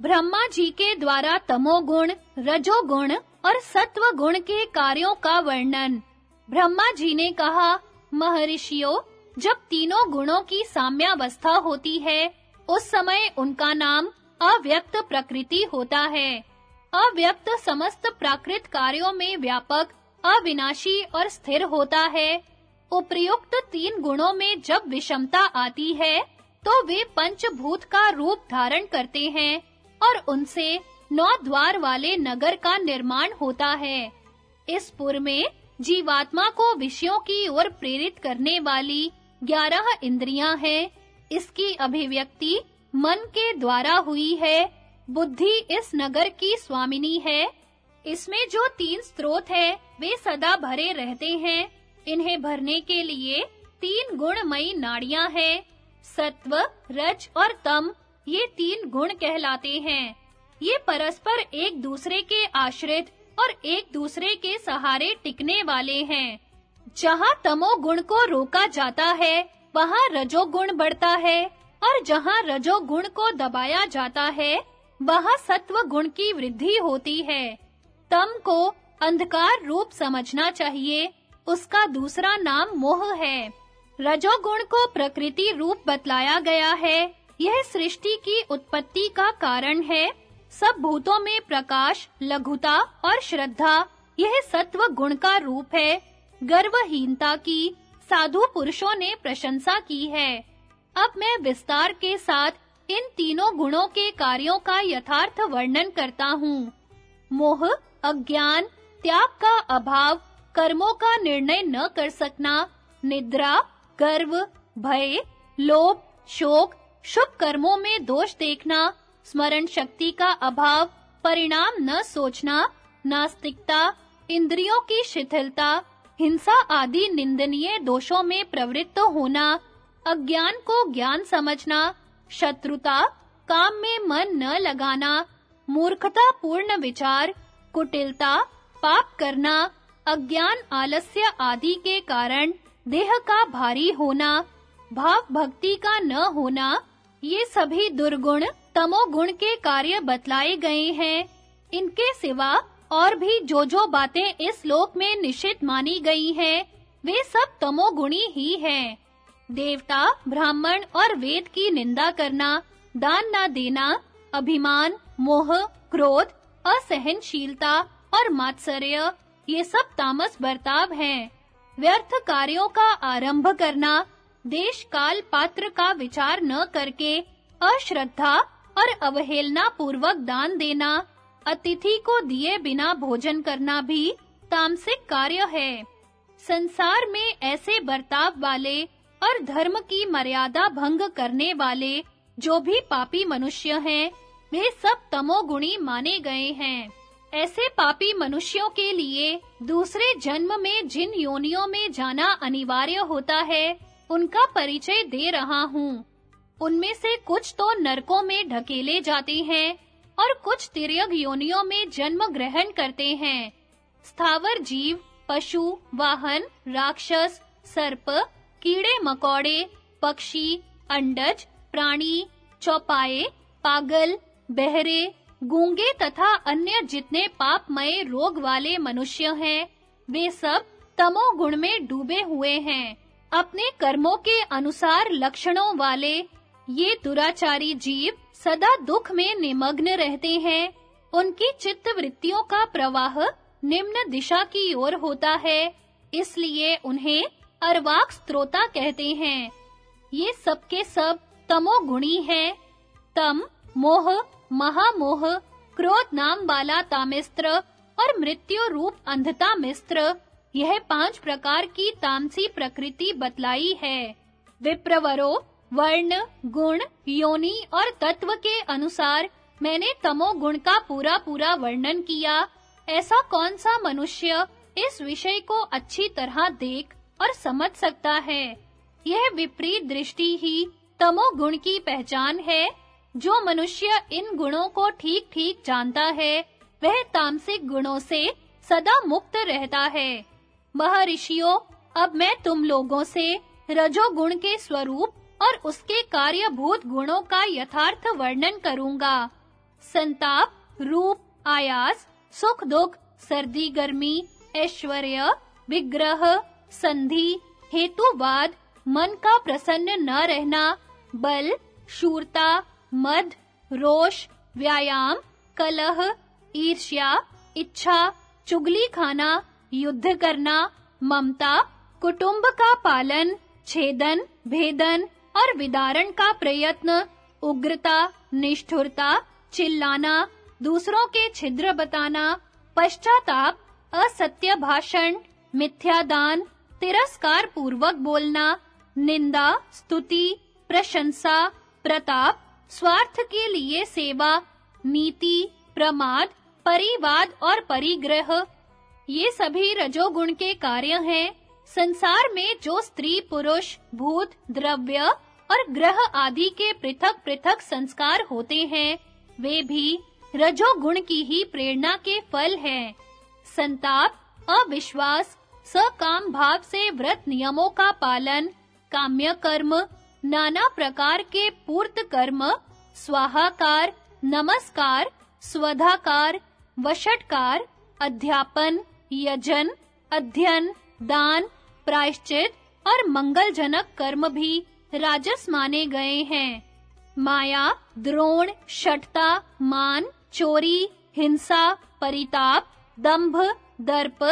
ब्रह्मा जी के द्वारा तमोगुण, रजोगुण और सत्व गुण के कार्यों का वर्णन। ब्रह्मा जी ने कहा महर्षियों जब तीनों गुणों की साम्यावस्था होती है उस समय उनका नाम अव्यक्त प्रकृति होता है। अव्यक्त समस्त प्राकृत कार्यों में व्यापक अविनाशी और स्थिर होता है। उपर्युक्त तीन गुणों में जब विषमता आती है तो वे पंचभूत का रूप धारण करते हैं। और उनसे नौ द्वार वाले नगर का निर्माण होता है। इस पुर में जीवात्मा को विषयों की ओर प्रेरित करने वाली ग्यारह इंद्रियाँ हैं। इसकी अभिव्यक्ति मन के द्वारा हुई है। बुद्धि इस नगर की स्वामिनी है। इसमें जो तीन स्रोत है, वे सदा भरे रहते हैं। इन्हें भरने के लिए तीन गुणमयी नाड़ियाँ हैं। सत्व, रज और तम ये तीन गुण कहलाते हैं। ये परस्पर एक दूसरे के आश्रित और एक दूसरे के सहारे टिकने वाले हैं। जहाँ तमो गुण को रोका जाता है, वहाँ रजोगुण बढ़ता है और जहाँ रजोगुण को दबाया जाता है, वहाँ सत्व गुण की वृद्धि होती है। तम को अंधकार रूप समझना चाहिए, उसका दूसरा नाम मोह है। रजोगुण को प्रकृति रूप बतलाया गया है यह सृष्टि की उत्पत्ति का कारण है। सब भूतों में प्रकाश, लघुता और श्रद्धा, यह सत्व गुण का रूप है। गर्वहीनता की, साधु पुरुषों ने प्रशंसा की है। अब मैं विस्तार के साथ इन तीनों गुणों के कार्यों का यथार्थ वर्णन करता हूँ। मोह, अज्ञान, त्याग का अभाव, कर्मों का निर्णय न कर सकना, निद्रा, गर्व, भय, लोभ, शोक शुभ कर्मों में दोष देखना, स्मरण शक्ति का अभाव, परिणाम न सोचना, नास्तिकता, इंद्रियों की शिथिलता, हिंसा आदि निंदनीय दोषों में प्रवृत्त होना, अज्ञान को ज्ञान समझना, शत्रुता, काम में मन न लगाना, मूर्खता पूर्ण विचार, कुटिलता, पाप करना, अज्ञान आलस्य आदि के कारण देह का भारी होना भाव भक्ति का न होना, ये सभी दुर्गुण तमोगुण के कार्य बतलाए गए हैं। इनके सिवा और भी जो जो बातें इस लोक में निश्चित मानी गई हैं, वे सब तमोगुणी ही हैं। देवता, ब्राह्मण और वेद की निंदा करना, दान ना देना, अभिमान, मोह, क्रोध, असहनशीलता और मात्सर्य, ये सब तामस बर्ताव हैं। व्यर्थ कार्यों का आरंभ करना देश काल पात्र का विचार न करके अश्रद्धा और अवहेलना पूर्वक दान देना, अतिथि को दिए बिना भोजन करना भी तामसिक कार्य है। संसार में ऐसे बर्ताव वाले और धर्म की मर्यादा भंग करने वाले जो भी पापी मनुष्य हैं, वे सब तमोगुणी माने गए हैं। ऐसे पापी मनुष्यों के लिए दूसरे जन्म में जिन योनियों में जाना अनिवार्य होता है उनका परिचय दे रहा हूँ। उनमें से कुछ तो नरकों में ढकेले जाते हैं और कुछ तिर्यक योनियों में जन्म ग्रहण करते हैं। स्थावर जीव, पशु, वाहन, राक्षस, सर्प, कीड़े मकोड़े, पक्षी, अंडज, प्राणी, चौपाए, पागल, बहरे, गूँगे तथा अन्य जितने पापमय रोग वाले मनुष्य हैं, वे सब तमो गुण में डूबे हुए हैं। अपने कर्मों के अनुसार लक्षणों वाले ये दुराचारी जीव सदा दुख में निमग्न रहते हैं। उनकी चित्त वृत्तियों का प्रवाह निम्न दिशा की ओर होता है, इसलिए उन्हें अरवाक स्त्रोता कहते हैं। ये सबके सब तमोगुणी हैं। तम, मोह, महामोह, क्रोध नाम वाला तामिस्त्र और मृत्यु रूप अंधता मिस्त्र यह पाँच प्रकार की तामसी प्रकृति बतलाई है। विप्रवरो, वर्ण, गुण, योनि और तत्व के अनुसार मैंने तमो गुण का पूरा पूरा वर्णन किया। ऐसा कौन सा मनुष्य इस विषय को अच्छी तरह देख और समझ सकता है? यह विपरीत दृष्टि ही तमो गुण की पहचान है। जो मनुष्य इन गुणों को ठीक-ठीक जानता है, वह तामसिक गुणों से सदा मुक्त रहता है। महर्षियों, अब मैं तुम लोगों से रजोगुण के स्वरूप और उसके कार्यभूत गुणों का यथार्थ वर्णन करूँगा। संताप, रूप, आयास, सुख दुख, सर्दी गर्मी, ऐश्वर्य, विग्रह, संधि, हेतुवाद, मन का प्रसन्न न रहना, बल, शूरता, मद, रोष, व्यायाम, कलह, ईर्ष्या, इच्छा, चुगली खाना युद्ध करना, ममता, कुटुंब का पालन, छेदन, भेदन और विदारण का प्रयत्न, उग्रता, निष्ठुरता, चिल्लाना, दूसरों के छिद्र बताना, पश्चाताप, असत्य भाषण, मिथ्यादान, तिरस्कार पूर्वक बोलना, निंदा, स्तुति, प्रशंसा, प्रताप, स्वार्थ के लिए सेवा, नीति, प्रमाद, परिवाद और परिग्रह ये सभी रजोगुण के कार्य हैं। संसार में जो स्त्री, पुरुष, भूत, द्रव्य और ग्रह आदि के पृथक-पृथक संस्कार होते हैं, वे भी रजोगुण की ही प्रेरणा के फल हैं। संताप, अविश्वास, सकाम भाव से व्रत नियमों का पालन काम्य कर्म नाना प्रकार के पूर्त कर्म, स्वाहाकार, नमस्कार, स्वधाकार वशटकार अध्यापन यजन, अध्ययन, दान, प्रायश्चित और मंगलजनक कर्म भी राजस माने गए हैं। माया, द्रोण शटता मान, चोरी, हिंसा, परिताप, दंभ, दर्प,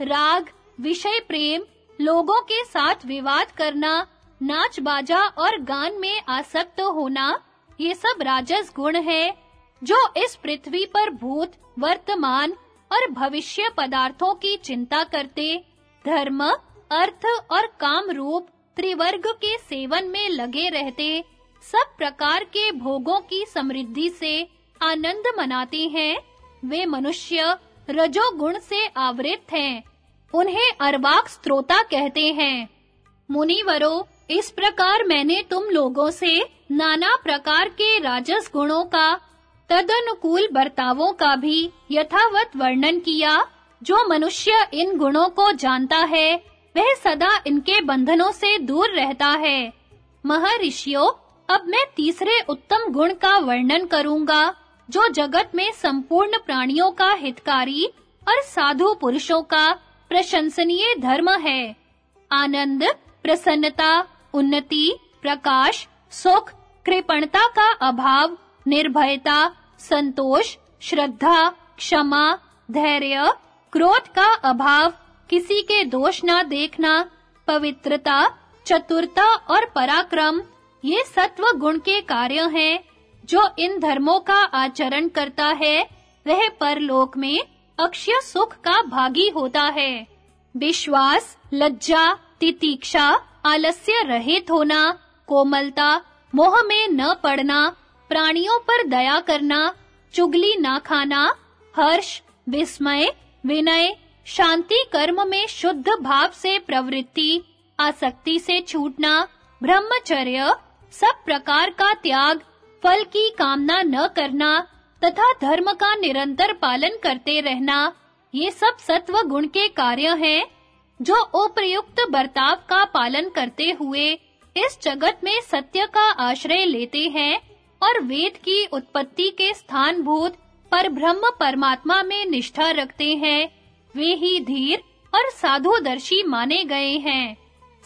राग, विषय प्रेम, लोगों के साथ विवाद करना नाच बाजा और गान में आसक्त होना, ये सब राजस गुण है, जो इस पृथ्वी पर भूत, वर्तमान और भविष्य पदार्थों की चिंता करते। धर्म, अर्थ और काम रूप त्रिवर्ग के सेवन में लगे रहते। सब प्रकार के भोगों की समृद्धि से आनंद मनाते हैं। वे मनुष्य रजोगुण से आवृत हैं। उन्हें अर्वाक स्त्रोता कहते हैं। मुनिवरों, इस प्रकार मैंने तुम लोगों से नाना प्रकार के राजस गुणों का तदनुकूल बर्तावों का भी यथावत वर्णन किया, जो मनुष्य इन गुणों को जानता है, वह सदा इनके बंधनों से दूर रहता है। महर्षियों, अब मैं तीसरे उत्तम गुण का वर्णन करूँगा, जो जगत में संपूर्ण प्राणियों का हितकारी और साधु पुरुषों का प्रशंसनीय धर्म है। आनंद, प्रसन्नता, उन्नति, प्रकाश, सुख, कृपणता का अभाव निर्भयता, संतोष, श्रद्धा, क्षमा, धैर्य, क्रोध का अभाव, किसी के दोष ना देखना, पवित्रता, चतुरता और पराक्रम, ये सत्व गुण के कार्य हैं, जो इन धर्मों का आचरण करता है, वह परलोक में अक्षय सुख का भागी होता है। विश्वास, लज्जा, तितीक्षा, आलस्य रहित होना, कोमलता, मोह में न पड़ना प्राणियों पर दया करना, चुगली ना खाना, हर्ष, विस्मय, विनय, शांति कर्म में शुद्ध भाव से प्रवृत्ति, आसक्ति से छूटना, ब्रह्मचर्य, सब प्रकार का त्याग, फल की कामना न करना, तथा धर्म का निरंतर पालन करते रहना, ये सब सत्व गुण के कार्य हैं, जो उप्रयुक्त बर्ताव का पालन करते हुए इस जगत में सत्य का आश्रय लेते हैं। और वेद की उत्पत्ति के स्थान भूत पर ब्रह्म परमात्मा में निष्ठा रखते हैं। वे ही धीर और साधुदर्शी माने गए हैं।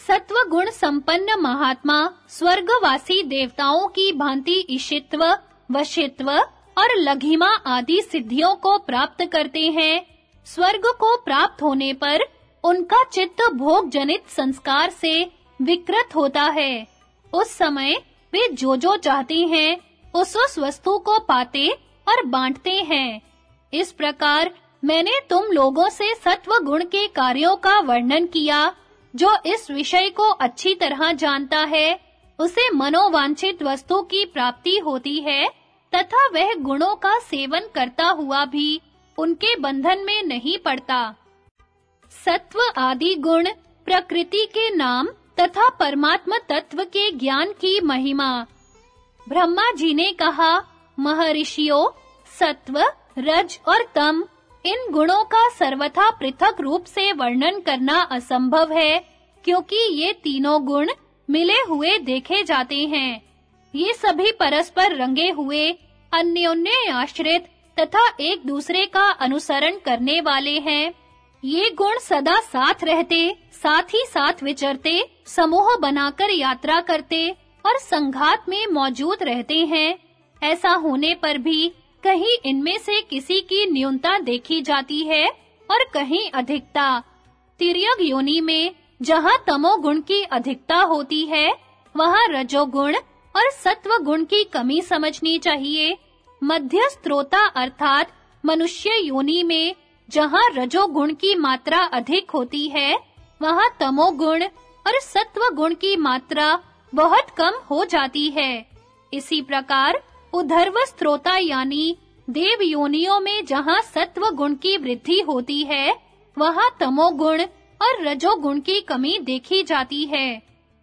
सत्व गुण संपन्न महात्मा, स्वर्गवासी देवताओं की भांति ईशित्व, वशित्व और लघिमा आदि सिद्धियों को प्राप्त करते हैं। स्वर्ग को प्राप्त होने पर उनका चित्त भोग जनित संस्कार से विकृत होता है। उस समय वे जो जो चाहते हैं उस उस वस्तु को पाते और बांटते हैं। इस प्रकार मैंने तुम लोगों से सत्व गुण के कार्यों का वर्णन किया, जो इस विषय को अच्छी तरह जानता है। उसे मनोवांछित वस्तु की प्राप्ति होती है, तथा वह गुणों का सेवन करता हुआ भी उनके बंधन में नहीं पड़ता। सत्व आदि गुण प्रकृति के नाम तथा परमात्मा तत्व के ज्ञान की महिमा। ब्रह्मा जी ने कहा, महर्षियों, सत्व, रज और तम, इन गुणों का सर्वथा पृथक रूप से वर्णन करना असंभव है, क्योंकि ये तीनों गुण मिले हुए देखे जाते हैं। ये सभी परस्पर रंगे हुए, अन्योन्य आश्रित तथा एक दूसरे का अनुसरण करने वाले हैं। ये गुण सदा साथ रहते, साथ ही साथ विचरते समूह बनाकर यात्रा करते और संघात में मौजूद रहते हैं। ऐसा होने पर भी कहीं इनमें से किसी की न्यूनता देखी जाती है और कहीं अधिकता। तिर्यक योनि में जहाँ तमोगुण की अधिकता होती है, वहाँ रजोगुण और सत्व गुण की कमी समझनी चाहिए। मध्य स्त्रोता अर्थात मनुष्य योनि में जहाँ रजोगुण की मात्रा अधिक होती है, वहाँ तमोगुण और सत्व गुण की मात्रा बहुत कम हो जाती है। इसी प्रकार उधर्व स्त्रोता यानी देव योनियों में जहाँ सत्व गुण की वृद्धि होती है, वहाँ तमोगुण और रजोगुण की कमी देखी जाती है।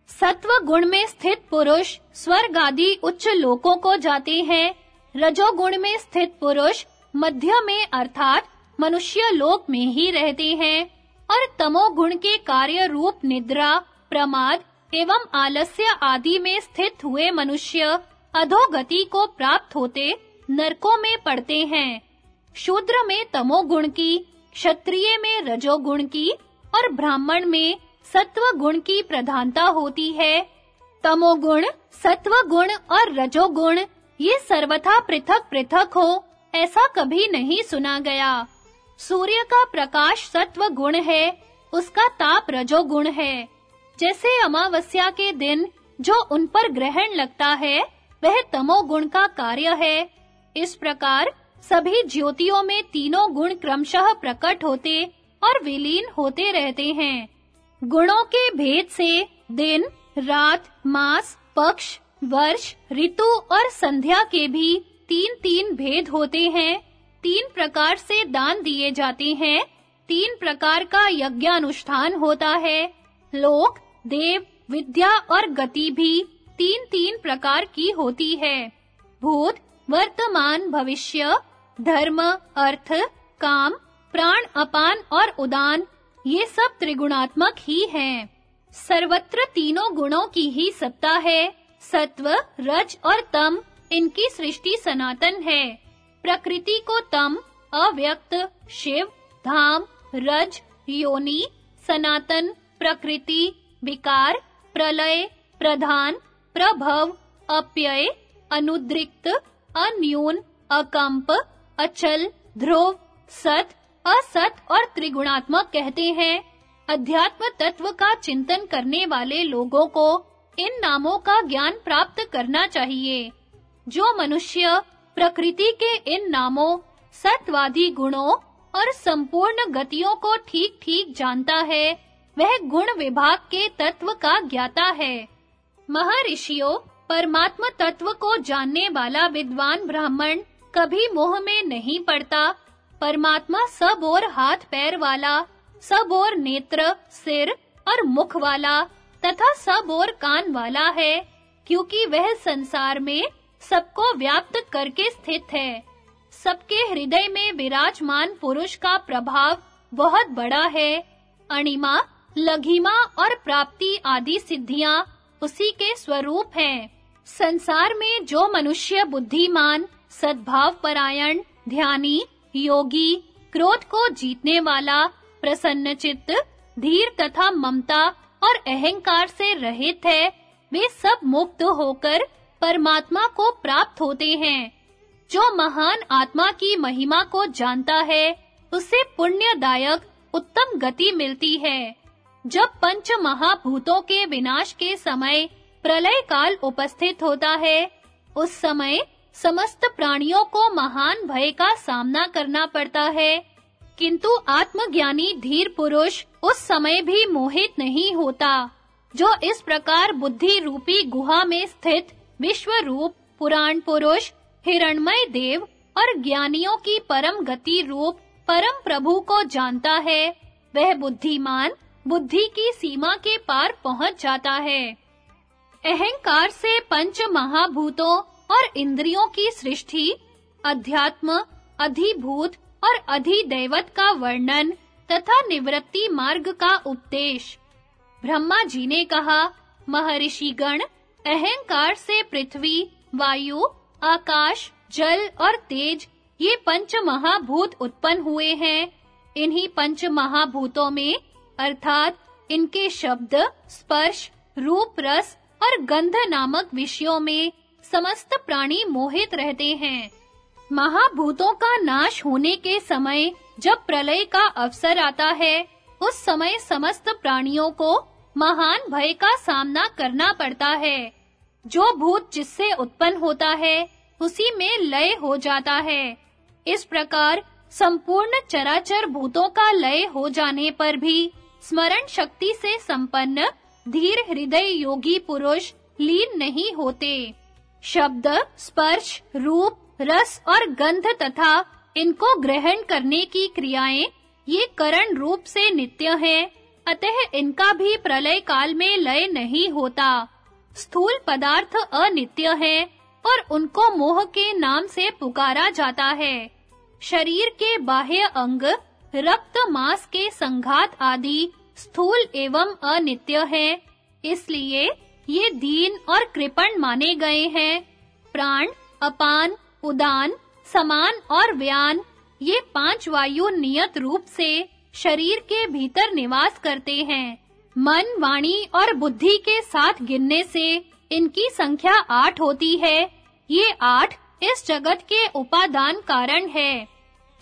सत्व गुण में स्थित पुरुष स्वर्ग आदि उच्च लोकों को जाते हैं। रजोगुण में स्थित पुरुष मध्य में अर्थात मनुष्य लोक में ही रहते हैं और तमोगुण के कार्य रूप निद्रा प्रमाद एवं आलस्य आदि में स्थित हुए मनुष्य अधोगति को प्राप्त होते नरकों में पड़ते हैं। शूद्र में तमोगुण की, क्षत्रिय में रजोगुण की और ब्राह्मण में सत्व गुण की प्रधानता होती है। तमोगुण सत्व गुण और रजोगुण, ये सर्वथा पृथक-पृथक हो, ऐसा कभी नहीं सुना गया। सूर्य का प्रकाश सत्व गुण है, उसका ताप रजोगुण है। जैसे अमावस्या के दिन जो उन पर ग्रहण लगता है, वह तमोगुण का कार्य है। इस प्रकार सभी ज्योतियों में तीनों गुण क्रमशः प्रकट होते और विलीन होते रहते हैं। गुणों के भेद से दिन, रात, मास, पक्ष, वर्ष, ऋतु और संध्या के भी तीन-तीन भेद होते हैं। तीन प्रकार से दान दिए जाते हैं। तीन प्रकार का यज्ञ अनुष्ठान होता है। लोक देव, विद्या और गति भी तीन-तीन प्रकार की होती है। भूत, वर्तमान भविष्य, धर्म, अर्थ, काम, प्राण, अपान और उदान, ये सब त्रिगुणात्मक ही हैं। सर्वत्र तीनों गुणों की ही सत्ता है। सत्व, रज और तम, इनकी सृष्टि सनातन है। प्रकृति को तम, अव्यक्त, शिव, धाम, रज, योनि, सनातन, प्रकृति विकार, प्रलय, प्रधान, प्रभव, अप्यय, अनुद्रिक्त, अन्यून, अकंप, अचल, ध्रुव, सत, असत और त्रिगुणात्मक कहते हैं। अध्यात्म तत्व का चिंतन करने वाले लोगों को इन नामों का ज्ञान प्राप्त करना चाहिए। जो मनुष्य प्रकृति के इन नामों, सत्वादी गुणों और संपूर्ण गतियों को ठीक-ठीक जानता है वह गुण विभाग के तत्व का ज्ञाता है। महर्षियों, परमात्मा तत्व को जानने वाला विद्वान ब्राह्मण कभी मोह में नहीं पड़ता। परमात्मा सब और हाथ पैर वाला, सब और नेत्र, सिर और मुख वाला तथा सब और कान वाला है, क्योंकि वह संसार में सबको व्याप्त करके स्थित है। सबके हृदय में विराजमान पुरुष का प्रभाव बहुत बड़ा है। अणिमा लघिमा और प्राप्ति आदि सिद्धियाँ उसी के स्वरूप हैं। संसार में जो मनुष्य बुद्धिमान, सद्भाव परायण, ध्यानी, योगी, क्रोध को जीतने वाला, प्रसन्न चित्त, धीर तथा ममता और अहंकार से रहित है, वे सब मुक्त होकर परमात्मा को प्राप्त होते हैं। जो महान आत्मा की महिमा को जानता है, उसे पुण्यदायक, उत्तम गति मिलती है। जब पंच महाभूतों के विनाश के समय प्रलय काल उपस्थित होता है, उस समय समस्त प्राणियों को महान भय का सामना करना पड़ता है। किंतु आत्मज्ञानी धीर पुरुष उस समय भी मोहित नहीं होता, जो इस प्रकार बुद्धि रूपी गुहा में स्थित विश्व रूप, पुराण पुरुष, हिरणमय देव और ज्ञानियों की परम गति रूप, परम प्रभु को जानता है। वह बुद्धिमान बुद्धि की सीमा के पार पहुँच जाता है। अहंकार से पंच महाभूतों और इंद्रियों की सृष्टि, अध्यात्म, अधिभूत और अधिदैवत का वर्णन तथा निवृत्ति मार्ग का उपदेश। ब्रह्मा जी ने कहा महर्षि गण अहंकार से पृथ्वी, वायु, आकाश, जल और तेज, ये पंच महाभूत उत्पन्न हुए हैं। इन्हीं पंच महाभूतों में अर्थात इनके शब्द, स्पर्श, रूप, रस और गंध नामक विषयों में समस्त प्राणी मोहित रहते हैं। महाभूतों का नाश होने के समय जब प्रलय का अवसर आता है, उस समय समस्त प्राणियों को महान भय का सामना करना पड़ता है। जो भूत जिससे उत्पन्न होता है, उसी में लय हो जाता है। इस प्रकार संपूर्ण चराचर भूतों का लय हो जाने पर भी स्मरण शक्ति से संपन्न, धीर हृदय योगी पुरुष लीन नहीं होते। शब्द, स्पर्श, रूप, रस और गंध तथा इनको ग्रहण करने की क्रियाएँ, ये करण रूप से नित्य हैं। अतः इनका भी प्रलय काल में लय नहीं होता। स्थूल पदार्थ अनित्य है और उनको मोह के नाम से पुकारा जाता है। शरीर के बाह्य अंग रक्त मांस के संघात आदि स्थूल एवं अनित्य है। इसलिए ये दीन और कृपण माने गए हैं। प्राण, अपान, उदान, समान और व्यान, ये पाँच वायु नियत रूप से शरीर के भीतर निवास करते हैं। मन, वाणी और बुद्धि के साथ गिनने से इनकी संख्या आठ होती है। ये आठ इस जगत के उपादान कारण है।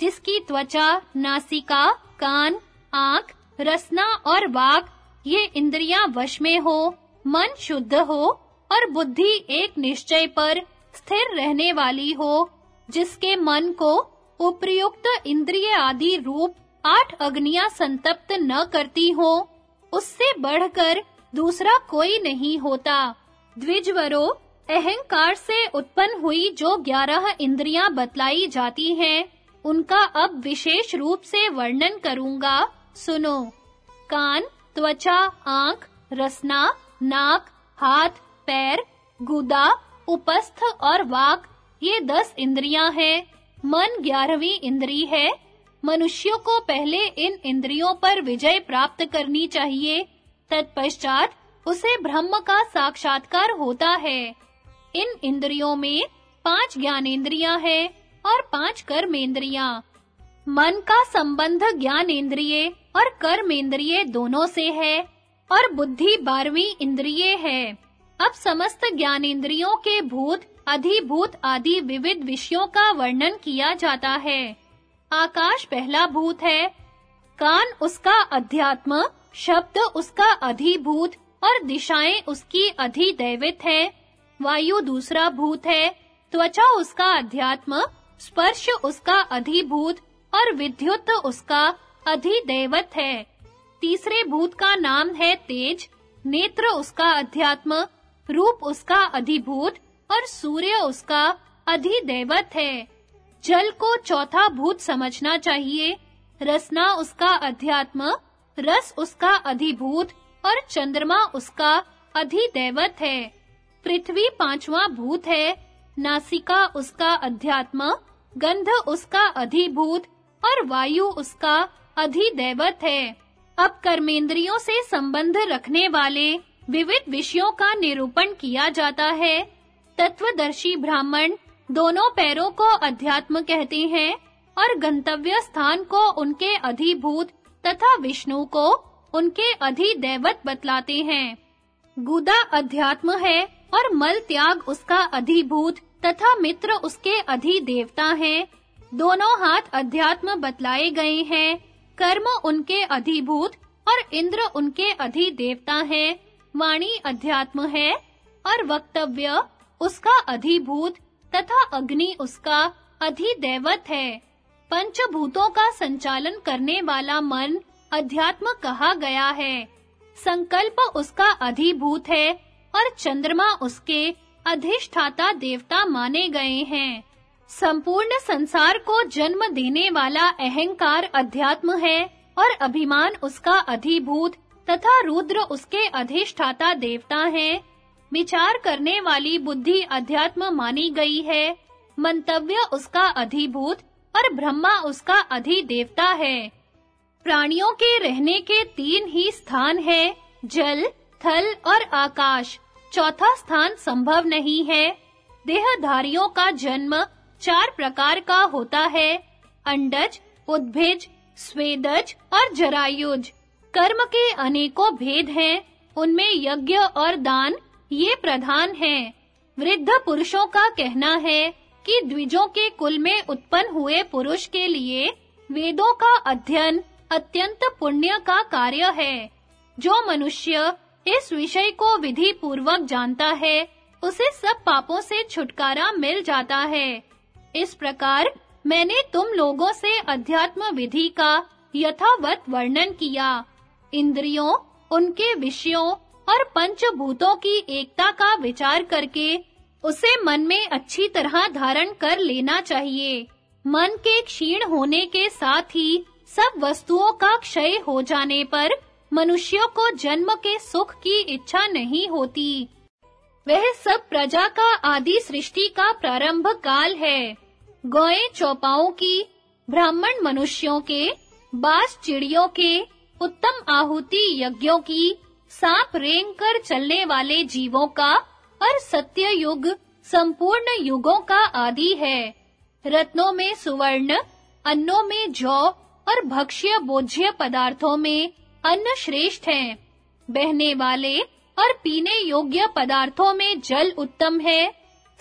जिसकी त्वचा, नासिका, कान, आँख, रसना और वाक ये इंद्रियाँ वश में हो, मन शुद्ध हो और बुद्धि एक निश्चय पर स्थिर रहने वाली हो, जिसके मन को उपयुक्त इंद्रिय आदि रूप आठ अग्नियाँ संतप्त न करती हो, उससे बढ़कर दूसरा कोई नहीं होता। द्विजवरो, अहंकार से उत्पन्न हुई जो ग्यारह इंद्रियाँ बतलाई जाती हैं उनका अब विशेष रूप से वर्णन करूँगा। सुनो। कान, त्वचा, आँख, रसना, नाक, हाथ, पैर, गुदा, उपस्थ और वाक, ये दस इंद्रियाँ हैं। मन ग्यारहवीं इंद्री है। मनुष्यों को पहले इन इंद्रियों पर विजय प्राप्त करनी चाहिए। तत्पश्चात उसे ब्रह्म का साक्षात्कार होता है। इन इंद्रियों में पाँच ज्ञानेंद्रियाँ हैं। और पाँच कर्म कर्मेंद्रियाँ। मन का संबंध ज्ञान ज्ञानेंद्रिय और कर्म कर्मेंद्रिय दोनों से है, और बुद्धि बारहवीं इंद्रिय है। अब समस्त ज्ञान ज्ञानेंद्रियों के भूत, अधिभूत आदि विविध विषयों का वर्णन किया जाता है। आकाश पहला भूत है। कान उसका अध्यात्म, शब्द उसका अधिभूत, और दिशाएँ उसकी अधिदैवित है। वायु दूसरा भूत है। त्वचा उसका अध्यात्म स्पर्श उसका अधिभूत और विद्युत उसका अधिदेवत है। तीसरे भूत का नाम है तेज, नेत्र उसका अध्यात्म, रूप उसका अधिभूत और सूर्य उसका अधिदेवत है। जल को चौथा भूत समझना चाहिए। रसना उसका अध्यात्म, रस उसका अधिभूत और चंद्रमा उसका अधिदेवत है। पृथ्वी पांचवा भूत है। नासिका उसका अध्यात्म गंध उसका अधिभूत और वायु उसका अधिदैवत है। अब कर्मेंद्रियों से संबंध रखने वाले विविध विषयों का निरूपण किया जाता है। तत्वदर्शी ब्राह्मण दोनों पैरों को अध्यात्म कहते हैं और गंतव्य स्थान को उनके अधिभूत तथा विष्णु को उनके अधिदैवत बतलाते हैं। गुदा अध्यात्म है और मल त्याग उसका अधिभूत तथा मित्र उसके अधिदेवता हैं। दोनों हाथ अध्यात्म बतलाए गए हैं। कर्म उनके अधिभूत और इंद्र उनके अधिदेवता हैं। वाणी अध्यात्म है और वक्तव्य उसका अधिभूत तथा अग्नि उसका अधिदैवत है। पंचभूतों का संचालन करने वाला मन अध्यात्म कहा गया है। संकल्प उसका अधिभूत है और चंद्रमा उसके अधिष्ठाता देवता माने गए हैं। संपूर्ण संसार को जन्म देने वाला अहंकार अध्यात्म है और अभिमान उसका अधिभूत तथा रुद्र उसके अधिष्ठाता देवता हैं। विचार करने वाली बुद्धि अध्यात्म मानी गई है। मंतव्य उसका अधिभूत और ब्रह्मा उसका अधिदेवता है। प्राणियों के रहने के तीन ही स्थान हैं, जल, थल और आकाश। चौथा स्थान संभव नहीं है। देहधारियों का जन्म चार प्रकार का होता है। अंडज, उद्भिज, स्वेदज और जरायुज। कर्म के अनेकों भेद हैं। उनमें यज्ञ और दान ये प्रधान हैं। वृद्ध पुरुषों का कहना है कि द्विजों के कुल में उत्पन्न हुए पुरुष के लिए वेदों का अध्ययन अत्यंत पुण्य का कार्य है। जो मनुष्य इस विषय को विधि पूर्वक जानता है। उसे सब पापों से छुटकारा मिल जाता है। इस प्रकार मैंने तुम लोगों से अध्यात्म विधि का यथावत वर्णन किया। इंद्रियों, उनके विषयों और पंचभूतों की एकता का विचार करके उसे मन में अच्छी तरह धारण कर लेना चाहिए। मन के क्षीण होने के साथ ही सब वस्तुओं का क्षय हो जाने पर मनुष्यों को जन्म के सुख की इच्छा नहीं होती। वह सब प्रजा का आदि सृष्टि का प्रारंभ काल है। गौएँ चौपाओं की, ब्राह्मण मनुष्यों के, बास चिड़ियों के, उत्तम आहुति यज्ञों की, सांप रेंग कर चलने वाले जीवों का और सत्य युग, संपूर्ण युगों का आदि है। रत्नों में सुवर्ण, अन्नों में जौ और भक्ष्य बोझ्य पदार्थों में अन्न श्रेष्ठ है। बहने वाले और पीने योग्य पदार्थों में जल उत्तम है।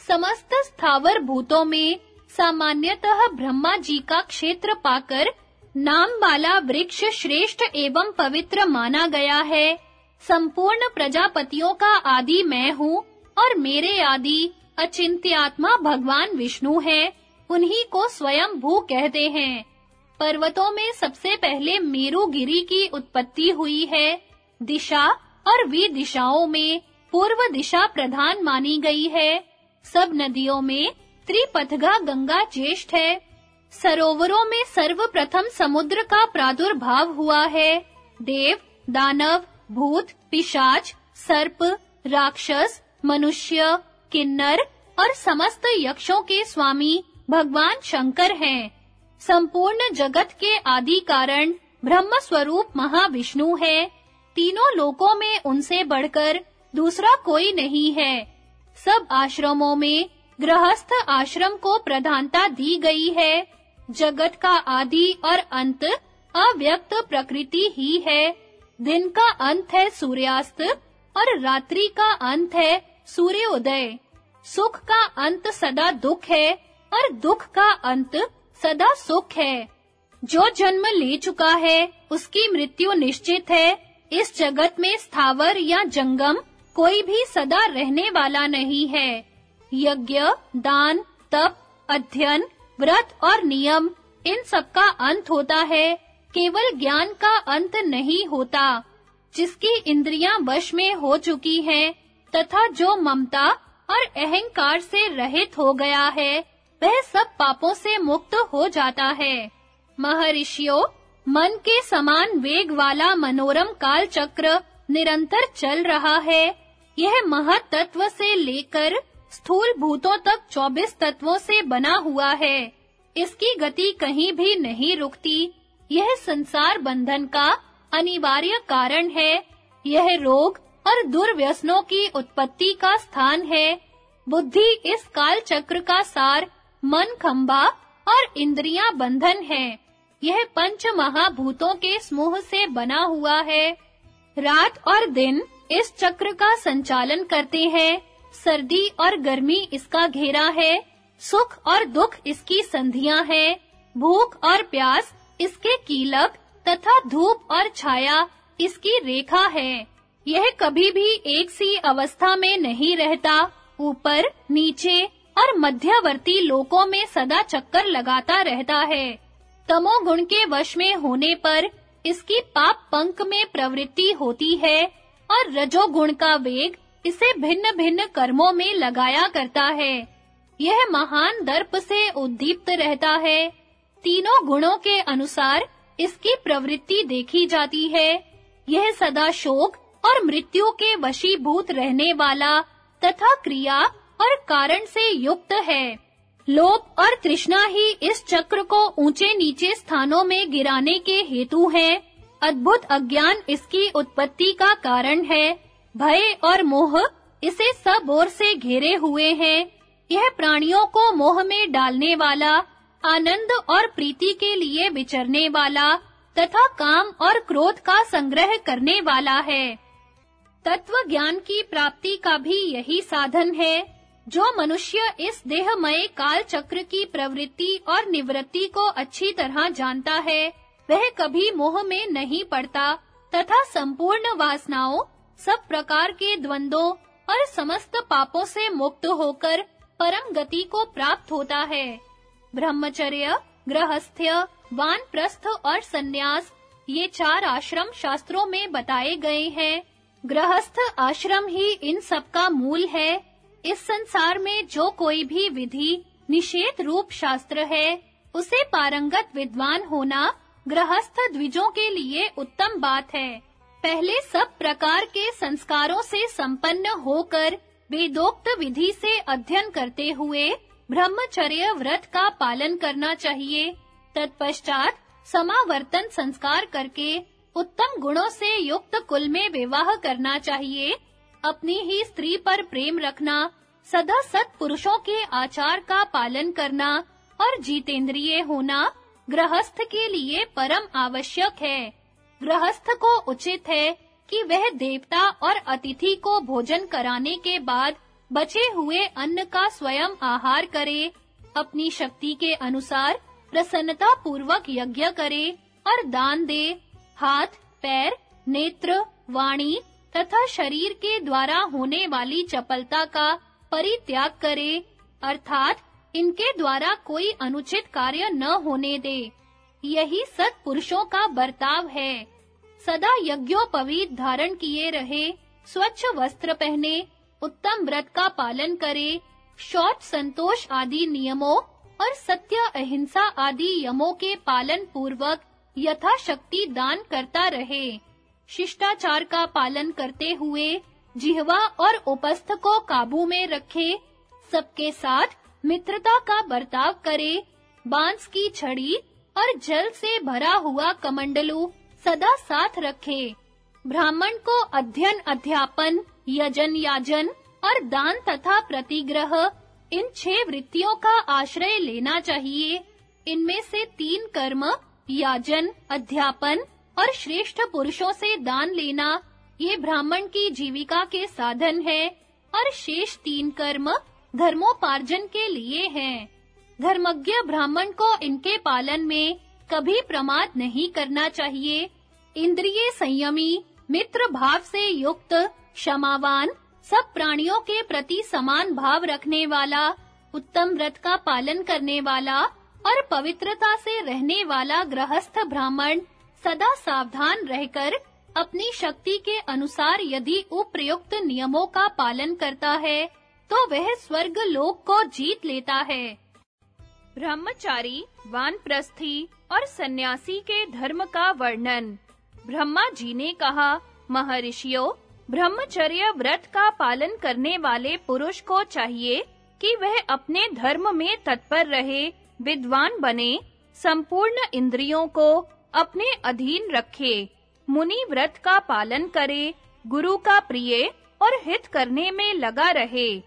समस्त स्थावर भूतों में सामान्यतः ब्रह्मा जी का क्षेत्र पाकर नाम वाला वृक्ष श्रेष्ठ एवं पवित्र माना गया है। संपूर्ण प्रजापतियों का आदि मैं हूँ और मेरे आदि अचिंत्यात्मा भगवान विष्णु है। उन्हीं को स्वयं भू कहते हैं। पर्वतों में सबसे पहले मेरुगिरी की उत्पत्ति हुई है। दिशा और वी दिशाओं में पूर्व दिशा प्रधान मानी गई है। सब नदियों में त्रिपथगा गंगा ज्येष्ठ है। सरोवरों में सर्वप्रथम समुद्र का प्रादुर्भाव हुआ है। देव, दानव, भूत, पिशाच, सर्प, राक्षस, मनुष्य, किन्नर और समस्त यक्षों के स्वामी भगवान शंकर हैं। संपूर्ण जगत के आदि कारण ब्रह्म स्वरूप महाविष्णु है। तीनों लोकों में उनसे बढ़कर दूसरा कोई नहीं है। सब आश्रमों में गृहस्थ आश्रम को प्रधानता दी गई है। जगत का आदि और अंत अव्यक्त प्रकृति ही है। दिन का अंत है सूर्यास्त और रात्रि का अंत है सूर्योदय। सुख का अंत सदा दुख है और दुख का अंत सदा सुख है। जो जन्म ले चुका है, उसकी मृत्यु निश्चित है। इस जगत में स्थावर या जंगम कोई भी सदा रहने वाला नहीं है। यज्ञ, दान, तप, अध्ययन, व्रत और नियम, इन सब का अंत होता है। केवल ज्ञान का अंत नहीं होता। जिसकी इंद्रियाँ वश में हो चुकी हैं, तथा जो ममता और अहंकार से रहित हो गया है वह सब पापों से मुक्त हो जाता है। महर्षियों, मन के समान वेग वाला मनोरम काल चक्र निरंतर चल रहा है। यह महत तत्व से लेकर स्थूल भूतों तक 24 तत्वों से बना हुआ है। इसकी गति कहीं भी नहीं रुकती। यह संसार बंधन का अनिवार्य कारण है। यह रोग और दुर्व्यसनों की उत्पत्ति का स्थान है। बुद्धि इस काल चक्र का सार मन खंबा और इंद्रियाँ बंधन है। यह पंच महाभूतों के समूह से बना हुआ है। रात और दिन इस चक्र का संचालन करते हैं। सर्दी और गर्मी इसका घेरा है। सुख और दुख इसकी संधियाँ हैं। भूख और प्यास इसके कीलक तथा धूप और छाया इसकी रेखा है। यह कभी भी एक सी अवस्था में नहीं रहता। ऊपर, नीचे और मध्यवर्ती लोकों में सदा चक्कर लगाता रहता है। तमोगुण के वश में होने पर इसकी पाप पंख में प्रवृत्ति होती है और रजोगुण का वेग इसे भिन्न-भिन्न कर्मों में लगाया करता है। यह महान दर्प से उद्दीप्त रहता है। तीनों गुणों के अनुसार इसकी प्रवृत्ति देखी जाती है। यह सदा शोक और मृत्यु के वशीभूत रहने वाला तथा क्रिया और कारण से युक्त है। लोभ और तृष्णा ही इस चक्र को ऊँचे नीचे स्थानों में गिराने के हेतु हैं। अद्भुत अज्ञान इसकी उत्पत्ति का कारण है। भय और मोह इसे सब ओर से घेरे हुए हैं। यह प्राणियों को मोह में डालने वाला, आनंद और प्रीति के लिए विचरने वाला तथा काम और क्रोध का संग्रह करने वाला है। तत्व ज्ञान की प्राप्ति का भी यही साधन है। जो मनुष्य इस देहमय काल चक्र की प्रवृत्ति और निवृत्ति को अच्छी तरह जानता है, वह कभी मोह में नहीं पड़ता तथा संपूर्ण वासनाओं, सब प्रकार के द्वंद्वों और समस्त पापों से मुक्त होकर परम गति को प्राप्त होता है। ब्रह्मचर्य गृहस्थ्य वानप्रस्थ और सन्यास ये चार आश्रम शास्त्रों में बताए गए हैं। गृहस्थ आश्रम ही इन सब का मूल है इस संसार में जो कोई भी विधि, निषेध रूप शास्त्र है, उसे पारंगत विद्वान होना गृहस्थ द्विजों के लिए उत्तम बात है। पहले सब प्रकार के संस्कारों से संपन्न होकर वेदोक्त विधि से अध्ययन करते हुए ब्रह्मचर्य व्रत का पालन करना चाहिए। तत्पश्चात समावर्तन संस्कार करके उत्तम गुणों से युक्त कुल में विवाह करना चाहिए। अपनी ही स्त्री पर प्रेम रखना, सदा सत पुरुषों के आचार का पालन करना और जीतेंद्रिय होना गृहस्थ के लिए परम आवश्यक है। गृहस्थ को उचित है कि वह देवता और अतिथि को भोजन कराने के बाद बचे हुए अन्न का स्वयं आहार करे, अपनी शक्ति के अनुसार प्रसन्नता पूर्वक यज्ञ करे और दान दे। हाथ, पैर, नेत्र, वाणी तथा शरीर के द्वारा होने वाली चपलता का परित्याग करे, अर्थात इनके द्वारा कोई अनुचित कार्य न होने दे। यही सत पुरुषों का बर्ताव है। सदा यज्ञोपवीत धारण किए रहे, स्वच्छ वस्त्र पहने, उत्तम व्रत का पालन करे, शौच संतोष आदि नियमों और सत्य अहिंसा आदि यमों के पालन पूर्वक यथाशक्ति दान करता रहे। शिष्टाचार का पालन करते हुए जिहवा और उपस्थ को काबू में रखे, सबके साथ मित्रता का बर्ताव करे, बाँस की छड़ी और जल से भरा हुआ कमंडलू सदा साथ रखे। ब्राह्मण को अध्ययन, अध्यापन, यजन, याजन और दान तथा प्रतिग्रह, इन छह वृत्तियों का आश्रय लेना चाहिए। इनमें से तीन कर्म, याजन, अध्यापन और श्रेष्ठ पुरुषों से दान लेना ये ब्राह्मण की जीविका के साधन है और शेष तीन कर्म धर्मोपार्जन के लिए हैं। धर्मज्ञ ब्राह्मण को इनके पालन में कभी प्रमाद नहीं करना चाहिए। इंद्रिय संयमी, मित्र भाव से युक्त, क्षमावान, सब प्राणियों के प्रति समान भाव रखने वाला, उत्तम व्रत का पालन करने वाला और पवित्रता से रहने वाला गृहस्थ ब्राह्मण सदा सावधान रहकर अपनी शक्ति के अनुसार यदि उपयुक्त नियमों का पालन करता है तो वह स्वर्ग लोक को जीत लेता है। ब्रह्मचारी, वानप्रस्थी और सन्यासी के धर्म का वर्णन। ब्रह्मा जी ने कहा, महर्षियों, ब्रह्मचर्य व्रत का पालन करने वाले पुरुष को चाहिए कि वह अपने धर्म में तत्पर रहे, विद्वान बने, संपूर्ण इंद्रियों को अपने अधीन रखे, मुनि व्रत का पालन करे, गुरु का प्रिय और हित करने में लगा रहे।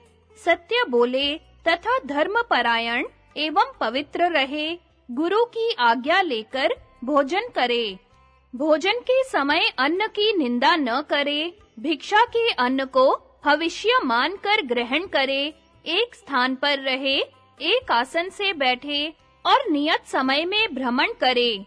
सत्य बोले तथा धर्म परायण एवं पवित्र रहे। गुरु की आज्ञा लेकर भोजन करे। भोजन के समय अन्न की निंदा न करे, भिक्षा के अन्न को भविष्य मानकर ग्रहण करे, एक स्थान पर रहे, एक आसन से बैठे और नियत समय में भ्रमण करे।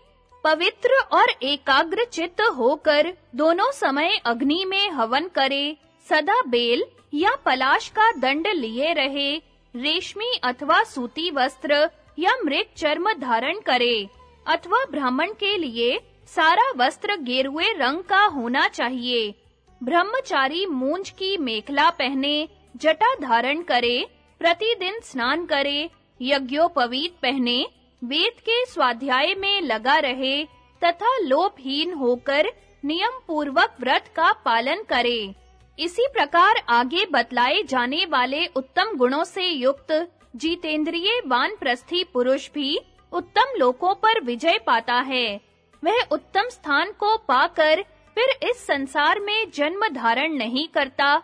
पवित्र और एकाग्र चित्त होकर दोनों समय अग्नि में हवन करे, सदा बेल या पलाश का दंड लिए रहे, रेशमी अथवा सूती वस्त्र या मृग चर्म धारण करे, अथवा ब्राह्मण के लिए सारा वस्त्र गेरुए रंग का होना चाहिए। ब्रह्मचारी मूंज की मेखला पहने, जटा धारण करे, प्रतिदिन स्नान करे, यज्ञोपवीत पहने वेद के स्वाध्याय में लगा रहे तथा लोभहीन होकर नियम पूर्वक व्रत का पालन करे। इसी प्रकार आगे बतलाए जाने वाले उत्तम गुणों से युक्त जीतेंद्रिय वानप्रस्थी पुरुष भी उत्तम लोकों पर विजय पाता है। वह उत्तम स्थान को पाकर फिर इस संसार में जन्म धारण नहीं करता।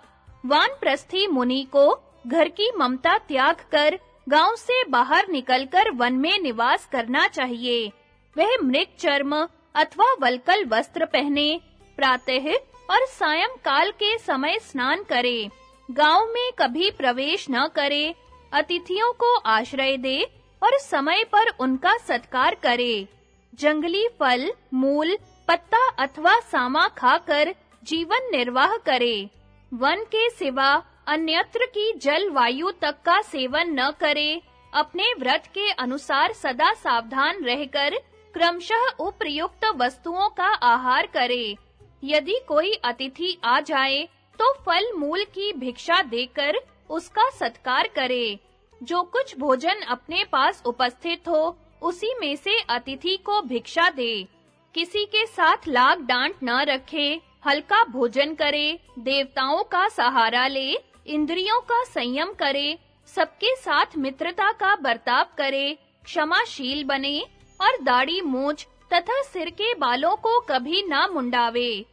वानप्रस्थी मुनि को घर की ममता त्याग कर गाँव से बाहर निकलकर वन में निवास करना चाहिए। वह मृग चर्म अथवा वलकल वस्त्र पहने, प्रातः और सायं काल के समय स्नान करे। गाँव में कभी प्रवेश न करे, अतिथियों को आश्रय दे और समय पर उनका सत्कार करे। जंगली फल, मूल, पत्ता अथवा सामा खाकर जीवन निर्वाह करे। वन के सिवा अन्यत्र की जल वायु तक का सेवन न करे, अपने व्रत के अनुसार सदा सावधान रहकर क्रमशः उपयुक्त वस्तुओं का आहार करे। यदि कोई अतिथि आ जाए तो फल मूल की भिक्षा देकर उसका सत्कार करे। जो कुछ भोजन अपने पास उपस्थित हो, उसी में से अतिथि को भिक्षा दे। किसी के साथ लाग डांट न रखे, हल्का भोजन करे, देवताओं का सहारा ले इंद्रियों का संयम करे, सबके साथ मित्रता का बर्ताव करे, क्षमाशील बने और दाढ़ी मूछ तथा सिर के बालों को कभी ना मुंडावे।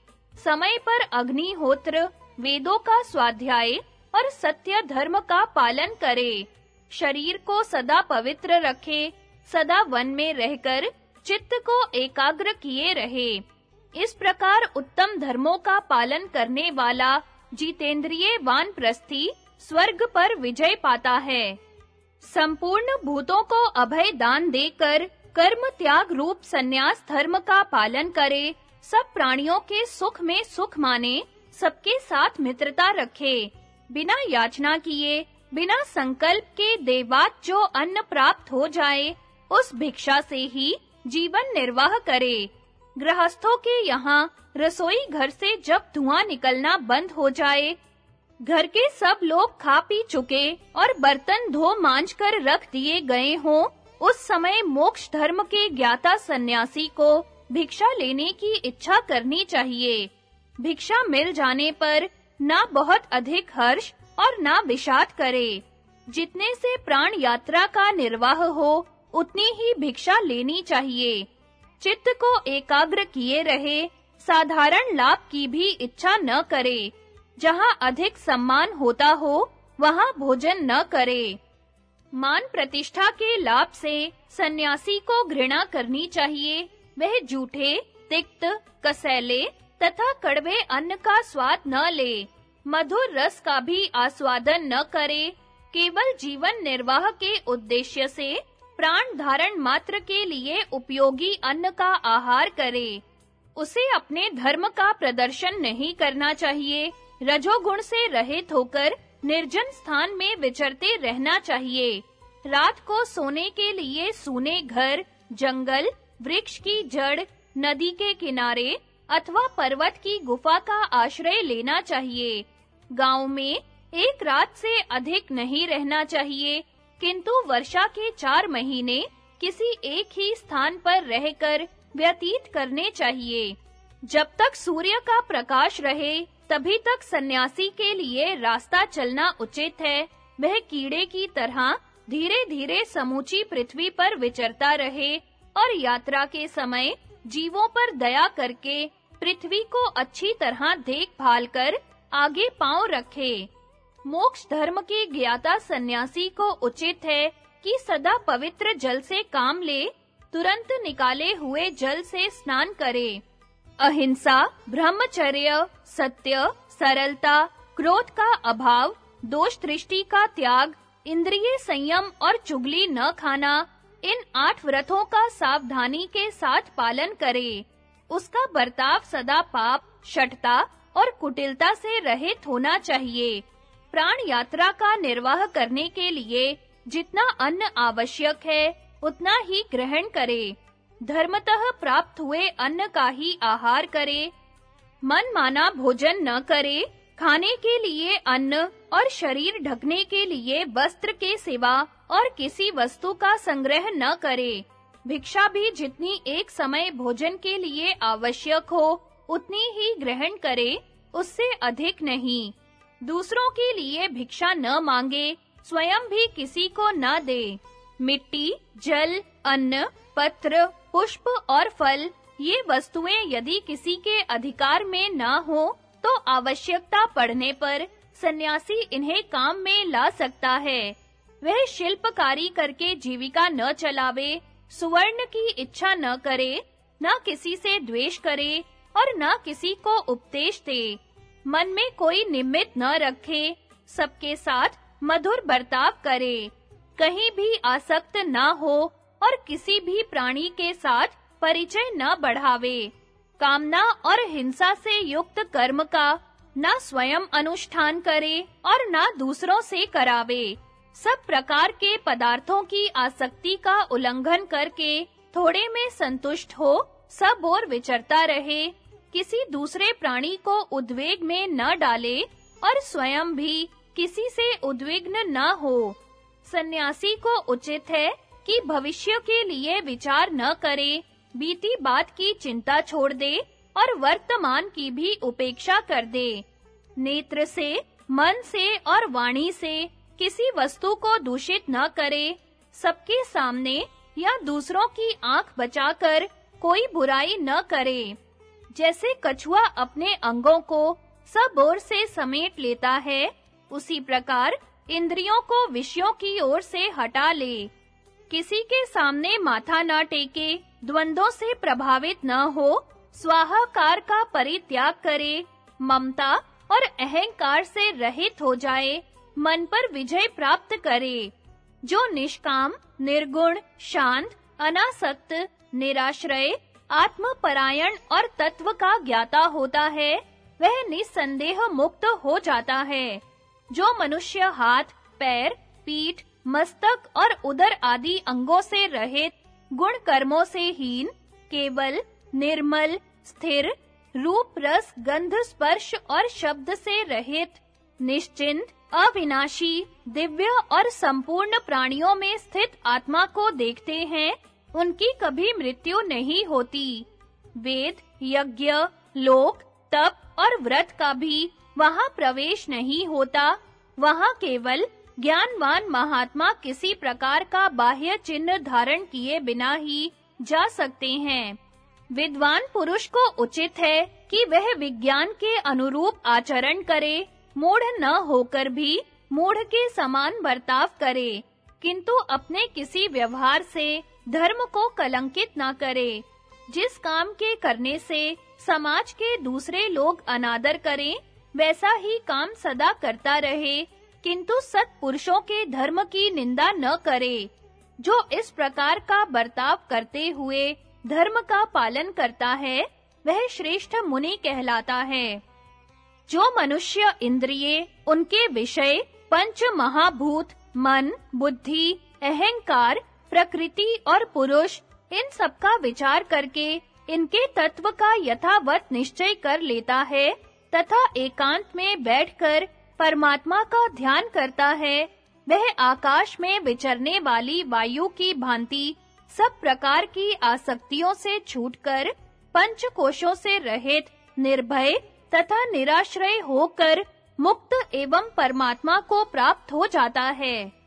समय पर अग्निहोत्र, वेदों का स्वाध्याय और सत्य धर्म का पालन करे। शरीर को सदा पवित्र रखे, सदा वन में रहकर चित्त को एकाग्र किए रहे। इस प्रकार उत्तम धर्मों का पालन करने वाला जितेंद्रिय वानप्रस्थी स्वर्ग पर विजय पाता है। संपूर्ण भूतों को अभय दान देकर कर्म त्याग रूप सन्यास धर्म का पालन करे, सब प्राणियों के सुख में सुख माने, सबके साथ मित्रता रखे। बिना याचना किए, बिना संकल्प के देवात जो अन्न प्राप्त हो जाए, उस भिक्षा से ही जीवन निर्वाह करे। गृहस्थों के यहाँ रसोई घर से जब धुआँ निकलना बंद हो जाए, घर के सब लोग खा पी चुके और बर्तन धो मांज कर रख दिए गए हों, उस समय मोक्ष धर्म के ज्ञाता सन्यासी को भिक्षा लेने की इच्छा करनी चाहिए। भिक्षा मिल जाने पर ना बहुत अधिक हर्ष और ना विषाद करे। जितने से प्राण यात्रा का निर्वाह हो, उतनी ही भिक्षा लेनी चाहिए। चित्त को एकाग्र किए रहे, साधारण लाभ की भी इच्छा न करे। जहाँ अधिक सम्मान होता हो, वहाँ भोजन न करे। मान प्रतिष्ठा के लाभ से सन्यासी को घृणा करनी चाहिए। वह झूठे तिक्त, कसैले तथा कड़वे अन्न का स्वाद न ले। मधुर रस का भी आस्वादन न करे। केवल जीवन निर्वाह के उद्देश्य से प्राण धारण मात्र के लिए उपयोगी अन्न का आहार करे। उसे अपने धर्म का प्रदर्शन नहीं करना चाहिए। रजोगुण से रहित होकर निर्जन स्थान में विचरते रहना चाहिए। रात को सोने के लिए सूने घर, जंगल, वृक्ष की जड़, नदी के किनारे अथवा पर्वत की गुफा का आश्रय लेना चाहिए। गाँव में एक रात से अधिक नहीं रहना चाहिए। किंतु वर्षा के चार महीने किसी एक ही स्थान पर रहकर व्यतीत करने चाहिए। जब तक सूर्य का प्रकाश रहे, तभी तक सन्यासी के लिए रास्ता चलना उचित है। वह कीड़े की तरह धीरे-धीरे समूची पृथ्वी पर विचरता रहे और यात्रा के समय जीवों पर दया करके पृथ्वी को अच्छी तरह देखभाल कर आगे पाँव रखे। मोक्ष धर्म के ज्ञाता सन्यासी को उचित है कि सदा पवित्र जल से काम ले, तुरंत निकाले हुए जल से स्नान करे। अहिंसा, ब्रह्मचर्य, सत्य, सरलता, क्रोध का अभाव, दोष दृष्टि का त्याग, इंद्रिय संयम और चुगली न खाना, इन आठ व्रतों का सावधानी के साथ पालन करे। उसका बर्ताव सदा पाप, शठता और कुटिलता से रहित होना चाहिए। प्राण यात्रा का निर्वाह करने के लिए जितना अन्न आवश्यक है, उतना ही ग्रहण करे। धर्मतः प्राप्त हुए अन्न का ही आहार करे। मन माना भोजन न करे, खाने के लिए अन्न और शरीर ढकने के लिए वस्त्र के सिवा और किसी वस्तु का संग्रह न करे। भिक्षा भी जितनी एक समय भोजन के लिए आवश्यक हो, उतनी ही ग्रहण करे, उससे अधिक नहीं। दूसरों के लिए भिक्षा न मांगे, स्वयं भी किसी को न दे। मिट्टी, जल, अन्न, पत्र, पुष्प और फल, ये वस्तुएँ यदि किसी के अधिकार में न हो तो आवश्यकता पड़ने पर सन्यासी इन्हें काम में ला सकता है। वह शिल्पकारी करके जीविका न चलावे, सुवर्ण की इच्छा न करे, न किसी से द्वेष करे और न किसी को उपदेश दे। मन में कोई निमित्त न रखे, सबके साथ मधुर बर्ताव करे। कहीं भी आसक्त न हो और किसी भी प्राणी के साथ परिचय न बढ़ावे। कामना और हिंसा से युक्त कर्म का न स्वयं अनुष्ठान करे और न दूसरों से करावे। सब प्रकार के पदार्थों की आसक्ति का उल्लंघन करके थोड़े में संतुष्ट हो, सब और विचरता रहे। किसी दूसरे प्राणी को उद्वेग में न डाले और स्वयं भी किसी से उद्विग्न न हो। सन्यासी को उचित है कि भविष्य के लिए विचार न करे, बीती बात की चिंता छोड़ दे और वर्तमान की भी उपेक्षा कर दे। नेत्र से, मन से और वाणी से किसी वस्तु को दूषित न करे। सबके सामने या दूसरों की आँख बचाकर कोई बुराई न करे। जैसे कछुआ अपने अंगों को सब ओर से समेट लेता है, उसी प्रकार इंद्रियों को विषयों की ओर से हटा ले। किसी के सामने माथा न टेके, द्वंद्वों से प्रभावित न हो, स्वाहाकार का परित्याग करे, ममता और अहंकार से रहित हो जाए, मन पर विजय प्राप्त करे। जो निष्काम, निर्गुण, शांत, अनासक्त, निराश्रय आत्मपरायण और तत्व का ज्ञाता होता है, वह निसंदेह मुक्त हो जाता है। जो मनुष्य हाथ, पैर, पीठ, मस्तक और उदर आदि अंगों से रहित गुण कर्मों से हीन, केवल, निर्मल, स्थिर, रूप, रस, गंध, स्पर्श और शब्द से रहित, निश्चिंत, अविनाशी, दिव्य और संपूर्ण प्राणियों में स्थित आत्मा को देखते हैं उनकी कभी मृत्यु नहीं होती। वेद, यज्ञ, लोक, तप और व्रत का भी वहाँ प्रवेश नहीं होता। वहाँ केवल ज्ञानवान महात्मा किसी प्रकार का बाह्य चिन्ह धारण किए बिना ही जा सकते हैं। विद्वान पुरुष को उचित है कि वह विज्ञान के अनुरूप आचरण करे, मूढ़ न होकर भी मूढ़ के समान बर्ताव करे। किंतु अपने किसी व्यवहार से धर्म को कलंकित न करे। जिस काम के करने से समाज के दूसरे लोग अनादर करें, वैसा ही काम सदा करता रहे, किंतु सत्पुरुषों के धर्म की निंदा न करे। जो इस प्रकार का बर्ताव करते हुए धर्म का पालन करता है, वह श्रेष्ठ मुनि कहलाता है। जो मनुष्य इंद्रिय, उनके विषय, पंच महाभूत, मन, बुद्धि, अहंकार प्रकृति और पुरुष, इन सब का विचार करके, इनके तत्व का यथावत निश्चय कर लेता है, तथा एकांत में बैठकर, परमात्मा का ध्यान करता है, वह आकाश में विचरने वाली वायु की भांति, सब प्रकार की आसक्तियों से छूटकर पंच कोशों से रहित, निर्भय, तथा निराश्रय होकर, मुक्त एवं परमात्मा को प्राप्त हो जाता है।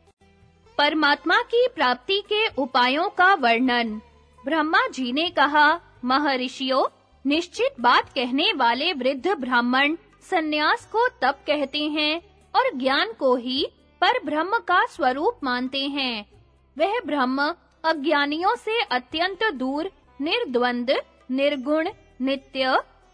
परमात्मा की प्राप्ति के उपायों का वर्णन। ब्रह्मा जी ने कहा, महर्षियों, निश्चित बात कहने वाले वृद्ध ब्राह्मण सन्यास को तप कहते हैं और ज्ञान को ही पर ब्रह्म का स्वरूप मानते हैं। वह ब्रह्म अज्ञानियों से अत्यंत दूर, निर्द्वंद, निर्गुण, नित्य,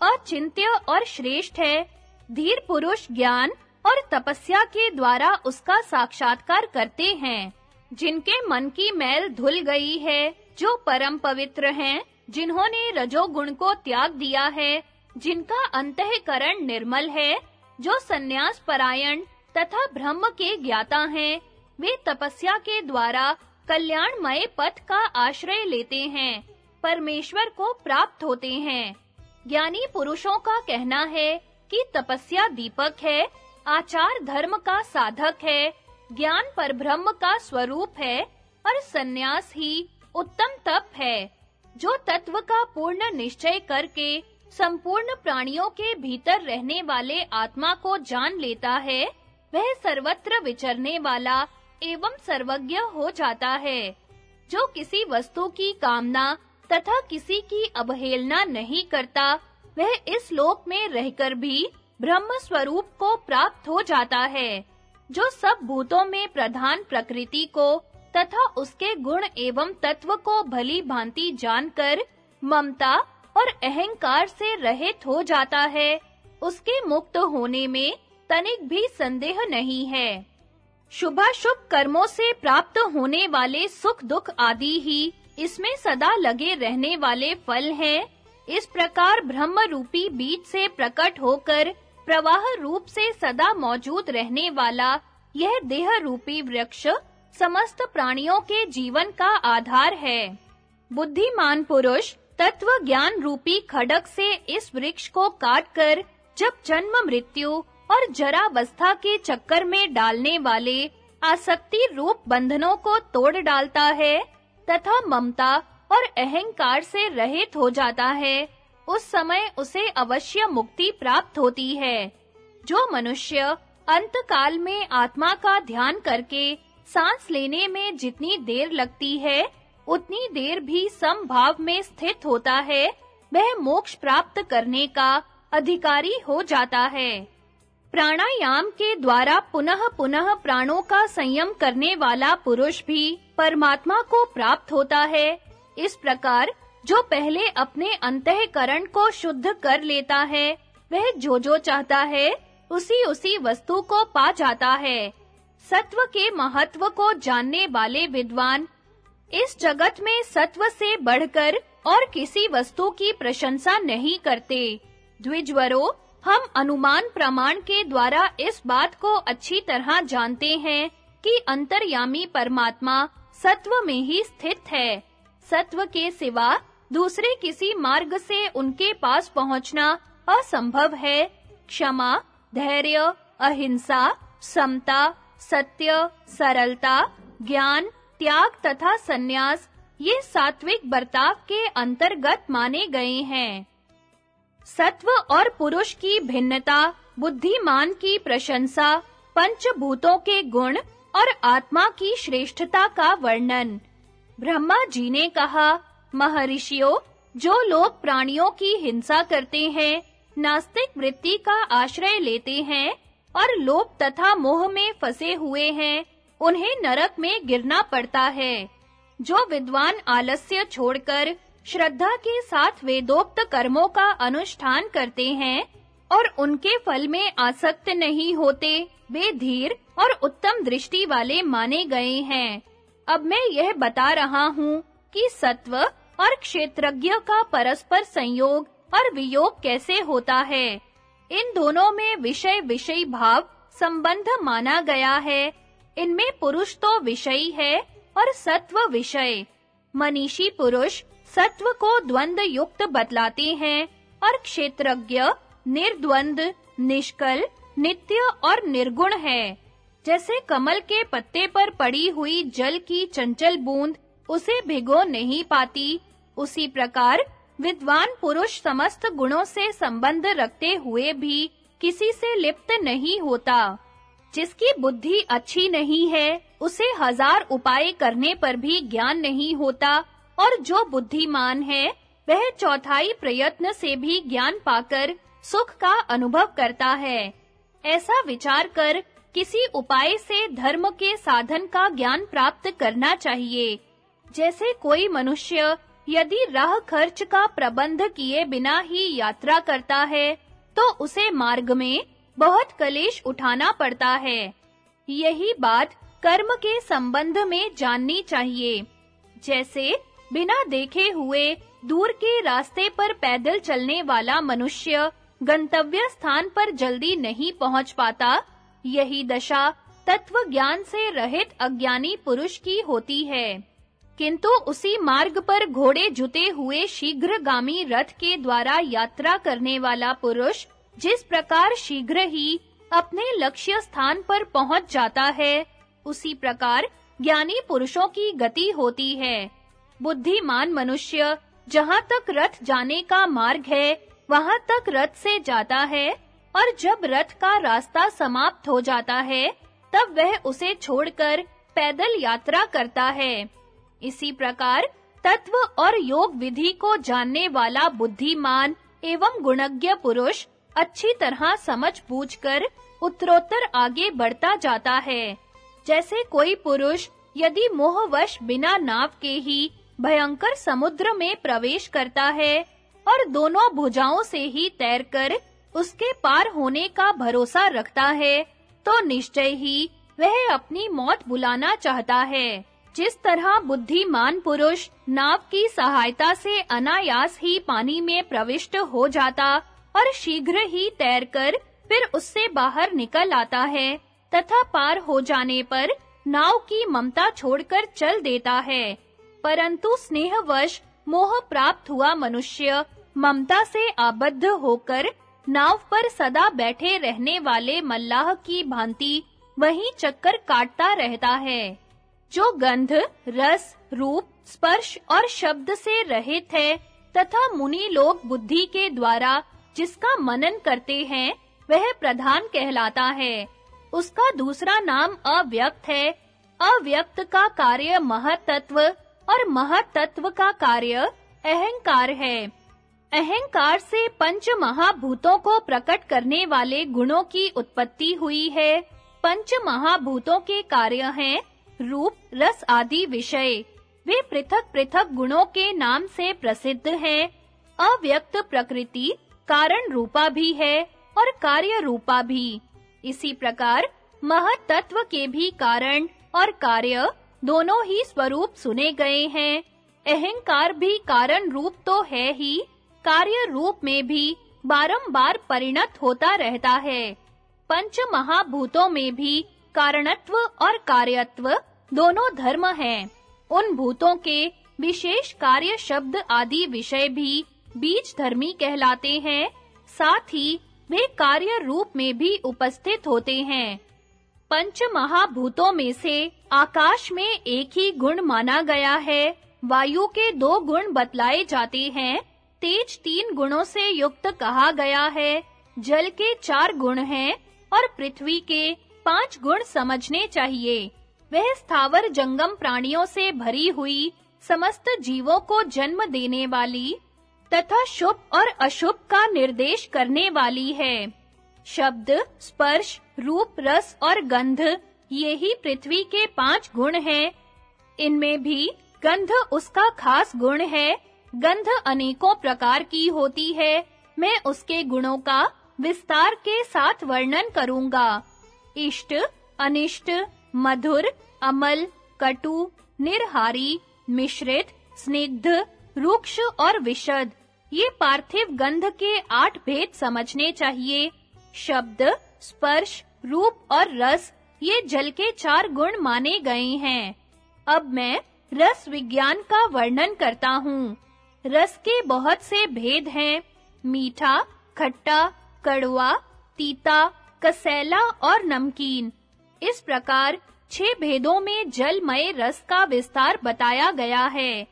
अचिंत्य और श्रेष्ठ है। धीर पुरुष ज्ञान और तपस्या के द्वारा उसका साक्षात्कार करते हैं। जिनके मन की मैल धुल गई है, जो परम पवित्र हैं, जिन्होंने रजोगुण को त्याग दिया है, जिनका अंतःकरण निर्मल है, जो सन्यास परायण तथा ब्रह्म के ज्ञाता हैं, वे तपस्या के द्वारा कल्याणमय पथ का आश्रय लेते हैं, परमेश्वर को प्राप्त होते हैं। ज्ञानी पुरुषों का कहना है कि तपस्या दीपक है आचार धर्म का साधक है, ज्ञान पर ब्रह्म का स्वरूप है, और सन्यास ही उत्तम तप है, जो तत्व का पूर्ण निश्चय करके संपूर्ण प्राणियों के भीतर रहने वाले आत्मा को जान लेता है, वह सर्वत्र विचरने वाला एवं सर्वज्ञ हो जाता है, जो किसी वस्तु की कामना तथा किसी की अवहेलना नहीं करता, वह इस लोक में रहकर भी ब्रह्म स्वरूप को प्राप्त हो जाता है, जो सब भूतों में प्रधान प्रकृति को तथा उसके गुण एवं तत्व को भली भांति जानकर ममता और अहंकार से रहित हो जाता है, उसके मुक्त होने में तनिक भी संदेह नहीं है। शुभाशुभ कर्मों से प्राप्त होने वाले सुख दुख आदि ही इसमें सदा लगे रहने वाले फल हैं। इस प्रकार ब्रह्म रूपी बीज से प्रकट होकर प्रवाह रूप से सदा मौजूद रहने वाला यह देह रूपी वृक्ष समस्त प्राणियों के जीवन का आधार है। बुद्धिमान पुरुष तत्व ज्ञान रूपी खड़क से इस वृक्ष को काटकर जब जन्म मृत्यु और जरावस्था के चक्कर में डालने वाले आसक्ति रूप बंधनों को तोड़ डालता है तथा ममता और अहंकार से रहित हो जाता है उस समय उसे अवश्य मुक्ति प्राप्त होती है। जो मनुष्य अंत काल में आत्मा का ध्यान करके सांस लेने में जितनी देर लगती है, उतनी देर भी समभाव में स्थित होता है, वह मोक्ष प्राप्त करने का अधिकारी हो जाता है। प्राणायाम के द्वारा पुनः पुनः प्राणों का संयम करने वाला पुरुष भी परमात्मा को प्राप्त होता है। इस प्रकार जो पहले अपने अंतःकरण को शुद्ध कर लेता है, वह जो जो चाहता है, उसी उसी वस्तु को पा जाता है। सत्व के महत्व को जानने वाले विद्वान, इस जगत में सत्व से बढ़कर और किसी वस्तु की प्रशंसा नहीं करते। द्विजवरो, हम अनुमान प्रमाण के द्वारा इस बात को अच्छी तरह जानते हैं कि अंतर्यामी परमात्मा सत्व में ही स्थित है। सत्व के सिवा दूसरे किसी मार्ग से उनके पास पहुँचना असंभव है। क्षमा, धैर्य, अहिंसा, समता, सत्य, सरलता, ज्ञान, त्याग तथा सन्यास, ये सात्विक बर्ताव के अंतर्गत माने गए हैं। सत्व और पुरुष की भिन्नता, बुद्धिमान की प्रशंसा, पंचभूतों के गुण और आत्मा की श्रेष्ठता का वर्णन। ब्रह्मा जी ने कहा महर्षियों, जो लोग प्राणियों की हिंसा करते हैं, नास्तिक वृत्ति का आश्रय लेते हैं और लोभ तथा मोह में फंसे हुए हैं, उन्हें नरक में गिरना पड़ता है। जो विद्वान आलस्य छोड़कर श्रद्धा के साथ वेदोक्त कर्मों का अनुष्ठान करते हैं और उनके फल में आसक्त नहीं होते, वे धीर और उत्तम दृष्टि वाले माने गए हैं। अब मैं यह बता रहा हूँ कि सत्व और क्षेत्रज्ञ का परस्पर संयोग और वियोग कैसे होता है? इन दोनों में विषय विषयी भाव संबंध माना गया है। इनमें पुरुष तो विषयी है और सत्व विषय। मनीषी पुरुष सत्व को द्वंद युक्त बतलाते हैं और क्षेत्रज्ञ निर्द्वंद, निष्कल, नित्य और निर्गुण है। जैसे कमल के पत्ते पर पड़ी हुई जल की चंचल बूंद उसे भिगो नहीं पाती उसी प्रकार विद्वान पुरुष समस्त गुणों से संबंध रखते हुए भी किसी से लिप्त नहीं होता। जिसकी बुद्धि अच्छी नहीं है, उसे हज़ार उपाय करने पर भी ज्ञान नहीं होता और जो बुद्धिमान है, वह चौथाई प्रयत्न से भी ज्ञान पाकर सुख का अनुभव करता है। ऐसा विचार कर किसी उपाय से धर्म के साधन का ज्ञान प्राप्त करना चाहिए। जैसे कोई मनुष्य यदि राह खर्च का प्रबंध किए बिना ही यात्रा करता है तो उसे मार्ग में बहुत कलेश उठाना पड़ता है। यही बात कर्म के संबंध में जाननी चाहिए। जैसे बिना देखे हुए दूर के रास्ते पर पैदल चलने वाला मनुष्य गंतव्य स्थान पर जल्दी नहीं पहुँच पाता, यही दशा तत्व ज्ञान से रहित अज्ञानी पुरुष की होती है। किंतु उसी मार्ग पर घोड़े जुते हुए शीघ्रगामी रथ के द्वारा यात्रा करने वाला पुरुष, जिस प्रकार शीघ्र ही अपने लक्ष्य स्थान पर पहुँच जाता है, उसी प्रकार ज्ञानी पुरुषों की गति होती है। बुद्धिमान मनुष्य, जहाँ तक रथ जाने का मार्ग है, वहाँ तक रथ से जाता है, और जब रथ का रास्ता समाप्त हो जाता है, तब वह उसे छोड़कर पैदल यात्रा करता है। इसी प्रकार तत्व और योग विधि को जानने वाला बुद्धिमान एवं गुणज्ञ पुरुष अच्छी तरह समझ बूझकर उत्तरोत्तर आगे बढ़ता जाता है। जैसे कोई पुरुष यदि मोहवश बिना नाव के ही भयंकर समुद्र में प्रवेश करता है और दोनों भुजाओं से ही तैरकर उसके पार होने का भरोसा रखता है तो निश्चय ही वह अपनी मौत बुलाना चाहता है। जिस तरह बुद्धिमान पुरुष नाव की सहायता से अनायास ही पानी में प्रविष्ट हो जाता और शीघ्र ही तैरकर फिर उससे बाहर निकल आता है, तथा पार हो जाने पर नाव की ममता छोड़कर चल देता है। परंतु स्नेहवश मोह प्राप्त हुआ मनुष्य ममता से आबद्ध होकर नाव पर सदा बैठे रहने वाले मल्लाह की भांति वहीं चक्कर काटता रहता है। जो गंध, रस, रूप, स्पर्श और शब्द से रहित है, तथा मुनि लोग बुद्धि के द्वारा जिसका मनन करते हैं, वह प्रधान कहलाता है। उसका दूसरा नाम अव्यक्त है। अव्यक्त का कार्य महतत्व और महतत्व का कार्य अहंकार है। अहंकार से पंच महाभूतों को प्रकट करने वाले गुणों की उत्पत्ति हुई है। पंच महाभूतों के कार्य हैं। रूप, रस आदि विषय। वे पृथक-पृथक गुणों के नाम से प्रसिद्ध हैं। अव्यक्त प्रकृति कारण रूपा भी है और कार्य रूपा भी। इसी प्रकार महत तत्व के भी कारण और कार्य दोनों ही स्वरूप सुने गए हैं। अहंकार भी कारण रूप तो है ही, कार्य रूप में भी बारंबार परिणत होता रहता है। पंच महाभूतों में भी कारणत्व और कार्यत्व दोनों धर्म हैं। उन भूतों के विशेष कार्य शब्द आदि विषय भी बीज धर्मी कहलाते हैं। साथ ही वे कार्य रूप में भी उपस्थित होते हैं। पंच महाभूतों में से आकाश में एक ही गुण माना गया है। वायु के दो गुण बतलाए जाते हैं। तेज तीन गुणों से युक्त कहा गया है। जल के चार गुण हैं और पृथ्वी के पाँच गुण समझने चाहिए। वह स्थावर जंगम प्राणियों से भरी हुई समस्त जीवों को जन्म देने वाली तथा शुभ और अशुभ का निर्देश करने वाली है। शब्द, स्पर्श, रूप, रस और गंध ये ही पृथ्वी के पाँच गुण हैं। इनमें भी गंध उसका खास गुण है। गंध अनेकों प्रकार की होती है। मैं उसके गुणों का विस्तार के साथ वर्णन करूँगा। इष्ट, अनिष्ट मधुर, अमल, कटु, निरहारी, मिश्रित, स्निग्ध, रुक्ष और विशद। ये पार्थिव गंध के आठ भेद समझने चाहिए। शब्द, स्पर्श, रूप और रस, ये जल के चार गुण माने गए हैं। अब मैं रस विज्ञान का वर्णन करता हूँ। रस के बहुत से भेद हैं। मीठा, खट्टा, कड़वा, तीता, कसैला और नमकीन। इस प्रकार छह भेदों में जलमय रस का विस्तार बताया गया है।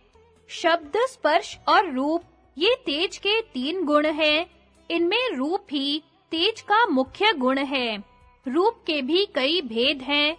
शब्द, स्पर्श और रूप, ये तेज के तीन गुण हैं। इनमें रूप ही तेज का मुख्य गुण है। रूप के भी कई भेद हैं।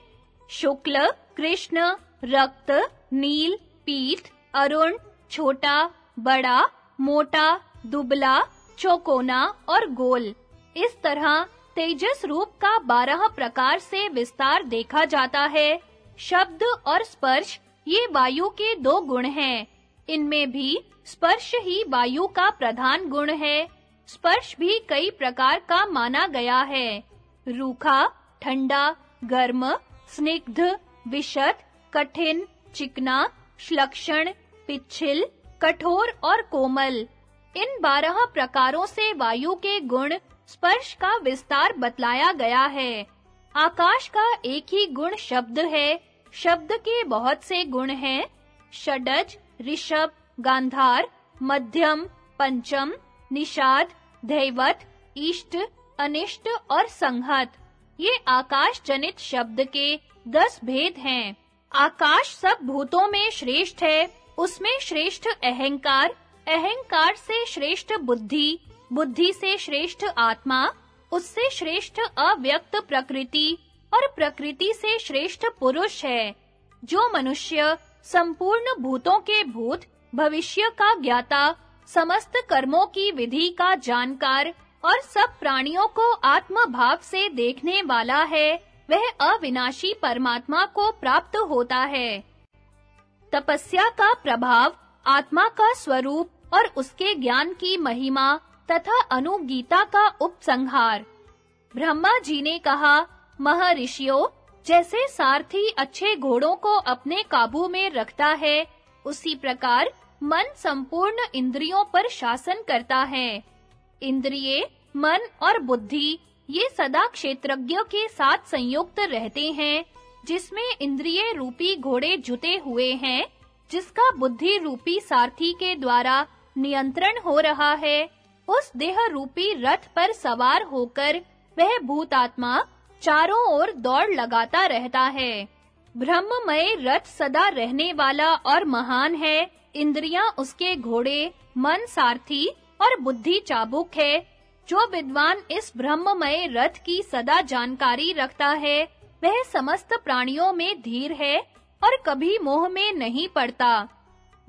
शुक्ल, कृष्ण, रक्त, नील पीत अरुण, छोटा, बड़ा, मोटा, दुबला, चौकोना और गोल। इस तरह तेजस रूप का बारह प्रकार से विस्तार देखा जाता है। शब्द और स्पर्श ये वायु के दो गुण हैं। इनमें भी स्पर्श ही वायु का प्रधान गुण है। स्पर्श भी कई प्रकार का माना गया है। रूखा, ठंडा, गर्म, स्निग्ध विशद कठिन, चिकना, श्लक्षण, पिच्छिल, कठोर और कोमल। इन बारह प्रकारों से वायु के गुण स्पर्श का विस्तार बतलाया गया है। आकाश का एक ही गुण शब्द है। शब्द के बहुत से गुण हैं। षडज, ऋषभ, गांधार, मध्यम, पंचम, निषाद, धैवत, इष्ट, अनिष्ट और संहत। ये आकाश जनित शब्द के दस भेद हैं। आकाश सब भूतों में श्रेष्ठ है। उसमें श्रेष्ठ अहंकार अहंकार से श्रेष्ठ बुद्धि बुद्धि से श्रेष्ठ आत्मा, उससे श्रेष्ठ अव्यक्त प्रकृति और प्रकृति से श्रेष्ठ पुरुष है, जो मनुष्य, संपूर्ण भूतों के भूत, भविष्य का ज्ञाता, समस्त कर्मों की विधि का जानकार और सब प्राणियों को आत्म भाव से देखने वाला है, वह अविनाशी परमात्मा को प्राप्त होता है। तपस्या का प्रभाव आत्मा का स्वरूप और उसके ज्ञान की महिमा तथा अनुगीता का उपसंहार। ब्रह्मा जी ने कहा, महर्षियों, जैसे सारथी अच्छे घोड़ों को अपने काबू में रखता है, उसी प्रकार मन संपूर्ण इंद्रियों पर शासन करता है। इंद्रिय, मन और बुद्धि, ये सदा क्षेत्रज्ञ के साथ संयुक्त रहते हैं, जिसमें इंद्रिय रूपी घोड़े जुटे हुए हैं, जिसका बुद्धि रूपी सारथी के द्वारा नियंत्रण हो रहा है। उस देह रूपी रथ पर सवार होकर वह भूतात्मा चारों ओर दौड़ लगाता रहता है। ब्रह्ममय रथ सदा रहने वाला और महान है। इंद्रियाँ उसके घोड़े, मन सारथी और बुद्धि चाबुक है। जो विद्वान इस ब्रह्ममय रथ की सदा जानकारी रखता है, वह समस्त प्राणियों में धीर है और कभी मोह में नहीं पड़ता।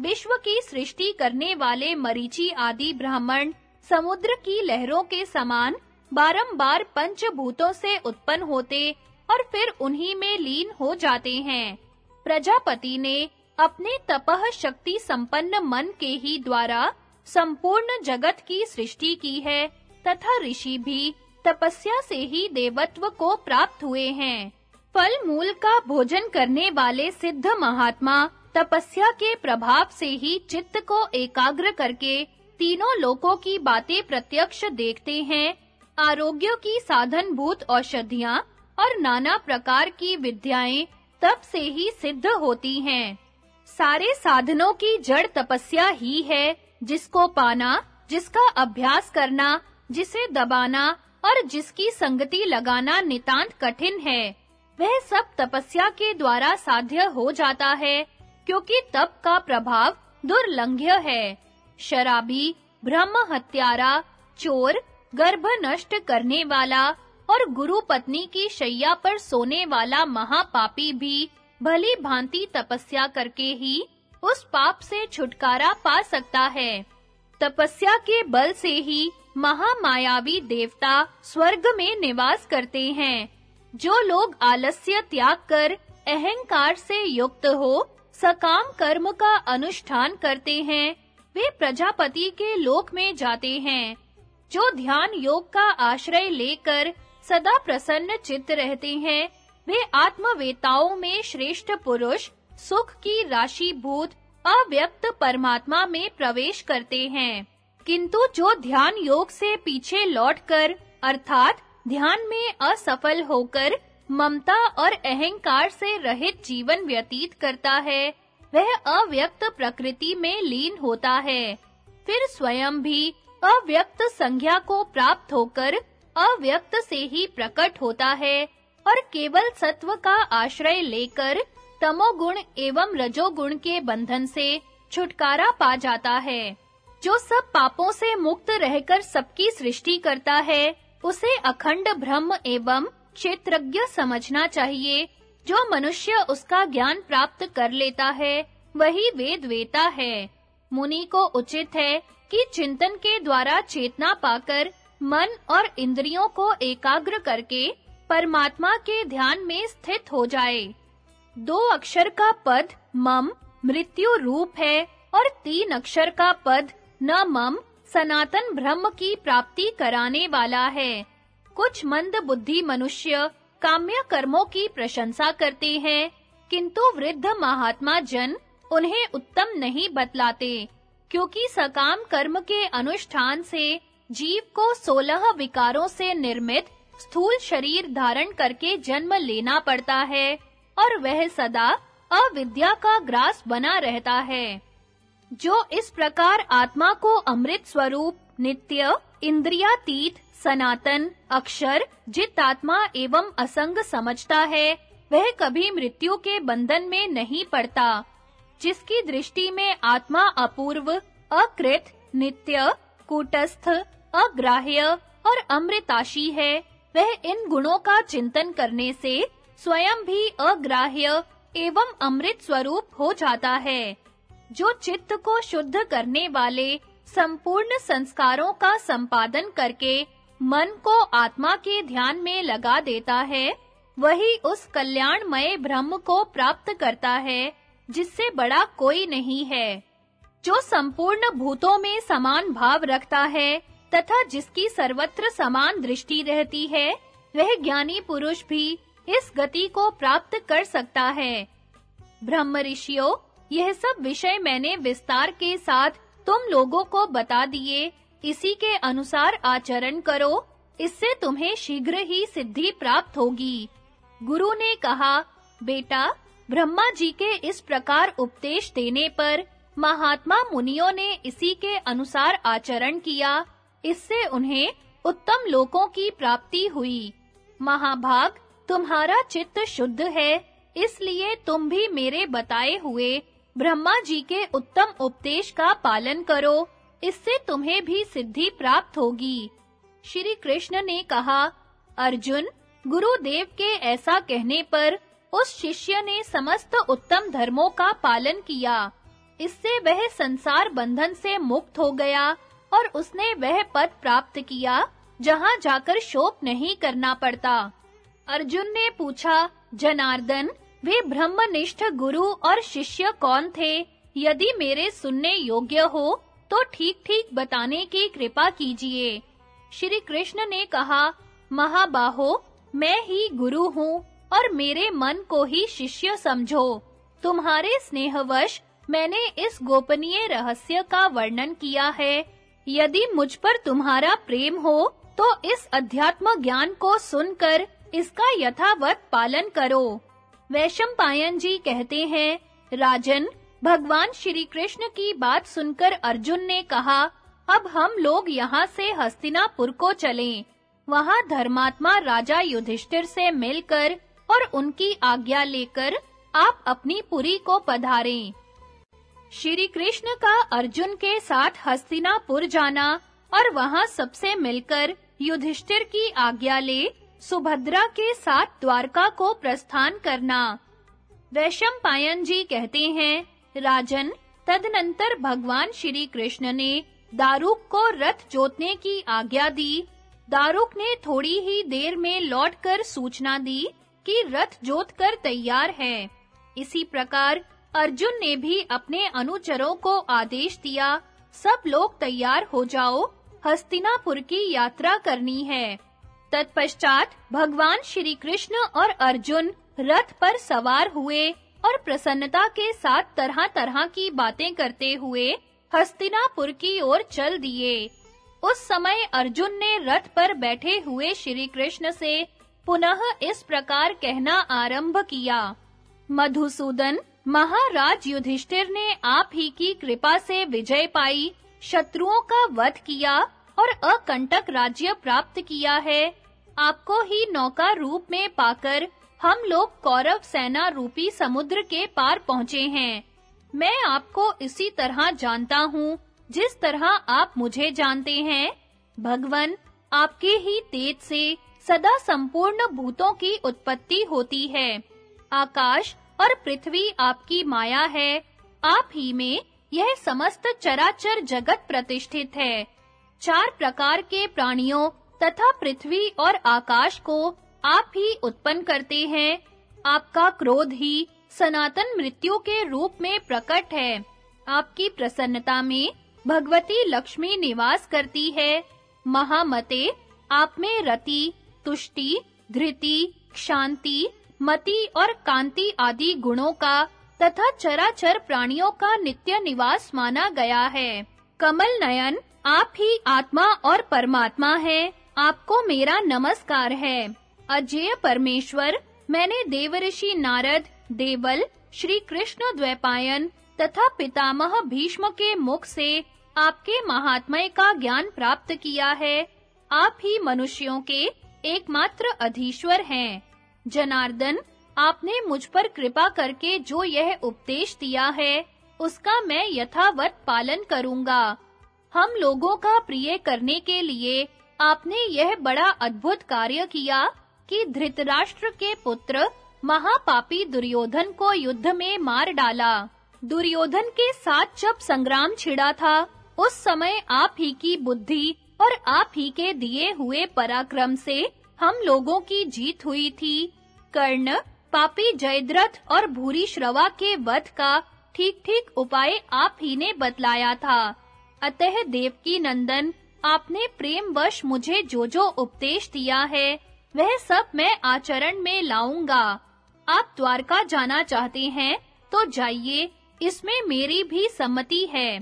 विश्व की सृष्टि करने वाले मरीचि आदि ब्राह्मण समुद्र की लहरों के समान बारंबार पंचभूतों से उत्पन्न होते और फिर उन्हीं में लीन हो जाते हैं। प्रजापति ने अपने तपह शक्ति संपन्न मन के ही द्वारा संपूर्ण जगत की सृष्टि की है तथा ऋषि भी तपस्या से ही देवत्व को प्राप्त हुए हैं। फल मूल का भोजन करने वाले सिद्ध महात्मा तपस्या के प्रभाव से ही चित्त को एकाग्र करके तीनों लोकों की बातें प्रत्यक्ष देखते हैं। आरोग्य की साधन भूत औषधियाँ और नाना प्रकार की विद्याएँ तब से ही सिद्ध होती हैं। सारे साधनों की जड़ तपस्या ही है, जिसको पाना, जिसका अभ्यास करना, जिसे दबाना और जिसकी संगति लगाना नितांत कठिन है। वह सब तपस्या के द्वारा साध्य हो जाता है, क्योंकि तप का प्रभाव दुर्लंघ्य है। शराबी, ब्रह्म हत्यारा, चोर, गर्भ नष्ट करने वाला और गुरु पत्नी की शैया पर सोने वाला महापापी भी भली भांति तपस्या करके ही उस पाप से छुटकारा पा सकता है। तपस्या के बल से ही महामायावी देवता स्वर्ग में निवास करते हैं, जो लोग आलस्य त्याग कर अहंकार से युक्त हो, सकाम कर्म का अनुष्ठान करते हैं वे प्रजापति के लोक में जाते हैं, जो ध्यान योग का आश्रय लेकर सदा प्रसन्न चित्त रहते हैं। वे आत्मवेताओं में श्रेष्ठ पुरुष, सुख की राशि भूत अव्यक्त परमात्मा में प्रवेश करते हैं। किंतु जो ध्यान योग से पीछे लौटकर, अर्थात ध्यान में असफल होकर, ममता और अहंकार से रहित जीवन व्यतीत करता है वह अव्यक्त प्रकृति में लीन होता है। फिर स्वयं भी अव्यक्त संज्ञा को प्राप्त होकर अव्यक्त से ही प्रकट होता है और केवल सत्व का आश्रय लेकर तमोगुण एवं रजोगुण के बंधन से छुटकारा पा जाता है। जो सब पापों से मुक्त रहकर सबकी सृष्टि करता है, उसे अखंड ब्रह्म एवं क्षेत्रज्ञ समझना चाहिए जो मनुष्य उसका ज्ञान प्राप्त कर लेता है, वही वेद वेता है। मुनि को उचित है कि चिंतन के द्वारा चेतना पाकर मन और इंद्रियों को एकाग्र करके परमात्मा के ध्यान में स्थित हो जाए। दो अक्षर का पद मम, मृत्यु रूप है, और तीन अक्षर का पद न मम, सनातन ब्रह्म की प्राप्ति कराने वाला है। कुछ मंद बुद्धि मनुष्य काम्य कर्मों की प्रशंसा करते हैं, किंतु वृद्ध महात्मा जन उन्हें उत्तम नहीं बतलाते, क्योंकि सकाम कर्म के अनुष्ठान से जीव को सोलह विकारों से निर्मित स्थूल शरीर धारण करके जन्म लेना पड़ता है, और वह सदा अविद्या का ग्रास बना रहता है। जो इस प्रकार आत्मा को अमृत स्वरूप, नित्य, इंद्रियातीत सनातन, अक्षर जित आत्मा एवं असंग समझता है। वह कभी मृत्यु के बंधन में नहीं पड़ता, जिसकी दृष्टि में आत्मा अपूर्व, अकृत, नित्य, कूटस्थ, अग्राह्य और अमृताशी है। वह इन गुणों का चिंतन करने से स्वयं भी अग्राह्य एवं अमृत स्वरूप हो जाता है, जो चित्त को शुद्ध करने वाले संपूर्ण संस्कारों का संपादन करके मन को आत्मा के ध्यान में लगा देता है, वही उस कल्याणमय ब्रह्म को प्राप्त करता है, जिससे बड़ा कोई नहीं है। जो संपूर्ण भूतों में समान भाव रखता है, तथा जिसकी सर्वत्र समान दृष्टि रहती है, वह ज्ञानी पुरुष भी इस गति को प्राप्त कर सकता है। ब्रह्म ऋषियों, यह सब विषय मैंने विस्तार के साथ तुम लोगों को बता दिए इसी के अनुसार आचरण करो। इससे तुम्हें शीघ्र ही सिद्धि प्राप्त होगी। गुरु ने कहा, बेटा, ब्रह्मा जी के इस प्रकार उपदेश देने पर महात्मा मुनियों ने इसी के अनुसार आचरण किया। इससे उन्हें उत्तम लोकों की प्राप्ति हुई। महाभाग, तुम्हारा चित्त शुद्ध है, इसलिए तुम भी मेरे बताए हुए ब्रह्मा जी के उत्तम उपदेश का पालन करो। इससे तुम्हें भी सिद्धि प्राप्त होगी। श्री कृष्ण ने कहा, अर्जुन, गुरुदेव के ऐसा कहने पर उस शिष्य ने समस्त उत्तम धर्मों का पालन किया। इससे वह संसार बंधन से मुक्त हो गया और उसने वह पद प्राप्त किया, जहाँ जाकर शोक नहीं करना पड़ता। अर्जुन ने पूछा, जनार्दन, वे ब्रह्मनिष्ठ गुरु और शिष्य कौन थे? यदि मेरे सुनने योग्य हो तो ठीक-ठीक बताने की कृपा कीजिए। श्री कृष्ण ने कहा, महाबाहो, मैं ही गुरु हूँ और मेरे मन को ही शिष्य समझो। तुम्हारे स्नेहवश मैंने इस गोपनीय रहस्य का वर्णन किया है। यदि मुझ पर तुम्हारा प्रेम हो तो इस अध्यात्म ज्ञान को सुनकर इसका यथावत पालन करो। वैशंपायन जी कहते हैं, राजन भगवान श्री कृष्ण की बात सुनकर अर्जुन ने कहा, अब हम लोग यहाँ से हस्तिनापुर को चलें। वहाँ धर्मात्मा राजा युधिष्ठिर से मिलकर और उनकी आज्ञा लेकर आप अपनी पुरी को पधारें। श्री कृष्ण का अर्जुन के साथ हस्तिनापुर जाना और वहाँ सबसे मिलकर युधिष्ठिर की आज्ञा ले सुभद्रा के साथ द्वारका को प्रस्थान करना। वैशंपायन जी कहते हैं राजन तदनंतर भगवान श्री कृष्ण ने दारुक को रथ जोतने की आज्ञा दी। दारुक ने थोड़ी ही देर में लौटकर सूचना दी कि रथ जोत कर तैयार है। इसी प्रकार अर्जुन ने भी अपने अनुचरों को आदेश दिया, सब लोग तैयार हो जाओ, हस्तिनापुर की यात्रा करनी है। तत्पश्चात भगवान श्री कृष्ण और अर्जुन रथ पर सवार हुए। और प्रसन्नता के साथ तरह-तरह की बातें करते हुए हस्तिनापुर की ओर चल दिए। उस समय अर्जुन ने रथ पर बैठे हुए श्री कृष्ण से पुनः इस प्रकार कहना आरंभ किया। मधुसूदन, महाराज युधिष्ठिर ने आप ही की कृपा से विजय पाई, शत्रुओं का वध किया और अकंटक राज्य प्राप्त किया है। आपको ही नौका रूप में पाकर हम लोग कौरव सेना रूपी समुद्र के पार पहुँचे हैं। मैं आपको इसी तरह जानता हूँ, जिस तरह आप मुझे जानते हैं। भगवन, आपके ही तेज से सदा संपूर्ण भूतों की उत्पत्ति होती है। आकाश और पृथ्वी आपकी माया है। आप ही में यह समस्त चराचर जगत प्रतिष्ठित है। चार प्रकार के प्राणियों तथा पृथ्वी और आकाश को आप ही उत्पन्न करते हैं। आपका क्रोध ही सनातन मृत्यु के रूप में प्रकट है। आपकी प्रसन्नता में भगवती लक्ष्मी निवास करती है। महामते, आप में रति, तुष्टि, धृति, शांति, मति और कांति आदि गुणों का तथा चराचर प्राणियों का नित्य निवास माना गया है। कमल नयन, आप ही आत्मा और परमात्मा हैं। आपको मेरा नमस्कार है। अजय परमेश्वर, मैंने देवऋषि नारद, देवल श्री कृष्ण द्वैपायन तथा पितामह भीष्म के मुख से आपके महात्मय का ज्ञान प्राप्त किया है। आप ही मनुष्यों के एकमात्र अधीश्वर हैं। जनार्दन, आपने मुझ पर कृपा करके जो यह उपदेश दिया है, उसका मैं यथावत पालन करूँगा। हम लोगों का प्रिय करने के लिए आपने यह बड़ा अद्भुत कार्य किया कि धृतराष्ट्र के पुत्र महापापी दुर्योधन को युद्ध में मार डाला। दुर्योधन के साथ जब संग्राम छिड़ा था, उस समय आप ही की बुद्धि और आप ही के दिए हुए पराक्रम से हम लोगों की जीत हुई थी। कर्ण, पापी जयद्रथ और भूरी श्रवा के वध का ठीक-ठीक उपाय आप ही ने बतलाया था। अतः देवकी नंदन आपने प्रेम वश मुझे जो जो उपदेश दिया है वह सब मैं आचरण में लाऊँगा। आप द्वारका जाना चाहते हैं तो जाइए, इसमें मेरी भी सम्मति है।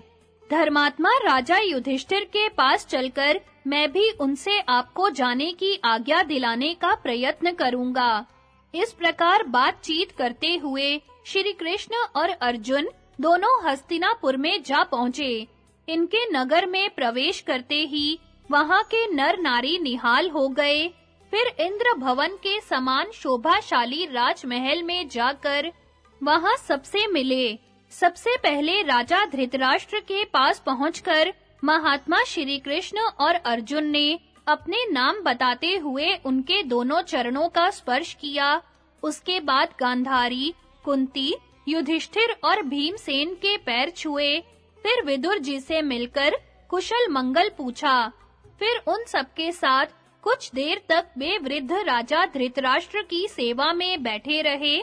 धर्मात्मा राजा युधिष्ठिर के पास चलकर मैं भी उनसे आपको जाने की आज्ञा दिलाने का प्रयत्न करूँगा। इस प्रकार बातचीत करते हुए श्री कृष्ण और अर्जुन दोनों हस्तिनापुर में जा पहुँचे। इनके नगर में प्रवेश करते ही वहाँ के नर नारी निहाल हो गए। फिर इंद्र भवन के समान शोभाशाली राजमहल में जाकर वहाँ सबसे मिले। सबसे पहले राजा धृतराष्ट्र के पास पहुंचकर महात्मा श्री कृष्ण और अर्जुन ने अपने नाम बताते हुए उनके दोनों चरणों का स्पर्श किया। उसके बाद गांधारी, कुंती, युधिष्ठिर और भीमसेन के पैर छुए। फिर विदुर जी से मिलकर कुशल मंगल पूछा। फिर उन सबके साथ कुछ देर तक वे वृद्ध राजा धृतराष्ट्र की सेवा में बैठे रहे।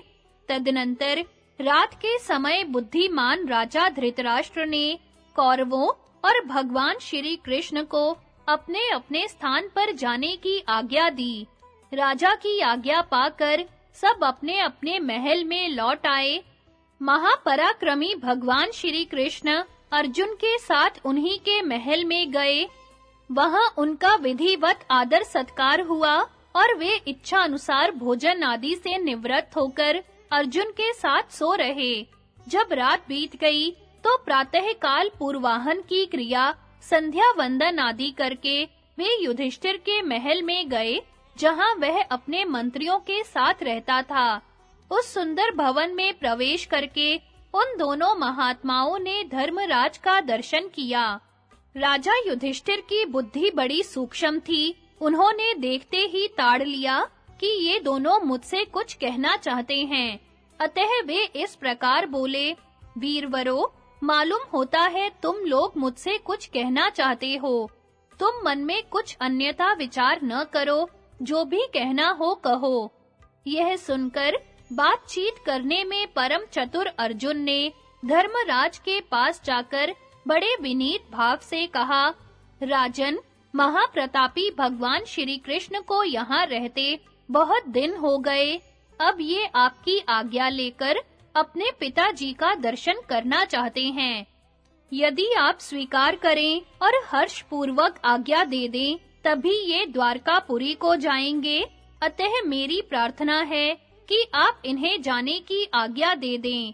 तदनंतर रात के समय बुद्धिमान राजा धृतराष्ट्र ने कौरवों और भगवान श्री कृष्ण को अपने-अपने स्थान पर जाने की आज्ञा दी। राजा की आज्ञा पाकर सब अपने-अपने महल में लौट आए। महापराक्रमी भगवान श्री कृष्ण अर्जुन के साथ उन्हीं के महल में गए। वहाँ उनका विधिवत आदर सत्कार हुआ और वे इच्छा अनुसार भोजन आदि से निवृत्त होकर अर्जुन के साथ सो रहे। जब रात बीत गई तो प्रातः काल पूर्वाहन की क्रिया, संध्या वंदन आदि करके वे युधिष्ठिर के महल में गए, जहाँ वह अपने मंत्रियों के साथ रहता था। उस सुंदर भवन में प्रवेश करके उन दोनों महात्माओं ने धर्मराज का दर्शन किया। राजा युधिष्ठिर की बुद्धि बड़ी सूक्ष्म थी। उन्होंने देखते ही ताड़ लिया कि ये दोनों मुझसे कुछ कहना चाहते हैं। अतः वे इस प्रकार बोले, वीरवरो, मालूम होता है तुम लोग मुझसे कुछ कहना चाहते हो। तुम मन में कुछ अन्यथा विचार न करो, जो भी कहना हो कहो। यह सुनकर बातचीत करने में परम चतुर अर्जुन ने धर्मराज के पास जाकर बड़े विनीत भाव से कहा, राजन, महाप्रतापी भगवान श्री कृष्ण को यहाँ रहते बहुत दिन हो गए। अब ये आपकी आज्ञा लेकर अपने पिताजी का दर्शन करना चाहते हैं। यदि आप स्वीकार करें और हर्ष पूर्वक आज्ञा दे दें, तभी ये द्वारकापुरी को जाएँगे। अतः मेरी प्रार्थना है कि आप इन्हें जाने की आज्ञा दे दें।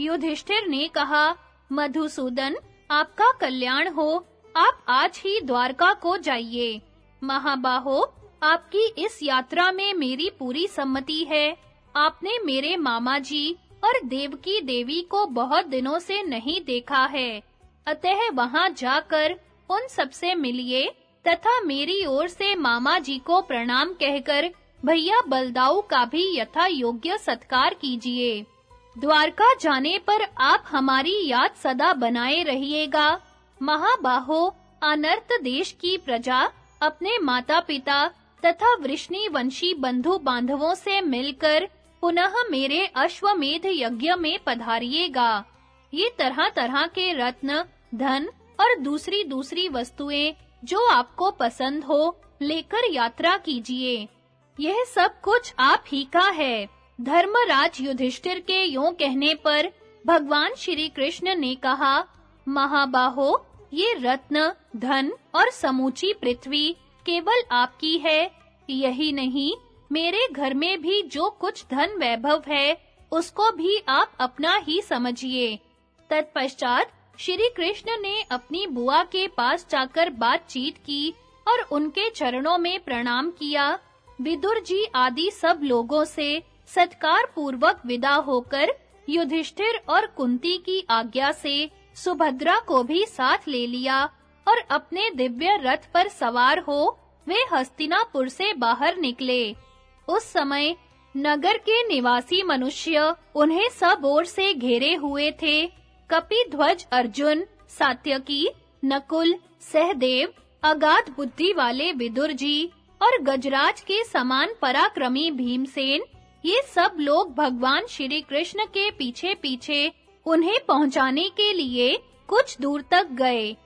युधिष्ठिर ने कहा, मधुसूदन आपका कल्याण हो, आप आज ही द्वारका को जाइए। महाबाहो, आपकी इस यात्रा में मेरी पूरी सम्मति है। आपने मेरे मामा जी और देवकी देवी को बहुत दिनों से नहीं देखा है। अतः वहाँ जाकर उन सबसे मिलिए तथा मेरी ओर से मामा जी को प्रणाम कहकर भैया बलदाऊ का भी यथा योग्य सत्कार कीजिए। द्वारका जाने पर आप हमारी याद सदा बनाए रहिएगा। महाबाहो, अनर्थ देश की प्रजा, अपने माता-पिता तथा वृष्णि वंशी बंधु बांधवों से मिलकर पुनः मेरे अश्वमेध यज्ञ में पधारिएगा। ये तरह-तरह के रत्न, धन और दूसरी दूसरी वस्तुएँ जो आपको पसंद हो, लेकर यात्रा कीजिए। यह सब कुछ आप ही का है। धर्मराज युधिष्ठिर के यों कहने पर भगवान श्री कृष्ण ने कहा, महाबाहो, ये रत्न, धन और समूची पृथ्वी केवल आपकी है। यही नहीं, मेरे घर में भी जो कुछ धन वैभव है, उसको भी आप अपना ही समझिए। तत्पश्चात श्री कृष्ण ने अपनी बुआ के पास जाकर बातचीत की और उनके चरणों में प्रणाम किया। विदुर जी आदि सब लोगों से सत्कार पूर्वक विदा होकर युधिष्ठिर और कुंती की आज्ञा से सुभद्रा को भी साथ ले लिया और अपने दिव्य रथ पर सवार हो वे हस्तिनापुर से बाहर निकले। उस समय नगर के निवासी मनुष्य उन्हें सब ओर से घेरे हुए थे। कपिध्वज अर्जुन, सात्यकी, नकुल, सहदेव, अगाध बुद्धि वाले विदुर जी और गजराज के समान पराक्रमी भीमसेन ये सब लोग भगवान श्री कृष्ण के पीछे-पीछे उन्हें पहुँचाने के लिए कुछ दूर तक गए।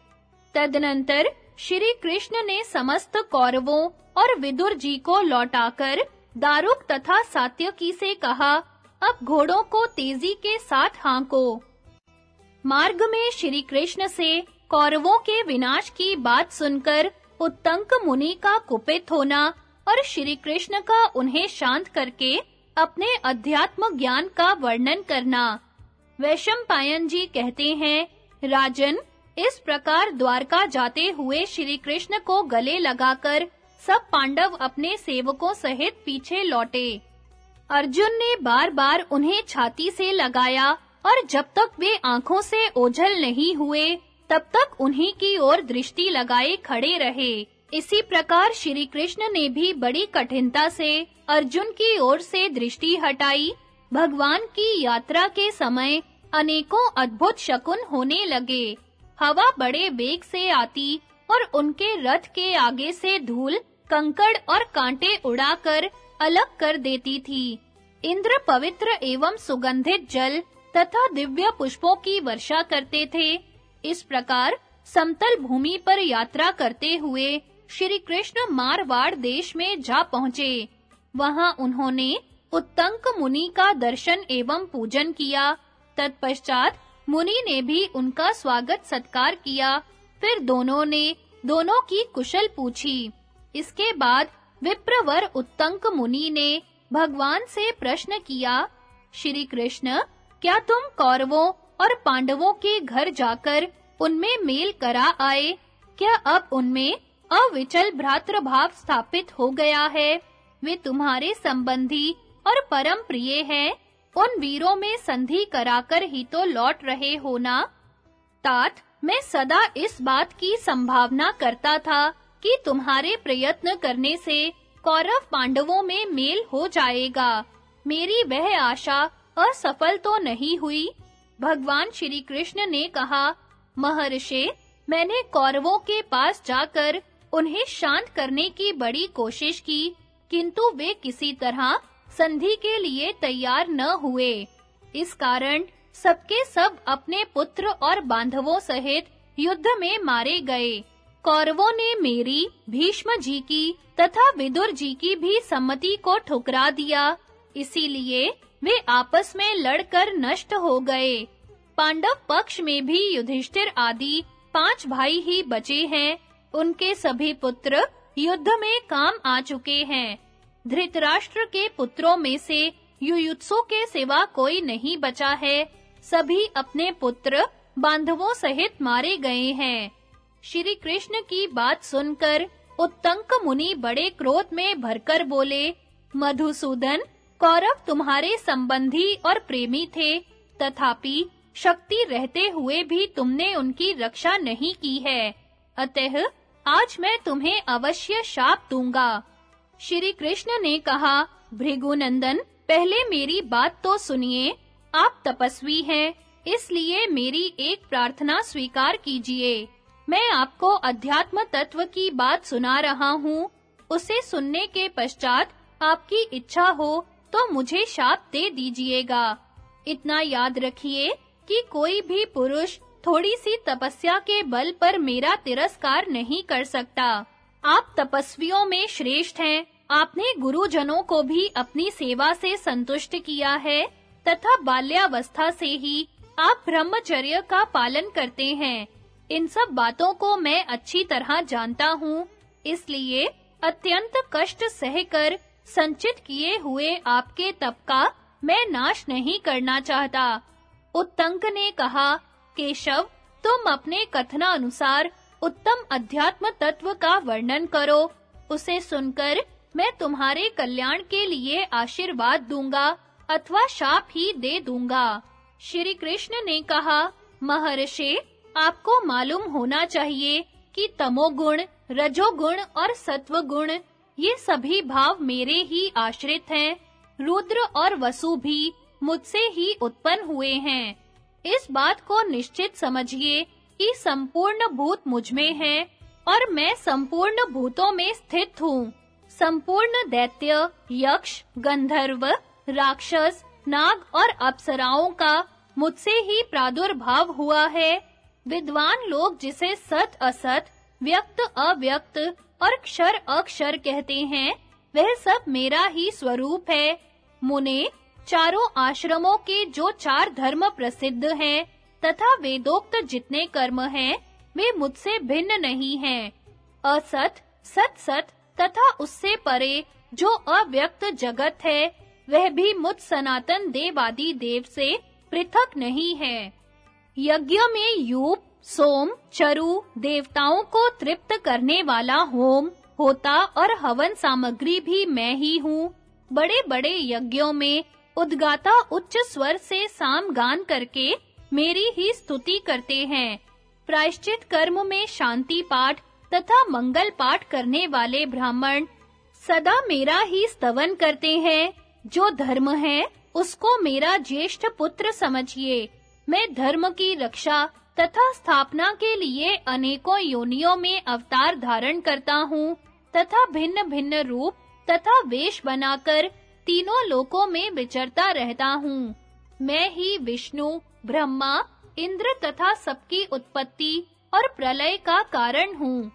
तदनंतर श्री कृष्ण ने समस्त कौरवों और विदुर जी को लौटाकर दारुक तथा सात्यकी से कहा, अब घोड़ों को तेज़ी के साथ हांको। मार्ग में श्री कृष्ण से कौरवों के विनाश की बात सुनकर उत्तंक मुनि का कुपित होना और श्री कृष्ण का उन्हें शांत करके अपने अध्यात्म ज्ञान का वर्णन करना। वैशंपायन जी कहते हैं, राजन, इस प्रकार द्वारका जाते हुए श्री कृष्ण को गले लगाकर सब पांडव अपने सेवकों सहित पीछे लौटे। अर्जुन ने बार-बार उन्हें छाती से लगाया और जब तक वे आँखों से ओझल नहीं हुए, तब तक उन्हीं की ओर दृष्टि लगाए खड़े रहे। इसी प्रकार श्री कृष्ण ने भी बड़ी कठिनता से अर्जुन की ओर से दृष्टि हटाई। भगवान की यात्रा के समय अनेकों अद्भुत शकुन होने लगे। हवा बड़े वेग से आती और उनके रथ के आगे से धूल, कंकड़ और कांटे उड़ाकर अलग कर देती थी। इंद्र पवित्र एवं सुगंधित जल तथा दिव्य पुष्पों की वर्षा करते थे। इस प्रकार समतल भूमि पर यात्रा करते हुए श्री कृष्ण मारवाड़ देश में जा पहुँचे। वहाँ उन्होंने उत्तंक मुनि का दर्शन एवं पूजन किया। तत्पश्चात मुनि ने भी उनका स्वागत सत्कार किया। फिर दोनों ने दोनों की कुशल पूछी। इसके बाद विप्रवर उत्तंक मुनि ने भगवान से प्रश्न किया, श्री कृष्ण, क्या तुम कौरवों और पांडवों के घर जाकर उनमें मेल करा आए? क्या अब उनमें अविचल भ्रातृभाव स्थापित हो गया है। वे तुम्हारे संबंधी और परम प्रिय हैं। उन वीरों में संधि कराकर ही तो लौट रहे हो ना? तात, मैं सदा इस बात की संभावना करता था कि तुम्हारे प्रयत्न करने से कौरव पांडवों में मेल हो जाएगा। मेरी वह आशा असफल तो नहीं हुई। भगवान श्री कृष्ण ने कहा, महर्षि, मैंने कौरवों के पास जाकर उन्हें शांत करने की बड़ी कोशिश की, किंतु वे किसी तरह संधि के लिए तैयार न हुए। इस कारण सबके सब अपने पुत्र और बांधवों सहित युद्ध में मारे गए। कौरवों ने मेरी, भीष्म जी की तथा विदुर जी की भी सम्मति को ठुकरा दिया। इसीलिए वे आपस में लड़कर नष्ट हो गए। पांडव पक्ष में भी युधिष्ठिर आदि पाँच भाई ही बचे हैं। उनके सभी पुत्र युद्ध में काम आ चुके हैं। धृतराष्ट्र के पुत्रों में से युयुत्सु के सिवा कोई नहीं बचा है। सभी अपने पुत्र बांधवों सहित मारे गए हैं। श्री कृष्ण की बात सुनकर उत्तंक मुनि बड़े क्रोध में भरकर बोले, मधुसूदन, कौरव तुम्हारे संबंधी और प्रेमी थे। तथापि शक्ति रहते हुए भी तुमने उनकी रक्षा नहीं की है। अतः आज मैं तुम्हें अवश्य शाप दूँगा। श्री कृष्ण ने कहा, भृगुनंदन, पहले मेरी बात तो सुनिए। आप तपस्वी हैं, इसलिए मेरी एक प्रार्थना स्वीकार कीजिए। मैं आपको अध्यात्म तत्व की बात सुना रहा हूँ। उसे सुनने के पश्चात आपकी इच्छा हो तो मुझे शाप दे दीजिएगा। इतना याद रखिए कि कोई भी पुरुष थोड़ी सी तपस्या के बल पर मेरा तिरस्कार नहीं कर सकता। आप तपस्वियों में श्रेष्ठ हैं। आपने गुरुजनों को भी अपनी सेवा से संतुष्ट किया है, तथा बाल्यावस्था से ही आप ब्रह्मचर्य का पालन करते हैं। इन सब बातों को मैं अच्छी तरह जानता हूँ, इसलिए अत्यंत कष्ट सहकर संचित किए हुए आपके तप का मैं नाश नहीं करना चाहता। उत्तंक ने कहा केशव, तुम अपने कथना अनुसार उत्तम अध्यात्म तत्व का वर्णन करो। उसे सुनकर मैं तुम्हारे कल्याण के लिए आशीर्वाद दूँगा अथवा शाप ही दे दूँगा। श्री कृष्ण ने कहा, महर्षि, आपको मालूम होना चाहिए कि तमोगुण, रजोगुण और सत्वगुण, ये सभी भाव मेरे ही आश्रित हैं। रुद्र और वसु भी मुझसे ही उत्पन्न हुए हैं। इस बात को निश्चित समझिए कि संपूर्ण भूत मुझमें है और मैं संपूर्ण भूतों में स्थित हूँ। संपूर्ण दैत्य, यक्ष, गंधर्व, राक्षस, नाग और अप्सराओं का मुझसे ही प्रादुर्भाव हुआ है। विद्वान लोग जिसे सत असत, व्यक्त अव्यक्त और क्षर अक्षर कहते हैं, वह सब मेरा ही स्वरूप है। मुने चारों आश्रमों के जो चार धर्म प्रसिद्ध हैं, तथा वेदोक्त जितने कर्म हैं, वे मुझसे भिन्न नहीं हैं। असत सत सत तथा उससे परे जो अव्यक्त जगत है, वह भी मुझ सनातन देवादि देव से पृथक नहीं है। यज्ञ में यूप, सोम, चरु देवताओं को तृप्त करने वाला होम, होता और हवन सामग्री भी मैं ही हूँ। बड़े-बड़े यज्ञों में उद्गाता उच्च स्वर से साम गान करके मेरी ही स्तुति करते हैं। प्रायश्चित कर्म में शांति पाठ तथा मंगल पाठ करने वाले ब्राह्मण सदा मेरा ही स्तवन करते हैं। जो धर्म है, उसको मेरा ज्येष्ठ पुत्र समझिए। मैं धर्म की रक्षा तथा स्थापना के लिए अनेकों योनियों में अवतार धारण करता हूँ तथा भिन्न-भिन्न रूप तथा वेश बनाकर तीनों लोकों में विचरता रहता हूँ। मैं ही विष्णु, ब्रह्मा, इंद्र तथा सबकी उत्पत्ति और प्रलय का कारण हूँ।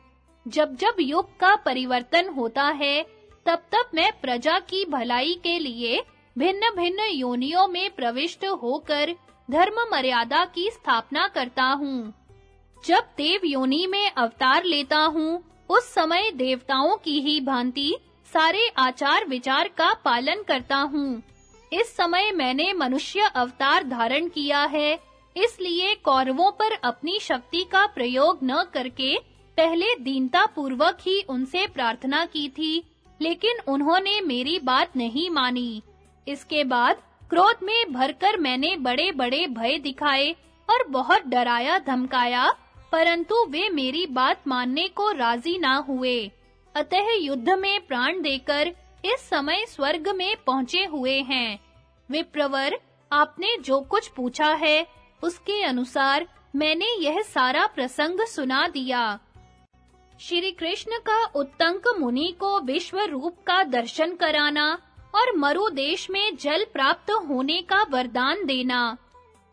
जब-जब युग का परिवर्तन होता है तब-तब मैं प्रजा की भलाई के लिए भिन्न-भिन्न योनियों में प्रविष्ट होकर धर्म मर्यादा की स्थापना करता हूँ। जब देव योनि में अवतार लेता हूँ, उस समय देवताओं की ही भांति सारे आचार विचार का पालन करता हूँ। इस समय मैंने मनुष्य अवतार धारण किया है, इसलिए कौरवों पर अपनी शक्ति का प्रयोग न करके पहले दीनता पूर्वक ही उनसे प्रार्थना की थी, लेकिन उन्होंने मेरी बात नहीं मानी। इसके बाद क्रोध में भरकर मैंने बड़े-बड़े भय दिखाए और बहुत डराया धमकाया, परंतु वे मेरी बात मानने को राज़ी ना हुए। अतः युद्ध में प्राण देकर इस समय स्वर्ग में पहुँचे हुए हैं। विप्रवर, आपने जो कुछ पूछा है, उसके अनुसार मैंने यह सारा प्रसंग सुना दिया। श्री कृष्ण का उत्तंक मुनि को विश्व रूप का दर्शन कराना और मरु देश में जल प्राप्त होने का वरदान देना।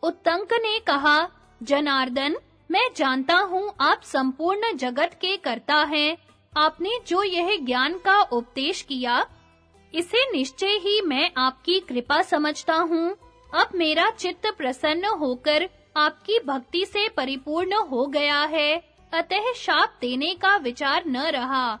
उत्तंक ने कहा, जनार्दन, मैं जानता हूँ आप संपूर्ण जगत के कर्ता हैं आपने जो यह ज्ञान का उपदेश किया, इसे निश्चय ही मैं आपकी कृपा समझता हूँ। अब मेरा चित्त प्रसन्न होकर आपकी भक्ति से परिपूर्ण हो गया है। अतः शाप देने का विचार न रहा।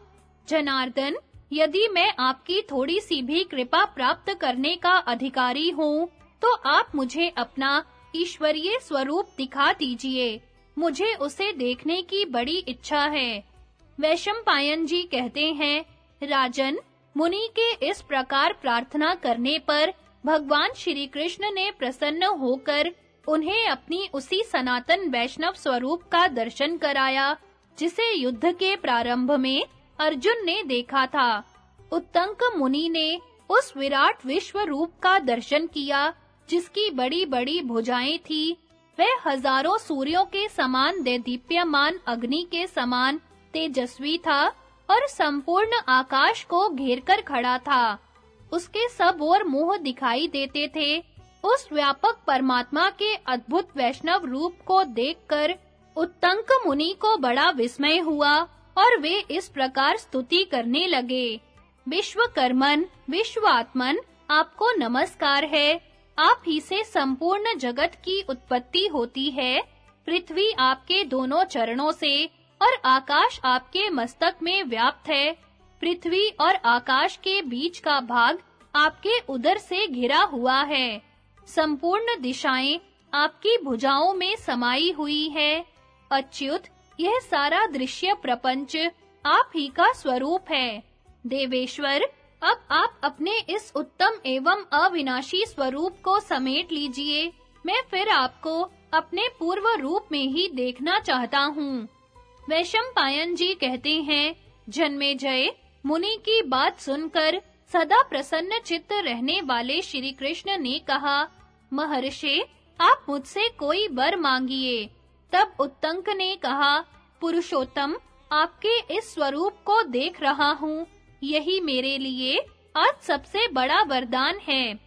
जनार्दन, यदि मैं आपकी थोड़ी सी भी कृपा प्राप्त करने का अधिकारी हूँ तो आप मुझे अपना ईश्वरीय स्वरूप दिखा दीजिए। मुझे उसे देखने की बड़ी इच्छा है। वैशंपायन जी कहते हैं, राजन, मुनि के इस प्रकार प्रार्थना करने पर भगवान श्री कृष्ण ने प्रसन्न होकर उन्हें अपनी उसी सनातन वैष्णव स्वरूप का दर्शन कराया, जिसे युद्ध के प्रारंभ में अर्जुन ने देखा था। उत्तंक मुनि ने उस विराट विश्व रूप का दर्शन किया, जिसकी बड़ी-बड़ी भुजाएँ थी। वह हज़ारों सूर्यों के समान, देदीप्यमान अग्नि के समान तेजस्वी था और संपूर्ण आकाश को घेरकर खड़ा था। उसके सब ओर मोह दिखाई देते थे। उस व्यापक परमात्मा के अद्भुत वैष्णव रूप को देखकर उत्तंक मुनि को बड़ा विस्मय हुआ और वे इस प्रकार स्तुति करने लगे। विश्वकर्मन, विश्वात्मन, आपको नमस्कार है। आप ही से संपूर्ण जगत की उत्पत्ति होती है। पृथ्वी आपके दोनों चरणों से और आकाश आपके मस्तक में व्याप्त है। पृथ्वी और आकाश के बीच का भाग आपके उदर से घिरा हुआ है। संपूर्ण दिशाएँ आपकी भुजाओं में समाई हुई है। अच्युत, यह सारा दृश्य प्रपंच आप ही का स्वरूप है। देवेश्वर, अब आप अपने इस उत्तम एवं अविनाशी स्वरूप को समेट लीजिए। मैं फिर आपको अपने पूर्व रूप में ही देखना चाहता हूँ। वैशंपायन जी कहते हैं, जन्मे जय, मुनि की बात सुनकर सदा प्रसन्न चित्त रहने वाले श्री कृष्ण ने कहा, महर्षि, आप मुझसे कोई वर मांगिए। तब उत्तंक ने कहा, पुरुषोत्तम, आपके इस स्वरूप को देख रहा हूँ। यही मेरे लिए आज सबसे बड़ा वरदान है।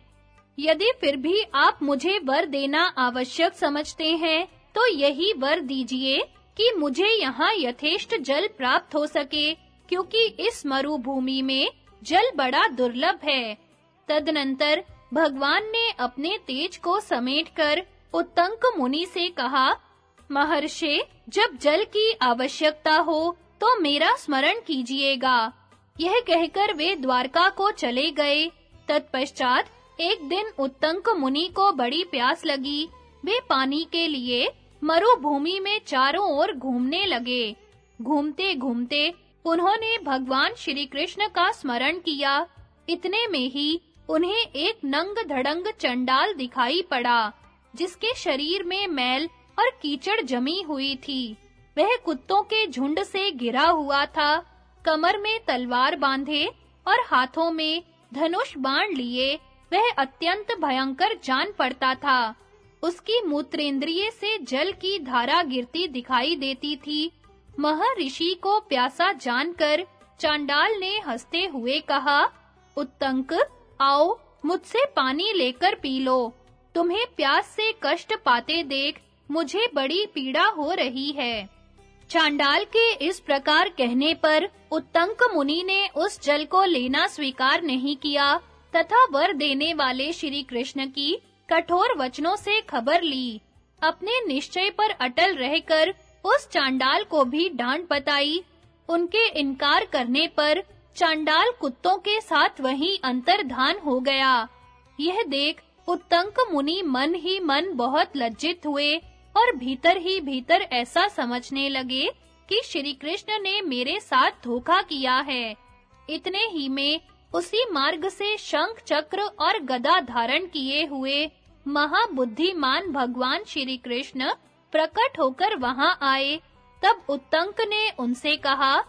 यदि फिर भी आप मुझे वर देना आवश्यक समझते हैं तो यही वर दीजिए। कि मुझे यहाँ यथेष्ट जल प्राप्त हो सके, क्योंकि इस मरुभूमि में जल बड़ा दुर्लभ है। तदनंतर भगवान ने अपने तेज को समेटकर उत्तंक मुनि से कहा, महर्षि, जब जल की आवश्यकता हो तो मेरा स्मरण कीजिएगा। यह कहकर वे द्वारका को चले गए। तत्पश्चात एक दिन उत्तंक मुनि को बड़ी प्यास लगी। वे पानी के लिए मरुभूमि में चारों ओर घूमने लगे। घूमते घूमते उन्होंने भगवान श्री कृष्ण का स्मरण किया। इतने में ही उन्हें एक नंग धड़ंग चंडाल दिखाई पड़ा, जिसके शरीर में मैल और कीचड़ जमी हुई थी। वह कुत्तों के झुंड से घिरा हुआ था। कमर में तलवार बांधे और हाथों में धनुष बाण लिए, वह अत्यंत भयंकर जान पड़ता था। उसकी मूत्रेंद्रिय से जल की धारा गिरती दिखाई देती थी। महर्षि को प्यासा जानकर चांडाल ने हँसते हुए कहा, उत्तंक, आओ, मुझसे पानी लेकर पी लो। तुम्हें प्यास से कष्ट पाते देख, मुझे बड़ी पीड़ा हो रही है चांडाल के इस प्रकार कहने पर उत्तंक मुनि ने उस जल को लेना स्वीकार नहीं किया, तथा वर देने वाले श्री कृष्ण की कठोर वचनों से खबर ली। अपने निश्चय पर अटल रहकर उस चांडाल को भी डांट बताई। उनके इनकार करने पर चांडाल कुत्तों के साथ वहीं अंतर्धान हो गया। यह देख उत्तंक मुनि मन ही मन बहुत लज्जित हुए और भीतर ही भीतर ऐसा समझने लगे कि श्री कृष्ण ने मेरे साथ धोखा किया है। इतने ही में उसी मार्ग से शंख चक्र और गदा धारण किए हुए महाबुद्धिमान भगवान श्री कृष्ण प्रकट होकर वहाँ आए। तब उत्तंक ने उनसे कहा,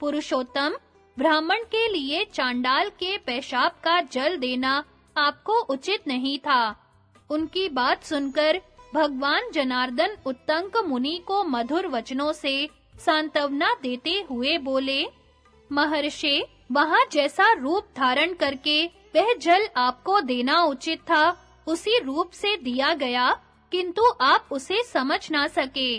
पुरुषोत्तम, ब्राह्मण के लिए चांडाल के पेशाब का जल देना आपको उचित नहीं था उनकी बात सुनकर भगवान जनार्दन उत्तंक मुनि को मधुर वचनों से सांत्वना देते हुए बोले, महर्षि, वहाँ जैसा रूप धारण करके वह जल आपको देना उचित था। उसी रूप से दिया गया, किंतु आप उसे समझ ना सके।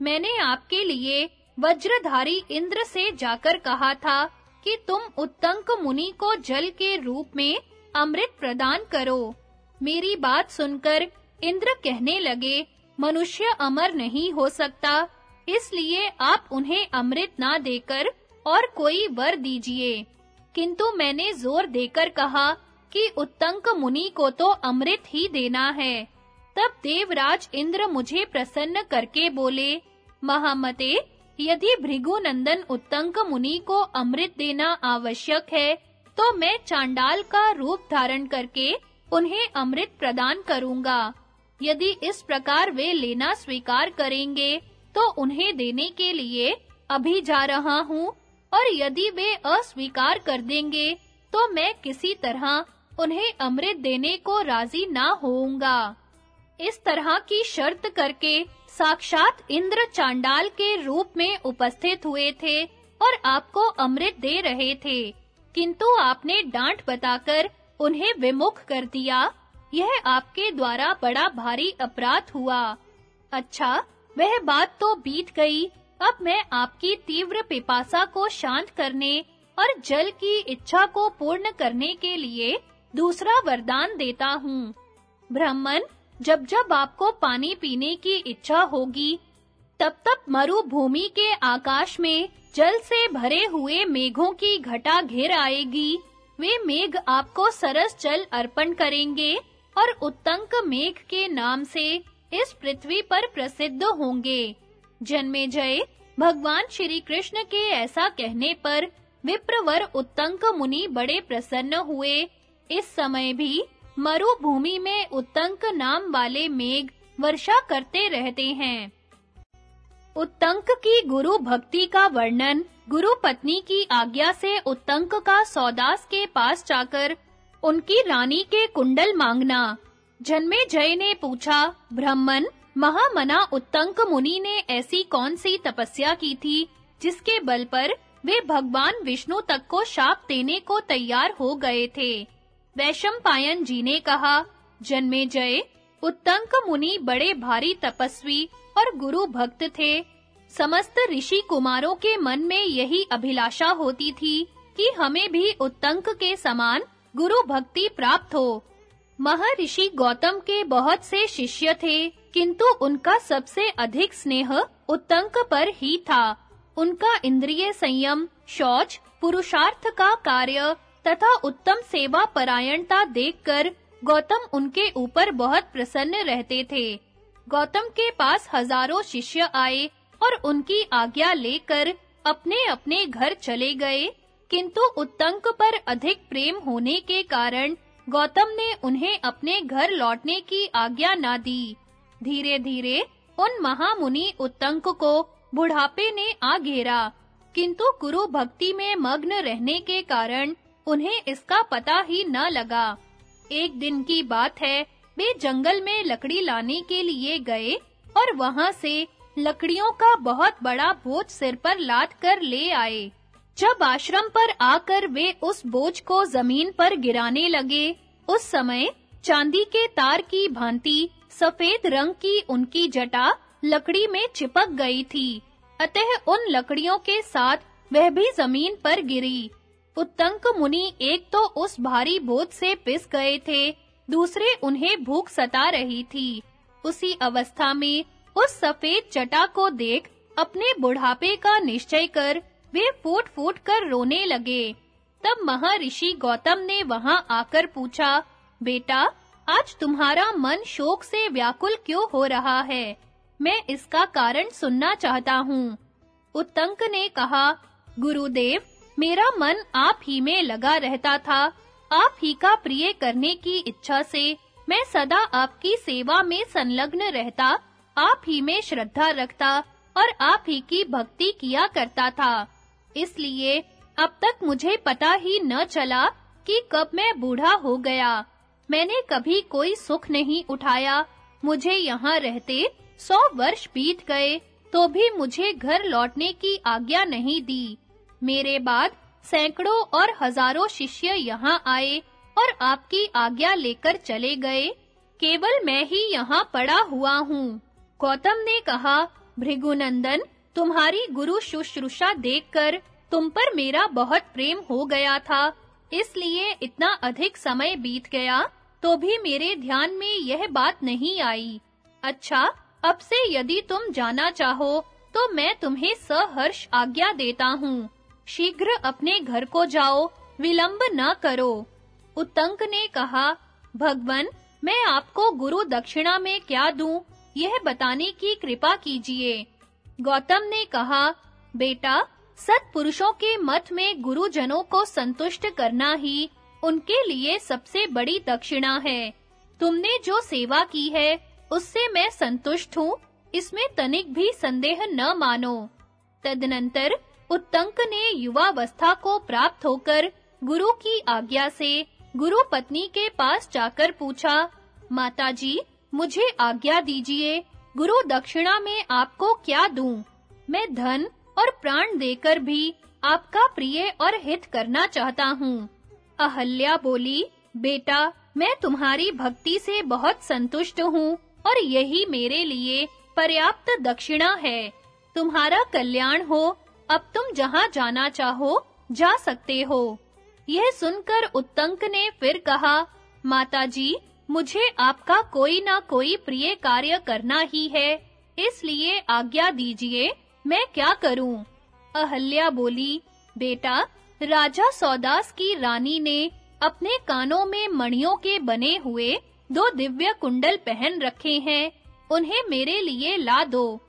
मैंने आपके लिए वज्रधारी इंद्र से जाकर कहा था कि तुम उत्तंक मुनि को जल के रूप में अमृत प्रदान करो। मेरी बात सुनकर इंद्र कहने लगे, मनुष्य अमर नहीं हो सकता, इसलिए आप उन्हें अमृत ना देकर और कोई वर दीजिए। किंतु मैंने ज़ोर देकर कहा कि उत्तंक मुनि को तो अमृत ही देना है। तब देवराज इंद्र मुझे प्रसन्न करके बोले, महामते, यदि भृगुनंदन उत्तंक मुनि को अमृत देना आवश्यक है तो मैं चांडाल का रूप धारण करके उन्हें अमृत प्रदान करूँगा। यदि इस प्रकार वे लेना स्वीकार करेंगे तो उन्हें देने के लिए अभी जा रहा हूँ, और यदि वे अस्वीकार कर देंगे तो मैं किसी तरह उन्हें अमृत देने को राज़ी ना होऊँगा। इस तरह की शर्त करके साक्षात इंद्र चांडाल के रूप में उपस्थित हुए थे और आपको अमृत दे रहे थे। किंतु आपने डांट बताकर उन्हें विमुख कर दिया। यह आपके द्वारा बड़ा भारी अपराध हुआ। अच्छा वह बात तो बीत गई। अब मैं आपकी तीव्र पिपासा को शांत करने और जल की इच्छा को पूर्ण करने के लिए दूसरा वरदान देता हूँ। ब्राह्मण, जब जब आपको पानी पीने की इच्छा होगी, तब तब मरुभूमि के आकाश में जल से भरे हुए मेघों की घटा घिर आएगी। वे मेघ आपको सरस जल अर्पण करेंगे और उत्तंक मेघ के नाम से इस पृथ्वी पर प्रसिद्ध होंगे। जन्मे जय, भगवान श्री कृष्ण के ऐसा कहने पर विप्रवर उत्तंक मुनि बड़े प्रसन्न हुए। इस समय भी मरुभूमि में उत्तंक नाम वाले मेघ वर्षा करते रहते हैं। उत्तंक की गुरु भक्ति का वर्णन, गुरु पत्नी की आज्ञा से उत्तंक का सौदास के पास जाकर उनकी रानी के कुंडल मांगना। जन्मे जय ने पूछा, ब्राह्मण, महामना उत्तंक मुनि ने ऐसी कौन सी तपस्या की थी, जिसके बल पर वे भगवान विष्णु तक को शाप देने को तैयार हो गए थे? वैशंपायन जी ने कहा, जन्मे जय, उत्तंक मुनि बड़े भारी तपस्वी और गुरु भक्त थे। समस्त ऋषि कुमारों के मन में यही अभिलाषा होती थी कि हमें भी उत्तंक के समान गुरु भक्ति प्राप्त हो। महर्षि गौतम के बहुत से शिष्य थे, किंतु उनका सबसे अधिक स्नेह उत्तंक पर ही था। उनका इंद्रिय संयम, शौच, पुरुषार्थ का कार्य तथा उत्तम सेवा परायणता देखकर गौतम उनके ऊपर बहुत प्रसन्न रहते थे। गौतम के पास हज़ारों शिष्य आए और उनकी आज्ञा लेकर अपने-अपने घर चले गए, किंतु उत्तंक पर अधिक प्रेम होने के कारण गौतम ने उन्हें अपने घर लौटने की आज्ञा ना दी। धीरे-धीरे उन महामुनि उत्तंक को बुढ़ापे ने आ घेरा, किंतु गुरु भक्ति में मग्न रहने के कारण उन्हें इसका पता ही न लगा। एक दिन की बात है, वे जंगल में लकड़ी लाने के लिए गए और वहाँ से लकड़ियों का बहुत बड़ा बोझ सिर पर लाद कर ले आए। जब आश्रम पर आकर वे उस बोझ को ज़मीन पर गिराने लगे, उस समय चांदी के तार की भांति सफ़ेद रंग की उनकी जटा लकड़ी में चिपक गई थी। अतः उन लकड़ियों के साथ वह भी ज़मीन पर गिरी। उत्तंक मुनि एक तो उस भारी बोझ से पिस गए थे, दूसरे उन्हें भूख सता रही थी। उसी अवस्था में उस सफ़ेद चटा को देख अपने बुढ़ापे का निश्चय कर वे फूट-फूट कर रोने लगे। तब महर्षि गौतम ने वहाँ आकर पूछा, बेटा, आज तुम्हारा मन शोक से व्याकुल क्यों हो रहा है? मैं इसका कारण सुनना चाहता हूँ। उत्तंक ने कहा, गुरुदेव मेरा मन आप ही में लगा रहता था। आप ही का प्रिय करने की इच्छा से मैं सदा आपकी सेवा में संलग्न रहता, आप ही में श्रद्धा रखता और आप ही की भक्ति किया करता था। इसलिए अब तक मुझे पता ही न चला कि कब मैं बूढ़ा हो गया। मैंने कभी कोई सुख नहीं उठाया। मुझे यहाँ रहते सौ वर्ष बीत गए तो भी मुझे घर लौटने की आज्ञा नहीं दी। मेरे बाद सैकड़ों और हज़ारों शिष्य यहाँ आए और आपकी आज्ञा लेकर चले गए। केवल मैं ही यहाँ पड़ा हुआ हूँ। गौतम ने कहा, भृगुनंदन, तुम्हारी गुरु शुश्रूषा देखकर तुम पर मेरा बहुत प्रेम हो गया था। इसलिए इतना अधिक समय बीत गया तो भी मेरे ध्यान में यह बात नहीं आई। अच्छा अब से यदि तुम जाना चाहो तो मैं तुम्हें सहर्ष आज्ञा देता हूँ। शीघ्र अपने घर को जाओ, विलंब न करो। उत्तंक ने कहा, भगवन, मैं आपको गुरु दक्षिणा में क्या दूँ, यह बताने की कृपा कीजिए। गौतम ने कहा, बेटा, सत्पुरुषों के मत में गुरुजनों को संतुष्ट करना ही उनके लिए सबसे बड़ी दक्षिणा है। तुमने जो सेवा की है, उससे मैं संतुष्ट हूँ, इसमें तनिक भी संदेह न मानो। तदनंतर उत्तंक ने युवावस्था को प्राप्त होकर गुरु की आज्ञा से गुरु पत्नी के पास जाकर पूछा, माताजी, मुझे आज्ञा दीजिए, गुरु दक्षिणा में आपको क्या दूँ? मैं धन और प्राण देकर भी आपका प्रिय और हित करना चाहता हूँ। अहल्या बोली, बेटा, मैं तुम्हारी भक्ति से बहुत संतुष्ट हूँ और यही मेरे लिए पर्याप्त दक्षिणा है। तुम्हारा कल्याण हो अब तुम जहाँ जाना चाहो, जा सकते हो। यह सुनकर उत्तंक ने फिर कहा, माताजी, मुझे आपका कोई ना कोई प्रिय कार्य करना ही है, इसलिए आज्ञा दीजिए, मैं क्या करूँ? अहल्या बोली, बेटा, राजा सौदास की रानी ने अपने कानों में मणियों के बने हुए दो दिव्य कुंडल पहन रखे हैं, उन्हें मेरे लिए ला दो।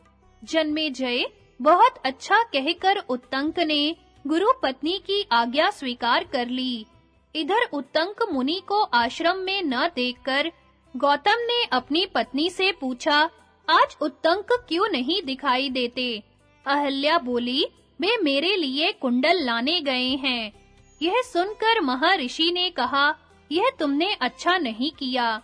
जन्मे जय बहुत अच्छा कहकर उत्तंक ने गुरु पत्नी की आज्ञा स्वीकार कर ली। इधर उत्तंक मुनि को आश्रम में न देखकर गौतम ने अपनी पत्नी से पूछा, आज उत्तंक क्यों नहीं दिखाई देते? अहल्या बोली, वे मेरे लिए कुंडल लाने गए हैं। यह सुनकर महर्षि ने कहा, यह तुमने अच्छा नहीं किया।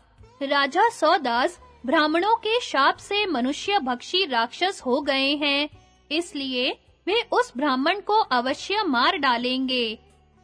राजा सौदास ब्राह्मणों के शाप से मनुष्य भक्षी राक्षस हो गए हैं। इसलिए वे उस ब्राह्मण को अवश्य मार डालेंगे।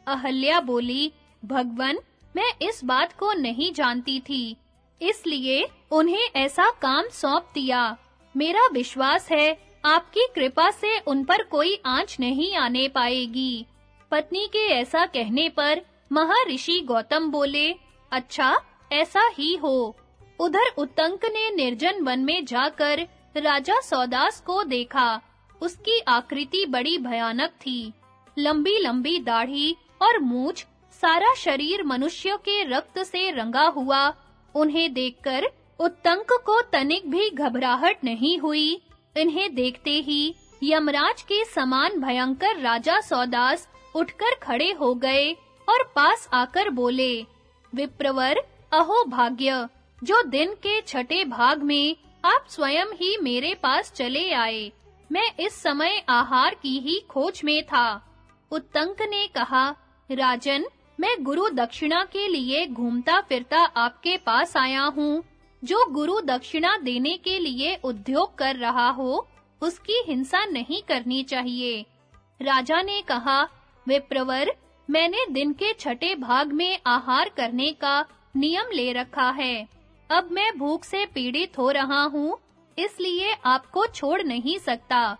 अहल्या बोली, भगवन, मैं इस बात को नहीं जानती थी। इसलिए उन्हें ऐसा काम सौंप दिया। मेरा विश्वास है, आपकी कृपा से उन पर कोई आँच नहीं आने पाएगी। पत्नी के ऐसा कहने पर महर्षि गौतम बोले अच्छा ऐसा ही हो। उधर उत्तंक ने निर्जन वन में जाकर राजा सौदास को देखा। उसकी आकृति बड़ी भयानक थी। लंबी-लंबी दाढ़ी और मूछ सारा शरीर मनुष्य के रक्त से रंगा हुआ। उन्हें देखकर उत्तंक को तनिक भी घबराहट नहीं हुई। इन्हें देखते ही यमराज के समान भयंकर राजा सौदास उठकर खड़े हो गए और पास आकर बोले, विप्रवर, अहो भाग्य, जो दिन के छठे भाग में आप स्वयं ही मेरे पास चले आए। मैं इस समय आहार की ही खोज में था। उत्तंक ने कहा, राजन, मैं गुरु दक्षिणा के लिए घूमता फिरता आपके पास आया हूँ। जो गुरु दक्षिणा देने के लिए उद्योग कर रहा हो, उसकी हिंसा नहीं करनी चाहिए। राजा ने कहा, विप्रवर, मैंने दिन के छठे भाग में आहार करने का नियम ले रखा है। अब मैं भूख से पीड़ित हो रहा हूँ। इसलिए आपको छोड़ नहीं सकता।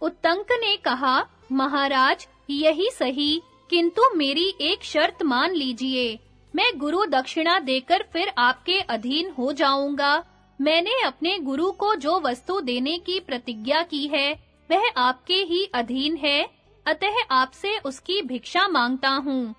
उत्तंक ने कहा, महाराज, यही सही, किंतु मेरी एक शर्त मान लीजिए। मैं गुरु दक्षिणा देकर फिर आपके अधीन हो जाऊँगा। मैंने अपने गुरु को जो वस्तु देने की प्रतिज्ञा की है, वह आपके ही अधीन है। अतः आपसे उसकी भिक्षा माँगता हूँ।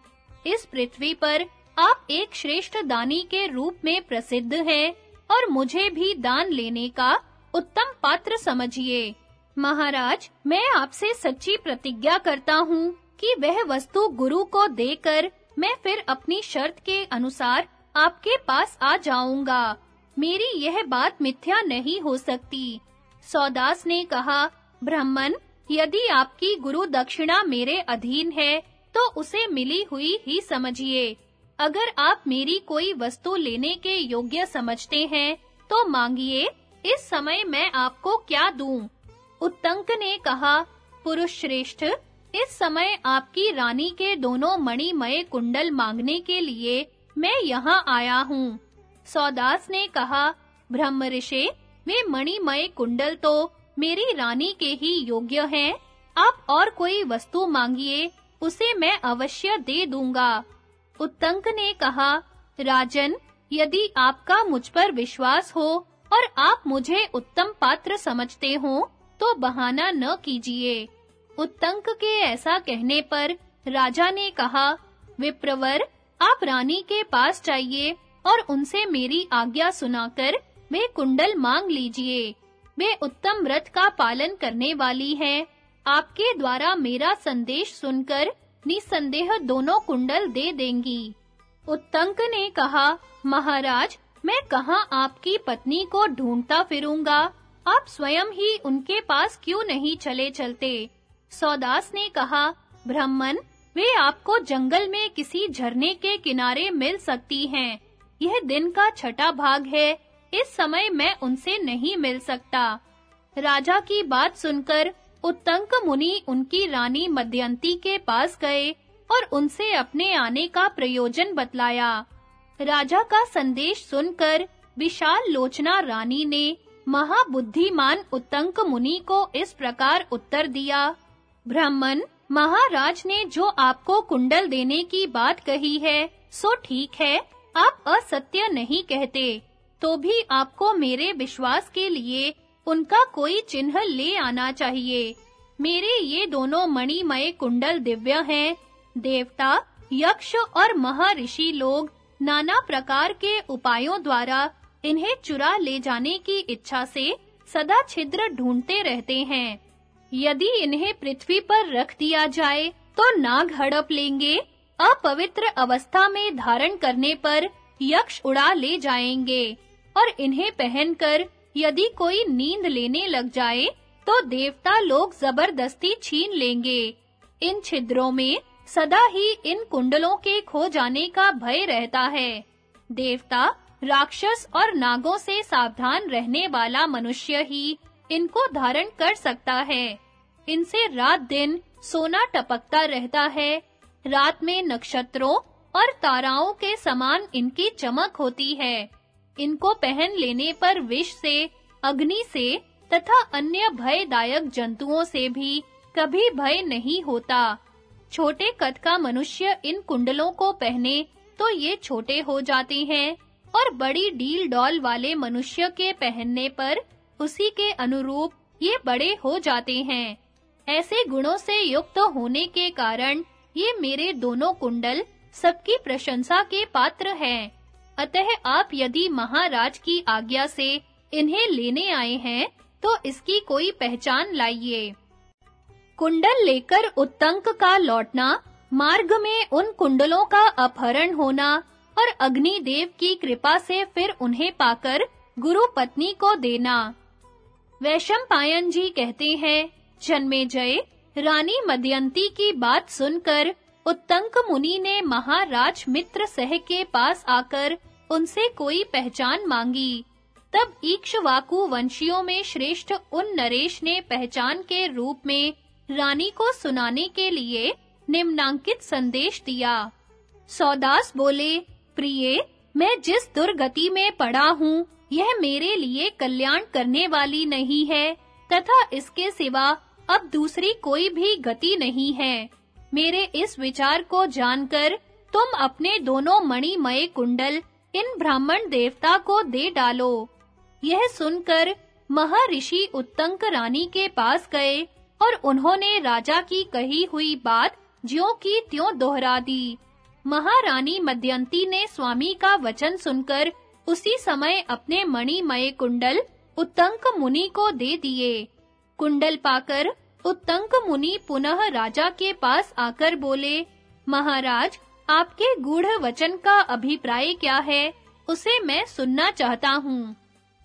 इस पृथ्वी पर आप एक श्रेष्ठ दानी के रूप में प्रसिद्ध हैं। और मुझे भी दान लेने का उत्तम पात्र समझिए। महाराज, मैं आपसे सच्ची प्रतिज्ञा करता हूँ कि वह वस्तु गुरु को देकर मैं फिर अपनी शर्त के अनुसार आपके पास आ जाऊँगा। मेरी यह बात मिथ्या नहीं हो सकती। सौदास ने कहा, ब्राह्मण, यदि आपकी गुरु दक्षिणा मेरे अधीन है तो उसे मिली हुई ही समझिए। अगर आप मेरी कोई वस्तु लेने के योग्य समझते हैं तो मांगिए, इस समय मैं आपको क्या दूँ? उत्तंक ने कहा पुरुष श्रेष्ठ इस समय आपकी रानी के दोनों मणिमय कुंडल मांगने के लिए मैं यहाँ आया हूँ। सौदास ने कहा ब्रह्मऋषि वे मणिमय कुंडल तो मेरी रानी के ही योग्य हैं। आप और कोई वस्तु मांगिए, उसे मैं अवश्य दे दूँगा। उत्तंक ने कहा, राजन, यदि आपका मुझ पर विश्वास हो और आप मुझे उत्तम पात्र समझते हो तो बहाना न कीजिए। उत्तंक के ऐसा कहने पर राजा ने कहा, विप्रवर, आप रानी के पास जाइए और उनसे मेरी आज्ञा सुनाकर वे कुंडल मांग लीजिए। वे उत्तम व्रत का पालन करने वाली हैं। आपके द्वारा मेरा संदेश सुनकर निसंदेह दोनों कुंडल दे देंगी। उत्तंक ने कहा, महाराज, मैं कहाँ आपकी पत्नी को ढूंढता फिरूँगा? आप स्वयं ही उनके पास क्यों नहीं चले चलते? सौदास ने कहा, ब्राह्मण, वे आपको जंगल में किसी झरने के किनारे मिल सकती हैं। यह दिन का छठा भाग है। इस समय मैं उनसे नहीं मिल सकता। राजा की बात सुनकर उत्तंक मुनि उनकी रानी मध्यंती के पास गए और उनसे अपने आने का प्रयोजन बतलाया। राजा का संदेश सुनकर विशाल लोचना रानी ने महाबुद्धिमान उत्तंक मुनि को इस प्रकार उत्तर दिया, ब्राह्मण, महाराज ने जो आपको कुंडल देने की बात कही है, सो ठीक है, आप असत्य नहीं कहते तो भी आपको मेरे विश्वास के लिए उनका कोई चिन्ह ले आना चाहिए। मेरे ये दोनों मणिमय कुंडल दिव्य हैं। देवता, यक्ष और महर्षि लोग नाना प्रकार के उपायों द्वारा इन्हें चुरा ले जाने की इच्छा से सदा छिद्र ढूंढते रहते हैं। यदि इन्हें पृथ्वी पर रख दिया जाए तो नाग हड़प लेंगे, अपवित्र अवस्था में धारण करने पर यक्ष उड़ा ले जाएँगे, और इन्हें पहनकर यदि कोई नींद लेने लग जाए तो देवता लोग ज़बरदस्ती छीन लेंगे। इन छिद्रों में सदा ही इन कुंडलों के खो जाने का भय रहता है। देवता राक्षस और नागों से सावधान रहने वाला मनुष्य ही इनको धारण कर सकता है। इनसे रात दिन सोना टपकता रहता है। रात में नक्षत्रों और ताराओं के समान इनकी चमक होती है। इनको पहन लेने पर विष से, अग्नि से तथा अन्य भयदायक जंतुओं से भी कभी भय नहीं होता। छोटे कद का मनुष्य इन कुंडलों को पहने तो ये छोटे हो जाते हैं और बड़ी डील डॉल वाले मनुष्य के पहनने पर उसी के अनुरूप ये बड़े हो जाते हैं। ऐसे गुणों से युक्त होने के कारण ये मेरे दोनों कुंडल सबकी प्रशंसा के पात्र हैं। अतः आप यदि महाराज की आज्ञा से इन्हें लेने आए हैं तो इसकी कोई पहचान लाइए। कुंडल लेकर उत्तंक का लौटना, मार्ग में उन कुंडलों का अपहरण होना और अग्निदेव की कृपा से फिर उन्हें पाकर गुरु पत्नी को देना। वैशंपायन जी कहते हैं, जन्मे जय, रानी मदयंती की बात सुनकर उत्तंक मुनि ने महाराज मित्र सह के पास आकर उनसे कोई पहचान मांगी। तब इक्ष्वाकु वंशियों में श्रेष्ठ उन नरेश ने पहचान के रूप में रानी को सुनाने के लिए निम्नांकित संदेश दिया। सौदास बोले, प्रिय, मैं जिस दुर्गति में पड़ा हूँ, यह मेरे लिए कल्याण करने वाली नहीं है, तथा इसके सिवा अब दूसरी कोई भी गति नहीं है। मेरे इस विचार को जानकर तुम अपने दोनों मणिमय कुंडल इन ब्राह्मण देवता को दे डालो। यह सुनकर महर्षि उत्तंक रानी के पास गए और उन्होंने राजा की कही हुई बात ज्यों की त्यों दोहरा दी। महारानी मध्यंती ने स्वामी का वचन सुनकर उसी समय अपने मणिमय कुंडल उत्तंक मुनि को दे दिए। कुंडल पाकर उत्तंक मुनि पुनः राजा के पास आकर बोले, महाराज आपके गूढ़ वचन का अभिप्राय क्या है, उसे मैं सुनना चाहता हूँ।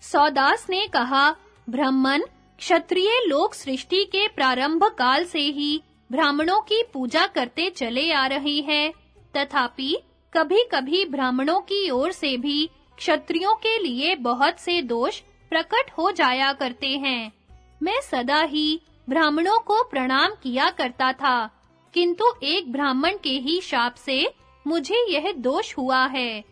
सौदास ने कहा, ब्राह्मण, क्षत्रिय लोक सृष्टि के प्रारंभ काल से ही ब्राह्मणों की पूजा करते चले आ रहे हैं। तथापि, कभी-कभी ब्राह्मणों की ओर से भी क्षत्रियों के लिए बहुत से दोष प्रकट हो जाया करते हैं। मैं सदा ही ब्राह्मणों को प्रणाम किया करता था। किंतु एक ब्राह्मण के ही शाप से मुझे यह दोष हुआ है।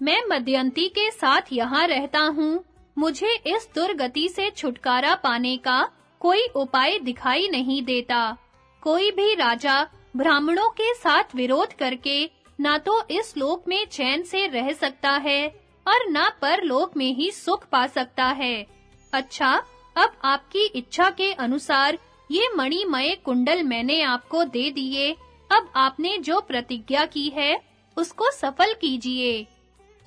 मैं मध्यंती के साथ यहाँ रहता हूँ। मुझे इस दुर्गति से छुटकारा पाने का कोई उपाय दिखाई नहीं देता। कोई भी राजा ब्राह्मणों के साथ विरोध करके ना तो इस लोक में चैन से रह सकता है और ना परलोक में ही सुख पा सकता है। अच्छा अब आपकी इच्छा के अनुसार ये मणिमय कुंडल मैंने आपको दे दिए। अब आपने जो प्रतिज्ञा की है, उसको सफल कीजिए।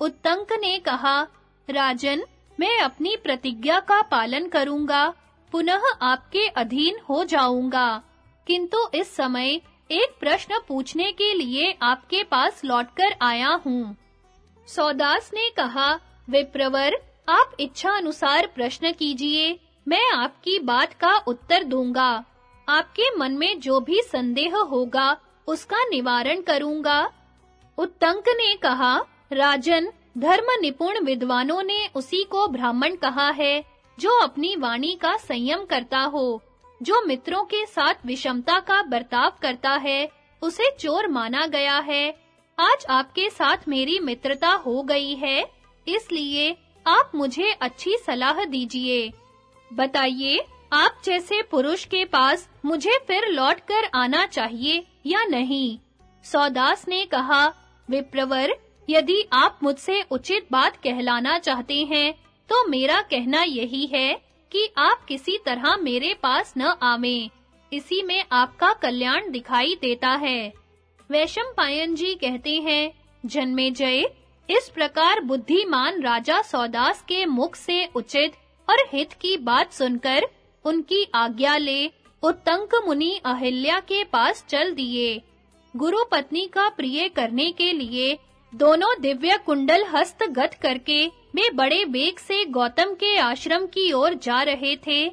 उत्तंक ने कहा, राजन, मैं अपनी प्रतिज्ञा का पालन करूँगा, पुनः आपके अधीन हो जाऊँगा। किंतु इस समय एक प्रश्न पूछने के लिए आपके पास लौटकर आया हूँ। सौदास ने कहा, विप्रवर, आप इच्छा अनुसार प्रश्न कीजिए। मैं आपकी बात का उत्तर दूँगा। आपके मन में जो भी संदेह होगा, उसका निवारण करूँगा। उत्तंक ने कहा, राजन, धर्म निपुण विद्वानों ने उसी को ब्राह्मण कहा है, जो अपनी वाणी का संयम करता हो, जो मित्रों के साथ विषमता का बर्ताव करता है, उसे चोर माना गया है। आज आपके साथ मेरी मित्रता हो गई है, इसलिए आप मुझे अच्छी सलाह दीजिए। बताइए, आप जैसे पुरुष के पास मुझे फिर लौटकर आना चाहिए या नहीं? सौदास ने कहा, विप्रवर, यदि आप मुझसे उचित बात कहलाना चाहते हैं तो मेरा कहना यही है कि आप किसी तरह मेरे पास न आवें। इसी में आपका कल्याण दिखाई देता है। वैशंपायन जी कहते हैं जन्मे जय इस प्रकार बुद्धिमान राजा सौदास के मुख से उचित और हित की बात सुनकर उनकी आज्ञा ले उत्तंक मुनि अहिल्या के पास चल दिए। गुरु पत्नी का प्रिय करने के लिए दोनों दिव्य कुंडल हस्तगत करके वे बड़े बेग से गौतम के आश्रम की ओर जा रहे थे।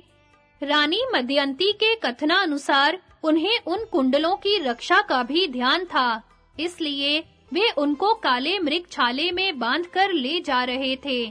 रानी मदयंती के कथना अनुसार उन्हें उन कुंडलों की रक्षा का भी ध्यान था, इसलिए वे उनको काले मृग छाले में बांधकर ले जा रहे थे।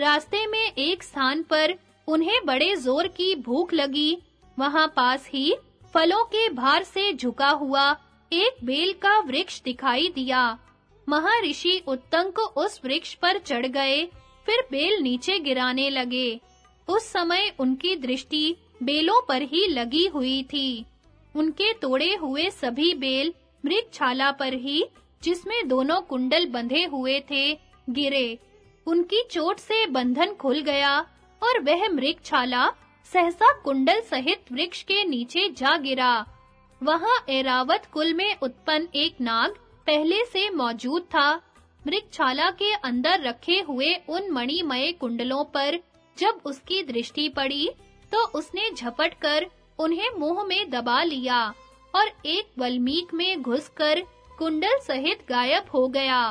रास्ते में एक स्थान पर उन्हें बड़े ज़ोर की भूख लगी। वहाँ पास ही फलों के भार से झुका हुआ एक बेल का वृक्ष दिखाई दिया। महर्षि उत्तंक उस वृक्ष पर चढ़ गए, फिर बेल नीचे गिराने लगे। उस समय उनकी दृष्टि बेलों पर ही लगी हुई थी। उनके तोड़े हुए सभी बेल मृगछाला पर ही, जिसमें दोनों कुंडल बंधे हुए थे, गिरे। उनकी चोट से बंधन खुल गया और वह मृगछाला सहसा कुंडल सहित वृक्ष के नीचे जा गिरा। वहाँ एरावत कुल में उत्पन्न एक नाग पहले से मौजूद था। मृगछाला के अंदर रखे हुए उन मणिमय कुंडलों पर जब उसकी दृष्टि पड़ी तो उसने झपट कर उन्हें मुँह में दबा लिया और एक वल्मीक में घुसकर कुंडल सहित गायब हो गया।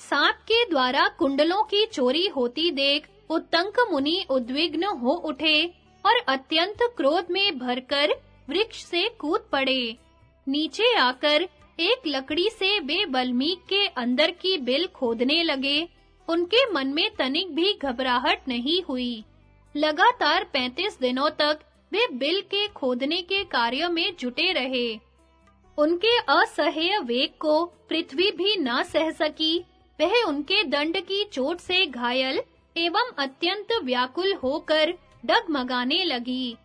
सांप के द्वारा कुंडलों की चोरी होती देख उत्तंक मुनि उद्विग्न हो उठे और अत्यंत क्रोध में भरकर वृक्ष से कूद पड़े। नीचे आकर एक लकड़ी से वे बल्मीक के अंदर की बिल खोदने लगे। उनके मन में तनिक भी घबराहट नहीं हुई। लगातार 35 दिनों तक वे बिल के खोदने के कार्य में जुटे रहे। उनके असह्य वेग को पृथ्वी भी न सह सकी। वह उनके दंड की चोट से घायल एवं अत्यंत व्याकुल होकर डगमगाने लगी।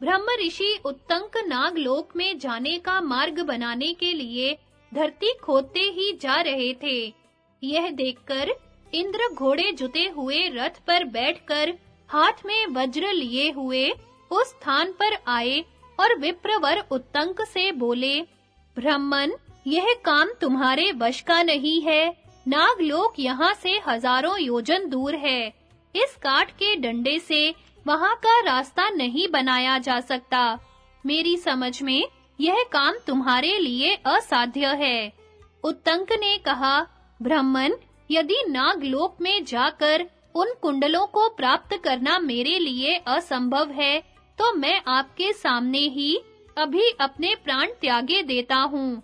ब्रह्म ऋषि उत्तंक नागलोक में जाने का मार्ग बनाने के लिए धरती खोदते ही जा रहे थे। यह देखकर इंद्र घोड़े जुते हुए रथ पर बैठकर हाथ में वज्र लिए हुए उस स्थान पर आए और विप्रवर उत्तंक से बोले ब्राह्मण यह काम तुम्हारे वश का नहीं है। नागलोक यहाँ से हज़ारों योजन दूर है। इस काट के डंडे से वहाँ का रास्ता नहीं बनाया जा सकता। मेरी समझ में यह काम तुम्हारे लिए असाध्य है। उत्तंक ने कहा, ब्राह्मण, यदि नागलोक में जाकर उन कुंडलों को प्राप्त करना मेरे लिए असंभव है तो मैं आपके सामने ही अभी अपने प्राण त्यागे देता हूँ।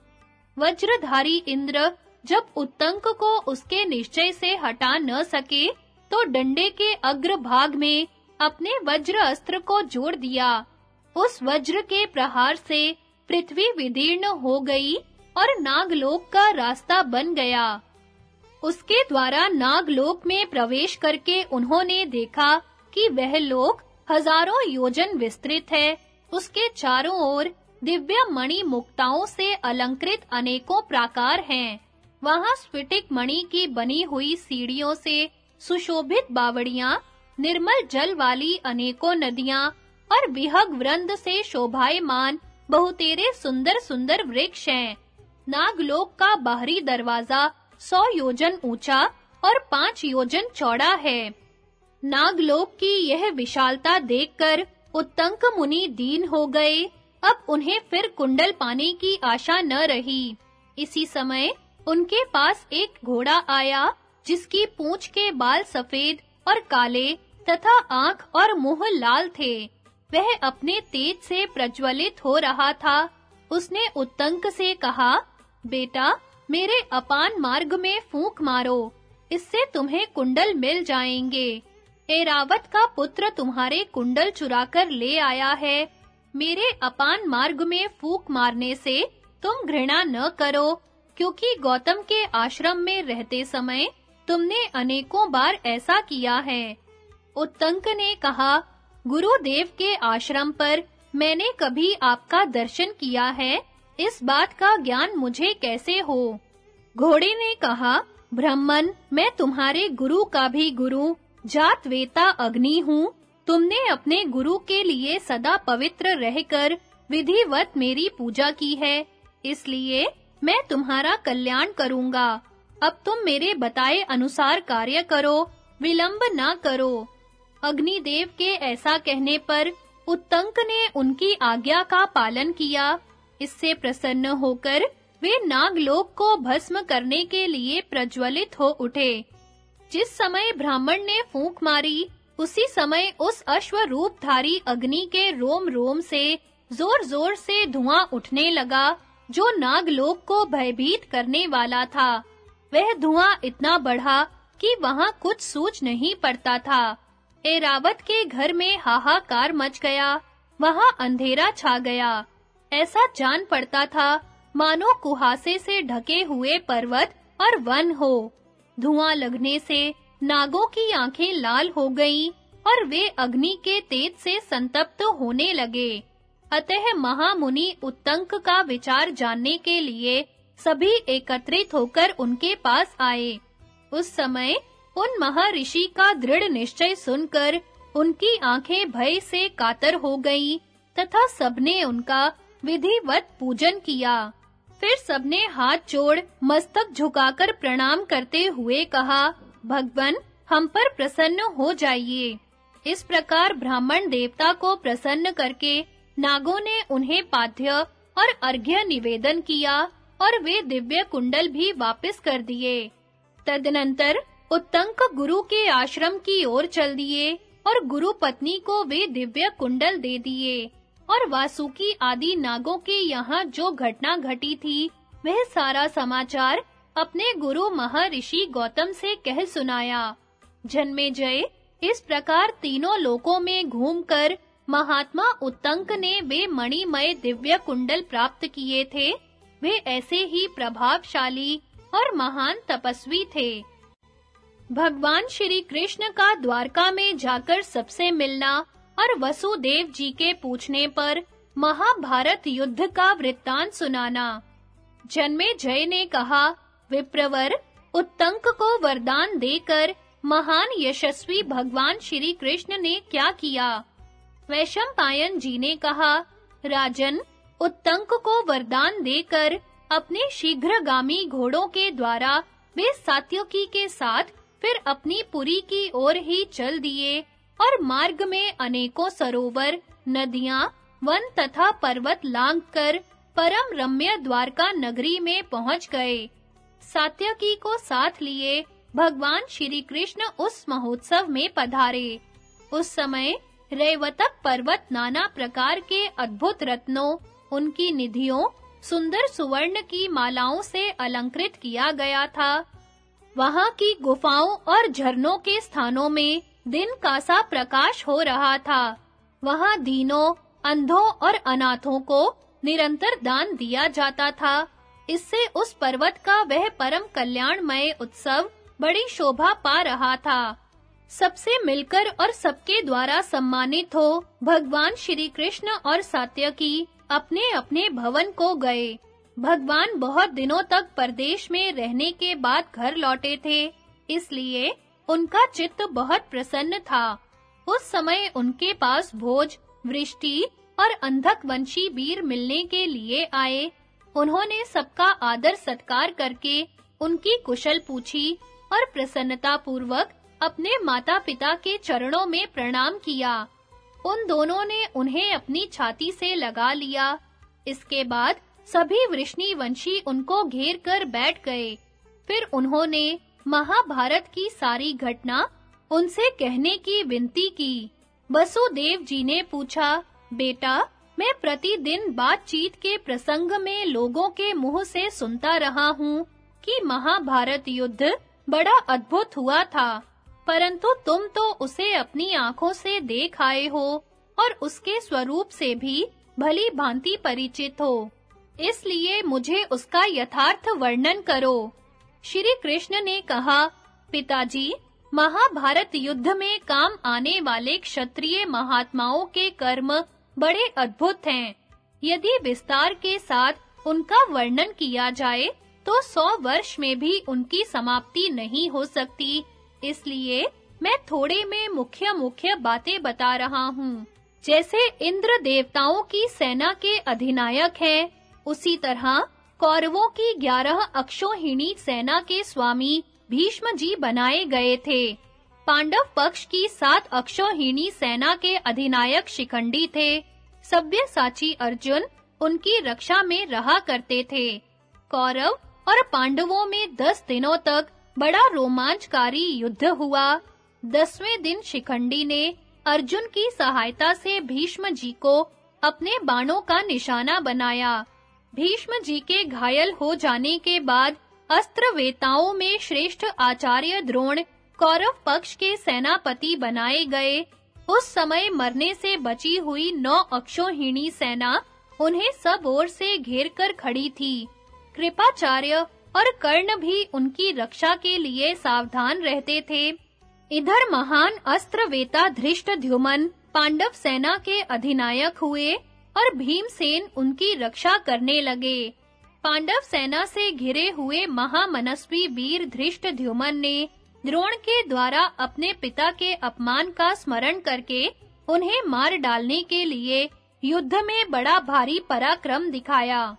वज्रधारी इंद्र जब उत्तंक को उसके निश्चय से हटा न सके तो डंडे के अग्र भाग में अपने वज्र अस्त्र को जोड़ दिया। उस वज्र के प्रहार से पृथ्वी विदीर्ण हो गई और नागलोक का रास्ता बन गया। उसके द्वारा नागलोक में प्रवेश करके उन्होंने देखा कि वह लोक हज़ारों योजन विस्तृत है। उसके चारों ओर दिव्य मणि मुक्ताओं से अलंकृत अनेकों प्राकार हैं। वहाँ स्फटिक मणि की बनी हुई सीढ़ियों से सुशोभित बावड़ियाँ, निर्मल जल वाली अनेकों नदियाँ और विहग वृंद से शोभायमान बहुतेरे सुंदर-सुंदर वृक्ष हैं। नागलोक का बाहरी दरवाज़ा सौ योजन ऊँचा और पाँच योजन चौड़ा है। नागलोक की यह विशालता देखकर उत्तंक मुनि दीन हो गए। अब उन्हें फिर कुंडल पाने की आशा न रही। इसी समय उनके पास एक घोड़ा आया, जिसकी पूंछ के बाल सफ़ेद और काले तथा आँख और मुँह लाल थे। वह अपने तेज से प्रज्वलित हो रहा था। उसने उत्तंक से कहा, बेटा, मेरे अपान मार्ग में फूंक मारो। इससे तुम्हें कुंडल मिल जाएँगे। एरावत का पुत्र तुम्हारे कुंडल चुराकर ले आया है। मेरे अपान मार्ग में फूंक मारने से तुम घृणा न करो। क्योंकि गौतम के आश्रम में रहते समय तुमने अनेकों बार ऐसा किया है। उत्तंक ने कहा, गुरुदेव के आश्रम पर मैंने कभी आपका दर्शन किया है? इस बात का ज्ञान मुझे कैसे हो? घोड़े ने कहा, ब्राह्मण, मैं तुम्हारे गुरु का भी गुरु जात वेता अग्नि हूँ। तुमने अपने गुरु के लिए सदा पवित्र रहकर विधिवत मेरी पूजा की है। इसलिए मैं तुम्हारा कल्याण करूँगा। अब तुम मेरे बताए अनुसार कार्य करो, विलंब ना करो। अग्निदेव के ऐसा कहने पर उत्तंक ने उनकी आज्ञा का पालन किया। इससे प्रसन्न होकर वे नागलोक को भस्म करने के लिए प्रज्वलित हो उठे। जिस समय ब्राह्मण ने फूंक मारी, उसी समय उस अश्व रूपधारी अग्नि के रोम-रोम से जोर-जोर से धुआँ उठने लगा। जो नागलोक को भयभीत करने वाला था। वह धुआँ इतना बढ़ा कि वहाँ कुछ सूझ नहीं पड़ता था। एरावत के घर में हाहाकार मच गया। वहाँ अंधेरा छा गया। ऐसा जान पड़ता था, मानो कुहासे से ढके हुए पर्वत और वन हो। धुआँ लगने से नागों की आँखें लाल हो गईं और वे अग्नि के तेज से संतप्त होने लगे। अतः महामुनि उत्तंक का विचार जानने के लिए सभी एकत्रित होकर उनके पास आए। उस समय उन महर्षि का दृढ़ निश्चय सुनकर उनकी आँखें भय से कातर हो गईं तथा सबने उनका विधिवत पूजन किया। फिर सबने हाथ जोड़ मस्तक झुकाकर प्रणाम करते हुए कहा, भगवन, हम पर प्रसन्न हो जाइए। इस प्रकार ब्राह्मण देवता को प्रसन्न करके नागों ने उन्हें पाद्य और अर्घ्य निवेदन किया और वे दिव्य कुंडल भी वापस कर दिए। तदनंतर उत्तंक गुरु के आश्रम की ओर चल दिए और गुरु पत्नी को वे दिव्य कुंडल दे दिए और वासुकी आदि नागों के यहाँ जो घटना घटी थी, वह सारा समाचार अपने गुरु महर्षि गौतम से कह सुनाया। जन्मे जय इस प्रकार तीनों लोकों में घूमकर महात्मा उत्तंक ने वे मणिमय दिव्य कुंडल प्राप्त किए थे। वे ऐसे ही प्रभावशाली और महान तपस्वी थे। भगवान श्री कृष्ण का द्वारका में जाकर सबसे मिलना और वसुदेव जी के पूछने पर महाभारत युद्ध का वृत्तांत सुनाना। जन्मे जय ने कहा, विप्रवर उत्तंक को वरदान देकर महान यशस्वी भगवान श्री कृष्ण ने क्या किया? वैशंपायन जी ने कहा, राजन, उत्तंक को वरदान देकर अपने शीघ्रगामी घोड़ों के द्वारा वे सात्यकी के साथ फिर अपनी पुरी की ओर ही चल दिए और मार्ग में अनेकों सरोवर, नदियाँ, वन तथा पर्वत लांघकर परम रम्य द्वारका नगरी में पहुँच गए। सात्यकी को साथ लिए भगवान श्री कृष्ण उस महोत्सव में पधारे। उस समय रेवतक पर्वत नाना प्रकार के अद्भुत रत्नों, उनकी निधियों, सुंदर सुवर्ण की मालाओं से अलंकृत किया गया था। वहाँ की गुफाओं और झरनों के स्थानों में दिन का सा प्रकाश हो रहा था। वहाँ दीनों, अंधों और अनाथों को निरंतर दान दिया जाता था। इससे उस पर्वत का वह परम कल्याणमय उत्सव बड़ी शोभा पा रहा था। सबसे मिलकर और सबके द्वारा सम्मानित हो भगवान श्री कृष्ण और सात्यकी अपने-अपने भवन को गए। भगवान बहुत दिनों तक परदेश में रहने के बाद घर लौटे थे, इसलिए उनका चित्त बहुत प्रसन्न था। उस समय उनके पास भोज, वृष्टि और अंधक वंशी वीर मिलने के लिए आए। उन्होंने सबका आदर सत्कार करके उनकी कुशल पूछी और प्रसन्नता पूर्वक अपने माता-पिता के चरणों में प्रणाम किया। उन दोनों ने उन्हें अपनी छाती से लगा लिया। इसके बाद सभी वृष्णि वंशी उनको घेर कर बैठ गए। फिर उन्होंने महाभारत की सारी घटना उनसे कहने की विनती की। वसुदेव जी ने पूछा, बेटा, मैं प्रतिदिन बातचीत के प्रसंग में लोगों के मुँह से सुनता रहा हूँ कि महाभारत युद्ध बड़ा अद्भुत हुआ था। परंतु तुम तो उसे अपनी आँखों से देख आए हो और उसके स्वरूप से भी भली भांति परिचित हो। इसलिए मुझे उसका यथार्थ वर्णन करो। श्री कृष्ण ने कहा, पिताजी, महाभारत युद्ध में काम आने वाले क्षत्रिय महात्माओं के कर्म बड़े अद्भुत हैं। यदि विस्तार के साथ उनका वर्णन किया जाए तो सौ वर्ष में भी उनकी समाप्ति नहीं हो सकती। इसलिए मैं थोड़े में मुख्य मुख्य बातें बता रहा हूँ। जैसे इंद्र देवताओं की सेना के अधिनायक हैं, उसी तरह कौरवों की ग्यारह अक्षोहिणी सेना के स्वामी भीष्म जी बनाए गए थे। पांडव पक्ष की सात अक्षोहिणी सेना के अधिनायक शिखंडी थे। सव्यसाची अर्जुन उनकी रक्षा में रहा करते थे। कौरव और पांडवों में दस दिनों तक बड़ा रोमांचकारी युद्ध हुआ। दसवें दिन शिखंडी ने अर्जुन की सहायता से भीष्म जी को अपने बाणों का निशाना बनाया। भीष्म जी के घायल हो जाने के बाद अस्त्र वेताओं में श्रेष्ठ आचार्य द्रोण कौरव पक्ष के सेनापति बनाए गए। उस समय मरने से बची हुई नौ अक्षोहिणी सेना उन्हें सब ओर से घेर कर खड़ी थी। कृपाचार्य और कर्ण भी उनकी रक्षा के लिए सावधान रहते थे। इधर महान अस्त्रवेता धृष्टद्युमन पांडव सेना के अधिनायक हुए और भीमसेन उनकी रक्षा करने लगे। पांडव सेना से घिरे हुए महामनस्वी वीर धृष्टद्युमन ने द्रोण के द्वारा अपने पिता के अपमान का स्मरण करके उन्हें मार डालने के लिए युद्ध में बड़ा भारी पराक्रम दिखाया।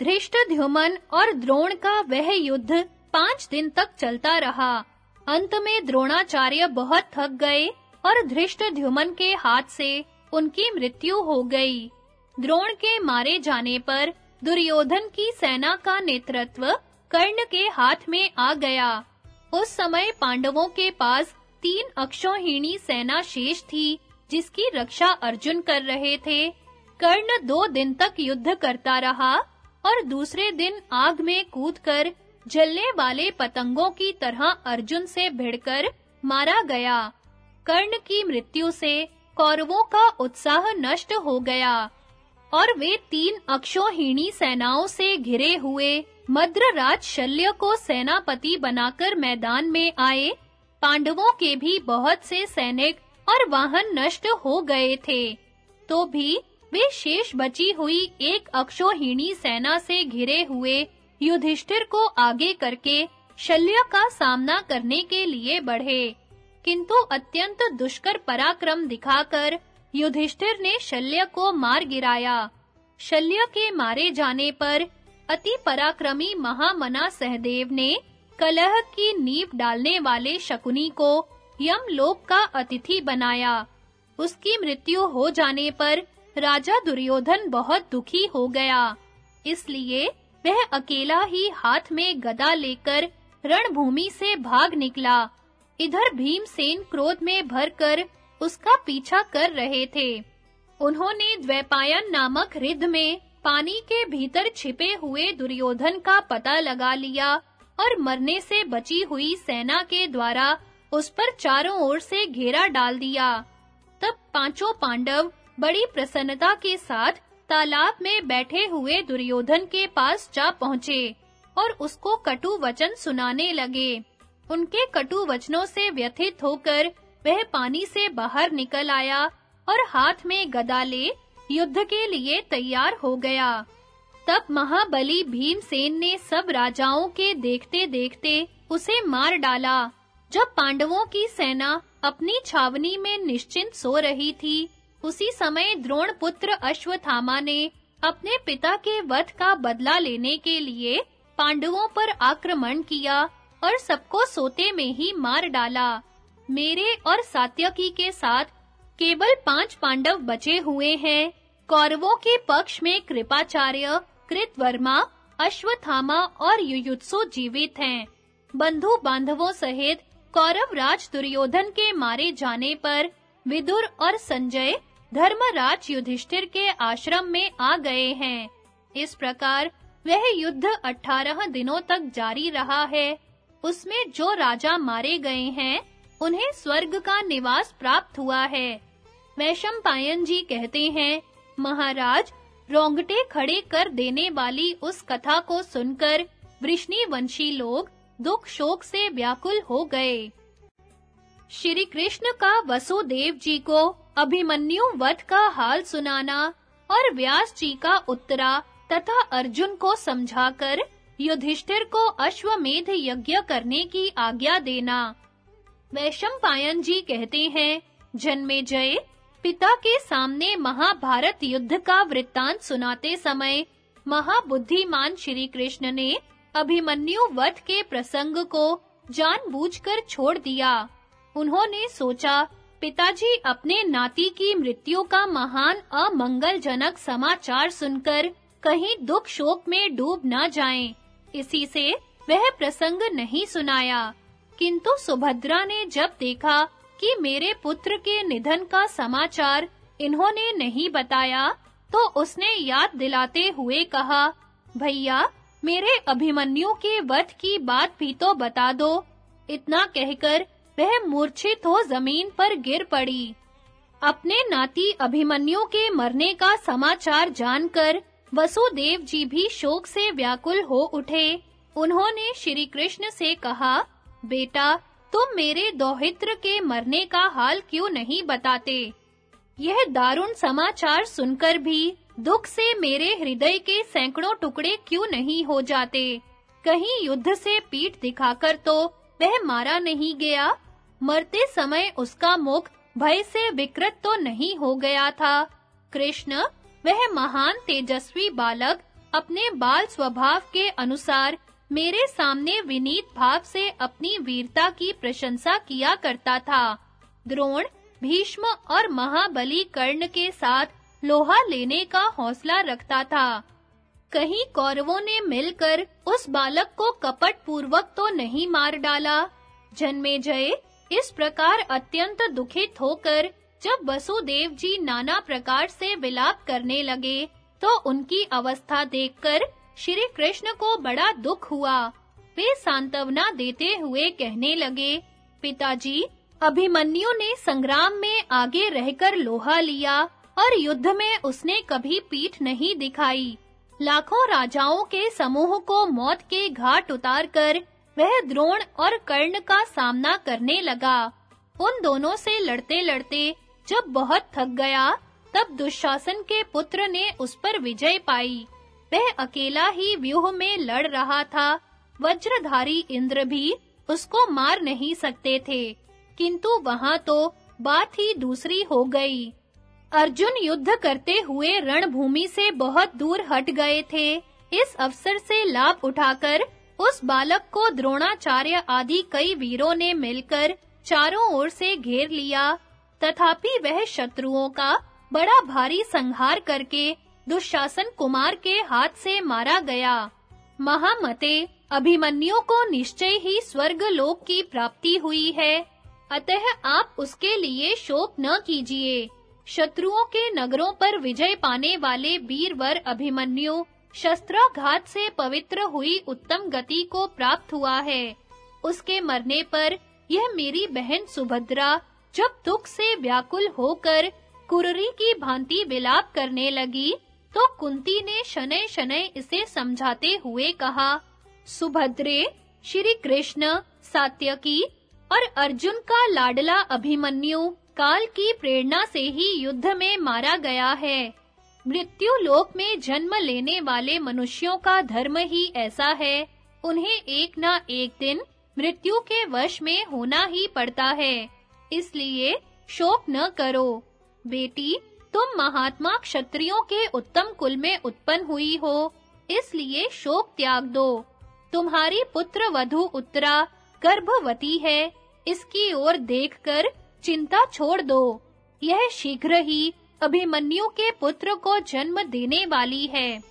धृष्टद्युमन और द्रोण का वह युद्ध पाँच दिन तक चलता रहा। अंत में द्रोणाचार्य बहुत थक गए और धृष्टद्युमन के हाथ से उनकी मृत्यु हो गई। द्रोण के मारे जाने पर दुर्योधन की सेना का नेतृत्व कर्ण के हाथ में आ गया। उस समय पांडवों के पास तीन अक्षौहिणी सेना शेष थी, जिसकी रक्षा अर्जुन कर रहे थे। कर्ण दो दिन तक युद्ध करता रहा और दूसरे दिन आग में कूदकर जलने वाले पतंगों की तरह अर्जुन से भिड़कर मारा गया। कर्ण की मृत्यु से कौरवों का उत्साह नष्ट हो गया और वे तीन अक्षौहिणी सेनाओं से घिरे हुए मद्रराज शल्य को सेनापति बनाकर मैदान में आए। पांडवों के भी बहुत से सैनिक और वाहन नष्ट हो गए थे। तो भी वे शेष बची हुई एक अक्षौहिणी सेना से घिरे हुए युधिष्ठिर को आगे करके शल्य का सामना करने के लिए बढ़े, किंतु अत्यंत दुष्कर पराक्रम दिखाकर युधिष्ठिर ने शल्य को मार गिराया। शल्य के मारे जाने पर अति पराक्रमी महामना सहदेव ने कलह की नींव डालने वाले शकुनी को यमलोक का अतिथि बनाया। उसकी मृत्यु हो जाने पर राजा दुर्योधन बहुत दुखी हो गया। इसलिए वह अकेला ही हाथ में गदा लेकर रणभूमि से भाग निकला। इधर भीमसेन क्रोध में भरकर उसका पीछा कर रहे थे। उन्होंने द्वैपायन नामक रिद्ध में पानी के भीतर छिपे हुए दुर्योधन का पता लगा लिया और मरने से बची हुई सेना के द्वारा उस पर चारों ओर से घेरा डाल दिया। तब पाँचों पांडव बड़ी प्रसन्नता के साथ तालाब में बैठे हुए दुर्योधन के पास जा पहुँचे और उसको कटु वचन सुनाने लगे। उनके कटु वचनों से व्यथित होकर वह पानी से बाहर निकल आया और हाथ में गदा ले युद्ध के लिए तैयार हो गया। तब महाबली भीमसेन ने सब राजाओं के देखते-देखते उसे मार डाला। जब पांडवों की सेना अपनी छावनी में निश्चिंत सो रही थी उसी समय द्रोण पुत्र अश्वत्थामा ने अपने पिता के वध का बदला लेने के लिए पांडवों पर आक्रमण किया और सबको सोते में ही मार डाला। मेरे और सात्यकी के साथ केवल पाँच पांडव बचे हुए हैं। कौरवों के पक्ष में कृपाचार्य, कृतवर्मा, अश्वत्थामा और युयुत्सु जीवित हैं। बंधु बांधवों सहित कौरव राज दुर्योधन के मारे जाने पर विदुर और संजय धर्मराज युधिष्ठिर के आश्रम में आ गए हैं। इस प्रकार वह युद्ध 18 दिनों तक जारी रहा है। उसमें जो राजा मारे गए हैं, उन्हें स्वर्ग का निवास प्राप्त हुआ है। वैशम पायन जी कहते हैं, महाराज, रोंगटे खड़े कर देने वाली उस कथा को सुनकर वृष्णि वंशी लोग दुख शोक से व्याकुल हो गए। श्री कृष्ण का वसुदेव जी को अभिमन्यु वध का हाल सुनाना और व्यास जी का उत्तरा तथा अर्जुन को समझाकर युधिष्ठिर को अश्वमेध यज्ञ करने की आज्ञा देना। वैशंपायन जी कहते हैं जन्मेजय पिता के सामने महाभारत युद्ध का वृत्तांत सुनाते समय महाबुद्धिमान श्री कृष्ण ने अभिमन्यु वध के प्रसंग को जानबूझकर छोड़ दिया। उन्होंने सोचा पिताजी अपने नाती की मृत्यु का महान अमंगलजनक समाचार सुनकर कहीं दुख शोक में डूब न जाएँ। इसी से वह प्रसंग नहीं सुनाया। किंतु सुभद्रा ने जब देखा कि मेरे पुत्र के निधन का समाचार इन्होंने नहीं बताया तो उसने याद दिलाते हुए कहा, भैया, मेरे अभिमन्यु के वध की बात भी तो बता दो। इतना कहकर वह मूर्छित हो ज़मीन पर गिर पड़ी। अपने नाती अभिमन्यु के मरने का समाचार जानकर वसुदेव जी भी शोक से व्याकुल हो उठे। उन्होंने श्री कृष्ण से कहा, बेटा, तुम मेरे दोहित्र के मरने का हाल क्यों नहीं बताते? यह दारुण समाचार सुनकर भी दुख से मेरे हृदय के सैकड़ों टुकड़े क्यों नहीं हो जाते? कहीं युद्ध से पीठ दिखाकर तो वह मारा नहीं गया? मरते समय उसका मुख भय से विकृत तो नहीं हो गया था। कृष्ण, वह महान तेजस्वी बालक, अपने बाल स्वभाव के अनुसार मेरे सामने विनीत भाव से अपनी वीरता की प्रशंसा किया करता था। द्रोण, भीष्म और महाबली कर्ण के साथ लोहा लेने का हौसला रखता था। कहीं कौरवों ने मिलकर उस बालक को कपट पूर्वक तो नहीं मार डाला। जन्मेजय इस प्रकार अत्यंत दुखित होकर जब वसुदेव जी नाना प्रकार से विलाप करने लगे तो उनकी अवस्था देखकर श्री कृष्ण को बड़ा दुख हुआ। वे सांत्वना देते हुए कहने लगे, पिताजी, अभिमन्यु ने संग्राम में आगे रहकर लोहा लिया और युद्ध में उसने कभी पीठ नहीं दिखाई। लाखों राजाओं के समूह को मौत के घाट उतारकर वह द्रोण और कर्ण का सामना करने लगा। उन दोनों से लड़ते-लड़ते जब बहुत थक गया, तब दुशासन के पुत्र ने उस पर विजय पाई। वह अकेला ही व्यूह में लड़ रहा था। वज्रधारी इंद्र भी उसको मार नहीं सकते थे। किंतु वहाँ तो बात ही दूसरी हो गई। अर्जुन युद्ध करते हुए रणभूमि से बहुत दूर हट गए थे। इस अवसर से लाभ उठाकर उस बालक को द्रोणाचार्य आदि कई वीरों ने मिलकर चारों ओर से घेर लिया। तथापि वह शत्रुओं का बड़ा भारी संहार करके दुशासन कुमार के हाथ से मारा गया। महामते अभिमन्यु को निश्चय ही स्वर्ग लोक की प्राप्ति हुई है। अतः आप उसके लिए शोक न कीजिए। शत्रुओं के नगरों पर विजय पाने वाले वीरवर अभिमन्यु शस्त्राघात से पवित्र हुई उत्तम गति को प्राप्त हुआ है। उसके मरने पर यह मेरी बहन सुभद्रा जब दुख से व्याकुल होकर कुररी की भांति विलाप करने लगी तो कुंती ने शनय-शनय इसे समझाते हुए कहा, सुभद्रे, श्री कृष्ण, सात्यकी और अर्जुन का लाडला अभिमन्यु काल की प्रेरणा से ही युद्ध में मारा गया है। मृत्यु लोक में जन्म लेने वाले मनुष्यों का धर्म ही ऐसा है। उन्हें एक ना एक दिन मृत्यु के वश में होना ही पड़ता है। इसलिए शोक न करो। बेटी, तुम महात्मा क्षत्रियों के उत्तम कुल में उत्पन्न हुई हो। इसलिए शोक त्याग दो। तुम्हारी पुत्र वधु उत्तरा गर्भवती है। इसकी ओर देखकर चिंता छोड़ दो। यह शीघ्र ही अभिमन्यु के पुत्र को जन्म देने वाली है।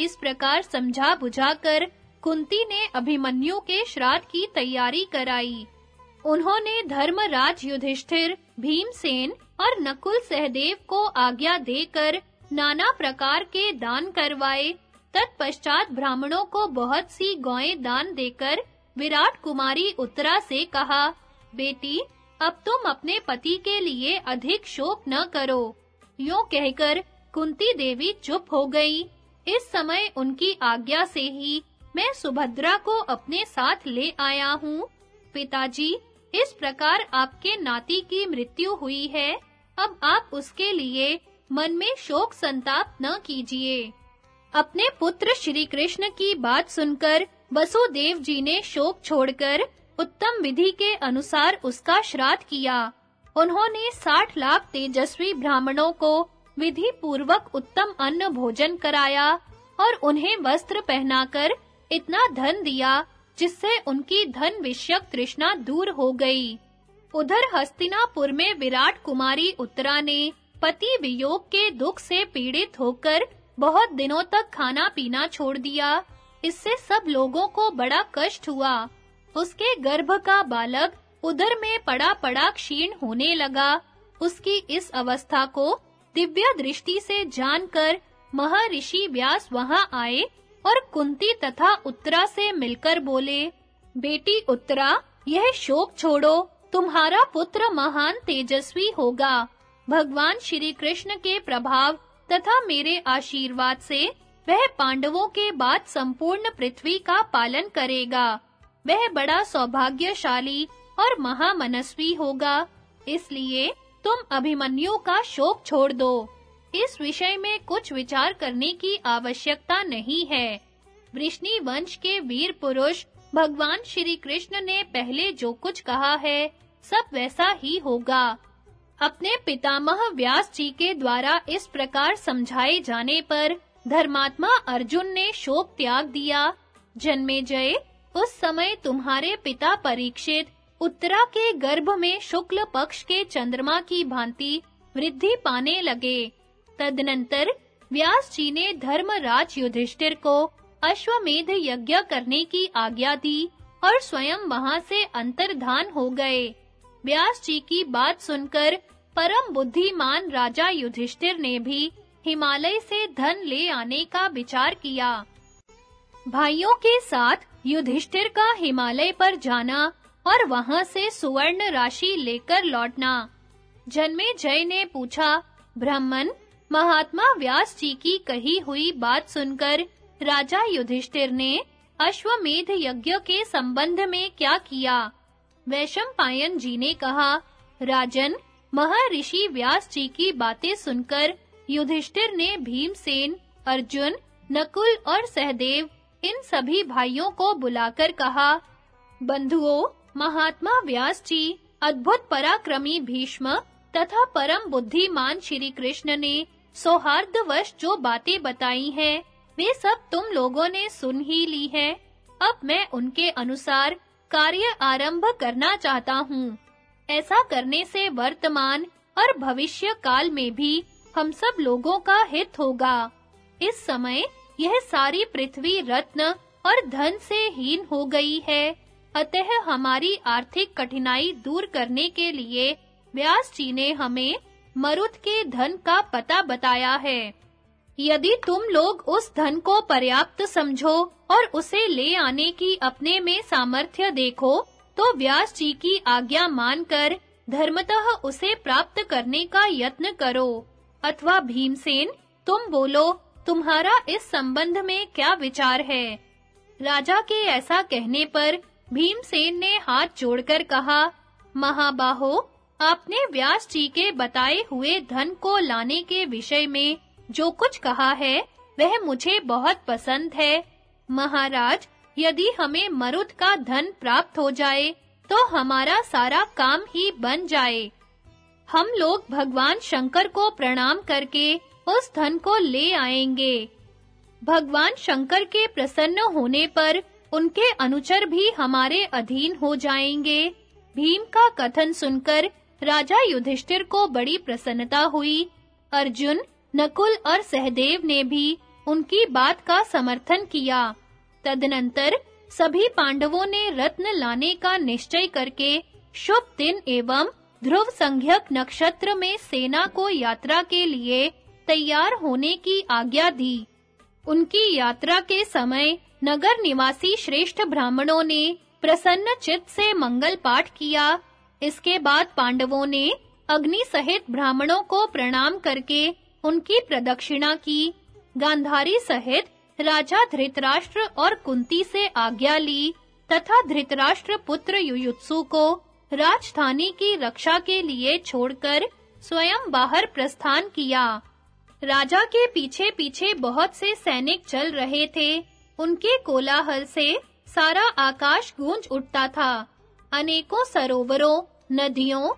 इस प्रकार समझा बुझाकर कुंती ने अभिमन्यु के श्राद्ध की तैयारी कराई। उन्होंने धर्मराज युधिष्ठिर, भीमसेन और नकुल सहदेव को आज्ञा देकर नाना प्रकार के दान करवाए। तत्पश्चात ब्राह्मणों को बहुत सी गौएँ दान देकर विराट कुमारी उत्तरा से कहा, बेटी, अब तुम अपने पति के लिए अधिक शोक न करो। यूँ कहकर कुंती देवी चुप हो गई। इस समय उनकी आज्ञा से ही मैं सुभद्रा को अपने साथ ले आया हूँ। पिताजी, इस प्रकार आपके नाती की मृत्यु हुई है। अब आप उसके लिए मन में शोक संताप न कीजिए। अपने पुत्र श्री कृष्ण की बात सुनकर वसुदेव जी ने शोक छोड़कर उत्तम विधि के अनुसार उसका श्राद्ध किया। उन्होंने साठ लाख तेजस्वी ब्राह्मणों को विधि पूर्वक उत्तम अन्न भोजन कराया और उन्हें वस्त्र पहनाकर इतना धन दिया जिससे उनकी धन विषयक तृष्णा दूर हो गई। उधर हस्तिनापुर में विराट कुमारी उत्तरा ने पति वियोग के दुख से पीड़ित होकर बहुत दिनों तक खाना पीना छोड़ दिया। इससे सब लोगों को बड़ा कष्ट हुआ। उसके गर्भ का बालक उधर में पड़ा पड़ा क्षीण होने लगा। उसकी इस अवस्था को दिव्य दृष्टि से जानकर महर्षि व्यास वहाँ आए और कुंती तथा उत्तरा से मिलकर बोले, बेटी उत्तरा, यह शोक छोड़ो। तुम्हारा पुत्र महान तेजस्वी होगा। भगवान श्री कृष्ण के प्रभाव तथा मेरे आशीर्वाद से वह पांडवों के बाद संपूर्ण पृथ्वी का पालन करेगा। वह बड़ा सौभाग्यशाली और महामनस्वी होगा। इसलिए तुम अभिमन्यु का शोक छोड़ दो। इस विषय में कुछ विचार करने की आवश्यकता नहीं है। वृष्णि वंश के वीर पुरुष भगवान श्री कृष्ण ने पहले जो कुछ कहा है, सब वैसा ही होगा। अपने पितामह व्यास जी के द्वारा इस प्रकार समझाए जाने पर धर्मात्मा अर्जुन ने शोक त्याग दिया। जन्मे जय उस समय तुम्हारे पिता परीक्षित उत्तरा के गर्भ में शुक्ल पक्ष के चंद्रमा की भांति वृद्धि पाने लगे। तदनंतर व्यास जी ने धर्मराज युधिष्ठिर को अश्वमेध यज्ञ करने की आज्ञा दी और स्वयं वहाँ से अंतर्धान हो गए। व्यास जी की बात सुनकर परम बुद्धिमान राजा युधिष्ठिर ने भी हिमालय से धन ले आने का विचार किया। भाइयों के साथ युधिष्ठिर का हिमालय पर जाना और वहाँ से सुवर्ण राशि लेकर लौटना। जन्मे जय ने पूछा, ब्राह्मण, महात्मा व्यास जी की कही हुई बात सुनकर राजा युधिष्ठिर ने अश्वमेध यज्ञ के संबंध में क्या किया? वैशंपायन जी ने कहा, राजन, महर्षि व्यास जी की बातें सुनकर युधिष्ठिर ने भीमसेन, अर्जुन, नकुल और सहदेव इन सभी भाइयों को बुलाकर कहा, बंधुओं महात्मा व्यास जी अद्भुत पराक्रमी भीष्म तथा परम बुद्धिमान श्री कृष्ण ने सौहार्दवश जो बातें बताई हैं, वे सब तुम लोगों ने सुन ही ली है। अब मैं उनके अनुसार कार्य आरंभ करना चाहता हूँ। ऐसा करने से वर्तमान और भविष्य काल में भी हम सब लोगों का हित होगा। इस समय यह सारी पृथ्वी रत्न और धन से हीन हो गई है। अतः हमारी आर्थिक कठिनाई दूर करने के लिए व्यास जी ने हमें मरुत के धन का पता बताया है। यदि तुम लोग उस धन को पर्याप्त समझो और उसे ले आने की अपने में सामर्थ्य देखो तो व्यास जी की आज्ञा मानकर धर्मतः उसे प्राप्त करने का यत्न करो। अथवा भीमसेन, तुम बोलो, तुम्हारा इस संबंध में क्या विचार है? राजा के ऐसा कहने पर भीमसेन ने हाथ जोड़कर कहा, महाबाहो, आपने व्यास जी के बताए हुए धन को लाने के विषय में जो कुछ कहा है, वह मुझे बहुत पसंद है। महाराज, यदि हमें मरुद का धन प्राप्त हो जाए तो हमारा सारा काम ही बन जाए। हम लोग भगवान शंकर को प्रणाम करके उस धन को ले आएँगे। भगवान शंकर के प्रसन्न होने पर उनके अनुचर भी हमारे अधीन हो जाएँगे। भीम का कथन सुनकर राजा युधिष्ठिर को बड़ी प्रसन्नता हुई। अर्जुन, नकुल और सहदेव ने भी उनकी बात का समर्थन किया। तदनंतर सभी पांडवों ने रत्न लाने का निश्चय करके शुभ दिन एवं ध्रुव संज्ञक नक्षत्र में सेना को यात्रा के लिए तैयार होने की आज्ञा दी। उनकी यात्रा के समय नगर निवासी श्रेष्ठ ब्राह्मणों ने प्रसन्न चित्त से मंगल पाठ किया। इसके बाद पांडवों ने अग्नि सहित ब्राह्मणों को प्रणाम करके उनकी प्रदक्षिणा की। गांधारी सहित राजा धृतराष्ट्र और कुंती से आज्ञा ली तथा धृतराष्ट्र पुत्र युयुत्सु को राजधानी की रक्षा के लिए छोड़कर स्वयं बाहर प्रस्थान किया। राजा के पीछे-पीछे बहुत से सैनिक चल रहे थे। उनके कोलाहल से सारा आकाश गूंज उठता था। अनेकों सरोवरों, नदियों,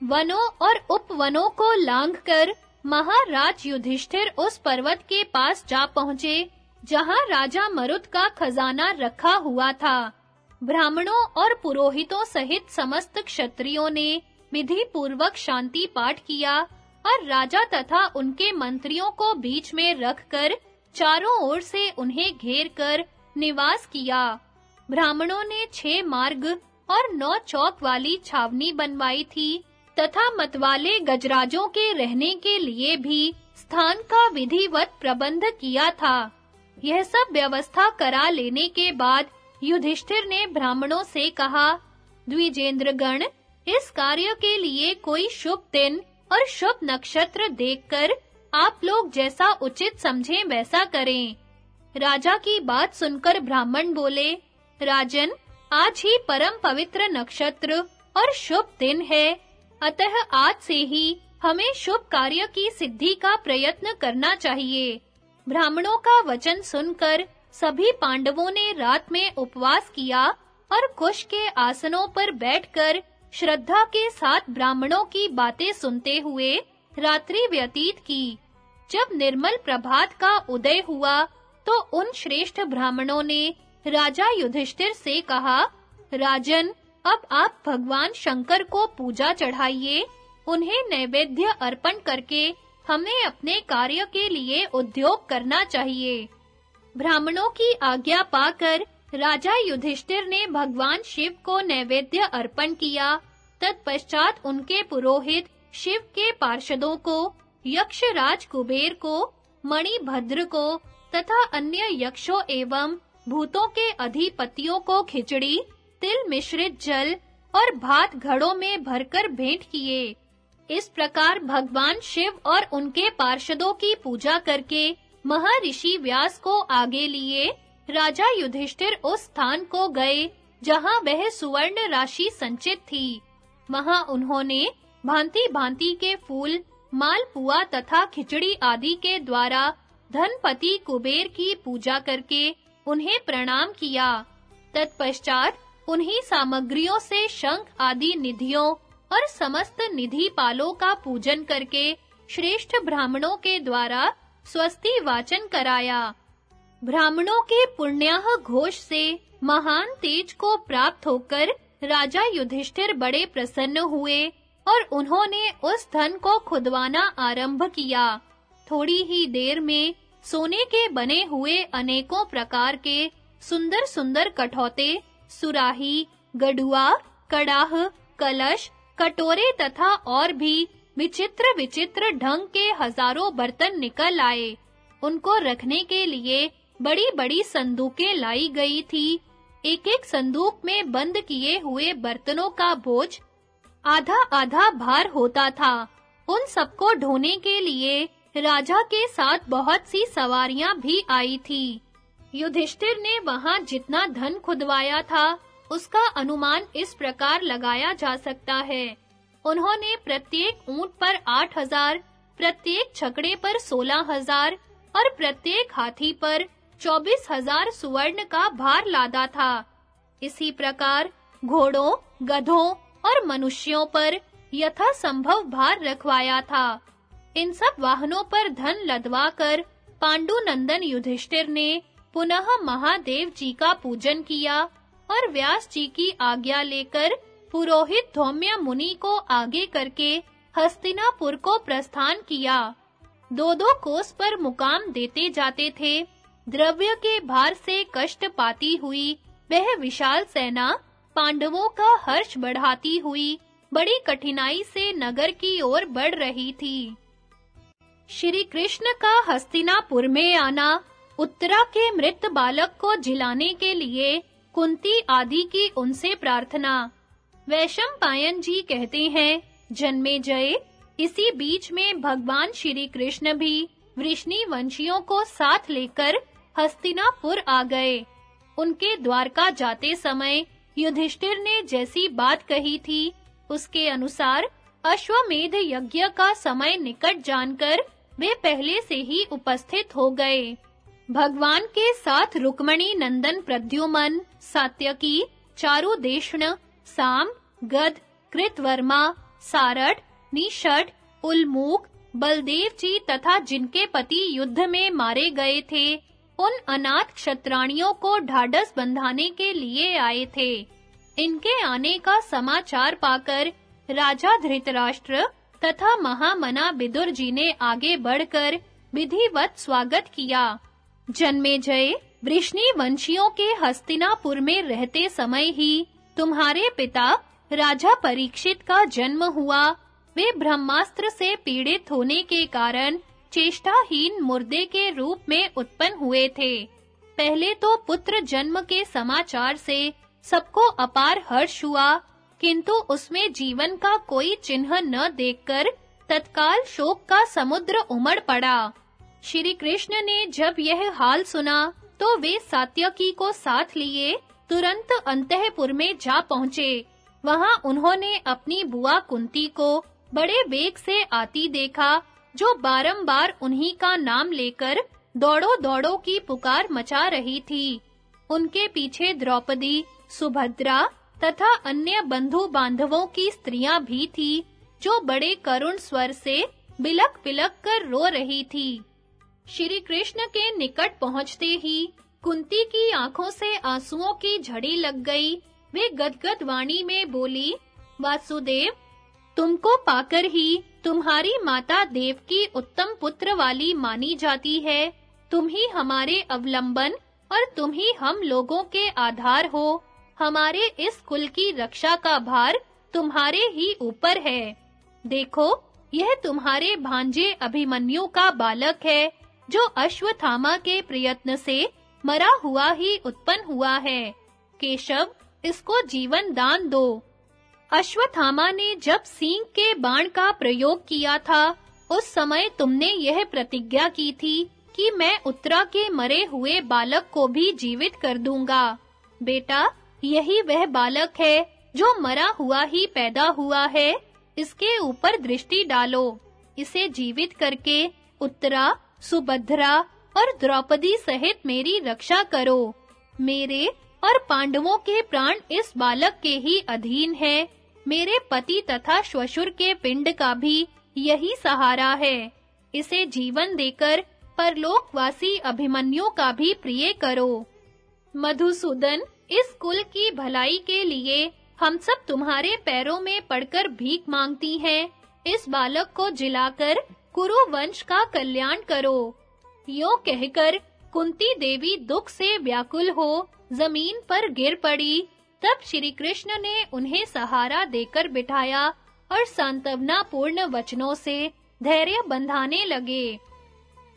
वनों और उपवनों को लांघकर महाराज युधिष्ठिर उस पर्वत के पास जा पहुँचे, जहाँ राजा मरुत का खजाना रखा हुआ था। ब्राह्मणों और पुरोहितों सहित समस्त क्षत्रियों ने विधि पूर्वक शांति पाठ किया और राजा तथा उनके मंत्रियों को बीच में रखकर चारों ओर से उन्हें घेर कर निवास किया। ब्राह्मणों ने छह मार्ग और नौ चौक वाली छावनी बनवाई थी तथा मतवाले गजराजों के रहने के लिए भी स्थान का विधिवत प्रबंध किया था। यह सब व्यवस्था करा लेने के बाद युधिष्ठिर ने ब्राह्मणों से कहा द्विजेंद्र गण इस कार्य के लिए कोई शुभ दिन और शुभ नक्षत्र देखकर आप लोग जैसा उचित समझें वैसा करें। राजा की बात सुनकर ब्राह्मण बोले, राजन, आज ही परम पवित्र नक्षत्र और शुभ दिन है। अतः आज से ही हमें शुभ कार्य की सिद्धि का प्रयत्न करना चाहिए। ब्राह्मणों का वचन सुनकर सभी पांडवों ने रात में उपवास किया और कुश के आसनों पर बैठकर श्रद्धा के साथ ब्राह्मणों की बातें सुनते हुए रात्रि व्यतीत की। जब निर्मल प्रभात का उदय हुआ तो उन श्रेष्ठ ब्राह्मणों ने राजा युधिष्ठिर से कहा, राजन, अब आप भगवान शंकर को पूजा चढ़ाइए। उन्हें नैवेद्य अर्पण करके हमें अपने कार्य के लिए उद्योग करना चाहिए ब्राह्मणों की आज्ञा पाकर राजा युधिष्ठिर ने भगवान शिव को नैवेद्य अर्पण किया। तत्पश्चात उनके पुरोहित शिव के पार्षदों को यक्षराज कुबेर को, मणिभद्र को तथा अन्य यक्षों एवं भूतों के अधिपतियों को खिचड़ी, तिल मिश्रित जल और भात घड़ों में भरकर भेंट किए। इस प्रकार भगवान शिव और उनके पार्षदों की पूजा करके महर्षि व्यास को आगे लिए राजा युधिष्ठिर उस स्थान को गए, जहाँ वह सुवर्ण राशि संचित थी। वहाँ उन्होंने भांति-भांति के फूल मालपुआ तथा खिचड़ी आदि के द्वारा धनपति कुबेर की पूजा करके उन्हें प्रणाम किया। तत्पश्चात उन्हीं सामग्रियों से शंख आदि निधियों और समस्त निधि पालों का पूजन करके श्रेष्ठ ब्राह्मणों के द्वारा स्वस्ति वाचन कराया। ब्राह्मणों के पुण्याह घोष से महान तेज को प्राप्त होकर राजा युधिष्ठिर बड़े प्रसन्न हुए। और उन्होंने उस धन को खुदवाना आरंभ किया। थोड़ी ही देर में सोने के बने हुए अनेकों प्रकार के सुंदर-सुंदर कठौते, सुराही गडुआ कड़ाह, कलश, कटोरे तथा और भी विचित्र विचित्र ढंग के हज़ारों बर्तन निकल आए। उनको रखने के लिए बड़ी-बड़ी संदूकें लाई गई थी। एक-एक संदूक में बंद किए हुए बर्तनों का बोझ आधा-आधा भार होता था। उन सबको ढोने के लिए राजा के साथ बहुत सी सवारियाँ भी आई थी। युधिष्ठिर ने वहाँ जितना धन खुदवाया था, उसका अनुमान इस प्रकार लगाया जा सकता है। उन्होंने प्रत्येक ऊँट पर आठ हज़ार, प्रत्येक छकड़े पर सोलह हज़ार और प्रत्येक हाथी पर चौबीस हज़ार सुवर्ण का भार लादा था। इसी प्रकार घोड़ों, गधों और मनुष्यों पर यथा संभव भार रखवाया था। इन सब वाहनों पर धन लदवाकर पांडु नंदन युधिष्ठिर ने पुनः महादेव जी का पूजन किया और व्यास जी की आज्ञा लेकर पुरोहित धौम्य मुनि को आगे करके हस्तिनापुर को प्रस्थान किया। दो-दो कोस पर मुकाम देते जाते थे। द्रव्य के भार से कष्ट पाती हुई वह विशाल सेना पांडवों का हर्ष बढ़ाती हुई, बड़ी कठिनाई से नगर की ओर बढ़ रही थी। श्री कृष्ण का हस्तिनापुर में आना, उत्तरा के मृत बालक को जिलाने के लिए कुंती आदि की उनसे प्रार्थना। वैशम पायन जी कहते हैं, जन्मे जय, इसी बीच में भगवान श्री कृष्ण भी वृष्णि वंशियों को साथ लेकर हस्तिनापुर आ गए। उनके द्वारका जाते समय युधिष्ठिर ने जैसी बात कही थी, उसके अनुसार अश्वमेध यज्ञ का समय निकट जानकर वे पहले से ही उपस्थित हो गए। भगवान के साथ रुक्मणी नंदन प्रद्युमन, सात्यकी चारुदेशण साम, गद, कृतवर्मा सारठ निषठ उल्मूक बलदेव जी तथा जिनके पति युद्ध में मारे गए थे उन अनाथ क्षत्राणियों को ढाढ़स बंधाने के लिए आए थे। इनके आने का समाचार पाकर राजा धृतराष्ट्र तथा महामना विदुर जी ने आगे बढ़कर विधिवत स्वागत किया। जन्मे जय वृष्णि वंशियों के हस्तिनापुर में रहते समय ही तुम्हारे पिता राजा परीक्षित का जन्म हुआ। वे ब्रह्मास्त्र से पीड़ित होने के कारण चेष्टाहीन मुर्दे के रूप में उत्पन्न हुए थे। पहले तो पुत्र जन्म के समाचार से सबको अपार हर्ष हुआ, किंतु उसमें जीवन का कोई चिन्ह न देखकर तत्काल शोक का समुद्र उमड़ पड़ा। श्री कृष्ण ने जब यह हाल सुना तो वे सात्यकी को साथ लिए तुरंत अंतःपुर में जा पहुँचे। वहाँ उन्होंने अपनी बुआ कुंती को बड़े वेग से आती देखा जो बारंबार उन्हीं का नाम लेकर दौड़ो दौड़ो की पुकार मचा रही थी। उनके पीछे द्रौपदी, सुभद्रा तथा अन्य बंधु बांधवों की स्त्रियाँ भी थी, जो बड़े करुण स्वर से बिलक-बिलक कर रो रही थी। श्री कृष्ण के निकट पहुँचते ही कुंती की आँखों से आंसुओं की झड़ी लग गई। वे गदगद वाणी में बोली, वासुदेव, तुमको पाकर ही तुम्हारी माता देव की उत्तम पुत्र वाली मानी जाती है। तुम ही हमारे अवलंबन और तुम ही हम लोगों के आधार हो। हमारे इस कुल की रक्षा का भार तुम्हारे ही ऊपर है। देखो, यह तुम्हारे भांजे अभिमन्यु का बालक है, जो अश्वत्थामा के प्रयत्न से मरा हुआ ही उत्पन्न हुआ है। केशव, इसको जीवन दान दो। अश्वत्थामा ने जब सींग के बाण का प्रयोग किया था, उस समय तुमने यह प्रतिज्ञा की थी कि मैं उत्तरा के मरे हुए बालक को भी जीवित कर दूँगा। बेटा, यही वह बालक है जो मरा हुआ ही पैदा हुआ है। इसके ऊपर दृष्टि डालो। इसे जीवित करके उत्तरा, सुभद्रा और द्रौपदी सहित मेरी रक्षा करो। मेरे और पांडवों के प्राण इस बालक के ही अधीन है। मेरे पति तथा श्वशुर के पिंड का भी यही सहारा है। इसे जीवन देकर परलोकवासी अभिमन्यु का भी प्रिय करो। मधुसूदन, इस कुल की भलाई के लिए हम सब तुम्हारे पैरों में पड़कर भीख मांगती हैं। इस बालक को जिलाकर कुरु वंश का कल्याण करो। यो कहकर कुंती देवी दुख से व्याकुल हो, ज़मीन पर गिर पड़ी। तब श्री कृष्ण ने उन्हें सहारा देकर बिठाया और सांत्वना पूर्ण वचनों से धैर्य बंधाने लगे।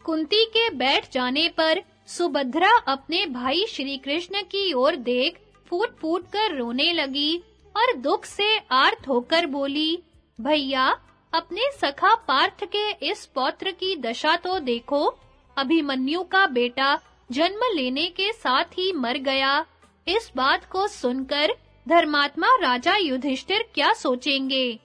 कुंती के बैठ जाने पर सुभद्रा अपने भाई श्री कृष्ण की ओर देख फूट-फूट कर रोने लगी और दुख से आर्त होकर बोली, भैया, अपने सखा पार्थ के इस पौत्र की दशा तो देखो। अभिमन्यु का बेटा जन्म लेने के साथ ही मर गया। इस बात को सुनकर धर्मात्मा राजा युधिष्ठिर क्या सोचेंगे?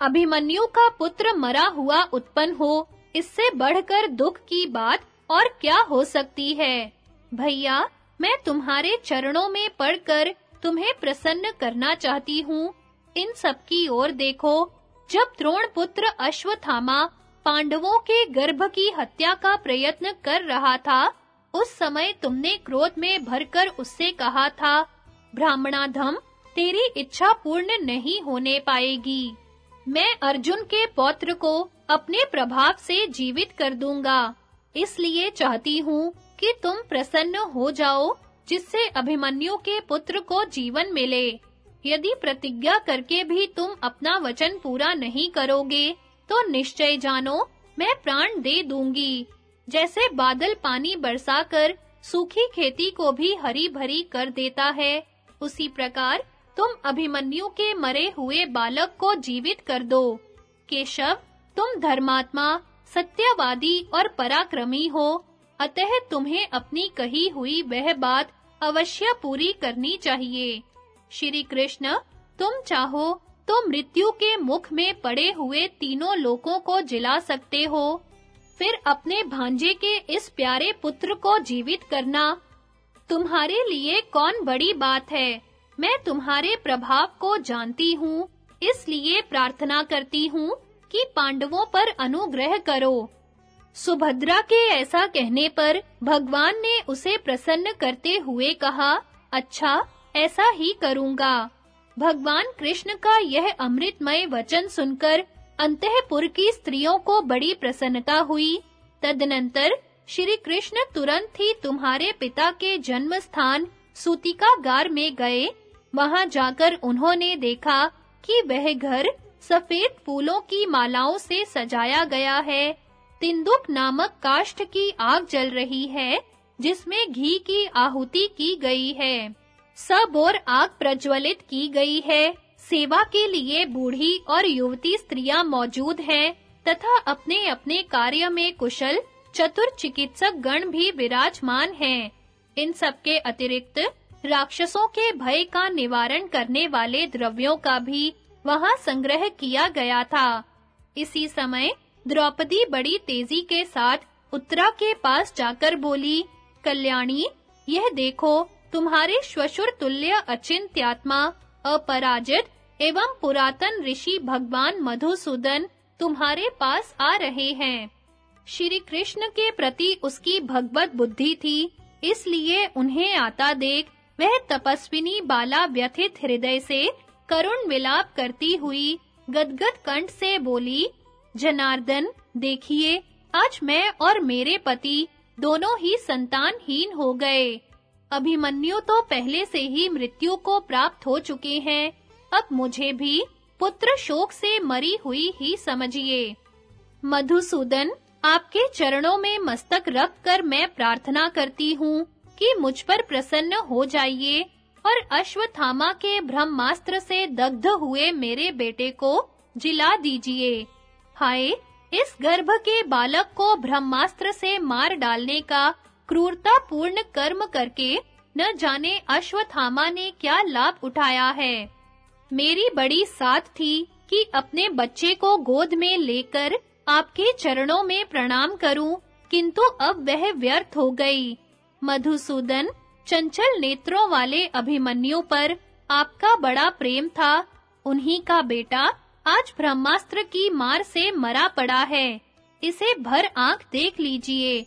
अभिमन्यु का पुत्र मरा हुआ उत्पन्न हो, इससे बढ़कर दुख की बात और क्या हो सकती है? भैया, मैं तुम्हारे चरणों में पड़कर तुम्हें प्रसन्न करना चाहती हूँ। इन सब की ओर देखो, जब द्रोण पुत्र अश्वत्थामा पांडवों के गर्भ की हत्या का प्रयत्न कर रहा था उस समय तुमने क्रोध में भरकर उससे कहा था, ब्राह्मणाधम, तेरी इच्छा पूर्ण नहीं होने पाएगी। मैं अर्जुन के पौत्र को अपने प्रभाव से जीवित कर दूँगा। इसलिए चाहती हूँ कि तुम प्रसन्न हो जाओ, जिससे अभिमन्यु के पुत्र को जीवन मिले। यदि प्रतिज्ञा करके भी तुम अपना वचन पूरा नहीं करोगे तो निश्चय जानो, मैं प्राण दे दूँगी। जैसे बादल पानी बरसाकर सूखी खेती को भी हरी भरी कर देता है, उसी प्रकार तुम अभिमन्यु के मरे हुए बालक को जीवित कर दो। केशव, तुम धर्मात्मा, सत्यवादी और पराक्रमी हो, अतः तुम्हें अपनी कही हुई वह बात अवश्य पूरी करनी चाहिए। श्री कृष्ण, तुम चाहो तो मृत्यु के मुख में पड़े हुए तीनों लोकों को जिला सकते हो फिर अपने भांजे के इस प्यारे पुत्र को जीवित करना। तुम्हारे लिए कौन बड़ी बात है? मैं तुम्हारे प्रभाव को जानती हूँ, इसलिए प्रार्थना करती हूँ कि पांडवों पर अनुग्रह करो। सुभद्रा के ऐसा कहने पर भगवान ने उसे प्रसन्न करते हुए कहा अच्छा ऐसा ही करूँगा। भगवान कृष्ण का यह अमृतमय वचन सुनकर अंतःपुर की स्त्रियों को बड़ी प्रसन्नता हुई। तदनंतर श्री कृष्ण तुरंत ही तुम्हारे पिता के जन्म स्थान सूतिकागार में गए। वहाँ जाकर उन्होंने देखा कि वह घर सफ़ेद फूलों की मालाओं से सजाया गया है। तिंदुक नामक काष्ठ की आग जल रही है, जिसमें घी की आहुति की गई है। सब और आग प्रज्वलित की गई है। सेवा के लिए बूढ़ी और युवती स्त्रियाँ मौजूद हैं, तथा अपने-अपने कार्य में कुशल, चतुर चिकित्सक गण भी विराजमान हैं। इन सब के अतिरिक्त, राक्षसों के भय का निवारण करने वाले द्रव्यों का भी वहाँ संग्रह किया गया था। इसी समय, द्रौपदी बड़ी तेज़ी के साथ उत्तरा के पास जाकर बोली, कल्याणी, यह देखो, तुम्हारे श्वशुर तुल्य अचिंत्यात्मा, अपराजित एवं पुरातन ऋषि भगवान मधुसूदन तुम्हारे पास आ रहे हैं। श्री कृष्ण के प्रति उसकी भगवत बुद्धि थी, इसलिए उन्हें आता देख वह तपस्विनी बाला व्यथित हृदय से करुण विलाप करती हुई गदगद कंठ से बोली, जनार्दन, देखिए, आज मैं और मेरे पति दोनों ही संतानहीन हो गए। अभिमन्यु तो पहले से ही मृत्यु को प्राप्त हो चुके हैं। अब मुझे भी पुत्र शोक से मरी हुई ही समझिए। मधुसूदन, आपके चरणों में मस्तक रख कर मैं प्रार्थना करती हूँ कि मुझ पर प्रसन्न हो जाइए और अश्वत्थामा के ब्रह्मास्त्र से दग्ध हुए मेरे बेटे को जिला दीजिए। हाय, इस गर्भ के बालक को ब्रह्मास्त्र से मार डालने का क्रूरता पूर्ण कर्म करके न जाने अश्वत्थामा ने क्या लाभ उठाया है। मेरी बड़ी साथ थी कि अपने बच्चे को गोद में लेकर आपके चरणों में प्रणाम करूँ, किंतु अब वह व्यर्थ हो गई। मधुसूदन, चंचल नेत्रों वाले अभिमन्यु पर आपका बड़ा प्रेम था। उन्हीं का बेटा आज ब्रह्मास्त्र की मार से मरा पड़ा है। इसे भर आँख देख लीजिए।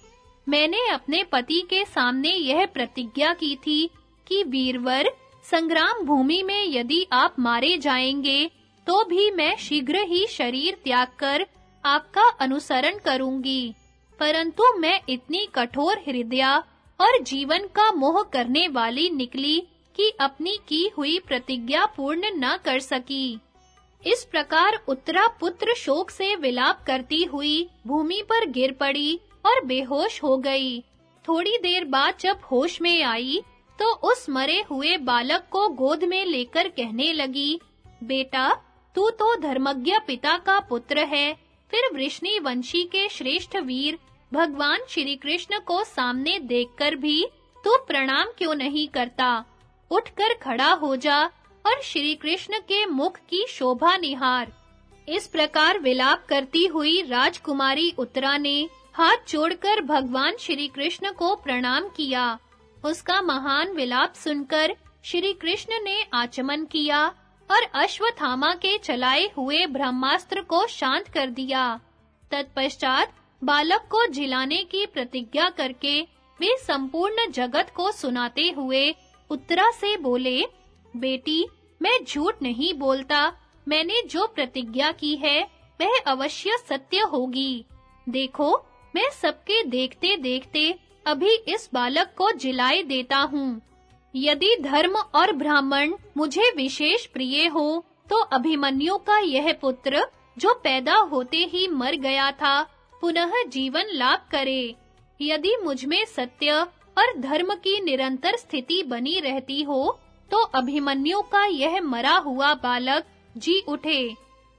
मैंने अपने पति के सामने यह प्रतिज्ञा की थी कि वीरवर संग्राम भूमि में यदि आप मारे जाएँगे तो भी मैं शीघ्र ही शरीर त्याग कर आपका अनुसरण करूँगी। परंतु मैं इतनी कठोर हृदया और जीवन का मोह करने वाली निकली कि अपनी की हुई प्रतिज्ञा पूर्ण न कर सकी। इस प्रकार उत्तरा पुत्र शोक से विलाप करती हुई भूमि पर गिर पड़ी और बेहोश हो गई। थोड़ी देर बाद जब होश में आई तो उस मरे हुए बालक को गोद में लेकर कहने लगी, बेटा, तू तो धर्मज्ञ पिता का पुत्र है। फिर वृष्णि वंशी के श्रेष्ठ वीर भगवान श्री कृष्ण को सामने देखकर भी तू प्रणाम क्यों नहीं करता? उठकर खड़ा हो जा और श्री कृष्ण के मुख की शोभा निहार। इस प्रकार विलाप करती हुई राजकुमारी उत्तरा ने हाथ जोड़कर भगवान श्री कृष्ण को प्रणाम किया। उसका महान विलाप सुनकर श्री कृष्ण ने आचमन किया और अश्वत्थामा के चलाए हुए ब्रह्मास्त्र को शांत कर दिया। तत्पश्चात बालक को जिलाने की प्रतिज्ञा करके वे संपूर्ण जगत को सुनाते हुए उत्तरा से बोले, बेटी, मैं झूठ नहीं बोलता। मैंने जो प्रतिज्ञा की है, वह अवश्य सत्य होगी। देखो, मैं सबके देखते-देखते अभी इस बालक को जिलाए देता हूँ। यदि धर्म और ब्राह्मण मुझे विशेष प्रिय हो तो अभिमन्यु का यह पुत्र, जो पैदा होते ही मर गया था, पुनः जीवन लाभ करे। यदि मुझमें सत्य और धर्म की निरंतर स्थिति बनी रहती हो तो अभिमन्यु का यह मरा हुआ बालक जी उठे।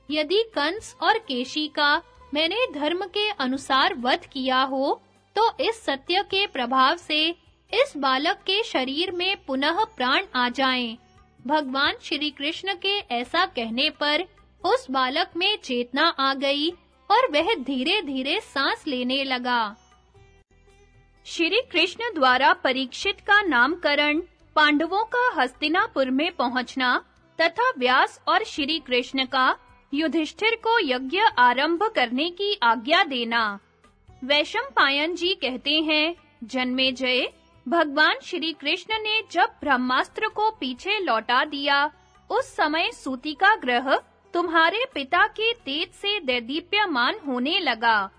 यदि कंस और केशी का मैंने धर्म के अनुसार वध किया हो तो इस सत्य के प्रभाव से इस बालक के शरीर में पुनः प्राण आ जाएँ। भगवान श्री कृष्ण के ऐसा कहने पर उस बालक में चेतना आ गई और वह धीरे-धीरे सांस लेने लगा। श्री कृष्ण द्वारा परीक्षित का नामकरण पांडवों का हस्तिनापुर में पहुँचना तथा व्यास और श्री कृष्ण का युधिष्ठिर को यज्ञ आरंभ करने की आज्ञा देना। वैशंपायन जी कहते हैं, जन्मे जय भगवान श्री कृष्ण ने जब ब्रह्मास्त्र को पीछे लौटा दिया, उस समय सूतिका ग्रह तुम्हारे पिता के तेज से दैदीप्यमान होने लगा।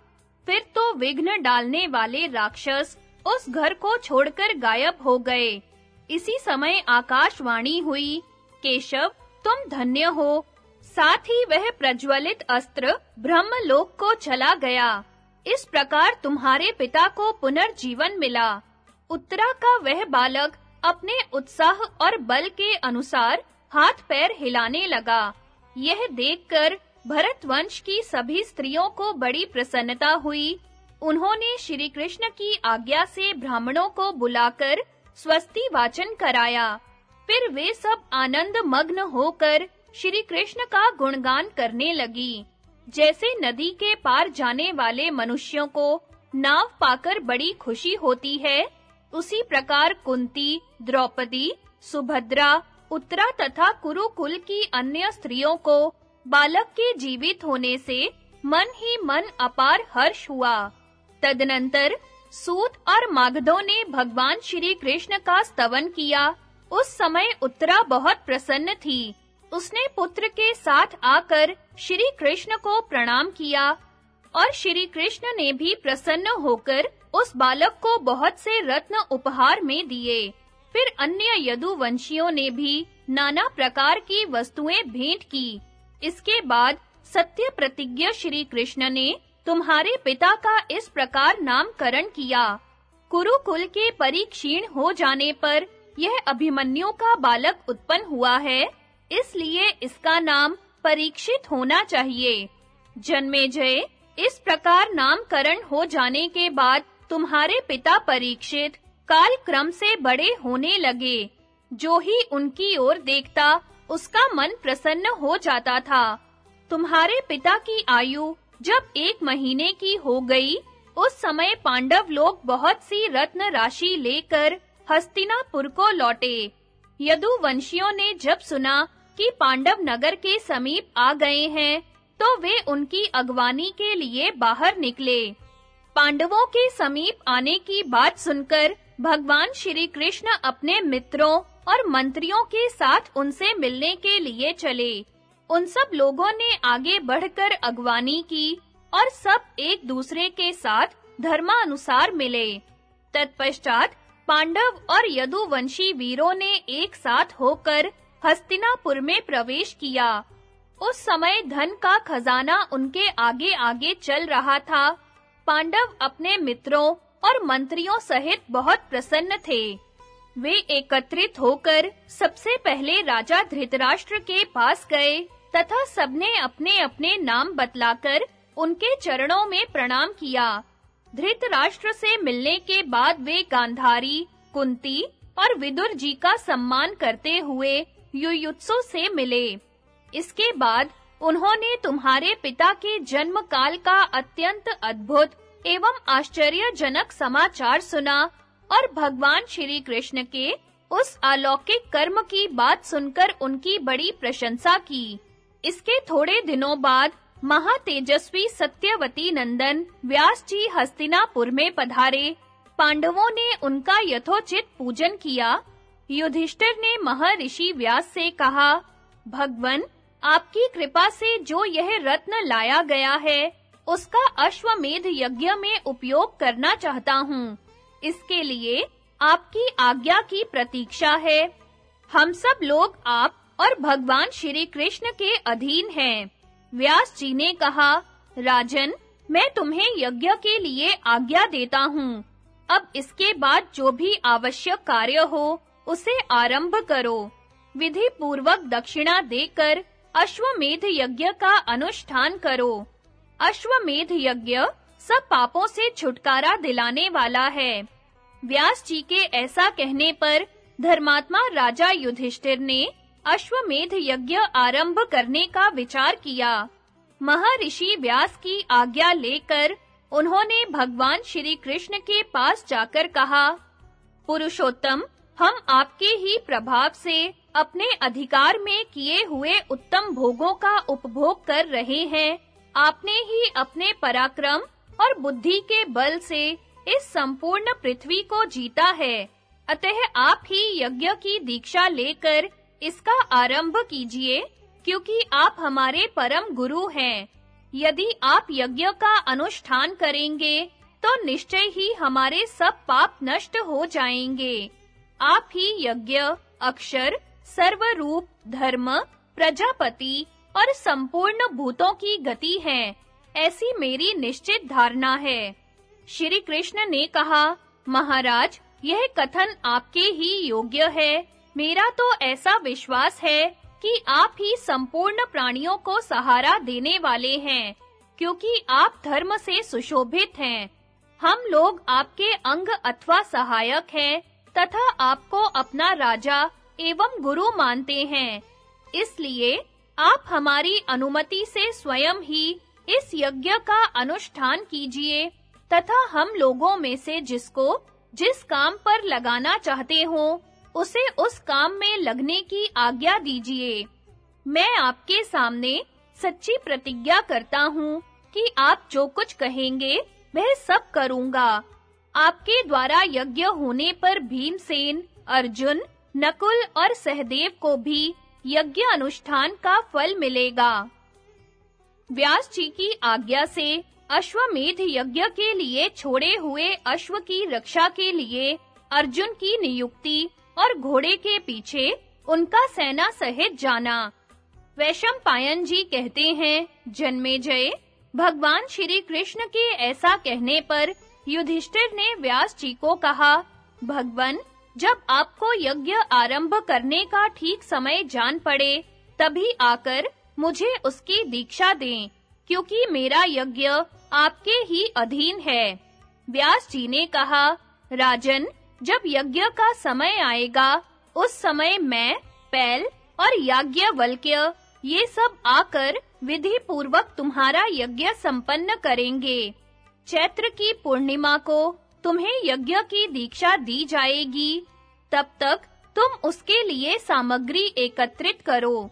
फिर तो विघ्न डालने वाले राक्षस उस घर को छोड़कर गायब हो गए। इसी समय आकाशवाणी हुई, केशव, तुम धन्य हो। साथ ही वह प्रज्वलित अस्त्र ब्रह्मलोक को चला गया। इस प्रकार तुम्हारे पिता को पुनर्जीवन मिला। उत्तरा का वह बालक अपने उत्साह और बल के अनुसार हाथ पैर हिलाने लगा। यह देखकर भरत वंश की सभी स्त्रियों को बड़ी प्रसन्नता हुई। उन्होंने श्री कृष्ण की आज्ञा से ब्राह्मणों को बुलाकर स्वस्ति वाचन कराया। फिर वे सब आनंद मग्न होकर श्री कृष्ण का गुणगान करने लगी। जैसे नदी के पार जाने वाले मनुष्यों को नाव पाकर बड़ी खुशी होती है, उसी प्रकार कुंती, द्रौपदी, सुभद्रा, उत्तरा तथा कुरुकुल की अन्य स्त्रियों को बालक के जीवित होने से मन ही मन अपार हर्ष हुआ। तदनंतर सूत और मागधों ने भगवान श्री कृष्ण का स्तवन किया। उस समय उत्तरा बहुत प्रसन्न थी। उसने पुत्र के साथ आकर श्री कृष्ण को प्रणाम किया और श्री कृष्ण ने भी प्रसन्न होकर उस बालक को बहुत से रत्न उपहार में दिए। फिर अन्य यदुवंशियों ने भी नाना प्रकार की वस्तुएँ भेंट की। इसके बाद सत्य प्रतिज्ञा श्री कृष्ण ने तुम्हारे पिता का इस प्रकार नामकरण किया। कुरुकुल के परीक्षीण हो जाने पर यह अभिमन्यु का बालक उत्पन्न हुआ है। इसलिए इसका नाम परीक्षित होना चाहिए। जन्मेजय इस प्रकार नामकरण हो जाने के बाद तुम्हारे पिता परीक्षित काल क्रम से बड़े होने लगे। जो ही उनकी ओर देखता, उसका मन प्रसन्न हो जाता था। तुम्हारे पिता की आयु जब एक महीने की हो गई, उस समय पांडव लोग बहुत सी रत्न राशि लेकर हस्तिनापुर को लौटे। यदुवंशियों ने जब सुना कि पांडव नगर के समीप आ गए हैं तो वे उनकी अगवानी के लिए बाहर निकले। पांडवों के समीप आने की बात सुनकर भगवान श्री कृष्ण अपने मित्रों और मंत्रियों के साथ उनसे मिलने के लिए चले। उन सब लोगों ने आगे बढ़कर अगवानी की और सब एक दूसरे के साथ धर्मानुसार मिले। तत्पश्चात पांडव और यदुवंशी वीरों ने एक साथ होकर हस्तिनापुर में प्रवेश किया। उस समय धन का खजाना उनके आगे-आगे चल रहा था। पांडव अपने मित्रों और मंत्रियों सहित बहुत प्रसन्न थे। वे एकत्रित होकर सबसे पहले राजा धृतराष्ट्र के पास गए तथा सबने अपने-अपने नाम बतलाकर उनके चरणों में प्रणाम किया। धृतराष्ट्र से मिलने के बाद वे गांधारी, कुंती और विदुर जी का सम्मान करते हुए युयुत्सु से मिले। इसके बाद उन्होंने तुम्हारे पिता के जन्म काल का अत्यंत अद्भुत एवं आश्चर्यजनक समाचार सुना और भगवान श्री कृष्ण के उस अलौकिक कर्म की बात सुनकर उनकी बड़ी प्रशंसा की। इसके थोड़े दिनों बाद महातेजस्वी सत्यवती नंदन व्यास जी हस्तिनापुर में पधारे। पांडवों ने उनका यथोचित पूजन किया युधिष्ठिर ने महर्षि व्यास से कहा, भगवन, आपकी कृपा से जो यह रत्न लाया गया है, उसका अश्वमेध यज्ञ में उपयोग करना चाहता हूँ। इसके लिए आपकी आज्ञा की प्रतीक्षा है। हम सब लोग आप और भगवान श्री कृष्ण के अधीन हैं। व्यास जी ने कहा, राजन, मैं तुम्हें यज्ञ के लिए आज्ञा देता हूँ। अब इसके बाद जो भी आवश्यक कार्य हो उसे आरंभ करो। विधि पूर्वक दक्षिणा देकर अश्वमेध यज्ञ का अनुष्ठान करो। अश्वमेध यज्ञ सब पापों से छुटकारा दिलाने वाला है। व्यास जी के ऐसा कहने पर धर्मात्मा राजा युधिष्ठिर ने अश्वमेध यज्ञ आरंभ करने का विचार किया। महर्षि व्यास की आज्ञा लेकर उन्होंने भगवान श्री कृष्ण के पास जाकर कहा, पुरुषोत्तम हम आपके ही प्रभाव से अपने अधिकार में किए हुए उत्तम भोगों का उपभोग कर रहे हैं। आपने ही अपने पराक्रम और बुद्धि के बल से इस संपूर्ण पृथ्वी को जीता है। अतः आप ही यज्ञ की दीक्षा लेकर इसका आरंभ कीजिए, क्योंकि आप हमारे परम गुरु हैं। यदि आप यज्ञ का अनुष्ठान करेंगे तो निश्चय ही हमारे सब पाप नष्ट हो जाएँगे। आप ही यज्ञ अक्षर, सर्वरूप, धर्म, प्रजापति और संपूर्ण भूतों की गति हैं। ऐसी मेरी निश्चित धारणा है। श्री कृष्ण ने कहा, महाराज, यह कथन आपके ही योग्य है। मेरा तो ऐसा विश्वास है कि आप ही संपूर्ण प्राणियों को सहारा देने वाले हैं, क्योंकि आप धर्म से सुशोभित हैं। हम लोग आपके अंग अथवा सहायक हैं। तथा आपको अपना राजा एवं गुरु मानते हैं। इसलिए आप हमारी अनुमति से स्वयं ही इस यज्ञ का अनुष्ठान कीजिए तथा हम लोगों में से जिसको जिस काम पर लगाना चाहते हो, उसे उस काम में लगने की आज्ञा दीजिए। मैं आपके सामने सच्ची प्रतिज्ञा करता हूँ कि आप जो कुछ कहेंगे, वह सब करूँगा। आपके द्वारा यज्ञ होने पर भीमसेन, अर्जुन, नकुल और सहदेव को भी यज्ञ अनुष्ठान का फल मिलेगा। व्यास जी की आज्ञा से अश्वमेध यज्ञ के लिए छोड़े हुए अश्व की रक्षा के लिए अर्जुन की नियुक्ति और घोड़े के पीछे उनका सेना सहित जाना। वैशम पायन जी कहते हैं जन्मेजय भगवान श्री कृष्ण के ऐसा कहने पर युधिष्ठिर ने व्यास जी को कहा, भगवन, जब आपको यज्ञ आरंभ करने का ठीक समय जान पड़े, तभी आकर मुझे उसकी दीक्षा दें, क्योंकि मेरा यज्ञ आपके ही अधीन है। व्यास जी ने कहा, राजन, जब यज्ञ का समय आएगा, उस समय मैं, पैल और याज्ञवल्क्य, ये सब आकर विधि पूर्वक तुम्हारा यज्ञ संपन्न करेंगे। चैत्र की पूर्णिमा को तुम्हें यज्ञ की दीक्षा दी जाएगी। तब तक तुम उसके लिए सामग्री एकत्रित करो।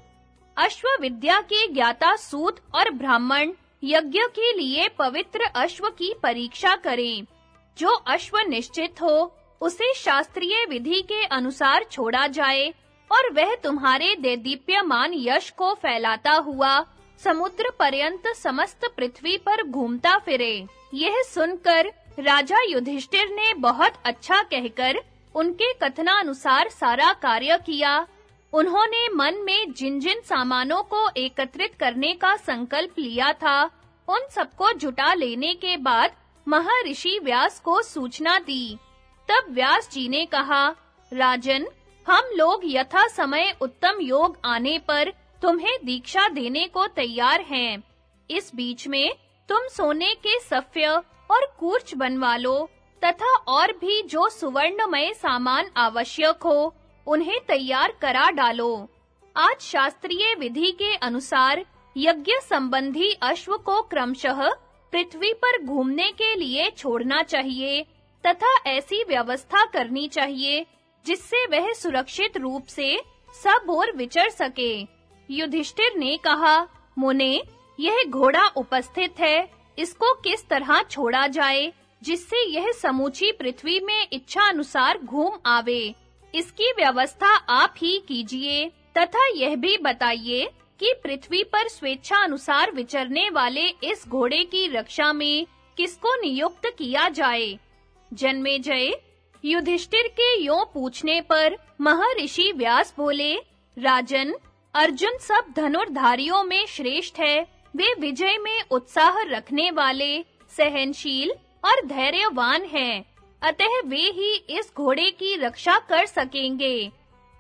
अश्व विद्या के ज्ञाता सूत और ब्राह्मण यज्ञ के लिए पवित्र अश्व की परीक्षा करें। जो अश्व निश्चित हो, उसे शास्त्रीय विधि के अनुसार छोड़ा जाए और वह तुम्हारे देदीप्यमान यश को फैलाता हुआ समुद्र पर्यंत समस्त पृथ्वी पर घूमता फिरे। यह सुनकर राजा युधिष्ठिर ने बहुत अच्छा कहकर उनके कथनानुसार सारा कार्य किया। उन्होंने मन में जिन-जिन सामानों को एकत्रित करने का संकल्प लिया था, उन सबको जुटा लेने के बाद महर्षि व्यास को सूचना दी। तब व्यास जी ने कहा, राजन, हम लोग यथा समय उत्तम योग आने पर तुम्हें दीक्षा देने को तैयार हैं। इस बीच में तुम सोने के सफ्य और कूर्च बनवा लो, तथा और भी जो सुवर्णमय सामान आवश्यक हो, उन्हें तैयार करा डालो। आज शास्त्रीय विधि के अनुसार यज्ञ संबंधी अश्व को क्रमशः पृथ्वी पर घूमने के लिए छोड़ना चाहिए, तथा ऐसी व्यवस्था करनी चाहिए, जिससे वह सुरक्षित रूप से सब ओर विचर सके। युधिष्ठिर ने कहा, मुने यह घोड़ा उपस्थित है। इसको किस तरह छोड़ा जाए, जिससे यह समूची पृथ्वी में इच्छा अनुसार घूम आवे। इसकी व्यवस्था आप ही कीजिए, तथा यह भी बताइए कि पृथ्वी पर स्वेच्छा अनुसार विचरने वाले इस घोड़े की रक्षा में किसको नियुक्त किया जाए। जन्मेजय युधिष्ठिर के यों पूछने पर महर्षि व्यास बोले, राजन, अर्जुन सब धनुर्धारियों में श्रेष्ठ है। वे विजय में उत्साह रखने वाले, सहनशील और धैर्यवान हैं। अतः वे ही इस घोड़े की रक्षा कर सकेंगे।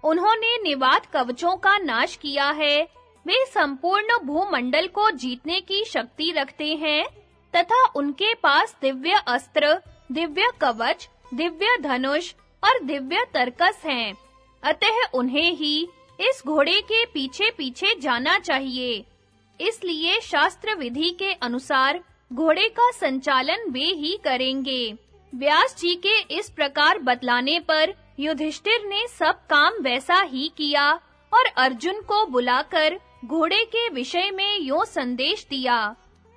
उन्होंने निवात कवचों का नाश किया है। वे संपूर्ण भूमंडल को जीतने की शक्ति रखते हैं, तथा उनके पास दिव्य अस्त्र, दिव्य कवच, दिव्य धनुष और दिव्य तरकस हैं। अतः उन्हें ही इस घोड़े के पीछे-पीछे जाना चाहिए। इसलिए शास्त्र विधि के अनुसार घोड़े का संचालन वे ही करेंगे। व्यास जी के इस प्रकार बतलाने पर युधिष्ठिर ने सब काम वैसा ही किया और अर्जुन को बुलाकर घोड़े के विषय में यो संदेश दिया,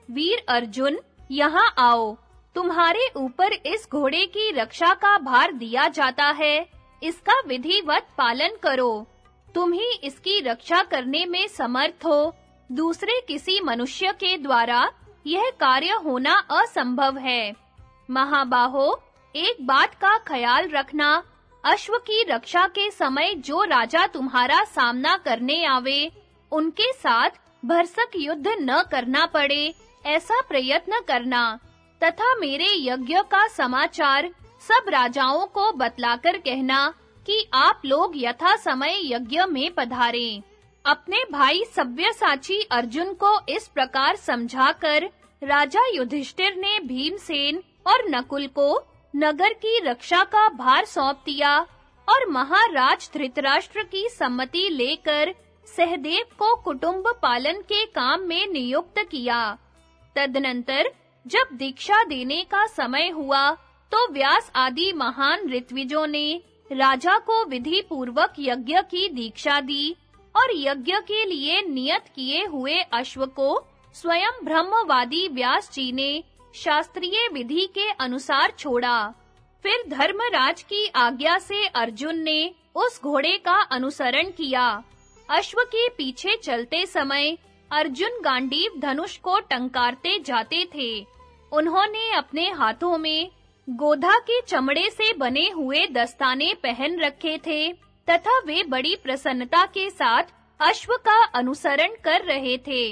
वीर अर्जुन, यहाँ आओ। तुम्हारे ऊपर इस घोड़े की रक्षा का भार दिया जाता है। इसका विधिवत पालन करो। तुम ही इसकी रक्षा करने में समर्थ हो। दूसरे किसी मनुष्य के द्वारा यह कार्य होना असंभव है। महाबाहो, एक बात का ख्याल रखना, अश्व की रक्षा के समय जो राजा तुम्हारा सामना करने आवे, उनके साथ भरसक युद्ध न करना पड़े, ऐसा प्रयत्न करना, तथा मेरे यज्ञ का समाचार सब राजाओं को बतलाकर कहना कि आप लोग यथा समय यज्ञ में पधारें। अपने भाई सव्यसाची अर्जुन को इस प्रकार समझाकर राजा युधिष्ठिर ने भीमसेन और नकुल को नगर की रक्षा का भार सौंप दिया और महाराज धृतराष्ट्र की सम्मति लेकर सहदेव को कुटुंब पालन के काम में नियुक्त किया। तदनंतर जब दीक्षा देने का समय हुआ तो व्यास आदि महान ऋत्विजों ने राजा को विधि पूर्वक यज्ञ की दीक्षा दी और यज्ञ के लिए नियत किए हुए अश्व को स्वयं ब्रह्मवादी व्यास जी ने शास्त्रीय विधि के अनुसार छोड़ा। फिर धर्मराज की आज्ञा से अर्जुन ने उस घोड़े का अनुसरण किया। अश्व के पीछे चलते समय अर्जुन गांडीव धनुष को टंकारते जाते थे। उन्होंने अपने हाथों में गोधा के चमड़े से बने हुए दस्ताने पहन रखे थे। तथा वे बड़ी प्रसन्नता के साथ अश्व का अनुसरण कर रहे थे।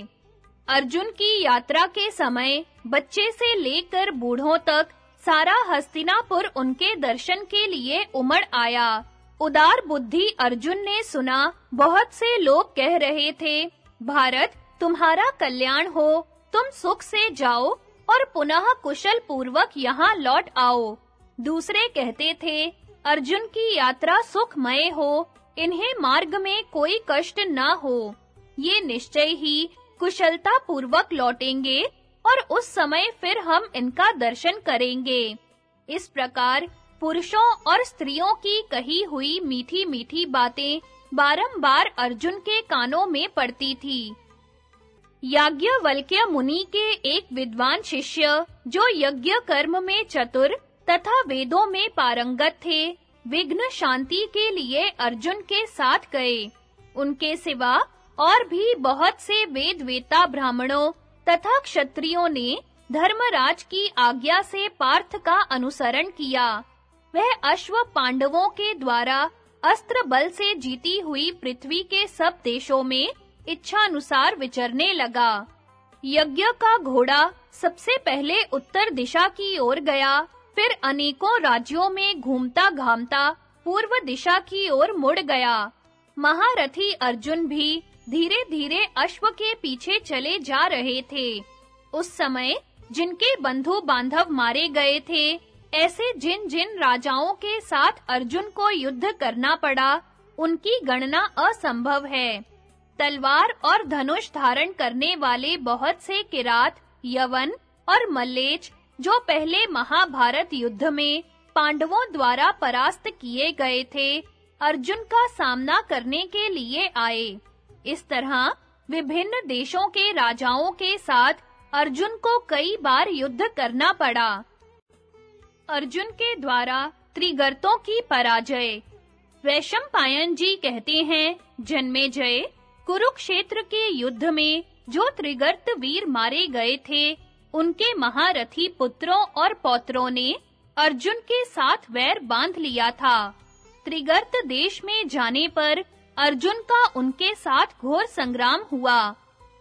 अर्जुन की यात्रा के समय बच्चे से लेकर बूढ़ों तक सारा हस्तिनापुर उनके दर्शन के लिए उमड़ आया। उदार बुद्धि अर्जुन ने सुना, बहुत से लोग कह रहे थे, भारत, तुम्हारा कल्याण हो, तुम सुख से जाओ और पुनः कुशल पूर्वक यहाँ लौट आओ। दूसरे कहते थे अर्जुन की यात्रा सुखमय हो, इन्हें मार्ग में कोई कष्ट ना हो। ये निश्चय ही कुशलता पूर्वक लौटेंगे और उस समय फिर हम इनका दर्शन करेंगे। इस प्रकार पुरुषों और स्त्रियों की कही हुई मीठी-मीठी बातें बारंबार अर्जुन के कानों में पड़ती थी। याज्ञवल्क्य मुनि के एक विद्वान शिष्य, जो यज्ञ कर्म में चतुर तथा वेदों में पारंगत थे। विघ्न शांति के लिए अर्जुन के साथ गए। उनके सिवा और भी बहुत से वेद वेता ब्राह्मणों तथा क्षत्रियों ने धर्मराज की आज्ञा से पार्थ का अनुसरण किया। वह अश्व पांडवों के द्वारा अस्त्र बल से जीती हुई पृथ्वी के सब देशों में इच्छा अनुसार विचरने लगा। यज्ञ का घोड़ा सबसे पहले उत्तर दिशा की ओर गया। फिर अनेकों राज्यों में घूमता घामता पूर्व दिशा की ओर मुड़ गया। महारथी अर्जुन भी धीरे-धीरे अश्व के पीछे चले जा रहे थे। उस समय जिनके बंधु बांधव मारे गए थे, ऐसे जिन-जिन राजाओं के साथ अर्जुन को युद्ध करना पड़ा, उनकी गणना असंभव है। तलवार और धनुष धारण करने वाले बहुत से किरात, यवन और मल्लेच जो पहले महाभारत युद्ध में पांडवों द्वारा परास्त किए गए थे, अर्जुन का सामना करने के लिए आए। इस तरह विभिन्न देशों के राजाओं के साथ अर्जुन को कई बार युद्ध करना पड़ा। अर्जुन के द्वारा त्रिगर्तों की पराजय। वैशंपायन जी कहते हैं, जन्मे जय, कुरुक्षेत्र के युद्ध में जो त्रिगर्त वीर मारे गए थे उनके महारथी पुत्रों और पौत्रों ने अर्जुन के साथ वैर बाँध लिया था। त्रिगर्त देश में जाने पर अर्जुन का उनके साथ घोर संग्राम हुआ।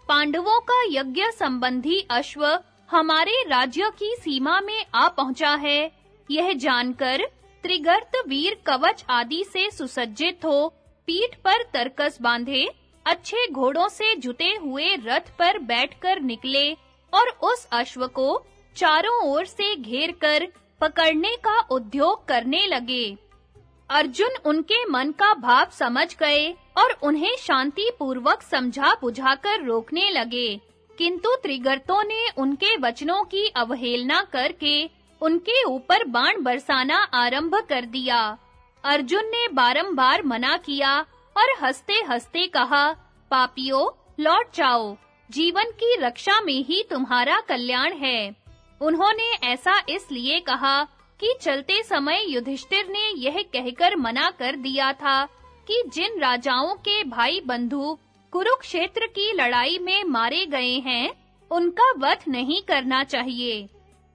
पांडवों का यज्ञ संबंधी अश्व हमारे राज्य की सीमा में आ पहुँचा है। यह जानकर त्रिगर्त वीर कवच आदि से सुसज्जित हो, पीठ पर तरकस बांधे, अच्छे घोड़ों से जुते हुए रथ पर बैठकर निकले। और उस अश्व को चारों ओर से घेरकर पकड़ने का उद्योग करने लगे। अर्जुन उनके मन का भाव समझ गए और उन्हें शांति पूर्वक समझा बुझाकर रोकने लगे। किंतु त्रिगर्तों ने उनके वचनों की अवहेलना करके उनके ऊपर बाण बरसाना आरंभ कर दिया। अर्जुन ने बारंबार मना किया और हंसते-हंसते कहा, पापियों, लौट जाओ। जीवन की रक्षा में ही तुम्हारा कल्याण है। उन्होंने ऐसा इसलिए कहा कि चलते समय युधिष्ठिर ने यह कहकर मना कर दिया था कि जिन राजाओं के भाई बंधु कुरुक्षेत्र की लड़ाई में मारे गए हैं, उनका वध नहीं करना चाहिए।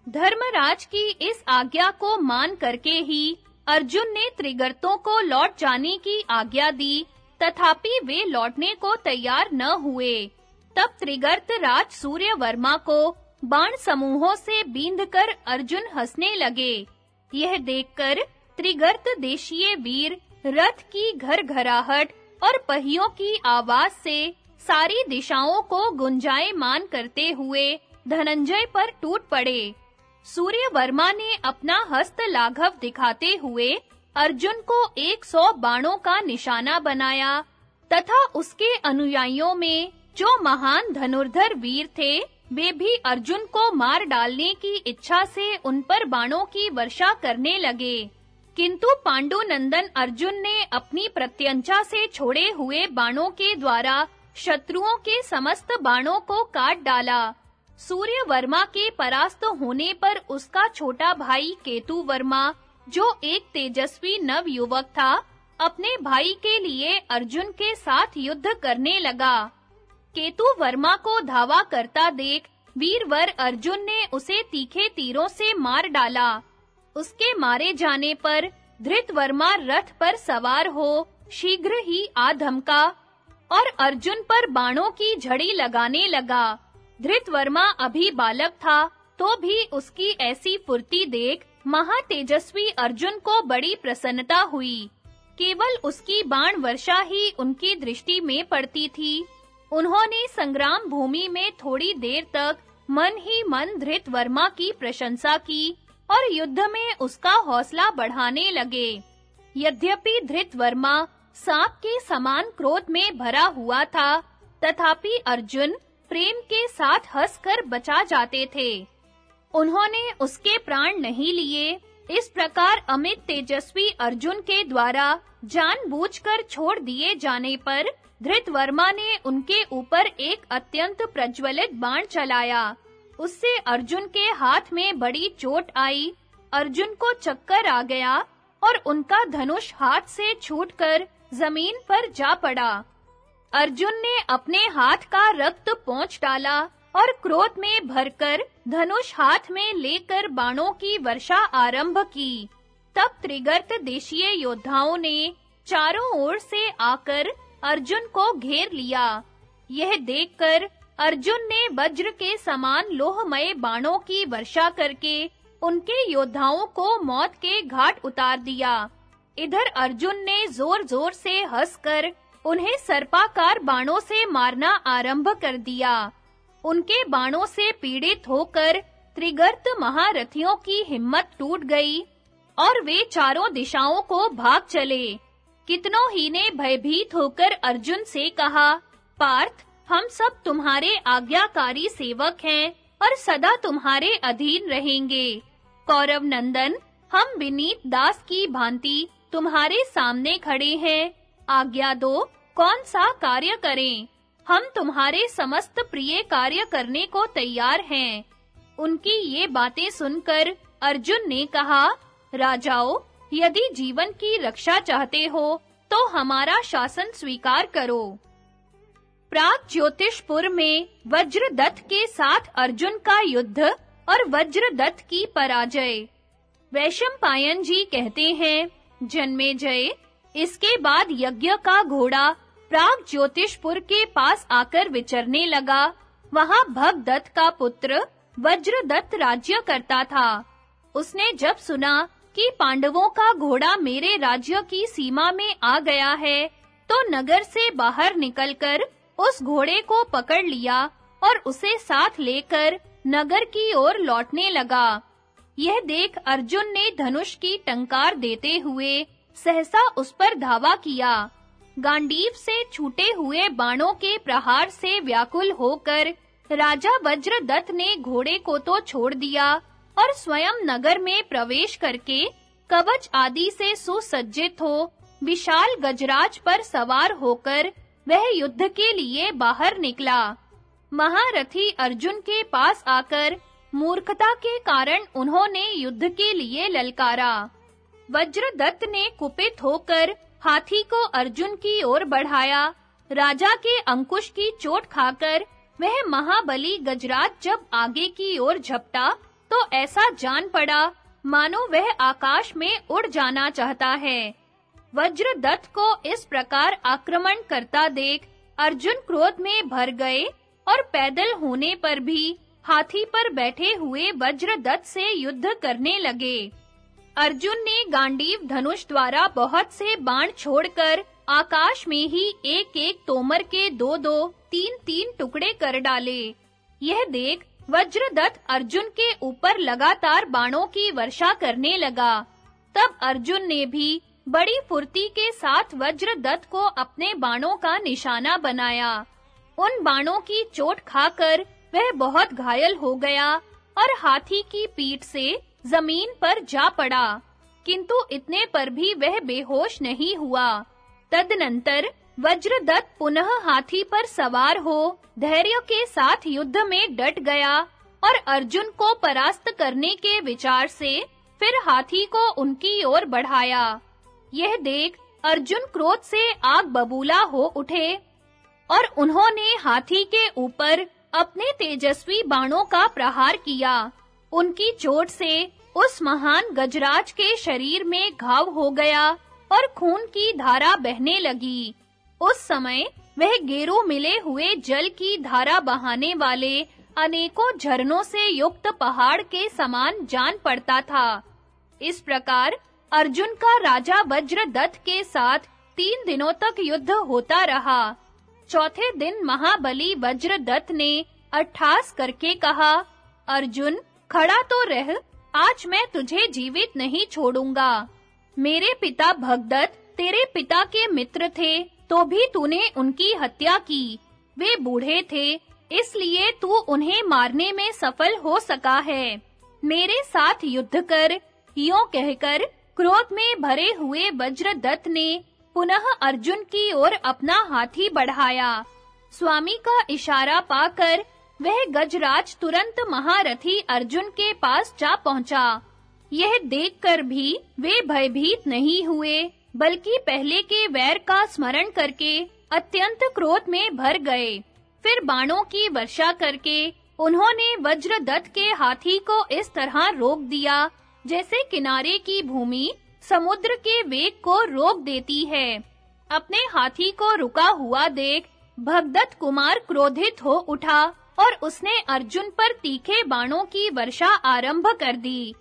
धर्मराज की इस आज्ञा को मान करके ही अर्जुन ने त्रिगर्तों को लौट जाने की आज्ञा दी, तथापि वे लौटने को तैयार न हुए। तब त्रिगर्त राज सूर्य वर्मा को बाण समूहों से बींधकर अर्जुन हंसने लगे। यह देखकर त्रिगर्त देशीय वीर रथ की घरघराहट और पहियों की आवाज़ से सारी दिशाओं को गुंजायमान करते हुए धनंजय पर टूट पड़े। सूर्य वर्मा ने अपना हस्त लाघव दिखाते हुए अर्जुन को एक सौ बाणों का निशाना बनाया तथा उसके अनुयायियों में जो महान धनुर्धर वीर थे, वे भी अर्जुन को मार डालने की इच्छा से उन पर बाणों की वर्षा करने लगे। किंतु पांडु नंदन अर्जुन ने अपनी प्रत्यंचा से छोड़े हुए बाणों के द्वारा शत्रुओं के समस्त बाणों को काट डाला। सूर्य वर्मा के परास्त होने पर उसका छोटा भाई केतु वर्मा जो एक तेजस्वी नव युवक था, अपने भाई के लिए अर्जुन के साथ युद्ध करने लगा। केतु वर्मा को धावा करता देख वीरवर अर्जुन ने उसे तीखे तीरों से मार डाला। उसके मारे जाने पर धृतवर्मा रथ पर सवार हो, शीघ्र ही आ धमका और अर्जुन पर बाणों की झड़ी लगाने लगा। धृतवर्मा अभी बालक था तो भी उसकी ऐसी फुर्ती देख महातेजस्वी अर्जुन को बड़ी प्रसन्नता हुई। केवल उसकी बाण वर्षा ही उनकी दृष्टि में पड़ती थी। उन्होंने संग्राम भूमि में थोड़ी देर तक मन ही मन धृत वर्मा की प्रशंसा की और युद्ध में उसका हौसला बढ़ाने लगे। यद्यपि धृत वर्मा सांप के समान क्रोध में भरा हुआ था, तथापि अर्जुन प्रेम के साथ हंसकर बचा जाते थे। उन्होंने उसके प्राण नहीं लिए, इस प्रकार अमित तेजस्वी अर्जुन के द्वारा जानबूझकर छोड़ दिए जाने पर धृतवर्मा ने उनके ऊपर एक अत्यंत प्रज्वलित बाण चलाया। उससे अर्जुन के हाथ में बड़ी चोट आई। अर्जुन को चक्कर आ गया और उनका धनुष हाथ से छूटकर ज़मीन पर जा पड़ा। अर्जुन ने अपने हाथ का रक्त पोंछ डाला और क्रोध में भरकर धनुष हाथ में लेकर बाणों की वर्षा आरंभ की। तब त्रिगर्त देशीय योद्धाओं ने चारों ओर से आकर अर्जुन को घेर लिया। यह देखकर अर्जुन ने वज्र के समान लोहमय बाणों की वर्षा करके उनके योद्धाओं को मौत के घाट उतार दिया। इधर अर्जुन ने जोर-जोर से हंसकर उन्हें सर्पाकार बाणों से मारना आरंभ कर दिया। उनके बाणों से पीड़ित होकर त्रिगर्त महारथियों की हिम्मत टूट गई और वे चारों दिशाओं को भाग चले। कितनों ही ने भयभीत होकर अर्जुन से कहा, पार्थ, हम सब तुम्हारे आज्ञाकारी सेवक हैं और सदा तुम्हारे अधीन रहेंगे। कौरव नंदन, हम विनीत दास की भांति तुम्हारे सामने खड़े हैं। आज्ञा दो, कौन सा कार्य करें? हम तुम्हारे समस्त प्रिय कार्य करने को तैयार हैं। उनकी ये बातें सुनकर अर्जुन ने कहा, राजाओं यदि जीवन की रक्षा चाहते हो तो हमारा शासन स्वीकार करो। प्राग ज्योतिषपुर में वज्रदत्त के साथ अर्जुन का युद्ध और वज्रदत्त की पराजय। वैशंपायन जी कहते हैं, जन्मे जय, इसके बाद यज्ञ का घोड़ा प्राग ज्योतिषपुर के पास आकर विचरने लगा। वहाँ भगदत्त का पुत्र वज्रदत्त राज्य करता था। उसने जब सुना कि पांडवों का घोड़ा मेरे राज्य की सीमा में आ गया है तो नगर से बाहर निकलकर उस घोड़े को पकड़ लिया और उसे साथ लेकर नगर की ओर लौटने लगा। यह देख अर्जुन ने धनुष की टंकार देते हुए सहसा उस पर धावा किया। गांडीव से छूटे हुए बाणों के प्रहार से व्याकुल होकर राजा वज्रदत्त ने घोड़े को तो छोड़ दिया और स्वयं नगर में प्रवेश करके कवच आदि से सुसज्जित हो, विशाल गजराज पर सवार होकर वह युद्ध के लिए बाहर निकला। महारथी अर्जुन के पास आकर मूर्खता के कारण उन्होंने युद्ध के लिए ललकारा। वज्रदत्त ने कुपित होकर हाथी को अर्जुन की ओर बढ़ाया। राजा के अंकुश की चोट खाकर वह महाबली गजराज जब आगे की ओर झपटा तो ऐसा जान पड़ा मानो वह आकाश में उड़ जाना चाहता है वज्रदत्त को इस प्रकार आक्रमण करता देख अर्जुन क्रोध में भर गए और पैदल होने पर भी हाथी पर बैठे हुए वज्रदत्त से युद्ध करने लगे अर्जुन ने गांडीव धनुष द्वारा बहुत से बाण छोड़कर आकाश में ही एक-एक तोमर के दो-दो, तीन-तीन टुकड़े कर डाले। यह देख वज्रदत्त अर्जुन के ऊपर लगातार बाणों की वर्षा करने लगा। तब अर्जुन ने भी बड़ी फुर्ती के साथ वज्रदत्त को अपने बाणों का निशाना बनाया। उन बाणों की चोट खाकर वह बहुत घायल हो गया और हाथी की पीठ से ज़मीन पर जा पड़ा किंतु इतने पर भी वह बेहोश नहीं हुआ तदनंतर वज्रदत्त पुनः हाथी पर सवार हो, धैर्य के साथ युद्ध में डट गया और अर्जुन को परास्त करने के विचार से फिर हाथी को उनकी ओर बढ़ाया। यह देख अर्जुन क्रोध से आग बबूला हो उठे और उन्होंने हाथी के ऊपर अपने तेजस्वी बाणों का प्रहार किया। उनकी चोट से उस महान गजराज के शरीर में घाव हो गया और खून की धारा बहने लगी। उस समय वह गेरू मिले हुए जल की धारा बहाने वाले अनेकों झरनों से युक्त पहाड़ के समान जान पड़ता था। इस प्रकार अर्जुन का राजा वज्रदत्त के साथ तीन दिनों तक युद्ध होता रहा। चौथे दिन महाबली वज्रदत्त ने अट्ठास करके कहा, अर्जुन, खड़ा तो रह, आज मैं तुझे जीवित नहीं छोड़ूँगा। मेरे पिता भगदत्त तेरे पिता के मित्र थे। तो भी तूने उनकी हत्या की। वे बूढ़े थे, इसलिए तू उन्हें मारने में सफल हो सका है। मेरे साथ युद्ध कर, यूँ कहकर क्रोध में भरे हुए वज्रदत्त ने पुनः अर्जुन की ओर अपना हाथी बढ़ाया। स्वामी का इशारा पाकर वह गजराज तुरंत महारथी अर्जुन के पास जा पहुँचा। यह देखकर भी वे भयभीत नहीं हुए। बल्कि पहले के वैर का स्मरण करके अत्यंत क्रोध में भर गए। फिर बाणों की वर्षा करके उन्होंने वज्रदत्त के हाथी को इस तरह रोक दिया, जैसे किनारे की भूमि समुद्र के वेग को रोक देती है। अपने हाथी को रुका हुआ देख भगदत्त कुमार क्रोधित हो उठा और उसने अर्जुन पर तीखे बाणों की वर्षा आरंभ कर दी।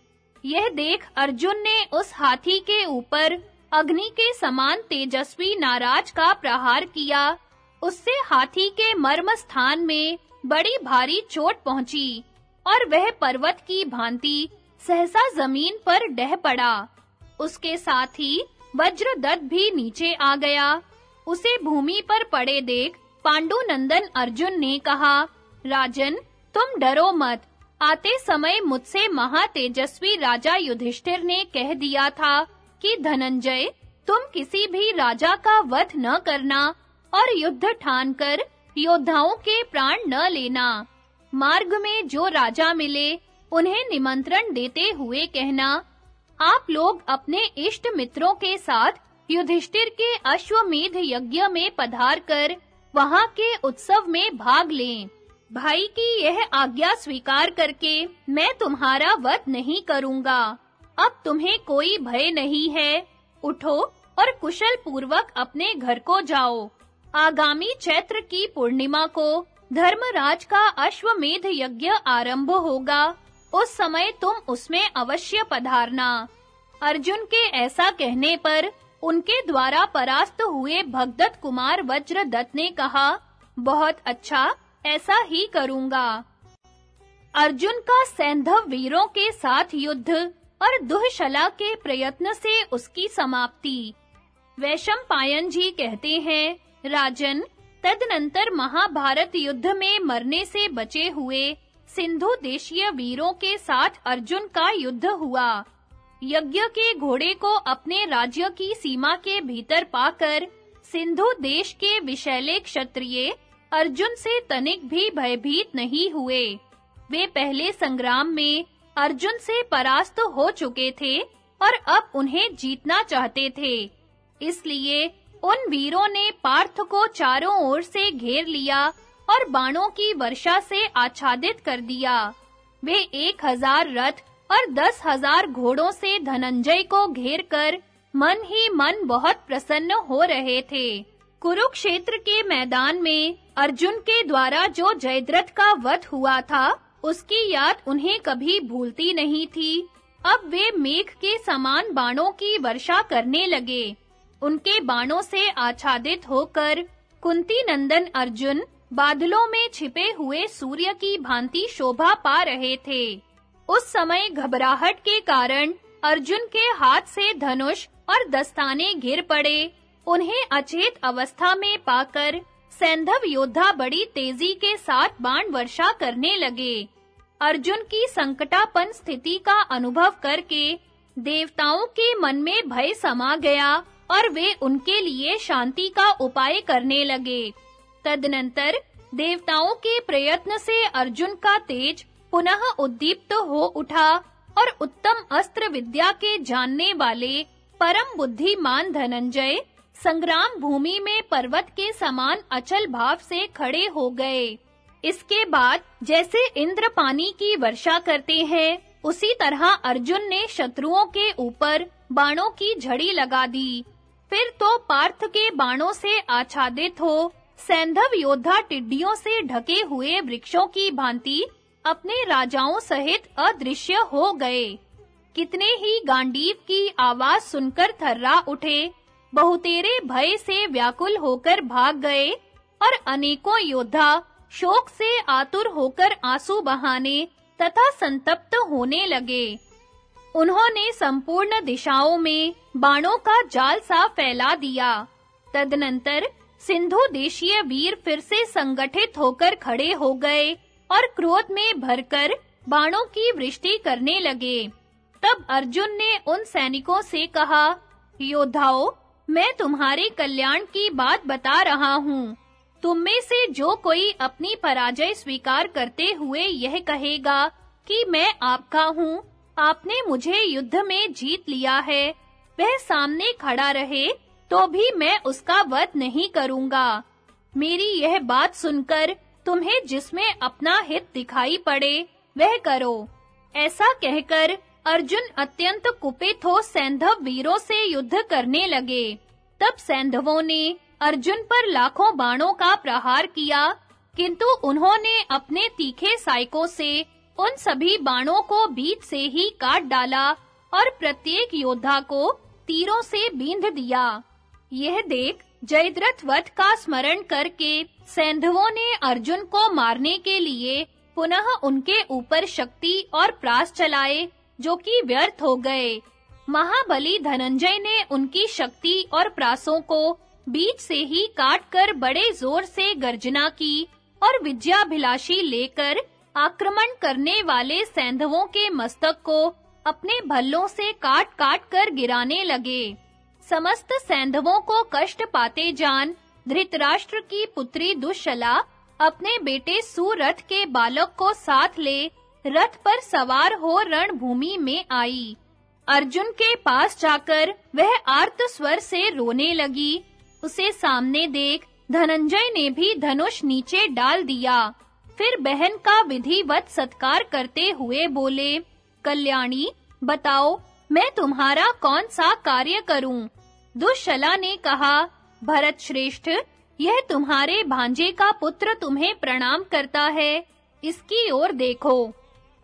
यह देख अर्जुन ने उस हाथी के ऊपर अग्नि के समान तेजस्वी नाराज़ का प्रहार किया। उससे हाथी के मर्म स्थान में बड़ी भारी चोट पहुँची और वह पर्वत की भांति सहसा ज़मीन पर डह पड़ा। उसके साथ ही वज्रदत्त भी नीचे आ गया। उसे भूमि पर पड़े देख पांडु नंदन अर्जुन ने कहा, राजन, तुम डरो मत। आते समय मुझसे महातेजस्वी राजा युधिष्ठिर ने कह दिया था कि धनंजय, तुम किसी भी राजा का वध न करना और युद्ध ठानकर योद्धाओं के प्राण न लेना। मार्ग में जो राजा मिले, उन्हें निमंत्रण देते हुए कहना, आप लोग अपने इष्ट मित्रों के साथ युधिष्ठिर के अश्वमेध यज्ञ में पधार कर वहाँ के उत्सव में भाग लें। भाई की यह आज्ञा स्वीकार करके मैं तुम्हारा वध नहीं करूँगा। अब तुम्हें कोई भय नहीं है। उठो और कुशल पूर्वक अपने घर को जाओ। आगामी चैत्र की पूर्णिमा को धर्मराज का अश्वमेध यज्ञ आरंभ होगा। उस समय तुम उसमें अवश्य पधारना। अर्जुन के ऐसा कहने पर उनके द्वारा परास्त हुए भगदत्त कुमार वज्रदत्त ने कहा, बहुत अच्छा ऐसा ही करूँगा। अर्जुन का सैंधव वीरों के साथ युद्ध और दुहशला के प्रयत्न से उसकी समाप्ति। वैशम पायन जी कहते हैं, राजन, तदनंतर महाभारत युद्ध में मरने से बचे हुए सिंधु देशीय वीरों के साथ अर्जुन का युद्ध हुआ। यज्ञ के घोड़े को अपने राज्य की सीमा के भीतर पाकर सिंधु देश के विशैले क्षत्रिय अर्जुन से तनिक भी भयभीत नहीं हुए। वे पहले संग्राम में अर्जुन से परास्त हो चुके थे और अब उन्हें जीतना चाहते थे। इसलिए उन वीरों ने पार्थ को चारों ओर से घेर लिया और बाणों की वर्षा से आच्छादित कर दिया। वे एक हज़ार रथ और दस हज़ार घोड़ों से धनंजय को घेर कर मन ही मन बहुत प्रसन्न हो रहे थे। कुरुक्षेत्र के मैदान में अर्जुन के द्वारा जो जयद्रथ का वध हुआ था उसकी याद उन्हें कभी भूलती नहीं थी। अब वे मेघ के समान बाणों की वर्षा करने लगे। उनके बाणों से आच्छादित होकर कुंती नंदन अर्जुन बादलों में छिपे हुए सूर्य की भांति शोभा पा रहे थे। उस समय घबराहट के कारण अर्जुन के हाथ से धनुष और दस्ताने गिर पड़े। उन्हें अचेत अवस्था में पाकर सैंधव योद्धा बड़ी तेज़ी के साथ बाण वर्षा करने लगे। अर्जुन की संकटापन स्थिति का अनुभव करके देवताओं के मन में भय समा गया और वे उनके लिए शांति का उपाय करने लगे। तदनंतर देवताओं के प्रयत्न से अर्जुन का तेज पुनः उद्दीप्त हो उठा और उत्तम अस्त्र विद्या के जानने वाले परम बुद्धिमान धनंजय संग्राम भूमि में पर्वत के समान अचल भाव से खड़े हो गए। इसके बाद जैसे इंद्र पानी की वर्षा करते हैं, उसी तरह अर्जुन ने शत्रुओं के ऊपर बाणों की झड़ी लगा दी। फिर तो पार्थ के बाणों से आच्छादित हो, सैंधव योद्धा टिड्डियों से ढके हुए वृक्षों की भांति अपने राजाओं सहित अदृश्य हो गए। कितने ही गांडीव की आवाज़ सुनकर थर्रा उठे बहुतेरे भय से व्याकुल होकर भाग गए और अनेकों योद्धा शोक से आतुर होकर आँसू बहाने तथा संतप्त होने लगे। उन्होंने संपूर्ण दिशाओं में बाणों का जाल सा फैला दिया। तदनंतर सिंधु देशीय वीर फिर से संगठित होकर खड़े हो गए और क्रोध में भरकर बाणों की वृष्टि करने लगे। तब अर्जुन ने उन सैनिकों से कहा, योद्धाओं मैं तुम्हारे कल्याण की बात बता रहा हूँ। तुम में से जो कोई अपनी पराजय स्वीकार करते हुए यह कहेगा कि मैं आपका हूँ, आपने मुझे युद्ध में जीत लिया है, वह सामने खड़ा रहे तो भी मैं उसका वध नहीं करूँगा। मेरी यह बात सुनकर तुम्हें जिसमें अपना हित दिखाई पड़े, वह करो। ऐसा कहकर अर्जुन अत्यंत कुपित हो सैंधव वीरों से युद्ध करने लगे। तब सैंधवों ने अर्जुन पर लाखों बाणों का प्रहार किया, किंतु उन्होंने अपने तीखे साइकों से उन सभी बाणों को बीच से ही काट डाला और प्रत्येक योद्धा को तीरों से बींध दिया। यह देख जयद्रथ वध का स्मरण करके सैंधवों ने अर्जुन को मारने के लिए पुनः उनके ऊपर शक्ति और प्रास चलाए। जो कि व्यर्थ हो गए। महाबली धनंजय ने उनकी शक्ति और प्रासों को बीच से ही काट कर बड़े ज़ोर से गर्जना की और विद्याभिलाषी लेकर आक्रमण करने वाले सैंधवों के मस्तक को अपने भल्लों से काट-काट कर गिराने लगे। समस्त सैंधवों को कष्ट पाते जान धृतराष्ट्र की पुत्री दुश्शला अपने बेटे सुरथ के बालक को साथ ले रथ पर सवार हो रणभूमि में आई। अर्जुन के पास जाकर वह आर्त स्वर से रोने लगी। उसे सामने देख धनंजय ने भी धनुष नीचे डाल दिया। फिर बहन का विधिवत सत्कार करते हुए बोले, कल्याणी, बताओ, मैं तुम्हारा कौन सा कार्य करूँ? दुश्शला ने कहा, भरत श्रेष्ठ, यह तुम्हारे भांजे का पुत्र तुम्हें प्रणाम करता है। इसकी ओर देखो।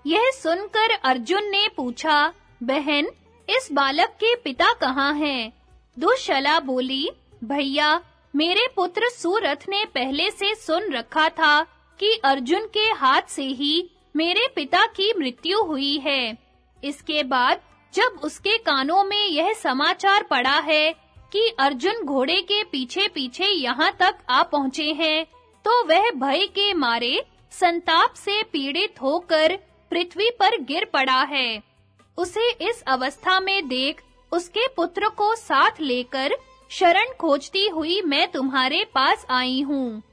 यह सुनकर अर्जुन ने पूछा, बहन, इस बालक के पिता कहाँ हैं? दुश्शला बोली, भैया, मेरे पुत्र सूरथ ने पहले से सुन रखा था कि अर्जुन के हाथ से ही मेरे पिता की मृत्यु हुई है। इसके बाद जब उसके कानों में यह समाचार पड़ा है कि अर्जुन घोड़े के पीछे-पीछे यहाँ तक आ पहुँचे हैं तो वह भय के मारे संताप से पीड़ित होकर पृथ्वी पर गिर पड़ा है। उसे इस अवस्था में देख उसके पुत्र को साथ लेकर शरण खोजती हुई मैं तुम्हारे पास आई हूँ।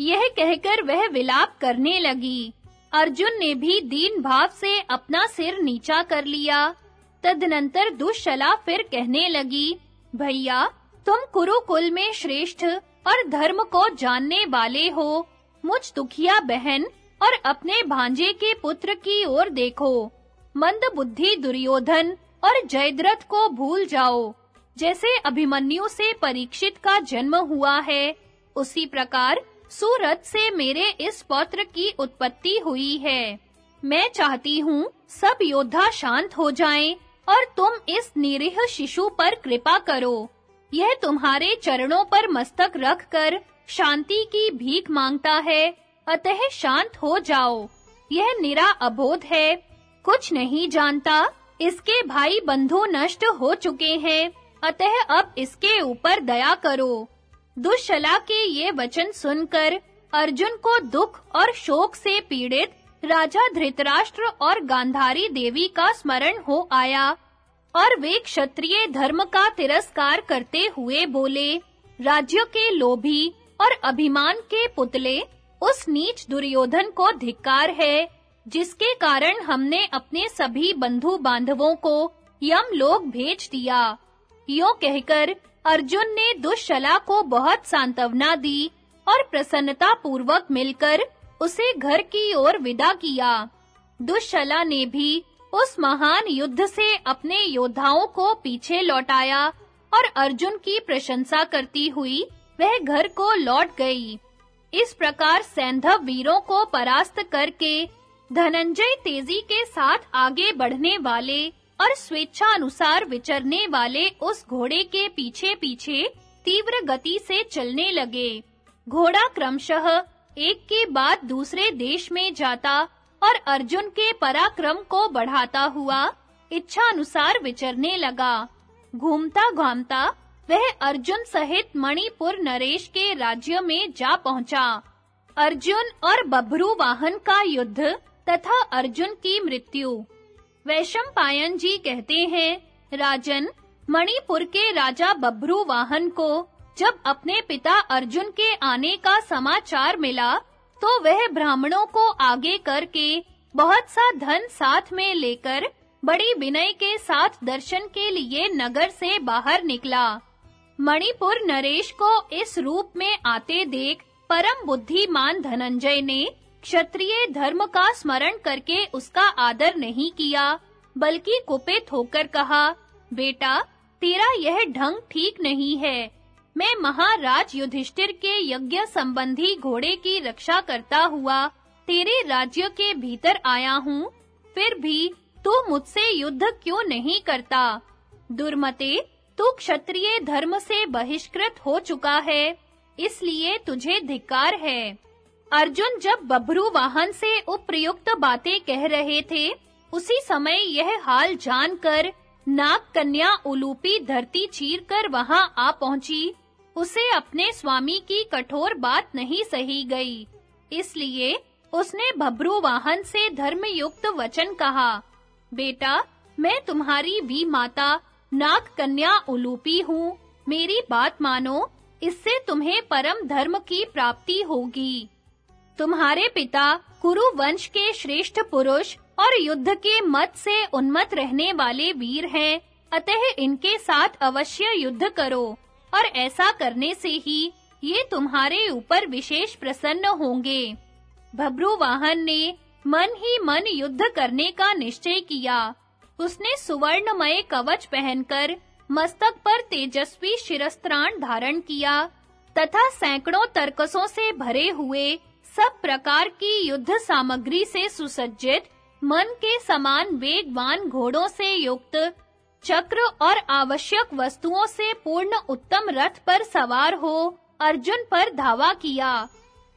यह कहकर वह विलाप करने लगी। अर्जुन ने भी दीन भाव से अपना सिर नीचा कर लिया। तदनंतर दुश्शला फिर कहने लगी, भैया, तुम कुरुकुल में श्रेष्ठ और धर्म को जानने वाले हो। मुझ दुखिया बहन और अपने भांजे के पुत्र की ओर देखो। मंद बुद्धि दुर्योधन और जयद्रथ को भूल जाओ। जैसे अभिमन्यु से परीक्षित का जन्म हुआ है, उसी प्रकार सूरत से मेरे इस पौत्र की उत्पत्ति हुई है। मैं चाहती हूँ सब योद्धा शांत हो जाएँ और तुम इस निरीह शिशु पर कृपा करो। यह तुम्हारे चरणों पर मस्तक रख कर शांति की भीख माँगता है। अतः शांत हो जाओ। यह निरा अबोध है। कुछ नहीं जानता, इसके भाई बंधु नष्ट हो चुके हैं। अतः अब इसके ऊपर दया करो। दुष्शला के ये वचन सुनकर अर्जुन को दुख और शोक से पीड़ित राजा धृतराष्ट्र और गांधारी देवी का स्मरण हो आया और वे क्षत्रिय धर्म का तिरस्कार करते हुए बोले, राज्य के लोभी और अभिमान के पुतले उस नीच दुर्योधन को धिक्कार है, जिसके कारण हमने अपने सभी बंधु बांधवों को यम लोग भेज दिया। यो कहकर अर्जुन ने दुष्शला को बहुत सांत्वना दी और प्रसन्नता पूर्वक मिलकर उसे घर की ओर विदा किया। दुष्शला ने भी उस महान युद्ध से अपने योद्धाओं को पीछे लौटाया और अर्जुन की प्रशंसा करती हुई वह घर को लौट गई। इस प्रकार सैंधव वीरों को परास्त करके, धनंजय तेज़ी के साथ आगे बढ़ने वाले और स्वेच्छा अनुसार विचरने वाले उस घोड़े के पीछे-पीछे तीव्र गति से चलने लगे। घोड़ा क्रमशः एक के बाद दूसरे देश में जाता और अर्जुन के पराक्रम को बढ़ाता हुआ इच्छा अनुसार विचरने लगा। घूमता घामता वह अर्जुन सहित मणिपुर नरेश के राज्य में जा पहुँचा। अर्जुन और बभ्रू वाहन का युद्ध तथा अर्जुन की मृत्यु। वैशंपायन जी कहते हैं, राजन, मणिपुर के राजा बभ्रू वाहन को जब अपने पिता अर्जुन के आने का समाचार मिला तो वह ब्राह्मणों को आगे करके बहुत सा धन साथ में लेकर बड़ी विनय के साथ दर्शन के लिए नगर से बाहर निकला। मणिपुर नरेश को इस रूप में आते देख परम बुद्धिमान धनंजय ने क्षत्रिय धर्म का स्मरण करके उसका आदर नहीं किया, बल्कि कुपित होकर कहा, बेटा, तेरा यह ढंग ठीक नहीं है। मैं महाराज युधिष्ठिर के यज्ञ संबंधी घोड़े की रक्षा करता हुआ तेरे राज्य के भीतर आया हूँ, फिर भी तू मुझसे युद्ध क्यों नहीं करता? दुर्मते तू क्षत्रिय धर्म से बहिष्कृत हो चुका है, इसलिए तुझे धिक्कार है। अर्जुन जब बभ्रू वाहन से उपयुक्त बातें कह रहे थे, उसी समय यह हाल जानकर नाग कन्या उलूपी धरती चीरकर वहाँ आ पहुँची। उसे अपने स्वामी की कठोर बात नहीं सही गई, इसलिए उसने भब्रू वाहन से धर्मयुक्त वचन कहा, बेटा, मैं तुम्हारी भी माता नाग कन्या उलूपी हूँ। मेरी बात मानो, इससे तुम्हें परम धर्म की प्राप्ति होगी। तुम्हारे पिता कुरु वंश के श्रेष्ठ पुरुष और युद्ध के मत से उन्मत्त रहने वाले वीर हैं। अतः इनके साथ अवश्य युद्ध करो, और ऐसा करने से ही ये तुम्हारे ऊपर विशेष प्रसन्न होंगे। भब्रू वाहन ने मन ही मन युद्ध करने का निश्चय किया। उसने सुवर्णमय कवच पहनकर मस्तक पर तेजस्वी शिरस्त्राण धारण किया तथा सैकड़ों तरकसों से भरे हुए सब प्रकार की युद्ध सामग्री से सुसज्जित, मन के समान वेगवान घोड़ों से युक्त, चक्र और आवश्यक वस्तुओं से पूर्ण उत्तम रथ पर सवार हो अर्जुन पर धावा किया।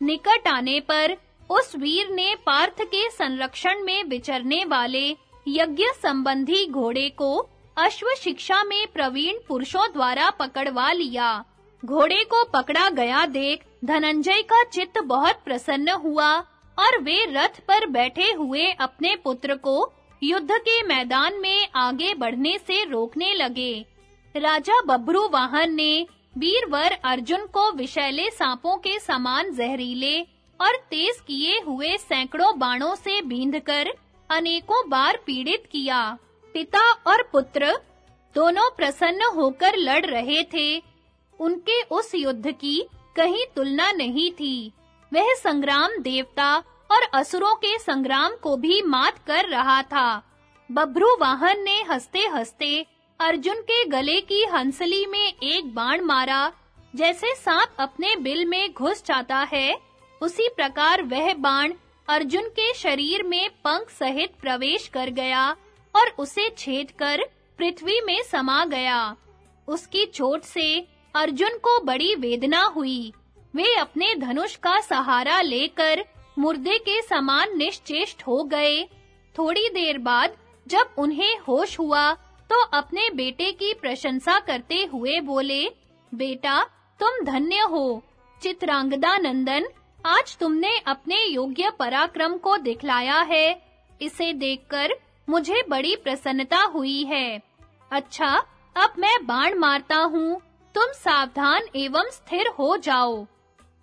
निकट आने पर उस वीर ने पार्थ के संरक्षण में विचरने वाले यज्ञ संबंधी घोड़े को अश्व शिक्षा में प्रवीण पुरुषों द्वारा पकड़वा लिया। घोड़े को पकड़ा गया देख धनंजय का चित्त बहुत प्रसन्न हुआ और वे रथ पर बैठे हुए अपने पुत्र को युद्ध के मैदान में आगे बढ़ने से रोकने लगे। राजा बब्रू वाहन ने वीरवर अर्जुन को विषैले सांपों के समान जहरीले और तेज किए हुए सैकड़ों बाणों से बींधकर अनेकों बार पीड़ित किया। पिता और पुत्र दोनों प्रसन्न होकर लड़ रहे थे। उनके उस युद्ध की कहीं तुलना नहीं थी। वह संग्राम देवता और असुरों के संग्राम को भी मात कर रहा था। बभ्रू वाहन ने हंसते-हंसते अर्जुन के गले की हंसली में एक बाण मारा। जैसे सांप अपने बिल में घुस जाता है, उसी प्रकार वह बाण अर्जुन के शरीर में पंख सहित प्रवेश कर गया और उसे छेद कर पृथ्वी में समा गया। उसकी चोट से अर्जुन को बड़ी वेदना हुई। वे अपने धनुष का सहारा लेकर मुर्दे के समान निश्चेष्ट हो गए। थोड़ी देर बाद जब उन्हें होश हुआ तो अपने बेटे की प्रशंसा करते हुए बोले, बेटा, तुम धन्य हो। चित्रांगदा नंदन आज तुमने अपने योग्य पराक्रम को दिखलाया है। इसे देखकर मुझे बड़ी प्रसन्नता हुई है। अच्छा अब मैं बाण मारता हूँ। तुम सावधान एवं स्थिर हो जाओ।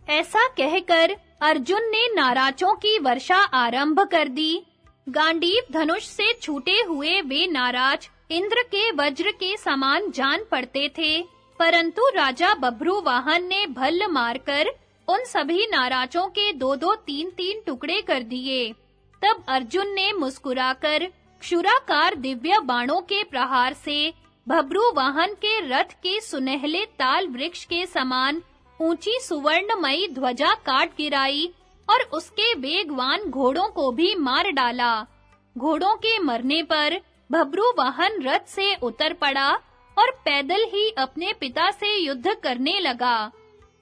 ऐसा कहकर अर्जुन ने नाराजों की वर्षा आरंभ कर दी। गांडीव धनुष से छूटे हुए वे नाराज़ इंद्र के वज्र के समान जान पड़ते थे, परंतु राजा बभ्रू वाहन ने भल्ल मारकर उन सभी नाराजों के दो दो तीन तीन टुकड़े कर दिए। तब अर्जुन ने मुस्कुराकर क्षुराकार दिव्य बाणों के प्रहार से भब्रू वाहन के रथ के सुनहले ताल वृक्ष के समान ऊँची सुवर्णमयी ध्वजा काट गिराई और उसके वेगवान घोड़ों को भी मार डाला। घोड़ों के मरने पर भब्रू वाहन रथ से उतर पड़ा और पैदल ही अपने पिता से युद्ध करने लगा।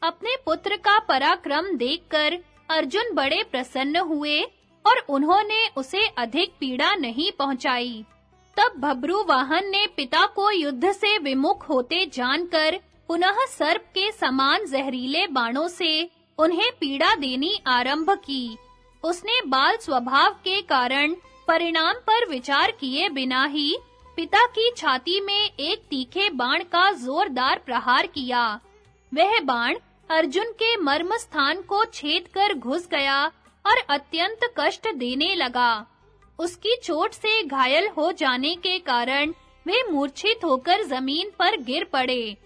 अपने पुत्र का पराक्रम देखकर अर्जुन बड़े प्रसन्न हुए और उन्होंने उसे अधिक पीड़ा नहीं पहुंचाई। तब भब्रू वाहन ने पिता को युद्ध से विमुख होते जानकर पुनः सर्प के समान जहरीले बाणों से उन्हें पीड़ा देनी आरंभ की। उसने बाल स्वभाव के कारण परिणाम पर विचार किए बिना ही पिता की छाती में एक तीखे बाण का जोरदार प्रहार किया। वह बाण अर्जुन के मर्म स्थान को छेद कर घुस गया और अत्यंत कष्ट देने लगा। उसकी चोट से घायल हो जाने के कारण वे मूर्छित होकर ज़मीन पर गिर पड़े।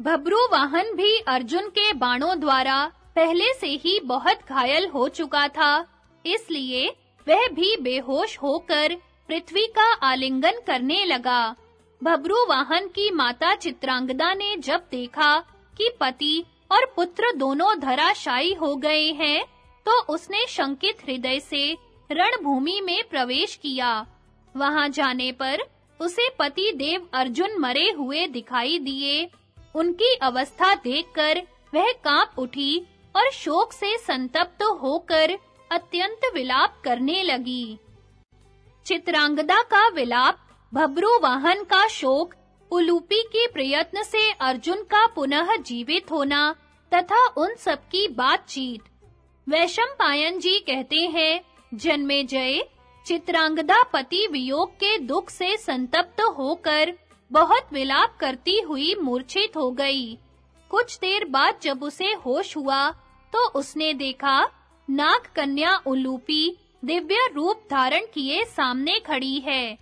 भब्रू वाहन भी अर्जुन के बाणों द्वारा पहले से ही बहुत घायल हो चुका था, इसलिए वह भी बेहोश होकर पृथ्वी का आलिंगन करने लगा। भब्रू वाहन की माता चित्रांगदा ने जब देखा कि पति और पुत्र दोनों धराशायी हो गए हैं तो उसने शंकित हृदय से रणभूमि में प्रवेश किया। वहाँ जाने पर उसे पति देव अर्जुन मरे हुए दिखाई दिए। उनकी अवस्था देखकर वह काँप उठी और शोक से संतप्त होकर अत्यंत विलाप करने लगी। चित्रांगदा का विलाप भब्रू वाहन का शोक उलूपी के प्रयत्न से अर्जुन का पुनः जीवित होना तथा उन सब की बातचीत। वैशम पायन जी कहते हैं, जन्मे जय चित्रांगदा पति वियोग के दुख से संतप्त होकर बहुत विलाप करती हुई मूर्छित हो गई। कुछ देर बाद जब उसे होश हुआ तो उसने देखा नाग कन्या उलूपी दिव्य रूप धारण किए सामने खड़ी है।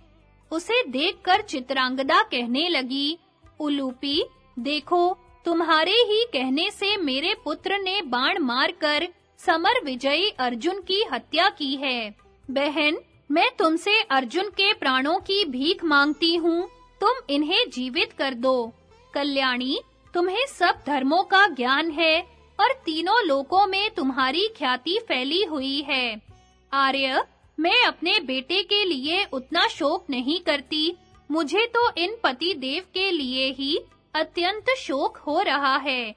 उसे देखकर चित्रांगदा कहने लगी, उलूपी, देखो, तुम्हारे ही कहने से मेरे पुत्र ने बाण मारकर समर विजयी अर्जुन की हत्या की है। बहन, मैं तुमसे अर्जुन के प्राणों की भीख मांगती हूँ, तुम इन्हें जीवित कर दो। कल्याणी, तुम्हें सब धर्मों का ज्ञान है और तीनों लोकों में तुम्हारी ख्याति फैली हुई है। आर्य मैं अपने बेटे के लिए उतना शोक नहीं करती। मुझे तो इन पति देव के लिए ही अत्यंत शोक हो रहा है।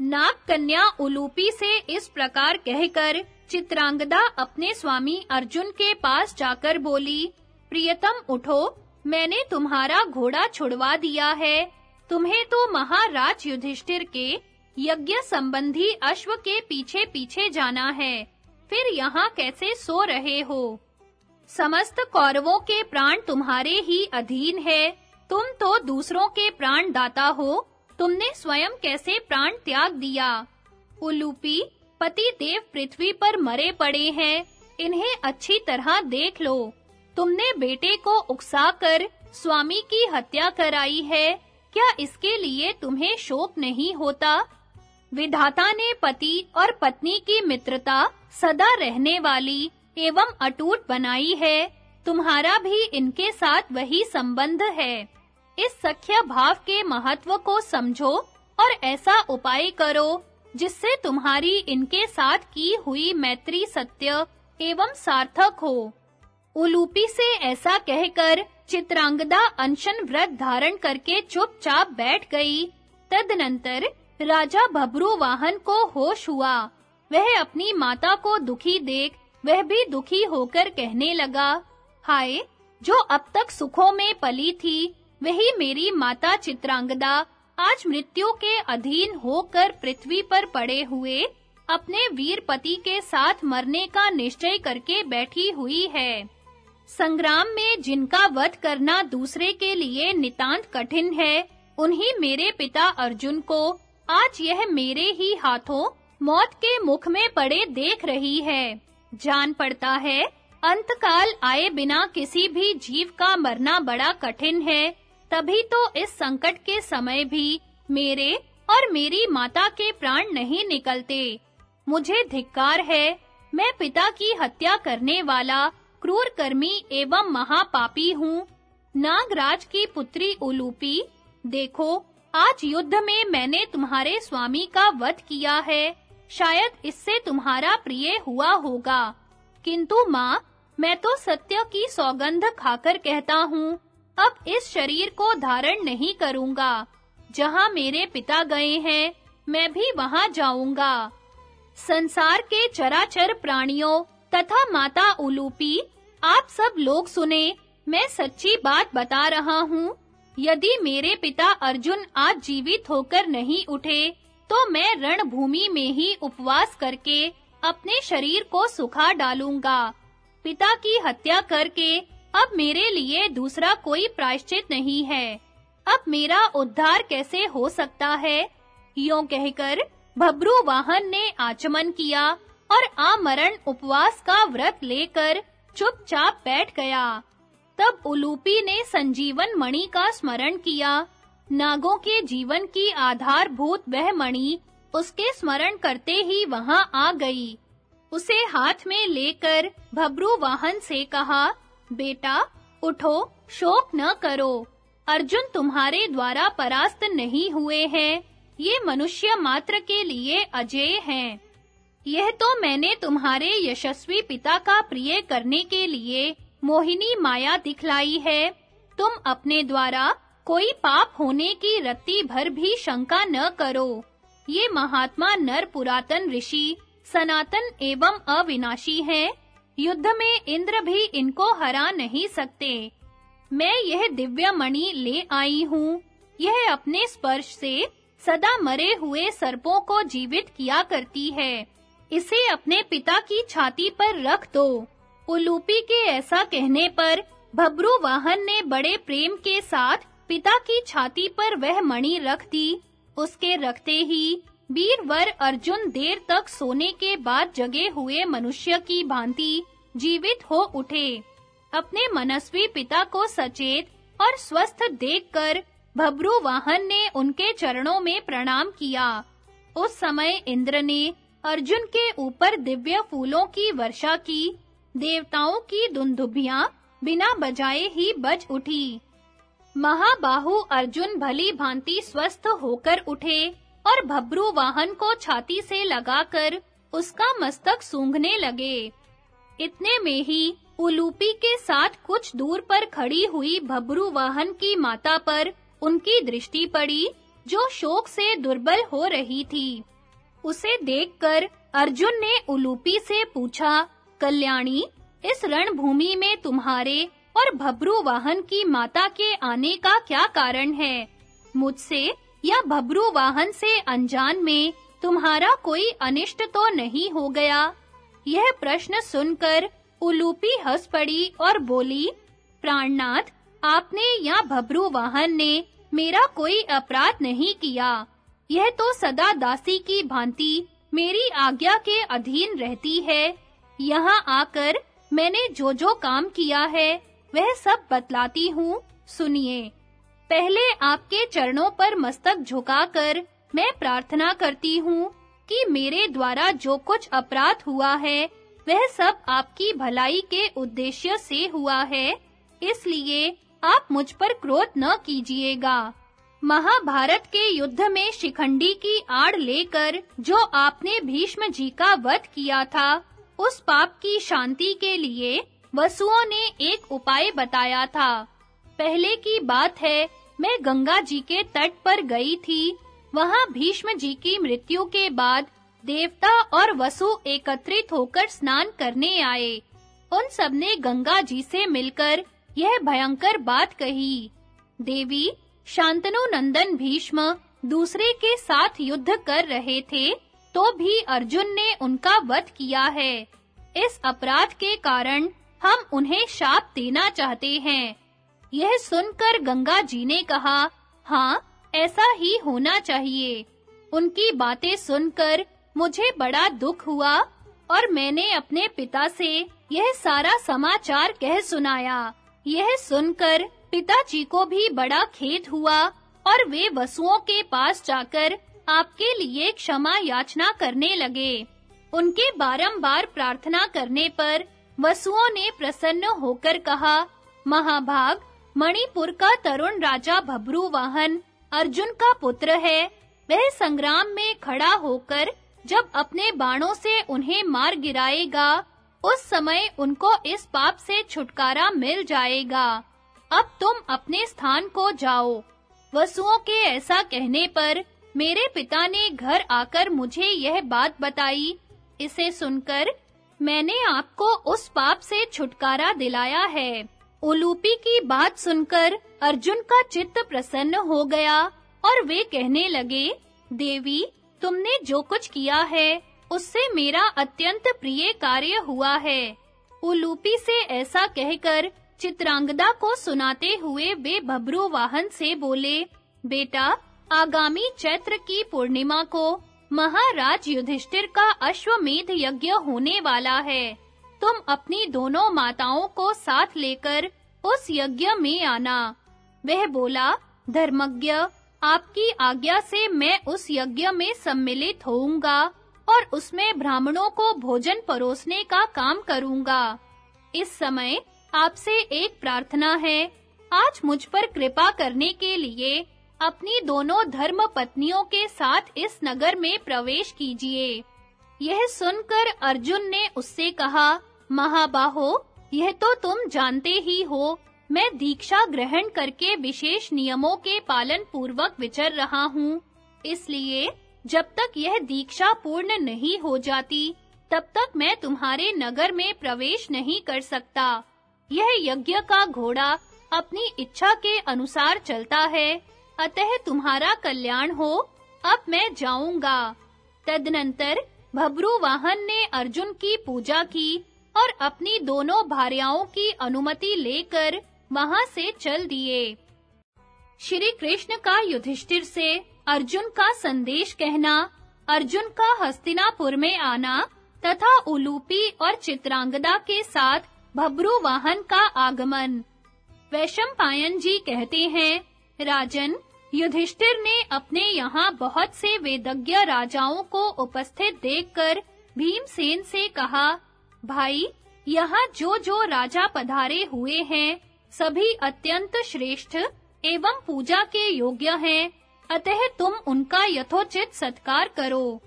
नाग कन्या उलूपी से इस प्रकार कहकर चित्रांगदा अपने स्वामी अर्जुन के पास जाकर बोली, प्रियतम उठो, मैंने तुम्हारा घोड़ा छुड़वा दिया है। तुम्हें तो महाराज युधिष्ठिर के यज्ञ संबंधी अश्व के पीछे-पीछे जाना है। फिर यहाँ कैसे सो रहे हो? समस्त कौरवों के प्राण तुम्हारे ही अधीन है। तुम तो दूसरों के प्राण दाता हो। तुमने स्वयं कैसे प्राण त्याग दिया? उलूपी, पति देव पृथ्वी पर मरे पड़े हैं। इन्हें अच्छी तरह देख लो। तुमने बेटे को उकसाकर स्वामी की हत्या कराई है। क्या इसके लिए तुम्हें शोक नहीं होता? विधाता ने पति और पत्नी की मित्रता सदा रहने वाली एवं अटूट बनाई है। तुम्हारा भी इनके साथ वही संबंध है। इस सख्य भाव के महत्व को समझो और ऐसा उपाय करो, जिससे तुम्हारी इनके साथ की हुई मैत्री सत्य एवं सार्थक हो। उलूपी से ऐसा कहकर चित्रांगदा अनशन व्रत धारण करके चुपचाप बैठ गई। तदनंतर राजा भब्रू वाहन को होश हुआ। वह अपनी माता को दुखी देख, वह भी दुखी होकर कहने लगा, हाय, जो अब तक सुखों में पली थी, वही मेरी माता चित्रांगदा, आज मृत्यु के अधीन होकर पृथ्वी पर पड़े हुए, अपने वीर पति के साथ मरने का निश्चय करके बैठी हुई है। संग्राम में जिनका वध करना दूसरे के लिए नितांत कठिन है, उन्हीं मेरे पिता अर्जुन को आज यह मेरे ही हाथों मौत के मुख में पड़े देख रही है। जान पड़ता है, अंतकाल आए बिना किसी भी जीव का मरना बड़ा कठिन है। तभी तो इस संकट के समय भी मेरे और मेरी माता के प्राण नहीं निकलते। मुझे धिक्कार है, मैं पिता की हत्या करने वाला क्रूर कर्मी एवं महापापी हूँ। नागराज की पुत्री उलूपी, देखो आज युद्ध में मैंने तुम्हारे स्वामी का वध किया है। शायद इससे तुम्हारा प्रिय हुआ होगा। किंतु माँ, मैं तो सत्य की सौगंध खाकर कहता हूँ, अब इस शरीर को धारण नहीं करूँगा। जहाँ मेरे पिता गए हैं, मैं भी वहाँ जाऊँगा। संसार के चराचर प्राणियों तथा माता उलूपी, आप सब लोग सुने, मैं सच्ची बात बता रहा हूँ। यदि मेरे पिता अर्जुन आज जीवित होकर नहीं उठे तो मैं रणभूमि में ही उपवास करके अपने शरीर को सुखा डालूँगा। पिता की हत्या करके अब मेरे लिए दूसरा कोई प्रायश्चित नहीं है। अब मेरा उद्धार कैसे हो सकता है? यों कहकर भब्रू वाहन ने आचमन किया और आमरण उपवास का व्रत लेकर चुपचाप बैठ गया। तब उलूपी ने संजीवन मणि का स्मरण किया। नागों के जीवन की आधारभूत वह मणि उसके स्मरण करते ही वहाँ आ गई। उसे हाथ में लेकर भब्रू वाहन से कहा, बेटा, उठो, शोक न करो। अर्जुन तुम्हारे द्वारा परास्त नहीं हुए हैं। ये मनुष्य मात्र के लिए अजय हैं। यह तो मैंने तुम्हारे यशस्वी पिता का प्रिय करने के लिए मोहिनी माया दिखलाई है। तुम अपने द्वारा कोई पाप होने की रत्ती भर भी शंका न करो। ये महात्मा नर पुरातन ऋषि, सनातन एवं अविनाशी हैं। युद्ध में इंद्र भी इनको हरा नहीं सकते। मैं यह दिव्य मणि ले आई हूँ। यह अपने स्पर्श से सदा मरे हुए सर्पों को जीवित किया करती है। इसे अपने पिता की छाती पर रख दो। उलूपी के ऐसा कहने पर भब्रू वाहन ने बड़े प्रेम के साथ पिता की छाती पर वह मणि रख दी। उसके रखते ही वीरवर अर्जुन देर तक सोने के बाद जगे हुए मनुष्य की भांति जीवित हो उठे। अपने मनस्वी पिता को सचेत और स्वस्थ देखकर भब्रू वाहन ने उनके चरणों में प्रणाम किया। उस समय इंद्र ने अर्जुन के ऊपर दिव्य फूलों की वर्षा की। देवताओं की दुंदुभियाँ बिना बजाए ही बज उठी। महाबाहु अर्जुन भली भांति स्वस्थ होकर उठे और भब्रू वाहन को छाती से लगाकर उसका मस्तक सूंघने लगे। इतने में ही उलूपी के साथ कुछ दूर पर खड़ी हुई भब्रू वाहन की माता पर उनकी दृष्टि पड़ी, जो शोक से दुर्बल हो रही थी। उसे देखकर अर्जुन ने उलूपी से पूछा कल्याणी, इस रणभूमि में तुम्हारे और भब्रू वाहन की माता के आने का क्या कारण है? मुझसे या भब्रू वाहन से अनजान में तुम्हारा कोई अनिष्ट तो नहीं हो गया? यह प्रश्न सुनकर उलूपी हंस पड़ी और बोली, प्राणनाथ, आपने या भब्रू वाहन ने मेरा कोई अपराध नहीं किया। यह तो सदा दासी की भांति मेरी आज्ञा के अधीन रहती है। यहाँ आकर मैंने जो जो काम किया है, वह सब बतलाती हूँ। सुनिए। पहले आपके चरणों पर मस्तक झुकाकर मैं प्रार्थना करती हूँ कि मेरे द्वारा जो कुछ अपराध हुआ है, वह सब आपकी भलाई के उद्देश्य से हुआ है। इसलिए आप मुझ पर क्रोध न कीजिएगा। महाभारत के युद्ध में शिखंडी की आड़ लेकर जो आपने भीष्म जी का वध किया था उस पाप की शांति के लिए वसुओं ने एक उपाय बताया था। पहले की बात है, मैं गंगा जी के तट पर गई थी। वहाँ भीष्म जी की मृत्यु के बाद देवता और वसु एकत्रित होकर स्नान करने आए। उन सबने गंगा जी से मिलकर यह भयंकर बात कही। देवी, शांतनु नंदन भीष्म दूसरे के साथ युद्ध कर रहे थे। तो भी अर्जुन ने उनका वध किया है। इस अपराध के कारण हम उन्हें शाप देना चाहते हैं। यह सुनकर गंगा जी ने कहा हाँ ऐसा ही होना चाहिए। उनकी बातें सुनकर मुझे बड़ा दुख हुआ और मैंने अपने पिता से यह सारा समाचार कह सुनाया। यह सुनकर पिताजी को भी बड़ा खेद हुआ और वे वसुओं के पास जाकर आपके लिए क्षमा याचना करने लगे। उनके बारंबार प्रार्थना करने पर वसुओं ने प्रसन्न होकर कहा, महाभाग, मणिपुर का तरुण राजा भब्रू वाहन, अर्जुन का पुत्र है। वह संग्राम में खड़ा होकर जब अपने बाणों से उन्हें मार गिराएगा, उस समय उनको इस पाप से छुटकारा मिल जाएगा। अब तुम अपने स्थान को जाओ। वसुओं के ऐसा कहने पर मेरे पिता ने घर आकर मुझे यह बात बताई। इसे सुनकर मैंने आपको उस पाप से छुटकारा दिलाया है। उलूपी की बात सुनकर अर्जुन का चित्त प्रसन्न हो गया और वे कहने लगे, देवी, तुमने जो कुछ किया है, उससे मेरा अत्यंत प्रिय कार्य हुआ है। उलूपी से ऐसा कहकर चित्रांगदा को सुनाते हुए वे भब्रू वाहन से बोले, बेटा आगामी चैत्र की पूर्णिमा को महाराज युधिष्ठिर का अश्वमेध यज्ञ होने वाला है। तुम अपनी दोनों माताओं को साथ लेकर उस यज्ञ में आना। वह बोला, धर्मज्ञ, आपकी आज्ञा से मैं उस यज्ञ में सम्मिलित होऊँगा और उसमें ब्राह्मणों को भोजन परोसने का काम करूँगा। इस समय आपसे एक प्रार्थना है। आज मुझ पर कृपा करने के लिए अपनी दोनों धर्म पत्नियों के साथ इस नगर में प्रवेश कीजिए। यह सुनकर अर्जुन ने उससे कहा, महाबाहो, यह तो तुम जानते ही हो, मैं दीक्षा ग्रहण करके विशेष नियमों के पालन पूर्वक विचर रहा हूँ। इसलिए, जब तक यह दीक्षा पूर्ण नहीं हो जाती, तब तक मैं तुम्हारे नगर में प्रवेश नहीं कर सकता। यह यज्ञ का घोड़ा अपनी इच्छा के अनुसार चलता है। अतः तुम्हारा कल्याण हो। अब मैं जाऊँगा। तदनंतर भब्रू वाहन ने अर्जुन की पूजा की और अपनी दोनों भार्याओं की अनुमति लेकर वहाँ से चल दिए। श्री कृष्ण का युधिष्ठिर से अर्जुन का संदेश कहना, अर्जुन का हस्तिनापुर में आना तथा उलूपी और चित्रांगदा के साथ भब्रू वाहन का आगमन। वैशंपायन जी कहते हैं, राजन युधिष्ठिर ने अपने यहाँ बहुत से वेदज्ञ राजाओं को उपस्थित देखकर भीमसेन से कहा, भाई, यहाँ जो जो राजा पधारे हुए हैं, सभी अत्यंत श्रेष्ठ एवं पूजा के योग्य हैं। अतः तुम उनका यथोचित सत्कार करो।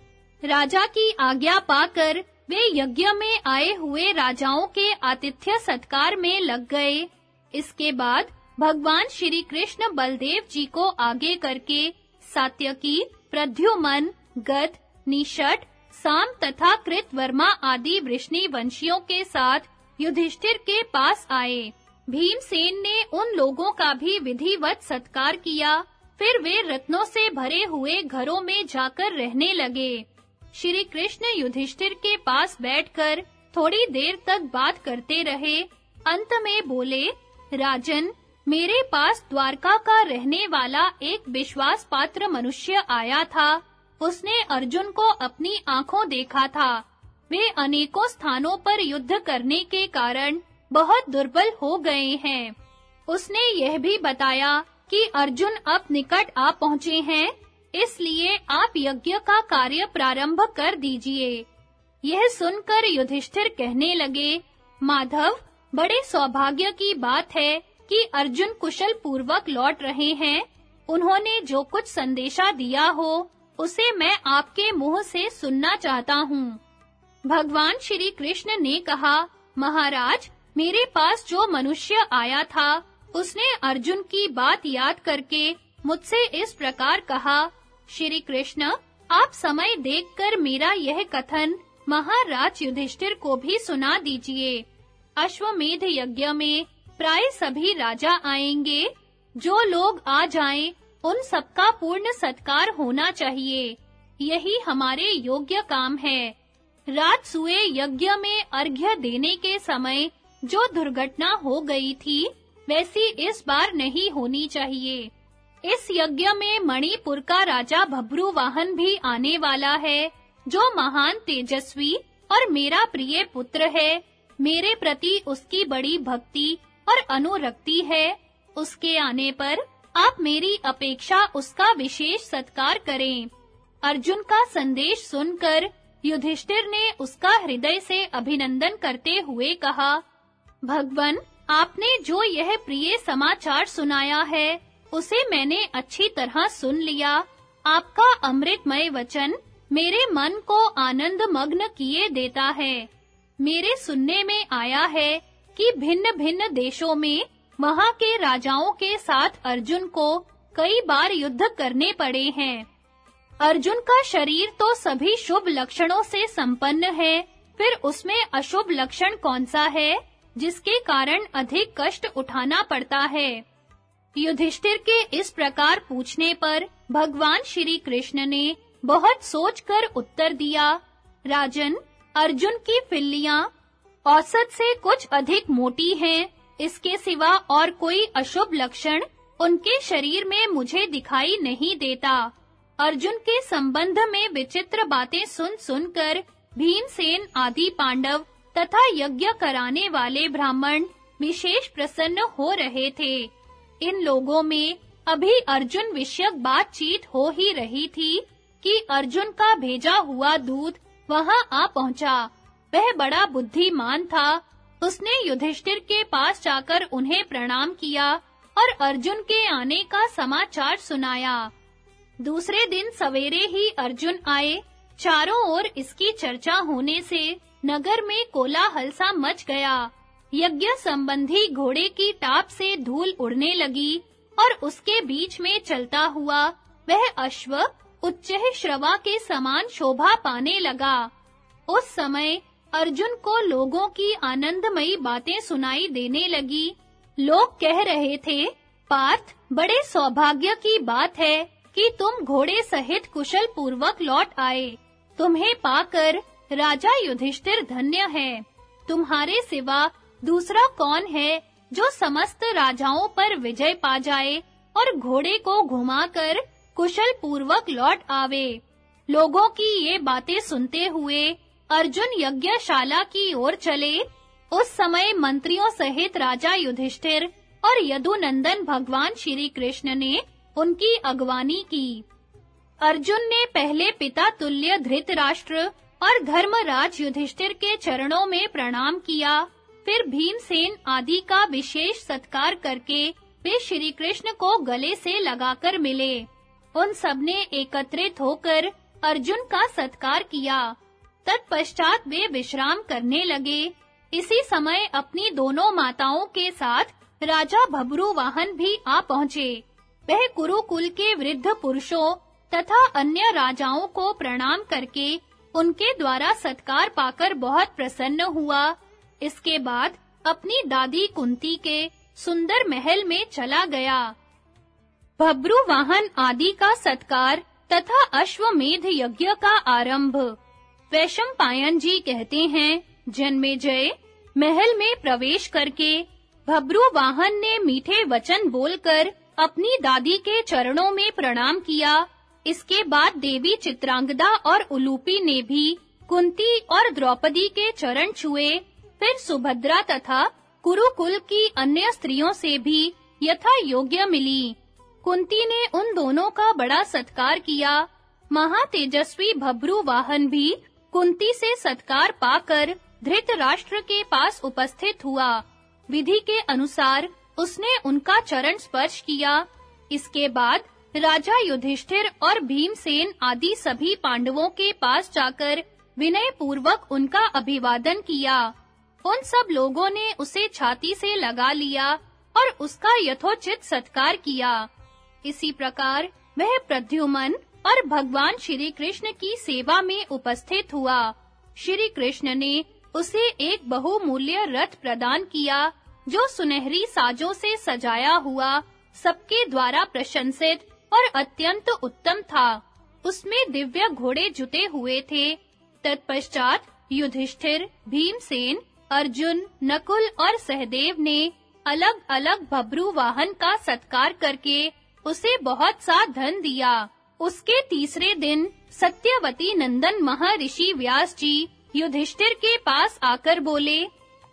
राजा की आज्ञा पाकर वे यज्ञ में आए हुए राजाओं के आतिथ्य सत्कार में लग गए। इसके बाद भगवान श्री कृष्ण बलदेव जी को आगे करके सात्यकी प्रद्युमन गद निषट, साम तथा कृतवर्मा आदि वृष्णि वंशियों के साथ युधिष्ठिर के पास आए। भीमसेन ने उन लोगों का भी विधिवत सत्कार किया। फिर वे रत्नों से भरे हुए घरों में जाकर रहने लगे। श्री कृष्ण युधिष्ठिर के पास बैठकर थोड़ी देर तक बात करते रहे। अंत में बोले, राजन मेरे पास द्वारका का रहने वाला एक विश्वास पात्र मनुष्य आया था। उसने अर्जुन को अपनी आँखों देखा था। वे अनेकों स्थानों पर युद्ध करने के कारण बहुत दुर्बल हो गए हैं। उसने यह भी बताया कि अर्जुन अब निकट आ पहुँचे हैं, इसलिए आप यज्ञ का कार्य प्रारंभ कर दीजिए। यह सुनकर युधिष्ठिर कहने लगे, माधव, बड़े सौभाग्य की बात है कि अर्जुन कुशल पूर्वक लौट रहे हैं। उन्होंने जो कुछ संदेशा दिया हो, उसे मैं आपके मुँह से सुनना चाहता हूँ। भगवान श्री कृष्ण ने कहा, महाराज, मेरे पास जो मनुष्य आया था, उसने अर्जुन की बात याद करके मुझसे इस प्रकार कहा, श्री कृष्ण, आप समय देखकर मेरा यह कथन महाराज युधिष्ठिर को भी सुना दीजिए। अश्वमेध यज्ञ में प्राय सभी राजा आएँगे। जो लोग आ जाएँ, उन सबका पूर्ण सत्कार होना चाहिए। यही हमारे योग्य काम है। राजसूय यज्ञ में अर्घ्य देने के समय जो दुर्घटना हो गई थी, वैसी इस बार नहीं होनी चाहिए। इस यज्ञ में मणिपुर का राजा भब्रू वाहन भी आने वाला है, जो महान तेजस्वी और मेरा प्रिय पुत्र है। मेरे प्रति उसकी बड़ी भक्ति और अनुरक्ति है। उसके आने पर आप मेरी अपेक्षा उसका विशेष सत्कार करें। अर्जुन का संदेश सुनकर युधिष्ठिर ने उसका हृदय से अभिनंदन करते हुए कहा, भगवन, आपने जो यह प्रिय समाचार सुनाया है, उसे मैंने अच्छी तरह सुन लिया। आपका अमृतमय वचन मेरे मन को आनंद मग्न किए देता है। मेरे सुनने में आया है कि भिन्न-भिन्न देशों में महा के राजाओं के साथ अर्जुन को कई बार युद्ध करने पड़े हैं। अर्जुन का शरीर तो सभी शुभ लक्षणों से संपन्न है, फिर उसमें अशुभ लक्षण कौन सा है, जिसके कारण अधिक कष्ट उठाना पड़ता है? युधिष्ठिर के इस प्रकार पूछने पर भगवान श्री कृष्ण ने बहुत सोचकर उत्तर दिया, राजन, अर्जुन की फिल्लियाँ औसत से कुछ अधिक मोटी हैं। इसके सिवा और कोई अशुभ लक्षण उनके शरीर में मुझे दिखाई नहीं देता। अर्जुन के संबंध में विचित्र बातें सुन सुनकर भीमसेन आदि पांडव तथा यज्ञ कराने वाले ब्राह्मण विशेष प्रसन्न हो रहे थे। इन लोगों में अभी अर्जुन विषयक बातचीत हो ही रही थी कि अर्जुन का भेजा हुआ दूध वहाँ आ पहुँचा। वह बड़ा बुद्धिमान था। उसने युधिष्ठिर के पास जाकर उन्हें प्रणाम किया और अर्जुन के आने का समाचार सुनाया। दूसरे दिन सवेरे ही अर्जुन आए। चारों ओर इसकी चर्चा होने से नगर में कोलाहल सा मच गया। यज्ञ संबंधी घोड़े की टाप से धूल उड़ने लगी और उसके बीच में चलता हुआ वह अश्व उच्च श्रवा के समान शोभा पाने लगा। उस समय अर्जुन को लोगों की आनंदमयी बातें सुनाई देने लगी। लोग कह रहे थे, पार्थ, बड़े सौभाग्य की बात है कि तुम घोड़े सहित कुशल पूर्वक लौट आए। तुम्हें पाकर राजा युधिष्ठिर धन्य है। तुम्हारे सिवा दूसरा कौन है जो समस्त राजाओं पर विजय पा जाए और घोड़े को घुमाकर कुशल पूर्वक लौट आवे? लोगों की ये बातें सुनते हुए अर्जुन यज्ञशाला की ओर चले। उस समय मंत्रियों सहित राजा युधिष्ठिर और यदुनंदन भगवान श्री कृष्ण ने उनकी अगवानी की। अर्जुन ने पहले पिता तुल्य धृतराष्ट्र और धर्मराज युधिष्ठिर के चरणों में प्रणाम किया। फिर भीमसेन आदि का विशेष सत्कार करके वे श्री कृष्ण को गले से लगाकर मिले। उन सबने एकत्रित होकर अर्जुन का सत्कार किया। तत्पश्चात वे विश्राम करने लगे। इसी समय अपनी दोनों माताओं के साथ राजा भब्रू वाहन भी आ पहुँचे। वह कुरुकुल के वृद्ध पुरुषों तथा अन्य राजाओं को प्रणाम करके उनके द्वारा सत्कार पाकर बहुत प्रसन्न हुआ। इसके बाद अपनी दादी कुंती के सुंदर महल में चला गया। भब्रू वाहन आदि का सत्कार तथा अश्वमेध यज्ञ का आरंभ वैशम पायन जी कहते हैं, जन्मे जय, महल में प्रवेश करके भब्रू वाहन ने मीठे वचन बोलकर अपनी दादी के चरणों में प्रणाम किया। इसके बाद देवी चित्रांगदा और उलूपी ने भी कुंती और द्रौपदी के चरण छुए। फिर सुभद्रा तथा कुरुकुल की अन्य स्त्रियों से भी यथा योग्य मिली। कुंती ने उन दोनों का बड़ा सत्कार किया। महातेजस्वी भब्रू वाहन भी कुंती से सत्कार पाकर धृतराष्ट्र के पास उपस्थित हुआ। विधि के अनुसार उसने उनका चरण स्पर्श किया। इसके बाद राजा युधिष्ठिर और भीमसेन आदि सभी पांडवों के पास जाकर विनय पूर्वक उनका अभिवादन किया। उन सब लोगों ने उसे छाती से लगा लिया और उसका यथोचित सत्कार किया। इसी प्रकार वह प्रद्युमन और भगवान श्री कृष्ण की सेवा में उपस्थित हुआ। श्री कृष्ण ने उसे एक बहुमूल्य रथ प्रदान किया, जो सुनहरी साजों से सजाया हुआ, सबके द्वारा प्रशंसित और अत्यंत उत्तम था। उसमें दिव्य घोड़े जुटे हुए थे। तत्पश्चात युधिष्ठिर, भीमसेन, अर्जुन, नकुल और सहदेव ने अलग-अलग भब्रू वाहन का सत्कार करके उसे बहुत सा धन दिया। उसके तीसरे दिन सत्यवती नंदन महर्षि व्यास जी युधिष्ठिर के पास आकर बोले,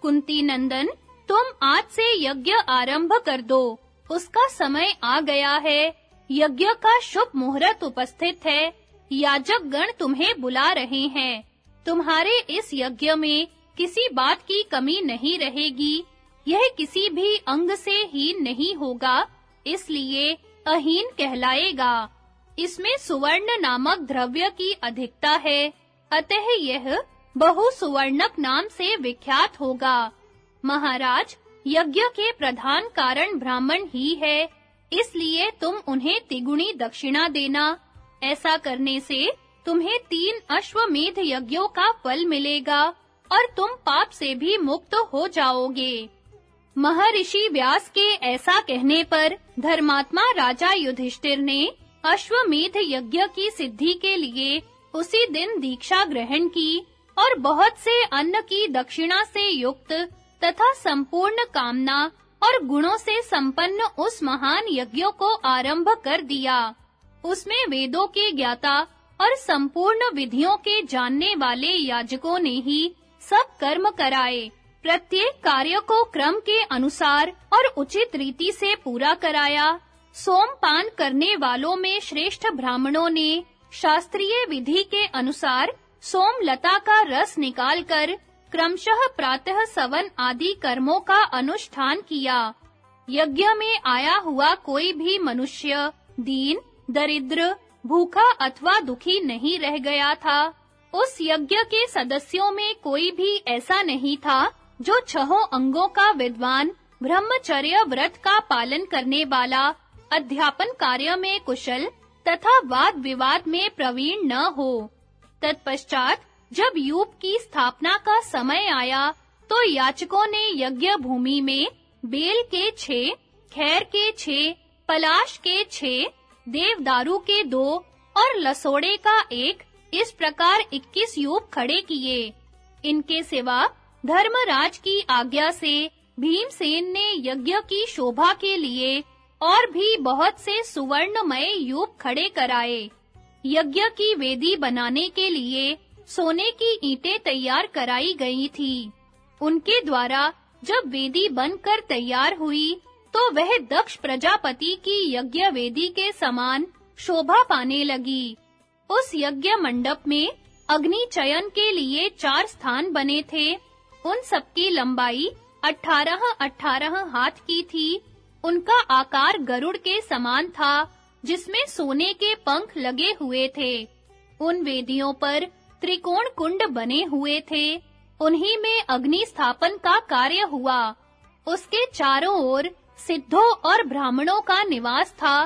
कुंती नंदन, तुम आज से यज्ञ आरंभ कर दो। उसका समय आ गया है। यज्ञ का शुभ मुहूर्त उपस्थित है। याजक गण तुम्हें बुला रहे हैं। तुम्हारे इस यज्ञ में किसी बात की कमी नहीं रहेगी। यह किसी भी अंग से हीन नहीं होगा, इसलिए अहीन कहलाएगा। इसमें सुवर्ण नामक द्रव्य की अधिकता है, अतः यह बहु सुवर्णक नाम से विख्यात होगा। महाराज, यज्ञ के प्रधान कारण ब्राह्मण ही है, इसलिए तुम उन्हें तिगुणी दक्षिणा देना। ऐसा करने से तुम्हें तीन अश्वमेध यज्ञों का फल मिलेगा, और तुम पाप से भी मुक्त हो जाओगे। महर्षि व्यास के ऐसा कहने पर धर्मात्मा राजा युधिष्ठिर ने अश्वमेध यज्ञ की सिद्धि के लिए उसी दिन दीक्षा ग्रहण की और बहुत से अन्न की दक्षिणा से युक्त तथा संपूर्ण कामना और गुणों से संपन्न उस महान यज्ञों को आरंभ कर दिया। उसमें वेदों के ज्ञाता और संपूर्ण विधियों के जानने वाले याजकों ने ही सब कर्म कराए। प्रत्येक कार्य को क्रम के अनुसार और उचित रीति से पूरा कराया। सोमपान करने वालों में श्रेष्ठ ब्राह्मणों ने शास्त्रीय विधि के अनुसार सोमलता का रस निकालकर क्रमशः प्रातः सवन आदि कर्मों का अनुष्ठान किया। यज्ञ में आया हुआ कोई भी मनुष्य दीन, दरिद्र, भूखा अथवा दुखी नहीं रह गया था। उस यज्ञ के सदस्यों में कोई भी ऐसा नहीं था जो छहों अंगों का विद्वान, ब्रह्मचर्य व्रत का पालन करने वाला अध्यापन कार्य में कुशल तथा वाद विवाद में प्रवीण न हो। तत्पश्चात जब यूप की स्थापना का समय आया तो याचकों ने यज्ञ भूमि में बेल के छे, खैर के छे, पलाश के छे, देवदारू के दो और लसोड़े का एक इस प्रकार 21 यूप खड़े किए। इनके सिवा धर्मराज की आज्ञा से भीमसेन ने यज्ञ की शोभा के लिए और भी बहुत से सुवर्णमय यूप खड़े कराए। यज्ञ की वेदी बनाने के लिए सोने की ईंटें तैयार कराई गई थी। उनके द्वारा जब वेदी बनकर तैयार हुई तो वह दक्ष प्रजापति की यज्ञ वेदी के समान शोभा पाने लगी। उस यज्ञ मंडप में अग्नि चयन के लिए चार स्थान बने थे। उन सबकी लंबाई 18-18 हाथ की थी। उनका आकार गरुड़ के समान था, जिसमें सोने के पंख लगे हुए थे। उन वेदियों पर त्रिकोण कुंड बने हुए थे। उन्हीं में अग्नि स्थापन का कार्य हुआ। उसके चारों ओर सिद्धों और ब्राह्मणों का निवास था।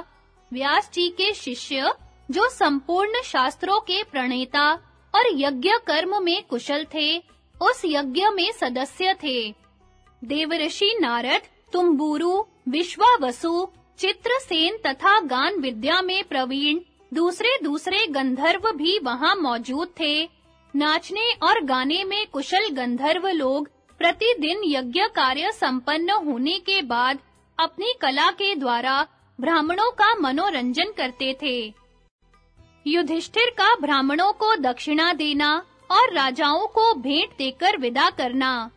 व्यास जी के शिष्य, जो संपूर्ण शास्त्रों के प्रणेता और यज्ञ कर्म में कुशल थे, उस यज्ञ में सदस्य थे। देवऋषि नारद, तुम्बुरु विश्वावसु, चित्रसेन तथा गान विद्या में प्रवीण दूसरे-दूसरे गंधर्व भी वहाँ मौजूद थे। नाचने और गाने में कुशल गंधर्व लोग प्रतिदिन यज्ञ कार्य संपन्न होने के बाद अपनी कला के द्वारा ब्राह्मणों का मनोरंजन करते थे। युधिष्ठिर का ब्राह्मणों को दक्षिणा देना और राजाओं को भेंट देकर विदा करना।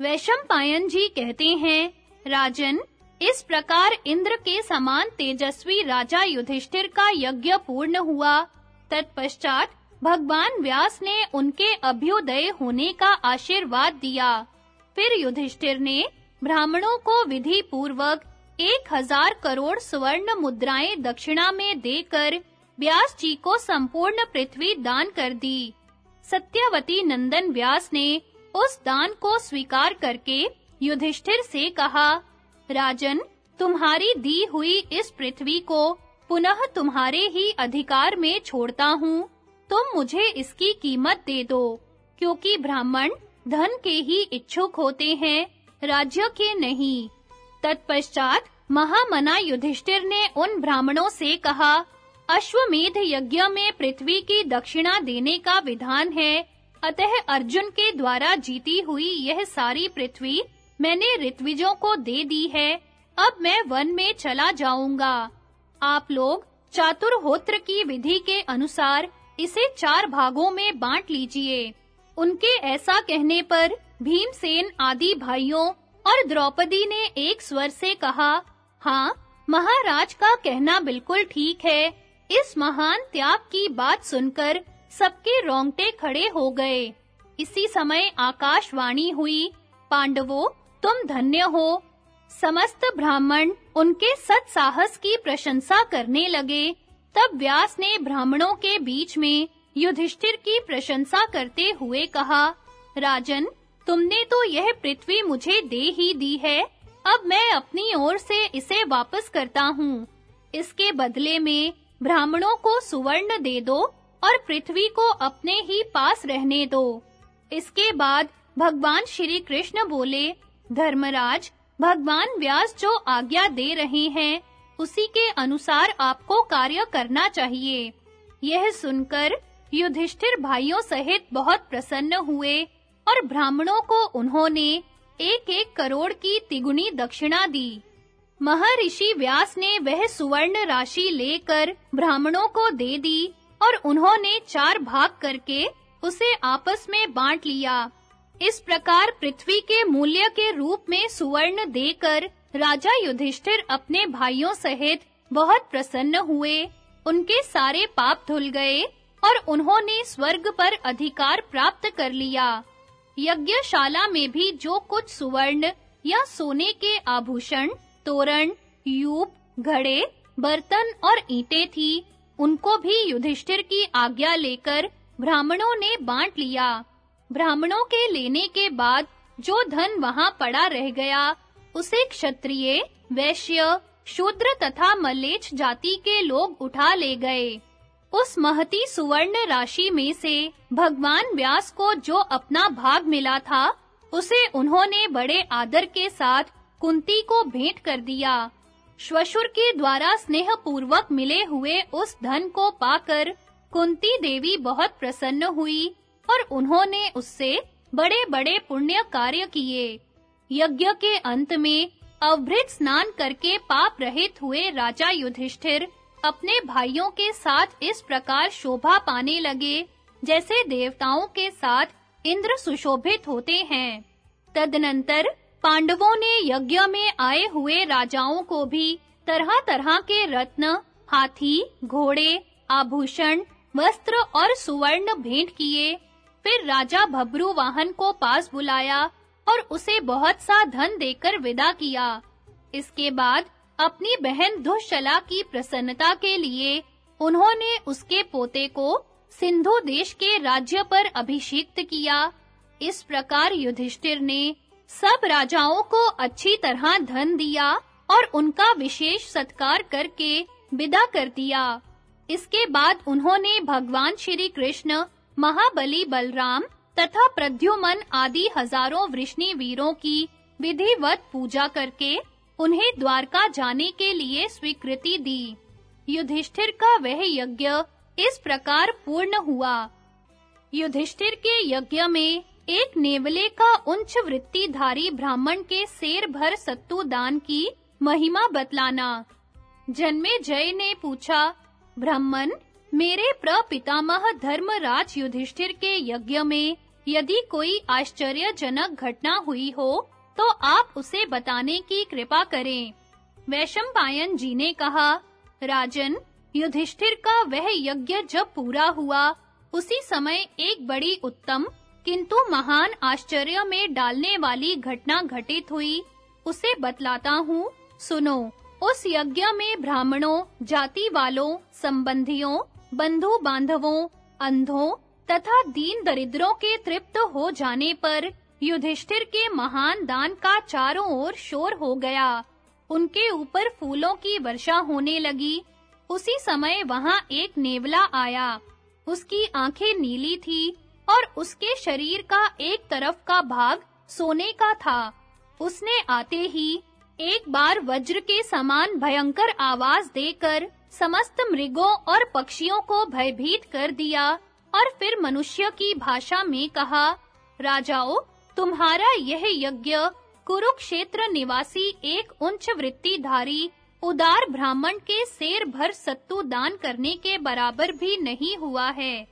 वैशंपायन जी कहते हैं, राजन इस प्रकार इंद्र के समान तेजस्वी राजा युधिष्ठिर का यज्ञ पूर्ण हुआ। तत्पश्चात भगवान व्यास ने उनके अभ्युदय होने का आशीर्वाद दिया। फिर युधिष्ठिर ने ब्राह्मणों को विधि पूर्वक एक हज़ार करोड़ स्वर्ण मुद्राएँ दक्षिणा में देकर व्यास जी को संपूर्ण पृथ्वी दान कर दी। सत्यवती नंदन व्यास ने उस दान को स्वीकार करके युधिष्ठिर से कहा राजन, तुम्हारी दी हुई इस पृथ्वी को पुनः तुम्हारे ही अधिकार में छोड़ता हूँ। तुम मुझे इसकी कीमत दे दो, क्योंकि ब्राह्मण धन के ही इच्छुक होते हैं, राज्य के नहीं। तत्पश्चात महामना युधिष्ठिर ने उन ब्राह्मणों से कहा, अश्वमेध यज्ञ में पृथ्वी की दक्षिणा देने का विधान है, अतः अर्जुन के द्वारा जीती हुई यह सारी पृथ्वी मैंने ऋत्विजों को दे दी है, अब मैं वन में चला जाऊँगा। आप लोग चातुर्होत्र की विधि के अनुसार इसे चार भागों में बांट लीजिए। उनके ऐसा कहने पर भीमसेन आदि भाइयों और द्रौपदी ने एक स्वर से कहा हाँ महाराज का कहना बिल्कुल ठीक है। इस महान त्याग की बात सुनकर सबके रोंगटे खड़े हो गए। इसी समय आकाशवाणी हुई, पांडवों तुम धन्य हो। समस्त ब्राह्मण उनके सत साहस की प्रशंसा करने लगे। तब व्यास ने ब्राह्मणों के बीच में युधिष्ठिर की प्रशंसा करते हुए कहा, राजन, तुमने तो यह पृथ्वी मुझे दे ही दी है। अब मैं अपनी ओर से इसे वापस करता हूँ। इसके बदले में ब्राह्मणों को सुवर्ण दे दो और पृथ्वी को अपने ही पास रहने दो। इसके बाद भगवान श्री कृष्ण बोले धर्मराज, भगवान व्यास जो आज्ञा दे रहे हैं, उसी के अनुसार आपको कार्य करना चाहिए। यह सुनकर युधिष्ठिर भाइयों सहित बहुत प्रसन्न हुए और ब्राह्मणों को उन्होंने एक-एक करोड़ की तिगुनी दक्षिणा दी। महर्षि व्यास ने वह सुवर्ण राशि लेकर ब्राह्मणों को दे दी और उन्होंने चार भाग करके उसे आपस में बांट लिया। इस प्रकार पृथ्वी के मूल्य के रूप में सुवर्ण देकर राजा युधिष्ठिर अपने भाइयों सहित बहुत प्रसन्न हुए। उनके सारे पाप धुल गए और उन्होंने स्वर्ग पर अधिकार प्राप्त कर लिया। यज्ञशाला में भी जो कुछ सुवर्ण या सोने के आभूषण, तोरण, यूप, घड़े, बर्तन और ईंटें थी, उनको भी युधिष्ठिर की आज्ञा लेकर ब्राह्मणों ने बांट लिया। ब्राह्मणों के लेने के बाद जो धन वहाँ पड़ा रह गया, उसे क्षत्रिय, वैश्य, शूद्र तथा मल्लेच्छ जाति के लोग उठा ले गए। उस महती सुवर्ण राशि में से भगवान व्यास को जो अपना भाग मिला था, उसे उन्होंने बड़े आदर के साथ कुंती को भेंट कर दिया। श्वशुर के द्वारा स्नेह पूर्वक मिले हुए उस धन को पाकर कुंती देवी बहुत प्रसन्न हुई। और उन्होंने उससे बड़े-बड़े पुण्य कार्य किए यज्ञ के अंत में अवभृत स्नान करके पाप रहित हुए राजा युधिष्ठिर अपने भाइयों के साथ इस प्रकार शोभा पाने लगे जैसे देवताओं के साथ इंद्र सुशोभित होते हैं तदनंतर पांडवों ने यज्ञ में आए हुए राजाओं को भी तरह-तरह के रत्न, हाथी, घोड़े, आभूषण, वस्त्र और सुवर्ण भेंट किए। फिर राजा भब्रू वाहन को पास बुलाया और उसे बहुत सा धन देकर विदा किया। इसके बाद अपनी बहन दुष्शला की प्रसन्नता के लिए उन्होंने उसके पोते को सिंधु देश के राज्य पर अभिषिक्त किया। इस प्रकार युधिष्ठिर ने सब राजाओं को अच्छी तरह धन दिया और उनका विशेष सत्कार करके विदा कर दिया इसके बाद उन्होंने भगवान श्री कृष्ण महाबली बलराम तथा प्रद्युमन आदि हज़ारों वृष्णि वीरों की विधिवत पूजा करके उन्हें द्वारका जाने के लिए स्वीकृति दी। युधिष्ठिर का वह यज्ञ इस प्रकार पूर्ण हुआ। युधिष्ठिर के यज्ञ में एक नेवले का उच्च वृत्तिधारी ब्राह्मण के शेर भर सत्तू दान की महिमा बतलाना। जन्मे जय ने पूछा, ब्राह्मण मेरे प्रपितामह धर्मराज युधिष्ठिर के यज्ञ में यदि कोई आश्चर्यजनक घटना हुई हो तो आप उसे बताने की कृपा करें। वैशंपायन जी ने कहा, राजन, युधिष्ठिर का वह यज्ञ जब पूरा हुआ, उसी समय एक बड़ी उत्तम, किंतु महान आश्चर्य में डालने वाली घटना घटित हुई। उसे बतलाता हूँ, सुनो, उस यज्ञ में ब्राह्मणों जाति वालों संबंधियों बंधु बांधवों अंधों तथा दीन दरिद्रों के तृप्त हो जाने पर युधिष्ठिर के महान दान का चारों ओर शोर हो गया। उनके ऊपर फूलों की वर्षा होने लगी। उसी समय वहाँ एक नेवला आया। उसकी आँखें नीली थी और उसके शरीर का एक तरफ़ का भाग सोने का था। उसने आते ही एक बार वज्र के समान भयंकर आवाज़ देकर समस्त मृगों और पक्षियों को भयभीत कर दिया और फिर मनुष्य की भाषा में कहा, राजाओं, तुम्हारा यह यज्ञ कुरुक्षेत्र निवासी एक उच्च वृत्तिधारी, उदार ब्राह्मण के शेर भर सत्तू दान करने के बराबर भी नहीं हुआ है।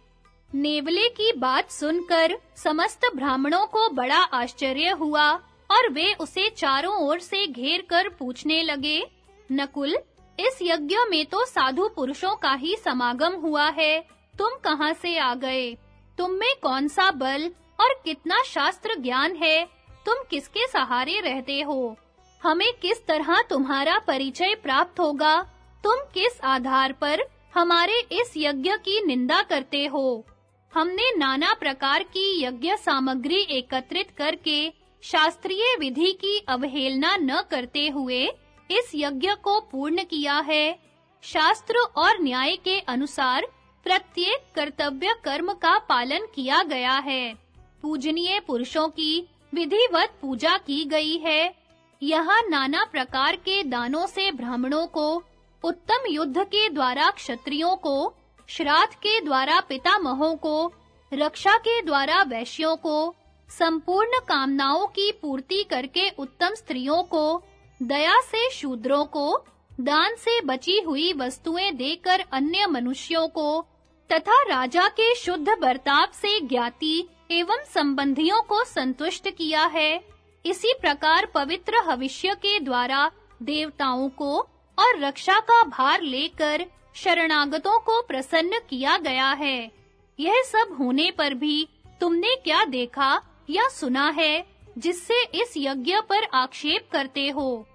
नेवले की बात सुनकर समस्त ब्राह्मणों को बड़ा आश्चर्य हुआ और वे उसे चारों ओर से घेर कर पूछने लगे, नकुल इस यज्ञ में तो साधु पुरुषों का ही समागम हुआ है। तुम कहाँ से आ गए? तुम में कौन सा बल और कितना शास्त्र ज्ञान है? तुम किसके सहारे रहते हो? हमें किस तरह तुम्हारा परिचय प्राप्त होगा? तुम किस आधार पर हमारे इस यज्ञ की निंदा करते हो? हमने नाना प्रकार की यज्ञ सामग्री एकत्रित करके शास्त्रीय विधि की अवहेलना न करते हुए इस यज्ञ को पूर्ण किया है। शास्त्र और न्याय के अनुसार प्रत्येक कर्तव्य कर्म का पालन किया गया है। पूजनीय पुरुषों की विधिवत पूजा की गई है। यहाँ नाना प्रकार के दानों से ब्राह्मणों को, उत्तम युद्ध के द्वारा क्षत्रियों को, श्राद्ध के द्वारा पितामहों को, रक्षा के द्वारा वैश्यों को, संपूर्ण कामनाओं की पूर्ति करके उत्तम स्त्रियों को दया से शूद्रों को, दान से बची हुई वस्तुएँ देकर अन्य मनुष्यों को, तथा राजा के शुद्ध बर्ताव से ज्ञाति एवं संबंधियों को संतुष्ट किया है। इसी प्रकार पवित्र हविष्य के द्वारा देवताओं को और रक्षा का भार लेकर शरणागतों को प्रसन्न किया गया है। यह सब होने पर भी तुमने क्या देखा या सुना है? जिससे इस यज्ञ पर आक्षेप करते हो।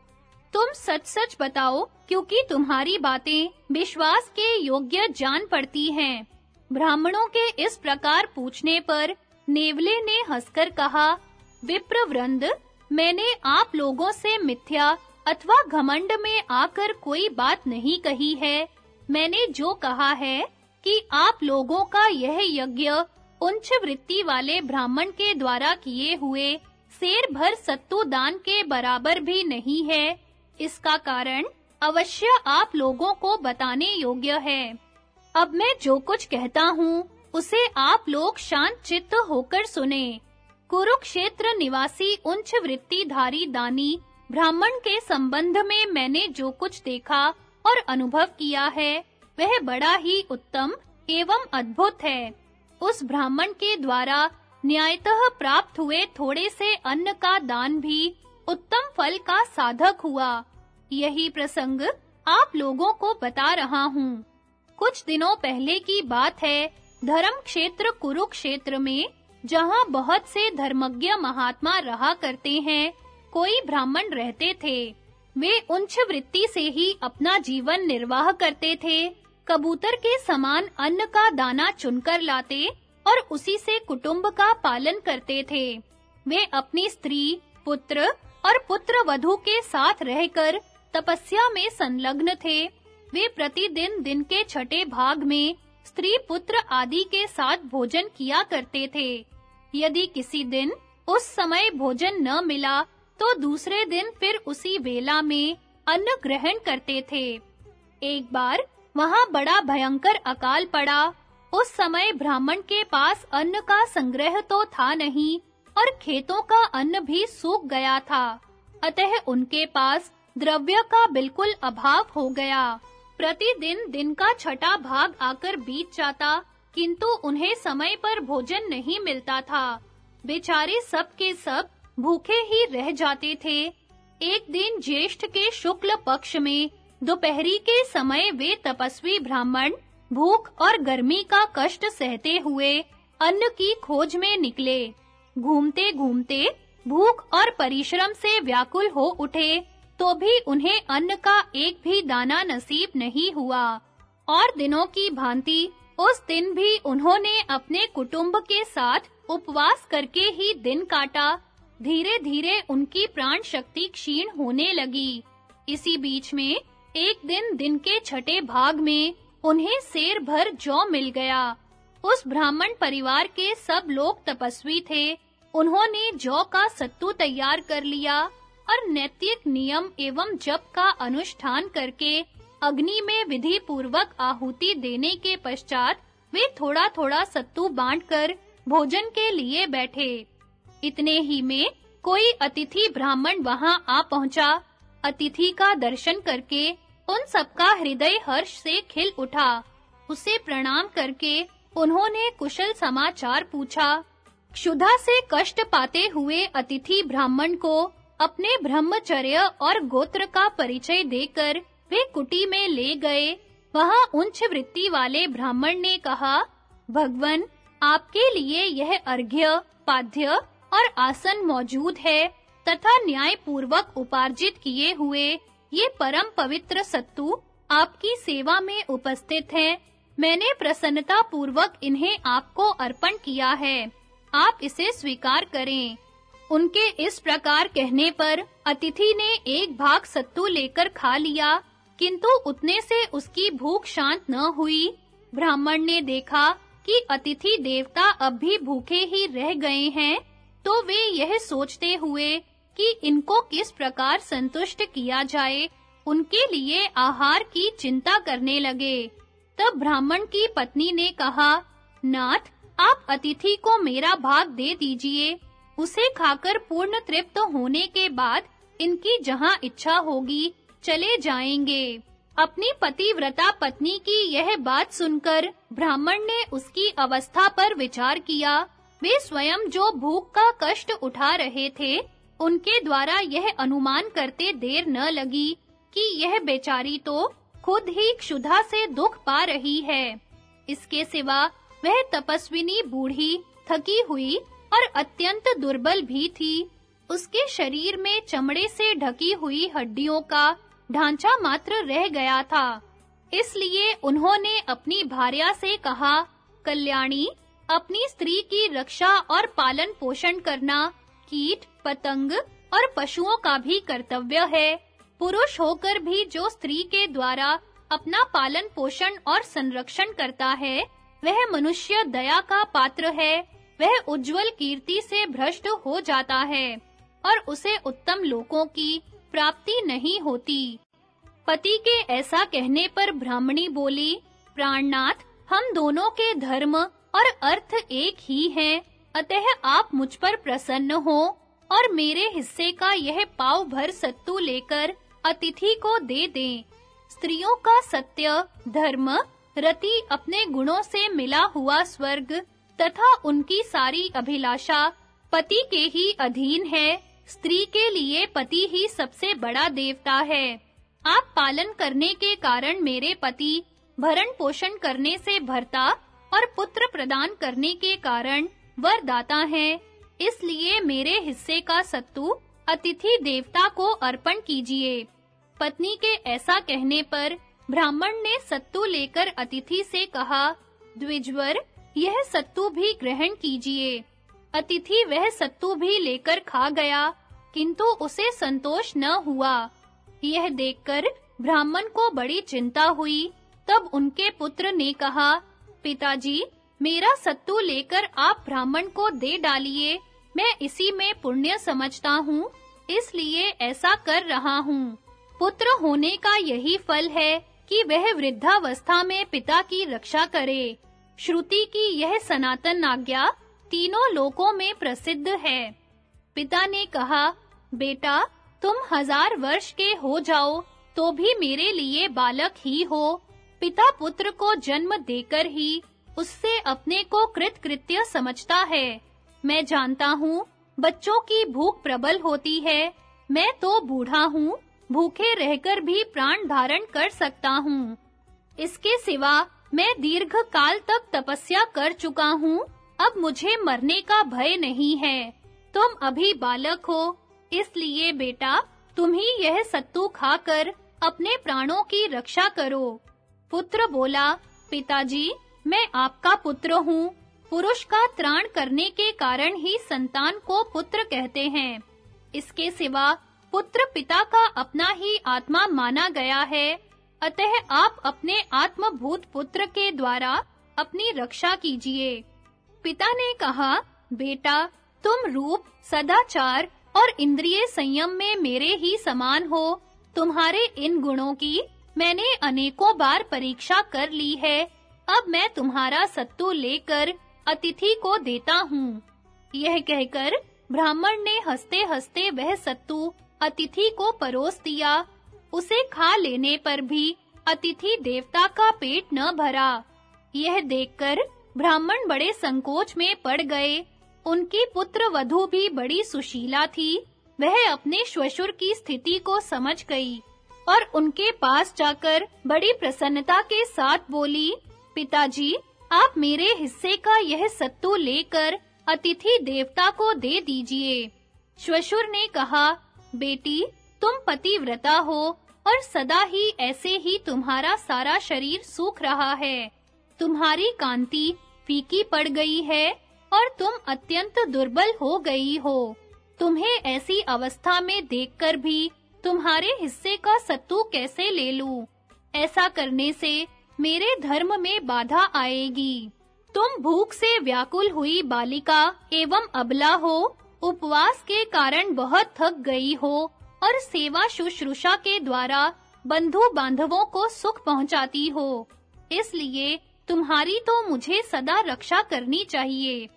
तुम सच-सच बताओ, क्योंकि तुम्हारी बातें विश्वास के योग्य जान पड़ती हैं। ब्राह्मणों के इस प्रकार पूछने पर नेवले ने हंसकर कहा, विप्रवृंद, मैंने आप लोगों से मिथ्या अथवा घमंड में आकर कोई बात नहीं कही है। मैंने जो कहा है कि आप लोगों का यह यज्ञ उच्च वृत्ति वाले ब्राह्मण के द्वारा किए हुए शेर भर सत्तू दान के बराबर भी नहीं है। इसका कारण, अवश्य आप लोगों को बताने योग्य है। अब मैं जो कुछ कहता हूँ, उसे आप लोग शांत चित्त होकर सुने। कुरुक्षेत्र निवासी उच्च वृत्तिधारी दानी, ब्राह्मण के संबंध में मैंने जो कुछ देखा और अनुभव किया है, वह बड़ा ही उत्तम एवं अद्भुत है। उस ब्राह्मण के द्वारा न्यायतः प्राप्त हुए थोड़े से अन्न का दान भी उत्तम फल का साधक हुआ। यही प्रसंग आप लोगों को बता रहा हूँ। कुछ दिनों पहले की बात है, धर्म क्षेत्र कुरुक्षेत्र में, जहाँ बहुत से धर्मज्ञ महात्मा रहा करते हैं, कोई ब्राह्मण रहते थे। वे उच्च वृत्ति से ही अपना जीवन निर्वाह करते थे, कबूतर के समान अन्न का दाना चुनकर लाते और उसी से कुटुंब का पालन करते थे। वे अपनी स्त्री, पुत्र और पुत्र वधु के साथ रहकर तपस्या में संलग्न थे। वे प्रतिदिन दिन के छठे भाग में स्त्री पुत्र आदि के साथ भोजन किया करते थे। यदि किसी दिन उस समय भोजन न मिला तो दूसरे दिन फिर उसी वेला में अन्न ग्रहण करते थे। एक बार वहाँ बड़ा भयंकर अकाल पड़ा उस समय ब्राह्मण के पास अन्न का संग्रह तो था नहीं, और खेतों का अन्न भी सूख गया था। अतः उनके पास द्रव्य का बिल्कुल अभाव हो गया। प्रतिदिन दिन का छठा भाग आकर बीत जाता, किंतु उन्हें समय पर भोजन नहीं मिलता था। बेचारे सब के सब भूखे ही रह जाते थे। एक दिन ज्येष्ठ के शुक्ल पक्ष में, दोपहरी के समय वे तपस्वी ब्राह्मण भूख और गर्मी का कष्ट सहते हुए अन्न की खोज में निकले। घूमते-घूमते भूख और परिश्रम से व्याकुल हो उठे तो भी उन्हें अन्न का एक भी दाना नसीब नहीं हुआ। और दिनों की भांति उस दिन भी उन्होंने अपने कुटुंब के साथ उपवास करके ही दिन काटा। धीरे-धीरे उनकी प्राण शक्ति क्षीण होने लगी। इसी बीच में एक दिन दिन के छठे भाग में उन्हें शेर भर जौ मिल गया। उस ब्राह्मण परिवार के सब लोग तपस्वी थे। उन्होंने जौ का सत्तू तैयार कर लिया और नैतिक नियम एवं जप का अनुष्ठान करके अग्नि में विधि पूर्वक आहुति देने के पश्चात वे थोड़ा-थोड़ा सत्तू बांटकर भोजन के लिए बैठे। इतने ही में कोई अतिथि ब्राह्मण वहाँ आ पहुँचा। अतिथि का दर्शन करके उन सबका हृदय हर्ष से खिल उठा। उसे प्रणाम करके उन्होंने कुशल समाचार पूछा। क्षुधा से कष्ट पाते हुए अतिथि ब्राह्मण को अपने ब्रह्मचर्य और गोत्र का परिचय देकर वे कुटी में ले गए। वहाँ उच्च वृत्ति वाले ब्राह्मण ने कहा, भगवन, आपके लिए यह अर्घ्य, पाद्य और आसन मौजूद है तथा न्याय पूर्वक उपार्जित किए हुए ये परम पवित्र सत्तू आपकी सेवा में उपस्थित हैं। मैंने प्रसन्नता पूर्वक इन्हें आपको अर्पण किया है। आप इसे स्वीकार करें। उनके इस प्रकार कहने पर अतिथि ने एक भाग सत्तू लेकर खा लिया, किंतु उतने से उसकी भूख शांत न हुई। ब्राह्मण ने देखा कि अतिथि देवता अब भी भूखे ही रह गए हैं तो वे यह सोचते हुए कि इनको किस प्रकार संतुष्ट किया जाए। उनके लिए आहार की चिंता करने लगे। तब ब्राह्मण की पत्नी ने कहा, नाथ, आप अतिथि को मेरा भाग दे दीजिए। उसे खाकर पूर्ण तृप्त होने के बाद इनकी जहाँ इच्छा होगी, चले जाएँगे। अपनी पतिव्रता पत्नी की यह बात सुनकर ब्राह्मण ने उसकी अवस्था पर विचार किया। वे स्वयं जो भूख का कष्ट उठा रहे थे उनके द्वारा यह अनुमान करते देर न लगी कि यह बेचारी तो खुद ही क्षुधा से दुख पा रही है। इसके सिवा वह तपस्विनी बूढ़ी, थकी हुई और अत्यंत दुर्बल भी थी। उसके शरीर में चमड़े से ढकी हुई हड्डियों का ढांचा मात्र रह गया था। इसलिए उन्होंने अपनी भार्या से कहा, कल्याणी, अपनी स्त्री की रक्षा और पालन पोषण करना कीट, पतंग और पशुओं का भी कर्तव्य है। पुरुष होकर भी जो स्त्री के द्वारा अपना पालन पोषण और संरक्षण करता है, वह मनुष्य दया का पात्र है। वह उज्जवल कीर्ति से भ्रष्ट हो जाता है और उसे उत्तम लोकों की प्राप्ति नहीं होती। पति के ऐसा कहने पर ब्राह्मणी बोली, प्राणनाथ, हम दोनों के धर्म और अर्थ एक ही हैं। अतः आप मुझ पर प्रसन्न हो और मेरे हिस्से का यह पाव भर सत्तू लेकर अतिथि को दे दें। स्त्रियों का सत्य, धर्म, रति अपने गुणों से मिला हुआ स्वर्ग तथा उनकी सारी अभिलाषा पति के ही अधीन है। स्त्री के लिए पति ही सबसे बड़ा देवता है। आप पालन करने के कारण मेरे पति भरण पोषण करने से भरता और पुत्र प्रदान करने के कारण वरदाता हैं। इसलिए मेरे हिस्से का सत्तू, अतिथि देवता को अर्पण कीजिए। पत्नी के ऐसा कहने पर ब्राह्मण ने सत्तू लेकर अतिथि से कहा, द्विजवर, यह सत्तू भी ग्रहण कीजिए। अतिथि वह सत्तू भी लेकर खा गया, किंतु उसे संतोष न हुआ। यह देखकर ब्राह्मण को बड़ी चिंता हुई। तब उनके पुत्र ने कहा, पिताजी मेरा सत्तू लेकर आप ब्राह्मण को दे डालिए। मैं इसी में पुण्य समझता हूँ, इसलिए ऐसा कर रहा हूँ। पुत्र होने का यही फल है कि वह वृद्धावस्था में पिता की रक्षा करे। श्रुति की यह सनातन आज्ञा तीनों लोकों में प्रसिद्ध है। पिता ने कहा, बेटा, तुम हज़ार वर्ष के हो जाओ तो भी मेरे लिए बालक ही हो। पिता पुत्र को जन्म देकर ही उससे अपने को कृतकृत्य समझता है। मैं जानता हूँ, बच्चों की भूख प्रबल होती है। मैं तो बूढ़ा हूँ, भूखे रहकर भी प्राण धारण कर सकता हूँ। इसके सिवा मैं दीर्घ काल तक तपस्या कर चुका हूँ, अब मुझे मरने का भय नहीं है। तुम अभी बालक हो, इसलिए बेटा, तुम ही यह सत्तू खाकर अपने प्राणों की रक्षा करो। पुत्र बोला, पिताजी मैं आपका पुत्र हूँ। पुरुष का त्राण करने के कारण ही संतान को पुत्र कहते हैं। इसके सिवा पुत्र पिता का अपना ही आत्मा माना गया है। अतः आप अपने आत्मभूत पुत्र के द्वारा अपनी रक्षा कीजिए। पिता ने कहा, बेटा, तुम रूप, सदाचार और इंद्रिय संयम में मेरे ही समान हो। तुम्हारे इन गुणों की मैंने अनेकों बार परीक्षा कर ली है। अब मैं तुम्हारा सत्तू लेकर अतिथि को देता हूँ। यह कहकर ब्राह्मण ने हंसते-हंसते वह सत्तू अतिथि को परोस दिया। उसे खा लेने पर भी अतिथि देवता का पेट न भरा। यह देखकर ब्राह्मण बड़े संकोच में पड़ गए। उनकी पुत्र वधु भी बड़ी सुशीला थी। वह अपने श्वशुर की स्थिति को समझ गई और उनके पास जाकर बड़ी प्रसन्नता के साथ बोली पिताजी, आप मेरे हिस्से का यह सत्तू लेकर अतिथि देवता को दे दीजिए। श्वशुर ने कहा, बेटी, तुम पतिव्रता हो और सदा ही ऐसे ही तुम्हारा सारा शरीर सूख रहा है। तुम्हारी कांति फीकी पड़ गई है और तुम अत्यंत दुर्बल हो गई हो। तुम्हें ऐसी अवस्था में देखकर भी तुम्हारे हिस्से का सत्तू कैसे ले लूँ? ऐसा करने से मेरे धर्म में बाधा आएगी। तुम भूख से व्याकुल हुई बालिका एवं अबला हो, उपवास के कारण बहुत थक गई हो और सेवा शुश्रूषा के द्वारा बंधु बांधवों को सुख पहुंचाती हो। इसलिए तुम्हारी तो मुझे सदा रक्षा करनी चाहिए।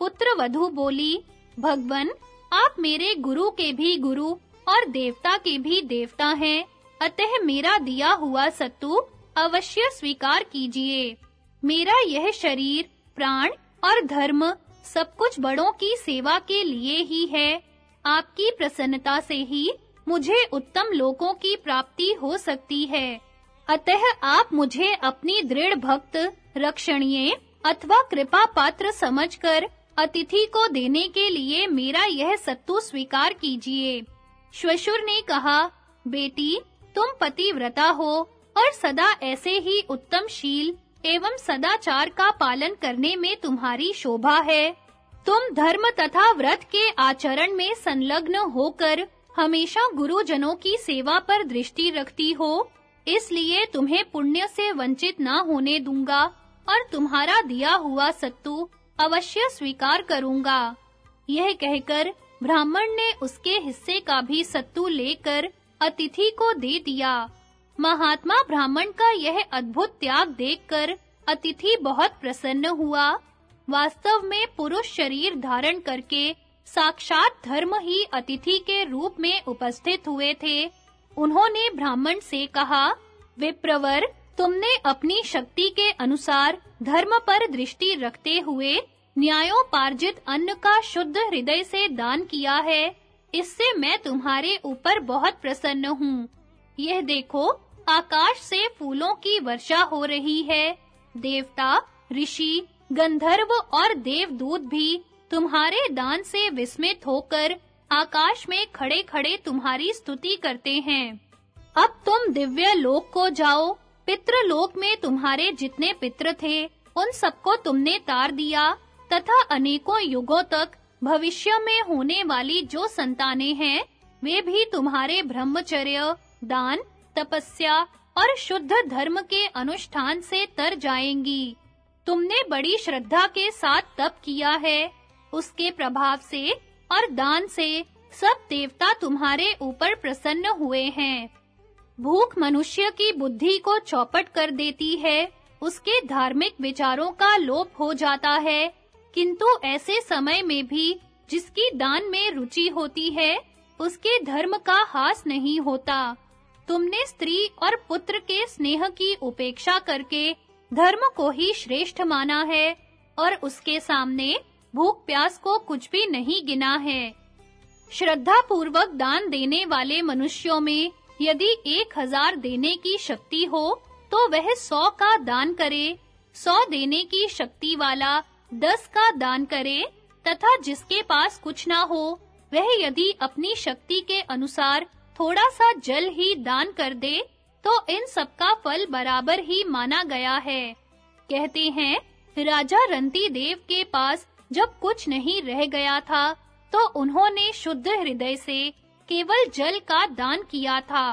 पुत्र वधु बोली, भगवन, आप मेरे गुरु के भी गुरु और देवता के भी देवता हैं, अतः मेरा दिया हुआ सत्तू अवश्य स्वीकार कीजिए। मेरा यह शरीर, प्राण और धर्म सब कुछ बड़ों की सेवा के लिए ही है। आपकी प्रसन्नता से ही मुझे उत्तम लोकों की प्राप्ति हो सकती है। अतः आप मुझे अपनी दृढ़ भक्त, रक्षणीय अथवा कृपा पात्र समझकर अतिथि को देने के लिए मेरा यह सत्तू स्वीकार कीजिए। श्वशुर ने कहा, बेटी, तुम पतिव्रता हो। और सदा ऐसे ही उत्तम शील एवं सदाचार का पालन करने में तुम्हारी शोभा है। तुम धर्म तथा व्रत के आचरण में संलग्न होकर हमेशा गुरुजनों की सेवा पर दृष्टि रखती हो, इसलिए तुम्हें पुण्य से वंचित ना होने दूँगा और तुम्हारा दिया हुआ सत्तू अवश्य स्वीकार करूँगा। यह कहकर ब्राह्मण ने उसके हिस्से का भी सत्तू लेकर अतिथि को दे दिया। महात्मा ब्राह्मण का यह अद्भुत त्याग देखकर अतिथि बहुत प्रसन्न हुआ। वास्तव में पुरुष शरीर धारण करके साक्षात धर्म ही अतिथि के रूप में उपस्थित हुए थे। उन्होंने ब्राह्मण से कहा, विप्रवर, तुमने अपनी शक्ति के अनुसार धर्म पर दृष्टि रखते हुए न्यायोपार्जित अन्न का शुद्ध हृदय से दान किया है। इससे मैं तुम्हारे ऊपर बहुत प्रसन्न हूँ। यह देखो आकाश से फूलों की वर्षा हो रही है। देवता, ऋषि, गंधर्व और देवदूत भी तुम्हारे दान से विस्मित होकर आकाश में खड़े-खड़े तुम्हारी स्तुति करते हैं। अब तुम दिव्य लोक को जाओ। पितृलोक में तुम्हारे जितने पितृ थे, उन सबको तुमने तार दिया, तथा अनेकों युगों तक भविष्य में होने वाली जो संतानें हैं, वे भी तुम्हारे ब्रह्मचर्य, दान तपस्या और शुद्ध धर्म के अनुष्ठान से तर जाएँगी। तुमने बड़ी श्रद्धा के साथ तप किया है। उसके प्रभाव से और दान से सब देवता तुम्हारे ऊपर प्रसन्न हुए हैं। भूख मनुष्य की बुद्धि को चौपट कर देती है। उसके धार्मिक विचारों का लोप हो जाता है। किंतु ऐसे समय में भी जिसकी दान में रुचि होती है, उसके धर्म का हास नहीं होता। तुमने स्त्री और पुत्र के स्नेह की उपेक्षा करके धर्म को ही श्रेष्ठ माना है, और उसके सामने भूख प्यास को कुछ भी नहीं गिना है। श्रद्धा पूर्वक दान देने वाले मनुष्यों में यदि एक हज़ार देने की शक्ति हो तो वह सौ का दान करे। सौ देने की शक्ति वाला दस का दान करे, तथा जिसके पास कुछ ना हो, वह यदि अपनी शक्ति के अनुसार थोड़ा सा जल ही दान कर दे तो इन सब का फल बराबर ही माना गया है। कहते हैं, राजा रंती देव के पास जब कुछ नहीं रह गया था तो उन्होंने शुद्ध हृदय से केवल जल का दान किया था।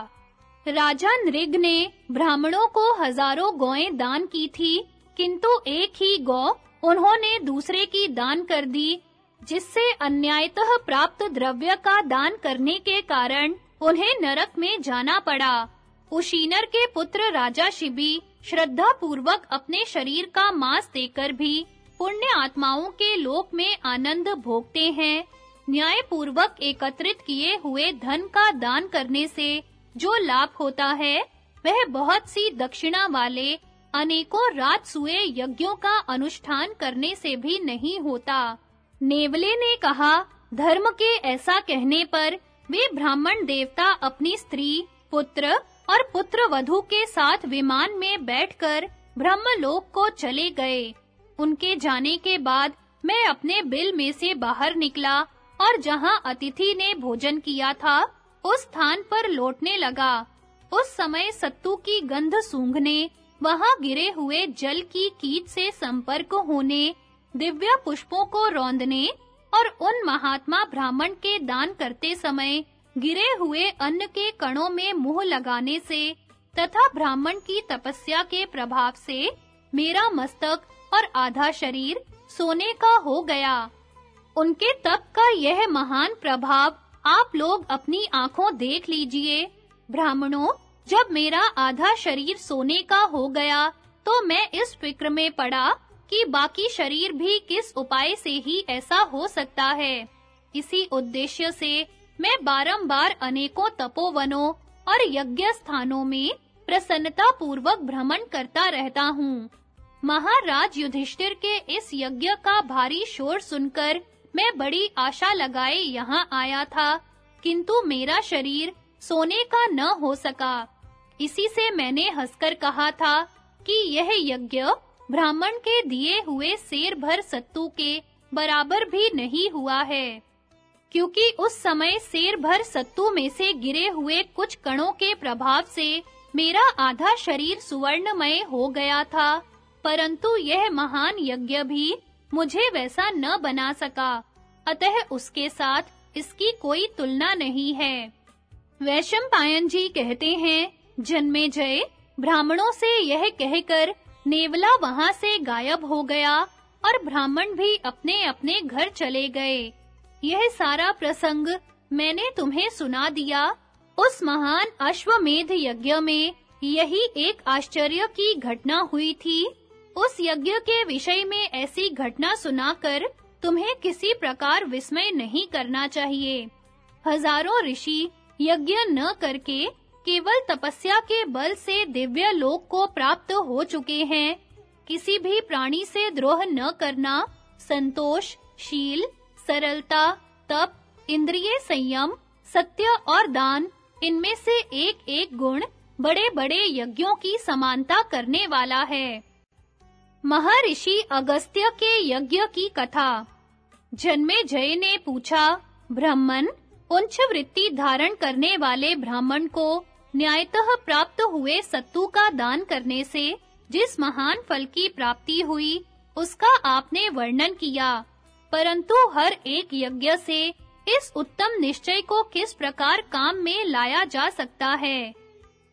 राजा नृग ने ब्राह्मणों को हज़ारों गौएँ दान की थी, किंतु एक ही गौ उन्होंने दूसरे की दान कर दी, जिससे अन्यायतः प्राप्त द्रव्य का दान करने के कारण उन्हें नरक में जाना पड़ा। उशीनर के पुत्र राजा शिबी श्रद्धा पूर्वक अपने शरीर का मांस देकर भी पुण्य आत्माओं के लोक में आनंद भोगते हैं। न्याय पूर्वक एकत्रित किए हुए धन का दान करने से जो लाभ होता है, वह बहुत सी दक्षिणा वाले अनेकों रात सुए यज्ञों का अनुष्ठान करने से भी नहीं होता। नेवले ने कहा, धर्म के ऐसा कहने पर वे ब्राह्मण देवता अपनी स्त्री, पुत्र और पुत्र वधु के साथ विमान में बैठकर ब्रह्मलोक को चले गए। उनके जाने के बाद मैं अपने बिल में से बाहर निकला और जहाँ अतिथि ने भोजन किया था, उस स्थान पर लौटने लगा। उस समय सत्तू की गंध सूंघने, वहाँ गिरे हुए जल की कीट से संपर्क होने, दिव्य पुष्पों को रौंदने और उन महात्मा ब्राह्मण के दान करते समय गिरे हुए अन्न के कणों में मुँह लगाने से तथा ब्राह्मण की तपस्या के प्रभाव से मेरा मस्तक और आधा शरीर सोने का हो गया। उनके तप का यह महान प्रभाव आप लोग अपनी आँखों देख लीजिए। ब्राह्मणों, जब मेरा आधा शरीर सोने का हो गया तो मैं इस फ़िक्र में पड़ा कि बाकी शरीर भी किस उपाय से ही ऐसा हो सकता है। इसी उद्देश्य से मैं बारंबार अनेकों तपोवनों और यज्ञ स्थानों में प्रसन्नता पूर्वक भ्रमण करता रहता हूँ। महाराज युधिष्ठिर के इस यज्ञ का भारी शोर सुनकर मैं बड़ी आशा लगाए यहाँ आया था, किंतु मेरा शरीर सोने का न हो सका। इसी से मैंने हंसकर कहा था कि यह यज्ञ ब्राह्मण के दिए हुए शेर भर सत्तू के बराबर भी नहीं हुआ है, क्योंकि उस समय शेर भर सत्तू में से गिरे हुए कुछ कणों के प्रभाव से मेरा आधा शरीर सुवर्णमय हो गया था, परंतु यह महान यज्ञ भी मुझे वैसा न बना सका। अतः उसके साथ इसकी कोई तुलना नहीं है। वैशंपायन जी कहते हैं, जन्मे जय, ब्राह्मणों से यह कहकर नेवला वहाँ से गायब हो गया और ब्राह्मण भी अपने-अपने घर चले गए। यह सारा प्रसंग मैंने तुम्हें सुना दिया। उस महान अश्वमेध यज्ञ में यही एक आश्चर्य की घटना हुई थी। उस यज्ञ के विषय में ऐसी घटना सुनाकर तुम्हें किसी प्रकार विस्मय नहीं करना चाहिए। हज़ारों ऋषि यज्ञ न करके केवल तपस्या के बल से दिव्य लोक को प्राप्त हो चुके हैं। किसी भी प्राणी से द्रोह न करना, संतोष, शील, सरलता, तप, इंद्रिय संयम, सत्य और दान, इनमें से एक-एक गुण बड़े-बड़े यज्ञों की समानता करने वाला है। महर्षि अगस्त्य के यज्ञ की कथा। जन्मे जय ने पूछा, ब्राह्मण, उच्च वृत्ति धारण करने वाले ब्राह्मण को न्यायतः प्राप्त हुए सत्तू का दान करने से, जिस महान फल की प्राप्ति हुई, उसका आपने वर्णन किया। परंतु हर एक यज्ञ से, इस उत्तम निश्चय को किस प्रकार काम में लाया जा सकता है?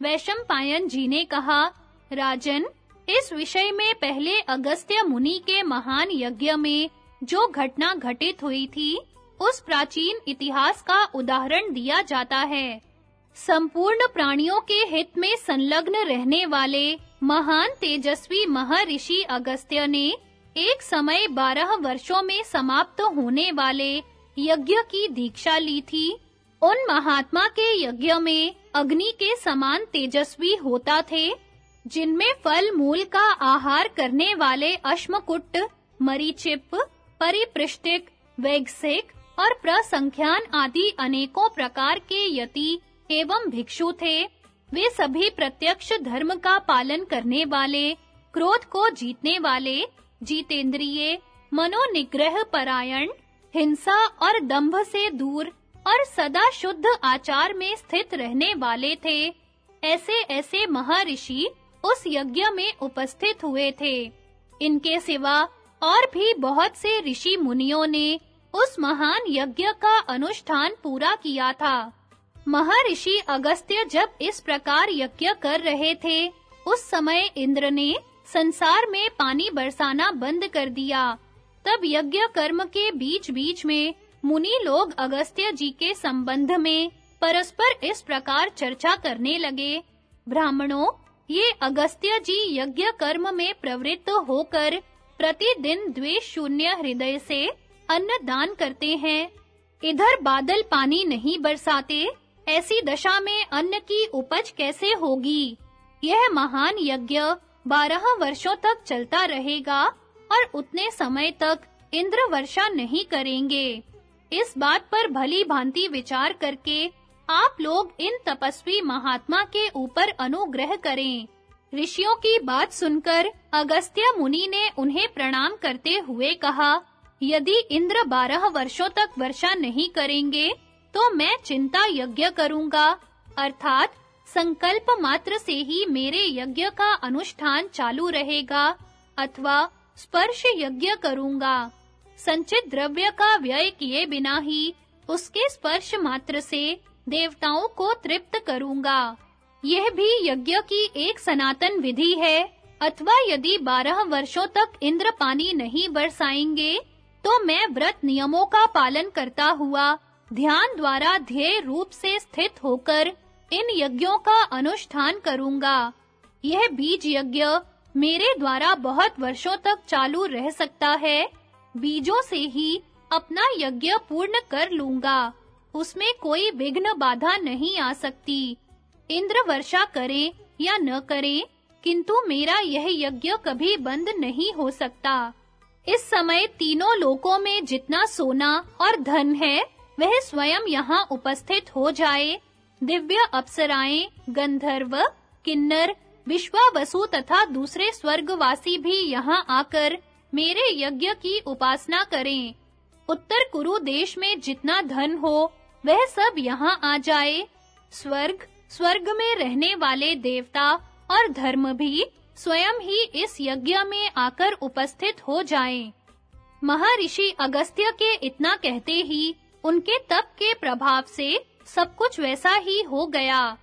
वैशंपायन जी ने कहा, राजन, इस विषय में पहले अगस्त्य मुनि के महान यज्ञ में जो घटना घटित हुई थी, उस प्राचीन इतिहास का उदाहरण दिया जाता है। संपूर्ण प्राणियों के हित में संलग्न रहने वाले महान तेजस्वी महर्षि अगस्त्य ने एक समय बारह वर्षों में समाप्त होने वाले यज्ञ की दीक्षा ली थी। उन महात्मा के यज्ञ में अग्नि के समान तेजस्वी होता थे, जिनमें फल मूल का आहार करने वाले अश्मकुट, मरीचिप परिपृष्टिक वैगसिक और प्रसंख्यान आदि अनेकों प्रकार के यति एवं भिक्षु थे। वे सभी प्रत्यक्ष धर्म का पालन करने वाले, क्रोध को जीतने वाले, जितेंद्रिय, मनोनिग्रह परायण, हिंसा और दंभ से दूर और सदा शुद्ध आचार में स्थित रहने वाले थे। ऐसे ऐसे महर्षि उस यज्ञ में उपस्थित हुए थे। इनके सिवा और भी बहुत से ऋषि मुनियों ने उस महान यज्ञ का अनुष्ठान पूरा किया था। महर्षि अगस्त्य जब इस प्रकार यज्ञ कर रहे थे, उस समय इंद्र ने संसार में पानी बरसाना बंद कर दिया। तब यज्ञ कर्म के बीच-बीच में मुनि लोग अगस्त्य जी के संबंध में परस्पर इस प्रकार चर्चा करने लगे। ब्राह्मणों, ये अगस्त्य जी यज्ञ कर्म में प्रवृत्त होकर प्रतिदिन द्वेष शून्य हृदय से अन्न दान करते हैं। इधर बादल पानी नहीं बरसाते ऐसी दशा में अन्न की उपज कैसे होगी? यह महान यज्ञ बारह वर्षों तक चलता रहेगा और उतने समय तक इंद्र वर्षा नहीं करेंगे। इस बात पर भली भांति विचार करके आप लोग इन तपस्वी महात्मा के ऊपर अनुग्रह करें। ऋषियों की बात सुनकर अगस्त्य मुनि ने उन्हें प्रणाम करते हुए कहा, यदि इंद्र बारह वर्षों तक वर्षा नहीं करेंगे तो मैं चिंता यज्ञ करूँगा। अर्थात संकल्प मात्र से ही मेरे यज्ञ का अनुष्ठान चालू रहेगा, अथवा स्पर्श यज्ञ करूँगा। संचित द्रव्य का व्यय किए बिना ही उसके स्पर्श मात्र से देवताओं को तृप्त करूँगा। यह भी यज्ञ की एक सनातन विधि है, अथवा यदि बारह वर्षों तक इंद्र पानी नहीं बरसाएँगे तो मैं व्रत नियमों का पालन करता हुआ ध्यान द्वारा ध्येय रूप से स्थित होकर इन यज्ञों का अनुष्ठान करूँगा। यह बीज यज्ञ मेरे द्वारा बहुत वर्षों तक चालू रह सकता है। बीजों से ही अपना यज्ञ पूर्ण कर लूँगा। उसमें कोई विघ्न बाधा नहीं आ सकती। इंद्र वर्षा करें या न करें, किंतु मेरा यह यज्ञ कभी बंद नहीं हो सकता। इस समय तीनों लोकों में जितना सोना और धन है वह स्वयं यहाँ उपस्थित हो जाए। दिव्य अप्सराएँ, गंधर्व, किन्नर, विश्वावसु तथा दूसरे स्वर्गवासी भी यहाँ आकर मेरे यज्ञ की उपासना करें। उत्तर कुरु देश में जितना धन हो, वह सब यहाँ आ जाए। स्वर्ग स्वर्ग में रहने वाले देवता और धर्म भी स्वयं ही इस यज्ञ में आकर उपस्थित हो जाएँ। महर्षि अगस्त्य के इतना कहते ही उनके तप के प्रभाव से सब कुछ वैसा ही हो गया।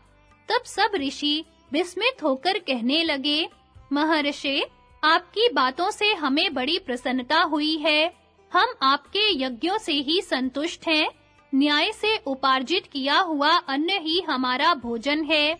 तब सब ऋषि विस्मित होकर कहने लगे, महर्षि, आपकी बातों से हमें बड़ी प्रसन्नता हुई है। हम आपके यज्ञों से ही संतुष्ट हैं। न्याय से उपार्जित किया हुआ अन्न ही हमारा भोजन है।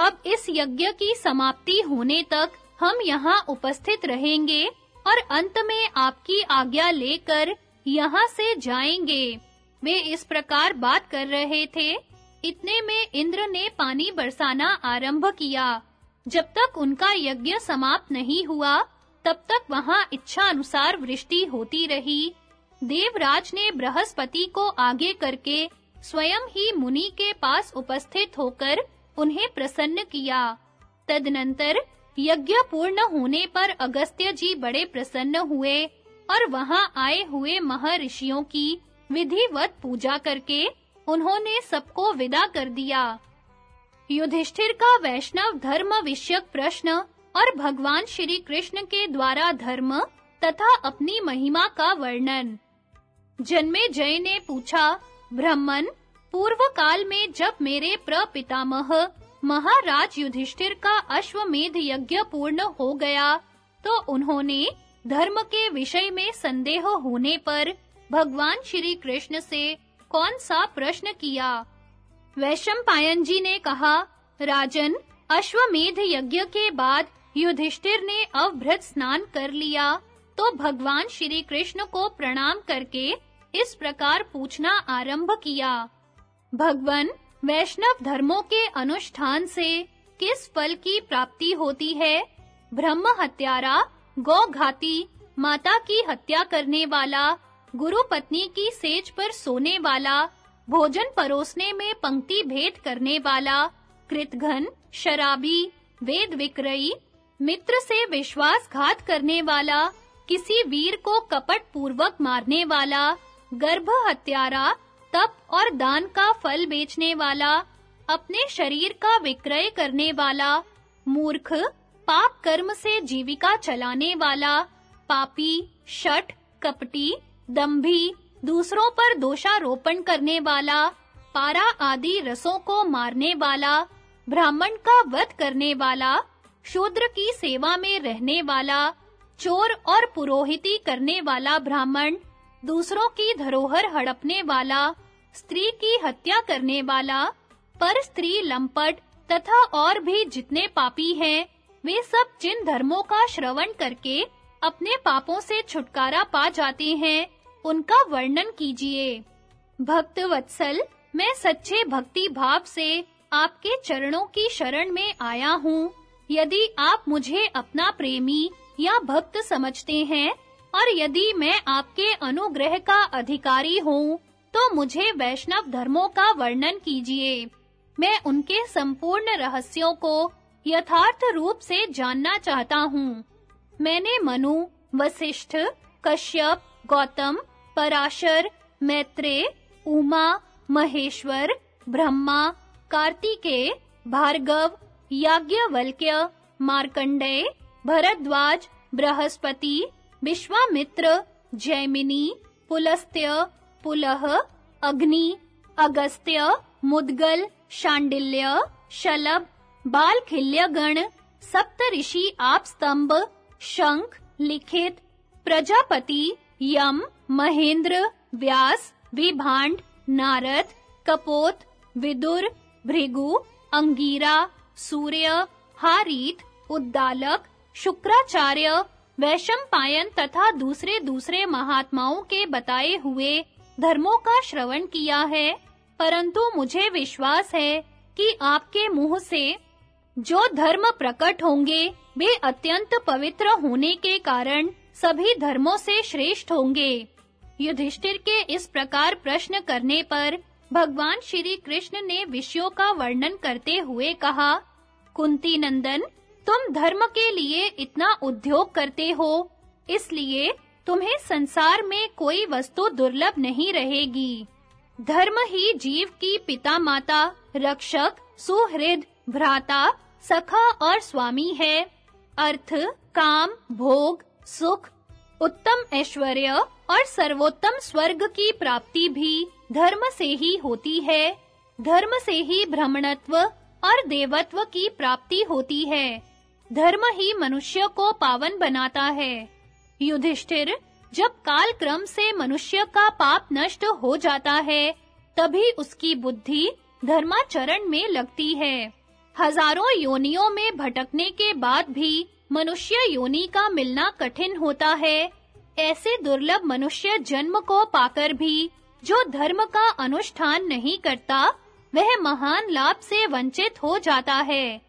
अब इस यज्ञ की समाप्ति होने तक हम यहाँ उपस्थित रहेंगे और अंत में आपकी आज्ञा लेकर यहाँ से जाएँगे। वे इस प्रकार बात कर रहे थे। इतने में इंद्र ने पानी बरसाना आरंभ किया। जब तक उनका यज्ञ समाप्त नहीं हुआ, तब तक वहाँ इच्छा अनुसार वृष्टि होती रही। देवराज ने बृहस्पति को आगे करके स्वयं ही मुनि के पास उपस्थित होकर उन्हें प्रसन्न किया। तदनंतर यज्ञ पूर्ण होने पर अगस्त्य जी बड़े प्रसन्न हुए। और वहाँ आए हुए महर्षियों की विधिवत पूजा करके उन्होंने सबको विदा कर दिया। युधिष्ठिर का वैष्णव धर्म विषयक प्रश्न और भगवान श्री कृष्ण के द्वारा धर्म तथा अपनी महिमा का वर्णन। जन्मे जय ने पूछा, ब्राह्मण, पूर्व काल में जब मेरे प्रपितामह महाराज युधिष्ठिर का अश्वमेध यज्ञ पूर्ण हो गया तो उन्होंने धर्म के विषय में संदेह होने पर भगवान श्री कृष्ण से कौन सा प्रश्न किया? वैशंपायन जी ने कहा, राजन, अश्वमेध यज्ञ के बाद युधिष्ठिर ने अवभृत स्नान कर लिया तो भगवान श्री कृष्ण को प्रणाम करके इस प्रकार पूछना आरंभ किया। भगवन, वैष्णव धर्मों के अनुष्ठान से किस फल की प्राप्ति होती है? ब्रह्म हत्यारा गौ घाती माता की हत्या करने वाला, गुरु पत्नी की सेज पर सोने वाला, भोजन परोसने में पंक्ति भेद करने वाला, कृतघन, शराबी, वेद विक्रयी, मित्र से विश्वासघात करने वाला, किसी वीर को कपट पूर्वक मारने वाला गर्भ हत्यारा तप और दान का फल बेचने वाला, अपने शरीर का विक्रय करने वाला, मूर्ख पाप कर्म से जीविका चलाने वाला पापी शठ कपटी, दंभी, दूसरों पर दोषारोपण करने वाला, पारा आदि रसों को मारने वाला, ब्राह्मण का वध करने वाला, शूद्र की सेवा में रहने वाला, चोर और पुरोहिती करने वाला ब्राह्मण, दूसरों की धरोहर हड़पने वाला, स्त्री की हत्या करने वाला, पर स्त्री लंपट तथा और भी जितने पापी हैं वे सब जिन धर्मों का श्रवण करके अपने पापों से छुटकारा पा जाते हैं, उनका वर्णन कीजिए। भक्त वत्सल, मैं सच्चे भक्ति भाव से आपके चरणों की शरण में आया हूँ। यदि आप मुझे अपना प्रेमी या भक्त समझते हैं, और यदि मैं आपके अनुग्रह का अधिकारी हूँ तो मुझे वैष्णव धर्मों का वर्णन कीजिए। मैं उनके संपूर्ण रहस्यों को यथार्थ रूप से जानना चाहता हूँ। मैंने मनु, वशिष्ठ, कश्यप, गौतम, पराशर मैत्रेय उमा, महेश्वर, ब्रह्मा कार्तिकेय भार्गव, याज्ञवल्क्य मार्कंडेय भरद्वाज, बृहस्पति, विश्वामित्र, जैमिनी, पुलस्त्य, पुलह, अग्नि, अगस्त्य, मुद्गल, शांडिल्य, शलभ बालखिल्यगण सप्तऋषि आप स्तंभ, शंख, लिखित, प्रजापति, यम, महेंद्र, व्यास, विभांड, नारद, कपोत, विदुर, भृगु, अंगीरा, सूर्य, हारीत, उद्दालक, शुक्राचार्य, वैशंपायन तथा दूसरे दूसरे महात्माओं के बताए हुए धर्मों का श्रवण किया है, परंतु मुझे विश्वास है कि आपके मुँह से जो धर्म प्रकट होंगे, वे अत्यंत पवित्र होने के कारण सभी धर्मों से श्रेष्ठ होंगे। युधिष्ठिर के इस प्रकार प्रश्न करने पर भगवान श्री कृष्ण ने विषयों का वर्णन करते हुए कहा, कुंती नंदन, तुम धर्म के लिए इतना उद्योग करते हो, इसलिए तुम्हें संसार में कोई वस्तु दुर्लभ नहीं रहेगी। धर्म ही जीव की पिता माता रक्षक, सुहृद, भ्राता सखा और स्वामी है। अर्थ, काम, भोग, सुख, उत्तम ऐश्वर्य और सर्वोत्तम स्वर्ग की प्राप्ति भी धर्म से ही होती है। धर्म से ही ब्राह्मणत्व और देवत्व की प्राप्ति होती है। धर्म ही मनुष्य को पावन बनाता है। युधिष्ठिर, जब काल क्रम से मनुष्य का पाप नष्ट हो जाता है, तभी उसकी बुद्धि धर्माचरण में लगती है। हज़ारों योनियों में भटकने के बाद भी मनुष्य योनि का मिलना कठिन होता है। ऐसे दुर्लभ मनुष्य जन्म को पाकर भी जो धर्म का अनुष्ठान नहीं करता, वह महान लाभ से वंचित हो जाता है।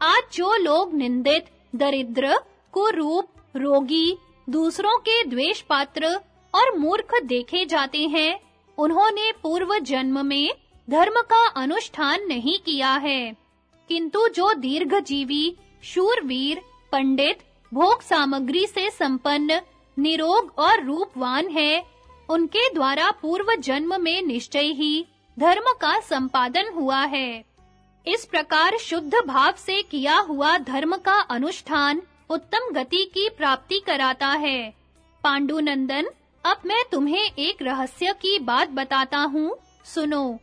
आज जो लोग निंदित, दरिद्र, कुरूप, रोगी, दूसरों के द्वेष पात्र और मूर्ख देखे जाते हैं, उन्होंने पूर्व जन्म में धर्म का अनुष्ठान नहीं किया है। किंतु जो दीर्घजीवी, शूरवीर, पंडित, भोग सामग्री से संपन्न, निरोग और रूपवान है, उनके द्वारा पूर्व जन्म में निश्चय ही धर्म का संपादन हुआ है। इस प्रकार शुद्ध भाव से किया हुआ धर्म का अनुष्ठान उत्तम गति की प्राप्ति कराता है। पांडुनंदन, अब मैं तुम्हें एक रहस्य की बात बताता हूँ। सुनो।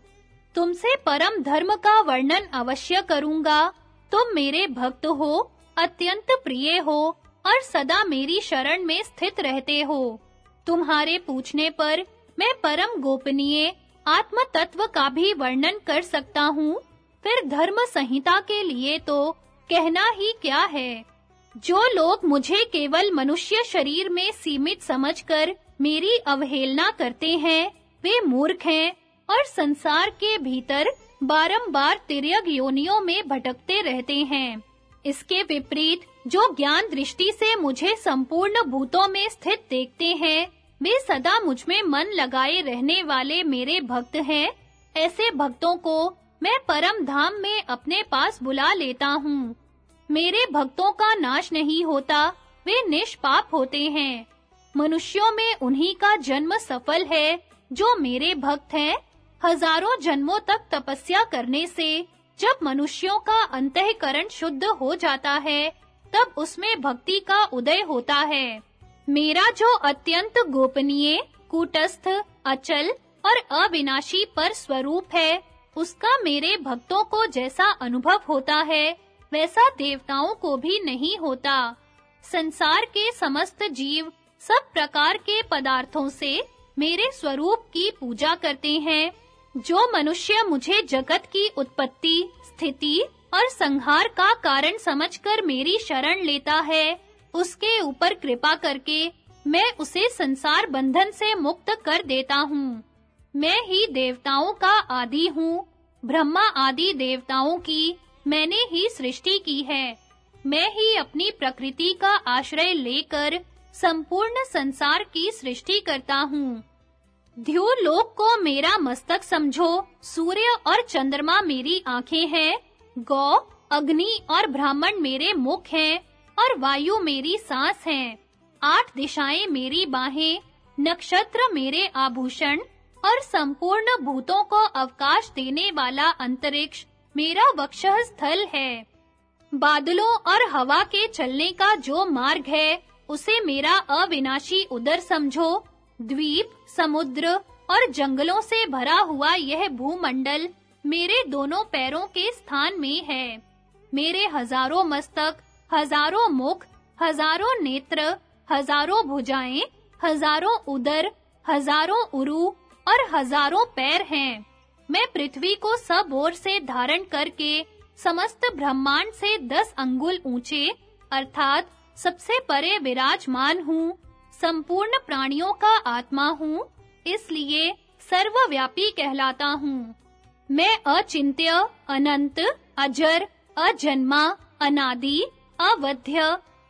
तुमसे परम धर्म का वर्णन अवश्य करूँगा। तुम मेरे भक्त हो, अत्यंत प्रिय हो, और सदा मेरी शरण में स्थित रहते हो। तुम्हारे पूछने पर मैं परम गोपनीय आत्म तत्व का भी वर्णन कर सकता हूँ। फिर धर्म संहिता के लिए तो कहना ही क्या है? जो लोग मुझे केवल मनुष्य शरीर में सीमित समझकर मेरी अवहेलना करते हैं, वे मूर्ख हैं। और संसार के भीतर बारंबार तिर्यक योनियों में भटकते रहते हैं। इसके विपरीत, जो ज्ञान दृष्टि से मुझे संपूर्ण भूतों में स्थित देखते हैं, वे सदा मुझमें मन लगाए रहने वाले मेरे भक्त हैं। ऐसे भक्तों को मैं परम धाम में अपने पास बुला लेता हूँ। मेरे भक्तों का नाश नहीं होता, वे निष्पाप होते हैं। मनुष्यों में उन्हीं का जन्म सफल है, जो मेरे भक्त हैं। हज़ारों जन्मों तक तपस्या करने से जब मनुष्यों का अंतःकरण शुद्ध हो जाता है, तब उसमें भक्ति का उदय होता है। मेरा जो अत्यंत गोपनीय, कूटस्थ, अचल और अविनाशी पर स्वरूप है, उसका मेरे भक्तों को जैसा अनुभव होता है, वैसा देवताओं को भी नहीं होता। संसार के समस्त जीव सब प्रकार के पदार्थों से मेरे स्वरूप की पूजा करते हैं। जो मनुष्य मुझे जगत की उत्पत्ति, स्थिति और संहार का कारण समझकर मेरी शरण लेता है, उसके ऊपर कृपा करके मैं उसे संसार बंधन से मुक्त कर देता हूँ। मैं ही देवताओं का आदि हूँ, ब्रह्मा आदि देवताओं की मैंने ही सृष्टि की है। मैं ही अपनी प्रकृति का आश्रय लेकर संपूर्ण संसार की सृष्टि करता हूँ। लोक को मेरा मस्तक समझो। सूर्य और चंद्रमा मेरी आँखें हैं। गौ, अग्नि और ब्राह्मण मेरे मुख हैं और वायु मेरी सांस है। आठ दिशाएँ मेरी बाहें, नक्षत्र मेरे आभूषण और संपूर्ण भूतों को अवकाश देने वाला अंतरिक्ष मेरा वक्षः स्थल है। बादलों और हवा के चलने का जो मार्ग है, उसे मेरा अविनाशी उदर समझो। द्वीप समुद्र और जंगलों से भरा हुआ यह भूमंडल मेरे दोनों पैरों के स्थान में है। मेरे हज़ारों मस्तक, हज़ारों मुख, हज़ारों नेत्र, हज़ारों भुजाएँ, हज़ारों उदर, हज़ारों उरु और हज़ारों पैर हैं। मैं पृथ्वी को सब ओर से धारण करके समस्त ब्रह्मांड से दस अंगुल ऊँचे, अर्थात सबसे परे विराजमान हूँ। संपूर्ण प्राणियों का आत्मा हूँ, इसलिए सर्वव्यापी कहलाता हूँ। मैं अचिंत्य, अनंत, अजर, अजन्मा, अनादि, अवध्य,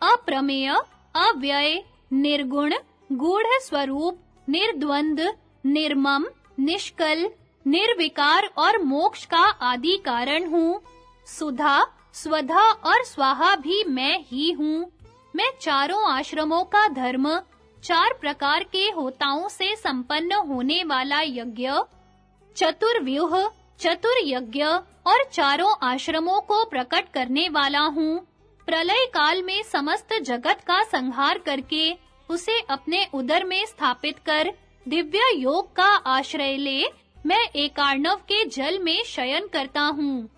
अप्रमेय, अव्यय, निर्गुण गूढ़ स्वरूप निर्द्वंद, निर्मम, निष्कल, निर्विकार और मोक्ष का आदि कारण हूँ। सुधा, स्वधा और स्वाहा भी मैं ही हूँ। मैं चारों आश्रमों का धर्म चार प्रकार के होताओं से संपन्न होने वाला यज्ञ, चतुर्व्यूह, चतुर्यज्ञ और चारों आश्रमों को प्रकट करने वाला हूँ। प्रलय काल में समस्त जगत का संहार करके उसे अपने उदर में स्थापित कर दिव्य योग का आश्रय ले मैं एकार्णव के जल में शयन करता हूँ।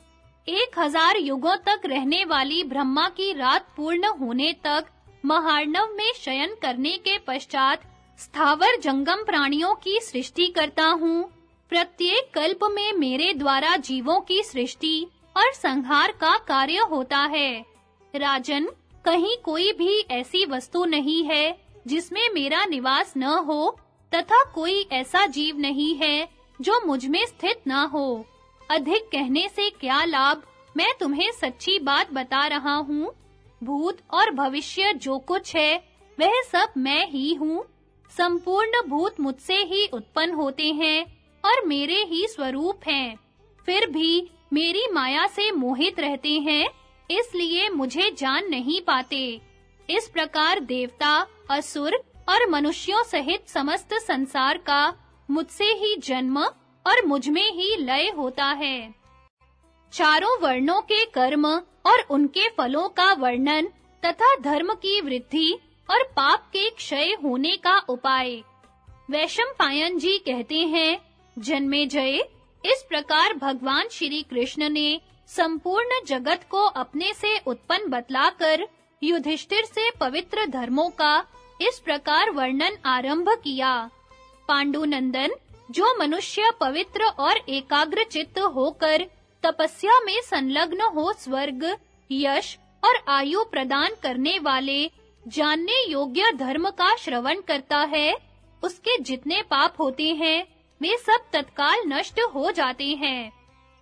एक हज़ार युगों तक रहने वाली ब्रह्मा की रात पूर्ण होने तक महार्णव में शयन करने के पश्चात स्थावर जंगम प्राणियों की सृष्टि करता हूँ। प्रत्येक कल्प में मेरे द्वारा जीवों की सृष्टि और संहार का कार्य होता है। राजन, कहीं कोई भी ऐसी वस्तु नहीं है जिसमें मेरा निवास न हो तथा कोई ऐसा जीव नहीं है जो मुझमें स्थित न हो। अधिक कहने से क्या लाभ मैं तुम्हें सच्ची बात बता रहा हूँ? भूत और भविष्य जो कुछ है, वह सब मैं ही हूँ। संपूर्ण भूत मुझसे ही उत्पन्न होते हैं और मेरे ही स्वरूप हैं। फिर भी मेरी माया से मोहित रहते हैं, इसलिए मुझे जान नहीं पाते। इस प्रकार देवता, असुर और मनुष्यों सहित समस्त संसार का मुझसे ही जन्म और मुझमें ही लय होता है। चारों वर्णों के कर्म और उनके फलों का वर्णन तथा धर्म की वृद्धि और पाप के क्षय होने का उपाय। वैशंपायन जी कहते हैं, जन्मे जय, इस प्रकार भगवान श्री कृष्ण ने संपूर्ण जगत को अपने से उत्पन्न बतलाकर युधिष्ठिर से पवित्र धर्मों का इस प्रकार वर्णन आरंभ किया। पांडुनंदन, जो मनुष्य पवित्र और एकाग्र चित्त होकर तपस्या में संलग्न हो स्वर्ग, यश और आयु प्रदान करने वाले, जानने योग्य धर्म का श्रवण करता है। उसके जितने पाप होते हैं, वे सब तत्काल नष्ट हो जाते हैं।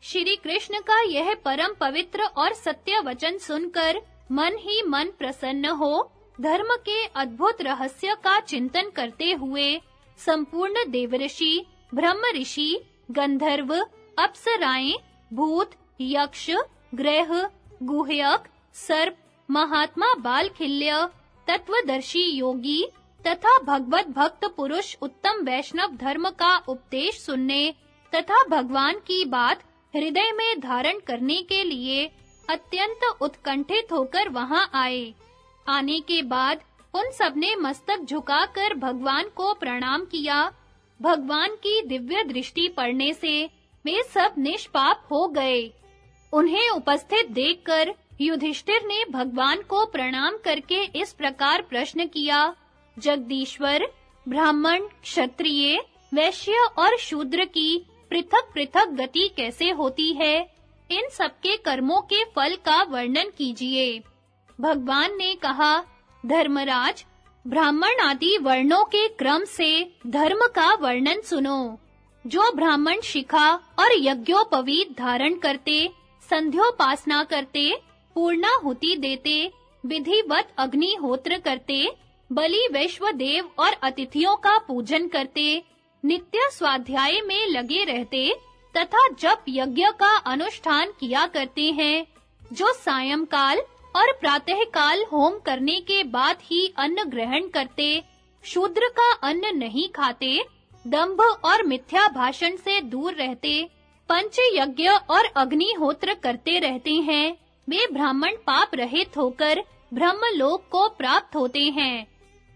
श्री कृष्ण का यह परम पवित्र और सत्य वचन सुनकर मन ही मन प्रसन्न हो, धर्म के अद्भुत रहस्य का चिंतन करते हुए, संपूर्ण देवऋषि ब्रह्म ऋषि गंधर्व, अप्सराएँ भूत, यक्ष, ग्रह, गुह्यक, सर्प, महात्मा बालखिल्य, तत्वदर्शी योगी तथा भगवत भक्त पुरुष उत्तम वैष्णव धर्म का उपदेश सुनने तथा भगवान की बात हृदय में धारण करने के लिए अत्यंत उत्कंठित होकर वहाँ आए। आने के बाद उन सबने मस्तक झुकाकर भगवान को प्रणाम किया। भगवान की दिव्य दृष्टि पड़ने से वे सब निष्पाप हो गए। उन्हें उपस्थित देखकर युधिष्ठिर ने भगवान को प्रणाम करके इस प्रकार प्रश्न किया, जगदीश्वर, ब्राह्मण, क्षत्रिय, वैश्य और शूद्र की पृथक-पृथक गति कैसे होती है? इन सबके कर्मों के फल का वर्णन कीजिए। भगवान ने कहा, धर्मराज, ब्राह्मण आदि वर्णों के क्रम से धर्म का वर्णन सुनो। जो ब्राह्मण शिखा और यज्ञोपवीत धारण करते, संध्योपासना करते, पूर्णाहुति देते, विधिवत अग्निहोत्र करते, बलि वैश्व देव और अतिथियों का पूजन करते, नित्य स्वाध्याय में लगे रहते तथा जब यज्ञ का अनुष्ठान किया करते हैं, जो सायंकाल और प्रातःकाल होम करने के बाद ही अन्न ग्रहण करते, शूद्र का अन्न नहीं खाते दंभ और मिथ्या भाषण से दूर रहते पंच यज्ञ और अग्निहोत्र करते रहते हैं। वे ब्राह्मण पाप रहित होकर ब्रह्मलोक को प्राप्त होते हैं।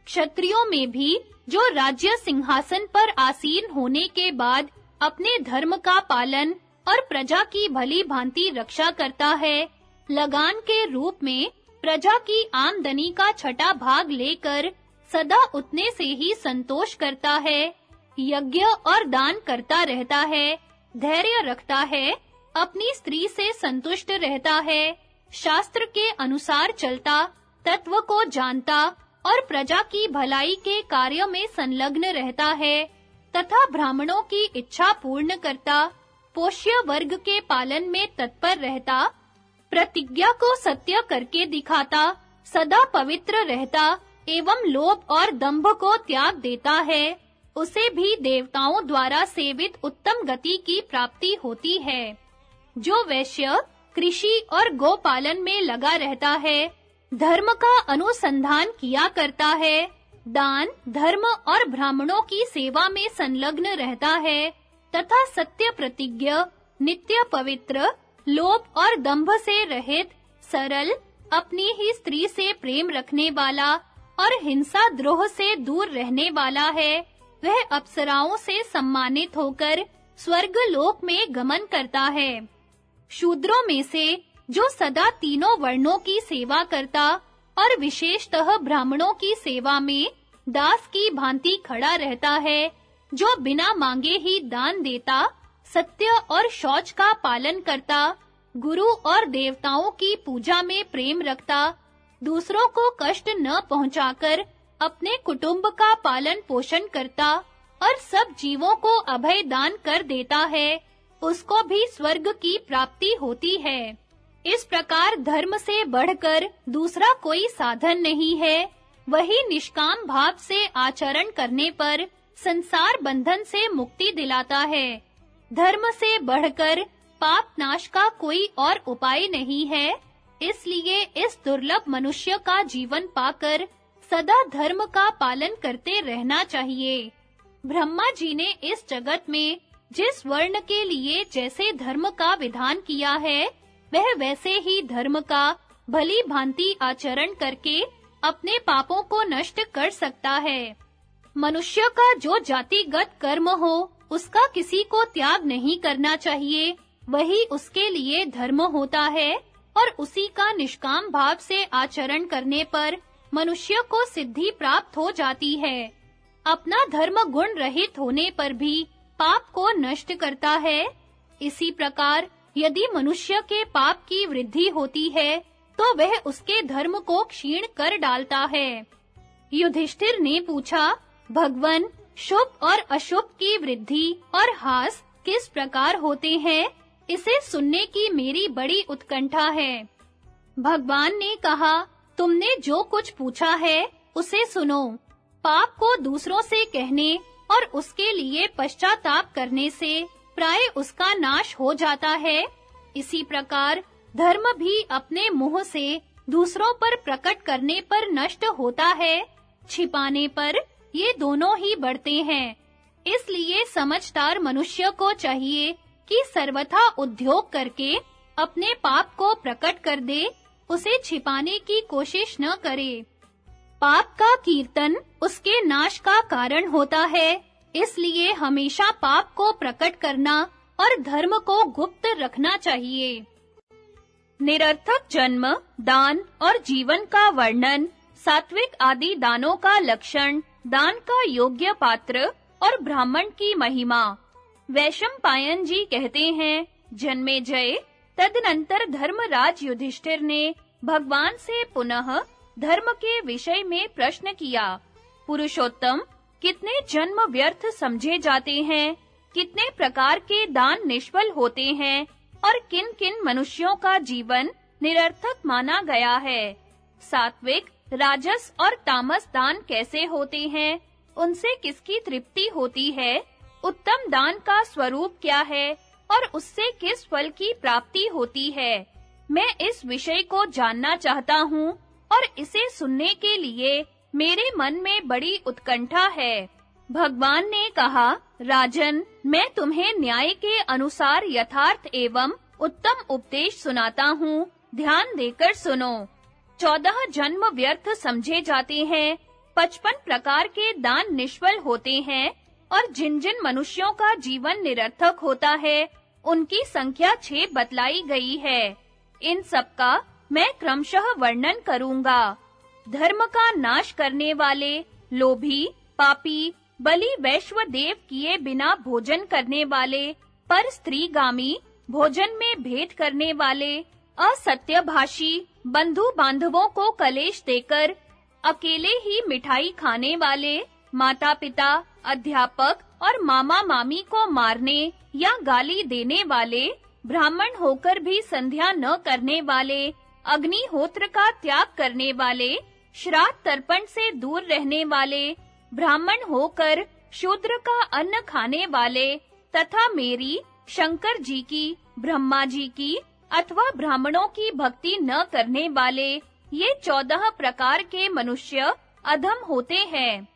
क्षत्रियों में भी जो राज्य सिंहासन पर आसीन होने के बाद अपने धर्म का पालन और प्रजा की भली भांति रक्षा करता है, लगान के रूप में प्रजा की आमदनी का छठा भाग लेकर सदा उतने से ही संतोष करता है। यज्ञ और दान करता रहता है, धैर्य रखता है, अपनी स्त्री से संतुष्ट रहता है, शास्त्र के अनुसार चलता, तत्व को जानता और प्रजा की भलाई के कार्य में संलग्न रहता है, तथा ब्राह्मणों की इच्छा पूर्ण करता, पोष्य वर्ग के पालन में तत्पर रहता, प्रतिज्ञा को सत्य करके दिखाता, सदा पवित्र रहता, एवं लोभ और दंभ को त्याग देता है। उसे भी देवताओं द्वारा सेवित उत्तम गति की प्राप्ति होती है। जो वैश्य, कृषि और गोपालन में लगा रहता है, धर्म का अनुसंधान किया करता है, दान, धर्म और ब्राह्मणों की सेवा में संलग्न रहता है, तथा सत्य प्रतिज्ञ, नित्य पवित्र, लोभ और दंभ से रहित, सरल, अपनी ही स्त्री से प्रेम रखने वाला और हिंसा द्रोह से दूर रहने वाला है। वह अप्सराओं से सम्मानित होकर स्वर्ग लोक में गमन करता है। शूद्रों में से जो सदा तीनों वर्णों की सेवा करता और विशेषतः ब्राह्मणों की सेवा में दास की भांति खड़ा रहता है, जो बिना मांगे ही दान देता, सत्य और शौच का पालन करता, गुरु और देवताओं की पूजा में प्रेम रखता, दूसरों को कष्ट न पहुंचाकर अपने कुटुंब का पालन पोषण करता और सब जीवों को अभय दान कर देता है, उसको भी स्वर्ग की प्राप्ति होती है। इस प्रकार धर्म से बढ़कर दूसरा कोई साधन नहीं है। वही निष्काम भाव से आचरण करने पर संसार बंधन से मुक्ति दिलाता है। धर्म से बढ़कर पाप नाश का कोई और उपाय नहीं है, इसलिए इस दुर्लभ मनुष्य का जीवन पाकर सदा धर्म का पालन करते रहना चाहिए। ब्रह्मा जी ने इस जगत में जिस वर्ण के लिए जैसे धर्म का विधान किया है, वह वैसे ही धर्म का भली भांति आचरण करके अपने पापों को नष्ट कर सकता है। मनुष्य का जो जातिगत कर्म हो, उसका किसी को त्याग नहीं करना चाहिए। वही उसके लिए धर्म होता है और उसी का निष्काम भाव से आचरण करने पर मनुष्य को सिद्धि प्राप्त हो जाती है। अपना धर्म गुण रहित होने पर भी पाप को नष्ट करता है। इसी प्रकार, यदि मनुष्य के पाप की वृद्धि होती है तो वह उसके धर्म को क्षीण कर डालता है। युधिष्ठिर ने पूछा, भगवन, शुभ और अशुभ की वृद्धि और हास किस प्रकार होते हैं? इसे सुनने की मेरी बड़ी उत्कंठा है। भगवान ने कहा तुमने जो कुछ पूछा है, उसे सुनो। पाप को दूसरों से कहने और उसके लिए पश्चाताप करने से प्राय उसका नाश हो जाता है। इसी प्रकार धर्म भी अपने मुँह से दूसरों पर प्रकट करने पर नष्ट होता है। छिपाने पर ये दोनों ही बढ़ते हैं। इसलिए समझदार मनुष्य को चाहिए कि सर्वथा उद्योग करके अपने पाप को प्रकट कर दे उसे छिपाने की कोशिश न करे। पाप का कीर्तन उसके नाश का कारण होता है, इसलिए हमेशा पाप को प्रकट करना और धर्म को गुप्त रखना चाहिए। निरर्थक जन्म, दान और जीवन का वर्णन, सात्विक आदि दानों का लक्षण, दान का योग्य पात्र और ब्राह्मण की महिमा। वैशम पायन जी कहते हैं, जन्मे जय तदनंतर धर्मराज युधिष्ठिर ने भगवान से पुनः धर्म के विषय में प्रश्न किया, पुरुषोत्तम, कितने जन्म व्यर्थ समझे जाते हैं? कितने प्रकार के दान निष्फल होते हैं? और किन-किन मनुष्यों का जीवन निरर्थक माना गया है? सात्विक, राजस और तामस दान कैसे होते हैं? उनसे किसकी तृप्ति होती है? उत्तम दान का स्वरूप क्या है? और उससे किस फल की प्राप्ति होती है? मैं इस विषय को जानना चाहता हूँ और इसे सुनने के लिए मेरे मन में बड़ी उत्कंठा है। भगवान ने कहा, राजन, मैं तुम्हें न्याय के अनुसार यथार्थ एवं उत्तम उपदेश सुनाता हूँ। ध्यान देकर सुनो। चौदह जन्म व्यर्थ समझे जाते हैं, पचपन प्रकार के दान निष्फल होते हैं और जिन जिन मनुष्यों का जीवन निरर्थक होता है, उनकी संख्या छह बतलाई गई है। इन सब का मैं क्रमशः वर्णन करूँगा। धर्म का नाश करने वाले, लोभी, पापी, बलि वैश्व देव किए बिना भोजन करने वाले, पर स्त्रीगामी, भोजन में भेद करने वाले, असत्यभाषी बंधु बांधवों को कलेश देकर, अकेले ही मिठाई खाने वाले, माता-पिता अध्यापक और मामा मामी को मारने या गाली देने वाले, ब्राह्मण होकर भी संध्या न करने वाले, अग्निहोत्र का त्याग करने वाले, श्राद्ध तर्पण से दूर रहने वाले, ब्राह्मण होकर शूद्र का अन्न खाने वाले तथा मेरी, शंकर जी की, ब्रह्मा जी की अथवा ब्राह्मणों की भक्ति न करने वाले, ये चौदह प्रकार के मनुष्य अधम होते हैं।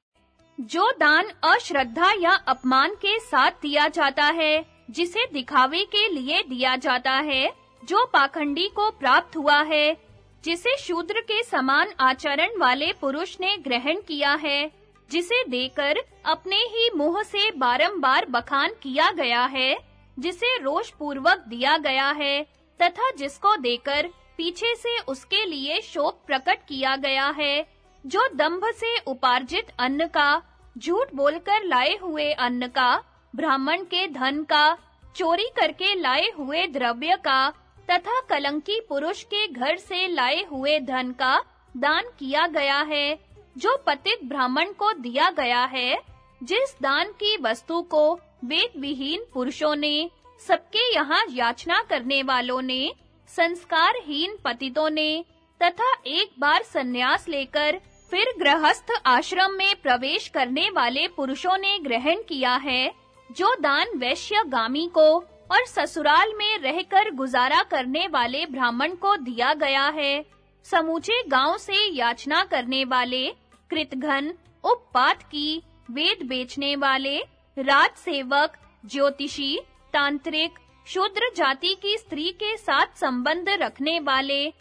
जो दान अश्रद्धा या अपमान के साथ दिया जाता है, जिसे दिखावे के लिए दिया जाता है, जो पाखंडी को प्राप्त हुआ है, जिसे शूद्र के समान आचरण वाले पुरुष ने ग्रहण किया है, जिसे देकर अपने ही मुँह से बारंबार बखान किया गया है, जिसे रोष पूर्वक दिया गया है, तथा जिसको देकर पीछे से उसके लिए शोक प्रकट किया गया है। जो दंभ से उपार्जित अन्न का, झूठ बोलकर लाए हुए अन्न का, ब्राह्मण के धन का, चोरी करके लाए हुए द्रव्य का, तथा कलंकी पुरुष के घर से लाए हुए धन का दान किया गया है, जो पतित ब्राह्मण को दिया गया है, जिस दान की वस्तु को वेद विहीन पुरुषों ने, सबके यहाँ याचना करने वालों ने, संस्कारहीन पतितों ने तथा एक बार सन्यास लेकर फिर गृहस्थ आश्रम में प्रवेश करने वाले पुरुषों ने ग्रहण किया है, जो दान वैश्य गामी को और ससुराल में रहकर गुजारा करने वाले ब्राह्मण को दिया गया है। समूचे गाँव से याचना करने वाले, कृतघन उपपात की, वेद बेचने वाले राज सेवक ज्योतिषी, तांत्रिक, शूद्र जाति की स्त्री के साथ संबंध रखने वाले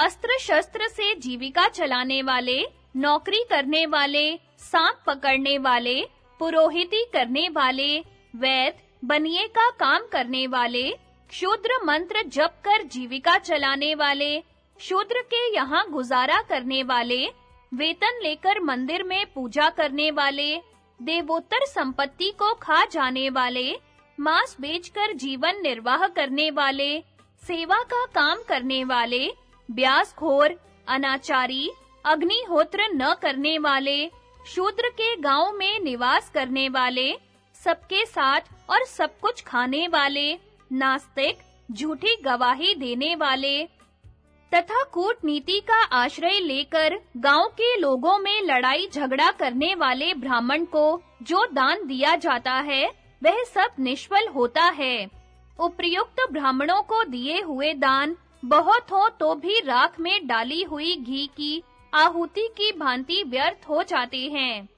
अस्त्र शस्त्र से जीविका चलाने वाले, नौकरी करने वाले, सांप पकड़ने वाले, पुरोहिती करने वाले वैद बनिए का काम करने वाले, शूद्र मंत्र जप कर जीविका चलाने वाले, शूद्र के यहाँ गुजारा करने वाले, वेतन लेकर मंदिर में पूजा करने वाले, देवोत्तर संपत्ति को खा जाने वाले, मांस बेचकर जीवन निर्वाह करने वाले, सेवा का काम करने वाले ब्यासखोर, अनाचारी, अग्निहोत्र न करने वाले, शूद्र के गाँव में निवास करने वाले, सबके साथ और सब कुछ खाने वाले, नास्तिक, झूठी गवाही देने वाले, तथा कूटनीति का आश्रय लेकर गाँव के लोगों में लड़ाई झगड़ा करने वाले ब्राह्मण को जो दान दिया जाता है, वह सब निष्फल होता है। उपयुक्त ब्राह्मणों को दिए हुए दान बहुत हो तो भी राख में डाली हुई घी की आहुति की भांति व्यर्थ हो जाते हैं।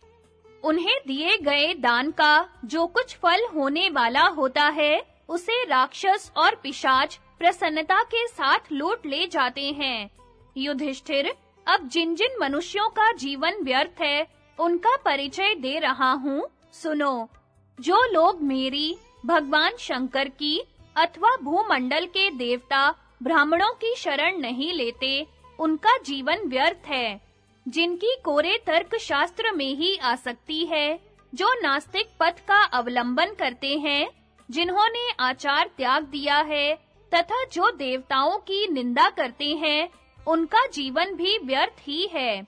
उन्हें दिए गए दान का जो कुछ फल होने वाला होता है, उसे राक्षस और पिशाच प्रसन्नता के साथ लूट ले जाते हैं। युधिष्ठिर, अब जिन जिन मनुष्यों का जीवन व्यर्थ है, उनका परिचय दे रहा हूँ। सुनो, जो लोग मेरी, भगवान शंकर की अथवा भूमंडल के देवता ब्राह्मणों की शरण नहीं लेते, उनका जीवन व्यर्थ है। जिनकी कोरे तर्क शास्त्र में ही आसक्ति है, जो नास्तिक पथ का अवलंबन करते हैं, जिन्होंने आचार त्याग दिया है, तथा जो देवताओं की निंदा करते हैं, उनका जीवन भी व्यर्थ ही है।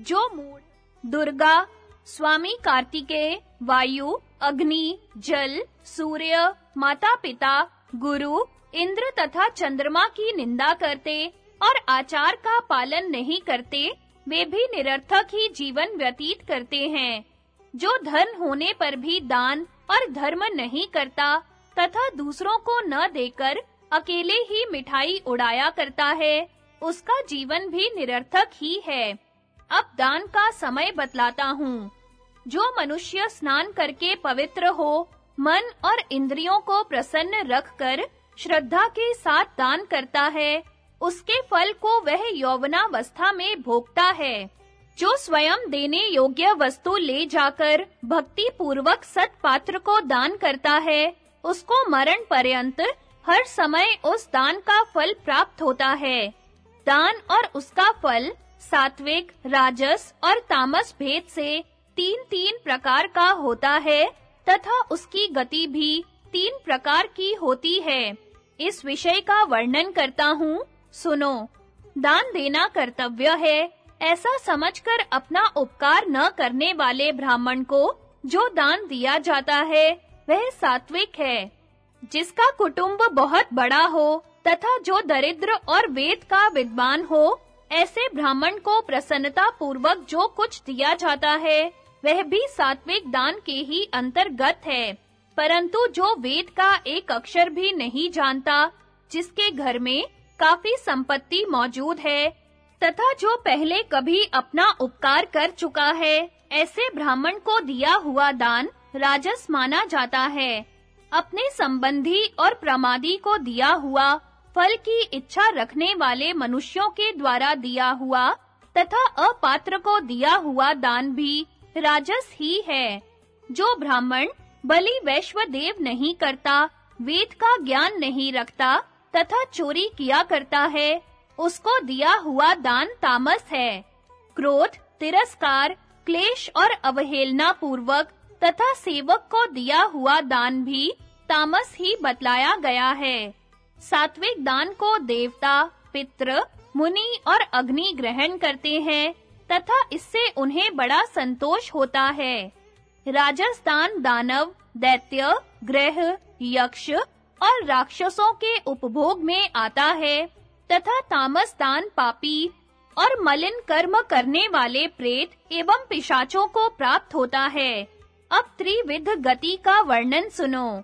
जो मूड दुर्गा, स्वामी कार्तिकेय वायु, अग्नि, जल, सूर्य, माता-पिता, गुरु इंद्र तथा चंद्रमा की निंदा करते और आचार का पालन नहीं करते, वे भी निरर्थक ही जीवन व्यतीत करते हैं। जो धन होने पर भी दान और धर्म नहीं करता, तथा दूसरों को न देकर अकेले ही मिठाई उड़ाया करता है, उसका जीवन भी निरर्थक ही है। अब दान का समय बतलाता हूँ। जो मनुष्य स्नान करके पवित्र हो, मन और इंद्रियों को प्रसन्न रखकर श्रद्धा के साथ दान करता है। उसके फल को वह यौवनावस्था में भोगता है। जो स्वयं देने योग्य वस्तु ले जाकर भक्ति पूर्वक सत पात्र को दान करता है, उसको मरण पर्यंत हर समय उस दान का फल प्राप्त होता है। दान और उसका फल सात्विक, राजस और तामस भेद से तीन-तीन प्रकार का होता है, तथा उसकी गति भी तीन प्रकार की होती है। इस विषय का वर्णन करता हूँ। सुनो, दान देना कर्तव्य है। ऐसा समझकर अपना उपकार न करने वाले ब्राह्मण को जो दान दिया जाता है, वह सात्विक है। जिसका कुटुंब बहुत बड़ा हो तथा जो दरिद्र और वेद का विद्वान हो, ऐसे ब्राह्मण को प्रसन्नता पूर्वक जो कुछ दिया जाता है, वह भी सात्विक दान के ही अंतर्गत है। परंतु जो वेद का एक अक्षर भी नहीं जानता, जिसके घर में काफ़ी संपत्ति मौजूद है, तथा जो पहले कभी अपना उपकार कर चुका है, ऐसे ब्राह्मण को दिया हुआ दान राजस माना जाता है। अपने संबंधी और प्रमादी को दिया हुआ, फल की इच्छा रखने वाले मनुष्यों के द्वारा दिया हुआ, तथा अपात्र को दिया हुआ दान भी राजस ही है। जो ब्राह्मण बलि वैश्व देव नहीं करता, वेद का ज्ञान नहीं रखता, तथा चोरी किया करता है। उसको दिया हुआ दान तामस है। क्रोध, तिरस्कार, क्लेश और अवहेलना पूर्वक तथा सेवक को दिया हुआ दान भी तामस ही बतलाया गया है। सात्विक दान को देवता, पितृ, मुनि और अग्नि ग्रहण करते हैं, तथा इससे उन्हें बड़ा संतोष होता है। राजस्थान दानव, दैत्य, ग्रह, यक्ष और राक्षसों के उपभोग में आता है, तथा तामस दान पापी और मलिन कर्म करने वाले प्रेत एवं पिशाचों को प्राप्त होता है। अब त्रिविध गति का वर्णन सुनो।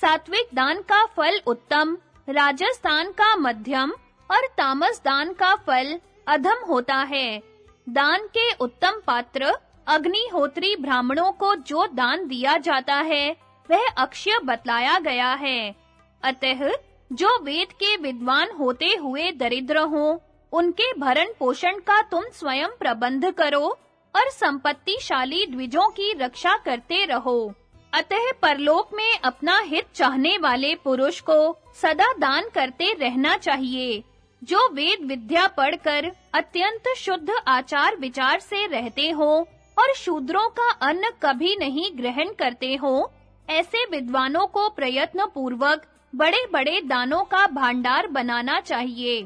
सात्विक दान का फल उत्तम, राजस्थान का मध्यम और तामस दान का फल अधम होता है। दान के उत्तम पात्र अग्निहोत्री ब्राह्मणों को जो दान दिया जाता है, वह अक्षय बतलाया गया है। अतः, जो वेद के विद्वान होते हुए दरिद्र हो, उनके भरण पोषण का तुम स्वयं प्रबंध करो और संपत्तिशाली द्विजों की रक्षा करते रहो। अतः परलोक में अपना हित चाहने वाले पुरुष को सदा दान करते रहना चाहिए। जो वेद विद्या पढ़कर अत्यंत शुद्ध आचार विचार से रहते हो और शूद्रों का अन्न कभी नहीं ग्रहण करते हो, ऐसे विद्वानों को प्रयत्न पूर्वक बड़े-बड़े दानों का भंडार बनाना चाहिए।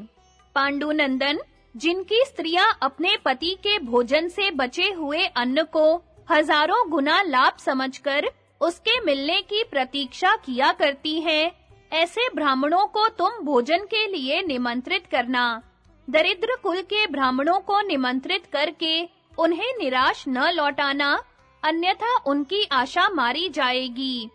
पांडुनंदन, जिनकी स्त्रियाँ अपने पति के भोजन से बचे हुए अन्न को हज़ारों गुना लाभ समझकर उसके मिलने की प्रतीक्षा किया करती हैं, ऐसे ब्राह्मणों को तुम भोजन के लिए निमंत्रित करना। दरिद्र कुल के ब्राह्मणों को निमंत्रित करके उन्हें निराश न लौटाना, अन्यथा उनकी आशा मारी जाएगी।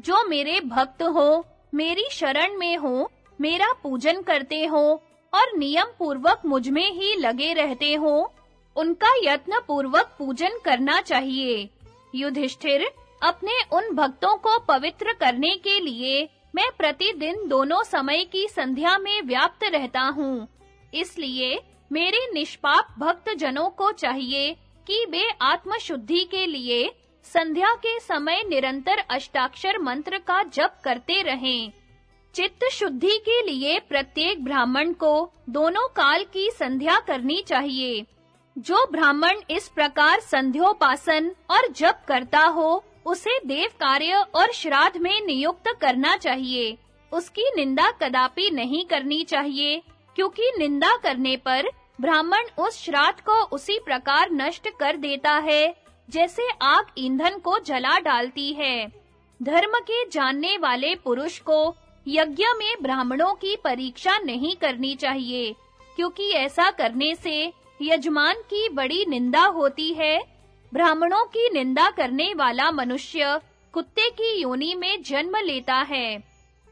जो मेरे भक्त हो, मेरी शरण में हो, मेरा पूजन करते हो, और नियम पूर्वक मुझमें ही लगे रहते हो, उनका यत्न पूर्वक पूजन करना चाहिए। युधिष्ठिर, अपने उन भक्तों को पवित्र करने के लिए मैं प्रतिदिन दोनों समय की संध्या में व्याप्त रहता हूँ। इसलिए मेरे निष्पाप भक्त जनों को चाहिए कि वे आत्म शुद्धि के लिए संध्या के समय निरंतर अष्टाक्षर मंत्र का जप करते रहें। चित्त शुद्धि के लिए प्रत्येक ब्राह्मण को दोनों काल की संध्या करनी चाहिए। जो ब्राह्मण इस प्रकार संध्योपासन और जप करता हो, उसे देव कार्य और श्राद्ध में नियुक्त करना चाहिए। उसकी निंदा कदापि नहीं करनी चाहिए, क्योंकि निंदा करने पर ब्राह्मण उस श्राद्ध को उसी प्रकार नष्ट कर देता है, जैसे आग ईंधन को जला डालती है। धर्म के जानने वाले पुरुष को यज्ञ में ब्राह्मणों की परीक्षा नहीं करनी चाहिए, क्योंकि ऐसा करने से यजमान की बड़ी निंदा होती है। ब्राह्मणों की निंदा करने वाला मनुष्य कुत्ते की योनि में जन्म लेता है।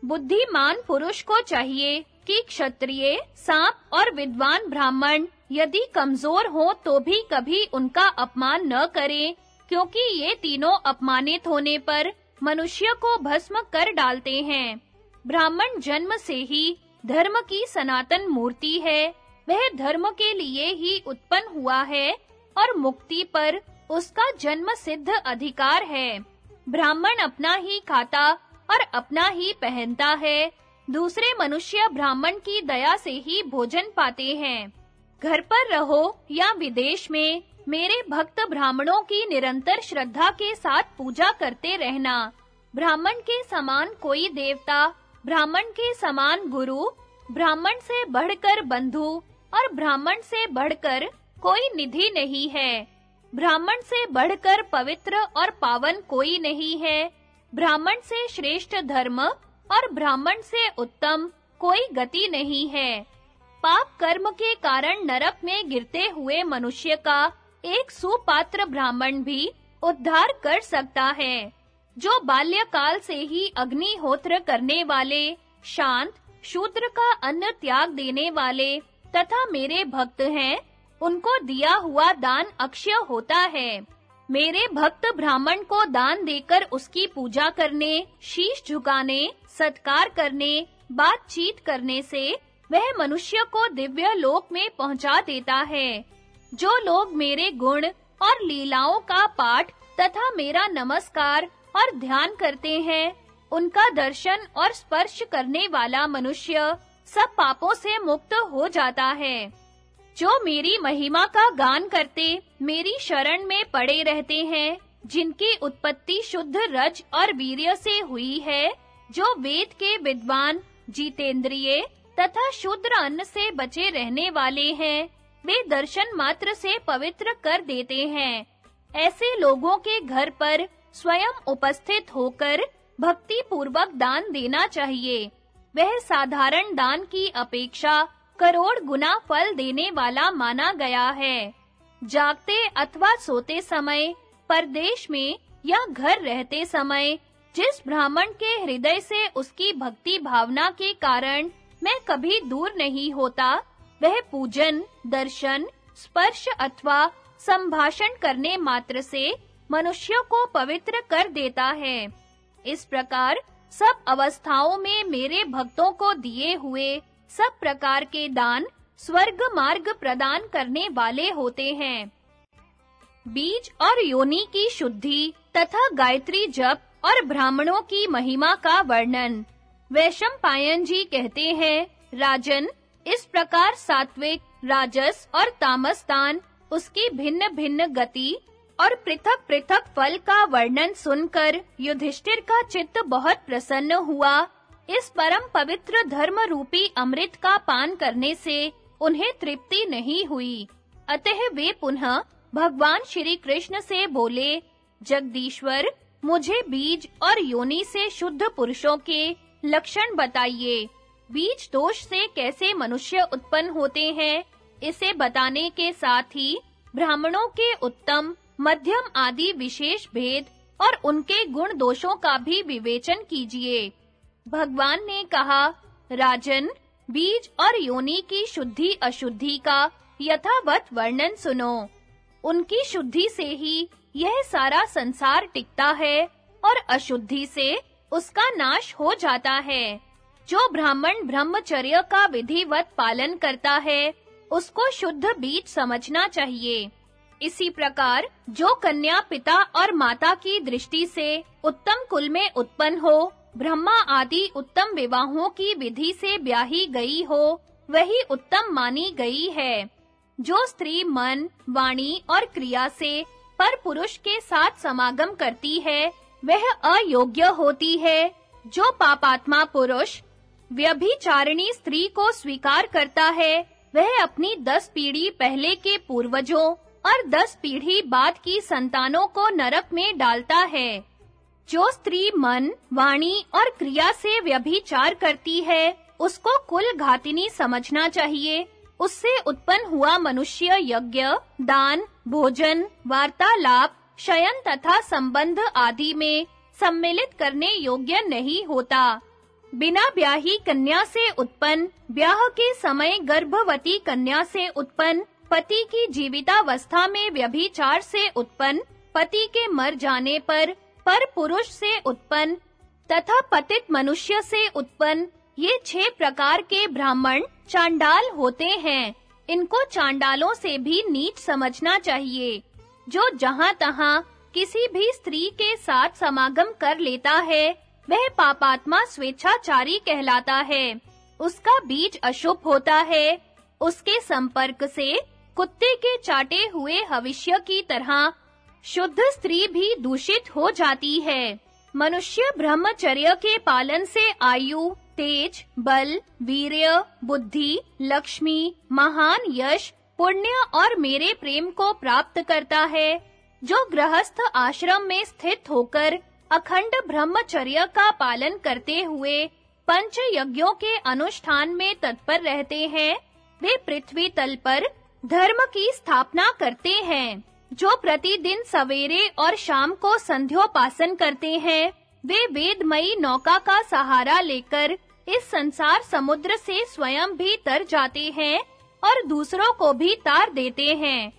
बुद्धिमान पुरुष को चाहिए कि क्षत्रिय, सांप और विद्वान ब्राह्मण यदि कमज़ोर हो तो भी कभी उनका अपमान न करें, क्योंकि ये तीनों अपमानित होने पर मनुष्य को भस्म कर डालते हैं। ब्राह्मण जन्म से ही धर्म की सनातन मूर्ति है। वह धर्म के लिए ही उत्पन्न हुआ है और मुक्ति पर उसका जन्म सिद्ध अधिकार है। ब्राह्मण अपना ही खाता और अपना ही पहनता है। दूसरे मनुष्य ब्राह्मण की दया से ही भोजन पाते हैं। घर पर रहो या विदेश में, मेरे भक्त ब्राह्मणों की निरंतर श्रद्धा के साथ पूजा करते रहना। ब्राह्मण के समान कोई देवता, ब्राह्मण के समान गुरु, ब्राह्मण से बढ़कर बंधु और ब्राह्मण से बढ़कर कोई निधि नहीं है। ब्राह्मण से बढ़कर पवित्र और पावन कोई नहीं है। ब्राह्मण से श्रेष्ठ धर्म और ब्राह्मण से उत्तम कोई गति नहीं है। पाप कर्म के कारण नरक में गिरते हुए मनुष्य का एक सुपात्र ब्राह्मण भी उद्धार कर सकता है, जो बाल्यकाल से ही अग्निहोत्र करने वाले, शांत, शूद्र का अन्न त्याग देने वाले तथा मेरे भक्त हैं, उनको दिया हुआ दान अक्षय होता है। मेरे भक्त ब्राह्मण को दान देकर उसकी पूजा करने, शीश झुकाने सत्कार करने, बातचीत करने से वह मनुष्य को दिव्य लोक में पहुँचा देता है। जो लोग मेरे गुण और लीलाओं का पाठ तथा मेरा नमस्कार और ध्यान करते हैं, उनका दर्शन और स्पर्श करने वाला मनुष्य सब पापों से मुक्त हो जाता है। जो मेरी महिमा का गान करते, मेरी शरण में पड़े रहते हैं, जिनकी उत्पत्ति शुद्ध रज और वीर्य से हुई है जो वेद के विद्वान जीतेंद्रिय तथा शुद्र अन्न से बचे रहने वाले हैं, वे दर्शन मात्र से पवित्र कर देते हैं। ऐसे लोगों के घर पर स्वयं उपस्थित होकर भक्ति पूर्वक दान देना चाहिए। वह साधारण दान की अपेक्षा करोड़ गुना फल देने वाला माना गया है। जागते अथवा सोते समय परदेश में या घर रहते समय जिस ब्राह्मण के हृदय से उसकी भक्ति भावना के कारण मैं कभी दूर नहीं होता, वह पूजन, दर्शन, स्पर्श अथवा संभाषण करने मात्र से मनुष्यों को पवित्र कर देता है। इस प्रकार सब अवस्थाओं में मेरे भक्तों को दिए हुए सब प्रकार के दान स्वर्ग मार्ग प्रदान करने वाले होते हैं। बीज और योनि की शुद्धि तथा गायत्री जप और ब्राह्मणों की महिमा का वर्णन। वैशम पायन जी कहते हैं, राजन, इस प्रकार सात्विक, राजस और तामस दान उसकी भिन्न-भिन्न गति और पृथक-पृथक फल का वर्णन सुनकर युधिष्ठिर का चित्त बहुत प्रसन्न हुआ। इस परम पवित्र धर्म रूपी अमृत का पान करने से उन्हें तृप्ति नहीं हुई। अतः वे पुनः भगवान श्री कृष्ण से बोले, जगदीश्वर मुझे बीज और योनि से शुद्ध पुरुषों के लक्षण बताइए। बीज दोष से कैसे मनुष्य उत्पन्न होते हैं, इसे बताने के साथ ही ब्राह्मणों के उत्तम, मध्यम आदि विशेष भेद और उनके गुण दोषों का भी विवेचन कीजिए। भगवान ने कहा, राजन, बीज और योनि की शुद्धि अशुद्धि का यथावत वर्णन सुनो। उनकी शुद्धि से ही यह सारा संसार टिकता है और अशुद्धि से उसका नाश हो जाता है। जो ब्राह्मण ब्रह्मचर्य का विधिवत पालन करता है, उसको शुद्ध बीज समझना चाहिए। इसी प्रकार, जो कन्या पिता और माता की दृष्टि से उत्तम कुल में उत्पन्न हो, ब्रह्मा आदि उत्तम विवाहों की विधि से ब्याही गई हो, वही उत्तम मानी गई है। जो स्त्री मन, वाणी और क्रिया से पर पुरुष के साथ समागम करती है, वह अयोग्य होती है। जो पापात्मा पुरुष, व्यभिचारिणी स्त्री को स्वीकार करता है, वह अपनी दस पीढ़ी पहले के पूर्वजों और दस पीढ़ी बाद की संतानों को नरक में डालता है। जो स्त्री मन, वाणी और क्रिया से व्यभिचार करती है, उसको कुल घातिनी समझना चाहिए। उससे उत्पन्न हुआ मनुष्य यज्ञ, दान भोजन, वार्तालाप, शयन तथा संबंध आदि में सम्मिलित करने योग्य नहीं होता। बिना ब्याही कन्या से उत्पन्न, ब्याह के समय गर्भवती कन्या से उत्पन्न, पति की जीवितावस्था में व्यभिचार से उत्पन्न, पति के मर जाने पर पर पुरुष से उत्पन्न, तथा पतित मनुष्य से उत्पन्न, ये छह प्रकार के ब्राह्मण चांडाल होते हैं। इनको चांडालों से भी नीच समझना चाहिए, जो जहां-तहां किसी भी स्त्री के साथ समागम कर लेता है, वह पापात्मा स्वेच्छाचारी कहलाता है। उसका बीज अशुभ होता है, उसके संपर्क से कुत्ते के चाटे हुए हविष्य की तरह शुद्ध स्त्री भी दूषित हो जाती है। मनुष्य ब्रह्मचर्य के पालन से आयु, तेज, बल, वीर्य, बुद्धि, लक्ष्मी, महान यश, पुण्य और मेरे प्रेम को प्राप्त करता है, जो गृहस्थ आश्रम में स्थित होकर अखंड ब्रह्मचर्य का पालन करते हुए पंच यज्ञों के अनुष्ठान में तत्पर रहते हैं, वे पृथ्वी तल पर धर्म की स्थापना करते हैं। जो प्रतिदिन सवेरे और शाम को संध्योपासन करते हैं, वे वेदमयी नौका का सहारा लेकर इस संसार समुद्र से स्वयं भी तर जाते हैं और दूसरों को भी तार देते हैं।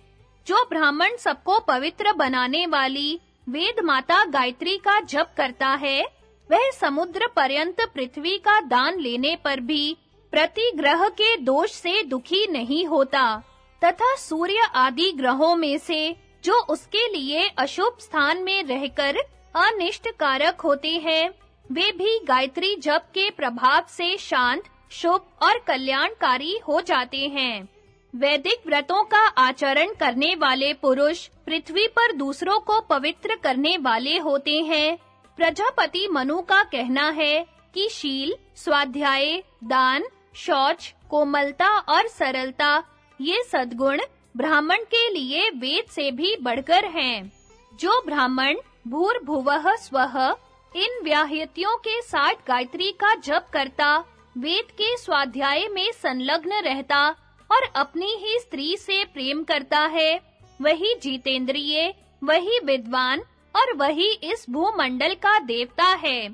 जो ब्राह्मण सबको पवित्र बनाने वाली वेद माता गायत्री का जप करता है, वह समुद्र पर्यंत पृथ्वी का दान लेने पर भी प्रति ग्रह के दोष से दुखी नहीं होता, तथा सूर्य आदि ग्रहों में से जो उसके लिए अशुभ स्थान में रहकर अनिष्ट कारक होते हैं। वे भी गायत्री जप के प्रभाव से शांत, शुभ और कल्याणकारी हो जाते हैं। वैदिक व्रतों का आचरण करने वाले पुरुष पृथ्वी पर दूसरों को पवित्र करने वाले होते हैं। प्रजापति मनु का कहना है कि शील, स्वाध्याय, दान, शौच, कोमलता और सरलता, ये सद्गुण ब्राह्मण के लिए वेद से भी बढ़कर हैं। जो ब्राह्मण भूर भूर्भुवः स्वः, इन व्याहृतियों के साथ गायत्री का जप करता, वेद के स्वाध्याय में संलग्न रहता और अपनी ही स्त्री से प्रेम करता है। वही जीतेंद्रिय, वही विद्वान और वही इस भूमंडल का देवता है।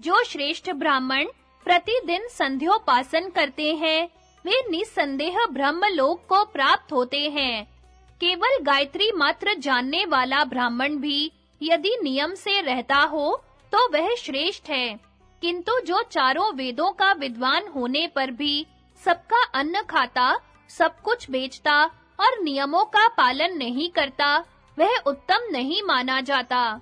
जो श्रेष्ठ ब्राह्मण प्रतिदिन संध्योपासन करते हैं वे निसंदेह ब्रह्मलोक को प्राप्त होते हैं। केवल गायत्री मात्र जानने वाला ब्राह्मण भी यदि नियम से रहता हो तो वह श्रेष्ठ है। किंतु जो चारों वेदों का विद्वान होने पर भी सबका अन्न खाता, सब कुछ बेचता और नियमों का पालन नहीं करता, वह उत्तम नहीं माना जाता।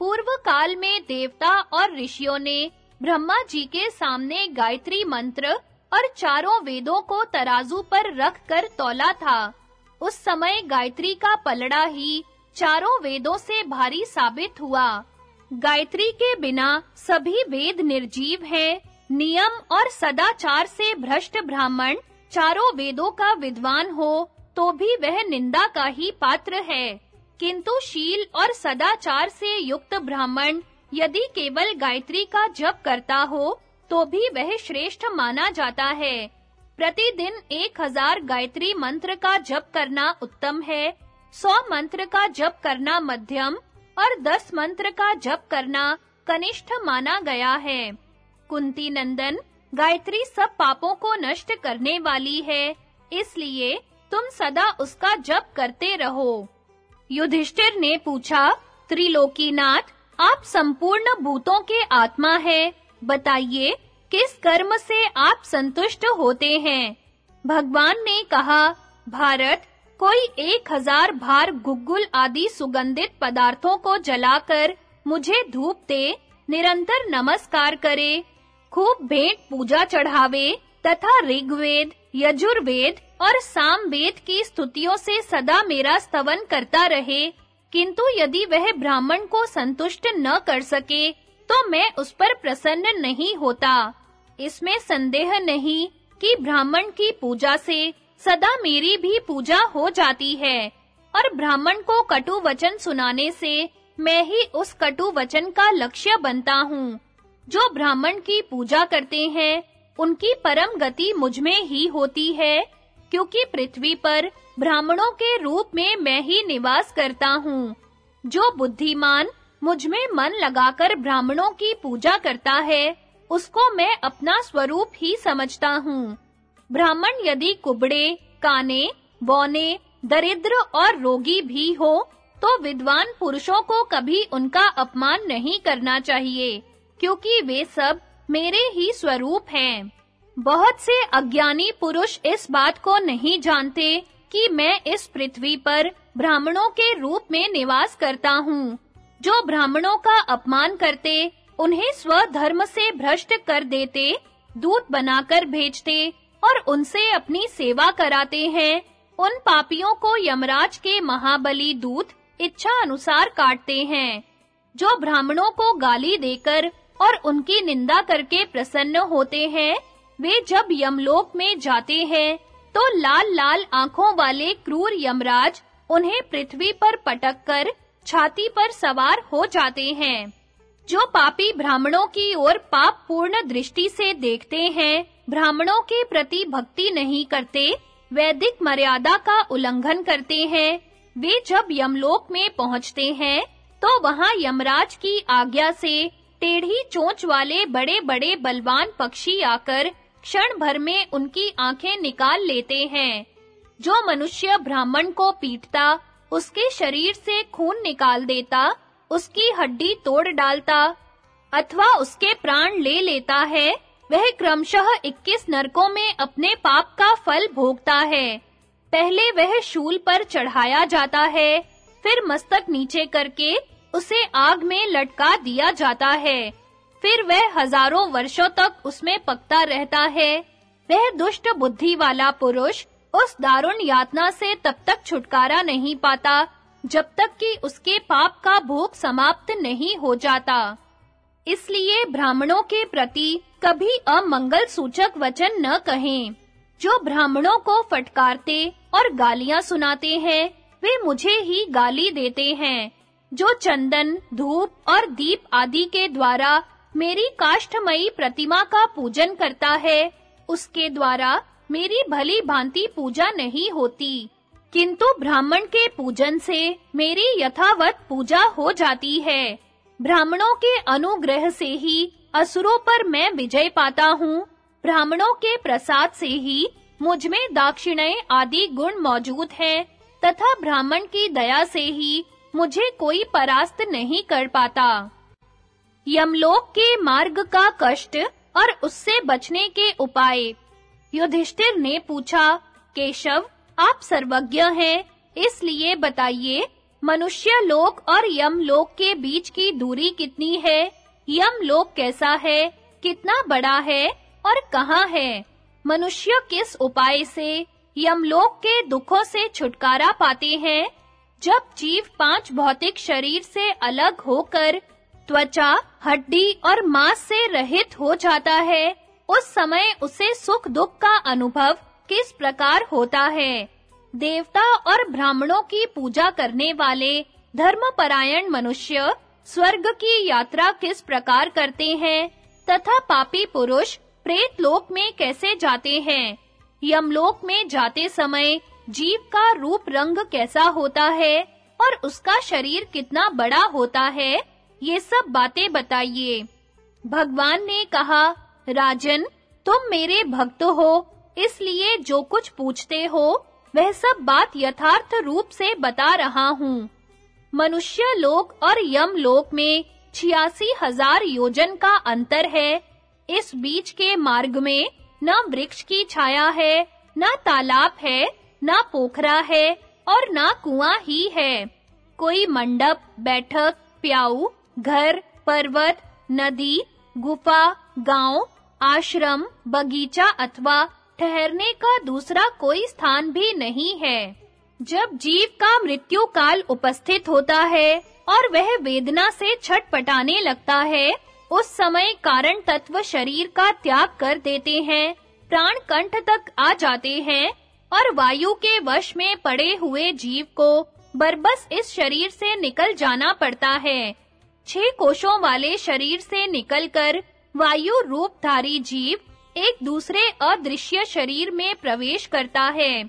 पूर्व काल में देवता और ऋषियों ने ब्रह्मा जी के सामने गायत्री मंत्र और चारों वेदों को तराजू पर रख कर तौला था। उस समय गायत्री का पलड़ा ही चारों वेदों से भारी साबित हुआ। गायत्री के बिना सभी वेद निर्जीव हैं। नियम और सदाचार से भ्रष्ट ब्राह्मण चारों वेदों का विद्वान हो तो भी वह निंदा का ही पात्र है। किंतु शील और सदाचार से युक्त ब्राह्मण यदि केवल गायत्री का जप करता हो तो भी वह श्रेष्ठ माना जाता है। प्रतिदिन एक हज़ार गायत्री मंत्र का जप करना उत्तम है, सौ मंत्र का जप करना मध्यम, और दस मंत्र का जप करना कनिष्ठ माना गया है। कुंती नंदन, गायत्री सब पापों को नष्ट करने वाली है, इसलिए तुम सदा उसका जप करते रहो। युधिष्ठिर ने पूछा, त्रिलोकीनाथ, आप संपूर्ण भूतों के आत्मा हैं बताइए, किस कर्म से आप संतुष्ट होते हैं? भगवान ने कहा, भारत, कोई एक हज़ार भार गुग्गुल आदि सुगंधित पदार्थों को जलाकर मुझे धूप दे, निरंतर नमस्कार करे। खूब भेंट पूजा चढ़ावे तथा ऋग्वेद, यजुर्वेद और सामवेद की स्तुतियों से सदा मेरा स्तवन करता रहे। किंतु यदि वह ब्राह्मण को संतुष्ट न कर सके तो मैं उस पर प्रसन्न नहीं होता। इसमें संदेह नहीं कि ब्राह्मण की पूजा से सदा मेरी भी पूजा हो जाती है, और ब्राह्मण को कटु वचन सुनाने से मैं ही उस कटु वचन का लक्ष्य बनता हूँ। जो ब्राह्मण की पूजा करते हैं, उनकी परम गति मुझमें ही होती है, क्योंकि पृथ्वी पर ब्राह्मणों के रूप में मैं ही निवास करता हूँ। जो बुद्धिमान मुझमें मन लगाकर ब्राह्मणों की पूजा करता है, उसको मैं अपना स्वरूप ही समझता हूँ। ब्राह्मण यदि कुबड़े, काने, बौने, दरिद्र और रोगी भी हो तो विद्वान पुरुषों को कभी उनका अपमान नहीं करना चाहिए, क्योंकि वे सब मेरे ही स्वरूप हैं। बहुत से अज्ञानी पुरुष इस बात को नहीं जानते कि मैं इस पृथ्वी पर ब्राह्मणों के रूप में निवास करता हूँ। जो ब्राह्मणों का अपमान करते, उन्हें स्वधर्म से भ्रष्ट कर देते, दूत बनाकर भेजते और उनसे अपनी सेवा कराते हैं। उन पापियों को यमराज के महाबली दूत इच्छा अनुसार काटते हैं, जो ब्राह्मणों को गाली देकर और उनकी निंदा करके प्रसन्न होते हैं। वे जब यमलोक में जाते हैं तो लाल-लाल आँखों वाले क्रूर यमराज उन्हें पृथ्वी पर पटककर छाती पर सवार हो जाते हैं। जो पापी ब्राह्मणों की ओर पाप पूर्ण दृष्टि से देखते हैं, ब्राह्मणों के प्रति भक्ति नहीं करते, वैदिक मर्यादा का उल्लंघन करते हैं। वे जब यमलोक में पहुँचते हैं तो वहाँ यमराज की आज्ञा से टेढ़ी चोंच वाले बड़े-बड़े बलवान पक्षी आकर क्षण भर में उनकी आँखें निकाल लेते हैं। जो मनुष्य ब्राह्मण को पीटता उसके शरीर से खून निकाल देता, उसकी हड्डी तोड़ डालता, अथवा उसके प्राण ले लेता है, वह क्रमशः 21 नरकों में अपने पाप का फल भोगता है। पहले वह शूल पर चढ़ाया जाता है, फिर मस्तक नीचे करके उसे आग में लटका दिया जाता है। फिर वह हज़ारों वर्षों तक उसमें पकता रहता है। वह दुष्ट बुद्धि वाला पुरुष उस दारुण यातना से तब तक छुटकारा नहीं पाता, जब तक कि उसके पाप का भोग समाप्त नहीं हो जाता। इसलिए ब्राह्मणों के प्रति कभी अमंगल सूचक वचन न कहें। जो ब्राह्मणों को फटकारते और गालियाँ सुनाते हैं, वे मुझे ही गाली देते हैं। जो चंदन, धूप और दीप आदि के द्वारा मेरी काष्ठमयी प्रतिमा का पूजन करता है, उसके द्वारा मेरी भली भांति पूजा नहीं होती। किंतु ब्राह्मण के पूजन से मेरी यथावत पूजा हो जाती है। ब्राह्मणों के अनुग्रह से ही असुरों पर मैं विजय पाता हूँ। ब्राह्मणों के प्रसाद से ही मुझमें दाक्षिणाएँ आदि गुण मौजूद हैं, तथा ब्राह्मण की दया से ही मुझे कोई परास्त नहीं कर पाता। यमलोक के मार्ग का कष्ट और उससे बचने के उपाय। युधिष्ठिर ने पूछा, केशव, आप सर्वज्ञ हैं, इसलिए बताइए, मनुष्य लोक और यम लोक के बीच की दूरी कितनी है? यम लोक कैसा है? कितना बड़ा है? और कहाँ है? मनुष्य किस उपाय से यमलोक के दुखों से छुटकारा पाते हैं? जब जीव पाँच भौतिक शरीर से अलग होकर, त्वचा, हड्डी और मांस से रहित हो जाता है उस समय उसे सुख दुख का अनुभव किस प्रकार होता है? देवता और ब्राह्मणों की पूजा करने वाले धर्मपरायण मनुष्य स्वर्ग की यात्रा किस प्रकार करते हैं? तथा पापी पुरुष प्रेत लोक में कैसे जाते हैं? यमलोक में जाते समय जीव का रूप रंग कैसा होता है? और उसका शरीर कितना बड़ा होता है? ये सब बातें बताइए। भगवान ने कहा राजन, तुम मेरे भक्त हो, इसलिए जो कुछ पूछते हो, वह सब बात यथार्थ रूप से बता रहा हूँ। मनुष्य लोक और यम लोक में छियासी हज़ार योजन का अंतर है। इस बीच के मार्ग में न वृक्ष की छाया है, न तालाब है, न पोखरा है और न कुआँ ही है। कोई मंडप, बैठक, प्याऊ, घर, पर्वत, नदी, गुफा, गाँव आश्रम, बगीचा अथवा ठहरने का दूसरा कोई स्थान भी नहीं है। जब जीव का मृत्यु काल उपस्थित होता है और वह वेदना से छटपटाने लगता है, उस समय कारण तत्व शरीर का त्याग कर देते हैं, प्राण कंठ तक आ जाते हैं और वायु के वश में पड़े हुए जीव को बरबस इस शरीर से निकल जाना पड़ता है। छह कोशों वाले शरीर से निकलकर वायु रूपधारी जीव एक दूसरे अदृश्य शरीर में प्रवेश करता है।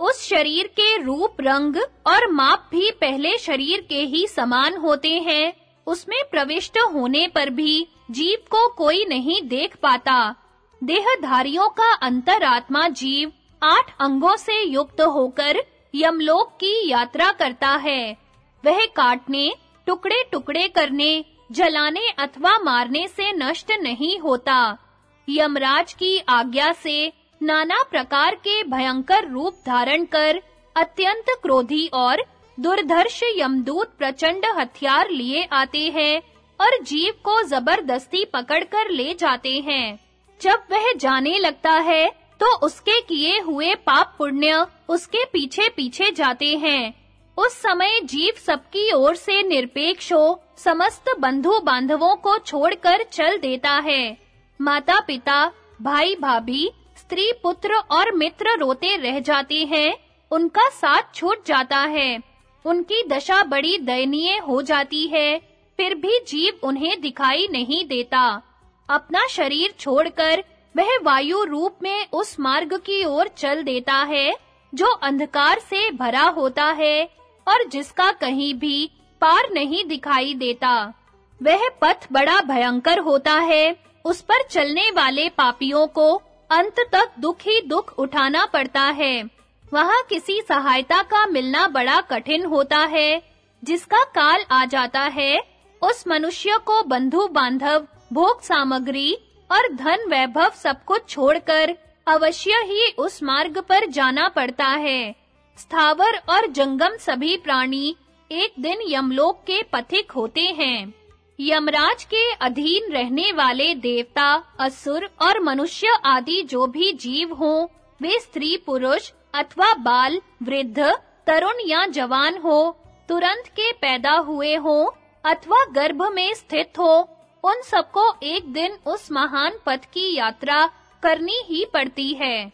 उस शरीर के रूप, रंग और माप भी पहले शरीर के ही समान होते हैं। उसमें प्रविष्ट होने पर भी जीव को कोई नहीं देख पाता। देहधारियों का अंतरात्मा जीव आठ अंगों से युक्त होकर यमलोक की यात्रा करता है। वह काटने, टुकड़े-टुकड़े करने जलाने अथवा मारने से नष्ट नहीं होता। यमराज की आज्ञा से नाना प्रकार के भयंकर रूप धारण कर अत्यंत क्रोधी और दुर्धर्ष यमदूत प्रचंड हथियार लिए आते हैं और जीव को ज़बरदस्ती पकड़कर ले जाते हैं। जब वह जाने लगता है तो उसके किए हुए पाप पुण्य उसके पीछे-पीछे जाते हैं। उस समय जीव सबकी ओर से निरपेक्ष हो समस्त बंधु बांधवों को छोड़कर चल देता है। माता-पिता भाई भाभी स्त्री पुत्र और मित्र रोते रह जाते हैं। उनका साथ छूट जाता है। उनकी दशा बड़ी दयनीय हो जाती है। फिर भी जीव उन्हें दिखाई नहीं देता। अपना शरीर छोड़कर वह वायु रूप में उस मार्ग की ओर चल देता है, जो अंधकार से भरा होता है, और जिसका कहीं भी पार नहीं दिखाई देता। वह पथ बड़ा भयंकर होता है। उस पर चलने वाले पापियों को अंत तक दुख ही दुख उठाना पड़ता है। वहाँ किसी सहायता का मिलना बड़ा कठिन होता है। जिसका काल आ जाता है, उस मनुष्य को बंधु बांधव भोग सामग्री और धन वैभव सब कुछ छोड़कर अवश्य ही उस मार्ग पर जाना पड़ता है। स्थावर और जंगम सभी प्राणी एक दिन यमलोक के पथिक होते हैं। यमराज के अधीन रहने वाले देवता, असुर और मनुष्य आदि जो भी जीव हों, वे स्त्री पुरुष अथवा बाल, वृद्ध, तरुण या जवान हो, तुरंत के पैदा हुए हो अथवा गर्भ में स्थित हो, उन सबको एक दिन उस महान पथ की यात्रा करनी ही पड़ती है।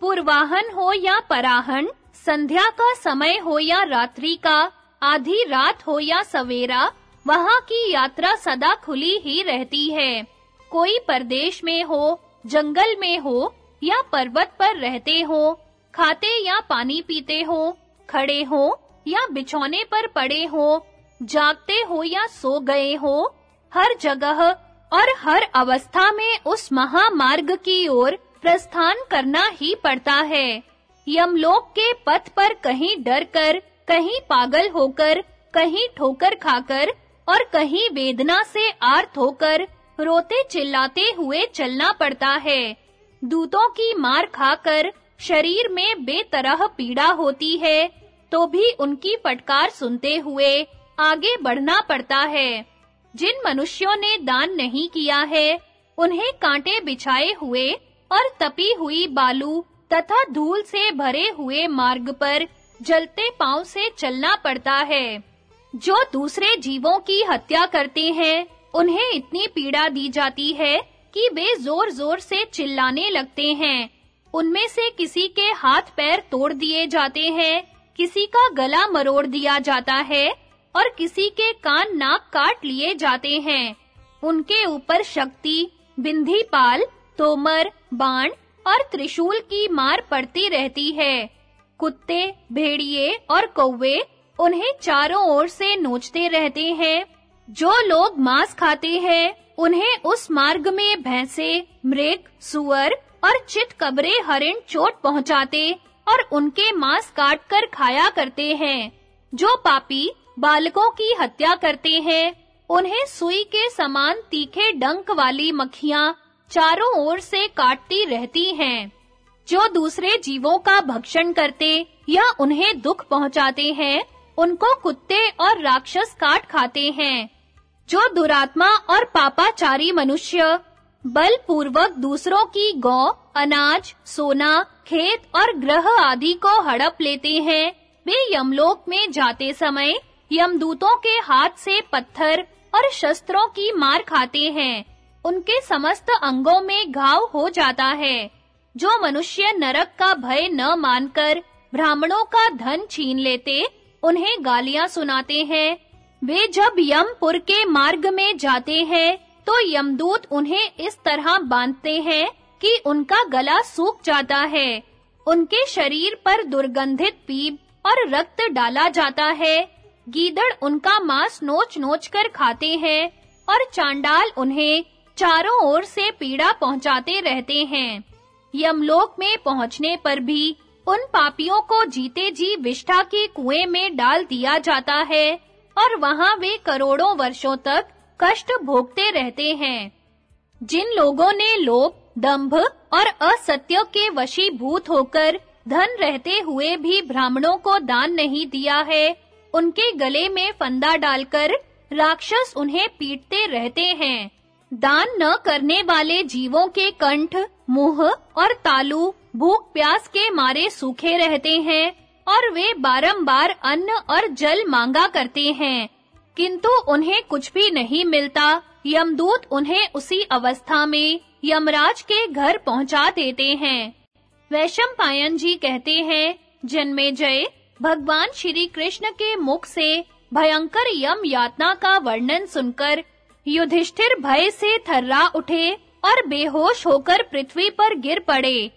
पूर्वाहन हो या पराहन, संध्या का समय हो या रात्रि का आधी रात हो या सवेरा, वहाँ की यात्रा सदा खुली ही रहती है। कोई परदेश में हो, जंगल में हो, या पर्वत पर रहते हो, खाते या पानी पीते हो, खड़े हो, या बिछौने पर पड़े हो, जागते हो या सो गए हो, हर जगह और हर अवस्था में उस महामार्ग की ओर प्रस्थान करना ही पड़ता है। यमलोक के पथ पर कहीं डर कर कहीं पागल होकर, कहीं ठोकर खाकर, और कहीं वेदना से आर्त होकर रोते चिल्लाते हुए चलना पड़ता है। दूतों की मार खाकर शरीर में बेतरह पीड़ा होती है तो भी उनकी फटकार सुनते हुए आगे बढ़ना पड़ता है। जिन मनुष्यों ने दान नहीं किया है, उन्हें कांटे बिछाए हुए और तपी हुई बालू तथा धूल से भरे हुए मार्ग पर जलते पाँव से चलना पड़ता है। जो दूसरे जीवों की हत्या करते हैं, उन्हें इतनी पीड़ा दी जाती है कि वे जोर-जोर से चिल्लाने लगते हैं। उनमें से किसी के हाथ पैर तोड़ दिए जाते हैं, किसी का गला मरोड़ दिया जाता है, और किसी के कान नाक काट लिए जाते हैं। उनके ऊपर शक्ति बिंधीपाल तोमर, बाण और त्रिशूल की मार पड़ती रहती है। कुत्ते, भेड़िए और कौवे उन्हें चारों ओर से नोचते रहते हैं। जो लोग मांस खाते हैं, उन्हें उस मार्ग में भैंसे, मृग, सुअर और चितकबरे हरिण चोट पहुंचाते और उनके मांस काट कर खाया करते हैं। जो पापी बालकों की हत्या करते हैं, उन्हें सुई के समान तीखे डंक वाली मक्खियाँ चारों ओर से काटती रहती हैं। जो दूसरे जीवों का भक्षण करते या उन्हें दुख पहुंचाते हैं, उनको कुत्ते और राक्षस काट खाते हैं। जो दुरात्मा और पापाचारी मनुष्य, बलपूर्वक दूसरों की गौ, अनाज, सोना, खेत और ग्रह आदि को हड़प लेते हैं, वे यमलोक में जाते समय यमदूतों के हाथ से पत्थर और शस्त्रों की मार खाते हैं। उनके समस्त अंगों में घाव हो जाता है। जो मनुष्य नरक का भय न मानकर ब्राह्मणों का धन छीन लेते, उन्हें गालियाँ सुनाते हैं। वे जब यमपुर के मार्ग में जाते हैं तो यमदूत उन्हें इस तरह बांधते हैं कि उनका गला सूख जाता है। उनके शरीर पर दुर्गंधित पीप और रक्त डाला जाता है। गीदड़ उनका मांस नोच-नोच कर खाते हैं और चांडाल उन्हें चारों ओर से पीड़ा पहुंचाते रहते हैं। यमलोक में पहुँचने पर भी उन पापियों को जीते जी विष्ठा के कुएँ में डाल दिया जाता है और वहाँ वे करोड़ों वर्षों तक कष्ट भोगते रहते हैं। जिन लोगों ने लोभ, दंभ और असत्य के वशीभूत होकर धन रहते हुए भी ब्राह्मणों को दान नहीं दिया है, उनके गले में फंदा डालकर राक्षस उन्हें पीटते रहते हैं। दान न करने वाले जीवों के कंठ, मुँह और तालू भूख प्यास के मारे सूखे रहते हैं और वे बारंबार अन्न और जल मांगा करते हैं। किंतु उन्हें कुछ भी नहीं मिलता। यमदूत उन्हें उसी अवस्था में यमराज के घर पहुँचा देते हैं। वैशंपायन जी कहते हैं, जन्मे जय, भगवान श्री कृष्ण के मुख से भयंकर यम यातना का वर्णन सुनकर युधिष्ठिर भय से थर्रा उठे और बेहोश होकर पृथ्वी पर गिर पड़े।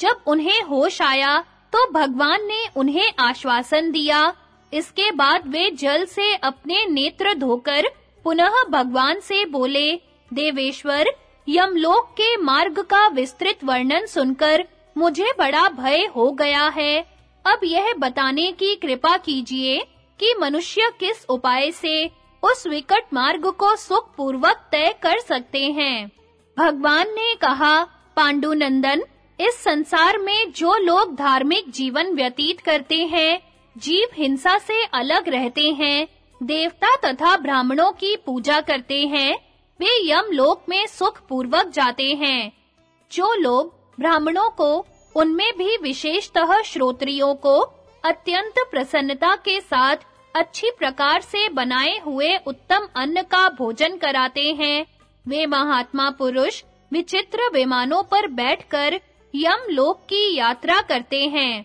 जब उन्हें होश आया तो भगवान ने उन्हें आश्वासन दिया। इसके बाद वे जल से अपने नेत्र धोकर पुनः भगवान से बोले, देवेश्वर, यमलोक के मार्ग का विस्तृत वर्णन सुनकर मुझे बड़ा भय हो गया है। अब यह बताने की कृपा कीजिए कि मनुष्य किस उपाय से उस विकट मार्ग को सुख पूर्वक तय कर सकते हैं। भगवान ने कहा, पांडुनंदन, इस संसार में जो लोग धार्मिक जीवन व्यतीत करते हैं, जीव हिंसा से अलग रहते हैं, देवता तथा ब्राह्मणों की पूजा करते हैं, वे यम लोक में सुख पूर्वक जाते हैं। जो लोग ब्राह्मणों को, उनमें भी विशेषतः श्रोत्रियों को, अत्यंत प्रसन्नता के साथ अच्छी प्रकार से बनाए हुए उत्तम अन्न का भोजन कराते हैं। वे महात्मा पुरुष विचित्र विमानों पर बैठकर यम लोक की यात्रा करते हैं,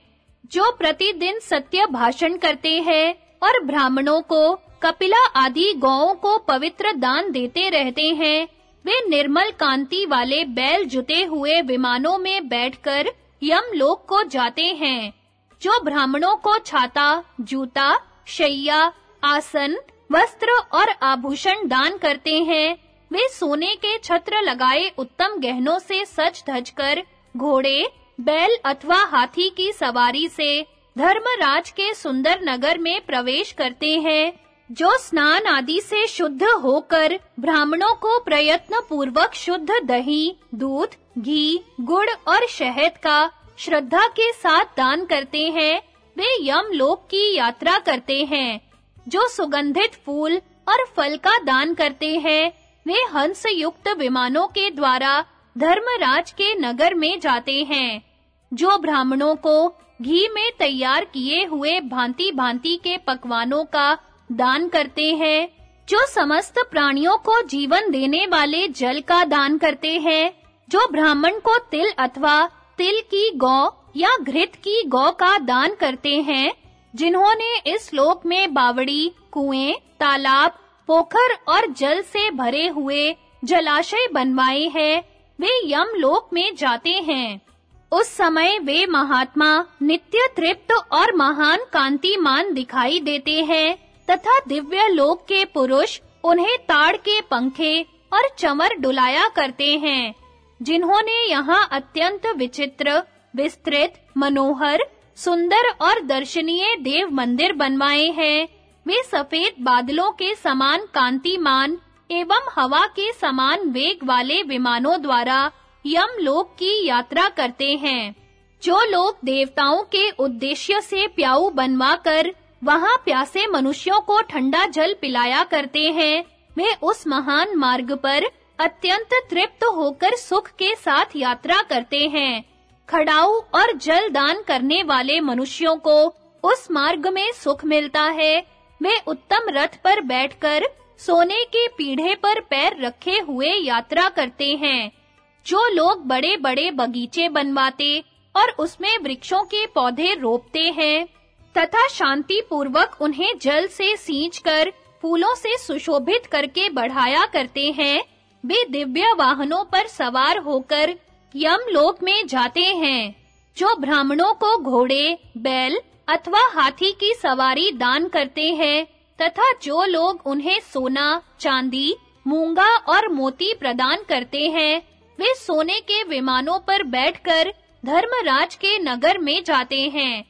जो प्रतिदिन सत्य भाषण करते हैं और ब्राह्मणों को, कपिला आदि गौओं को पवित्र दान देते रहते हैं। वे निर्मल कांति वाले बैल जुते हुए विमानों में बैठकर यम लोक को जाते हैं, जो ब्राह्मणों को छाता, जूता शैया, आसन, वस्त्र और आभूषण दान करते हैं। वे सोने के छत्र लगाए उत्तम गहनों से सज धज कर घोड़े, बैल अथवा हाथी की सवारी से धर्मराज के सुंदर नगर में प्रवेश करते हैं, जो स्नान आदि से शुद्ध होकर ब्राह्मणों को प्रयत्न पूर्वक शुद्ध दही, दूध, घी, गुड़ और शहद का श्रद्धा के साथ दान करते हैं। वे यम लोक की यात्रा करते हैं। जो सुगंधित फूल और फल का दान करते हैं, वे हंस युक्त विमानों के द्वारा धर्मराज के नगर में जाते हैं, जो ब्राह्मणों को घी में तैयार किए हुए भांति-भांति के पकवानों का दान करते हैं, जो समस्त प्राणियों को जीवन देने वाले जल का दान करते हैं, जो ब्राह्मण को तिल अथवा तिल की गौ या घृत की गौ का दान करते हैं, जिन्होंने इस लोक में बावड़ी, कुएँ, तालाब, पोखर और जल से भरे हुए जलाशय बनवाए हैं, वे यम लोक में जाते हैं। उस समय वे महात्मा नित्य तृप्त और महान कांतिमान दिखाई देते हैं, तथा दिव्य लोक के पुरुष उन्हें ताड़ के पंखे और चमर डुलाया करते हैं, जिन्होंने यहाँ अत्यंत विचित्र विस्तृत, मनोहर, सुंदर और दर्शनीय देव मंदिर बनवाए हैं। वे सफ़ेद बादलों के समान कांतिमान एवं हवा के समान वेग वाले विमानों द्वारा यमलोक की यात्रा करते हैं। जो लोग देवताओं के उद्देश्य से प्याऊ बनवाकर वहाँ प्यासे मनुष्यों को ठंडा जल पिलाया करते हैं, वे उस महान मार्ग पर अत्यंत तृप्त होकर सुख के साथ यात्रा करते हैं। खड़ाऊ और जल दान करने वाले मनुष्यों को उस मार्ग में सुख मिलता है। वे उत्तम रथ पर बैठकर सोने के पीढ़े पर पैर रखे हुए यात्रा करते हैं, जो लोग बड़े-बड़े बगीचे बनवाते और उसमें वृक्षों के पौधे रोपते हैं, तथा शांति पूर्वक उन्हें जल से सींचकर, फूलों से सुशोभित करके बढ़ाया करते हैं। वे दिव्य वाहनों पर सवार होकर यमलोक में जाते हैं, जो ब्राह्मणों को घोड़े, बैल अथवा हाथी की सवारी दान करते हैं, तथा जो लोग उन्हें सोना, चांदी, मूँगा और मोती प्रदान करते हैं, वे सोने के विमानों पर बैठकर धर्मराज के नगर में जाते हैं।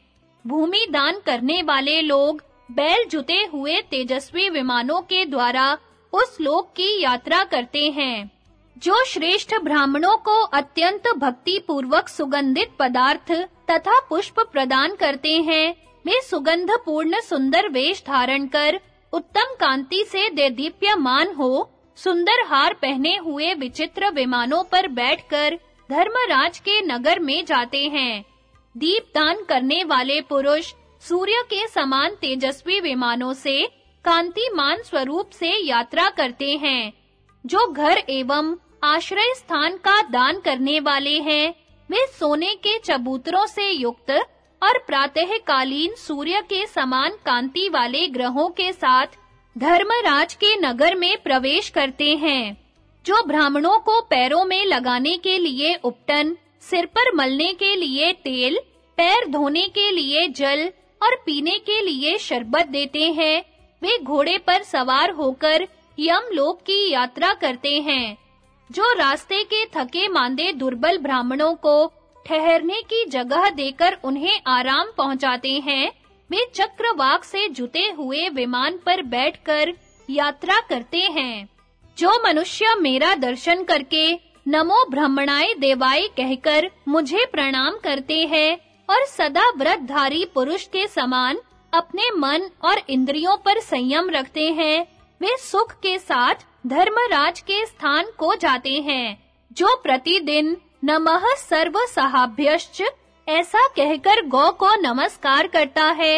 भूमि दान करने वाले लोग बैल जुते हुए तेजस्वी विमानों के द्वारा उस लोक की यात्रा करते हैं। जो श्रेष्ठ ब्राह्मणों को अत्यंत भक्ति पूर्वक सुगंधित पदार्थ तथा पुष्प प्रदान करते हैं, वे सुगंध पूर्ण सुंदर वेश धारण कर उत्तम कांति से देदीप्यमान हो, सुंदर हार पहने हुए विचित्र विमानों पर बैठकर धर्मराज के नगर में जाते हैं। दीपदान करने वाले पुरुष सूर्य के समान तेजस्वी विमानों से कांतिमान स्वरूप से यात्रा करते हैं, जो घर एवं आश्रय स्थान का दान करने वाले हैं। वे सोने के चबूतरों से युक्त और प्रातःकालीन सूर्य के समान कांति वाले ग्रहों के साथ धर्मराज के नगर में प्रवेश करते हैं, जो ब्राह्मणों को पैरों में लगाने के लिए उपटन, सिर पर मलने के लिए तेल, पैर धोने के लिए जल और पीने के लिए शरबत देते हैं। वे घोड़े पर सवार होकर यमलोक की यात्रा करते हैं। जो रास्ते के थके मांदे दुर्बल ब्राह्मणों को ठहरने की जगह देकर उन्हें आराम पहुंचाते हैं, वे चक्रवाक से जुते हुए विमान पर बैठकर यात्रा करते हैं। जो मनुष्य मेरा दर्शन करके नमो ब्रह्मणाय देवाय कहकर मुझे प्रणाम करते हैं और सदा व्रतधारी पुरुष के समान अपने मन और इंद्रियों पर संयम रखते हैं, वे सुख के साथ धर्मराज के स्थान को जाते हैं, जो प्रतिदिन नमः सर्व सहाभ्यश्च ऐसा कहकर गौ को नमस्कार करता है।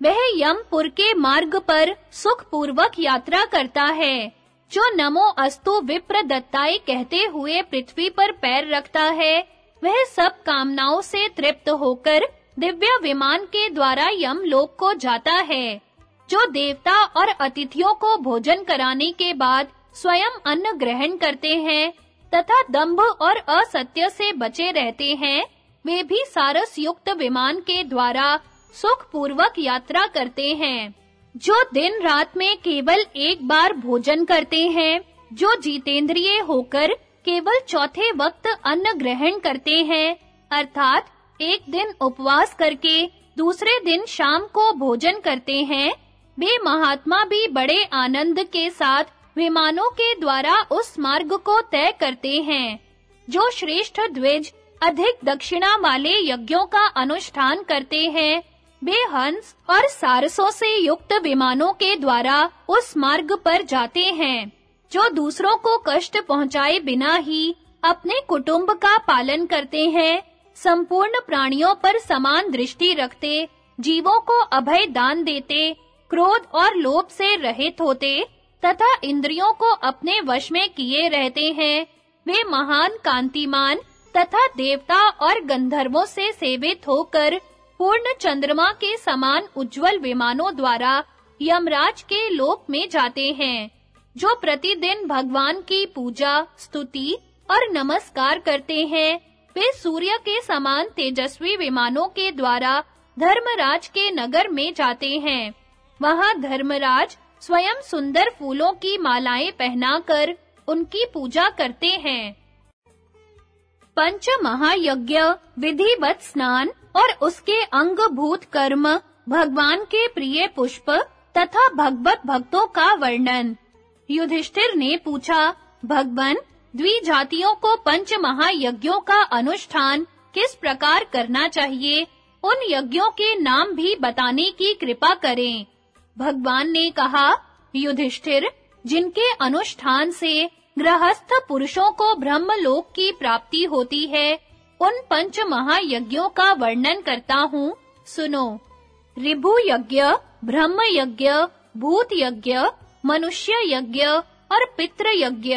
वह यमपुर के मार्ग पर सुख पूर्वक यात्रा करता है, जो नमो अस्तु विप्र दत्ताई कहते हुए पृथ्वी पर पैर रखता है। वह सब कामनाओं से तृप्त होकर दिव्य विमान के द्वारा यमलोक को जाता है, जो देवता और अतिथियों को भोजन कराने के बाद स्वयं अन्न ग्रहण करते हैं तथा दंभ और असत्य से बचे रहते हैं। वे भी सारस युक्त विमान के द्वारा सुख पूर्वक यात्रा करते हैं। जो दिन रात में केवल एक बार भोजन करते हैं, जो जीतेंद्रिय होकर केवल चौथे वक्त अन्न ग्रहण करते हैं, अर्थात एक दिन उपवास करके दूसरे दिन शाम को भोजन करते हैं, वे महात्मा भी बड़े आनंद के साथ विमानों के द्वारा उस मार्ग को तय करते हैं, जो श्रेष्ठ द्विज अधिक दक्षिणा वाले यज्ञों का अनुष्ठान करते हैं। वे हंस और सारसों से युक्त विमानों के द्वारा उस मार्ग पर जाते हैं, जो दूसरों को कष्ट पहुँचाए बिना ही अपने कुटुंब का पालन करते हैं। संपूर्ण प्राणियों पर समान दृष्टि रखते, जीवों को अभय दान देते, क्रोध और लोभ से रहित होते तथा इंद्रियों को अपने वश में किए रहते हैं। वे महान कांतिमान तथा देवता और गंधर्वों से सेवित होकर पूर्ण चंद्रमा के समान उज्जवल विमानों द्वारा यमराज के लोक में जाते हैं, जो प्रतिदिन भगवान की पूजा, स्तुति और नमस्कार करते हैं। वे सूर्य के समान तेजस्वी विमानों के द्वारा धर्मराज के नगर में जाते हैं। वहाँ धर्मराज स्वयं सुंदर फूलों की मालाएँ पहनाकर उनकी पूजा करते हैं। पंच महायज्ञ विधिवत स्नान और उसके अंगभूत कर्म, भगवान के प्रिय पुष्प तथा भगवत भक्तों का वर्णन। युधिष्ठिर ने पूछा, भगवन, द्विजातियों को पंच महायज्ञों का अनुष्ठान किस प्रकार करना चाहिए? उन यज्ञों के नाम भी बताने की कृपा करें। भगवान ने कहा, युधिष्ठिर, जिनके अनुष्ठान से गृहस्थ पुरुषों को ब्रह्मलोक की प्राप्ति होती है, उन पंच महायज्ञों का वर्णन करता हूँ। सुनो। रिभु यज्ञ ब्रह्म यज्ञ भूत यज्ञ मनुष्य यज्ञ और पितृ यज्ञ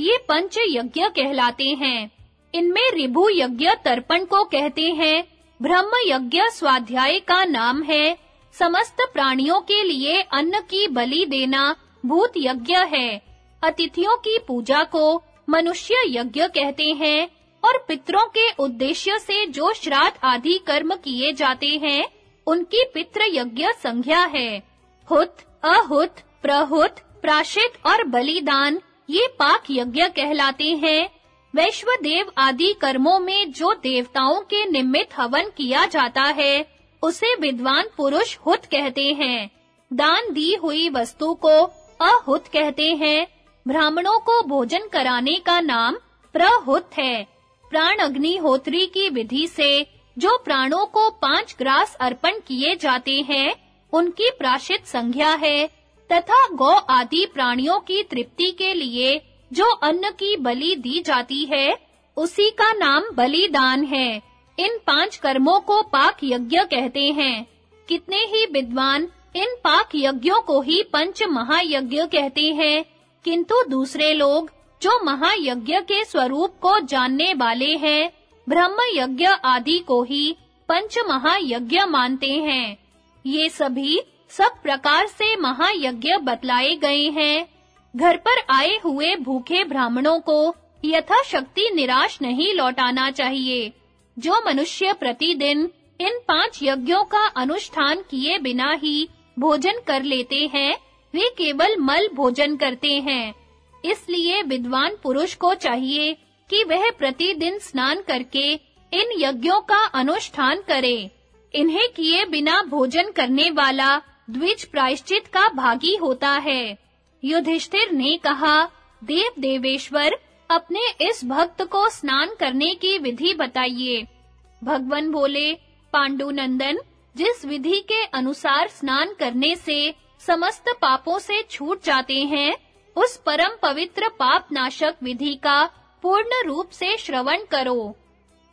ये पंच यज्ञ कहलाते हैं। इनमें रिभु यज्ञ तर्पण को कहते हैं। ब्रह्म यज्ञ स्वाध्याय का नाम है। समस्त प्राणियों के लिए अन्न की बलि देना भूत यज्ञ है। अतिथियों की पूजा को मनुष्य यज्ञ कहते हैं और पितरों के उद्देश्य से जो श्राद्ध आदि कर्म किए जाते हैं, उनकी पितृ यज्ञ संज्ञा है। हुत, अहुत, प्रहुत, प्राशित और बलिदान, ये पाक यज्ञ कहलाते हैं। वैश्वदेव आदि कर्मों में जो देवताओं के निमित्त हवन किया जाता है उसे विद्वान पुरुष हुत कहते हैं। दान दी हुई वस्तु को अहुत कहते हैं। ब्राह्मणों को भोजन कराने का नाम प्रहुत है। प्राण अग्निहोत्री की विधि से जो प्राणों को पाँच ग्रास अर्पण किए जाते हैं, उनकी प्राशित संख्या है, तथा गौ आदि प्राणियों की तृप्ति के लिए जो अन्न की बलि दी जाती है, उसी का नाम बलिदान है। इन पाँच कर्मों को पाक यज्ञ कहते हैं। कितने ही विद्वान इन पाक यज्ञों को ही पंच महायज्ञ कहते हैं, किंतु दूसरे लोग, जो महायज्ञ के स्वरूप को जानने वाले हैं ब्रह्म यज्ञ आदि को ही पंच महायज्ञ मानते हैं। ये सभी सब प्रकार से महायज्ञ बतलाए गए हैं। घर पर आए हुए भूखे ब्राह्मणों को यथाशक्ति निराश नहीं लौटाना चाहिए। जो मनुष्य प्रतिदिन इन पाँच यज्ञों का अनुष्ठान किए बिना ही भोजन कर लेते हैं, वे केवल मल भोजन करते हैं। इसलिए विद्वान पुरुष को चाहिए कि वह प्रतिदिन स्नान करके इन यज्ञों का अनुष्ठान करे। इन्हें किए बिना भोजन करने वाला द्विज प्रायश्चित का भागी होता है। युधिष्ठिर ने कहा, देव देवेश्वर अपने इस भक्त को स्नान करने की विधि बताइए। भगवन बोले, पांडुनंदन, जिस विधि के अनुसार स्नान करने से समस्त पापों से छूट जाते हैं, उस परम पवित्र पाप नाशक विधि का पूर्ण रूप से श्रवण करो।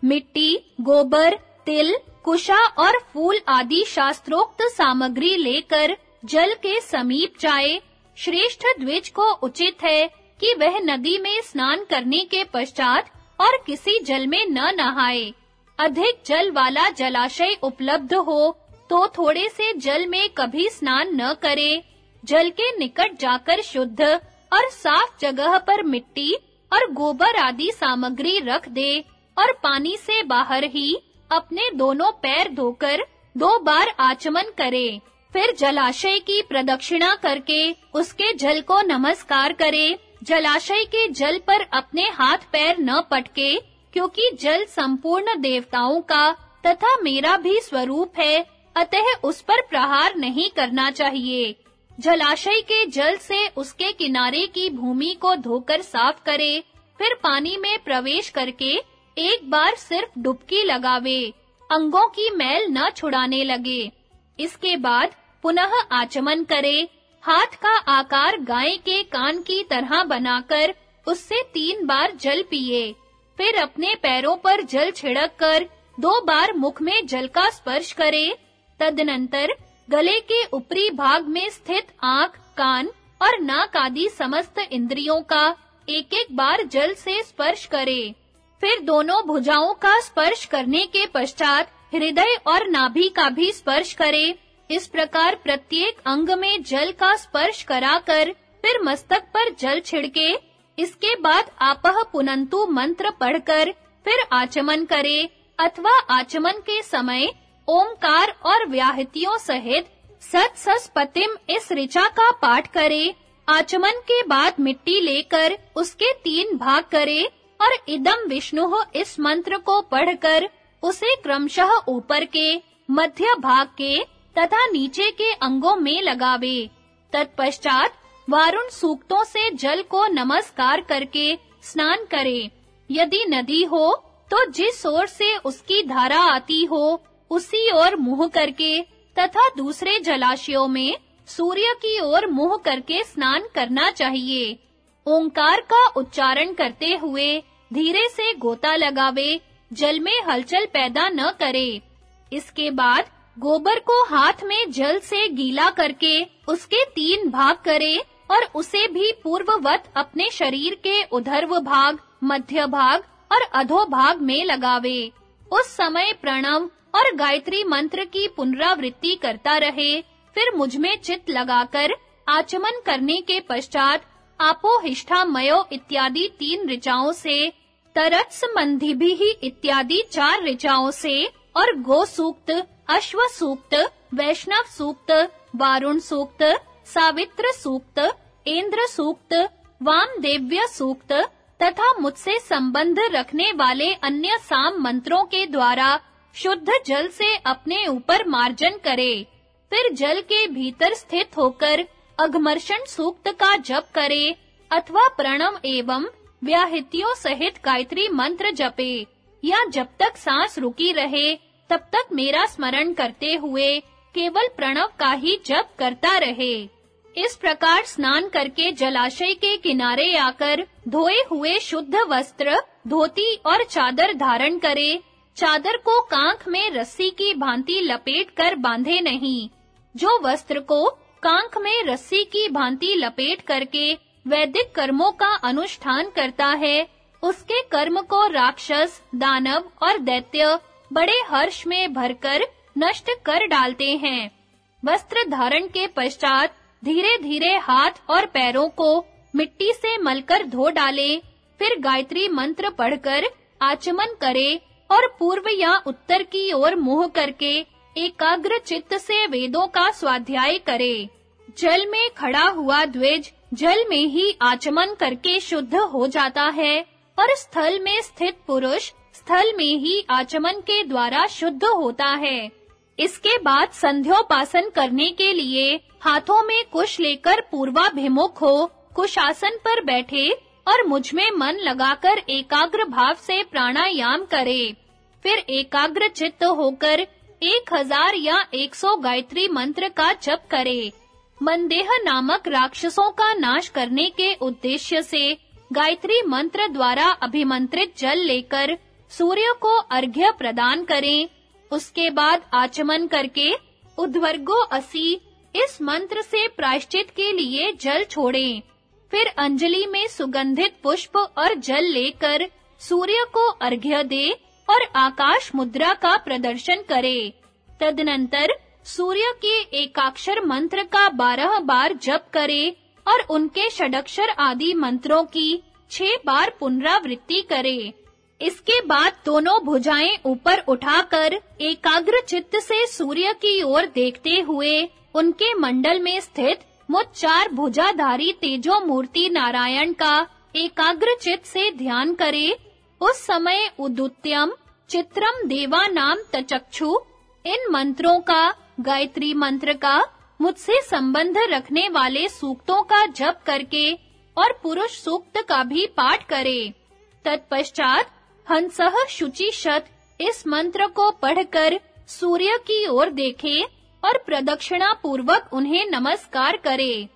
मिट्टी, गोबर, तिल, कुशा और फूल आदि शास्त्रोक्त सामग्री लेकर जल के समीप जाए। श्रेष्ठ द्विज को उचित है कि वह नदी में स्नान करने के पश्चात और किसी जल में न नहाए। अधिक जल वाला जलाशय उपलब्ध हो तो थोड़े से जल में कभी स्नान न करे। जल के निकट जाकर शुद्ध और साफ़ जगह पर मिट्टी और गोबर आदि सामग्री रख दे और पानी से बाहर ही अपने दोनों पैर धोकर दो बार आचमन करे। फिर जलाशय की प्रदक्षिणा करके उसके जल को नमस्कार करे। जलाशय के जल पर अपने हाथ पैर न पटके, क्योंकि जल संपूर्ण देवताओं का तथा मेरा भी स्वरूप है, अतः उस पर प्रहार नहीं करना चाहिए। जलाशय के जल से उसके किनारे की भूमि को धोकर साफ़ करे, फिर पानी में प्रवेश करके एक बार सिर्फ़ डुबकी लगावे, अंगों की मैल न छुड़ाने लगे। इसके बाद पुनः आचमन करे हाथ का आकार गाय के कान की तरह बनाकर उससे तीन बार जल पिए। फिर अपने पैरों पर जल छिड़क कर दो बार मुख में जल का स्पर्श करे। तदनंतर गले के ऊपरी भाग में स्थित आँख, कान और नाक आदि समस्त इंद्रियों का एक-एक बार जल से स्पर्श करे। फिर दोनों भुजाओं का स्पर्श करने के पश्चात हृदय और नाभि का भी स्पर्श करे। इस प्रकार प्रत्येक अंग में जल का स्पर्श कराकर फिर मस्तक पर जल छिड़के, इसके बाद आपह पुनंतु मंत्र पढ़कर फिर आचमन करे अथवा आचमन के समय ओमकार और व्याहतियों सहित सत सस पतिम इस ऋचा का पाठ करे, आचमन के बाद मिट्टी लेकर उसके तीन भाग करे और इदम विष्णु इस मंत्र को पढ़कर उसे क्रमशः ऊपर के, मध्य भाग के तथा नीचे के अंगों में लगावे। तत्पश्चात वारुण सूक्तों से जल को नमस्कार करके स्नान करे। यदि नदी हो तो जिस ओर से उसकी धारा आती हो, उसी ओर मुँह करके तथा दूसरे जलाशयों में सूर्य की ओर मुँह करके स्नान करना चाहिए। ओंकार का उच्चारण करते हुए धीरे से गोता लगावे, जल में हलचल पैदा न करे। इसके बाद गोबर को हाथ में जल से गीला करके उसके तीन भाग करे और उसे भी पूर्ववत अपने शरीर के उधर्व भाग, मध्य भाग और अधो भाग में लगावे। उस समय प्रणव और गायत्री मंत्र की पुनरावृत्ति करता रहे, फिर मुझमें चित लगाकर आचमन करने के पश्चात आपोहिष्ठा मयो इत्यादि तीन ऋचाओं से तरत्स मंधि भी इत्यादि चार ऋचाओं से और गो सूक्त अश्व सूक्त, वैष्णव सूक्त, वारुण सूक्त, सावित्र सूक्त, इंद्र सूक्त, वामदेव्य सूक्त तथा मुझसे संबंध रखने वाले अन्य साम मंत्रों के द्वारा शुद्ध जल से अपने ऊपर मार्जन करे। फिर जल के भीतर स्थित होकर अघमर्षण सूक्त का जप करे अथवा प्रणव एवं व्याहितियों सहित गायत्री मंत्र जपे। या जब तक सांस रुकी रहे तब तक मेरा स्मरण करते हुए केवल प्रणव का ही जप करता रहे। इस प्रकार स्नान करके जलाशय के किनारे आकर धोए हुए शुद्ध वस्त्र, धोती और चादर धारण करे। चादर को कांख में रस्सी की भांति लपेट कर बांधे नहीं। जो वस्त्र को कांख में रस्सी की भांति लपेट करके वैदिक कर्मों का अनुष्ठान करता है, उसके कर्म को राक्षस, दानव और दैत्य बड़े हर्ष में भरकर नष्ट कर डालते हैं। वस्त्र धारण के पश्चात धीरे-धीरे हाथ और पैरों को मिट्टी से मलकर धो डाले, फिर गायत्री मंत्र पढ़कर आचमन करे और पूर्व या उत्तर की ओर मुँह करके एकाग्र चित्त से वेदों का स्वाध्याय करे। जल में खड़ा हुआ द्विज जल में ही आचमन करके शुद्ध हो जाता है और स्थल में स्थित पुरुष स्थल में ही आचमन के द्वारा शुद्ध होता है। इसके बाद संध्योपासन करने के लिए हाथों में कुश लेकर पूर्वाभिमुख हो, कुशासन पर बैठे और मुझमें मन लगाकर एकाग्र भाव से प्राणायाम करे। फिर एकाग्र चित्त होकर एक हज़ार या एक सौ गायत्री मंत्र का जप करे। मंदेह नामक राक्षसों का नाश करने के उद्देश्य से गायत्री मंत्र द्वारा अभिमंत्रित जल लेकर सूर्य को अर्घ्य प्रदान करें। उसके बाद आचमन करके उद्वर्गो असी इस मंत्र से प्रायश्चित के लिए जल छोड़ें। फिर अंजलि में सुगंधित पुष्प और जल लेकर सूर्य को अर्घ्य दे और आकाश मुद्रा का प्रदर्शन करे। तदनंतर सूर्य के एकाक्षर मंत्र का बारह बार जप करे और उनके षडक्षर आदि मंत्रों की छह बार पुनरावृत्ति करे। इसके बाद दोनों भुजाएँ ऊपर उठाकर एकाग्र चित्त से सूर्य की ओर देखते हुए उनके मंडल में स्थित मुझ चार भुजाधारी तेजो मूर्ति नारायण का एकाग्र चित्त से ध्यान करे। उस समय उदुत्यम चित्रम देवा नाम तचक्षु इन मंत्रों का, गायत्री मंत्र का, मुझसे संबंध रखने वाले सूक्तों का जप करके और पुरुष सूक्त का भी पाठ करे। तत्पश्चात हंसह शुचि शत इस मंत्र को पढ़कर सूर्य की ओर देखे और प्रदक्षिणा पूर्वक उन्हें नमस्कार करे।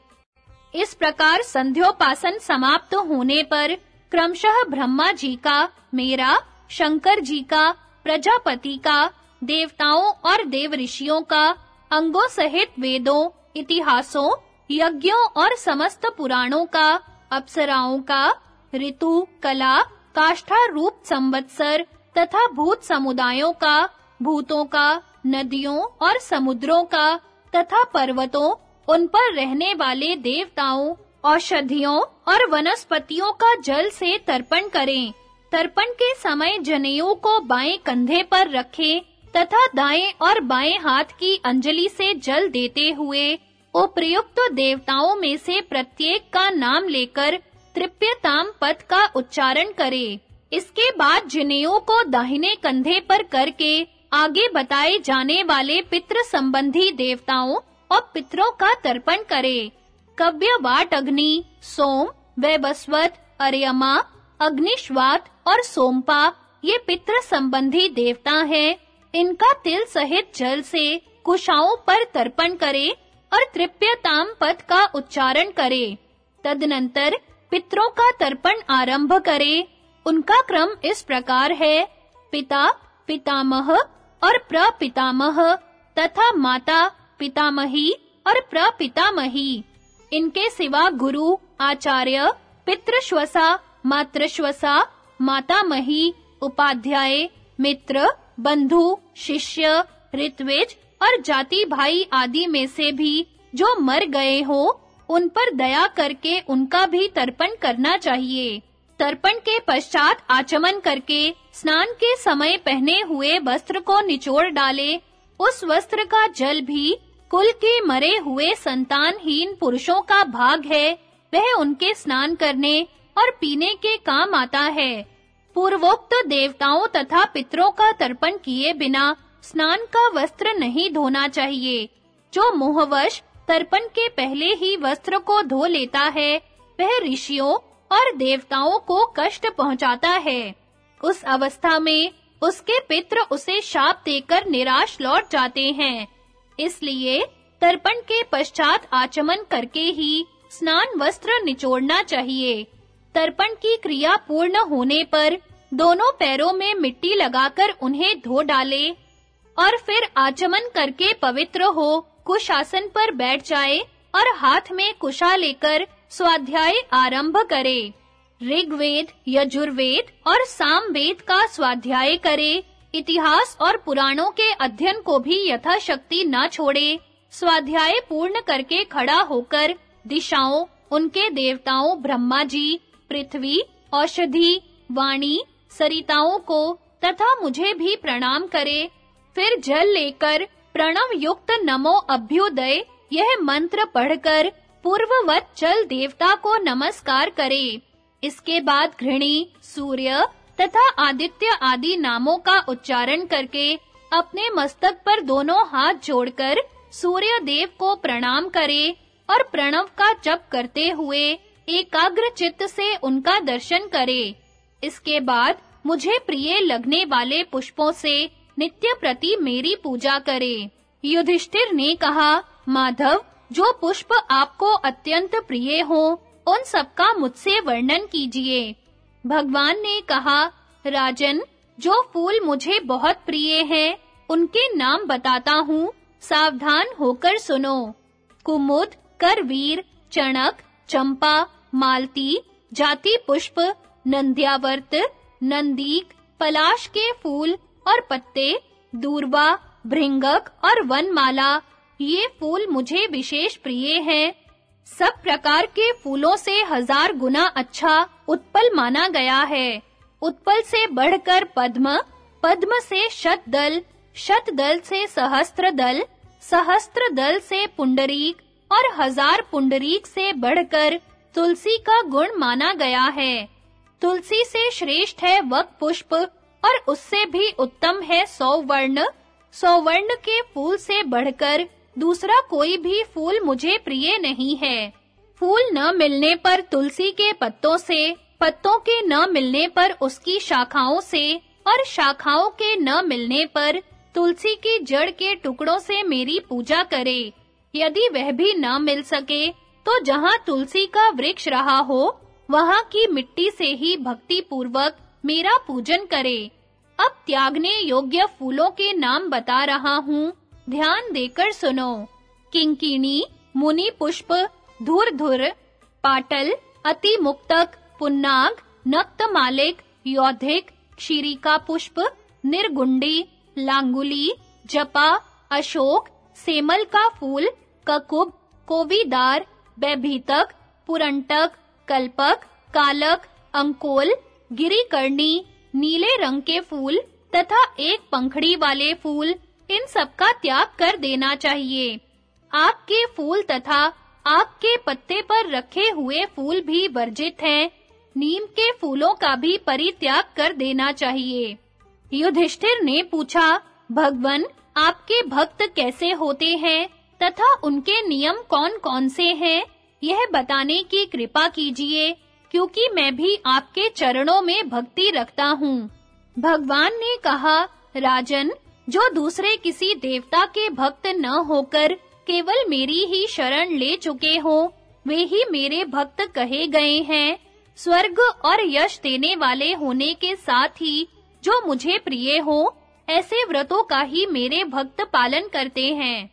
इस प्रकार संध्योपासन समाप्त होने पर क्रमशः ब्रह्मा जी का, मेरा, शंकर जी का, प्रजापति का, देवताओं और देव ऋषियों का, अंगों सहित वेदों, इतिहासों, यज्ञों और समस्त पुराणों का, अप्सराओं का, ऋतु, कला काष्ठा रूप संवत्सर तथा भूत समुदायों का, भूतों का, नदियों और समुद्रों का तथा पर्वतों, उन पर रहने वाले देवताओं, औषधियों और वनस्पतियों का जल से तर्पण करें। तर्पण के समय जनेऊ को बाएँ कंधे पर रखें तथा दाएँ और बाएँ हाथ की अंजलि से जल देते हुए उपर्युक्त देवताओं में से प्रत्येक का नाम लेकर तृप्यताम पद का उच्चारण करें। इसके बाद जनेऊ को दाहिने कंधे पर करके आगे बताए जाने वाले पितृ संबंधी देवताओं और पितरों का तर्पण करे। कव्यवाट अग्नि, सोम वैबस्वत अर्यमा, अग्निश्वात और सोमपा, ये पितृ संबंधी देवता हैं। इनका तिल सहित जल से कुशाओं पर तर्पण करे और तृप्यताम पद का उच्चारण करे। तदनंतर पितरों का तर्पण आरंभ करे। उनका क्रम इस प्रकार है। पिता, पितामह और प्रपितामह तथा माता, पितामही और प्रपितामही। इनके सिवा गुरु, आचार्य, पितृश्वसा, मातृश्वसा, मातामही, उपाध्याय, मित्र, बंधु, शिष्य, ऋत्विज और जाति भाई आदि में से भी जो मर गए हो उन पर दया करके उनका भी तर्पण करना चाहिए। तर्पण के पश्चात आचमन करके स्नान के समय पहने हुए वस्त्र को निचोड़ डाले। उस वस्त्र का जल भी कुल के मरे हुए संतानहीन पुरुषों का भाग है। वह उनके स्नान करने और पीने के काम आता है। पूर्वोक्त देवताओं तथा पितरों का तर्पण किए बिना स्नान का वस्त्र नहीं धोना चाहिए। जो मोहवश तर्पण के पहले ही वस्त्र को धो लेता है। वह ऋषियों और देवताओं को कष्ट पहुंचाता है। उस अवस्था में उसके पितृ उसे शाप देकर निराश लौट जाते हैं। इसलिए तर्पण के पश्चात आचमन करके ही स्नान वस्त्र निचोड़ना चाहिए। तर्पण की क्रिया पूर्ण होने पर दोनों पैरों में मिट्टी लगाकर उन्हें धो डाले और फिर आचमन करके पवित्र हो। कुशासन पर बैठ जाए और हाथ में कुशा लेकर स्वाध्याय आरंभ करे। ऋग्वेद, यजुर्वेद और सामवेद का स्वाध्याय करे। इतिहास और पुराणों के अध्ययन को भी यथाशक्ति न छोड़े। स्वाध्याय पूर्ण करके खड़ा होकर दिशाओं, उनके देवताओं ब्रह्मा जी, पृथ्वी, औषधि, वाणी, सरिताओं को तथा मुझे भी प्रणाम करे। फिर जल लेकर प्रणव युक्त नमो अभ्युदय। यह मंत्र पढ़कर पूर्ववत जल देवता को नमस्कार करे। इसके बाद घृणी, सूर्य तथा आदित्य आदि नामों का उच्चारण करके अपने मस्तक पर दोनों हाथ जोड़कर सूर्य देव को प्रणाम करे और प्रणव का जप करते हुए एकाग्र चित्त से उनका दर्शन करे। इसके बाद मुझे प्रिय लगने वाले पुष्पों से नित्य प्रति मेरी पूजा करे। युधिष्ठिर ने कहा, माधव, जो पुष्प आपको अत्यंत प्रिय हो, उन सबका मुझसे वर्णन कीजिए। भगवान ने कहा, राजन, जो फूल मुझे बहुत प्रिय हैं, उनके नाम बताता हूँ। सावधान होकर सुनो। कुमुद, करवीर, चणक, चंपा, मालती, जाति पुष्प, नंद्यावर्त, नंदीक, पलाश के फूल और पत्ते, दूर्वा, भृंगक और वनमाला, ये फूल मुझे विशेष प्रिय हैं। सब प्रकार के फूलों से हज़ार गुना अच्छा उत्पल माना गया है। उत्पल से बढ़कर पद्म पद्म से शतदल शतदल से सहस्त्र दल सहस्त्र दल से पुंडरीक और हज़ार पुंडरीक से बढ़कर तुलसी का गुण माना गया है। तुलसी से श्रेष्ठ है वक पुष्प और उससे भी उत्तम है सौवर्ण। सौवर्ण के फूल से बढ़कर दूसरा कोई भी फूल मुझे प्रिय नहीं है। फूल न मिलने पर तुलसी के पत्तों से, पत्तों के न मिलने पर उसकी शाखाओं से, और शाखाओं के न मिलने पर तुलसी की जड़ के टुकड़ों से मेरी पूजा करे। यदि वह भी न मिल सके तो जहाँ तुलसी का वृक्ष रहा हो, वहाँ की मिट्टी से ही भक्ति पूर्वक मेरा पूजन करे। अब त्यागने योग्य फूलों के नाम बता रहा हूँ। ध्यान देकर सुनो। किंकिणी मुनि पुष्प धुरधुर, पाटल अति मुक्तक पुन्नाग, नक्तमालिक, यौधिक क्षीरिका पुष्प निर्गुंडी, लांगुली, जपा, अशोक सेमल का फूल, ककुब, कोवीदार, बैभीतक, पुरंटक, कल्पक, कालक, अंकोल गिरिकर्णी, नीले रंग के फूल तथा एक पंखड़ी वाले फूल इन सब का त्याग कर देना चाहिए। आग के फूल तथा आग के पत्ते पर रखे हुए फूल भी वर्जित हैं। नीम के फूलों का भी परित्याग कर देना चाहिए। युधिष्ठिर ने पूछा, भगवन, आपके भक्त कैसे होते हैं तथा उनके नियम कौन-कौन से हैं? यह बताने की कृपा कीजिए। क्योंकि मैं भी आपके चरणों में भक्ति रखता हूँ। भगवान ने कहा, राजन, जो दूसरे किसी देवता के भक्त न होकर केवल मेरी ही शरण ले चुके हो, वे ही मेरे भक्त कहे गए हैं। स्वर्ग और यश देने वाले होने के साथ ही, जो मुझे प्रिय हो, ऐसे व्रतों का ही मेरे भक्त पालन करते हैं।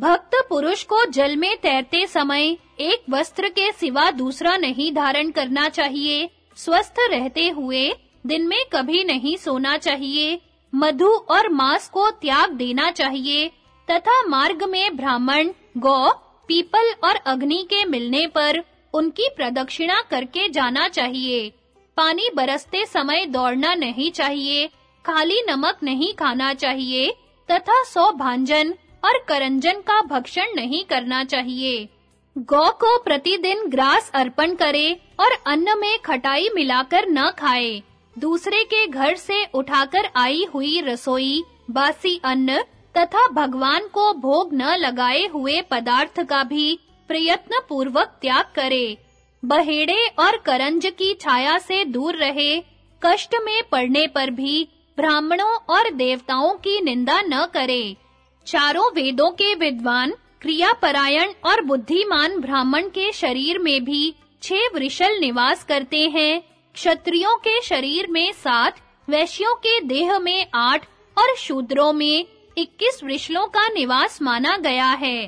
भक्त पुरुष को जल में तैरते समय एक वस्त्र के सिवा दूसरा नहीं धारण करना चाहिए। स्वस्थ रहते हुए दिन में कभी नहीं सोना चाहिए। मधु और मांस को त्याग देना चाहिए तथा मार्ग में ब्राह्मण, गौ, पीपल और अग्नि के मिलने पर उनकी प्रदक्षिणा करके जाना चाहिए। पानी बरसते समय दौड़ना नहीं चाहिए, खाली नमक नहीं खाना चाहिए तथा सौ भांजन और करंजन का भक्षण नहीं करना चाहिए। गौ को प्रतिदिन ग्रास अर्पण करे और अन्न में खटाई मिलाकर न खाए। दूसरे के घर से उठाकर आई हुई रसोई, बासी अन्न तथा भगवान को भोग न लगाए हुए पदार्थ का भी प्रयत्न पूर्वक त्याग करे। बहेड़े और करंज की छाया से दूर रहे। कष्ट में पड़ने पर भी ब्राह्मणों और देवताओं की निंदा न करे। चारों वेदों के विद्वान, क्रियापरायण और बुद्धिमान ब्राह्मण के शरीर में भी छह वृषल निवास करते हैं। क्षत्रियों के शरीर में सात, वैश्यों के देह में आठ और शूद्रों में इक्कीस वृषलों का निवास माना गया है।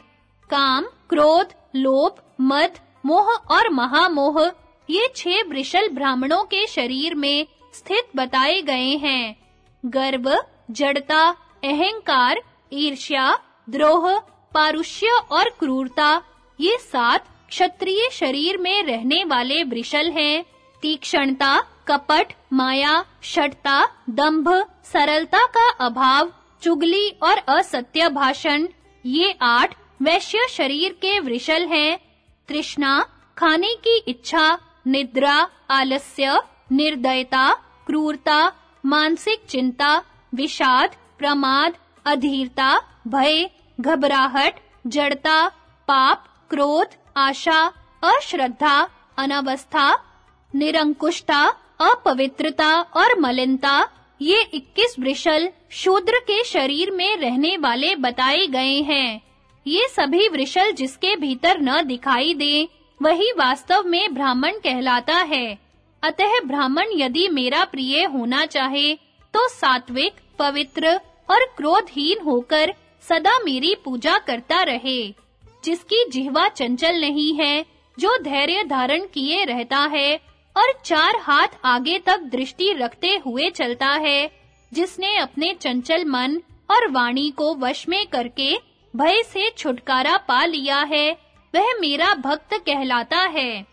काम, क्रोध, लोभ, मद, मोह और महामोह, ये छह वृषल ब्राह्मणों के शरीर में स्थित बताए गए हैं। गर्व, जड़ता, अहंकार ईर्ष्या, द्रोह, पारुष्य और क्रूरता, ये सात क्षत्रिय शरीर में रहने वाले वृषल हैं। तीक्ष्णता, कपट, माया शटता दंभ, सरलता का अभाव, चुगली और असत्य भाषण, ये आठ वैश्य शरीर के वृषल हैं। तृष्णा, खाने की इच्छा, निद्रा, आलस्य, निर्दयता, क्रूरता, मानसिक चिंता, विषाद, प्रमाद अधीरता, भय, घबराहट, जड़ता, पाप, क्रोध, आशा, अश्रद्धा, अनावस्था, निरंकुशता, अपवित्रता और मलिनता, ये 21 वृषल शूद्र के शरीर में रहने वाले बताए गए हैं। ये सभी वृषल जिसके भीतर न दिखाई दे, वही वास्तव में ब्राह्मण कहलाता है। अतः ब्राह्मण यदि मेरा प्रिय होना चाहे तो सात्विक, पवित्र और क्रोधहीन होकर सदा मेरी पूजा करता रहे, जिसकी जिह्वा चंचल नहीं है, जो धैर्य धारण किए रहता है और चार हाथ आगे तक दृष्टि रखते हुए चलता है, जिसने अपने चंचल मन और वाणी को वश में करके भय से छुटकारा पा लिया है, वह मेरा भक्त कहलाता है।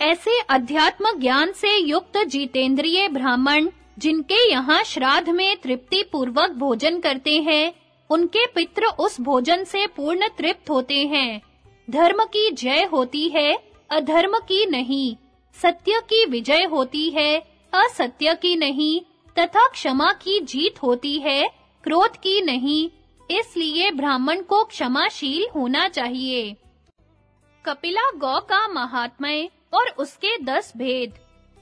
ऐसे अध्यात्म ज्ञान से युक्त जितेंद्रिय ब्राह्मण जिनके यहाँ श्राद्ध में तृप्ति पूर्वक भोजन करते हैं, उनके पितृ उस भोजन से पूर्ण तृप्त होते हैं। धर्म की जय होती है, अधर्म की नहीं। सत्य की विजय होती है, असत्य की नहीं। तथा क्षमा की जीत होती है, क्रोध की नहीं। इसलिए ब्राह्मण को क्षमाशील होना चाहिए। कपिला गौ का महात्म्य और उसके दस भेद।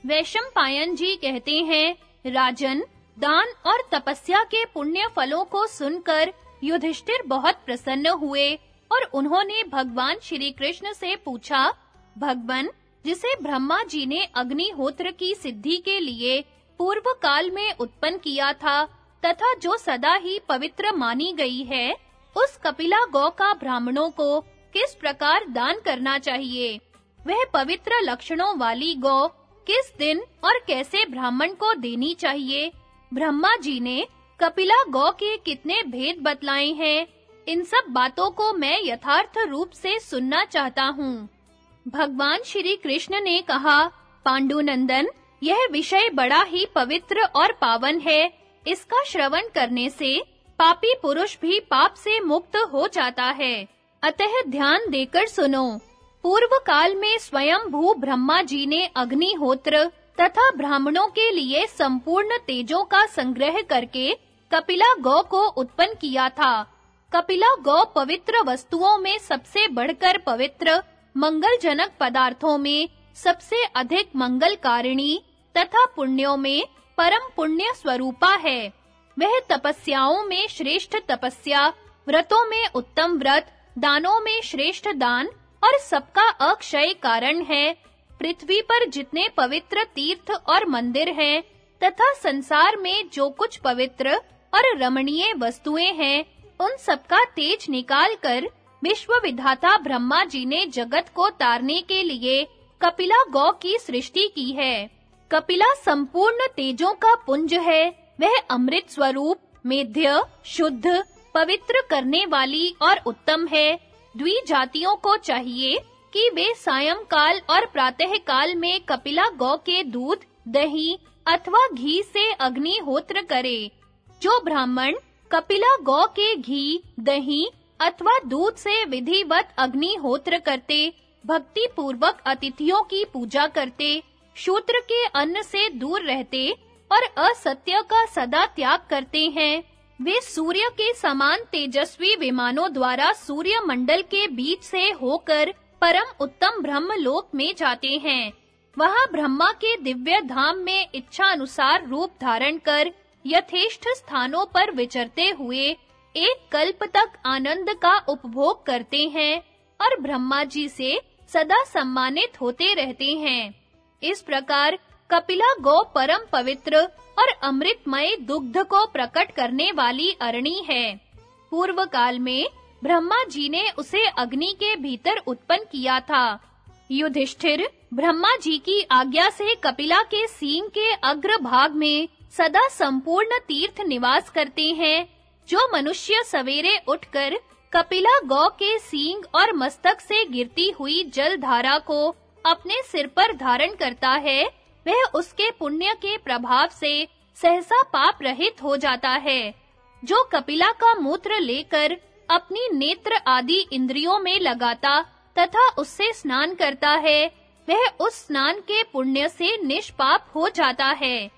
वैशंपायन जी कहते हैं राजन, दान और तपस्या के पुण्य फलों को सुनकर युधिष्ठिर बहुत प्रसन्न हुए और उन्होंने भगवान श्री कृष्ण से पूछा, भगवन, जिसे ब्रह्मा जी ने अग्निहोत्र की सिद्धि के लिए पूर्व काल में उत्पन्न किया था तथा जो सदा ही पवित्र मानी गई है, उस कपिला गौ का ब्राह्मणों को किस प्रकार दान करना चाहिए? वह पवित्र लक्षणों वाली गौ किस दिन और कैसे ब्राह्मण को देनी चाहिए? ब्रह्मा जी ने कपिला गौ के कितने भेद बतलाए हैं? इन सब बातों को मैं यथार्थ रूप से सुनना चाहता हूँ। भगवान श्री कृष्ण ने कहा, पांडुनंदन, यह विषय बड़ा ही पवित्र और पावन है। इसका श्रवण करने से पापी पुरुष भी पाप से मुक्त हो जाता है। अतः ध्यान देकर सुनो। पूर्व काल में स्वयं भू ब्रह्मा जी ने अग्निहोत्र तथा ब्राह्मणों के लिए संपूर्ण तेजों का संग्रह करके कपिला गौ को उत्पन्न किया था। कपिला गौ पवित्र वस्तुओं में सबसे बढ़कर पवित्र, मंगलजनक पदार्थों में सबसे अधिक मंगलकारिणी तथा पुण्यों में परम पुण्य स्वरूपा है। वह तपस्याओं में श्रेष्ठ तपस्या, व्रतों में उत्तम व्रत, दानों में श्रेष्ठ दान और सबका अक्षय कारण है। पृथ्वी पर जितने पवित्र तीर्थ और मंदिर हैं, तथा संसार में जो कुछ पवित्र और रमणीय वस्तुएँ हैं, उन सबका तेज निकालकर विश्व विधाता ब्रह्मा जी ने जगत को तारने के लिए कपिला गौ की सृष्टि की है। कपिला संपूर्ण तेजों का पुंज है। वह अमृत स्वरूप, मेध्य, शुद्ध, पवित्र करने वाली और उत्तम है। द्विजातियों को चाहिए कि वे सायं काल और प्रातः काल में कपिला गौ के दूध, दही अथवा घी से अग्निहोत्र करे। जो ब्राह्मण कपिला गौ के घी, दही अथवा दूध से विधिवत अग्निहोत्र करते भक्ति पूर्वक अतिथियों की पूजा करते, शूद्र के अन्न से दूर रहते और असत्य का सदा त्याग करते हैं। वे सूर्य के समान तेजस्वी विमानों द्वारा सूर्य मंडल के बीच से होकर परम उत्तम ब्रह्म लोक में जाते हैं। वहाँ ब्रह्मा के दिव्य धाम में इच्छा अनुसार रूप धारण कर यथेष्ट स्थानों पर विचरते हुए एक कल्प तक आनंद का उपभोग करते हैं और ब्रह्मा जी से सदा सम्मानित होते रहते हैं। इस प्रकार कपिला गौ परम पवित्र और अमृतमय दुग्ध को प्रकट करने वाली अरणी है। पूर्व काल में ब्रह्मा जी ने उसे अग्नि के भीतर उत्पन्न किया था। युधिष्ठिर ब्रह्मा जी की आज्ञा से कपिला के सींग के अग्र भाग में सदा संपूर्ण तीर्थ निवास करते हैं, जो मनुष्य सवेरे उठकर कपिला गौ के सींग और मस्तक से गिरती हुई जल धारा को अपने सिर पर धारण करता है वह उसके पुण्य के प्रभाव से सहसा पाप रहित हो जाता है, जो कपिला का मूत्र लेकर अपनी नेत्र आदि इंद्रियों में लगाता तथा उससे स्नान करता है, वह उस स्नान के पुण्य से निष्पाप हो जाता है,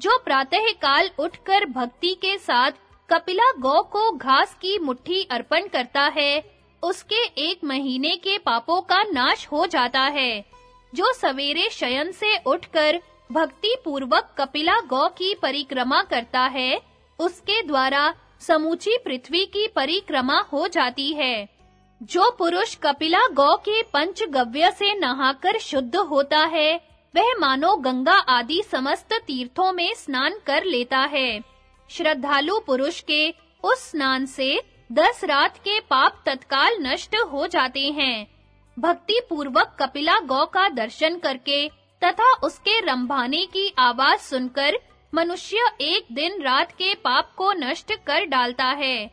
जो प्रातः काल उठकर भक्ति के साथ कपिला गौ को घास की मुट्ठी अर्पण करता है, उसके एक महीने के पापों का नाश हो जाता है। जो सवेरे शयन से उठकर भक्ति पूर्वक कपिला गौ की परिक्रमा करता है, उसके द्वारा समूची पृथ्वी की परिक्रमा हो जाती है। जो पुरुष कपिला गौ के पंचगव्य से नहाकर शुद्ध होता है, वह मानो गंगा आदि समस्त तीर्थों में स्नान कर लेता है। श्रद्धालु पुरुष के उस स्नान से दस रात के पाप तत्काल नष्ट हो जाते हैं। भक्ति पूर्वक कपिला गौ का दर्शन करके तथा उसके रंभाने की आवाज़ सुनकर मनुष्य एक दिन रात के पाप को नष्ट कर डालता है।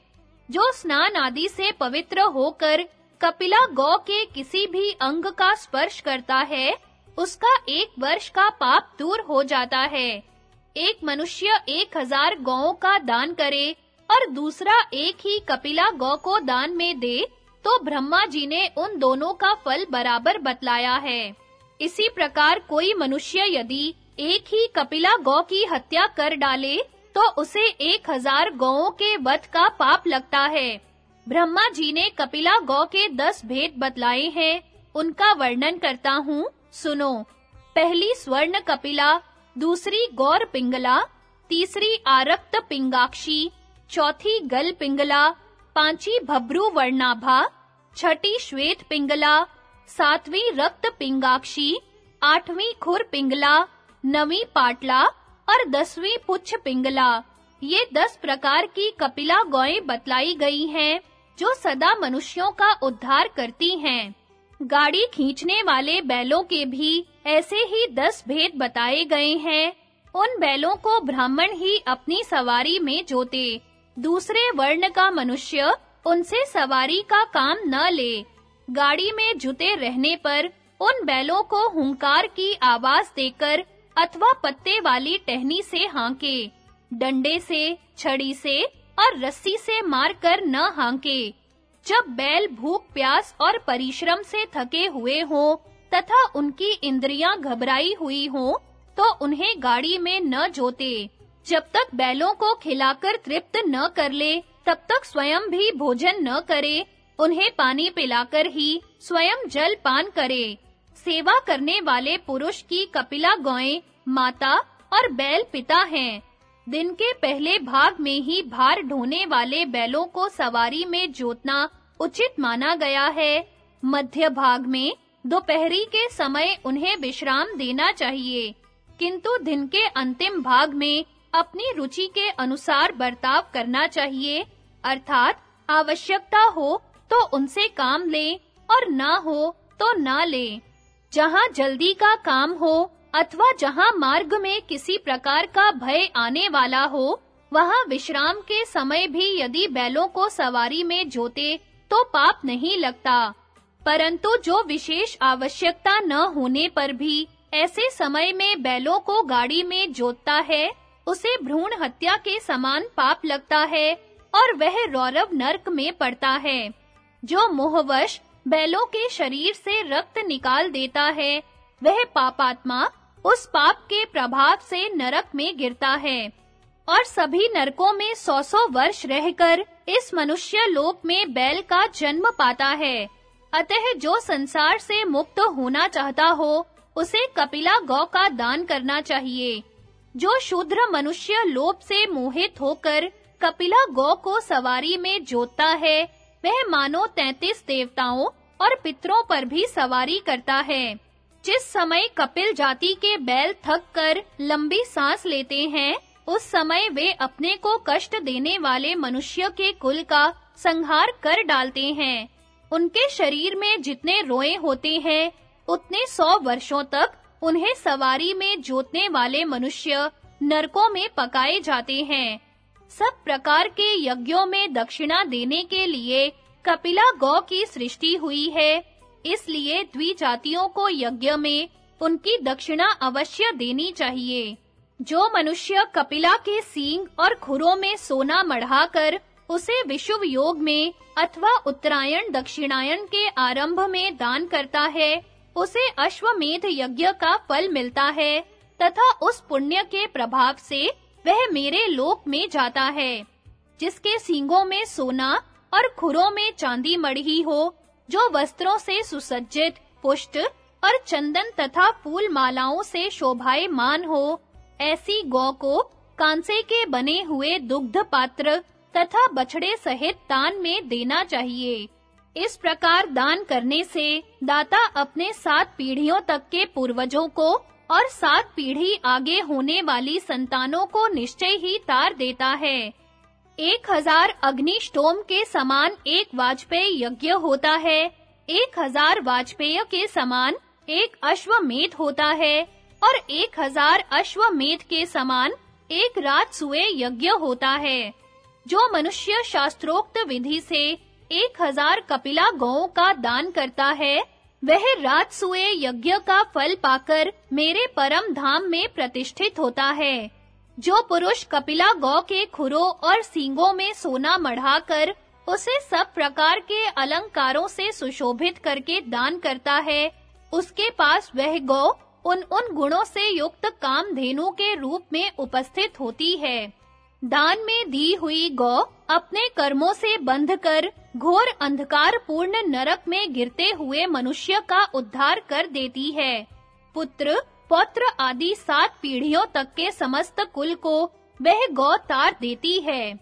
जो स्नान आदि से पवित्र होकर कपिला गौ के किसी भी अंग का स्पर्श करता है, उसका एक वर्ष का पाप दूर हो जाता है। एक मनुष्य एक हज़ार गौओं का दान करे और दूसरा एक ही कपिला गौ को दान में दे तो ब्रह्मा जी ने उन दोनों का फल बराबर बतलाया है। इसी प्रकार कोई मनुष्य यदि एक ही कपिला गौ की हत्या कर डाले तो उसे एक हज़ार गौओं के वध का पाप लगता है। ब्रह्मा जी ने कपिला गौ के दस भेद बतलाए हैं, उनका वर्णन करता हूँ, सुनो। पहली स्वर्ण कपिला, दूसरी गौर पिंगला, तीसरी आरक्त पिंगाक्षी, चौथी गल पिंगला पांचवी भब्रू वर्णाभा, छठी श्वेत पिंगला, सातवीं रक्त पिंगाक्षी, आठवीं खुर पिंगला, नवीं पाटला और दसवीं पुच्छ पिंगला। ये दस प्रकार की कपिला गौएँ बतलाई गई हैं, जो सदा मनुष्यों का उद्धार करती हैं। गाड़ी खींचने वाले बैलों के भी ऐसे ही दस भेद बताए गए हैं। उन बैलों को ब्राह्मण ही अपनी सवारी में जोते। दूसरे वर्ण का मनुष्य उनसे सवारी का काम न ले। गाड़ी में जुते रहने पर उन बैलों को हुंकार की आवाज़ देकर अथवा पत्ते वाली टहनी से हांके, डंडे से, छड़ी से और रस्सी से मारकर न हांके। जब बैल भूख, प्यास और परिश्रम से थके हुए हों तथा उनकी इंद्रियाँ घबराई हुई हों तो उन्हें गाड़ी में न जोते। जब तक बैलों को खिलाकर तृप्त न कर ले, तब तक स्वयं भी भोजन न करे। उन्हें पानी पिलाकर ही स्वयं जल पान करे। सेवा करने वाले पुरुष की कपिला गौएँ, माता और बैल पिता हैं। दिन के पहले भाग में ही भार ढोने वाले बैलों को सवारी में जोतना उचित माना गया है। मध्य भाग में दोपहरी के समय उन्हें विश्राम देना चाहिए। किंतु दिन के अंतिम भाग में अपनी रुचि के अनुसार बर्ताव करना चाहिए। अर्थात आवश्यकता हो तो उनसे काम लें और ना हो तो ना लें। जहाँ जल्दी का काम हो अथवा जहाँ मार्ग में किसी प्रकार का भय आने वाला हो, वहाँ विश्राम के समय भी यदि बैलों को सवारी में जोते तो पाप नहीं लगता। परंतु जो विशेष आवश्यकता न होने पर भी ऐसे समय में बैलों को गाड़ी में जोतता है उसे भ्रूण हत्या के समान पाप लगता है और वह रौरव नरक में पड़ता है, जो मोहवश बैलों के शरीर से रक्त निकाल देता है। वह पापात्मा उस पाप के प्रभाव से नरक में गिरता है और सभी नरकों में सौ-सौ वर्ष रहकर इस मनुष्य लोक में बैल का जन्म पाता है। अतः जो संसार से मुक्त होना चाहता हो, उसे कपिला गौ का दान करना चाहिए। जो शूद्र मनुष्य लोभ से मोहित होकर कपिला गौ को सवारी में जोतता है, वह मानो तैतीस देवताओं और पितरों पर भी सवारी करता है। जिस समय कपिल जाति के बैल थक कर लंबी सांस लेते हैं, उस समय वे अपने को कष्ट देने वाले मनुष्य के कुल का संहार कर डालते हैं। उनके शरीर में जितने रोए होते हैं, उतने सौ वर्षों तक उन्हें सवारी में जोतने वाले मनुष्य नरकों में पकाए जाते हैं। सब प्रकार के यज्ञों में दक्षिणा देने के लिए कपिला गौ की सृष्टि हुई है। इसलिए द्विजातियों को यज्ञ में उनकी दक्षिणा अवश्य देनी चाहिए। जो मनुष्य कपिला के सींग और खुरों में सोना मढ़ाकर उसे विशुभ योग में अथवा उत्तरायण दक्षिणायन के आरंभ में दान करता है उसे अश्वमेध यज्ञ का फल मिलता है, तथा उस पुण्य के प्रभाव से वह मेरे लोक में जाता है, जिसके सींगों में सोना और खुरों में चांदी मढ़ी हो, जो वस्त्रों से सुसज्जित, पुष्ट और चंदन तथा फूल मालाओं से शोभायमान हो, ऐसी गौ को कांसे के बने हुए दुग्ध पात्र तथा बछड़े सहित तान में देना चाहिए। इस प्रकार दान करने से दाता अपने सात पीढ़ियों तक के पूर्वजों को और सात पीढ़ी आगे होने वाली संतानों को निश्चय ही तार देता है। एक हज़ार अग्निष्टोम के समान एक वाजपेय यज्ञ होता है, एक हज़ार वाजपेय के समान एक अश्वमेध होता है और एक हज़ार अश्वमेध के समान एक राजसूय यज्ञ होता है, जो मनुष्य शास्त्रोक्त विधि से एक हज़ार कपिला गौओं का दान करता है। वह राजसूय यज्ञ का फल पाकर मेरे परम धाम में प्रतिष्ठित होता है। जो पुरुष कपिला गौ के खुरों और सींगों में सोना मढ़ाकर उसे सब प्रकार के अलंकारों से सुशोभित करके दान करता है, उसके पास वह गौ उन उन गुणों से युक्त कामधेनु के रूप में उपस्थित होती है। दान में दी हुई गौ अपने कर्मों से बंध कर घोर अंधकार पूर्ण नरक में गिरते हुए मनुष्य का उद्धार कर देती है। पुत्र, पौत्र आदि सात पीढ़ियों तक के समस्त कुल को वह गौ तार देती है।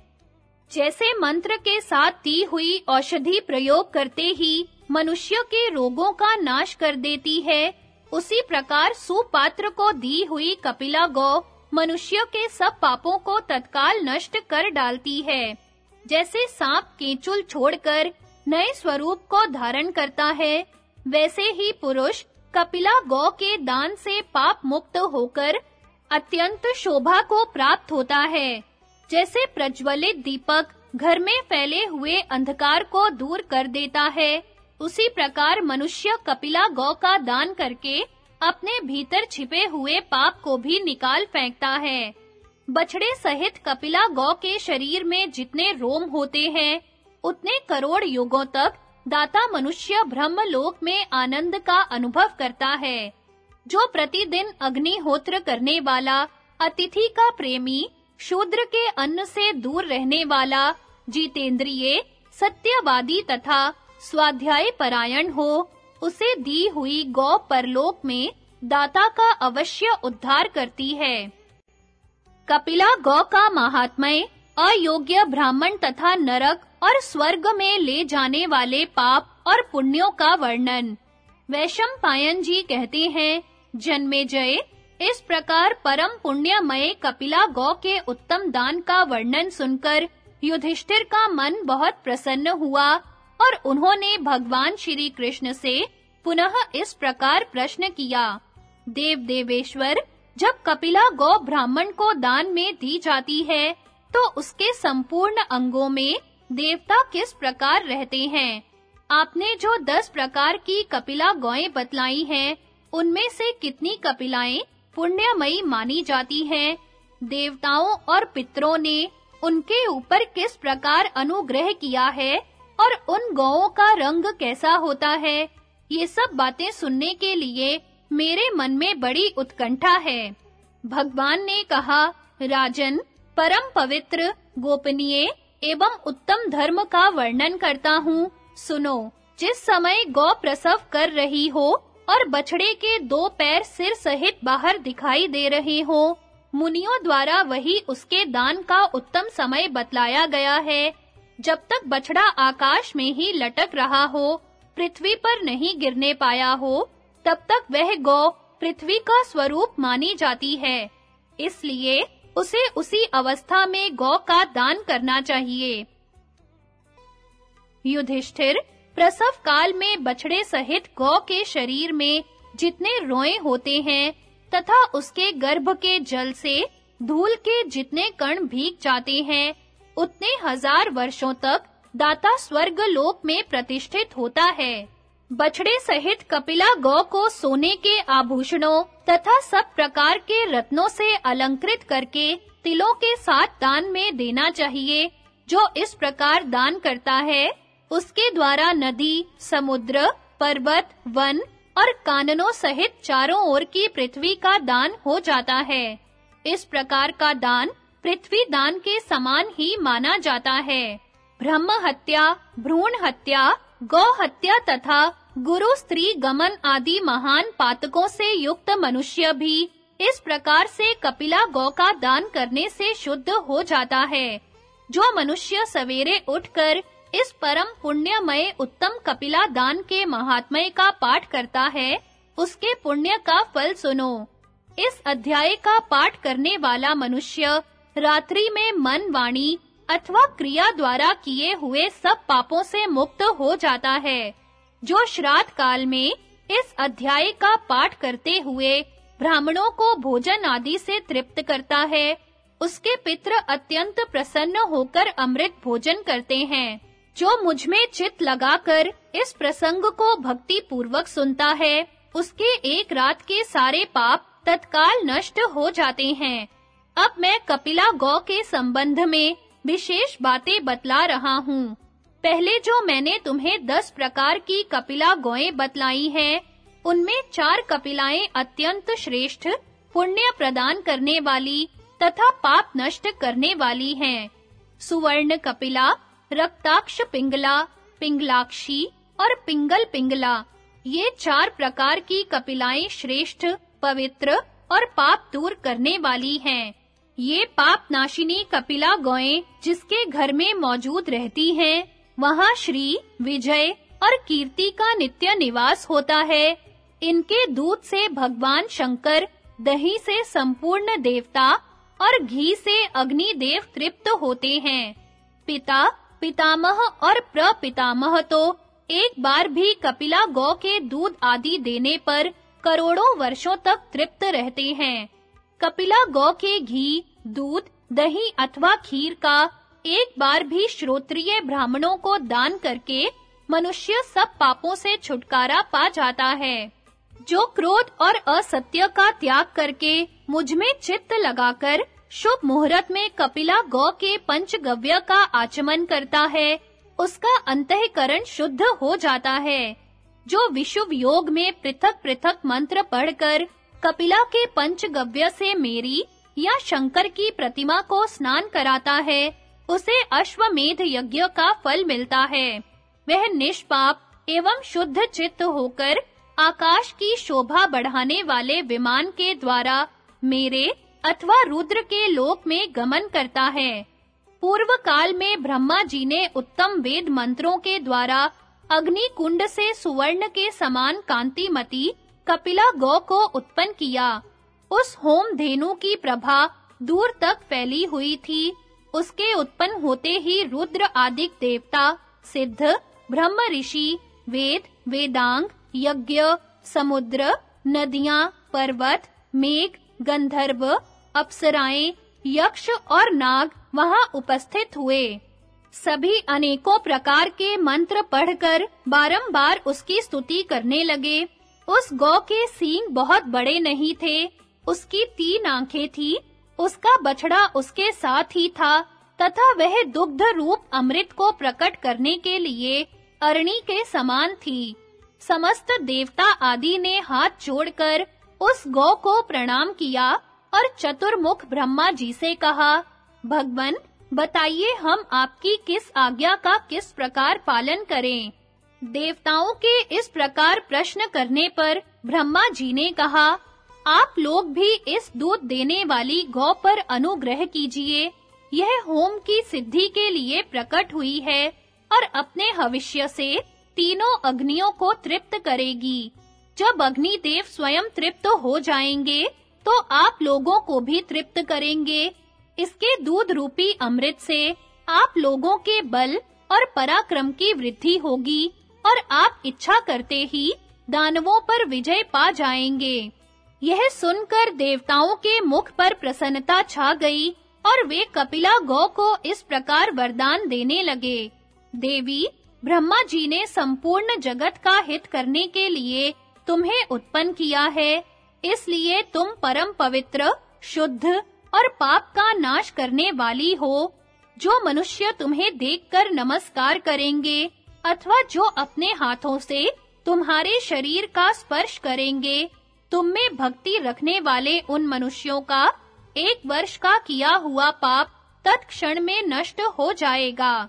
जैसे मंत्र के साथ दी हुई औषधि प्रयोग करते ही मनुष्य के रोगों का नाश कर देती है, उसी प्रकार सुपात्र को दी हुई कपिला गौ मनुष्य के सब पापों को तत्काल नष्ट कर डालती है। जैसे सांप केचुल छोड़कर नए स्वरूप को धारण करता है, वैसे ही पुरुष कपिला गौ के दान से पाप मुक्त होकर अत्यंत शोभा को प्राप्त होता है। जैसे प्रज्वलित दीपक घर में फैले हुए अंधकार को दूर कर देता है, उसी प्रकार मनुष्य कपिला गौ का दान करके अपने भीतर छिपे हुए पाप को भी निकाल फेंकता है। बछड़े सहित कपिला गौ के शरीर में जितने रोम होते हैं, उतने करोड़ युगों तक दाता मनुष्य ब्रह्मलोक में आनंद का अनुभव करता है, जो प्रतिदिन अग्निहोत्र करने वाला, अतिथि का प्रेमी, शूद्र के अन्न से दूर रहने वाला, जीतेंद्रिय, सत्यवादी तथा स्वाध्याय परायण हो, उसे दी हुई गौ परलोक में दाता का अवश्य उद्धार करती है। कपिला गौ का महात्मय, अयोग्य ब्राह्मण तथा नरक और स्वर्ग में ले जाने वाले पाप और पुण्यों का वर्णन। वैशम पायन जी कहते हैं, जन्मे जय, इस प्रकार परम पुण्यमय कपिला गौ के उत्तम दान का वर्णन सुनकर युधिष्ठिर का मन बहुत प्रसन्न हुआ और उन्होंने भगवान श्री कृष्ण से पुनः इस प्रकार प्रश्न किया। देव देवेश्वर जब कपिला गौ ब्राह्मण को दान में दी जाती है तो उसके संपूर्ण अंगों में देवता किस प्रकार रहते हैं? आपने जो दस प्रकार की कपिला गौएँ बतलाई हैं, उनमें से कितनी कपिलाएँ पुण्यमयी मानी जाती हैं? देवताओं और पितरों ने उनके ऊपर किस प्रकार अनुग्रह किया है, और उन गौओं का रंग कैसा होता है? ये सब बातें सुनने के लिए मेरे मन में बड़ी उत्कंठा है। भगवान ने कहा, राजन, परम पवित्र, गोपनीय एवं उत्तम धर्म का वर्णन करता हूँ। सुनो, जिस समय गौ प्रसव कर रही हो और बछड़े के दो पैर सिर सहित बाहर दिखाई दे रहे हो, मुनियों द्वारा वही उसके दान का उत्तम समय बतलाया गया है। जब तक बछड़ा आकाश में ही लटक रहा हो, पृथ्वी पर नहीं गिरने पाया हो तब तक वह गौ पृथ्वी का स्वरूप मानी जाती है। इसलिए उसे उसी अवस्था में गौ का दान करना चाहिए। युधिष्ठिर, प्रसव काल में बछड़े सहित गौ के शरीर में जितने रोए होते हैं, तथा उसके गर्भ के जल से धूल के जितने कण भीग जाते हैं, उतने हज़ार वर्षों तक दाता स्वर्ग लोक में प्रतिष्ठित होता है। बछड़े सहित कपिला गौ को सोने के आभूषणों तथा सब प्रकार के रत्नों से अलंकृत करके तिलों के साथ दान में देना चाहिए, जो इस प्रकार दान करता है। उसके द्वारा नदी, समुद्र, पर्वत, वन और काननों सहित चारों ओर की पृथ्वी का दान हो जाता है। इस प्रकार का दान पृथ्वी दान के समान ही माना जाता है। ब्रह्म हत्या, भ्रूण हत्या, गौ हत्या तथा गुरु, स्त्री, गमन आदि महान पातकों से युक्त मनुष्य भी इस प्रकार से कपिला गौ का दान करने से शुद्ध हो जाता है। जो मनुष्य सवेरे उठकर इस परम पुण्यमय उत्तम कपिला दान के महात्मय का पाठ करता है, उसके पुण्य का फल सुनो। इस अध्याय का पाठ करने वाला मनुष्य रात्रि में मन वाणी अथवा क्रिया द्वारा किए हुए सब पापों से मुक्त हो जाता है। जो श्राद्ध काल में इस अध्याय का पाठ करते हुए ब्राह्मणों को भोजन आदि से तृप्त करता है, उसके पितृ अत्यंत प्रसन्न होकर अमृत भोजन करते हैं, जो मुझमें चित लगाकर इस प्रसंग को भक्ति पूर्वक सुनता है, उसके एक रात के सारे पाप तत्काल नष्ट हो जाते हैं। अब मैं कपिला गौ के संबंध में विशेष बातें बतला रहा हूँ। पहले जो मैंने तुम्हें दस प्रकार की कपिला गौएँ बतलाई हैं, उनमें चार कपिलाएँ अत्यंत श्रेष्ठ, पुण्य प्रदान करने वाली तथा पाप नष्ट करने वाली हैं। सुवर्ण कपिला, रक्ताक्ष पिंगला, पिंगलाक्षी और पिंगल पिंगला, ये चार प्रकार की कपिलाएँ श्रेष्ठ, पवित्र और पाप दूर करने वाली हैं। ये पाप नाशिनी कपिला गौएँ जिसके घर में मौजूद रहती हैं वहाँ श्री विजय और कीर्ति का नित्य निवास होता है। इनके दूध से भगवान शंकर दही से संपूर्ण देवता और घी से अग्निदेव तृप्त होते हैं। पिता, पितामह और प्रपितामह तो एक बार भी कपिला गौ के दूध आदि देने पर करोड़ों वर्षों तक तृप्त रहते हैं। कपिला गौ के घी, दूध, दही अथवा खीर का एक बार भी श्रोत्रिय ब्राह्मणों को दान करके मनुष्य सब पापों से छुटकारा पा जाता है। जो क्रोध और असत्य का त्याग करके मुझमें चित्त लगाकर शुभ मुहूर्त में कपिला गौ के पंचगव्य का आचमन करता है, उसका अंतःकरण शुद्ध हो जाता है। जो विशुभ योग में पृथक-पृथक मंत्र पढ़कर कपिला के पंचगव्य से मेरी या शंकर की प्रतिमा को स्नान कराता है उसे अश्वमेध यज्ञ का फल मिलता है। वह निष्पाप एवं शुद्ध चित्त होकर आकाश की शोभा बढ़ाने वाले विमान के द्वारा मेरे अथवा रुद्र के लोक में गमन करता है। पूर्व काल में ब्रह्मा जी ने उत्तम वेद मंत्रों के द्वारा अग्नि कुंड से सुवर्ण के समान कांतिमती कपिला गौ को उत्पन्न किया। उस होम धेनु की प्रभा दूर तक फैली हुई थी। उसके उत्पन्न होते ही रुद्र आदिक देवता, सिद्ध, ब्रह्म ऋषि, वेद, वेदांग, यज्ञ, समुद्र, नदियाँ, पर्वत, मेघ, गंधर्व, अप्सराएँ, यक्ष और नाग वहाँ उपस्थित हुए। सभी अनेकों प्रकार के मंत्र पढ़कर बारंबार उसकी स्तुति करने लगे। उस गौ के सींग बहुत बड़े नहीं थे, उसकी तीन आँखें थी उसका बछड़ा उसके साथ ही था, तथा वह दुग्ध रूप अमृत को प्रकट करने के लिए अरणी के समान थी। समस्त देवता आदि ने हाथ जोड़कर उस गौ को प्रणाम किया और चतुर्मुख ब्रह्मा जी से कहा, भगवन, बताइए हम आपकी किस आज्ञा का किस प्रकार पालन करें? देवताओं के इस प्रकार प्रश्न करने पर ब्रह्मा जी ने कहा आप लोग भी इस दूध देने वाली गौ पर अनुग्रह कीजिए। यह होम की सिद्धि के लिए प्रकट हुई है और अपने हविष्य से तीनों अग्नियों को तृप्त करेगी। जब अग्नि देव स्वयं तृप्त हो जाएँगे तो आप लोगों को भी तृप्त करेंगे। इसके दूध रूपी अमृत से आप लोगों के बल और पराक्रम की वृद्धि होगी और आप इच्छा करते ही दानवों पर विजय पा जाएँगे। यह सुनकर देवताओं के मुख पर प्रसन्नता छा गई और वे कपिला गौ को इस प्रकार वरदान देने लगे। देवी, ब्रह्मा जी ने संपूर्ण जगत का हित करने के लिए तुम्हें उत्पन्न किया है, इसलिए तुम परम पवित्र, शुद्ध और पाप का नाश करने वाली हो, जो मनुष्य तुम्हें देखकर नमस्कार करेंगे अथवा जो अपने हाथों से तुम्हारे शरीर का स्पर्श करेंगे। तुम में भक्ति रखने वाले उन मनुष्यों का एक वर्ष का किया हुआ पाप तत्क्षण में नष्ट हो जाएगा।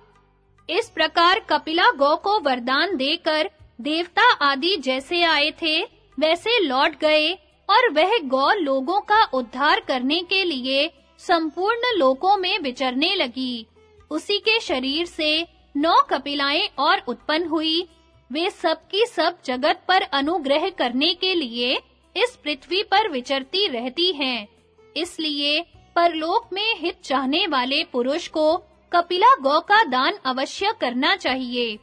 इस प्रकार कपिला गौ को वरदान देकर देवता आदि जैसे आए थे, वैसे लौट गए और वह गौ लोगों का उद्धार करने के लिए संपूर्ण लोकों में विचरने लगी। उसी के शरीर से नौ कपिलाएँ और उत्पन्न हुई। वे सब की सब जगत पर अनुग्रह करने के लिए इस पृथ्वी पर विचरती रहती हैं। इसलिए परलोक में हित चाहने वाले पुरुष को कपिला गौ का दान अवश्य करना चाहिए।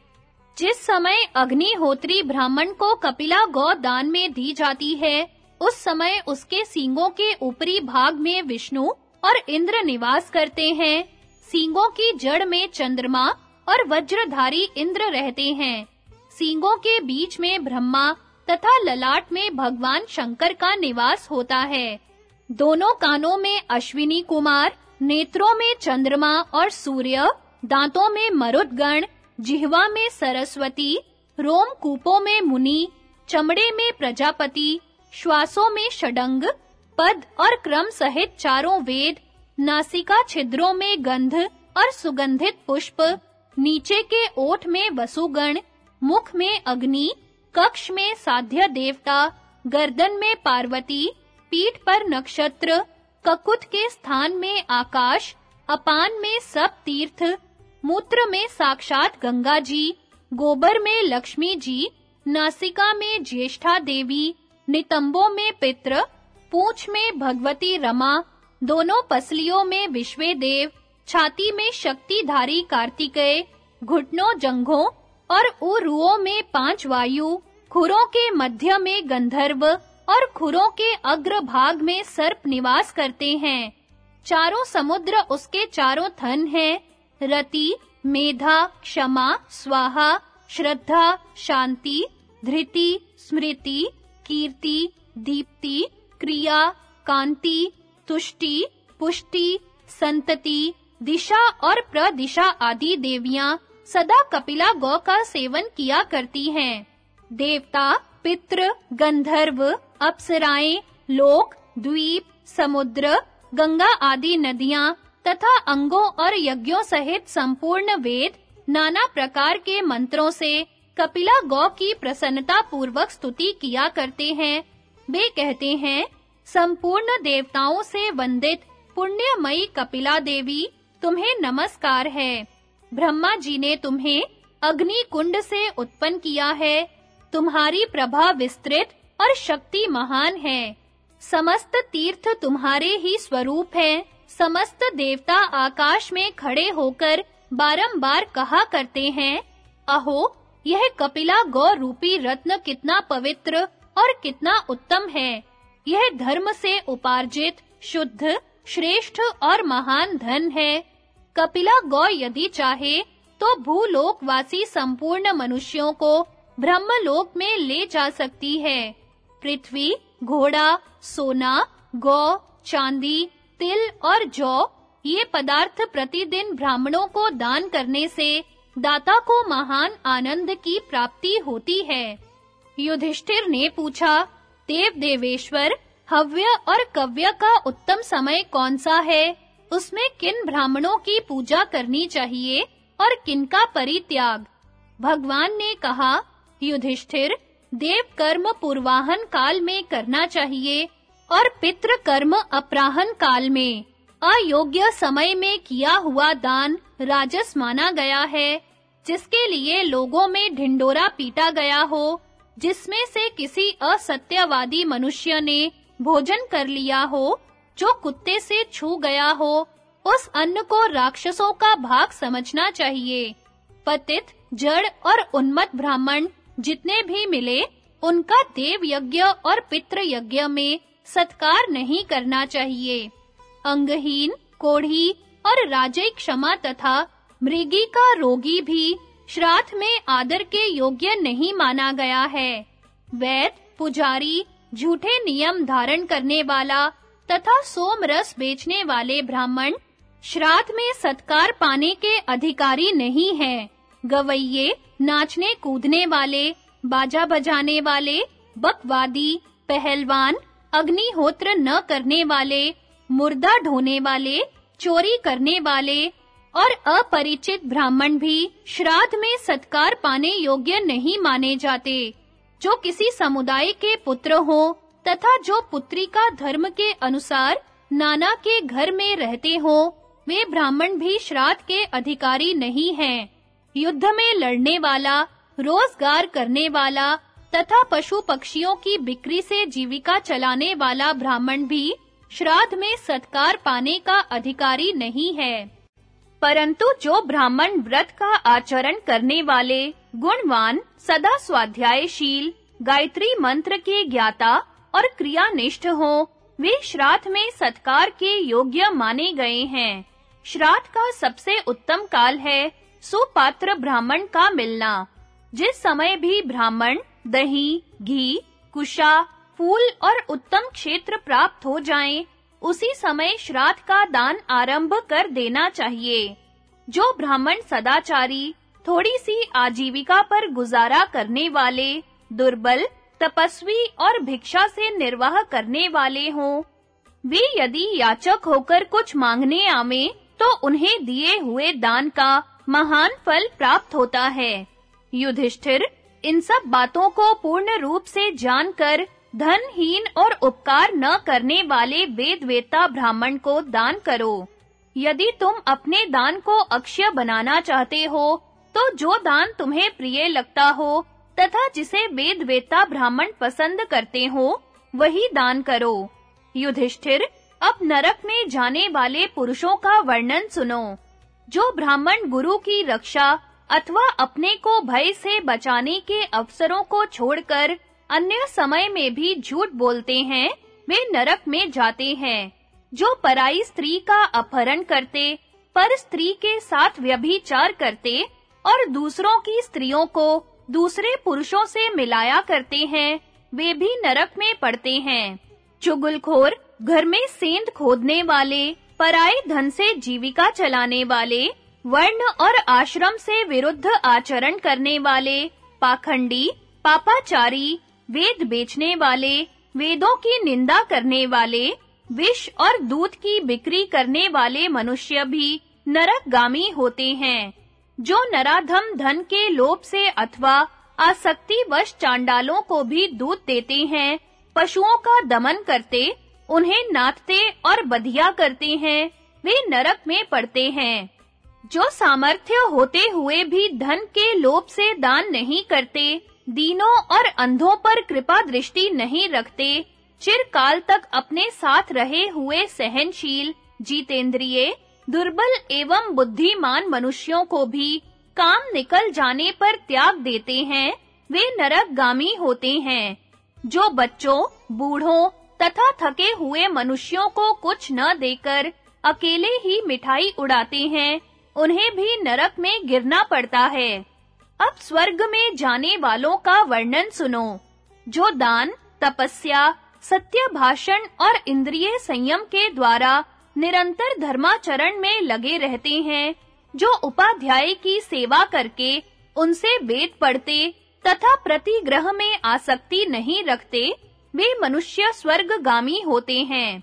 जिस समय अग्निहोत्री ब्राह्मण को कपिला गौ दान में दी जाती है, उस समय उसके सींगों के ऊपरी भाग में विष्णु और इंद्र निवास करते हैं। सींगों की जड़ में चंद्रमा और वज्रधारी इंद्र रहते हैं। सींगों के बीच में ब्रह्मा तथा ललाट में भगवान शंकर का निवास होता है। दोनों कानों में अश्विनी कुमार, नेत्रों में चंद्रमा और सूर्य, दांतों में मरुदगण, जिह्वा में सरस्वती, रोम कूपों में मुनि, चमड़े में प्रजापति, श्वासों में षडंग, पद और क्रम सहित चारों वेद, नासिका छिद्रों में गंध और सुगंधित पुष्प, नीचे के ओठ में वसुगण, मुख में अग्नि कक्ष में साध्य देवता, गर्दन में पार्वती, पीठ पर नक्षत्र, ककुत के स्थान में आकाश, अपान में सब तीर्थ, मूत्र में साक्षात गंगा जी गोबर में लक्ष्मी जी नासिका में ज्येष्ठा देवी, नितंबों में पित्र पूंछ में भगवती रमा, दोनों पसलियों में विश्वे देव छाती में शक्तिधारी कार्तिकेय, घुटनों जंघों और उरुओं में पाँच वायु, खुरों के मध्य में गंधर्व और खुरों के अग्र भाग में सर्प निवास करते हैं। चारों समुद्र उसके चारों थन हैं। रति, मेधा, क्षमा, स्वाहा, श्रद्धा, शांति, धृति, स्मृति, कीर्ति, दीप्ति, क्रिया, कांति, तुष्टि, पुष्टि, संतति, दिशा और प्रदिशा आदि देवियाँ सदा कपिला गौ का सेवन किया करती हैं। देवता, पितृ, गंधर्व, अप्सराएँ, लोक, द्वीप, समुद्र, गंगा आदि नदियाँ तथा अंगों और यज्ञों सहित संपूर्ण वेद नाना प्रकार के मंत्रों से कपिला गौ की प्रसन्नता पूर्वक स्तुति किया करते हैं। वे कहते हैं, संपूर्ण देवताओं से वंदित पुण्यमयी कपिला देवी, तुम्हें नमस्कार है। ब्रह्मा जी ने तुम्हें अग्नि कुंड से उत्पन्न किया है। तुम्हारी प्रभा विस्तृत और शक्ति महान है। समस्त तीर्थ तुम्हारे ही स्वरूप हैं। समस्त देवता आकाश में खड़े होकर बारंबार कहा करते हैं, अहो, यह कपिला गौ रूपी रत्न कितना पवित्र और कितना उत्तम है। यह धर्म से उपार्जित, शुद्ध, श्रेष्ठ और महान धन है। कपिला गौ यदि चाहे तो भूलोकवासी संपूर्ण मनुष्यों को ब्रह्मलोक में ले जा सकती है। पृथ्वी, घोड़ा, सोना, गौ, चांदी, तिल और जौ, ये पदार्थ प्रतिदिन ब्राह्मणों को दान करने से दाता को महान आनंद की प्राप्ति होती है। युधिष्ठिर ने पूछा देव देवेश्वर हव्य और कव्य का उत्तम समय कौन सा है? उसमें किन ब्राह्मणों की पूजा करनी चाहिए और किनका परित्याग? भगवान ने कहा, युधिष्ठिर देव कर्म पूर्वाहन काल में करना चाहिए और पितृ कर्म अपराहन काल में। अयोग्य समय में किया हुआ दान राजस माना गया है, जिसके लिए लोगों में ढिंडोरा पीटा गया हो, जिसमें से किसी असत्यवादी मनुष्य ने भोजन कर लिया हो जो कुत्ते से छू गया हो, उस अन्न को राक्षसों का भाग समझना चाहिए। पतित, जड़ और उन्मत्त ब्राह्मण जितने भी मिले, उनका देव यज्ञ और पितृ यज्ञ में सत्कार नहीं करना चाहिए। अंगहीन, कोढ़ी और राजय क्षमा तथा मृगी का रोगी भी श्राद्ध में आदर के योग्य नहीं माना गया है। वैद पुजारी, झूठे नियम धारण करने वाला तथा सोम रस बेचने वाले ब्राह्मण श्राद्ध में सत्कार पाने के अधिकारी नहीं हैं। गवैये, नाचने कूदने वाले, बाजा बजाने वाले, बकवादी, पहलवान, अग्निहोत्र न करने वाले, मुर्दा ढोने वाले, चोरी करने वाले और अपरिचित ब्राह्मण भी श्राद्ध में सत्कार पाने योग्य नहीं माने जाते। जो किसी समुदाय के पुत्र हो तथा जो पुत्री का धर्म के अनुसार नाना के घर में रहते हो, वे ब्राह्मण भी श्राद्ध के अधिकारी नहीं हैं। युद्ध में लड़ने वाला, रोज़गार करने वाला तथा पशु पक्षियों की बिक्री से जीविका चलाने वाला ब्राह्मण भी श्राद्ध में सत्कार पाने का अधिकारी नहीं है। परंतु जो ब्राह्मण व्रत का आचरण करने वाले, गुणवान, सदा स्वाध्यायशील, गायत्री मंत्र के ज्ञाता और क्रियानिष्ठ हो, वे श्राद्ध में सत्कार के योग्य माने गए हैं। श्राद्ध का सबसे उत्तम काल है सुपात्र ब्राह्मण का मिलना। जिस समय भी ब्राह्मण, दही, घी, कुशा, फूल और उत्तम क्षेत्र प्राप्त हो जाएँ, उसी समय श्राद्ध का दान आरंभ कर देना चाहिए। जो ब्राह्मण सदाचारी, थोड़ी सी आजीविका पर गुजारा करने वाले, दुर्बल तपस्वी और भिक्षा से निर्वाह करने वाले हों। वे यदि याचक होकर कुछ मांगने आवे तो उन्हें दिए हुए दान का महान फल प्राप्त होता है। युधिष्ठिर, इन सब बातों को पूर्ण रूप से जानकर, धनहीन और उपकार न करने वाले वेदवेता ब्राह्मण को दान करो। यदि तुम अपने दान को अक्षय बनाना चाहते हो तो जो दान तुम्हें प्रिय लगता हो तथा जिसे वेद वेता ब्राह्मण पसंद करते हो, वही दान करो। युधिष्ठिर, अब नरक में जाने वाले पुरुषों का वर्णन सुनो। जो ब्राह्मण गुरु की रक्षा अथवा अपने को भय से बचाने के अवसरों को छोड़कर अन्य समय में भी झूठ बोलते हैं, वे नरक में जाते हैं। जो पराई स्त्री का अपहरण करते, पर स्त्री के साथ व्यभिचार करते और दूसरों की स्त्रियों को दूसरे पुरुषों से मिलाया करते हैं, वे भी नरक में पड़ते हैं। चुगलखोर घर में सेंध खोदने वाले पराई धन से जीविका चलाने वाले, वर्ण और आश्रम से विरुद्ध आचरण करने वाले, पाखंडी, पापाचारी, वेद बेचने वाले, वेदों की निंदा करने वाले, विष और दूध की बिक्री करने वाले मनुष्य भी नरकगामी होते हैं। जो नराधम धन के लोभ से अथवा आसक्ति वश चांडालों को भी दूध देते हैं, पशुओं का दमन करते, उन्हें नाथते और बधिया करते हैं, वे नरक में पड़ते हैं। जो सामर्थ्य होते हुए भी धन के लोभ से दान नहीं करते, दीनों और अंधों पर कृपा दृष्टि नहीं रखते, चिरकाल तक अपने साथ रहे हुए सहनशील, जीतेंद्रिय दुर्बल एवं बुद्धिमान मनुष्यों को भी काम निकल जाने पर त्याग देते हैं, वे नरकगामी होते हैं। जो बच्चों, बूढ़ों तथा थके हुए मनुष्यों को कुछ न देकर अकेले ही मिठाई उड़ाते हैं, उन्हें भी नरक में गिरना पड़ता है। अब स्वर्ग में जाने वालों का वर्णन सुनो। जो दान, तपस्या, सत्य भाषण और इंद्रिय संयम के द्वारा निरंतर धर्माचरण में लगे रहते हैं, जो उपाध्याय की सेवा करके, उनसे वेद पढ़ते, तथा प्रतिग्रह में आसक्ति नहीं रखते, वे मनुष्य स्वर्गगामी होते हैं।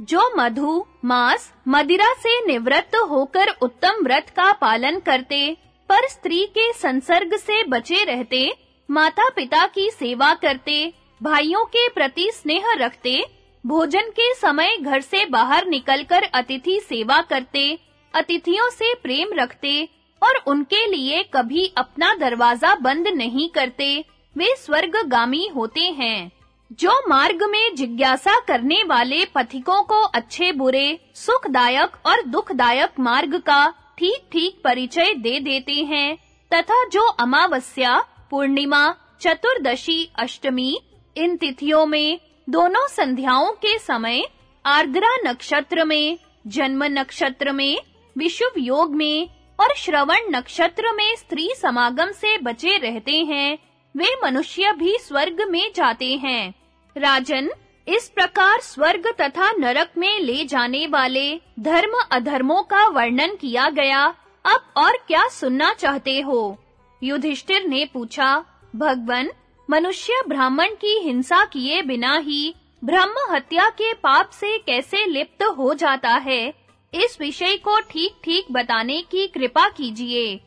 जो मधु, मांस, मदिरा से निवृत्त होकर उत्तम व्रत का पालन करते, पर स्त्री के संसर्ग से बचे रहते, माता-पिता की सेवा करते, भाइयों के प्रति स्नेह रखते भोजन के समय घर से बाहर निकलकर अतिथि सेवा करते, अतिथियों से प्रेम रखते और उनके लिए कभी अपना दरवाज़ा बंद नहीं करते, वे स्वर्गगामी होते हैं। जो मार्ग में जिज्ञासा करने वाले पथिकों को अच्छे, बुरे, सुखदायक और दुखदायक मार्ग का ठीक-ठीक परिचय दे देते हैं, तथा जो अमावस्या, पूर्णिमा, चतुर्दशी, अष्टमी इन तिथियों में दोनों संध्याओं के समय आर्द्रा नक्षत्र में, जन्म नक्षत्र में, विशुभ योग में और श्रवण नक्षत्र में स्त्री समागम से बचे रहते हैं। वे मनुष्य भी स्वर्ग में जाते हैं। राजन, इस प्रकार स्वर्ग तथा नरक में ले जाने वाले धर्म अधर्मों का वर्णन किया गया। अब और क्या सुनना चाहते हो? युधिष्ठिर ने पूछा, भगवन मनुष्य ब्राह्मण की हिंसा किए बिना ही ब्रह्म हत्या के पाप से कैसे लिप्त हो जाता है? इस विषय को ठीक-ठीक बताने की कृपा कीजिए।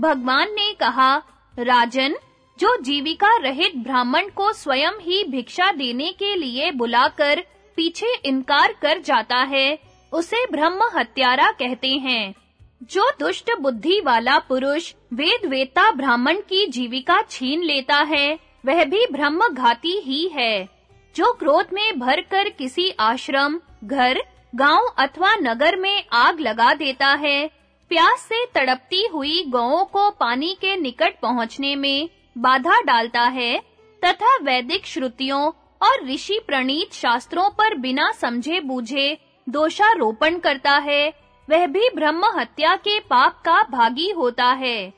भगवान ने कहा, राजन, जो जीविका रहित ब्राह्मण को स्वयं ही भिक्षा देने के लिए बुलाकर पीछे इनकार कर जाता है, उसे ब्रह्म हत्यारा कहते हैं। जो दुष्ट बुद्धि वाला पुरुष वेद वेता ब्राह्मण की जीविका छीन लेता है वह भी ब्रह्म घाती ही है, जो क्रोध में भरकर किसी आश्रम, घर, गाँव अथवा नगर में आग लगा देता है। प्यास से तड़पती हुई गौओं को पानी के निकट पहुँचने में बाधा डालता है, तथा वैदिक श्रुतियों और ऋषि प्रणीत शास्त्रों पर बिना समझे बूझे दोषारोपण करता है। वह भी ब्रह्म हत्या के पाप का भागी होता है।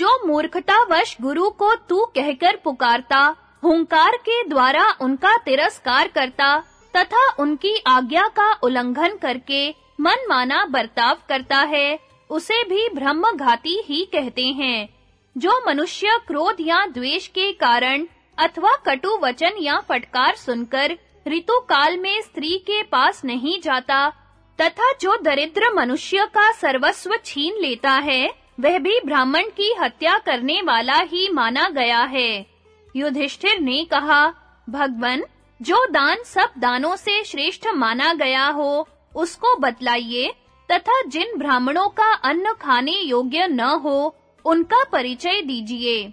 जो मूर्खतावश गुरु को तू कहकर पुकारता, हुंकार के द्वारा उनका तिरस्कार करता, तथा उनकी आज्ञा का उल्लंघन करके मनमाना बर्ताव करता है, उसे भी ब्रह्मघाती ही कहते हैं। जो मनुष्य क्रोध या द्वेष के कारण अथवा कटु वचन या फटकार सुनकर ऋतु काल में स्त्री के पास नहीं जाता, तथा जो दरिद्र मनुष्य का सर्वस्व छीन लेता है वह भी ब्राह्मण की हत्या करने वाला ही माना गया है। युधिष्ठिर ने कहा, भगवन, जो दान सब दानों से श्रेष्ठ माना गया हो, उसको बतलाइए, तथा जिन ब्राह्मणों का अन्न खाने योग्य न हो, उनका परिचय दीजिए।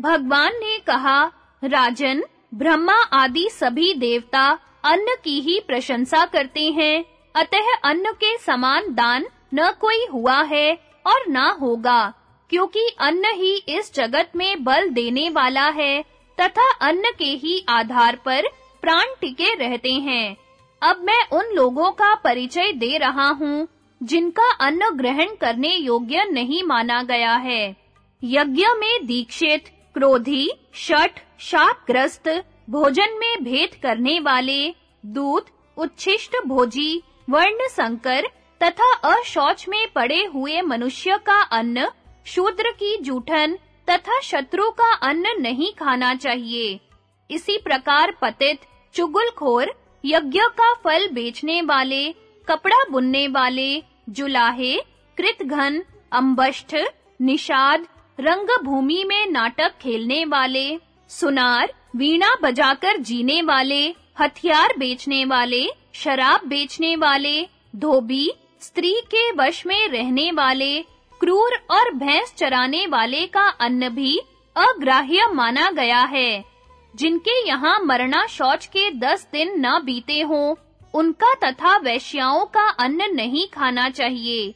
भगवान ने कहा, राजन, ब्रह्मा आदि सभी देवता अन्न की ही प्रशंसा करते हैं, अतः अन्न के समान दान न कोई हुआ है और ना होगा, क्योंकि अन्न ही इस जगत में बल देने वाला है, तथा अन्न के ही आधार पर प्राण टिके रहते हैं। अब मैं उन लोगों का परिचय दे रहा हूँ, जिनका अन्न ग्रहण करने योग्य नहीं माना गया है। यज्ञ में दीक्षित, क्रोधी, शठ शापग्रस्त भोजन में भेद करने वाले, दूत, उच्छिष्ट भोजी, वर्ण संकर तथा अशौच में पड़े हुए मनुष्य का अन्न, शूद्र की जूठन तथा शत्रु का अन्न नहीं खाना चाहिए। इसी प्रकार पतित, चुगलखोर, यज्ञ का फल बेचने वाले, कपड़ा बुनने वाले, जुलाहे, कृतघन, अंबष्ठ, निषाद, रंगभूमि में नाटक खेलने वाले, सुनार, वीणा बजाकर जीने वाले, हथियार बेचने वाले, शराब बेचने वाले, धोबी स्त्री के वश में रहने वाले, क्रूर और भैंस चराने वाले का अन्न भी अग्राह्य माना गया है। जिनके यहाँ मरना शौच के दस दिन न बीते हों, उनका तथा वैश्याओं का अन्न नहीं खाना चाहिए।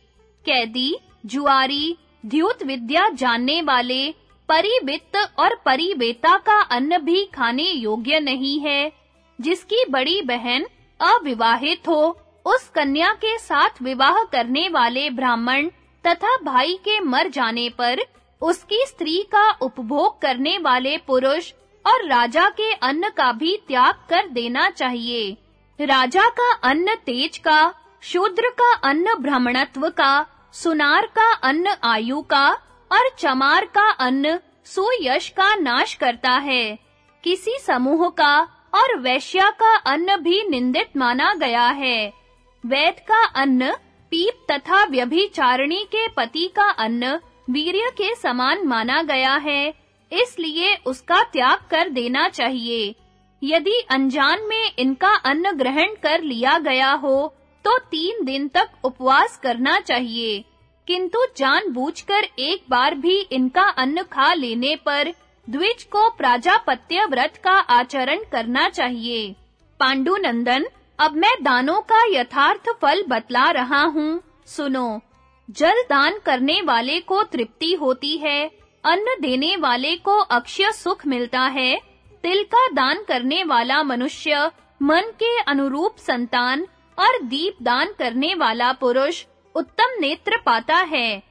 कैदी, जुआरी, द्युत विद्या जानने वाले, परिवित्त और परिवेता का अन्न भी खाने योग्य नहीं है, जिसकी बड़ी बहन अविवाहित हो। उस कन्या के साथ विवाह करने वाले ब्राह्मण तथा भाई के मर जाने पर उसकी स्त्री का उपभोग करने वाले पुरुष और राजा के अन्न का भी त्याग कर देना चाहिए। राजा का अन्न तेज का, शूद्र का अन्न ब्राह्मणत्व का, सुनार का अन्न आयु का और चमार का अन्न सुयश का नाश करता है। किसी समूह का और वैश्या का अन्न भी निंदित माना गया है। वैद का अन्न, पीप तथा व्यभिचारिणी के पति का अन्न वीर्य के समान माना गया है, इसलिए उसका त्याग कर देना चाहिए। यदि अनजान में इनका अन्न ग्रहण कर लिया गया हो तो तीन दिन तक उपवास करना चाहिए। किंतु जानबूझकर एक बार भी इनका अन्न खा लेने पर द्विज को प्राजापत्य व्रत का आचरण करना चाहिए। पांडुनंदन अब मैं दानों का यथार्थ फल बतला रहा हूँ। सुनो, जल दान करने वाले को तृप्ति होती है, अन्न देने वाले को अक्षय सुख मिलता है। तिल का दान करने वाला मनुष्य मन के अनुरूप संतान और दीप दान करने वाला पुरुष उत्तम नेत्र पाता है।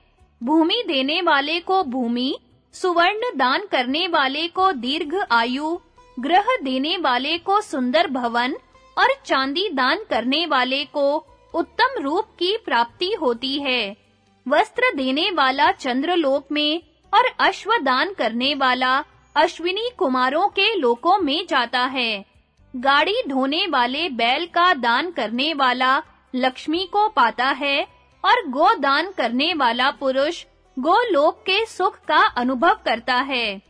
भूमि देने वाले को भूमि, सुवर्ण दान करने वाले को दीर्घ आयु, ग्रह देने वाले को सुंदर भवन और चांदी दान करने वाले को उत्तम रूप की प्राप्ति होती है। वस्त्र देने वाला चंद्रलोक में और अश्व दान करने वाला अश्विनी कुमारों के लोकों में जाता है। गाड़ी ढोने वाले बैल का दान करने वाला लक्ष्मी को पाता है और गो दान करने वाला पुरुष गोलोक के सुख का अनुभव करता है।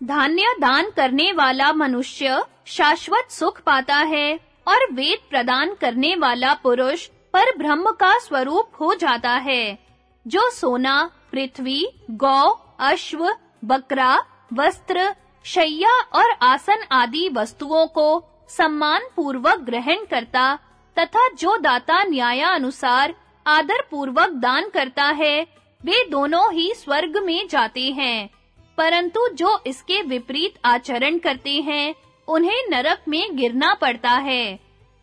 धान्य दान करने वाला मनुष्य शाश्वत सुख पाता है और वेद प्रदान करने वाला पुरुष पर ब्रह्म का स्वरूप हो जाता है, जो सोना, पृथ्वी, गौ, अश्व, बकरा, वस्त्र, शैया और आसन आदि वस्तुओं को सम्मान पूर्वक ग्रहण करता तथा जो दाता न्यायानुसार आदर पूर्वक दान करता है, वे दोनों ही स्वर्ग में जाते हैं, परंतु जो इसके विपरीत आचरण करते हैं उन्हें नरक में गिरना पड़ता है।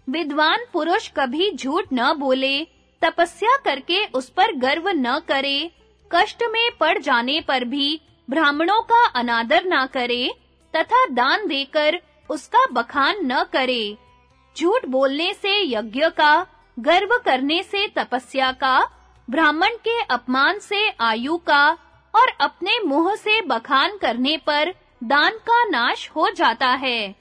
विद्वान पुरुष कभी झूठ न बोले, तपस्या करके उस पर गर्व न करे, कष्ट में पड़ जाने पर भी ब्राह्मणों का अनादर ना करे, तथा दान देकर उसका बखान न करे। झूठ बोलने से यज्ञ का, गर्व करने से तपस्या का, ब्राह्मण के अपमान से आयु का, और अपने मुँह से बखान करने पर दान का नाश हो जाता है।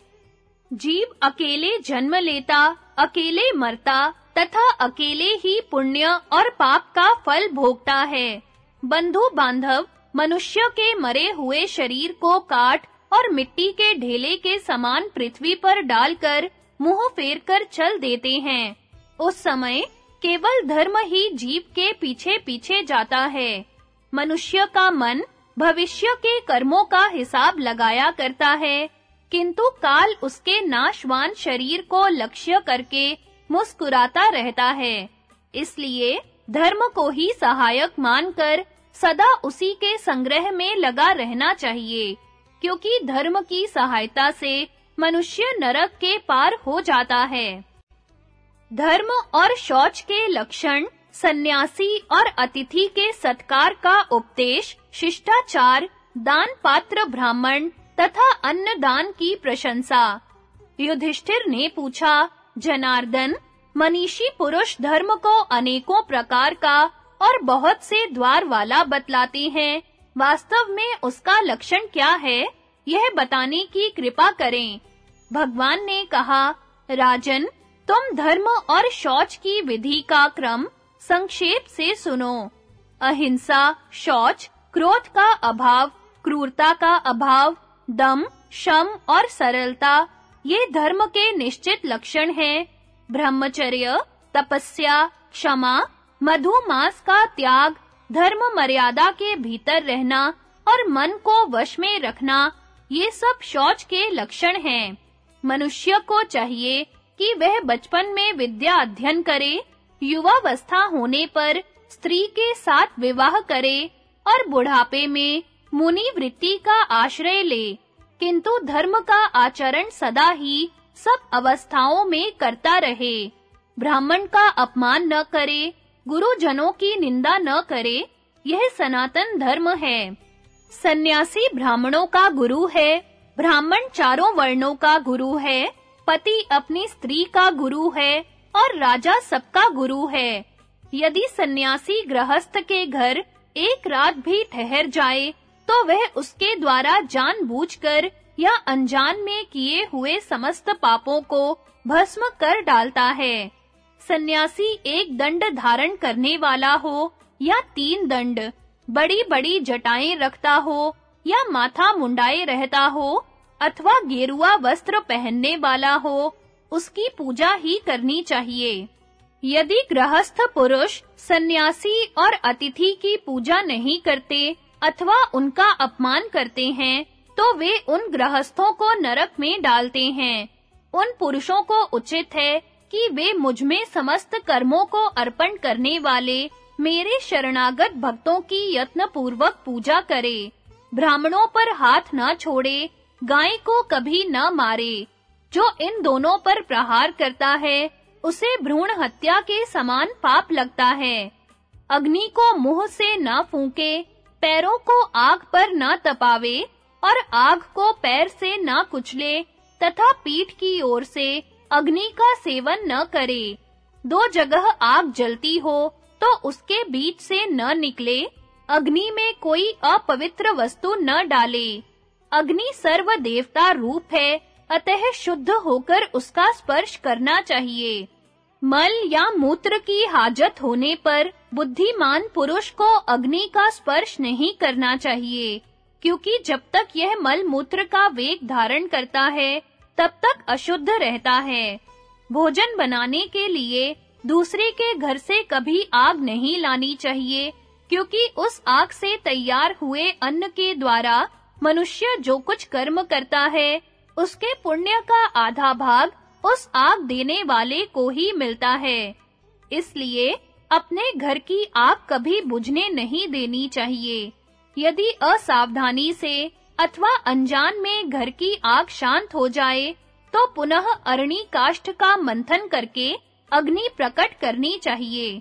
जीव अकेले जन्म लेता, अकेले मरता, तथा अकेले ही पुण्य और पाप का फल भोगता है। बंधु बांधव मनुष्य के मरे हुए शरीर को काट और मिट्टी के ढेले के समान पृथ्वी पर डालकर मुँह फेरकर चल देते हैं। उस समय केवल धर्म ही जीव के पीछे-पीछे जाता है। मनुष्य का मन भविष्य के कर्मों का हिसाब लगाया करता है। किंतु काल उसके नाशवान शरीर को लक्ष्य करके मुस्कुराता रहता है। इसलिए धर्म को ही सहायक मानकर सदा उसी के संग्रह में लगा रहना चाहिए, क्योंकि धर्म की सहायता से मनुष्य नरक के पार हो जाता है। धर्म और शौच के लक्षण सन्यासी और अतिथि के सत्कार का उपदेश शिष्टाचार दान पात्र ब्राह्मण तथा अन्न दान की प्रशंसा। युधिष्ठिर ने पूछा, जनार्दन, मनीषी पुरुष धर्म को अनेकों प्रकार का और बहुत से द्वार वाला बतलाते हैं, वास्तव में उसका लक्षण क्या है, यह बताने की कृपा करें। भगवान ने कहा, राजन, तुम धर्म और शौच की विधि का क्रम संक्षेप से सुनो। अहिंसा, शौच क्रोध का अभाव, क्रूरता का अभाव, दम, शम और सरलता, ये धर्म के निश्चित लक्षण हैं। ब्रह्मचर्य, तपस्या, क्षमा, मधुमास का त्याग, धर्म मर्यादा के भीतर रहना और मन को वश में रखना, ये सब शौच के लक्षण हैं। मनुष्य को चाहिए कि वह बचपन में विद्या अध्ययन करे, युवावस्था होने पर स्त्री के साथ विवाह करे और बुढ़ापे में मुनि वृत्ति का आश्रय ले। किंतु धर्म का आचरण सदा ही सब अवस्थाओं में करता रहे। ब्राह्मण का अपमान न करे, गुरुजनों की निंदा न करे, यह सनातन धर्म है। सन्यासी ब्राह्मणों का गुरु है, ब्राह्मण चारों वर्णों का गुरु है, पति अपनी स्त्री का गुरु है और राजा सबका गुरु है। यदि सन्यासी गृहस्थ के घर एक रात भी ठहर जाए तो वह उसके द्वारा जानबूझकर या अनजान में किए हुए समस्त पापों को भस्म कर डालता है। सन्यासी एक दंड धारण करने वाला हो या तीन दंड, बड़ी-बड़ी जटाएँ रखता हो या माथा मुंडाए रहता हो अथवा गेरुआ वस्त्र पहनने वाला हो, उसकी पूजा ही करनी चाहिए। यदि गृहस्थ पुरुष सन्यासी और अतिथि की पूजा नहीं करते अथवा उनका अपमान करते हैं तो वे उन गृहस्थों को नरक में डालते हैं। उन पुरुषों को उचित है कि वे मुझमें समस्त कर्मों को अर्पण करने वाले मेरे शरणागत भक्तों की यत्न पूर्वक पूजा करे। ब्राह्मणों पर हाथ न छोड़े, गाय को कभी न मारे, जो इन दोनों पर प्रहार करता है उसे भ्रूण हत्या के समान पाप लगता है। अग्नि को मुँह से न फूंके, पैरों को आग पर न तपावे और आग को पैर से न कुचले तथा पीठ की ओर से अग्नि का सेवन न करे। दो जगह आग जलती हो तो उसके बीच से न निकले, अग्नि में कोई अपवित्र वस्तु न डाले। अग्नि सर्व देवता रूप है, अतः शुद्ध होकर उसका स्पर्श करना चाहिए। मल या मूत्र की हाजत होने पर बुद्धिमान पुरुष को अग्नि का स्पर्श नहीं करना चाहिए, क्योंकि जब तक यह मल मूत्र का वेग धारण करता है, तब तक अशुद्ध रहता है। भोजन बनाने के लिए दूसरे के घर से कभी आग नहीं लानी चाहिए, क्योंकि उस आग से तैयार हुए अन्न के द्वारा मनुष्य जो कुछ कर्म करता है, उसके पुण्य का आधा भाग उस आग देने वाले को ही मिलता है। इसलिए अपने घर की आग कभी बुझने नहीं देनी चाहिए। यदि असावधानी से अथवा अनजान में घर की आग शांत हो जाए तो पुनः अरणी काष्ठ का मंथन करके अग्नि प्रकट करनी चाहिए।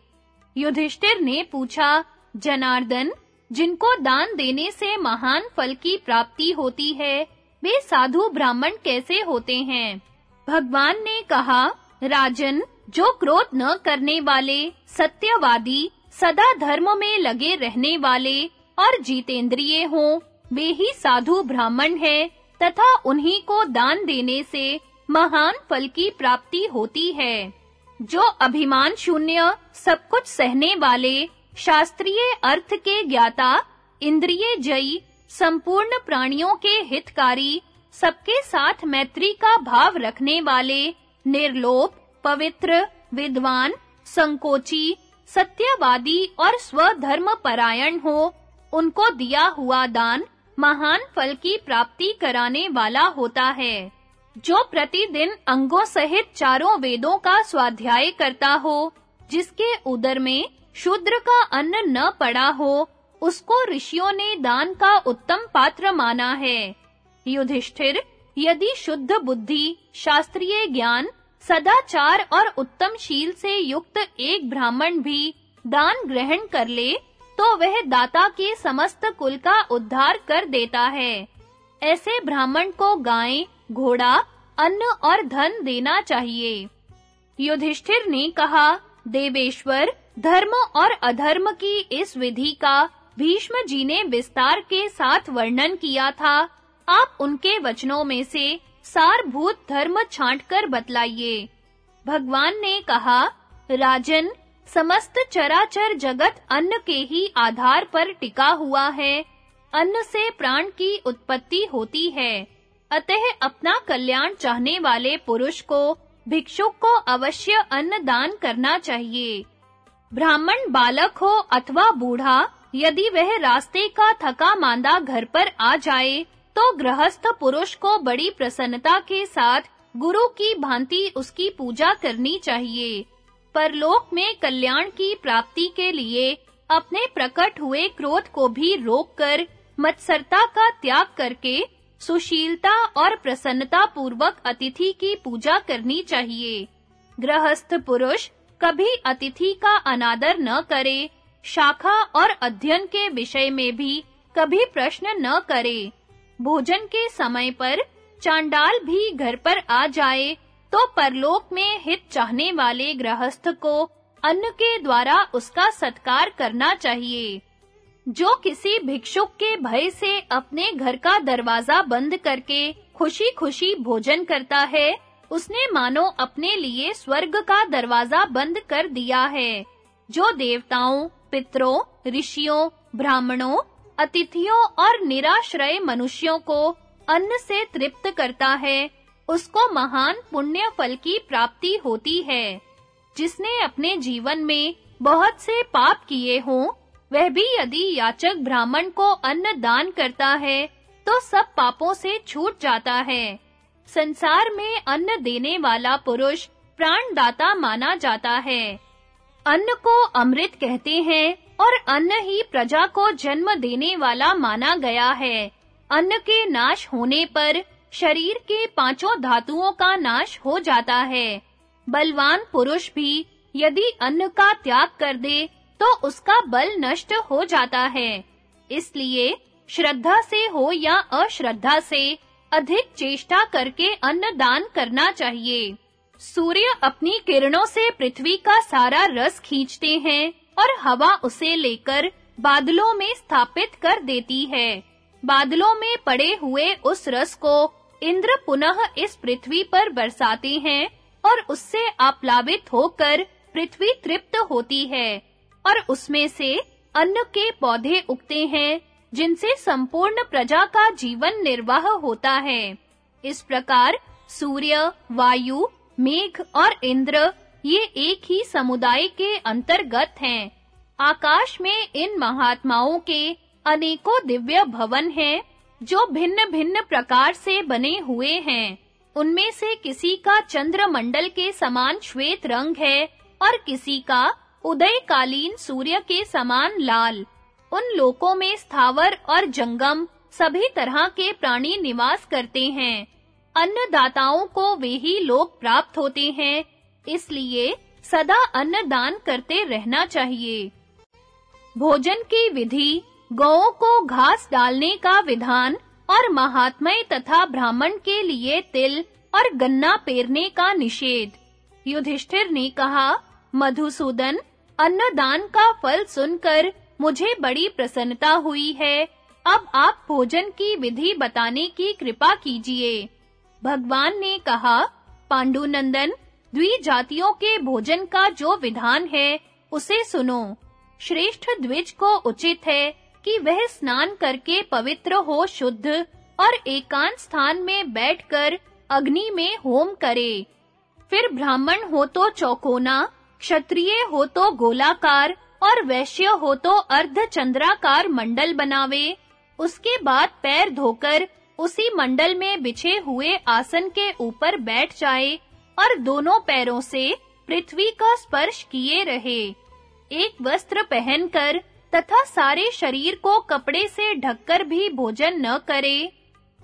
युधिष्ठिर ने पूछा, जनार्दन, जिनको दान देने से महान फल की प्राप्ति होती है, वे साधु ब्राह्मण कैसे होते हैं? भगवान ने कहा, राजन, जो क्रोध न करने वाले, सत्यवादी, सदा धर्म में लगे रहने वाले और जीतेंद्रिय हों, वे ही साधु ब्राह्मण हैं, तथा उन्हीं को दान देने से महान फल की प्राप्ति होती है। जो अभिमान शून्य, सब कुछ सहने वाले, शास्त्रीय अर्थ के ज्ञाता, इंद्रिय जयी, संपूर्ण प्राणियों के हितकारी सबके साथ मैत्री का भाव रखने वाले, निर्लोभ, पवित्र, विद्वान, संकोची, सत्यवादी और स्वधर्म परायण हो, उनको दिया हुआ दान महान फल की प्राप्ति कराने वाला होता है, जो प्रतिदिन अंगों सहित चारों वेदों का स्वाध्याय करता हो, जिसके उदर में शूद्र का अन्न न पड़ा हो, उसको ऋषियों ने दान का उत्तम पात्र माना है। युधिष्ठिर, यदि शुद्ध बुद्धि, शास्त्रीय ज्ञान, सदाचार और उत्तम शील से युक्त एक ब्राह्मण भी दान ग्रहण कर ले तो वह दाता के समस्त कुल का उद्धार कर देता है। ऐसे ब्राह्मण को गाय, घोड़ा, अन्न और धन देना चाहिए। युधिष्ठिर ने कहा, देवेश्वर, धर्म और अधर्म की इस विधि का भीष्म जी ने विस्तार के साथ वर्णन किया था। आप उनके वचनों में से सारभूत धर्म छांटकर बतलाइए। भगवान ने कहा, राजन, समस्त चराचर जगत अन्न के ही आधार पर टिका हुआ है। अन्न से प्राण की उत्पत्ति होती है। अतः अपना कल्याण चाहने वाले पुरुष को, भिक्षुक को अवश्य अन्न दान करना चाहिए। ब्राह्मण बालक हो अथवा बूढ़ा, यदि वह रास्ते का थका मांदा घर पर आ जाए तो गृहस्थ पुरुष को बड़ी प्रसन्नता के साथ गुरु की भांति उसकी पूजा करनी चाहिए। परलोक में कल्याण की प्राप्ति के लिए अपने प्रकट हुए क्रोध को भी रोककर, मत्सरता का त्याग करके सुशीलता और प्रसन्नता पूर्वक अतिथि की पूजा करनी चाहिए। गृहस्थ पुरुष कभी अतिथि का अनादर न करे, शाखा और अध्ययन के विषय में भी कभी प्रश्न न करे। भोजन के समय पर चांडाल भी घर पर आ जाए तो परलोक में हित चाहने वाले गृहस्थ को अन्न के द्वारा उसका सत्कार करना चाहिए। जो किसी भिक्षुक के भय से अपने घर का दरवाज़ा बंद करके खुशी-खुशी भोजन करता है, उसने मानो अपने लिए स्वर्ग का दरवाज़ा बंद कर दिया है। जो देवताओं, पितरों, ऋषियों, ब्राह्मणों अतिथियों और निराश्रय मनुष्यों को अन्न से तृप्त करता है। उसको महान पुण्य फल की प्राप्ति होती है। जिसने अपने जीवन में बहुत से पाप किए हों, वह भी यदि याचक ब्राह्मण को अन्न दान करता है तो सब पापों से छूट जाता है। संसार में अन्न देने वाला पुरुष प्राणदाता माना जाता है। अन्न को अमृत कहते हैं और अन्न ही प्रजा को जन्म देने वाला माना गया है। अन्न के नाश होने पर शरीर के पाँचों धातुओं का नाश हो जाता है। बलवान पुरुष भी यदि अन्न का त्याग कर दे तो उसका बल नष्ट हो जाता है। इसलिए श्रद्धा से हो या अश्रद्धा से अधिक चेष्टा करके अन्न दान करना चाहिए। सूर्य अपनी किरणों से पृथ्वी का सारा रस खींचते हैं। और हवा उसे लेकर बादलों में स्थापित कर देती है। बादलों में पड़े हुए उस रस को इंद्र पुनः इस पृथ्वी पर बरसाते हैं और उससे आप्लावित होकर पृथ्वी तृप्त होती है और उसमें से अन्न के पौधे उगते हैं, जिनसे संपूर्ण प्रजा का जीवन निर्वाह होता है। इस प्रकार सूर्य, वायु, मेघ और इंद्र ये एक ही समुदाय के अंतर्गत हैं। आकाश में इन महात्माओं के अनेकों दिव्य भवन हैं, जो भिन्न-भिन्न प्रकार से बने हुए हैं। उनमें से किसी का चंद्रमंडल के समान श्वेत रंग है और किसी का उदयकालीन सूर्य के समान लाल। उन लोकों में स्थावर और जंगम सभी तरह के प्राणी निवास करते हैं। अन्नदाताओं को वे ही लोग प्राप्त होते हैं इसलिए सदा अन्न दान करते रहना चाहिए। भोजन की विधि, गौओं को घास डालने का विधान और महात्मय तथा ब्राह्मण के लिए तिल और गन्ना पेरने का निषेध। युधिष्ठिर ने कहा, मधुसूदन, अन्नदान का फल सुनकर मुझे बड़ी प्रसन्नता हुई है। अब आप भोजन की विधि बताने की कृपा कीजिए। भगवान ने कहा, पांडुनंदन द्विजातियों के भोजन का जो विधान है, उसे सुनो। श्रेष्ठ द्विज को उचित है कि वह स्नान करके पवित्र हो शुद्ध और एकांत स्थान में बैठकर अग्नि में होम करे। फिर ब्राह्मण हो तो चौकोना, क्षत्रिय हो तो गोलाकार और वैश्य हो तो अर्धचंद्राकार मंडल बनावे। उसके बाद पैर धोकर उसी मंडल में बिछे हुए आसन के ऊपर बैठ जाए। और दोनों पैरों से पृथ्वी का स्पर्श किए रहे। एक वस्त्र पहनकर तथा सारे शरीर को कपड़े से ढककर भी भोजन न करे,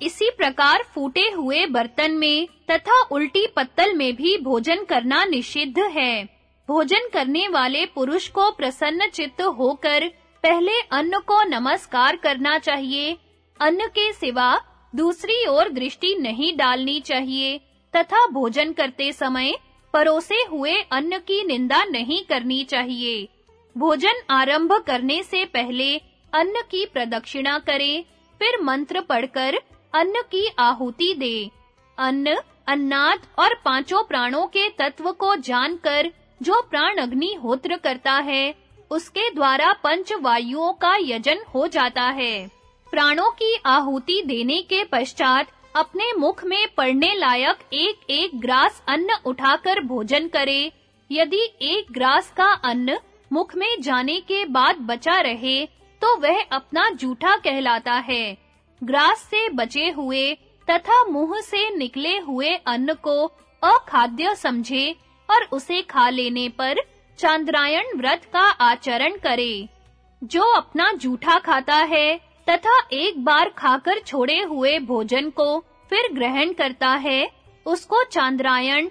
इसी प्रकार फूटे हुए बर्तन में तथा उल्टी पत्तल में भी भोजन करना निषिद्ध है। भोजन करने वाले पुरुष को प्रसन्न चित्त होकर पहले अन्न को नमस्कार करना चाहिए। अन्न के सिवा दूसरी ओर दृष्टि नहीं डालनी चाहिए। तथा भोजन करते समय परोसे हुए अन्न की निंदा नहीं करनी चाहिए। भोजन आरंभ करने से पहले अन्न की प्रदक्षिणा करें, फिर मंत्र पढ़कर अन्न की आहुति दे। अन्न, अन्नाद और पाँचों प्राणों के तत्व को जानकर जो प्राण अग्नि होत्र करता है, उसके द्वारा पंच वायुओं का यजन हो जाता है। प्राणों की आहुति देने के पश्चात अपने मुख में पड़ने लायक एक-एक ग्रास अन्न उठाकर भोजन करे। यदि एक ग्रास का अन्न मुख में जाने के बाद बचा रहे तो वह अपना जूठा कहलाता है। ग्रास से बचे हुए तथा मुँह से निकले हुए अन्न को अखाद्य समझे और उसे खा लेने पर चांद्रायण व्रत का आचरण करे। जो अपना जूठा खाता है तथा एक बार खाकर छोड़े हुए भोजन को फिर ग्रहण करता है, उसको चांद्रायण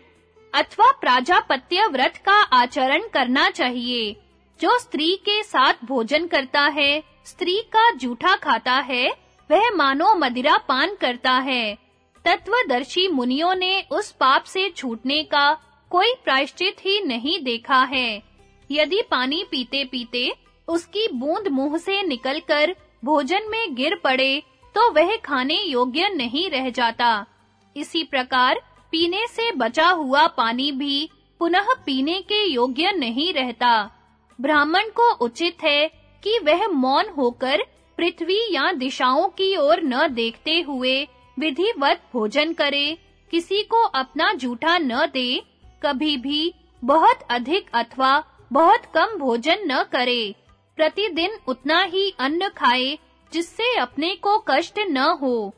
अथवा प्राजापत्य व्रत का आचरण करना चाहिए, जो स्त्री के साथ भोजन करता है, स्त्री का जूठा खाता है, वह मानो मदिरा पान करता है। तत्वदर्शी मुनियों ने उस पाप से छूटने का कोई प्रायश्चित ही नहीं देखा है। यदि पानी पीते-पीते उसकी बूंद मुँह से निकलकर भोजन में गिर पड़े तो वह खाने योग्य नहीं रह जाता। इसी प्रकार पीने से बचा हुआ पानी भी पुनः पीने के योग्य नहीं रहता। ब्राह्मण को उचित है कि वह मौन होकर पृथ्वी या दिशाओं की ओर न देखते हुए विधिवत भोजन करे, किसी को अपना जूठा न दे, कभी भी बहुत अधिक अथवा बहुत कम भोजन न करे। प्रतिदिन उतना ही अन्न खाए, जिससे अपने को कष्ट न हो।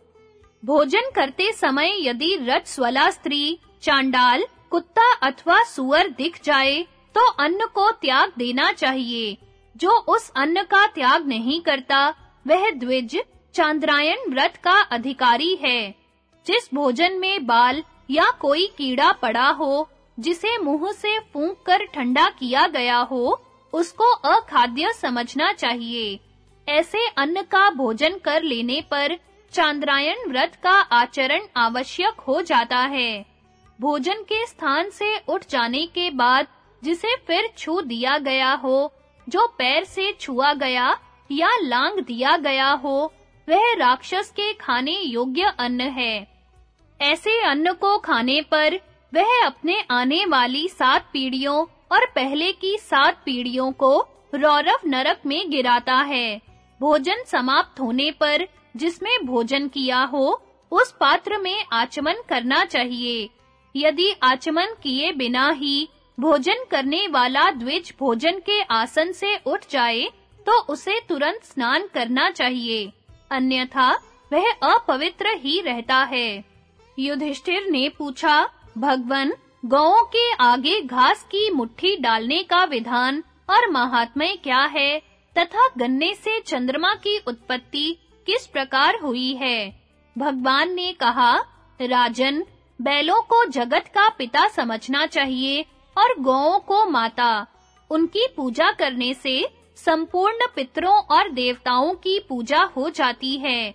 भोजन करते समय यदि रज स्वला स्त्री, चांडाल, कुत्ता अथवा सुअर दिख जाए तो अन्न को त्याग देना चाहिए। जो उस अन्न का त्याग नहीं करता, वह द्विज चांद्रायण व्रत का अधिकारी है। जिस भोजन में बाल या कोई कीड़ा पड़ा हो, जिसे मुँह से फूंक कर ठंडा किया गया हो उसको अखाद्य समझना चाहिए। ऐसे अन्न का भोजन कर लेने पर चांद्रायण व्रत का आचरण आवश्यक हो जाता है। भोजन के स्थान से उठ जाने के बाद जिसे फिर छू दिया गया हो, जो पैर से छुआ गया या लांग दिया गया हो, वह राक्षस के खाने योग्य अन्न है। ऐसे अन्न को खाने पर वह अपने आने वाली सात पीढ़ियों और पहले की सात पीढ़ियों को रौरव नरक में गिराता है। भोजन समाप्त होने पर जिसमें भोजन किया हो, उस पात्र में आचमन करना चाहिए। यदि आचमन किए बिना ही भोजन करने वाला द्विज भोजन के आसन से उठ जाए तो उसे तुरंत स्नान करना चाहिए। अन्यथा वह अपवित्र ही रहता है। युधिष्ठिर ने पूछा, भगवन गौओं के आगे घास की मुट्ठी डालने का विधान और महात्म्य क्या है, तथा गन्ने से चंद्रमा की उत्पत्ति किस प्रकार हुई है? भगवान ने कहा, राजन, बैलों को जगत का पिता समझना चाहिए और गौओं को माता। उनकी पूजा करने से संपूर्ण पितरों और देवताओं की पूजा हो जाती है।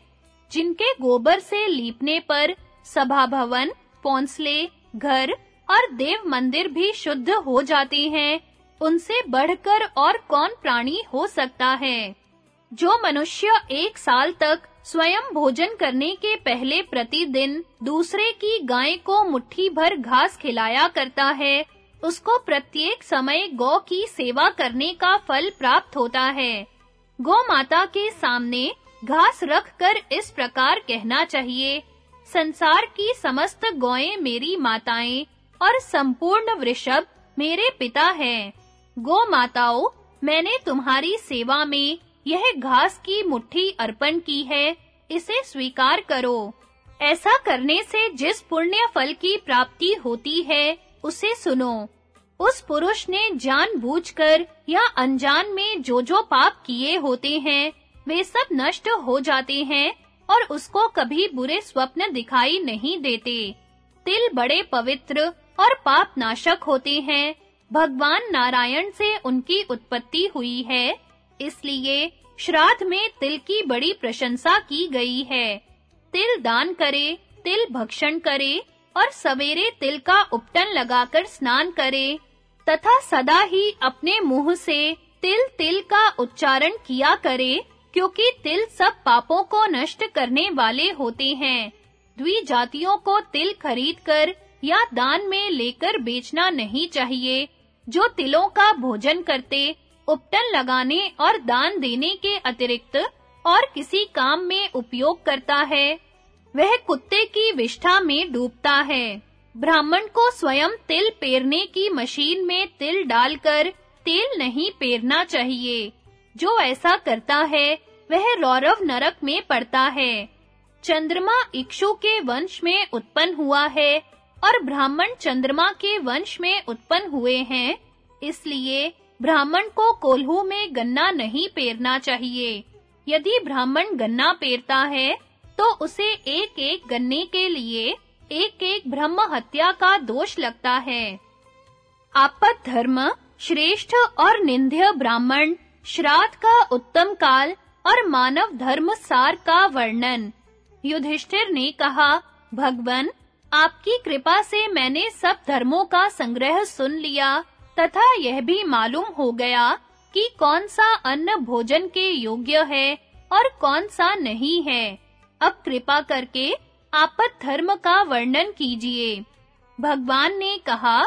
जिनके गोबर से लीपने पर सभा भवन, पौंसले, घर और देव मंदिर भी शुद्ध हो जाते हैं। उनसे बढ़कर और कौन प्राणी हो सकता है? जो मनुष्य एक साल तक स्वयं भोजन करने के पहले प्रतिदिन दूसरे की गाय को मुट्ठी भर घास खिलाया करता है, उसको प्रत्येक समय गौ की सेवा करने का फल प्राप्त होता है। गौ माता के सामने घास रखकर इस प्रकार कहना चाहिए, संसार की समस्त गौएँ मेरी माताएँ और संपूर्ण वृषभ मेरे पिता हैं। गो माताओं मैंने तुम्हारी सेवा में यह घास की मुट्ठी अर्पण की है, इसे स्वीकार करो। ऐसा करने से जिस पुण्य फल की प्राप्ति होती है, उसे सुनो। उस पुरुष ने जानबूझकर या अनजान में जो जो पाप किए होते हैं, वे सब नष्ट हो जाते हैं और उसको कभी बुरे स्वप्न दिखाई नहीं देते। तिल बड़े पवित्र और पाप नाशक होते हैं। भगवान नारायण से उनकी उत्पत्ति हुई है। इसलिए श्राद्ध में तिल की बड़ी प्रशंसा की गई है। तिल दान करे, तिल भक्षण करे और सवेरे तिल का उपटन लगाकर स्नान करे, तथा सदा ही अपने मुँह से तिल तिल का उच्चारण किया करे, क्योंकि तिल सब पापों को नष्ट करने वाले होते हैं। द्विजातियों को तिल खरीदकर या दान में लेकर बेचना नहीं चाहिए, जो तिलों का भोजन करते, उपटन लगाने और दान देने के अतिरिक्त और किसी काम में उपयोग करता है, वह कुत्ते की विष्ठा में डूबता है। ब्राह्मण को स्वयं तिल पेरने की मशीन में तिल डालकर तेल नहीं पेरना चाहिए। जो ऐसा करता है, वह रौरव नरक में पड़ता है। चंद्रमा इक्षु के वंश में उत्पन्न हुआ है और ब्राह्मण चंद्रमा के वंश में उत्पन्न हुए हैं, इसलिए ब्राह्मण को कोल्हू में गन्ना नहीं पेरना चाहिए। यदि ब्राह्मण गन्ना पेरता है तो उसे एक-एक गन्ने के लिए एक-एक ब्रह्म हत्या का दोष लगता है। आपत धर्म, श्रेष्ठ और निंद्य ब्राह्मण, श्राद्ध का उत्तम काल और मानव धर्म सार का वर्णन। युधिष्ठिर ने कहा, भगवन आपकी कृपा से मैंने सब धर्मों का संग्रह सुन लिया, तथा यह भी मालूम हो गया कि कौन सा अन्न भोजन के योग्य है और कौन सा नहीं है। अब कृपा करके आपत धर्म का वर्णन कीजिए। भगवान ने कहा,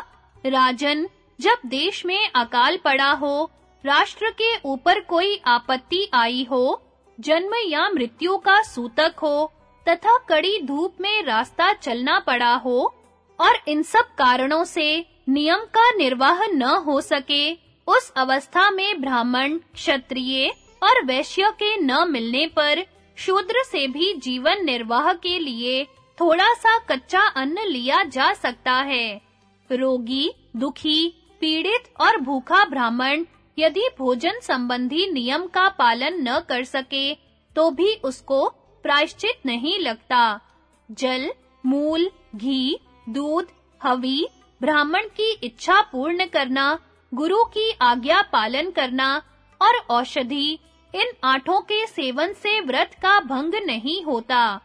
राजन, जब देश में अकाल पड़ा हो, राष्ट्र के ऊपर कोई आपत्ति आई हो, जन्म या मृत्यु का सूतक हो तथा कड़ी धूप में रास्ता चलना पड़ा हो और इन सब कारणों से नियम का निर्वाह न हो सके, उस अवस्था में ब्राह्मण, क्षत्रिय और वैश्य के न मिलने पर शूद्र से भी जीवन निर्वाह के लिए थोड़ा सा कच्चा अन्न लिया जा सकता है। रोगी, दुखी, पीड़ित और भूखा ब्राह्मण यदि भोजन संबंधी नियम का पालन न कर सके तो भी उसको प्रायश्चित नहीं लगता। जल, मूल, घी, दूध, हवी, ब्राह्मण की इच्छा पूर्ण करना, गुरु की आज्ञा पालन करना और औषधि, इन आठों के सेवन से व्रत का भंग नहीं होता।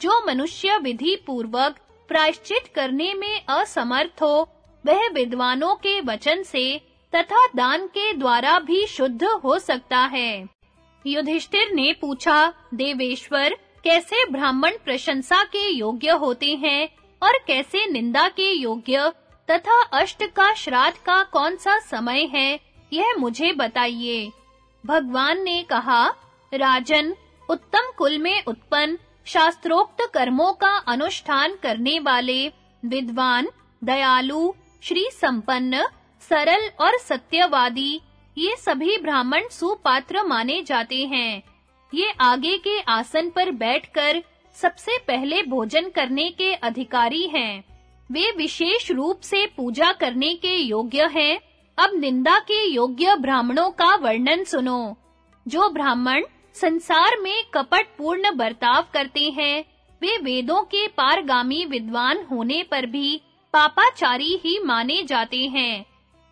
जो मनुष्य विधि पूर्वक प्रायश्चित करने में असमर्थ हो, वह विद्वानों के वचन से तथा दान के द्वारा भी शुद्ध हो सकता है। युधिष्ठिर ने पूछा, देवेश्वर, कैसे ब्राह्मण प्रशंसा के योग्य होते हैं और कैसे निंदा के योग्य? तथा अष्ट का श्राद्ध का कौन सा समय है? यह मुझे बताइए। भगवान ने कहा, राजन, उत्तम कुल में उत्पन्न शास्त्रोक्त कर्मों का अनुष्ठान करने वाले विद्वान, दयालु, श्री संपन्न, सरल और सत्यवादी ये सभी ब्राह्मण सुपात्र माने जाते हैं। ये आगे के आसन पर बैठकर सबसे पहले भोजन करने के अधिकारी हैं। वे विशेष रूप से पूजा करने के योग्य हैं। अब निंदा के योग्य ब्राह्मणों का वर्णन सुनो। जो ब्राह्मण संसार में कपट पूर्ण बर्ताव करते हैं, वे वेदों के पारगामी विद्वान होने पर भी पापाचारी ही माने जाते हैं।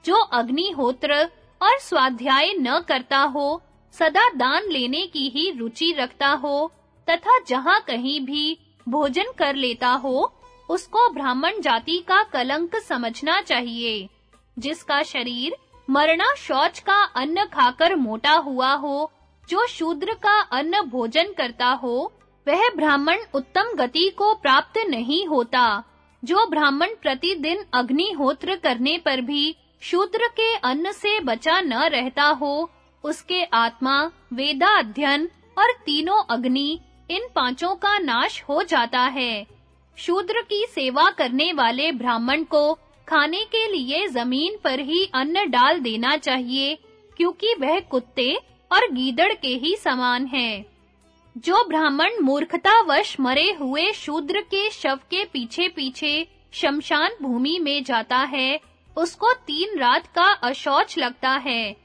जो अग्निहोत्र और स्वाध्याय न करता हो, सदा दान लेने की ही रुचि रखता हो, तथा जहाँ कहीं भी भोजन कर लेता हो, उसको ब्राह्मण जाति का कलंक समझना चाहिए, जिसका शरीर मरना शौच का अन्न खाकर मोटा हुआ हो, जो शूद्र का अन्न भोजन करता हो, वह ब्राह्मण उत्तम गति को प्राप्त नहीं होता, जो ब्राह्मण प्रतिदिन अग्निहोत्र करने पर भी शूद्र के अन्न से बचा न रहता हो, उसके आत्मा वेदा अध्ययन और तीनों अग्नि, इन पाँचों का नाश हो जाता है। शूद्र की सेवा करने वाले ब्राह्मण को खाने के लिए ज़मीन पर ही अन्न डाल देना चाहिए, क्योंकि वह कुत्ते और गीदड़ के ही समान है। जो ब्राह्मण मूर्खतावश मरे हुए शूद्र के शव के पीछे-पीछे शमशान भूमि में जाता है उसको तीन रात का अशौच लगता है।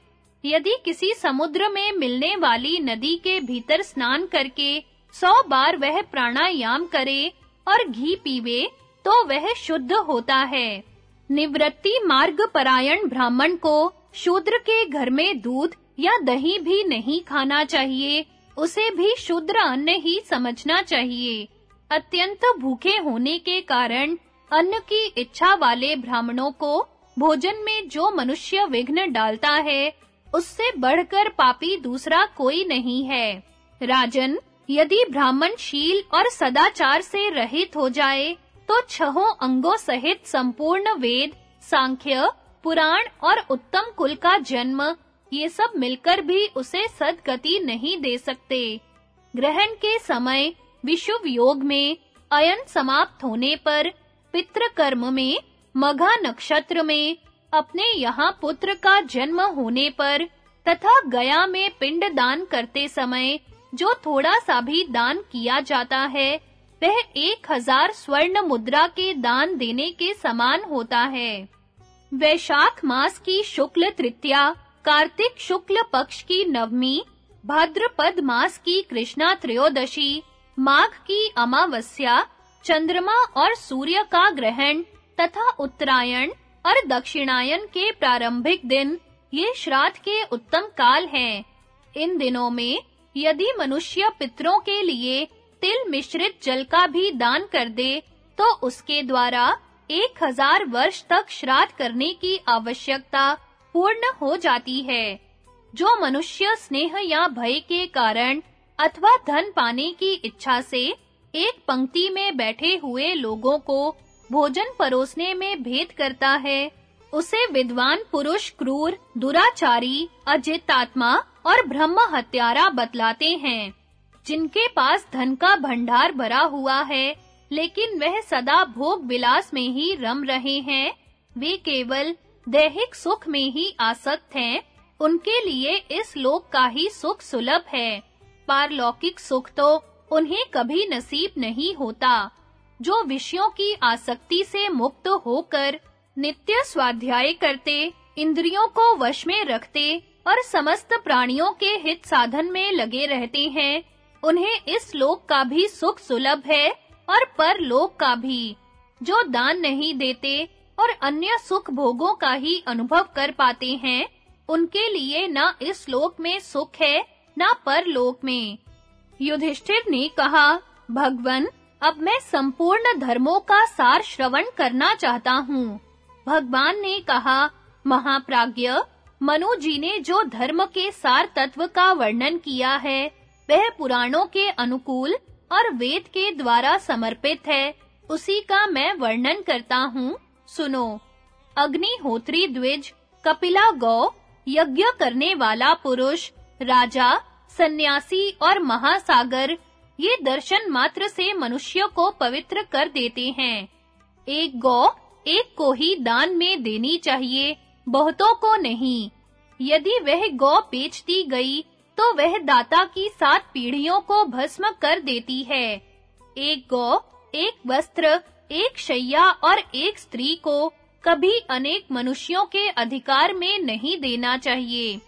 यदि किसी समुद्र में मिलने वाली नदी के भीतर स्नान करके सौ बार वह प्राणायाम करे और घी पीवे तो वह शुद्ध होता है। निवृत्ति मार्ग परायण ब्राह्मण को शूद्र के घर में दूध या दही भी नहीं खाना चाहिए, उसे भी शूद्र अन्न ही समझना चाहिए। अत्यंत भूखे होने के कारण अन्न की इच्छा वाले ब्राह्मणों को भोजन में जो मनुष्य विघ्न डालता है, उससे बढ़कर पापी दूसरा कोई नहीं है। राजन, यदि ब्राह्मण शील और सदाचार से रहित हो जाए तो छहों अंगों सहित संपूर्ण वेद, सांख्य, पुराण और उत्तम कुल का जन्म, ये सब मिलकर भी उसे सदगति नहीं दे सकते। ग्रहण के समय विशुभ योग में, अयन समाप्त होने पर पितृ कर्म में मघा नक्षत्र में अपने यहाँ पुत्र का जन्म होने पर तथा गया में पिंड दान करते समय जो थोड़ा सा भी दान किया जाता है, वह एक हज़ार स्वर्ण मुद्रा के दान देने के समान होता है। वैशाख मास की शुक्ल तृतीया, कार्तिक शुक्ल पक्ष की नवमी, भाद्रपद मास की कृष्णा त्रयोदशी, माघ की अमावस्या, चंद्रमा और सूर्य का ग्रहण तथा उत्तरायण और दक्षिणायन के प्रारंभिक दिन ये श्राद्ध के उत्तम काल हैं। इन दिनों में यदि मनुष्य पितरों के लिए तिल मिश्रित जल का भी दान कर दे तो उसके द्वारा एक हज़ार वर्ष तक श्राद्ध करने की आवश्यकता पूर्ण हो जाती है। जो मनुष्य स्नेह या भय के कारण अथवा धन पाने की इच्छा से एक पंक्ति में बैठे हुए लोगों को भोजन परोसने में भेद करता है। उसे विद्वान पुरुष क्रूर, दुराचारी अजित आत्मा और ब्रह्म हत्यारा बतलाते हैं, जिनके पास धन का भंडार भरा हुआ है, लेकिन वह सदा भोग विलास में ही रम रहे हैं। वे केवल दैहिक सुख में ही आसक्त हैं। उनके लिए इस लोक का ही सुख सुलभ है। पारलौकिक सुख तो उन्हें कभी नसीब नहीं होता। जो विषयों की आसक्ति से मुक्त होकर नित्य स्वाध्याय करते, इंद्रियों को वश में रखते और समस्त प्राणियों के हित साधन में लगे रहते हैं, उन्हें इस लोक का भी सुख सुलभ है और परलोक का भी, जो दान नहीं देते और अन्य सुख भोगों का ही अनुभव कर पाते हैं, उनके लिए ना इस लोक में सुख है, ना परलोक में। युधिष्ठिर ने कहा, भगवन अब मैं संपूर्ण धर्मों का सार श्रवण करना चाहता हूँ। भगवान ने कहा, महाप्राज्ञ, मनु जी ने जो धर्म के सार तत्व का वर्णन किया है, वह पुराणों के अनुकूल और वेद के द्वारा समर्पित है। उसी का मैं वर्णन करता हूँ। सुनो, अग्निहोत्री द्विज, कपिला गौ, यज्ञ करने वाला पुरुष, राजा, सन्यासी और महासागर ये दर्शन मात्र से मनुष्य को पवित्र कर देते हैं। एक गौ एक को ही दान में देनी चाहिए, बहुतों को नहीं। यदि वह गौ बेचती गई तो वह दाता की सात पीढ़ियों को भस्म कर देती है। एक गौ, एक वस्त्र, एक शैया और एक स्त्री को कभी अनेक मनुष्यों के अधिकार में नहीं देना चाहिए।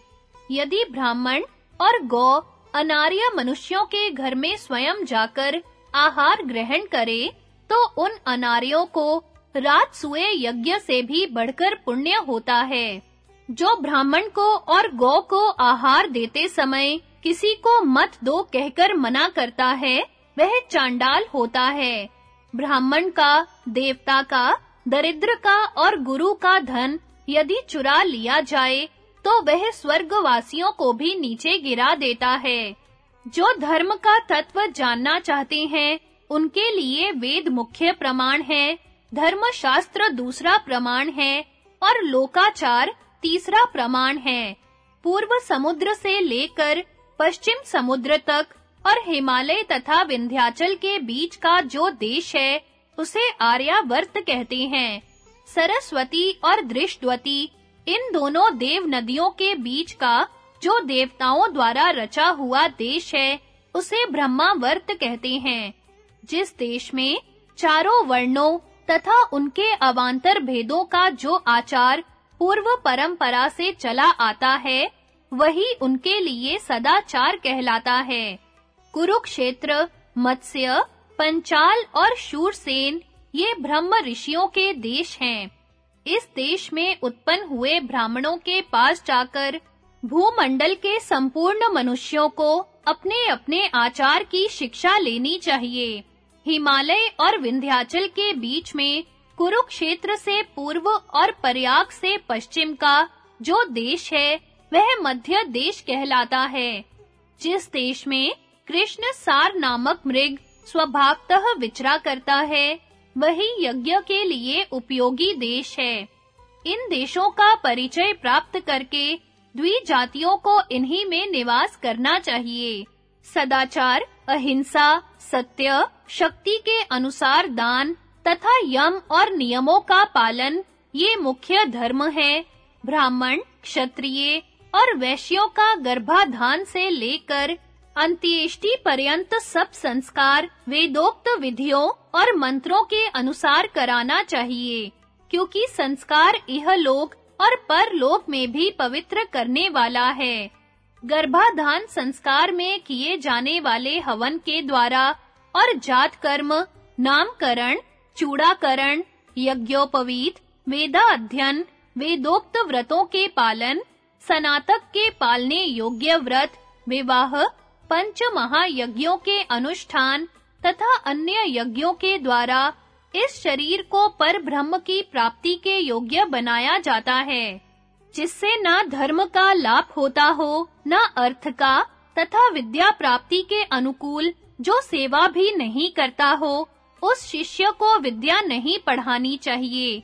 यदि ब्राह्मण और गौ अनार्य मनुष्यों के घर में स्वयं जाकर आहार ग्रहण करे तो उन अनार्यों को रात सुए यज्ञ से भी बढ़कर पुण्य होता है। जो ब्राह्मण को और गौ को आहार देते समय किसी को मत दो कहकर मना करता है, वह चांडाल होता है। ब्राह्मण का, देवता का, दरिद्र का और गुरु का धन यदि चुरा लिया जाए तो वह स्वर्गवासियों को भी नीचे गिरा देता है। जो धर्म का तत्व जानना चाहते हैं, उनके लिए वेद मुख्य प्रमाण है, धर्मशास्त्र दूसरा प्रमाण है, और लोकाचार तीसरा प्रमाण है। पूर्व समुद्र से लेकर पश्चिम समुद्र तक और हिमालय तथा विंध्याचल के बीच का जो देश है, उसे आर्यावर्त कहते हैं। सरस्वती और दृष्टवती इन दोनों देव नदियों के बीच का, जो देवताओं द्वारा रचा हुआ देश है, उसे ब्रह्मावर्त कहते हैं। जिस देश में चारों वर्णों तथा उनके अवांतर भेदों का जो आचार पूर्व परंपरा से चला आता है, वही उनके लिए सदाचार कहलाता है। कुरुक्षेत्र, मत्स्य, पंचाल और शूरसेन ये ब्रह्म ऋषियों के देश हैं। इस देश में उत्पन्न हुए ब्राह्मणों के पास जाकर भूमंडल के संपूर्ण मनुष्यों को अपने-अपने आचार की शिक्षा लेनी चाहिए। हिमालय और विंध्याचल के बीच में कुरुक्षेत्र से पूर्व और प्रयाग से पश्चिम का जो देश है, वह मध्य देश कहलाता है। जिस देश में कृष्ण सार नामक मृग स्वभावतः विचरा करता है वही यज्ञ के लिए उपयोगी देश है। इन देशों का परिचय प्राप्त करके द्विजातियों को इन्हीं में निवास करना चाहिए। सदाचार, अहिंसा, सत्य, शक्ति के अनुसार दान तथा यम और नियमों का पालन ये मुख्य धर्म है। ब्राह्मण, क्षत्रिय और वैश्यों का गर्भाधान से लेकर अंत्येष्टि पर्यंत सब संस्कार, वेदोक्त विधियों और मंत्रों के अनुसार कराना चाहिए, क्योंकि संस्कार इहलोक और परलोक में भी पवित्र करने वाला है। गर्भाधान संस्कार में किए जाने वाले हवन के द्वारा और जात कर्म नामकरण, चूड़ाकरण, यज्ञोपवीत वेदा अध्ययन वेदोक्त व्रतों के पालन, सनातक के पालने योग्य व्रत, विवाह पंच महायज्ञों के अनुष्ठान तथा अन्य यज्ञों के द्वारा इस शरीर को पर ब्रह्म की प्राप्ति के योग्य बनाया जाता है, जिससे ना धर्म का लाभ होता हो, ना अर्थ का तथा विद्या प्राप्ति के अनुकूल जो सेवा भी नहीं करता हो, उस शिष्य को विद्या नहीं पढ़ानी चाहिए।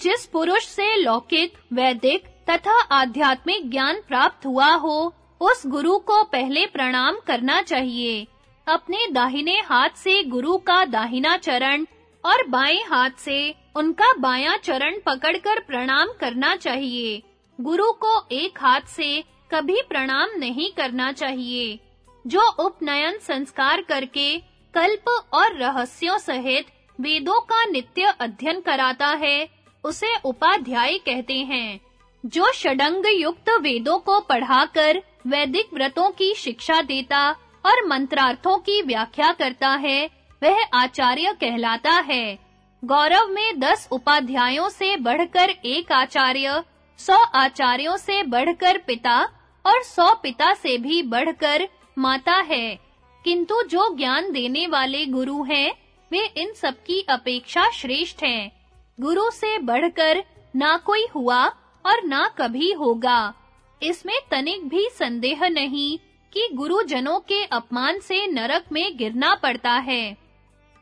जिस पुरुष से लौकिक, वैदिक तथा आध्यात्मिक ज्ञान प्राप्त हुआ हो उस गुरु को पहले प्रणाम करना चाहिए। अपने दाहिने हाथ से गुरु का दाहिना चरण और बाएँ हाथ से उनका बायां चरण पकड़कर प्रणाम करना चाहिए। गुरु को एक हाथ से कभी प्रणाम नहीं करना चाहिए। जो उपनयन संस्कार करके कल्प और रहस्यों सहित वेदों का नित्य अध्ययन कराता है, उसे उपाध्याय कहते हैं। जो षडंग युक्त वेदों को पढ़ाकर वैदिक व्रतों की शिक्षा देता और मंत्रार्थों की व्याख्या करता है, वह आचार्य कहलाता है। गौरव में दस उपाध्यायों से बढ़कर एक आचार्य, सौ आचार्यों से बढ़कर पिता और सौ पिता से भी बढ़कर माता है। किंतु जो ज्ञान देने वाले गुरु हैं, वे इन सब की अपेक्षा श्रेष्ठ हैं। गुरु से बढ़कर ना कोई हुआ और ना कभी होगा। इसमें तनिक भी संदेह नहीं कि गुरुजनों के अपमान से नरक में गिरना पड़ता है।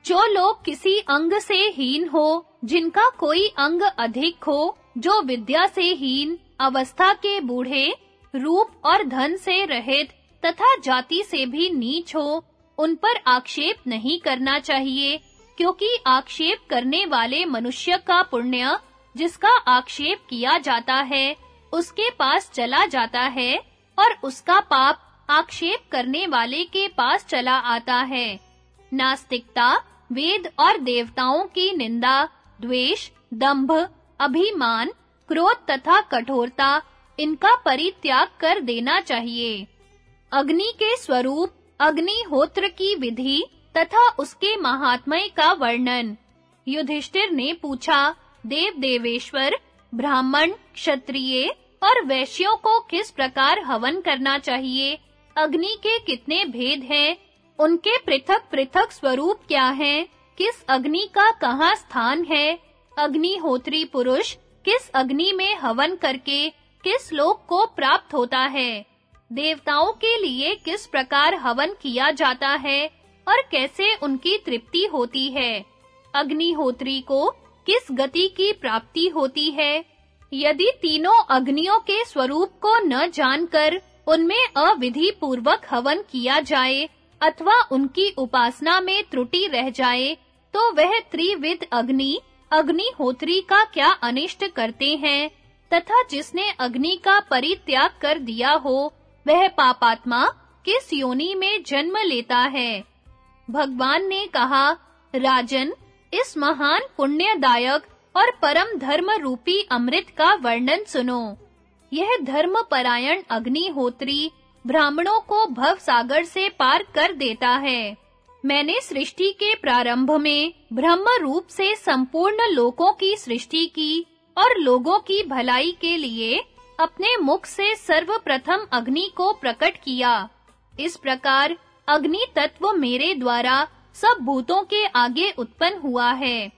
जो लोग किसी अंग से हीन हो, जिनका कोई अंग अधिक हो, जो विद्या से हीन, अवस्था के बूढ़े, रूप और धन से रहित, तथा जाति से भी नीच हो, उन पर आक्षेप नहीं करना चाहिए, क्योंकि आक्षेप करने वाले मनुष्य का पुण्य जिसका आक्षेप किया जाता है, उसके पास चला जाता है और उसका पाप आक्षेप करने वाले के पास चला आता है। नास्तिकता, वेद और देवताओं की निंदा, द्वेष, दंभ, अभिमान, क्रोध तथा कठोरता, इनका परित्याग कर देना चाहिए। अग्नि के स्वरूप, अग्निहोत्र की विधि तथा उसके महात्मय का वर्णन। युधिष्ठिर ने पूछा देव देवेश्वर, ब्राह्मण, क्षत्रिय और वैश्यों को किस प्रकार हवन करना चाहिए? अग्नि के कितने भेद हैं? उनके पृथक-पृथक स्वरूप क्या हैं? किस अग्नि का कहाँ स्थान है? अग्निहोत्री पुरुष किस अग्नि में हवन करके किस लोक को प्राप्त होता है? देवताओं के लिए किस प्रकार हवन किया जाता है और कैसे उनकी तृप्ति होती है? अग्निहोत्री को किस गति की प्राप्ति होती है? यदि तीनों अग्नियों के स्वरूप को न जानकर उनमें अविधि पूर्वक हवन किया जाए अथवा उनकी उपासना में त्रुटि रह जाए तो वह त्रिविध अग्नि, अग्निहोत्री का क्या अनिष्ट करते हैं? तथा जिसने अग्नि का परित्याग कर दिया हो, वह पापात्मा किस योनि में जन्म लेता है? भगवान ने कहा, राजन इस महान पुण्यदायक और परम धर्म रूपी अमृत का वर्णन सुनो। यह धर्म परायण अग्निहोत्री ब्राह्मणों को भव सागर से पार कर देता है। मैंने सृष्टि के प्रारंभ में ब्रह्म रूप से संपूर्ण लोकों की सृष्टि की और लोगों की भलाई के लिए अपने मुख से सर्वप्रथम अग्नि को प्रकट किया। इस प्रकार अग्नि तत्व मेरे द्वारा सब भूतों के आगे उत्पन्न हुआ है।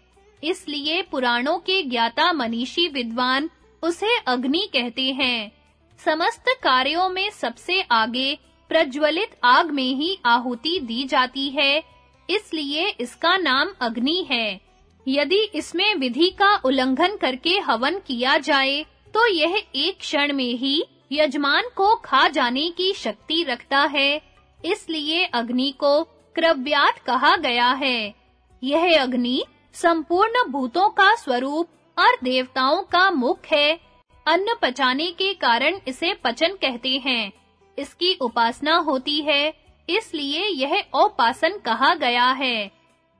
इसलिए पुराणों के ज्ञाता मनीषी विद्वान उसे अग्नि कहते हैं। समस्त कार्यों में सबसे आगे प्रज्वलित आग में ही आहुति दी जाती है, इसलिए इसका नाम अग्नि है। यदि इसमें विधि का उल्लंघन करके हवन किया जाए तो यह एक क्षण में ही यजमान को खा जाने की शक्ति रखता है, इसलिए अग्नि को क्रव्यात कहा गया है। यह अग्नि संपूर्ण भूतों का स्वरूप और देवताओं का मुख है। अन्न पचाने के कारण इसे पचन कहते हैं। इसकी उपासना होती है, इसलिए यह औपासन कहा गया है।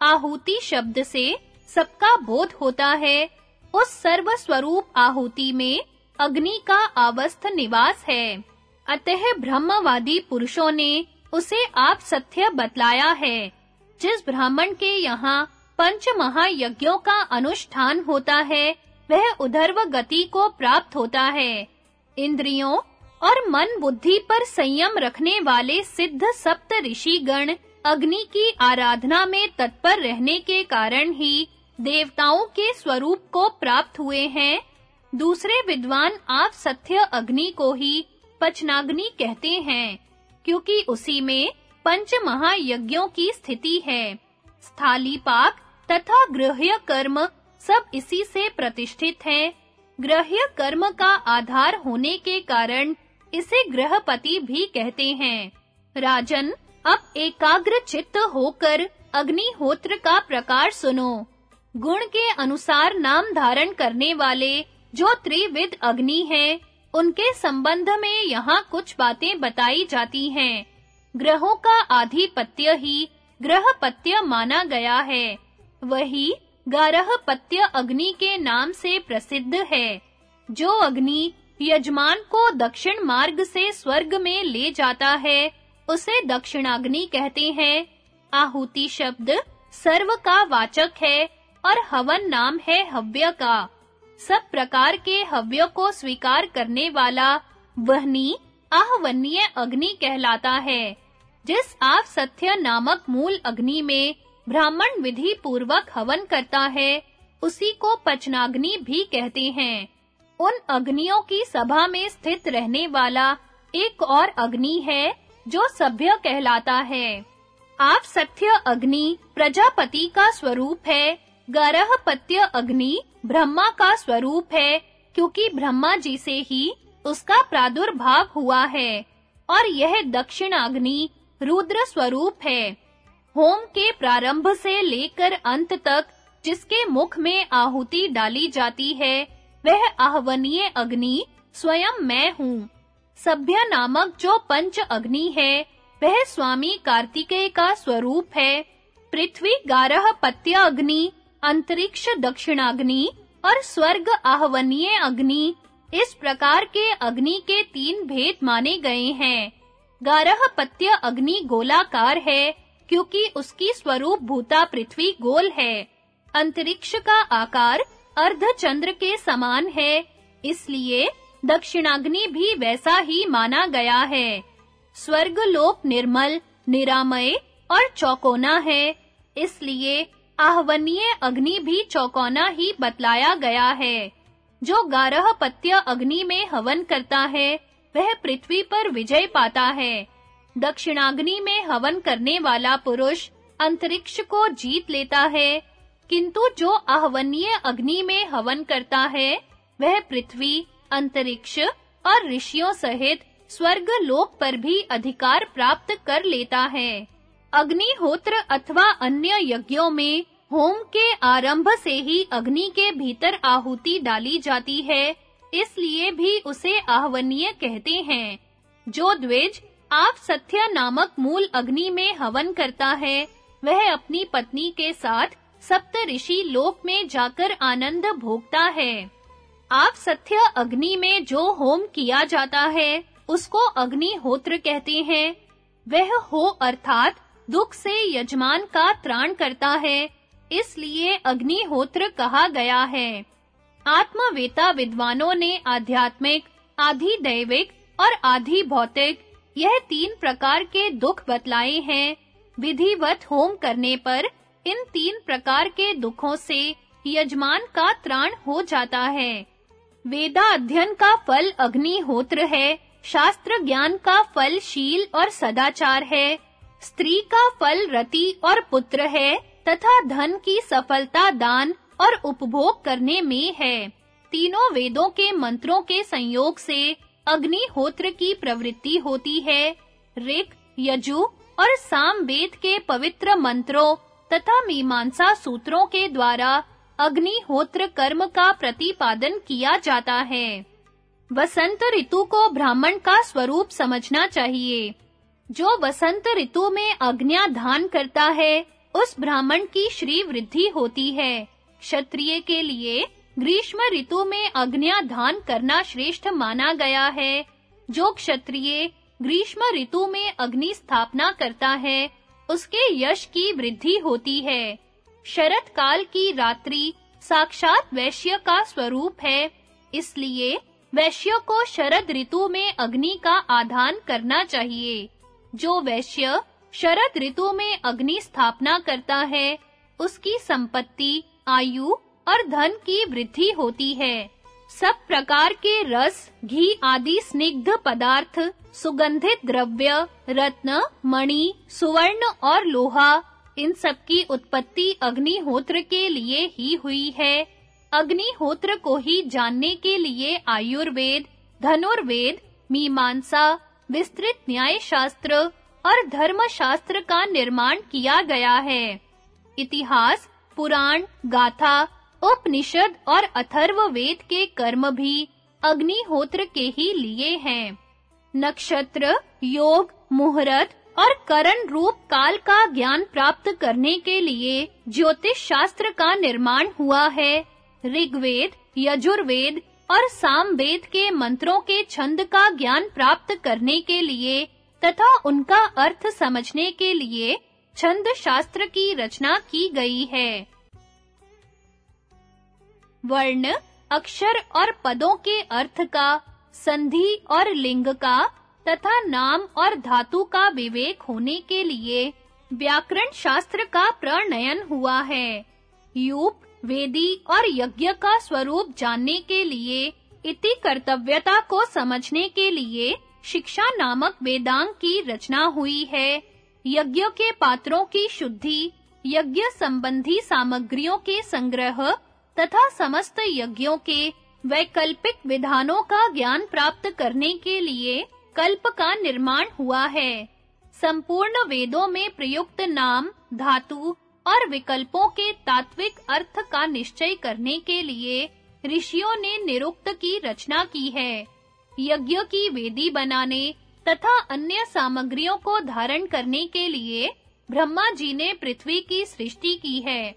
आहुति शब्द से सबका बोध होता है। उस सर्व स्वरूप आहुति में अग्नि का अवस्थ निवास है। अतः ब्रह्मवादी पुरुषों ने उसे आप सत्य बतलाया है। जिस ब्राह्मण के यहाँ पंच महायज्ञों का अनुष्ठान होता है, वह उधर्व गति को प्राप्त होता है। इंद्रियों और मन बुद्धि पर संयम रखने वाले सिद्ध सप्त ऋषि गण अग्नि की आराधना में तत्पर रहने के कारण ही देवताओं के स्वरूप को प्राप्त हुए हैं। दूसरे विद्वान आप सत्य अग्नि को ही पचनाग्नि कहते हैं। क्योंकि उसी में पंच महायज्ञों की स्थिति है। स्थाली पाक तथा गृह्य कर्म सब इसी से प्रतिष्ठित है। गृह्य कर्म का आधार होने के कारण इसे गृहपति भी कहते हैं। राजन, अब एकाग्र चित्त होकर अग्निहोत्र का प्रकार सुनो। गुण के अनुसार नाम धारण करने वाले जो त्रिविध अग्नि हैं उनके संबंध में यहाँ कुछ बातें बताई जाती हैं। ग्रहों का आधिपत्य ही ग्रहपत्य माना गया है। वही गारहपत्य अग्नि के नाम से प्रसिद्ध है, जो अग्नि यजमान को दक्षिण मार्ग से स्वर्ग में ले जाता है, उसे दक्षिणाग्नि कहते हैं। आहुति शब्द सर्व का वाचक है और हवन नाम है हव्य का। सब प्रकार के हव्य को स्वीकार करने वाला वहनी आहवन्य अग्नि कहलाता है, जिस आप सत्य नामक मूल अग्नि में ब्राह्मण विधि पूर्वक हवन करता है, उसी को पचनाग्नि भी कहते हैं। उन अग्नियों की सभा में स्थित रहने वाला एक और अग्नि है, जो सभ्य कहलाता है। आप सत्य अग्नि प्रजापति का स्वरूप है गारहपत्य अग्नि ब्रह्मा का स्वरूप है, क्योंकि ब्रह्मा जी से ही उसका प्रादुर्भाव हुआ है, और यह दक्षिण अग्नि रुद्र स्वरूप है। होम के प्रारंभ से लेकर अंत तक जिसके मुख में आहुति डाली जाती है, वह आहवनीय अग्नि स्वयं मैं हूँ। सभ्य नामक जो पंच अग्नि है, वह स्वामी कार्तिकेय का स्वरूप है। पृथ्वी गारह पत्य अग्नि अंतरिक्ष दक्षिणाग्नि और स्वर्ग आहवनीय अग्नि। इस प्रकार के अग्नि के तीन भेद माने गए हैं। गारह पत्य अग्नि गोलाकार है, क्योंकि उसकी स्वरूप भूता पृथ्वी गोल है। अंतरिक्ष का आकार अर्ध चंद्र के समान है, इसलिए दक्षिणाग्नि भी वैसा ही माना गया है। स्वर्ग लोक निर्मल, निरामय और चौकोना है, इसलिए आहवनीय अग्नि भी चौकोना ही बतलाया गया है। जो गारह पत्य अग्नि में हवन करता है, वह पृथ्वी पर विजय पाता है। दक्षिणाग्नि में हवन करने वाला पुरुष अंतरिक्ष को जीत लेता है, किंतु जो आहवनीय अग्नि में हवन करता है, वह पृथ्वी, अंतरिक्ष और ऋषियों सहित स्वर्ग लोक पर भी अधिकार प्राप्त कर लेता है। अग्निहोत्र अथवा अन्य यज्ञों में होम के आरंभ से ही अग्नि के भीतर आहुति डाली जाती है, इसलिए भी उसे आहवनीय कहते हैं। जो द्विज आप सत्य नामक मूल अग्नि में हवन करता है, वह अपनी पत्नी के साथ सप्त ऋषि लोक में जाकर आनंद भोगता है। आप सत्य अग्नि में जो होम किया जाता है, उसको अग्निहोत्र कहते हैं। वह हो अर्थात दुख से यजमान का त्राण करता है, इसलिए अग्निहोत्र कहा गया है। आत्मवेता विद्वानों ने आध्यात्मिक आधि दैविक और आधि भौतिक यह तीन प्रकार के दुख बतलाए हैं। विधिवत होम करने पर इन तीन प्रकार के दुखों से यजमान का त्राण हो जाता है। वेदा अध्ययन का फल अग्निहोत्र है शास्त्र ज्ञान का फल शील और सदाचार है। स्त्री का फल रति और पुत्र है, तथा धन की सफलता दान और उपभोग करने में है। तीनों वेदों के मंत्रों के संयोग से अग्निहोत्र की प्रवृत्ति होती है। ऋक, यजु और साम वेद के पवित्र मंत्रों तथा मीमांसा सूत्रों के द्वारा अग्निहोत्र कर्म का प्रतिपादन किया जाता है। वसंत ऋतु को ब्राह्मण का स्वरूप समझना चाहिए। जो वसंत ऋतु में अग्न्या धान करता है, उस ब्राह्मण की श्री वृद्धि होती है। क्षत्रिय के लिए ग्रीष्म ऋतु में अग्न्या धान करना श्रेष्ठ माना गया है। जो क्षत्रिय ग्रीष्म ऋतु में अग्नि स्थापना करता है, उसके यश की वृद्धि होती है। शरत काल की रात्रि साक्षात वैश्य का स्वरूप है, इसलिए वैश्य को शरद ऋतु में अग्नि का आधान करना चाहिए। जो वैश्य शरद ऋतु में अग्नि स्थापना करता है, उसकी संपत्ति, आयु और धन की वृद्धि होती है। सब प्रकार के रस, घी आदि स्निग्ध पदार्थ, सुगंधित द्रव्य, रत्न, मणि, सुवर्ण और लोहा, इन सब की उत्पत्ति अग्निहोत्र के लिए ही हुई है। अग्निहोत्र को ही जानने के लिए आयुर्वेद, धनुर्वेद, मीमांसा विस्तृत न्याय शास्त्र और धर्म शास्त्र का निर्माण किया गया है। इतिहास, पुराण, गाथा, उपनिषद और अथर्व वेद के कर्म भी अग्निहोत्र के ही लिए हैं। नक्षत्र, योग, मुहूर्त और करण रूप काल का ज्ञान प्राप्त करने के लिए ज्योतिष शास्त्र का निर्माण हुआ है। ऋग्वेद, यजुर्वेद और सामवेद के मंत्रों के छंद का ज्ञान प्राप्त करने के लिए तथा उनका अर्थ समझने के लिए छंद शास्त्र की रचना की गई है। वर्ण, अक्षर और पदों के अर्थ का, संधि और लिंग का तथा नाम और धातु का विवेक होने के लिए व्याकरण शास्त्र का प्रणयन हुआ है। यूप वेदी और यज्ञ का स्वरूप जानने के लिए, इति कर्तव्यता को समझने के लिए शिक्षा नामक वेदांग की रचना हुई है। यज्ञ के पात्रों की शुद्धि, यज्ञ संबंधी सामग्रियों के संग्रह तथा समस्त यज्ञों के वैकल्पिक विधानों का ज्ञान प्राप्त करने के लिए कल्प का निर्माण हुआ है। संपूर्ण वेदों में प्रयुक्त नाम, धातु और विकल्पों के तात्विक अर्थ का निश्चय करने के लिए ऋषियों ने निरुक्त की रचना की है। यज्ञ की वेदी बनाने तथा अन्य सामग्रियों को धारण करने के लिए ब्रह्मा जी ने पृथ्वी की सृष्टि की है।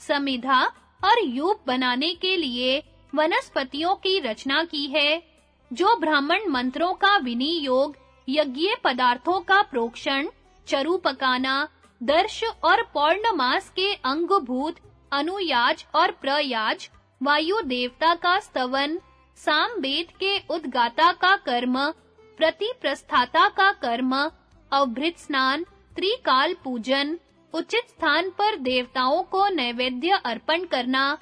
समिधा और यूप बनाने के लिए वनस्पतियों की रचना की है, जो ब्राह्मण मंत्रों का विनियोग, यज्ञीय पदार्थों का प्रोक्षण, चरु पकाना दर्श और पौर्णमास के अंगभूत, अनुयाज और प्रयाज, वायु देवता का स्तवन सामवेद के उद्गाता का कर्म, प्रतिप्रस्थाता का कर्म अवभृत स्नान, त्रिकाल पूजन, उचित स्थान पर देवताओं को नैवेद्य अर्पण करना,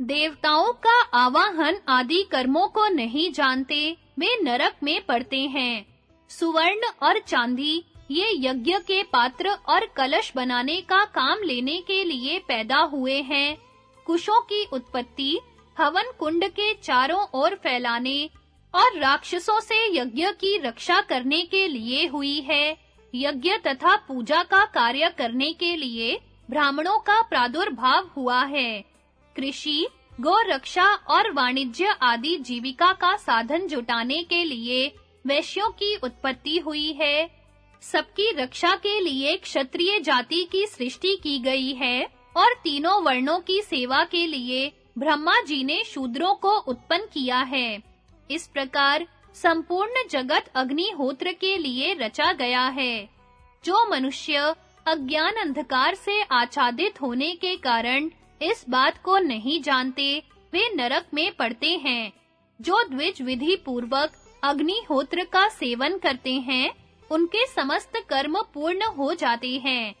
देवताओं का आवाहन आदि कर्मों को नहीं जानते, वे नरक में पड़ते हैं। सुवर्ण और चांदी ये यज्ञ के पात्र और कलश बनाने का काम लेने के लिए पैदा हुए हैं। कुशों की उत्पत्ति, हवन कुंड के चारों ओर फैलाने और राक्षसों से यज्ञ की रक्षा करने के लिए हुई है। यज्ञ तथा पूजा का कार्य करने के लिए ब्राह्मणों का प्रादुर्भाव हुआ है। कृषि गौ रक्षा और वाणिज्य आदि जीविका का साधन जुटाने के लिए वैश्यों की उत्पत्ति हुई है। सबकी रक्षा के लिए क्षत्रिय जाति की सृष्टि की गई है और तीनों वर्णों की सेवा के लिए ब्रह्मा जी ने शूद्रों को उत्पन्न किया है। इस प्रकार संपूर्ण जगत अग्निहोत्र के लिए रचा गया है, जो मनुष्य अज्ञान अंधकार से आच्छादित होने के कारण इस बात को नहीं जानते, वे नरक में पड़ते हैं, जो द्विज विधि पूर्वक अग्निहोत्र का सेवन करते हैं। उनके समस्त कर्म पूर्ण हो जाते हैं।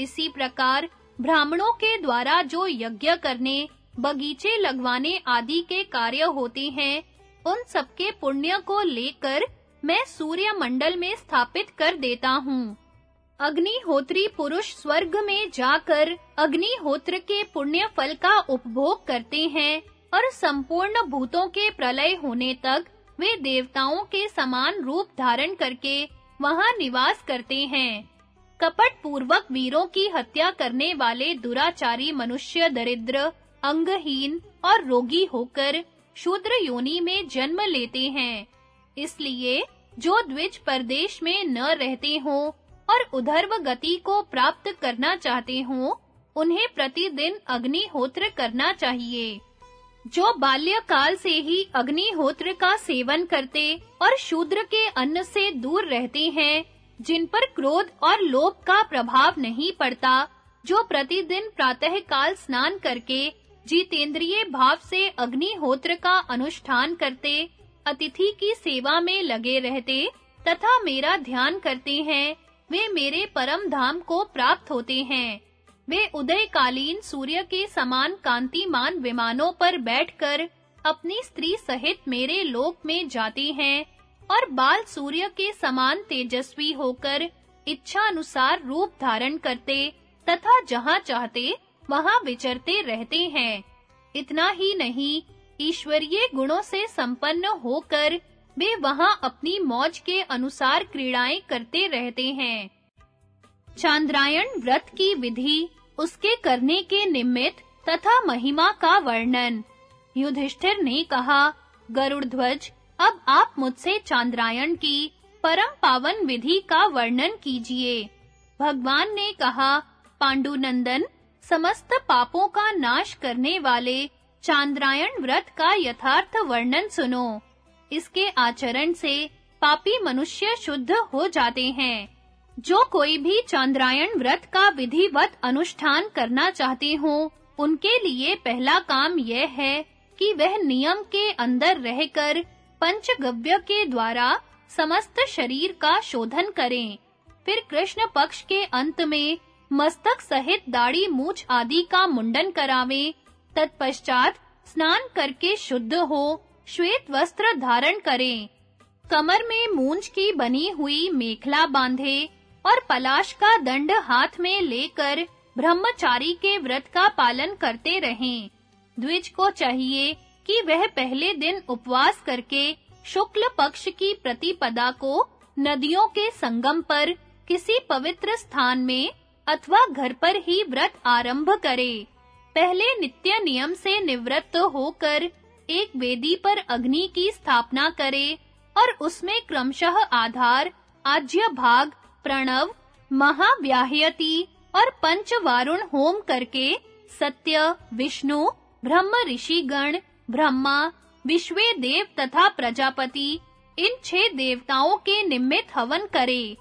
इसी प्रकार ब्राह्मणों के द्वारा जो यज्ञ करने, बगीचे लगवाने आदि के कार्य होते हैं, उन सबके पुण्य को लेकर मैं सूर्य मंडल में स्थापित कर देता हूँ। अग्निहोत्री पुरुष स्वर्ग में जाकर अग्निहोत्र के पुण्य फल का उपभोग करते हैं और संपूर्ण भूतों के प्रलय होने तक वे देवताओं के समान रूप धारण करके वहाँ निवास करते हैं। कपट पूर्वक वीरों की हत्या करने वाले दुराचारी मनुष्य, दरिद्र, अंगहीन और रोगी होकर शूद्र योनि में जन्म लेते हैं। इसलिए जो द्विज प्रदेश में न रहते हों और उधर्व गति को प्राप्त करना चाहते हों, उन्हें प्रतिदिन अग्निहोत्र करना चाहिए। जो बाल्यकाल से ही अग्निहोत्र का सेवन करते और शूद्र के अन्न से दूर रहते हैं, जिन पर क्रोध और लोभ का प्रभाव नहीं पड़ता, जो प्रतिदिन प्रातः काल स्नान करके जीतेंद्रिय भाव से अग्निहोत्र का अनुष्ठान करते, अतिथि की सेवा में लगे रहते तथा मेरा ध्यान करते हैं, वे मेरे परम धाम को प्राप्त होते हैं। वे उदयकालीन सूर्य के समान कांतिमान विमानों पर बैठकर अपनी स्त्री सहित मेरे लोक में जाते हैं और बाल सूर्य के समान तेजस्वी होकर इच्छा अनुसार रूप धारण करते तथा जहाँ चाहते, वहाँ विचरते रहते हैं। इतना ही नहीं, ईश्वरीय गुणों से संपन्न होकर वे वहाँ अपनी मौज के अनुसार क्रीड़ाएँ करते रहते हैं। चांद्रायण व्रत की विधि, उसके करने के निमित्त तथा महिमा का वर्णन। युधिष्ठिर ने कहा गरुड़ ध्वज अब आप मुझसे चांद्रायण की परम पावन विधि का वर्णन कीजिए। भगवान ने कहा, पांडुनंदन, समस्त पापों का नाश करने वाले चांद्रायण व्रत का यथार्थ वर्णन सुनो। इसके आचरण से पापी मनुष्य शुद्ध हो जाते हैं। जो कोई भी चंद्रायन व्रत का विधिवत अनुष्ठान करना चाहते हो, उनके लिए पहला काम यह है कि वह नियम के अंदर रहकर पंचगव्य के द्वारा समस्त शरीर का शोधन करें। फिर कृष्ण पक्ष के अंत में मस्तक सहित दाढ़ी मूछ आदि का मुंडन करावें। तत्पश्चात स्नान करके शुद्ध हो श्वेत वस्त्र धारण करें। कमर में मूंछ की बनी हुई मेखला बांधे। और पलाश का दंड हाथ में लेकर ब्रह्मचारी के व्रत का पालन करते रहें। द्विज को चाहिए कि वह पहले दिन उपवास करके शुक्ल पक्ष की प्रतिपदा को नदियों के संगम पर किसी पवित्र स्थान में अथवा घर पर ही व्रत आरंभ करे। पहले नित्य नियम से निवृत्त होकर एक वेदी पर अग्नि की स्थापना करे और उसमें क्रमशः आधार आज्य भाग प्रणव, महाव्याहयति और पंचवारुण होम करके सत्य, विष्णु, ब्रह्म ऋषिगण, ब्रह्मा विश्वे देव तथा प्रजापति, इन छह देवताओं के निमित्त हवन करे।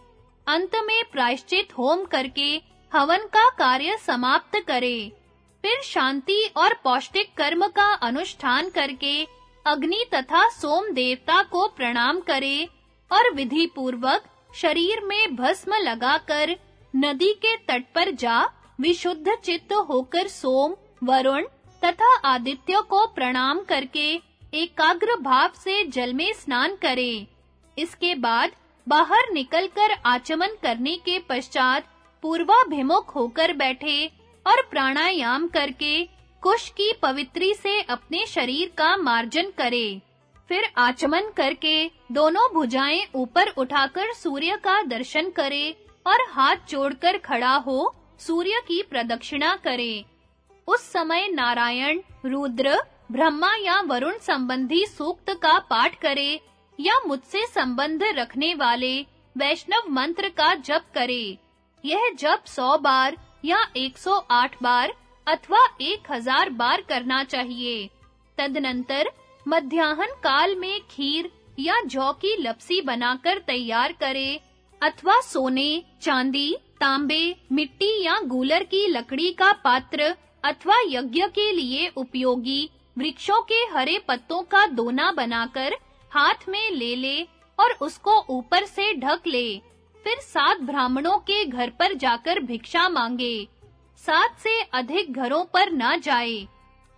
अंत में प्रायश्चित होम करके हवन का कार्य समाप्त करे। फिर शांति और पौष्टिक कर्म का अनुष्ठान करके अग्नि तथा सोम देवता को प्रणाम करे और विधि पूर्वक शरीर में भस्म लगाकर नदी के तट पर जा विशुद्ध चित्त होकर सोम, वरुण तथा आदित्य को प्रणाम करके एकाग्र भाव से जल में स्नान करे। इसके बाद बाहर निकलकर आचमन करने के पश्चात पूर्वाभिमुख होकर बैठे और प्राणायाम करके कुश की पवित्री से अपने शरीर का मार्जन करे। फिर आचमन करके दोनों भुजाएँ ऊपर उठाकर सूर्य का दर्शन करे और हाथ जोड़कर खड़ा हो सूर्य की प्रदक्षिणा करे। उस समय नारायण, रुद्र, ब्रह्मा या वरुण संबंधी सूक्त का पाठ करे या मुझसे संबंध रखने वाले वैष्णव मंत्र का जप करे। यह जप सौ बार या 108 बार अथवा 1000 बार करना चाहिए। तदनंतर मध्याह्न काल में खीर या जौ की लपसी बनाकर तैयार करे, अथवा सोने, चांदी, तांबे, मिट्टी या गूलर की लकड़ी का पात्र अथवा यज्ञ के लिए उपयोगी वृक्षों के हरे पत्तों का दोना बनाकर हाथ में ले ले और उसको ऊपर से ढक ले। फिर सात ब्राह्मणों के घर पर जाकर भिक्षा मांगे। सात से अधिक घरों पर ना जाए।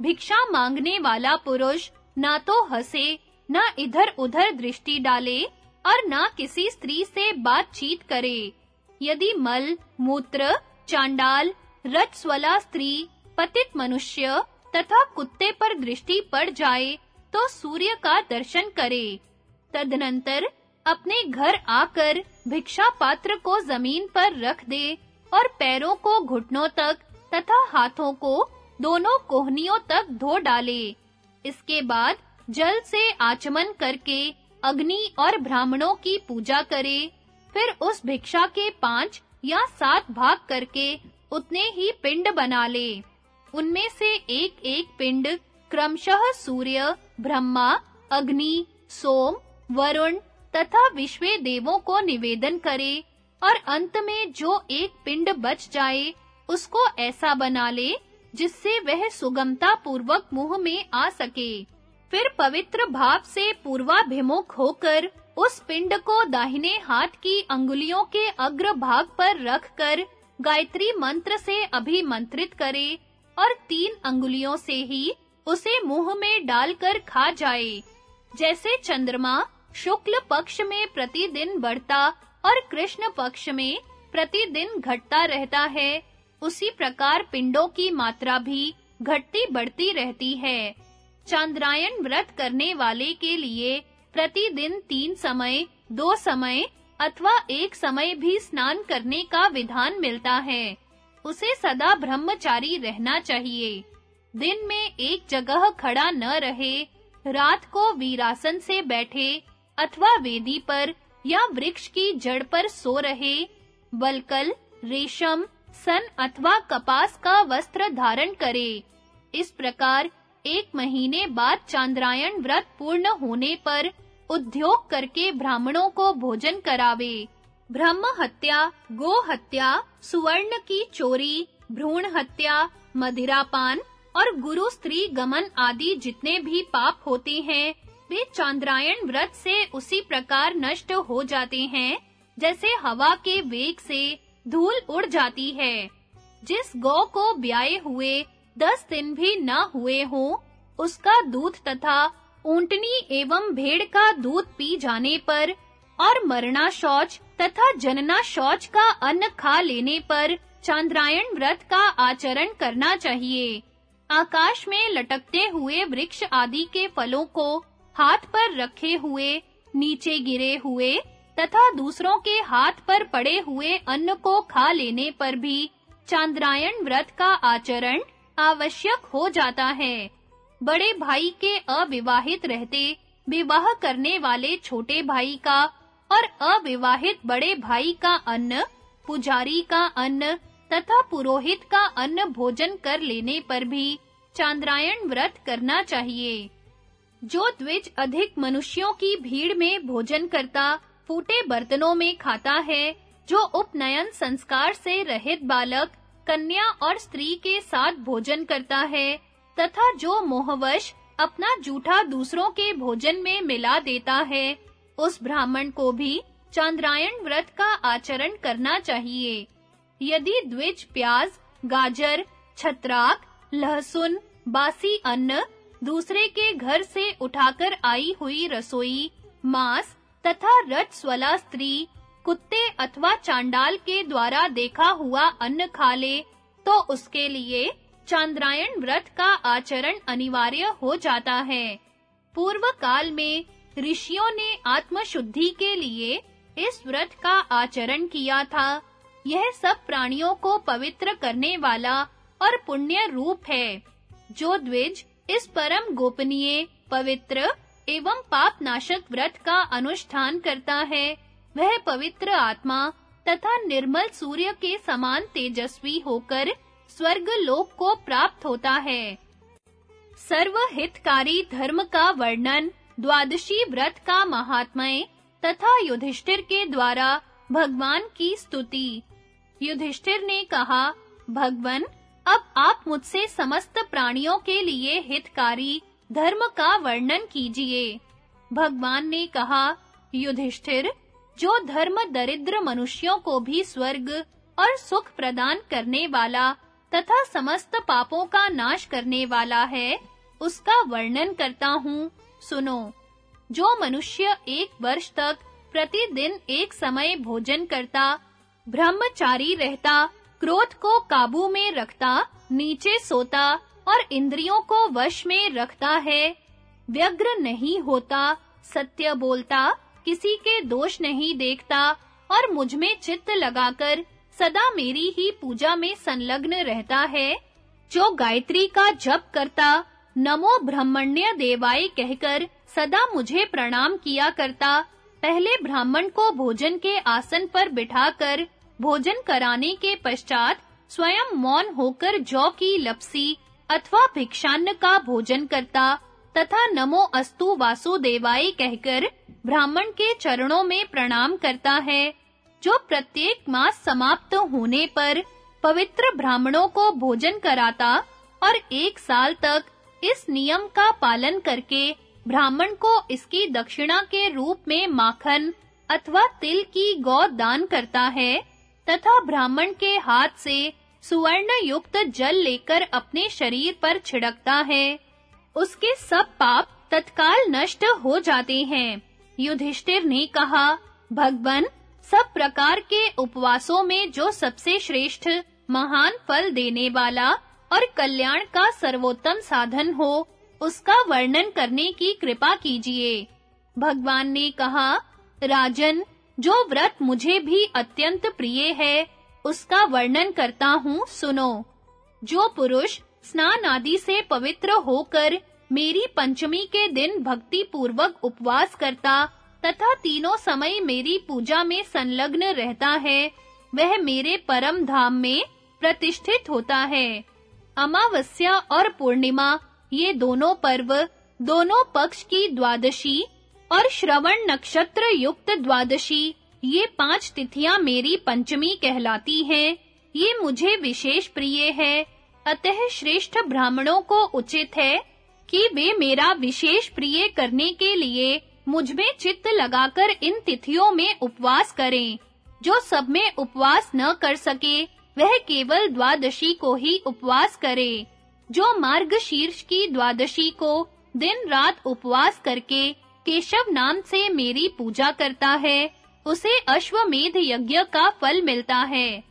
भिक्षा मांगने वाला पुरुष ना तो हंसे, ना इधर-उधर दृष्टि डाले और ना किसी स्त्री से बातचीत करे। यदि मल, मूत्र, चांडाल, रजस्वला स्त्री, पतित मनुष्य तथा कुत्ते पर दृष्टि पड़ जाए तो सूर्य का दर्शन करे। तदनंतर अपने घर आकर भिक्षा पात्र को ज़मीन पर रख दे और पैरों को घुटनों तक तथा हाथों को दोनों कोहनियों तक धो डाले। इसके बाद जल से आचमन करके अग्नि और ब्राह्मणों की पूजा करे, फिर उस भिक्षा के पाँच या सात भाग करके उतने ही पिंड बना ले। उनमें से एक-एक पिंड क्रमशः सूर्य, ब्रह्मा, अग्नि, सोम, वरुण तथा विश्वे देवों को निवेदन करे और अंत में जो एक पिंड बच जाए, उसको ऐसा बना ले जिससे वह सुगमता पूर्वक मुँह में आ सके। फिर पवित्र भाव से पूर्वाभिमुख होकर उस पिंड को दाहिने हाथ की अंगुलियों के अग्र भाग पर रखकर गायत्री मंत्र से अभिमंत्रित करे और तीन अंगुलियों से ही उसे मुँह में डालकर खा जाए। जैसे चंद्रमा शुक्ल पक्ष में प्रतिदिन बढ़ता और कृष्ण पक्ष में प्रतिदिन घटता रहता है उसी प्रकार पिंडों की मात्रा भी घटती बढ़ती रहती है। चांद्रायन व्रत करने वाले के लिए प्रतिदिन तीन समय, दो समय अथवा एक समय भी स्नान करने का विधान मिलता है। उसे सदा ब्रह्मचारी रहना चाहिए। दिन में एक जगह खड़ा न रहे, रात को वीरासन से बैठे अथवा वेदी पर या वृक्ष की जड़ पर सो रहे, बलकल, रेशम सन अथवा कपास का वस्त्र धारण करे। इस प्रकार एक महीने बाद चांद्रायन व्रत पूर्ण होने पर उद्योग करके ब्राह्मणों को भोजन करावे। ब्रह्म हत्या, गो हत्या, सुवर्ण की चोरी, भ्रूण हत्या, मदिरापान और गुरु स्त्री गमन आदि जितने भी पाप होते हैं, वे चांद्रायन व्रत से उसी प्रकार नष्ट हो जाते हैं, जैसे हवा के वेग से धूल उड़ जाती है। जिस गौ को ब्याए हुए दस दिन भी न हुए हो, उसका दूध तथा ऊंटनी एवं भेड़ का दूध पी जाने पर और मरना शौच तथा जनना शौच का अन्न खा लेने पर चांद्रायन व्रत का आचरण करना चाहिए। आकाश में लटकते हुए वृक्ष आदि के फलों को हाथ पर रखे हुए, नीचे गिरे हुए तथा दूसरों के हाथ पर पड़े हुए अन्न को खा लेने पर भी चांद्रायन व्रत का आचरण आवश्यक हो जाता है। बड़े भाई के अविवाहित रहते, विवाह करने वाले छोटे भाई का और अविवाहित बड़े भाई का अन्न, पुजारी का अन्न तथा पुरोहित का अन्न भोजन कर लेने पर भी चांद्रायन व्रत करना चाहिए। जो द्विज अधिक मनुष्यों की भीड़ में भोजन करता फूटे बर्तनों में खाता है, जो उपनयन संस्कार से रहित बालक, कन्या और स्त्री के साथ भोजन करता है, तथा जो मोहवश अपना जूठा दूसरों के भोजन में मिला देता है, उस ब्राह्मण को भी चांद्रायन व्रत का आचरण करना चाहिए। यदि द्विज, प्याज, गाजर, छत्राक, लहसुन, बासी अन्न दूसरे के घर से उठाकर आई हुई रसोई, मांस तथा रजस्वला स्त्री कुत्ते अथवा चांडाल के द्वारा देखा हुआ अन्न खा ले तो उसके लिए चांद्रायन व्रत का आचरण अनिवार्य हो जाता है। पूर्व काल में ऋषियों ने आत्मशुद्धि के लिए इस व्रत का आचरण किया था। यह सब प्राणियों को पवित्र करने वाला और पुण्य रूप है, जो द्विज इस परम गोपनीय, पवित्र एवं पाप नाशक व्रत का अनुष्ठान करता है। वह पवित्र आत्मा तथा निर्मल सूर्य के समान तेजस्वी होकर स्वर्ग लोक को प्राप्त होता है। सर्वहितकारी धर्म का वर्णन द्वादशी व्रत का महात्म्य तथा युधिष्ठिर के द्वारा भगवान की स्तुति। युधिष्ठिर ने कहा, भगवन, अब आप मुझसे समस्त प्राणियों के लिए हितकारी धर्म का वर्णन कीजिए। भगवान ने कहा, युधिष्ठिर, जो धर्म दरिद्र मनुष्यों को भी स्वर्ग और सुख प्रदान करने वाला तथा समस्त पापों का नाश करने वाला है, उसका वर्णन करता हूँ। सुनो, जो मनुष्य एक वर्ष तक प्रतिदिन एक समय भोजन करता, ब्रह्मचारी रहता, क्रोध को काबू में रखता, नीचे सोता और इंद्रियों को वश में रखता है। व्यग्र नहीं होता, सत्य बोलता, किसी के दोष नहीं देखता और मुझमें चित्त लगाकर सदा मेरी ही पूजा में संलग्न रहता है। जो गायत्री का जप करता, नमो ब्रह्मण्य देवाय कहकर सदा मुझे प्रणाम किया करता, पहले ब्राह्मण को भोजन के आसन पर बिठाकर, भोजन कराने के पश्चात स्वयं मौन होकर जौ की लपसी अथवा भिक्षान्न का भोजन करता तथा नमो अस्तु वासुदेवाय कहकर ब्राह्मण के चरणों में प्रणाम करता है, जो प्रत्येक मास समाप्त होने पर पवित्र ब्राह्मणों को भोजन कराता और एक साल तक इस नियम का पालन करके ब्राह्मण को इसकी दक्षिणा के रूप में माखन अथवा तिल की गौ दान करता है तथा ब्राह्मण के हाथ से सुवर्ण युक्त जल लेकर अपने शरीर पर छिड़कता है। उसके सब पाप तत्काल नष्ट हो जाते हैं। युधिष्ठिर ने कहा, भगवन, सब प्रकार के उपवासों में जो सबसे श्रेष्ठ, महान फल देने वाला और कल्याण का सर्वोत्तम साधन हो, उसका वर्णन करने की कृपा कीजिए। भगवान ने कहा, राजन, जो व्रत मुझे भी अत्यंत प्रिय है उसका वर्णन करता हूँ, सुनो। जो पुरुष स्नान आदि से पवित्र होकर मेरी पंचमी के दिन भक्ति पूर्वक उपवास करता तथा तीनों समय मेरी पूजा में संलग्न रहता है, वह मेरे परम धाम में प्रतिष्ठित होता है। अमावस्या और पूर्णिमा, ये दोनों पर्व, दोनों पक्ष की द्वादशी और श्रवण नक्षत्र युक्त द्वादशी ये पाँच तिथियाँ मेरी पंचमी कहलाती हैं। ये मुझे विशेष प्रिय है। अतः श्रेष्ठ ब्राह्मणों को उचित है कि वे मेरा विशेष प्रिय करने के लिए मुझमें चित्त लगाकर इन तिथियों में उपवास करें। जो सब में उपवास न कर सके, वह केवल द्वादशी को ही उपवास करे। जो मार्ग शीर्ष की द्वादशी को दिन रात उपवास करके केशव नाम से मेरी पूजा करता है उसे अश्वमेध यज्ञ का फल मिलता है,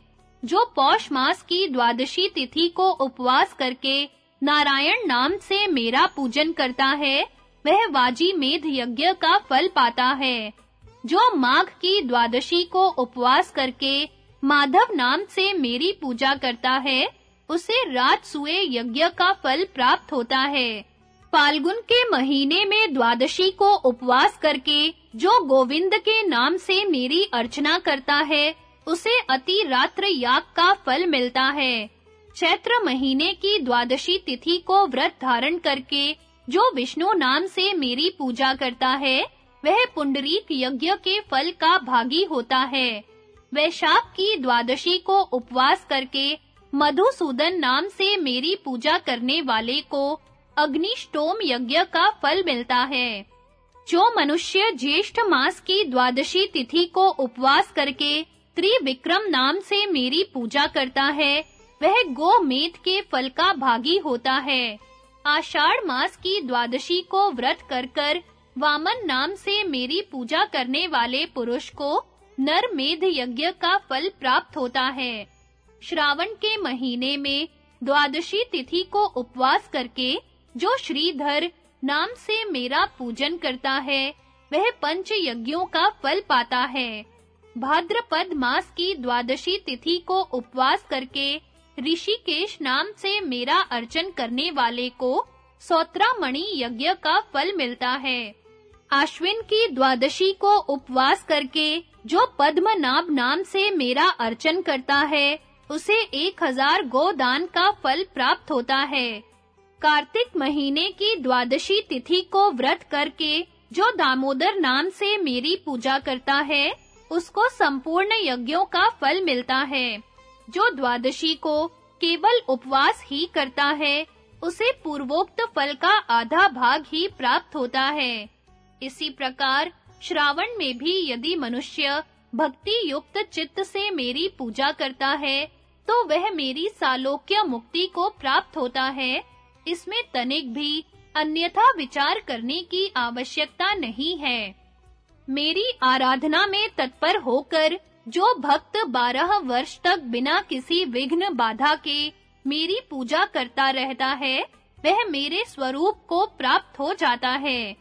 जो पौष मास की द्वादशी तिथि को उपवास करके नारायण नाम से मेरा पूजन करता है, वह वाजी मेध यज्ञ का फल पाता है, जो माघ की द्वादशी को उपवास करके माधव नाम से मेरी पूजा करता है, उसे राजसूय यज्ञ का फल प्राप्त होता है। फाल्गुन के महीने में द्वादशी को उपवास करके जो गोविंद के नाम से मेरी अर्चना करता है, उसे अति रात्र याग का फल मिलता है। चैत्र महीने की द्वादशी तिथि को व्रत धारण करके जो विष्णु नाम से मेरी पूजा करता है, वह पुंडरीक यज्ञ के फल का भागी होता है। वैशाख की द्वादशी को उपवास करके मधुसूदन नाम से मेरी पूजा करने वाले को अग्निष्टोम यज्ञ का फल मिलता है। जो मनुष्य ज्येष्ठ मास की द्वादशी तिथि को उपवास करके त्रिविक्रम नाम से मेरी पूजा करता है, वह गोमेध के फल का भागी होता है। आषाढ़ मास की द्वादशी को व्रत कर कर वामन नाम से मेरी पूजा करने वाले पुरुष को नरमेध यज्ञ का फल प्राप्त होता है। श्रावण के महीने में द्वादशी तिथि को उपवास करके जो श्रीधर नाम से मेरा पूजन करता है, वह पंच यज्ञों का फल पाता है। भाद्रपद मास की द्वादशी तिथि को उपवास करके ऋषिकेश नाम से मेरा अर्चन करने वाले को सौत्रामणि यज्ञ का फल मिलता है। आश्विन की द्वादशी को उपवास करके जो पद्मनाभ नाम से मेरा अर्चन करता है, उसे एक हज़ार गोदान का फल प्राप्त होता है। कार्तिक महीने की द्वादशी तिथि को व्रत करके, जो दामोदर नाम से मेरी पूजा करता है, उसको संपूर्ण यज्ञों का फल मिलता है। जो द्वादशी को केवल उपवास ही करता है, उसे पूर्वोक्त फल का आधा भाग ही प्राप्त होता है। इसी प्रकार, श्रावण में भी यदि मनुष्य भक्ति युक्त चित्त से मेरी पूजा करता है तो वह मेरी सालोक्य मुक्ति को प्राप्त होता है इसमें तनिक भी अन्यथा विचार करने की आवश्यकता नहीं है। मेरी आराधना में तत्पर होकर, जो भक्त बारह वर्ष तक बिना किसी विघ्न बाधा के मेरी पूजा करता रहता है, वह मेरे स्वरूप को प्राप्त हो जाता है।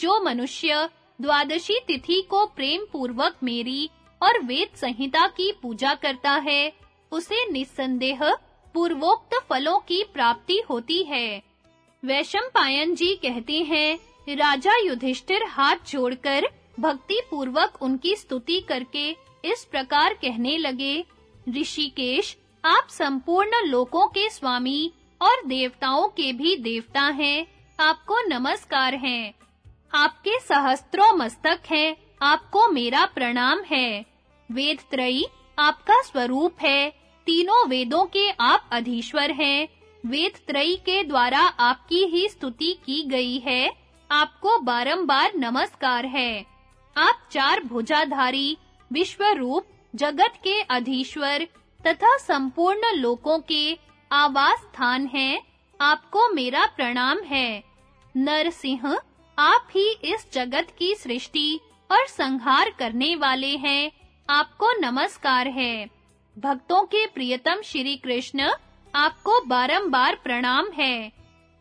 जो मनुष्य द्वादशी तिथि को प्रेम पूर्वक मेरी और वेद संहिता की पूजा करता है, उसे निस्संदेह पूर्वोक्त फलों की प्राप्ति होती है। वैशंपायन जी कहते हैं, राजा युधिष्ठिर हाथ जोड़कर भक्ति पूर्वक उनकी स्तुति करके इस प्रकार कहने लगे, ऋषिकेश, आप संपूर्ण लोकों के स्वामी और देवताओं के भी देवता हैं, आपको नमस्कार है। आपके सहस्त्रों मस्तक हैं, आपको मेरा प्रणाम है। वेद त्रयी आपका स्वरूप है तीनों वेदों के आप अधीश्वर हैं। वेद त्रयी के द्वारा आपकी ही स्तुति की गई है। आपको बारंबार नमस्कार है। आप चार भुजाधारी विश्व रूप जगत के अधीश्वर तथा संपूर्ण लोकों के आवास स्थान हैं। आपको मेरा प्रणाम है। नरसिंह, आप ही इस जगत की सृष्टि और संहार करने वाले हैं। आपको नमस्कार है। भक्तों के प्रियतम श्री कृष्ण, आपको बारंबार प्रणाम है।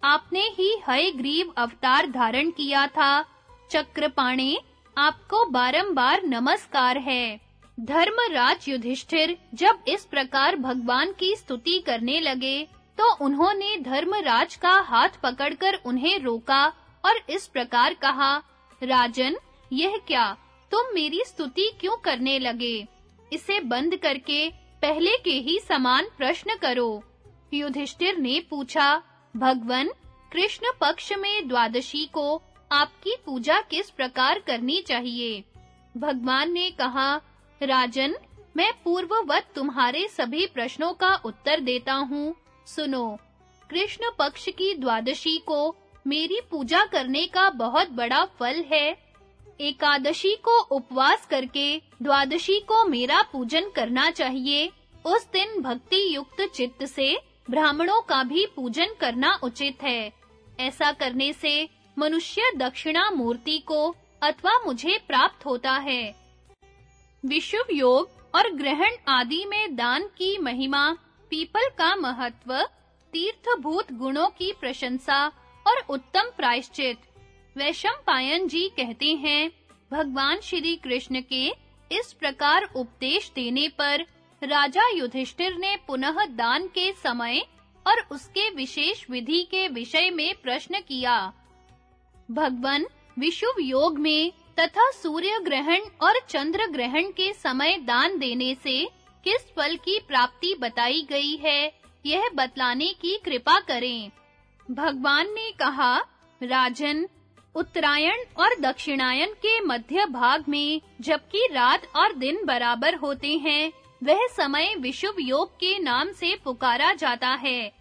आपने ही हय ग्रीव अवतार धारण किया था। चक्रपाणे, आपको बारंबार नमस्कार है। धर्मराज युधिष्ठिर, जब इस प्रकार भगवान की स्तुति करने लगे तो उन्होंने धर्मराज का हाथ पकड़कर उन्हें रोका और इस प्रकार कहा, राजन, यह क्या? तुम मेरी स्तुति क्यों करने लगे? इसे बंद करके पहले के ही समान प्रश्न करो। युधिष्ठिर ने पूछा, भगवन, कृष्ण पक्ष में द्वादशी को आपकी पूजा किस प्रकार करनी चाहिए? भगवान ने कहा, राजन, मैं पूर्ववत तुम्हारे सभी प्रश्नों का उत्तर देता हूँ। सुनो, कृष्ण पक्ष की द्वादशी को मेरी पूजा करने का बहुत बड़ा फल है। एकादशी को उपवास करके द्वादशी को मेरा पूजन करना चाहिए। उस दिन भक्ति युक्त चित्त से ब्राह्मणों का भी पूजन करना उचित है। ऐसा करने से मनुष्य दक्षिणा मूर्ति को अथवा मुझे प्राप्त होता है। विशुभ योग और ग्रहण आदि में दान की महिमा, पीपल का महत्व, तीर्थभूत गुणों की प्रशंसा और उत्तम प्रायश्चित। वैशंपायन जी कहते हैं, भगवान श्री कृष्ण के इस प्रकार उपदेश देने पर राजा युधिष्ठिर ने पुनः दान के समय और उसके विशेष विधि के विषय में प्रश्न किया। भगवान विशुभ योग में तथा सूर्य ग्रहण और चंद्र ग्रहण के समय दान देने से किस फल की प्राप्ति बताई गई है, यह बतलाने की कृपा करें। भगवान ने कहा, राजन उत्तरायण और दक्षिणायन के मध्य भाग में, जबकि रात और दिन बराबर होते हैं, वह समय विशुभ योग के नाम से पुकारा जाता है।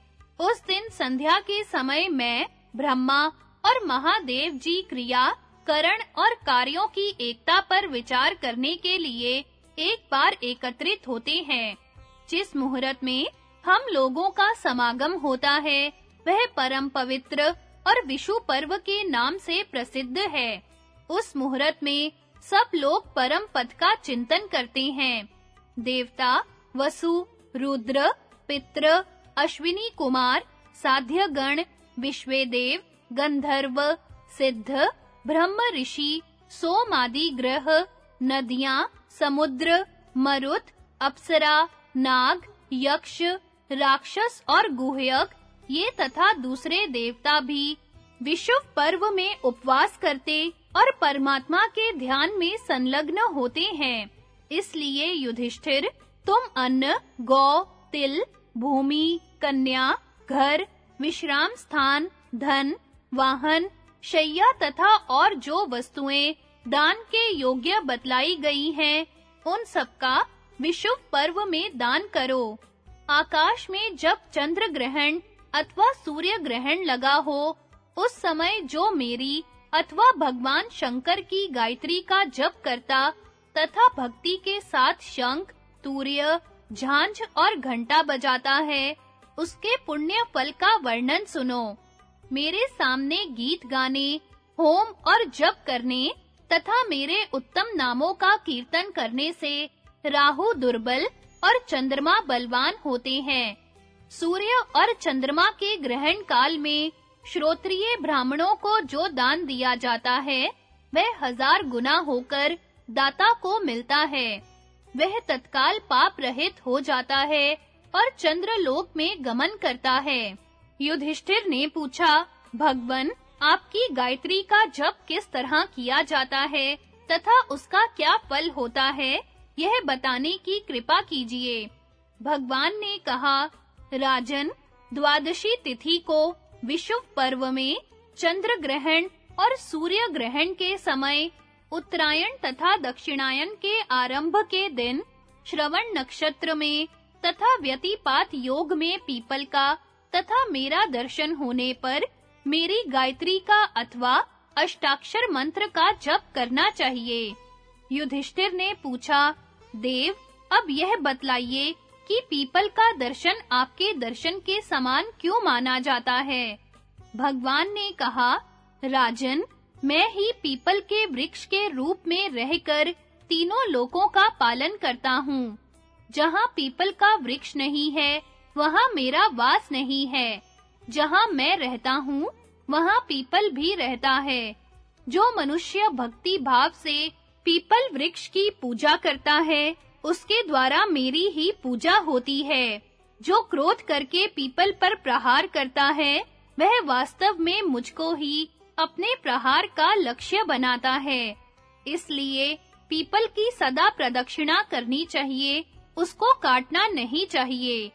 उस दिन संध्या के समय मैं, ब्रह्मा और महादेव जी क्रिया, करण और कार्यों की एकता पर विचार करने के लिए एक बार एकत्रित होते हैं। जिस मुहूर्त में हम लोगों का समागम होता है, वह परम पवित्र और विशु पर्व के नाम से प्रसिद्ध है। उस मुहूर्त में सब लोग परम पद का चिंतन करते हैं। देवता, वसु, रुद्र, पितृ, अश्विनी कुमार साध्य गण विश्वेदेव, गंधर्व, सिद्ध, ब्रह्म ऋषि, सोम आदि ग्रह, नदियाँ, समुद्र, मरुत, अप्सरा, नाग, यक्ष, राक्षस और गुहयक ये तथा दूसरे देवता भी विशुभ पर्व में उपवास करते और परमात्मा के ध्यान में संलग्न होते हैं। इसलिए युधिष्ठिर, तुम अन्न, गौ, तिल, भूमि, कन्या, घर, विश्राम स्थान, धन, वाहन, शैया तथा और जो वस्तुएँ दान के योग्य बतलाई गई हैं, उन सबका विशुभ पर्व में दान करो। आकाश में जब चंद्र ग्रहण अथवा सूर्य ग्रहण लगा हो, उस समय जो मेरी अथवा भगवान शंकर की गायत्री का जप करता तथा भक्ति के साथ शंख, तूर्य, झांझ और घंटा बजाता है, उसके पुण्य फल का वर्णन सुनो। मेरे सामने गीत गाने, होम और जप करने तथा मेरे उत्तम नामों का कीर्तन करने से राहु दुर्बल और चंद्रमा बलवान होते हैं। सूर्य और चंद्रमा के ग्रहण काल में श्रोत्रिय ब्राह्मणों को जो दान दिया जाता है, वह हज़ार गुना होकर दाता को मिलता है। वह तत्काल पाप रहित हो जाता है और चंद्रलोक में गमन करता है। युधिष्ठिर ने पूछा, भगवन, आपकी गायत्री का जप किस तरह किया जाता है तथा उसका क्या फल होता है, यह बताने की कृपा कीजिए। भगवान ने कहा राजन द्वादशी तिथि को विशुभ पर्व में चंद्र ग्रहण और सूर्य ग्रहण के समय उत्तरायण तथा दक्षिणायन के आरंभ के दिन श्रवण नक्षत्र में तथा व्यतिपात योग में पीपल का तथा मेरा दर्शन होने पर मेरी गायत्री का अथवा अष्टाक्षर मंत्र का जप करना चाहिए। युधिष्ठिर ने पूछा, देव, अब यह बतलाइए कि पीपल का दर्शन आपके दर्शन के समान क्यों माना जाता है? भगवान ने कहा, राजन, मैं ही पीपल के वृक्ष के रूप में रहकर तीनों लोकों का पालन करता हूँ। जहाँ पीपल का वृक्ष नहीं है, वहाँ मेरा वास नहीं है। जहाँ मैं रहता हूँ, वहाँ पीपल भी रहता है। जो मनुष्य भक्ति भाव से पीपल वृक्ष की पूजा करता है उसके द्वारा मेरी ही पूजा होती है। जो क्रोध करके पीपल पर प्रहार करता है, वह वास्तव में मुझको ही अपने प्रहार का लक्ष्य बनाता है। इसलिए पीपल की सदा प्रदक्षिणा करनी चाहिए, उसको काटना नहीं चाहिए।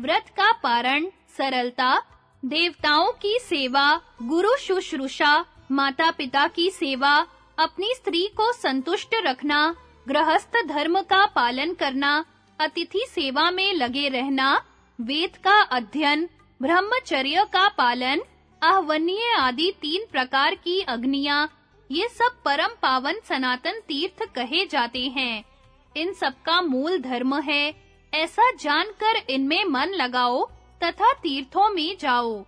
व्रत का पारण, सरलता, देवताओं की सेवा, गुरु शुश्रूषा, माता-पिता की सेवा, अपनी स्त्री को संतुष्ट रखना गृहस्थ धर्म का पालन करना, अतिथि सेवा में लगे रहना, वेद का अध्ययन, ब्रह्मचर्य का पालन, आहवनीय आदि तीन प्रकार की अग्नियाँ, ये सब परम पावन सनातन तीर्थ कहे जाते हैं। इन सब का मूल धर्म है। ऐसा जानकर इनमें मन लगाओ तथा तीर्थों में जाओ।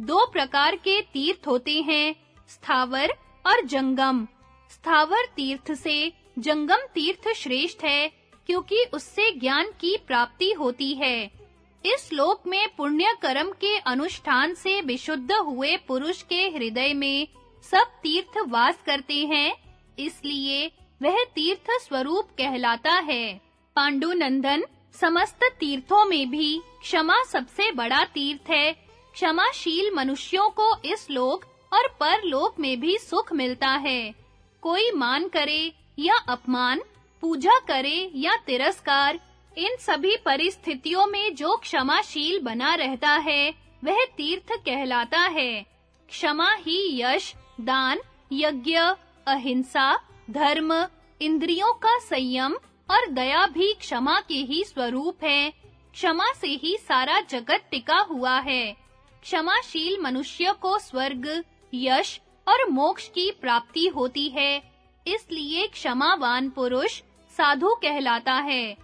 दो प्रकार के तीर्थ होते हैं, स्थावर और जंगम। स्थावर तीर्थ से जंगम तीर्थ श्रेष्ठ है, क्योंकि उससे ज्ञान की प्राप्ति होती है। इस लोक में पुण्य कर्म के अनुष्ठान से विशुद्ध हुए पुरुष के हृदय में सब तीर्थ वास करते हैं, इसलिए वह तीर्थ स्वरूप कहलाता है। पांडुनंदन समस्त तीर्थों में भी क्षमा सबसे बड़ा तीर्थ है। क्षमाशील मनुष्यों को इस लोक और परलोक में भी सुख मिलता है। कोई मान करे या अपमान, पूजा करे या तिरस्कार, इन सभी परिस्थितियों में जो क्षमाशील बना रहता है, वह तीर्थ कहलाता है। क्षमा ही यश, दान, यज्ञ, अहिंसा, धर्म, इंद्रियों का संयम और दया भी क्षमा के ही स्वरूप है। क्षमा से ही सारा जगत टिका हुआ है। क्षमाशील मनुष्य को स्वर्ग, यश और मोक्ष की प्राप्ति होती है। इसलिए क्षमावान पुरुष साधु कहलाता है।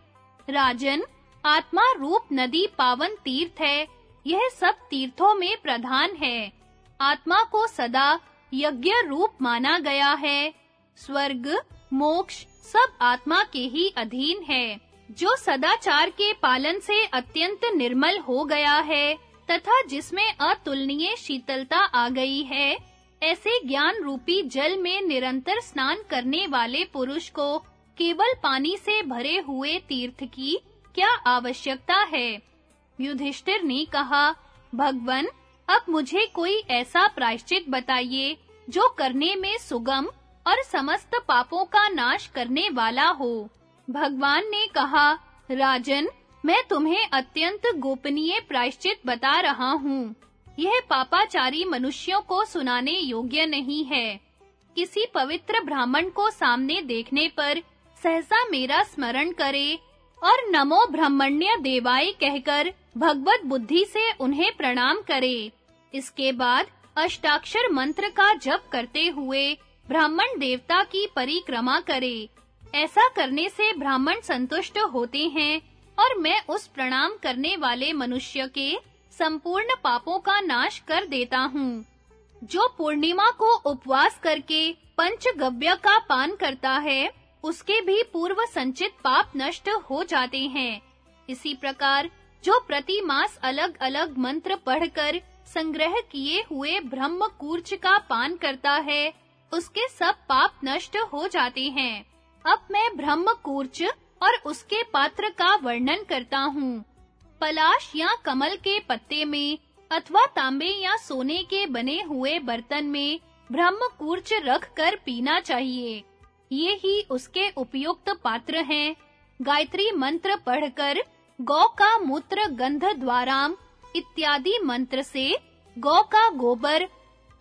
राजन, आत्मा रूप नदी पावन तीर्थ है। यह सब तीर्थों में प्रधान है। आत्मा को सदा यज्ञ रूप माना गया है। स्वर्ग, मोक्ष सब आत्मा के ही अधीन है, जो सदाचार के पालन से अत्यंत निर्मल हो गया है, तथा जिसमें अतुलनीय शीतलता आ गई है ऐसे ज्ञान रूपी जल में निरंतर स्नान करने वाले पुरुष को केवल पानी से भरे हुए तीर्थ की क्या आवश्यकता है? युधिष्ठिर ने कहा, भगवन, अब मुझे कोई ऐसा प्रायश्चित बताइए जो करने में सुगम और समस्त पापों का नाश करने वाला हो? भगवान ने कहा, राजन, मैं तुम्हें अत्यंत गोपनीय प्रायश्चित बता रहा हूँ। यह पापाचारी मनुष्यों को सुनाने योग्य नहीं है। किसी पवित्र ब्राह्मण को सामने देखने पर सहसा मेरा स्मरण करे और नमो ब्रह्मण्य देवाय कहकर भगवत बुद्धि से उन्हें प्रणाम करे। इसके बाद अष्टाक्षर मंत्र का जप करते हुए ब्राह्मण देवता की परिक्रमा करे। ऐसा करने से ब्राह्मण संतुष्ट होते हैं और मैं उस प्रणाम करने वाले मनुष्य के संपूर्ण पापों का नाश कर देता हूँ। जो पूर्णिमा को उपवास करके पंच पंचगव्य का पान करता है, उसके भी पूर्व संचित पाप नष्ट हो जाते हैं। इसी प्रकार जो प्रति मास अलग-अलग मंत्र पढ़कर संग्रह किए हुए ब्रह्म कूर्च का पान करता है, उसके सब पाप नष्ट हो जाते हैं। अब मैं ब्रह्म कूर्च और उसके पात्र का वर्णन करता हूँ। पलाश या कमल के पत्ते में, अथवा तांबे या सोने के बने हुए बर्तन में ब्रह्म कूर्च रख कर पीना चाहिए। ये ही उसके उपयुक्त पात्र हैं। गायत्री मंत्र पढ़कर, गौ का मूत्र गंध द्वाराम, इत्यादि मंत्र से गौ का गोबर,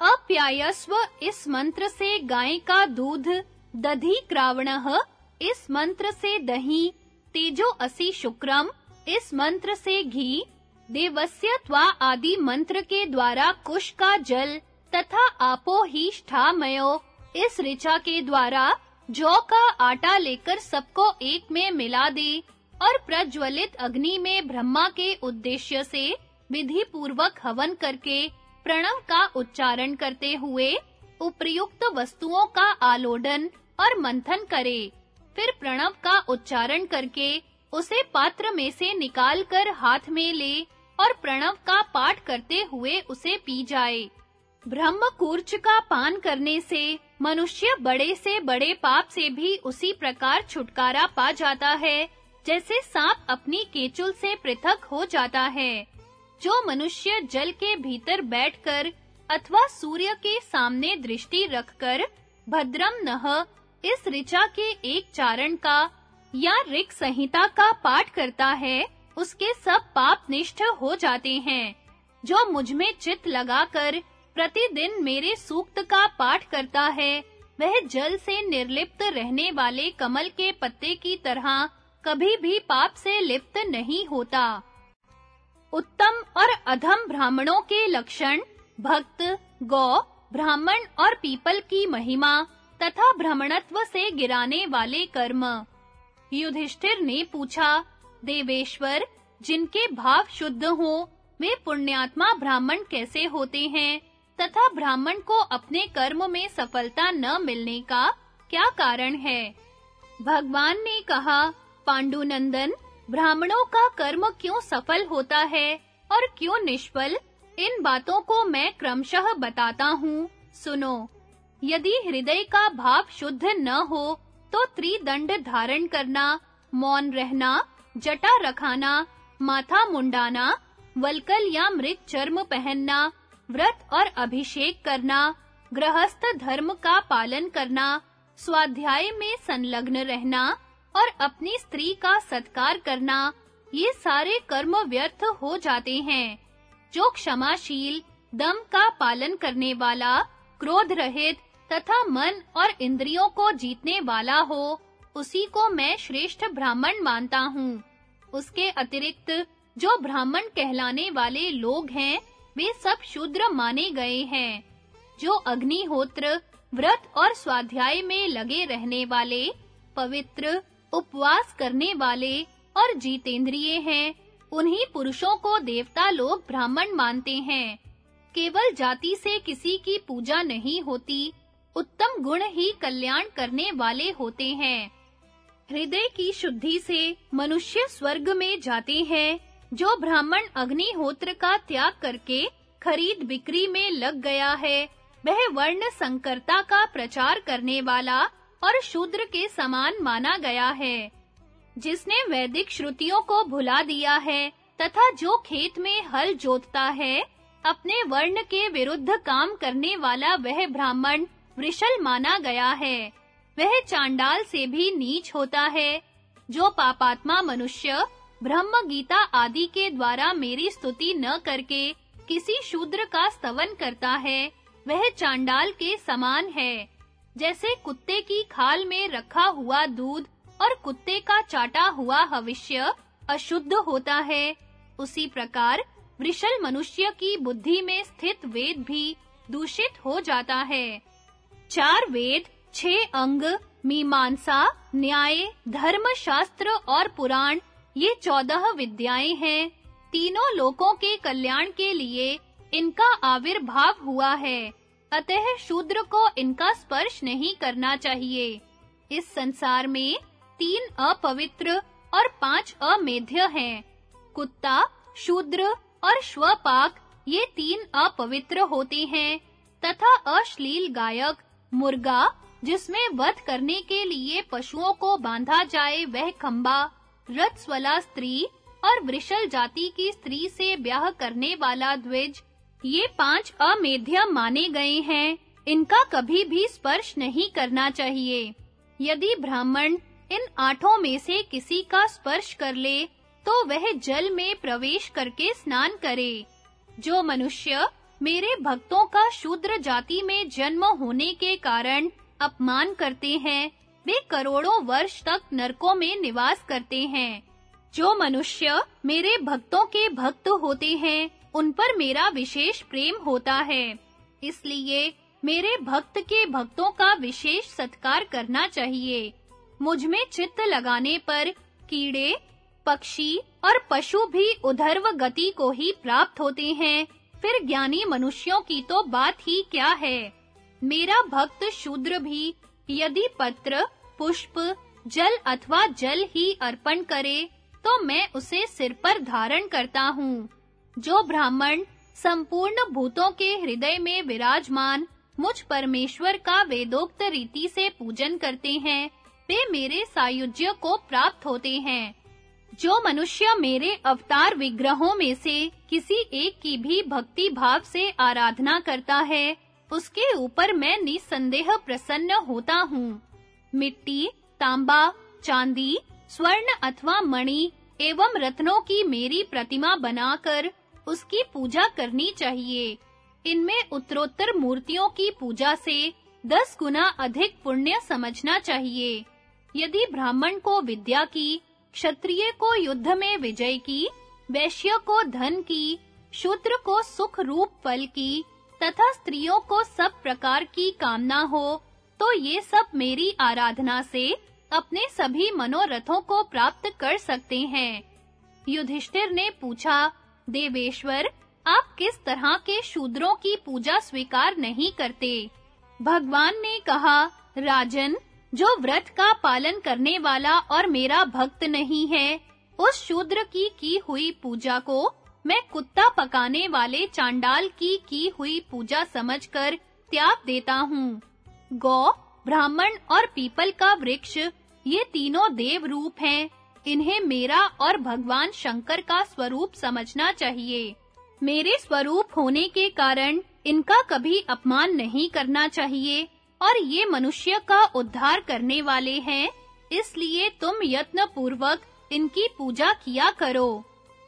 अप्यायस्व इस मंत्र से गाय का दूध, दधि क्रावणः इस मंत्र से दही तेजो असी शुक्रम इस मंत्र से घी, देवस्य त्वा आदि मंत्र के द्वारा कुश का जल तथा आपो ही मयो इस ऋचा के द्वारा जौ का आटा लेकर सबको एक में मिला दे और प्रज्वलित अग्नि में ब्रह्मा के उद्देश्य से विधि पूर्वक हवन करके प्रणव का उच्चारण करते हुए उपयुक्त वस्तुओं का आलोडन और मंथन करे। फिर प्रणव का उच्चारण करके उसे पात्र में से निकालकर हाथ में ले और प्रणव का पाठ करते हुए उसे पी जाए। ब्रह्म कूर्च का पान करने से मनुष्य बड़े से बड़े पाप से भी उसी प्रकार छुटकारा पा जाता है, जैसे सांप अपनी केचुल से पृथक हो जाता है। जो मनुष्य जल के भीतर बैठकर अथवा सूर्य के सामने दृष्टि रखकर भद्रम नह इस ऋचा के एक चारण का या ऋक संहिता का पाठ करता है, उसके सब पाप निष्ठ हो जाते हैं। जो मुझमें चित लगाकर प्रतिदिन मेरे सूक्त का पाठ करता है, वह जल से निर्लिप्त रहने वाले कमल के पत्ते की तरह कभी भी पाप से लिप्त नहीं होता। उत्तम और अधम ब्राह्मणों के लक्षण, भक्त, गौ, ब्राह्मण और पीपल की महिमा तथा ब्राह्मणत्व से गिराने वाले कर्म। युधिष्ठिर ने पूछा, देवेश्वर, जिनके भाव शुद्ध हो, वे पुण्यात्मा ब्राह्मण कैसे होते हैं? तथा ब्राह्मण को अपने कर्म में सफलता न मिलने का क्या कारण है? भगवान ने कहा, पांडुनंदन, ब्राह्मणों का कर्म क्यों सफल होता है और क्यों निष्फल? इन बातों को मैं क्रमशः बताता हूँ। सुनो, यदि हृदय का भाव शुद्ध न हो तो त्रिदंड धारण करना, मौन रहना, जटा रखाना, माथा मुंडाना, वलकल या मृग चर्म पहनना, व्रत और अभिषेक करना, गृहस्थ धर्म का पालन करना, स्वाध्याय में संलग्न रहना और अपनी स्त्री का सत्कार करना, ये सारे कर्म व्यर्थ हो जाते हैं। जो क्षमाशील, दम का पालन करने वाला, क्रोध रहित तथा मन और इंद्रियों को जीतने वाला हो, उसी को मैं श्रेष्ठ ब्राह्मण मानता हूँ। उसके अतिरिक्त, जो ब्राह्मण कहलाने वाले लोग हैं, वे सब शूद्र माने गए हैं। जो अग्निहोत्र, व्रत और स्वाध्याय में लगे रहने वाले, पवित्र, उपवास करने वाले और जीतेंद्रिय हैं, उन्हीं पुरुषों को देवता लोग ब्राह्मण मानते हैं। केवल जाति से किसी की पूजा नहीं होती उत्तम गुण ही कल्याण करने वाले होते हैं। हृदय की शुद्धि से मनुष्य स्वर्ग में जाते हैं, जो ब्राह्मण अग्निहोत्र का त्याग करके खरीद बिक्री में लग गया है। वह वर्ण संकरता का प्रचार करने वाला और शूद्र के समान माना गया है। जिसने वैदिक श्रुतियों को भुला दिया है तथा जो खेत में हल जोतता है, अपने वर्ण के विरुद्ध काम करने वाला वह ब्राह्मण वृषल माना गया है। वह चांडाल से भी नीच होता है, जो पापात्मा मनुष्य, ब्रह्म गीता आदि के द्वारा मेरी स्तुति न करके किसी शूद्र का स्तवन करता है, वह चांडाल के समान है। जैसे कुत्ते की खाल में रखा हुआ दूध और कुत्ते का चाटा हुआ हविष्य अशुद्ध होता है, उसी प्रकार वृषल मनुष्य की बुद्धि में स्थित वेद भी दूषित हो जाता है। चार वेद छह अंग, मीमांसा, न्याय धर्म शास्त्र और पुराण, ये चौदह विद्याएँ हैं। तीनों लोकों के कल्याण के लिए इनका आविर्भाव हुआ है। अतः शूद्र को इनका स्पर्श नहीं करना चाहिए। इस संसार में तीन अपवित्र और पाँच अमेध्य हैं। कुत्ता, शूद्र और श्वपाक ये तीन अपवित्र होते हैं, तथा अश्लील गायक मुर्गा, जिसमें वध करने के लिए पशुओं को बांधा जाए, वह खंबा रत्स्वला स्त्री और वृषल जाति की स्त्री से ब्याह करने वाला द्विज, ये पाँच अमेध्य माने गए हैं। इनका कभी भी स्पर्श नहीं करना चाहिए। यदि ब्राह्मण इन आठों में से किसी का स्पर्श कर ले तो वह जल में प्रवेश करके स्नान करे। जो मनुष्य मेरे भक्तों का शूद्र जाति में जन्म होने के कारण अपमान करते हैं। वे करोड़ों वर्ष तक नरकों में निवास करते हैं। जो मनुष्य मेरे भक्तों के भक्त होते हैं, उन पर मेरा विशेष प्रेम होता है। इसलिए मेरे भक्त के भक्तों का विशेष सत्कार करना चाहिए। मुझमें चित्त लगाने पर कीड़े, पक्षी और पशु भी उधर्व गति को ही प्राप्त होते हैं। फिर ज्ञानी मनुष्यों की तो बात ही क्या है? मेरा भक्त शूद्र भी, यदि पत्र, पुष्प, जल अथवा जल ही अर्पण करे तो मैं उसे सिर पर धारण करता हूँ। जो ब्राह्मण संपूर्ण भूतों के हृदय में विराजमान, मुझ परमेश्वर का वेदोक्त रीति से पूजन करते हैं, वे मेरे सायुज्य को प्राप्त होते हैं। जो मनुष्य मेरे अवतार विग्रहों में से किसी एक की भी भक्ति भाव से आराधना करता है, उसके ऊपर मैं निसंदेह प्रसन्न होता हूँ। मिट्टी, तांबा, चांदी, स्वर्ण अथवा मणि एवं रत्नों की मेरी प्रतिमा बनाकर उसकी पूजा करनी चाहिए। इनमें उत्तरोत्तर मूर्तियों की पूजा से दस गुना अधिक पुण्य समझना चाहिए। यदि ब्राह्मण को विद्या की क्षत्रिय को युद्ध में विजय की, वैश्य को धन की, शूद्र को सुख रूप फल की, तथा स्त्रियों को सब प्रकार की कामना हो तो ये सब मेरी आराधना से अपने सभी मनोरथों को प्राप्त कर सकते हैं। युधिष्ठिर ने पूछा, देवेश्वर, आप किस तरह के शूद्रों की पूजा स्वीकार नहीं करते? भगवान ने कहा, राजन जो व्रत का पालन करने वाला और मेरा भक्त नहीं है, उस शूद्र की की हुई पूजा को मैं कुत्ता पकाने वाले चांडाल की की हुई पूजा समझकर त्याग देता हूँ। गौ, ब्राह्मण और पीपल का वृक्ष, ये तीनों देव रूप हैं। इन्हें मेरा और भगवान शंकर का स्वरूप समझना चाहिए। मेरे स्वरूप होने के कारण इनका कभी अपमान नहीं करना चाहिए। और ये मनुष्य का उद्धार करने वाले हैं, इसलिए तुम यत्न पूर्वक इनकी पूजा किया करो।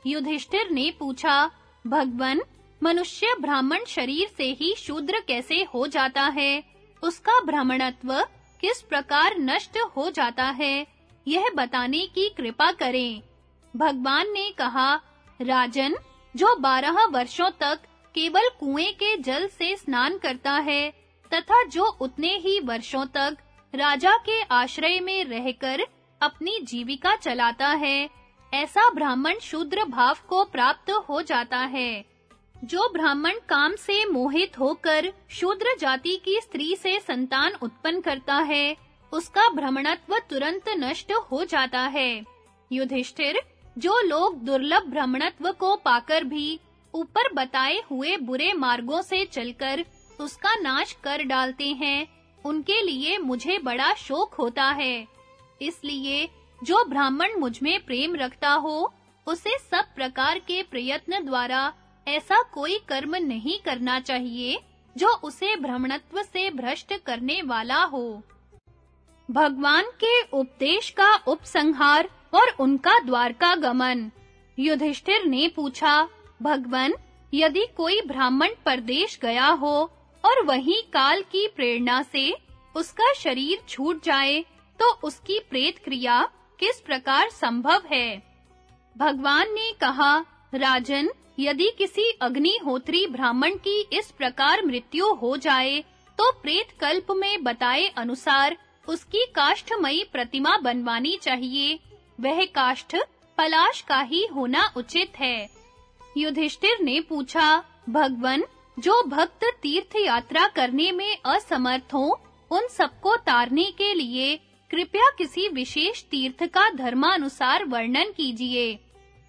युधिष्ठिर ने पूछा, भगवन, मनुष्य ब्राह्मण शरीर से ही शूद्र कैसे हो जाता है? उसका ब्राह्मणत्व किस प्रकार नष्ट हो जाता है? यह बताने की कृपा करें। भगवान ने कहा, राजन, जो बारह वर्षों तक केवल कुएँ के जल से स्नान करता है तथा जो उतने ही वर्षों तक राजा के आश्रय में रहकर अपनी जीविका चलाता है, ऐसा ब्राह्मण शूद्र भाव को प्राप्त हो जाता है। जो ब्राह्मण काम से मोहित होकर शूद्र जाति की स्त्री से संतान उत्पन्न करता है, उसका भ्रमणत्व तुरंत नष्ट हो जाता है। युधिष्ठिर, जो लोग दुर्लभ भ्रमणत्व को पाकर भी ऊपर बताए हुए बुरे मार्गों से चलकर उसका नाश कर डालते हैं। उनके लिए मुझे बड़ा शोक होता है। इसलिए, जो ब्राह्मण मुझमें प्रेम रखता हो, उसे सब प्रकार के प्रयत्न द्वारा ऐसा कोई कर्म नहीं करना चाहिए, जो उसे भ्रमणत्व से भ्रष्ट करने वाला हो। भगवान के उपदेश का उपसंहार और उनका द्वारका गमन। युधिष्ठिर ने पूछा, भगवन, यदि कोई ब्राह्मण परदेश गया हो और वहीं काल की प्रेरणा से उसका शरीर छूट जाए तो उसकी प्रेत क्रिया किस प्रकार संभव है? भगवान ने कहा, राजन, यदि किसी अग्निहोत्री ब्राह्मण की इस प्रकार मृत्यु हो जाए तो प्रेत कल्प में बताए अनुसार उसकी काष्ठमयी प्रतिमा बनवानी चाहिए। वह काष्ठ पलाश का ही होना उचित है। युधिष्ठिर ने पूछा, भगवन जो भक्त तीर्थ यात्रा करने में असमर्थ हो, उन सबको तारने के लिए कृपया किसी विशेष तीर्थ का धर्मानुसार वर्णन कीजिए।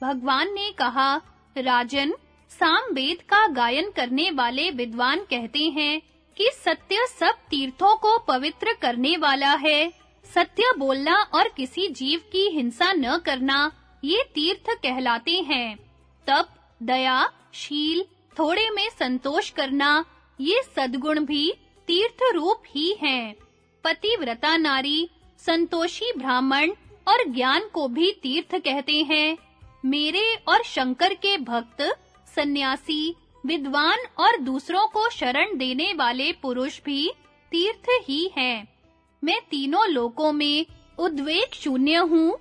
भगवान ने कहा, राजन सामवेद का गायन करने वाले विद्वान कहते हैं कि सत्य सब तीर्थों को पवित्र करने वाला है। सत्य बोलना और किसी जीव की हिंसा न करना, ये तीर्थ कहलाते हैं। तप, दया, शील थोड़े में संतोष करना, ये सद्गुण भी तीर्थ रूप ही हैं। पतिव्रता नारी, संतोषी ब्राह्मण और ज्ञान को भी तीर्थ कहते हैं। मेरे और शंकर के भक्त, सन्यासी, विद्वान और दूसरों को शरण देने वाले पुरुष भी तीर्थ ही हैं। मैं तीनों लोकों में उद्वेग शून्य हूँ।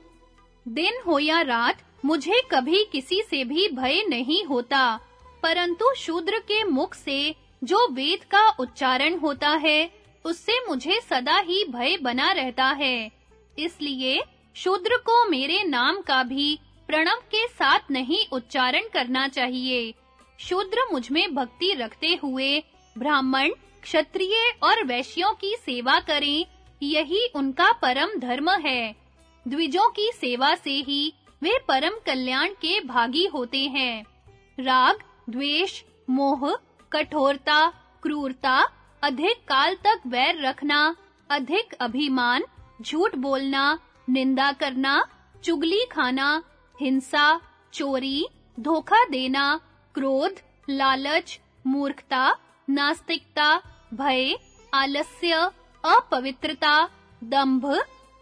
दिन हो या रात, मुझे कभी किसी से भी भय नहीं होता। परंतु शूद्र के मुख से जो वेद का उच्चारण होता है, उससे मुझे सदा ही भय बना रहता है। इसलिए शूद्र को मेरे नाम का भी प्रणव के साथ नहीं उच्चारण करना चाहिए। शूद्र मुझमें भक्ति रखते हुए ब्राह्मण, क्षत्रिय और वैश्यों की सेवा करें, यही उनका परम धर्म है। द्विजों की सेवा से ही वे परम कल्याण के भागी होते हैं। राग द्वेष, मोह, कठोरता, क्रूरता, अधिक काल तक वैर रखना, अधिक अभिमान, झूठ बोलना, निंदा करना, चुगली खाना, हिंसा, चोरी, धोखा देना, क्रोध, लालच, मूर्खता, नास्तिकता, भय, आलस्य, अपवित्रता, दंभ,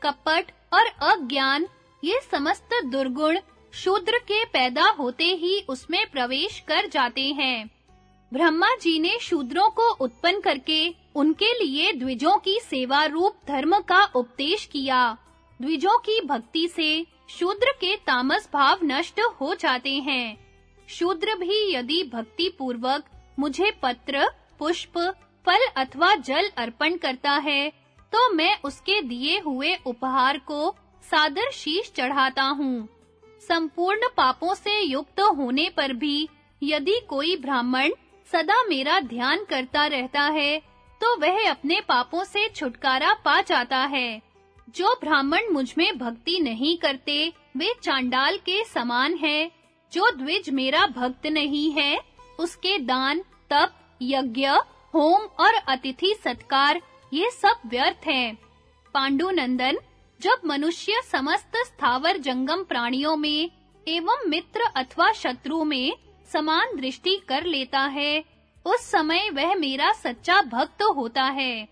कपट और अज्ञान, ये समस्त दुर्गुण शूद्र के पैदा होते ही उसमें प्रवेश कर जाते हैं। ब्रह्मा जी ने शूद्रों को उत्पन्न करके उनके लिए द्विजों की सेवा रूप धर्म का उपदेश किया। द्विजों की भक्ति से शूद्र के तामस भाव नष्ट हो जाते हैं। शूद्र भी यदि भक्ति पूर्वक मुझे पत्र, पुष्प, फल अथवा जल अर्पण करता है तो मैं उसके दिए हुए उपहार को सादर शीश चढ़ाता हूँ। संपूर्ण पापों से युक्त होने पर भी यदि कोई ब्राह्मण सदा मेरा ध्यान करता रहता है तो वह अपने पापों से छुटकारा पा जाता है। जो ब्राह्मण मुझमें भक्ति नहीं करते, वे चांडाल के समान हैं। जो द्विज मेरा भक्त नहीं है, उसके दान, तप, यज्ञ, होम और अतिथि सत्कार, ये सब व्यर्थ हैं। पांडुनंदन जब मनुष्य समस्त स्थावर जंगम प्राणियों में एवं मित्र अथवा शत्रु में समान दृष्टि कर लेता है, उस समय वह मेरा सच्चा भक्त होता है।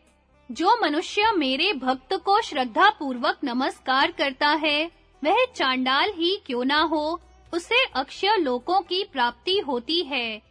जो मनुष्य मेरे भक्त को श्रद्धा पूर्वक नमस्कार करता है, वह चांडाल ही क्यों ना हो, उसे अक्षय लोकों की प्राप्ति होती है।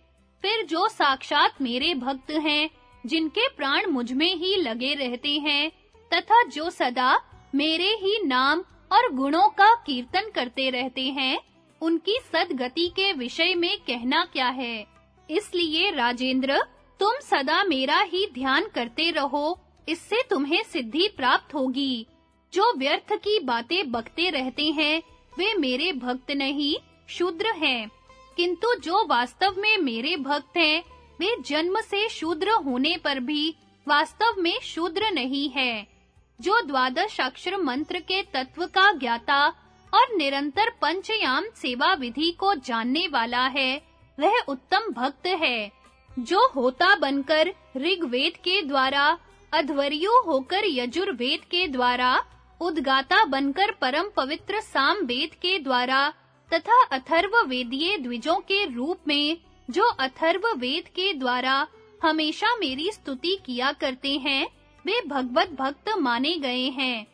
फिर जो साक्षात मेरे भक्त हैं, जिनके प्राण मुझमें ही लगे रहते हैं, तथा जो सदा मेरे ही नाम और गुणों का कीर्तन करते रहते हैं। उनकी सदगति के विषय में कहना क्या है? इसलिए राजेंद्र, तुम सदा मेरा ही ध्यान करते रहो। इससे तुम्हें सिद्धि प्राप्त होगी। जो व्यर्थ की बातें बकते रहते हैं, वे मेरे भक्त नहीं, शूद्र हैं। किंतु जो वास्तव में मेरे भक्त हैं, वे जन्म से शूद्र होने पर भी वास्तव में शूद्र नहीं है। जो द्वादश अक्षर मंत्र के तत्व का ज्ञाता और निरंतर पंचयाम सेवा विधि को जानने वाला है, वह उत्तम भक्त है, जो होता बनकर ऋग्वेद के द्वारा, अध्वर्यु होकर यजुर्वेद के द्वारा, उद्गाता बनकर परम पवित्र सामवेद के द्वारा, तथा अथर्व वेदीय द्विजों के रूप में, जो अथर्व वेद के द्वारा, हमेशा मेरी स्तुति किया करते हैं वे भगवत भक्त माने गए हैं।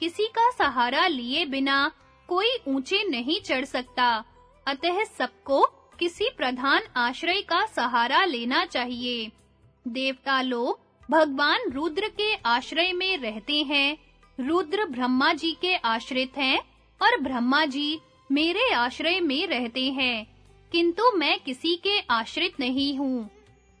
किसी का सहारा लिए बिना कोई ऊँचे नहीं चढ़ सकता। अतः सबको किसी प्रधान आश्रय का सहारा लेना चाहिए। देवता लोग भगवान रुद्र के आश्रय में रहते हैं। रुद्र ब्रह्मा जी के आश्रित हैं और ब्रह्मा जी मेरे आश्रय में रहते हैं। किंतु मैं किसी के आश्रित नहीं हूँ।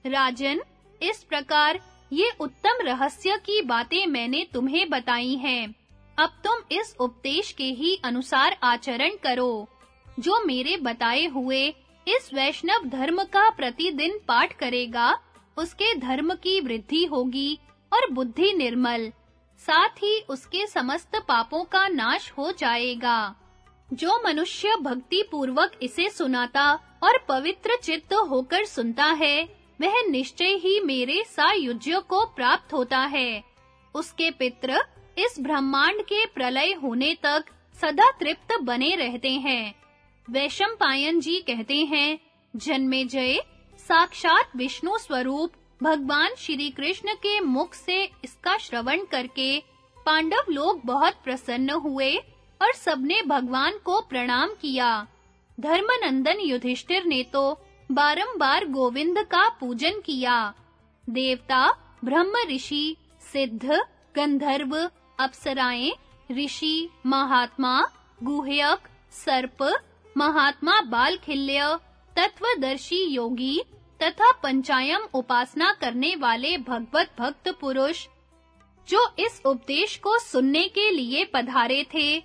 राजन, इस प्रकार ये उत्तम रहस्य की बातें मैंने तुम्हें बताई हैं। अब तुम इस उपदेश के ही अनुसार आचरण करो। जो मेरे बताए हुए इस वैष्णव धर्म का प्रतिदिन पाठ करेगा, उसके धर्म की वृद्धि होगी और बुद्धि निर्मल, साथ ही उसके समस्त पापों का नाश हो जाएगा। जो मनुष्य भक्ति पूर्वक इसे सुनाता और पवित्र चित्त होकर सुनता है वह निश्चय ही मेरे सायुज्य को प्राप्त होता है। उसके पितृ इस ब्रह्मांड के प्रलय होने तक सदा तृप्त बने रहते हैं। वैशंपायन जी कहते हैं, जन्मे जय साक्षात विष्णु स्वरूप भगवान श्री कृष्ण के मुख से इसका श्रवण करके पांडव लोग बहुत प्रसन्न हुए और सबने भगवान को प्रणाम किया। धर्मनंदन युधिष्ठिर ने तो बारंबार गोविंद का पूजन किया। देवता, ब्रह्म ऋषि, सिद्ध, गंधर्व, अप्सराएँ, ऋषि, महात्मा, गुह्यक, सर्प, महात्मा बाल बालखिल्य, तत्वदर्शी योगी तथा पंचायम उपासना करने वाले भगवत भक्त पुरुष, जो इस उपदेश को सुनने के लिए पधारे थे।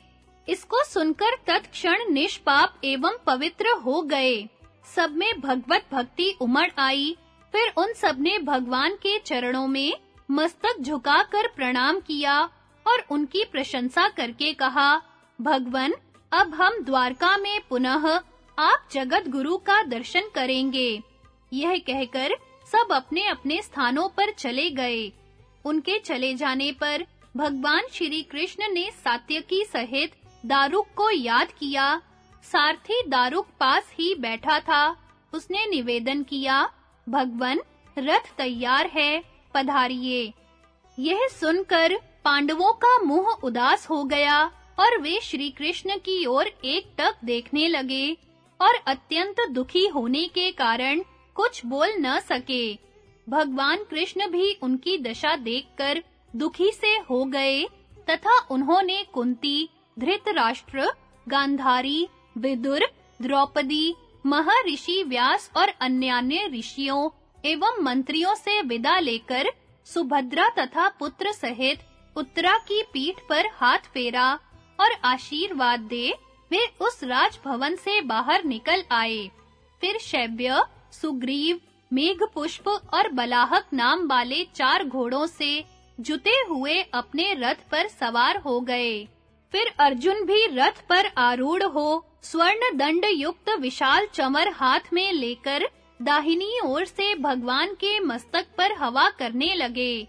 इसको सुनकर तत्क्षण निष्पाप एवं पवित्र हो गए। सब में भगवत भक्ति उमड़ आई। फिर उन सबने भगवान के चरणों में मस्तक झुकाकर प्रणाम किया और उनकी प्रशंसा करके कहा, भगवन, अब हम द्वारका में पुनः आप जगत गुरु का दर्शन करेंगे। यह कहकर सब अपने-अपने स्थानों पर चले गए। उनके चले जाने पर भगवान श्री कृष्ण ने सात्यकी सहित दारुक को याद किया। सारथी दारुक पास ही बैठा था। उसने निवेदन किया, भगवन, रथ तैयार है, पधारिए। यह सुनकर पांडवों का मुँह उदास हो गया और वे श्री कृष्ण की ओर एक टक देखने लगे और अत्यंत दुखी होने के कारण कुछ बोल न सके। भगवान कृष्ण भी उनकी दशा देखकर दुखी से हो गए तथा उन्होंने कुंती, धृतराष्ट्र, गांधारी विदुर, द्रौपदी, महर्षि व्यास और अन्य ऋषियों एवं मंत्रियों से विदा लेकर सुभद्रा तथा पुत्र सहित उत्तरा की पीठ पर हाथ फेरा और आशीर्वाद दे वे उस राजभवन से बाहर निकल आए। फिर शैव्य, सुग्रीव, मेघपुष्प और बलाहक नाम वाले चार घोड़ों से जुते हुए अपने रथ पर सवार हो गए। फिर अर्जुन भी रथ पर आरूढ़ हो स्वर्ण दंड युक्त विशाल चमर हाथ में लेकर दाहिनी ओर से भगवान के मस्तक पर हवा करने लगे।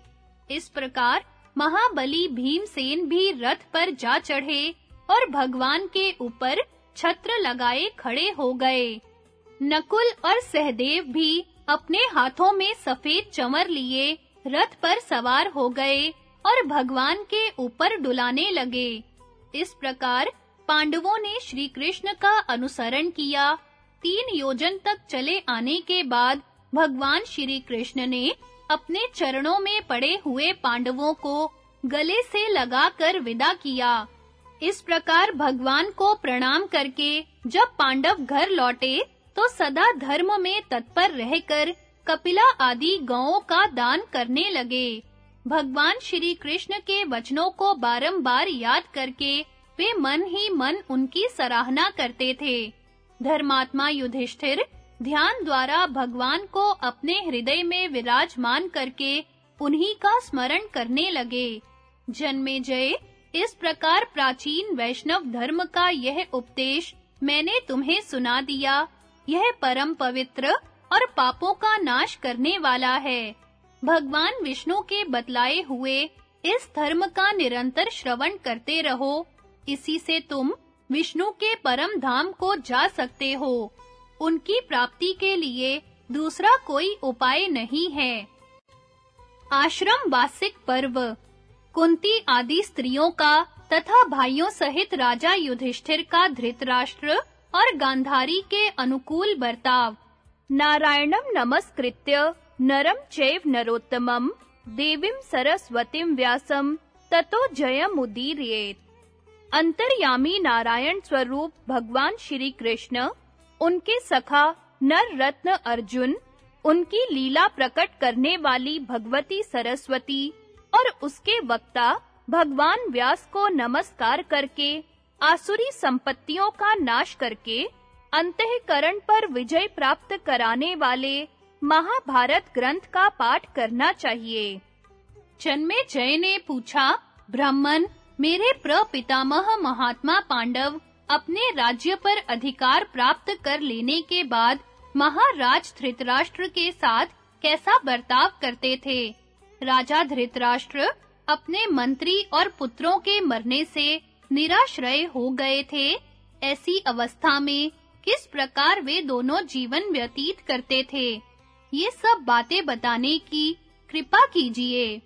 इस प्रकार महाबली भीमसेन भी रथ पर जा चढ़े और भगवान के ऊपर छत्र लगाए खड़े हो गए। नकुल और सहदेव भी अपने हाथों में सफ़ेद चमर लिए रथ पर सवार हो गए और भगवान के ऊपर डुलाने लगे। इस प्रकार पांडवों ने श्री कृष्ण का अनुसरण किया। तीन योजन तक चले आने के बाद भगवान श्री कृष्ण ने अपने चरणों में पड़े हुए पांडवों को गले से लगाकर विदा किया। इस प्रकार भगवान को प्रणाम करके जब पांडव घर लौटे तो सदा धर्म में तत्पर रहकर कपिला आदि गाँवों का दान करने लगे। भगवान श्री कृष्ण के वचनों को बारंबार याद करके वे मन ही मन उनकी सराहना करते थे। धर्मात्मा युधिष्ठिर ध्यान द्वारा भगवान को अपने हृदय में विराजमान करके उन्हीं का स्मरण करने लगे। जन्मे जय इस प्रकार प्राचीन वैष्णव धर्म का यह उपदेश मैंने तुम्हें सुना दिया। यह परम पवित्र और पापों का नाश करने वाला है। भगवान विष्णु के बतलाए हुए इस धर्म का निरंतर श्रवण करते रहो। इसी से तुम विष्णु के परम धाम को जा सकते हो। उनकी प्राप्ति के लिए दूसरा कोई उपाय नहीं है। आश्रम वासिक पर्व। कुंती आदि स्त्रियों का तथा भाइयों सहित राजा युधिष्ठिर का धृतराष्ट्र और गांधारी के अनुकूल बर्ताव। नारायणम नमस्कृत्य नरम चैव नरोत्तमं देवीं सरस्वतीं व्यासं ततो जयमुदीरयेत्। अंतर्यामी नारायण स्वरूप भगवान श्री कृष्ण, उनके सखा नर रत्न अर्जुन, उनकी लीला प्रकट करने वाली भगवती सरस्वती और उसके वक्ता भगवान व्यास को नमस्कार करके, आसुरी संपत्तियों का नाश करके, अंतःकरण पर विजय प्राप्त कराने वाले महाभारत ग्रंथ का पाठ करना चाहिए। जन्मे जय ने पूछा, ब्राह्मण मेरे प्रपितामह महात्मा पांडव अपने राज्य पर अधिकार प्राप्त कर लेने के बाद महाराज धृतराष्ट्र के साथ कैसा बर्ताव करते थे? राजा धृतराष्ट्र अपने मंत्री और पुत्रों के मरने से निराश्रय हो गए थे। ऐसी अवस्था में किस प्रकार वे दोनों जीवन व्यतीत करते थे? ये सब बातें बताने की कृपा कीजिए।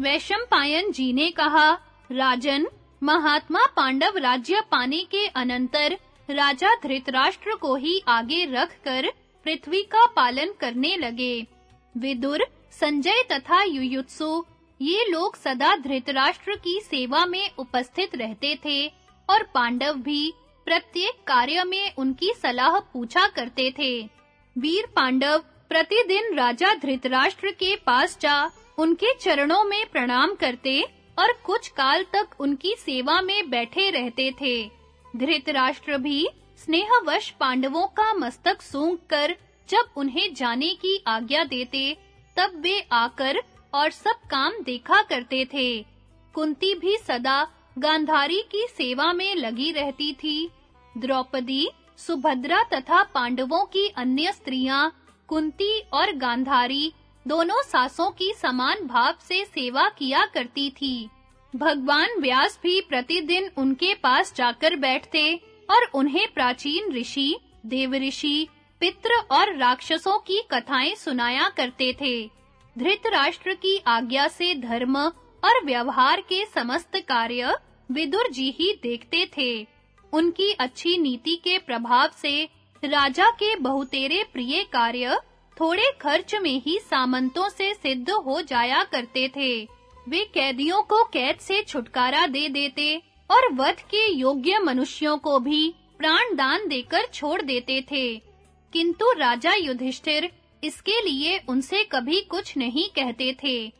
वैशंपायन जी ने कहा राजन, महात्मा पांडव राज्य पाने के अनंतर राजा धृतराष्ट्र को ही आगे रखकर पृथ्वी का पालन करने लगे। विदुर, संजय तथा युयुत्सु, ये लोग सदा धृतराष्ट्र की सेवा में उपस्थित रहते थे और पांडव भी प्रत्येक कार्य में उनकी सलाह पूछा करते थे। वीर पांडव प्रतिदिन राजा धृतराष्ट्र के पास जा, उनके चरणों में प्रणाम करते और कुछ काल तक उनकी सेवा में बैठे रहते थे। धृतराष्ट्र भी स्नेहवश पांडवों का मस्तक सूंघ कर जब उन्हें जाने की आज्ञा देते, तब वे आकर और सब काम देखा करते थे। कुंती भी सदा गांधारी की सेवा में लगी रहती थी। द्रौपदी, सुभद्रा तथा पांडवों की अन्य स्त्रियाँ, कुंती और गांधारी दोनों सासों की समान भाव से सेवा किया करती थी। भगवान व्यास भी प्रतिदिन उनके पास जाकर बैठते और उन्हें प्राचीन ऋषि देवऋषि पित्र और राक्षसों की कथाएँ सुनाया करते थे। धृतराष्ट्र की आज्ञा से धर्म और व्यवहार के समस्त कार्य विदुर जी ही देखते थे। उनकी अच्छी नीति के प्रभाव से राजा के बहुतेरे प्रिय कार्य थोड़े खर्च में ही सामंतों से सिद्ध हो जाया करते थे। वे कैदियों को कैद से छुटकारा दे देते और वध के योग्य मनुष्यों को भी प्राण दान देकर छोड़ देते थे। किंतु राजा युधिष्ठिर इसके लिए उनसे कभी कुछ नहीं कहते थे।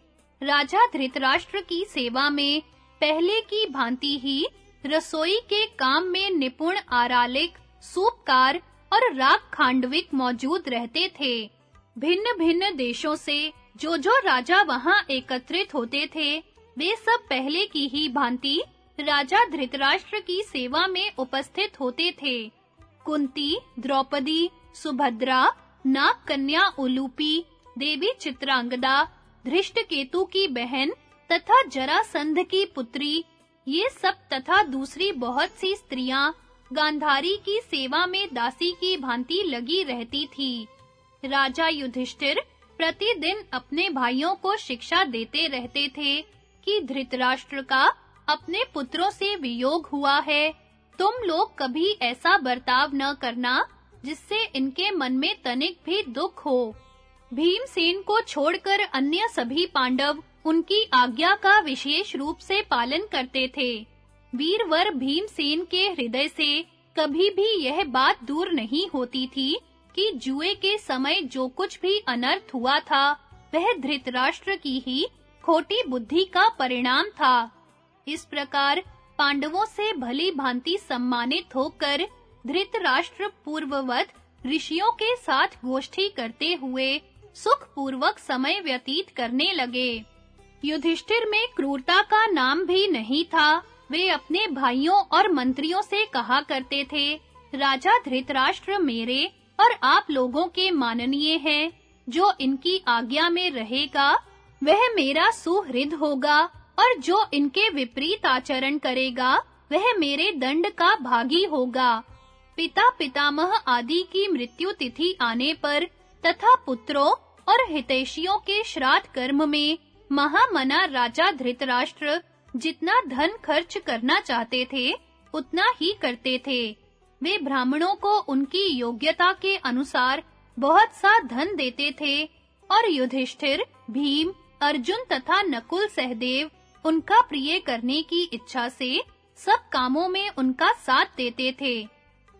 राजा धृतराष्ट्र की सेवा में पहले की भांति ही रसोई के काम में निपुण आरालिक, सूपकार और राग खांडविक मौजूद रहते थे। भिन्न-भिन्न देशों से जो जो राजा वहाँ एकत्रित होते थे, वे सब पहले की ही भांति राजा धृतराष्ट्र की सेवा में उपस्थित होते थे। कुंती, द्रौपदी, सुभद्रा नाग कन्या उलूपी, देवी चित्रांगदा, धृष्टकेतु की बहन तथा जरासंध की पुत्री, ये सब तथा दूसरी बहुत सी स्त्रियाँ गांधारी की सेवा में दासी की भांति लगी रहती थी। राजा युधिष्ठिर प्रतिदिन अपने भाइयों को शिक्षा देते रहते थे कि धृतराष्ट्र का अपने पुत्रों से वियोग हुआ है। तुम लोग कभी ऐसा बर्ताव न करना जिससे इनके मन में तनिक भी दुख हो। भीमसेन को छोड़कर अन्य सभी पांडव उनकी आज्ञा का विशेष रूप से पालन करते थे। वीरवर भीमसेन के हृदय से कभी भी यह बात दूर नहीं होती थी कि जुए के समय जो कुछ भी अनर्थ हुआ था, वह धृतराष्ट्र की ही खोटी बुद्धि का परिणाम था। इस प्रकार पांडवों से भली भांति सम्मानित होकर धृतराष्ट्र पूर्ववत ऋषियों के साथ गोष्ठी करते हुए सुख पूर्वक समय व्यतीत करने लगे। युधिष्ठिर में क्रूरता का नाम भी नहीं था। वे अपने भाइयों और मंत्रियों से कहा करते थे, राजा धृतराष्ट्र मेरे और आप लोगों के माननीय हैं, जो इनकी आज्ञा में रहेगा, वह मेरा सुहृद होगा, और जो इनके विपरीत आचरण करेगा, वह मेरे दंड का भागी होगा। पिता पितामह आदि की मृत्यु तिथि आने पर तथा पुत्रों और हितैषियों के श्राद्ध कर्म में महामना राजा धृतराष्ट्र जितना धन खर्च करना चाहते थे, उतना ही करते थे। वे ब्राह्मणों को उनकी योग्यता के अनुसार बहुत सा धन देते थे, और युधिष्ठिर, भीम, अर्जुन तथा नकुल सहदेव उनका प्रिय करने की इच्छा से सब कामों में उनका साथ देते थे।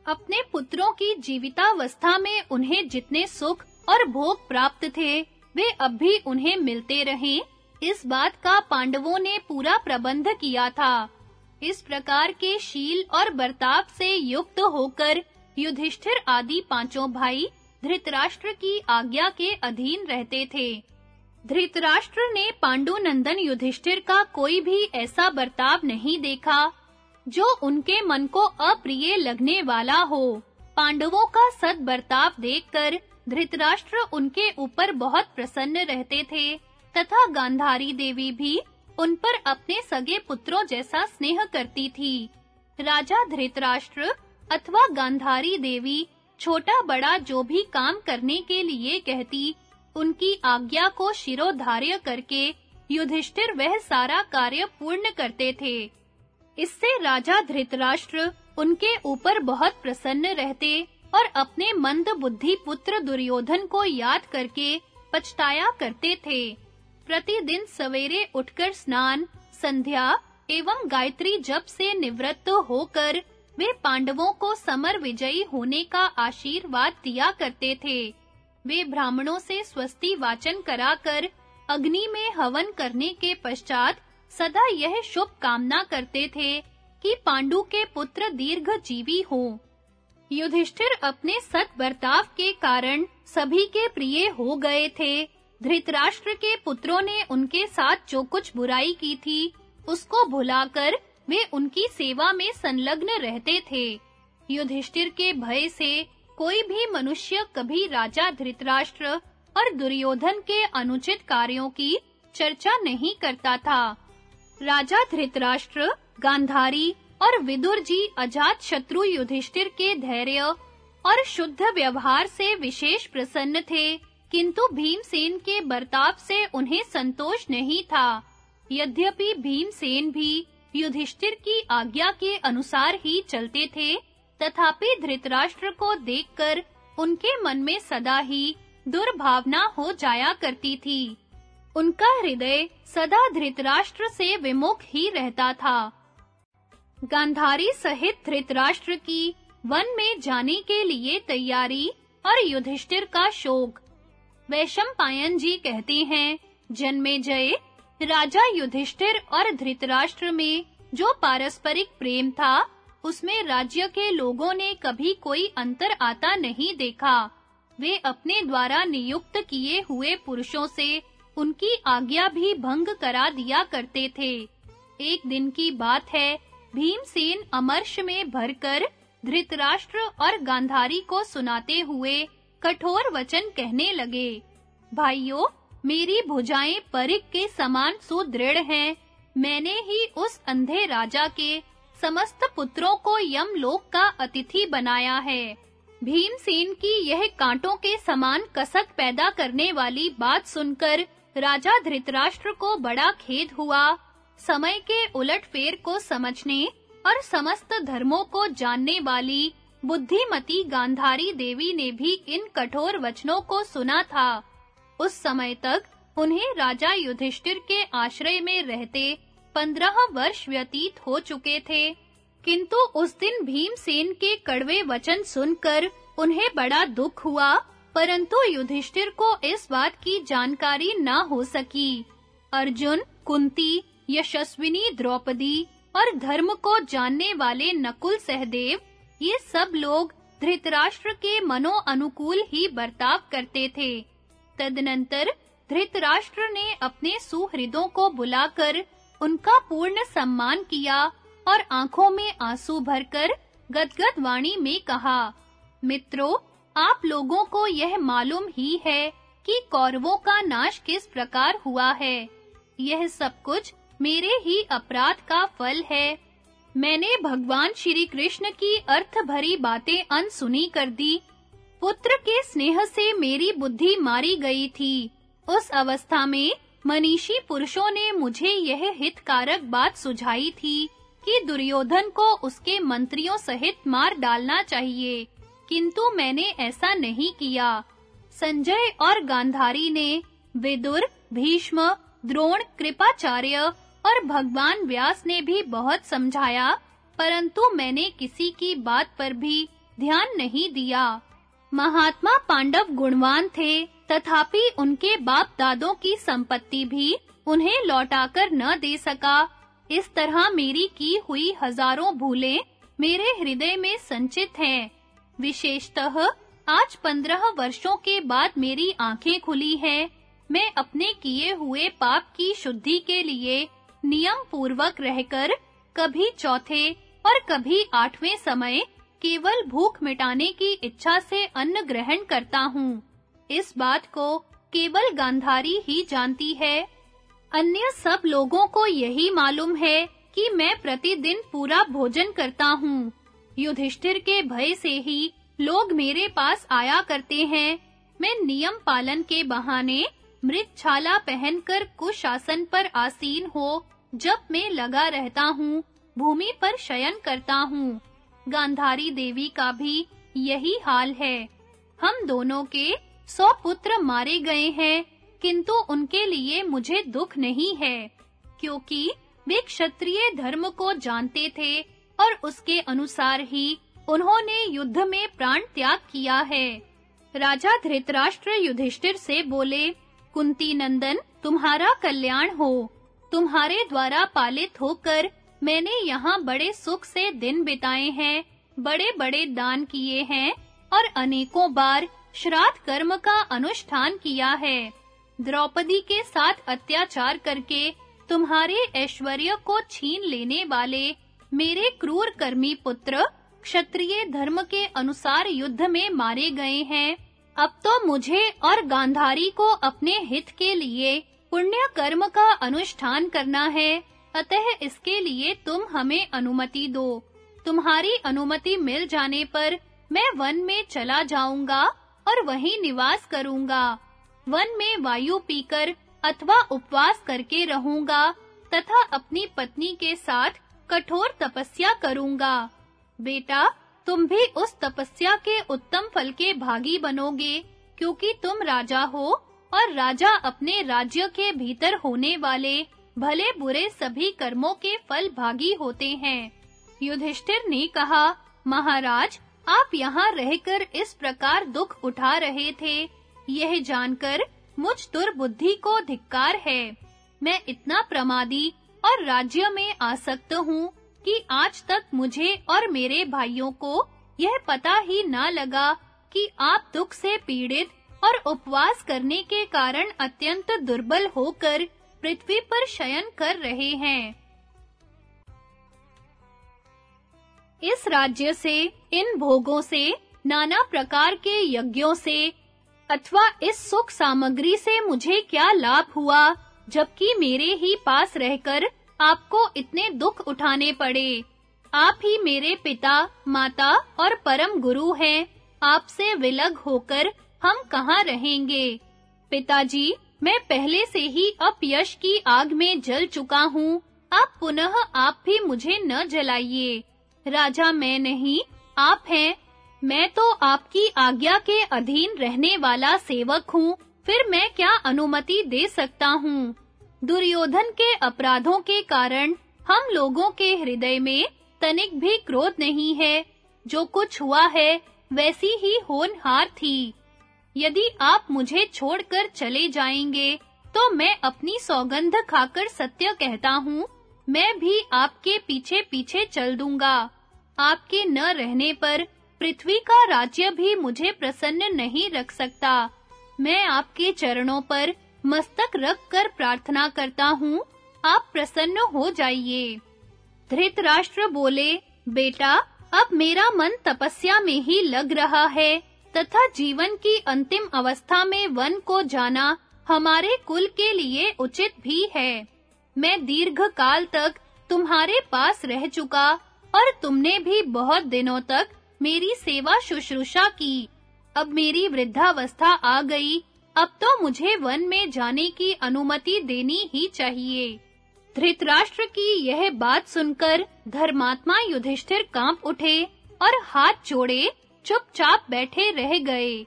अपने पुत्रों की जीवितावस्था में उन्हें जितने सुख और भोग प्राप्त थे, वे अब भी उन्हें मिलते रहे। इस बात का पांडवों ने पूरा प्रबंध किया था। इस प्रकार के शील और बर्ताव से युक्त होकर युधिष्ठिर आदि पाँचों भाई धृतराष्ट्र की आज्ञा के अधीन रहते थे। धृतराष्ट्र ने पांडु नंदन युधिष्ठिर का कोई भी ऐसा बर्ताव नहीं देखा, जो उनके मन को अप्रिय लगने वाला हो। पांडवों का सद बर्ताव देखकर धृतराष्ट्र उनके ऊपर बहुत प्रसन्न रहते थे, तथा गांधारी देवी भी उन पर अपने सगे पुत्रों जैसा स्नेह करती थी। राजा धृतराष्ट्र अथवा गांधारी देवी, छोटा बड़ा जो भी काम करने के लिए कहती, उनकी आज्ञा को शिरोधार्य करके युधिष्ठिर वह सारा कार्य पूर्ण करते थे। इससे राजा धृतराष्ट्र उनके ऊपर बहुत प्रसन्न रहते और अपने मंद बुद्धि पुत्र दुर्योधन को याद करके पछताया करते थे। प्रतिदिन सवेरे उठकर स्नान, संध्या एवं गायत्री जप से निवृत्त होकर वे पांडवों को समर विजयी होने का आशीर्वाद दिया करते थे। वे ब्राह्मणों से स्वस्ति वाचन कराकर अग्नि में हवन करने के पश्चात सदा यह शुभ कामना करते थे कि पांडु के पुत्र दीर्घ जीवी हों। युधिष्ठिर अपने सत बर्ताव के कारण सभी के प्रिय हो गए थे। धृतराष्ट्र के पुत्रों ने उनके साथ जो कुछ बुराई की थी, उसको भुलाकर वे उनकी सेवा में संलग्न रहते थे। युधिष्ठिर के भय से कोई भी मनुष्य कभी राजा धृतराष्ट्र और दुर्योधन के अनुचित कार्यों की चर्चा नहीं करता था। राजा धृतराष्ट्र, गांधारी और विदुर जी अजात शत्रु युधिष्ठिर के धैर्य और शुद्ध व्यवहार से विशेष प्रसन्न थे। किंतु भीमसेन के बर्ताव से उन्हें संतोष नहीं था। यद्यपि भीमसेन भी युधिष्ठिर की आज्ञा के अनुसार ही चलते थे, तथापि धृतराष्ट्र को देखकर उनके मन में सदा ही दुर्भावना हो जाया करती थी। उनका हृदय सदा धृतराष्ट्र से विमुख ही रहता था। गांधारी सहित धृतराष्ट्र की वन में जाने के लिए तैयारी और युधिष्ठिर का शोक वैशंपायन जी कहते हैं, जन्मे जय राजा युधिष्ठिर और धृतराष्ट्र में जो पारस्परिक प्रेम था, उसमें राज्य के लोगों ने कभी कोई अंतर आता नहीं देखा। वे अपने द्वारा नियुक्त किए हुए पुरुषों से उनकी आज्ञा भी भंग करा दिया करते थे। एक दिन की बात है, भीमसेन अमर्ष में भरकर धृतराष्ट्र और गांधारी को सुनाते हुए कठोर वचन कहने लगे, भाइयों, मेरी भुजाएँ परिक के समान सुदृढ़ हैं। मैंने ही उस अंधे राजा के समस्त पुत्रों को यमलोक का अतिथि बनाया है। भीमसेन की यह कांटों के समान कसक पैदा करने वाली बात सुनकर राजा धृतराष्ट्र को बड़ा खेद हुआ। समय के उलटफेर को समझने और समस्त धर्मों को जानने वाली बुद्धिमती गांधारी देवी ने भी इन कठोर वचनों को सुना था। उस समय तक उन्हें राजा युधिष्ठिर के आश्रय में रहते पंद्रह वर्ष व्यतीत हो चुके थे। किंतु उस दिन भीमसेन के कड़वे वचन सुनकर उन्हें बड़ा दुख हुआ, परंतु युधिष्ठिर को इस बात की जानकारी न हो सकी। अर्जुन, कुंती, यशस्विनी, द्रौपदी और धर्म को जानने वाले नकुल सहदेव ये सब लोग धृतराष्ट्र के मनो अनुकूल ही बर्ताव करते थे। तदनंतर धृतराष्ट्र ने अपने सुहृदों को बुलाकर उनका पूर्ण सम्मान किया और आँखों में आँसू भरकर गदगद वाणी में कहा, मित्रों, आप लोगों को यह मालूम ही है कि कौरवों का नाश किस प्रकार हुआ है। यह सब कुछ मेरे ही अपराध का फल है। मैंने भगवान श्री कृष्ण की अर्थ भरी बातें अनसुनी कर दी। पुत्र के स्नेह से मेरी बुद्धि मारी गई थी। उस अवस्था में मनीषी पुरुषों ने मुझे यह हितकारक बात सुझाई थी कि दुर्योधन को उसके मंत्रियों सहित मार डालना चाहिए। किंतु मैंने ऐसा नहीं किया। संजय और गांधारी ने विदुर, भीष्म, द्रोण, कृपाचार्य और भगवान व्यास ने भी बहुत समझाया, परंतु मैंने किसी की बात पर भी ध्यान नहीं दिया। महात्मा पांडव गुणवान थे, तथापि उनके बाप दादों की संपत्ति भी उन्हें लौटाकर न दे सका। इस तरह मेरी की हुई हज़ारों भूलें मेरे हृदय में संचित हैं। विशेषतः आज पंद्रह वर्षों के बाद मेरी आँखें खुली हैं। मैं अपने किए हुए पाप की शुद्धि के लिए नियम पूर्वक रहकर कभी चौथे और कभी आठवें समय केवल भूख मिटाने की इच्छा से अन्न ग्रहण करता हूँ। इस बात को केवल गांधारी ही जानती है। अन्य सब लोगों को यही मालूम है कि मैं प्रतिदिन पूरा भोजन करता हूँ। युधिष्ठिर के भय से ही लोग मेरे पास आया करते हैं। मैं नियम पालन के बहाने मृत छाला पहनकर कुशासन पर आसीन हो जब मैं लगा रहता हूँ, भूमि पर शयन करता हूँ। गांधारी देवी का भी यही हाल है। हम दोनों के सौ पुत्र मारे गए हैं, किंतु उनके लिए मुझे दुख नहीं है, क्योंकि वे क्षत्रिय धर्म को जानते थे और उसके अनुसार ही उन्होंने युद्ध में प्राण त्याग किया है। राजा धृतराष्ट्र युधिष्ठिर से बोले कुंती नंदन, तुम्हारा कल्याण हो। तुम्हारे द्वारा पालित होकर मैंने यहाँ बड़े सुख से दिन बिताए हैं, बड़े-बड़े दान किए हैं और अनेकों बार श्राद्ध कर्म का अनुष्ठान किया है। द्रौपदी के साथ अत्याचार करके तुम्हारे ऐश्वर्य को छीन लेने वाले मेरे क्रूर कर्मी पुत्र क्षत्रिय धर्म के अनुसार युद्ध में मारे गए हैं। अब तो मुझे और गांधारी को अपने हित के लिए पुण्य कर्म का अनुष्ठान करना है। अतः इसके लिए तुम हमें अनुमति दो। तुम्हारी अनुमति मिल जाने पर मैं वन में चला जाऊँगा और वहीं निवास करूँगा। वन में वायु पीकर अथवा उपवास करके रहूँगा तथा अपनी पत्नी के साथ कठोर तपस्या करूँगा। बेटा तुम भी उस तपस्या के उत्तम फल के भागी बनोगे, क्योंकि तुम राजा हो और राजा अपने राज्य के भीतर होने वाले भले बुरे सभी कर्मों के फल भागी होते हैं। युधिष्ठिर ने कहा, महाराज, आप यहाँ रहकर इस प्रकार दुख उठा रहे थे। यह जानकर मुझ दुर्बुद्धि को धिक्कार है। मैं इतना प्रमादी और राज्य में आसक्त हूँ कि आज तक मुझे और मेरे भाइयों को यह पता ही ना लगा कि आप दुख से पीड़ित और उपवास करने के कारण अत्यंत दुर्बल होकर पृथ्वी पर शयन कर रहे हैं। इस राज्य से, इन भोगों से, नाना प्रकार के यज्ञों से, अथवा इस सुख सामग्री से मुझे क्या लाभ हुआ, जबकि मेरे ही पास रहकर आपको इतने दुख उठाने पड़े। आप ही मेरे पिता, माता और परम गुरु हैं। आपसे विलग होकर हम कहाँ रहेंगे? पिताजी, मैं पहले से ही अपयश की आग में जल चुका हूँ। आप पुनः आप भी मुझे न जलाइए। राजा, मैं नहीं, आप हैं। मैं तो आपकी आज्ञा के अधीन रहने वाला सेवक हूँ। फिर मैं क्या अनुमति दे सकता हूँ? दुर्योधन के अपराधों के कारण हम लोगों के हृदय में तनिक भी क्रोध नहीं है। जो कुछ हुआ है, वैसी ही होनहार थी। यदि आप मुझे छोड़कर चले जाएँगे तो मैं अपनी सौगंध खाकर सत्य कहता हूँ, मैं भी आपके पीछे-पीछे चल दूँगा। आपके न रहने पर पृथ्वी का राज्य भी मुझे प्रसन्न नहीं रख सकता। मैं आपके चरणों पर मस्तक रख कर प्रार्थना करता हूँ, आप प्रसन्न हो जाइए। धृतराष्ट्र बोले, बेटा, अब मेरा मन तपस्या में ही लग रहा है, तथा जीवन की अंतिम अवस्था में वन को जाना हमारे कुल के लिए उचित भी है। मैं दीर्घ काल तक तुम्हारे पास रह चुका, और तुमने भी बहुत दिनों तक मेरी सेवा शुश्रूषा की। अब मेरी वृद्धावस्था आ गई अब तो मुझे वन में जाने की अनुमति देनी ही चाहिए। धृतराष्ट्र की यह बात सुनकर धर्मात्मा युधिष्ठिर काँप उठे और हाथ जोड़े, चुपचाप बैठे रह गए।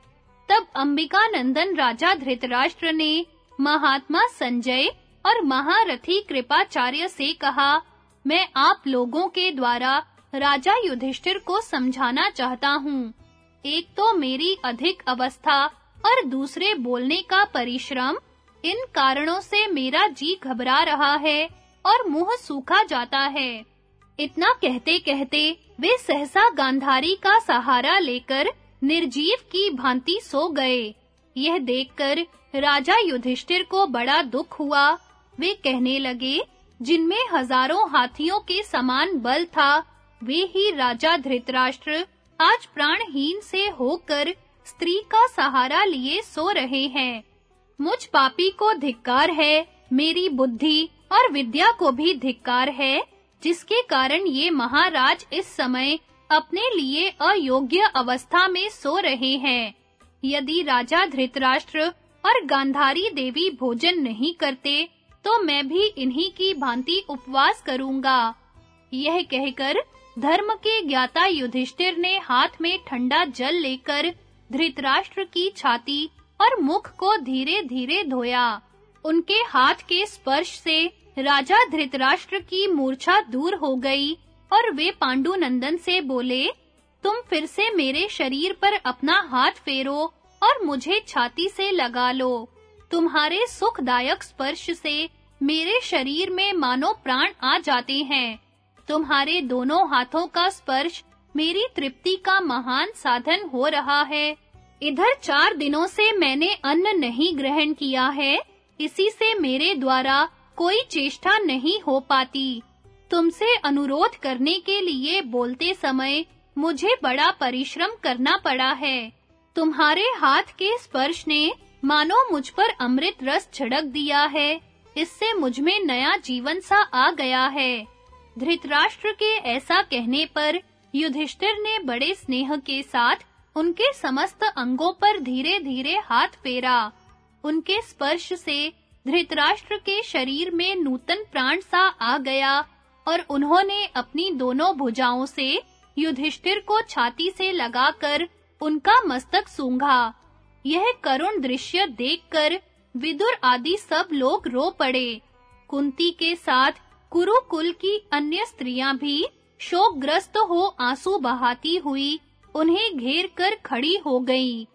तब अंबिका नंदन राजा धृतराष्ट्र ने महात्मा संजय और महारथी कृपाचार्य से कहा, मैं आप लोगों के द्वारा राजा युधिष्ठिर को समझाना चाहता हूँ। एक तो मेरी अधिक अवस्था और दूसरे बोलने का परिश्रम, इन कारणों से मेरा जी घबरा रहा है और मुँह सूखा जाता है। इतना कहते-कहते वे सहसा गांधारी का सहारा लेकर निर्जीव की भांति सो गए। यह देखकर राजा युधिष्ठिर को बड़ा दुख हुआ। वे कहने लगे, जिनमें हज़ारों हाथियों के समान बल था, वे ही राजा धृतराष्ट्र आज प्राणहीन से होकर स्त्री का सहारा लिए सो रहे हैं। मुझ पापी को धिक्कार है, मेरी बुद्धि और विद्या को भी धिक्कार है, जिसके कारण ये महाराज इस समय अपने लिए अयोग्य अवस्था में सो रहे हैं। यदि राजा धृतराष्ट्र और गांधारी देवी भोजन नहीं करते तो मैं भी इन्हीं की भांति उपवास करूँगा। यह कहकर धर्म के ज्ञाता युधिष्ठिर ने हाथ में ठंडा जल लेकर धृतराष्ट्र की छाती और मुख को धीरे-धीरे धोया। उनके हाथ के स्पर्श से राजा धृतराष्ट्र की मूर्छा दूर हो गई और वे पांडु नंदन से बोले, तुम फिर से मेरे शरीर पर अपना हाथ फेरो और मुझे छाती से लगा लो। तुम्हारे सुखदायक स्पर्श से मेरे शरीर में मानो प्राण आ जाते हैं। तुम्हारे दोनों हाथों का स्पर्श मेरी तृप्ति का महान साधन हो रहा है। इधर चार दिनों से मैंने अन्न नहीं ग्रहण किया है, इसी से मेरे द्वारा कोई चेष्टा नहीं हो पाती। तुमसे अनुरोध करने के लिए बोलते समय मुझे बड़ा परिश्रम करना पड़ा है। तुम्हारे हाथ के स्पर्श ने मानो मुझ पर अमृत रस छिड़क दिया है, इससे मुझमें नया जीवन सा आ गया है। धृतराष्ट्र के ऐसा कहने पर युधिष्ठिर ने बड़े स्नेह के साथ उनके समस्त अंगों पर धीरे-धीरे हाथ फेरा। उनके स्पर्श से धृतराष्ट्र के शरीर में नूतन प्राण सा आ गया और उन्होंने अपनी दोनों भुजाओं से युधिष्ठिर को छाती से लगाकर उनका मस्तक सूंघा। यह करुण दृश्य देखकर विदुर आदि सब लोग रो पड़े। कुंती के साथ कुरुकुल की अन्य स्त्रियाँ भी शोकग्रस्त हो आँसू बहाती हुई, उन्हें घेर कर खड़ी हो गईं।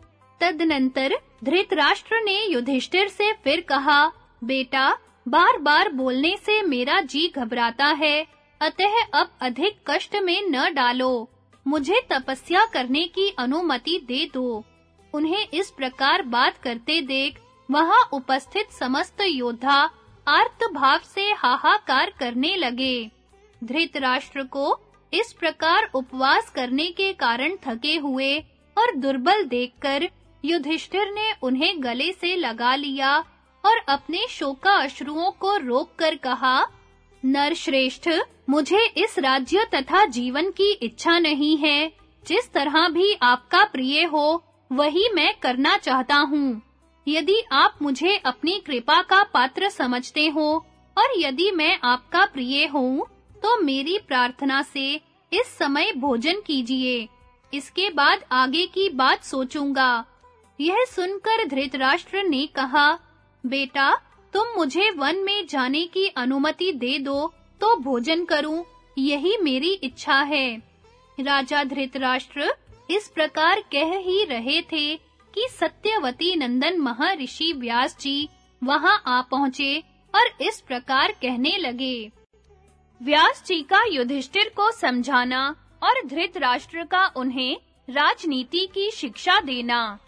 तदनंतर धृतराष्ट्र ने युधिष्ठिर से फिर कहा, बेटा, बार-बार बोलने से मेरा जी घबराता है, अतः अब अधिक कष्ट में न डालो। मुझे तपस्या करने की अनुमति दे दो। उन्हें इस प्रकार बात करते देख, वहाँ उपस्थित समस्त योद्धा आर्त भाव से हाहाकार करने लगे। धृतराष्ट्र को इस प्रकार उपवास करने के कारण थके हुए और दुर्बल देखकर युधिष्ठिर ने उन्हें गले से लगा लिया और अपने शोका अश्रुओं को रोककर कहा, नरश्रेष्ठ, मुझे इस राज्य तथा जीवन की इच्छा नहीं है। जिस तरह भी आपका प्रिय हो, वही मैं करना चाहता हूँ। यदि आप मुझे अपनी कृपा का पात्र समझते हो और यदि मैं आपका प्रिय हूँ तो मेरी प्रार्थना से इस समय भोजन कीजिए। इसके बाद आगे की बात सोचूँगा। यह सुनकर धृतराष्ट्र ने कहा, बेटा, तुम मुझे वन में जाने की अनुमति दे दो तो भोजन करूँ, यही मेरी इच्छा है। राजा धृतराष्ट्र इस प्रकार कह ही रहे थे कि सत्यवती नंदन महर्षि व्यास जी वहाँ आ पहुँचे और इस प्रकार कहने लगे। व्यास जी का युधिष्ठिर को समझाना और धृतराष्ट्र का उन्हें राजनीति की शिक्षा देना।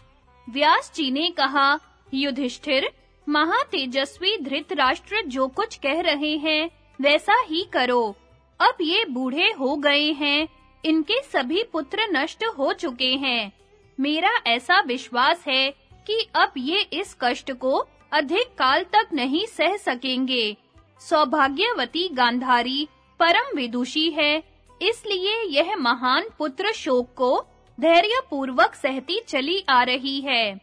व्यास जी ने कहा, युधिष्ठिर, महातेजस्वी धृतराष्ट्र जो कुछ कह रहे हैं, वैसा ही करो। अब ये बूढ़े हो गए हैं, इनके सभी पुत्र नष्ट हो चुके हैं। मेरा ऐसा विश्वास है कि अब ये इस कष्ट को अधिक काल तक नहीं सह सकेंगे। सौभाग्यवती गांधारी परम विदुषी है। इसलिए यह महान पुत्र शोक को धैर्य पूर्वक सहती चली आ रही है।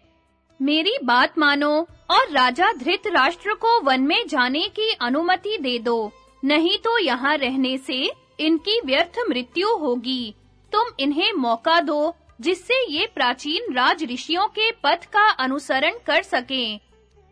मेरी बात मानो और राजा धृतराष्ट्र को वन में जाने की अनुमति दे दो। नहीं तो यहाँ रहने से इनकी व्यर्थ मृत्यु होगी। तुम इन्हें मौका दो जिससे ये प्राचीन राज ऋषियों के पथ का अनुसरण कर सकें।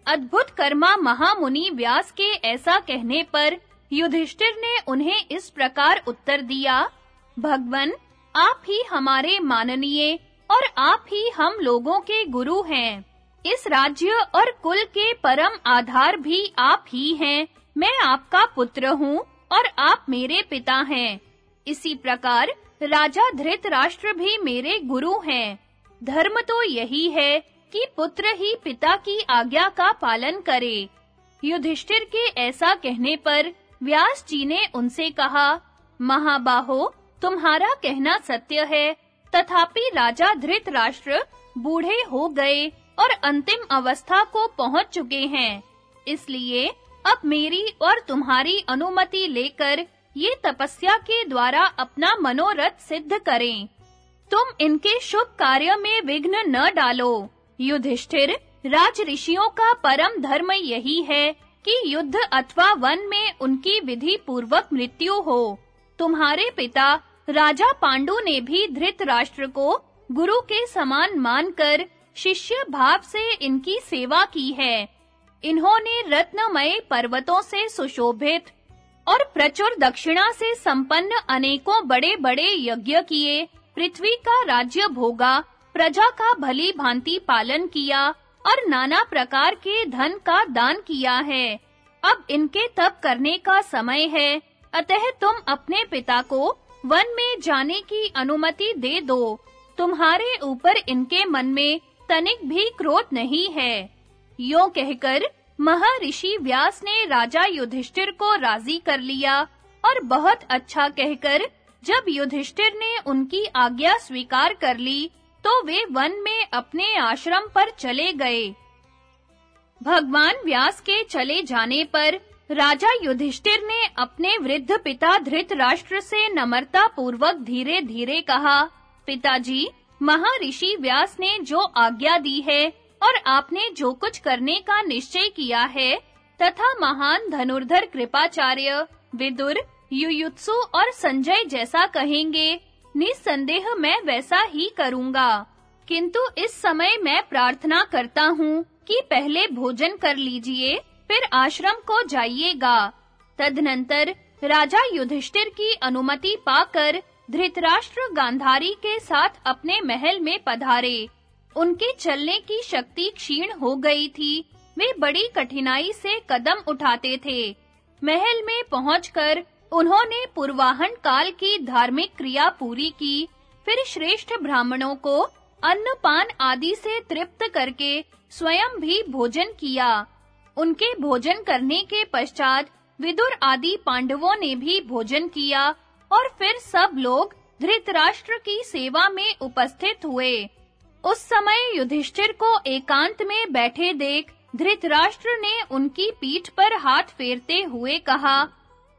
अद्भुत कर्मा महामुनि व्यास के ऐसा कहने पर युधिष्ठिर ने उन्हें इस प्रकार उत्तर दिया, भगवन, आप ही हमारे माननीय और आप ही हम लोगों के गुरु हैं। इस राज्य और कुल के परम आधार भी आप ही हैं। मैं आपका पुत्र हूँ और आप मेरे पिता हैं। इसी प्रकार राजा धृतराष्ट्र भी मेरे गुरु हैं। धर्म तो यही है कि पुत्र ही पिता की आज्ञा का पालन करे। युधिष्ठिर के ऐसा कहने पर व्यास जी ने उनसे कहा, महाबाहो, तुम्हारा कहना सत्य है। तथापि राजा धृतराष्ट्र बूढ़े हो गए और अंतिम अवस्था को पहुँच चुके हैं। इसलिए अब मेरी और तुम्हारी अनुमति लेकर ये तपस्या के द्वारा अपना मनोरथ सिद्ध करें। तुम इनके शुभ कार्य में विघ्न न डालो। युधिष्ठिर राज ऋषियों का परम धर्म यही है कि युद्ध अथवा वन में उनकी विधि पूर्वक मृत्यु हो। तुम्हारे पिता, राजा पांडु ने भी धृतराष्ट्र को गुरु के समान मानकर शिष्य भाव से इनकी सेवा की है। इन्होंने रत्नमय पर्वतों से सुशोभित और प्रचुर दक्षिणा से संपन्न अनेकों बड़े-बड़े यज्ञ किए, पृथ्वी का राज्य भोगा प्रजा का भली भांति पालन किया और नाना प्रकार के धन का दान किया है। अब इनके तप करने का समय है। अतः तुम अपने पिता को वन में जाने की अनुमति दे दो। तुम्हारे ऊपर इनके मन में तनिक भी क्रोध नहीं है। यो कहकर महर्षि व्यास ने राजा युधिष्ठिर को राज़ी कर लिया और बहुत अच्छा कहकर जब युधिष्ठिर ने उनकी आज्ञा स्वीकार कर ली तो वे वन में अपने आश्रम पर चले गए। भगवान व्यास के चले जाने पर राजा युधिष्ठिर ने अपने वृद्ध पिता धृतराष्ट्र से नम्रता पूर्वक धीरे-धीरे कहा, पिताजी, महर्षि व्यास ने जो आज्ञा दी है और आपने जो कुछ करने का निश्चय किया है, तथा महान धनुर्धर कृपाचार्य विदुर, युयुत्सु और संजय जैसा कहेंगे निसंदेह मैं वैसा ही करूँगा। किंतु इस समय मैं प्रार्थना करता हूँ कि पहले भोजन कर लीजिए, फिर आश्रम को जाइएगा। तदनंतर राजा युधिष्ठिर की अनुमति पाकर धृतराष्ट्र गांधारी के साथ अपने महल में पधारे। उनके चलने की शक्ति क्षीण हो गई थी। वे बड़ी कठिनाई से कदम उठाते थे। महल में पहुंचकर उन्होंने पूर्वाहन काल की धार्मिक क्रिया पूरी की, फिर श्रेष्ठ ब्राह्मणों को अन्नपान आदि से तृप्त करके स्वयं भी भोजन किया। उनके भोजन करने के पश्चात विदुर आदि पांडवों ने भी भोजन किया और फिर सब लोग धृतराष्ट्र की सेवा में उपस्थित हुए। उस समय युधिष्ठिर को एकांत में बैठे देख धृतराष्ट्र ने उनकी पीठ पर हाथ फेरते हुए कहा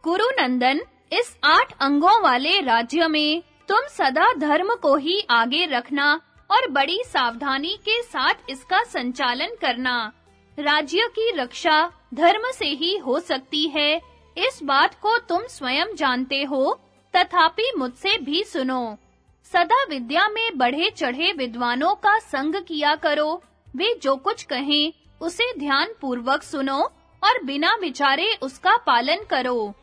गुरु नंदन इस आठ अंगों वाले राज्य में तुम सदा धर्म को ही आगे रखना और बड़ी सावधानी के साथ इसका संचालन करना। राज्य की रक्षा धर्म से ही हो सकती है। इस बात को तुम स्वयं जानते हो, तथापि मुझसे भी सुनो। सदा विद्या में बढ़े चढ़े विद्वानों का संग किया करो। वे जो कुछ कहें, उसे ध्यान पूर्वक सुनो और बिना विचारे उसका पालन करो।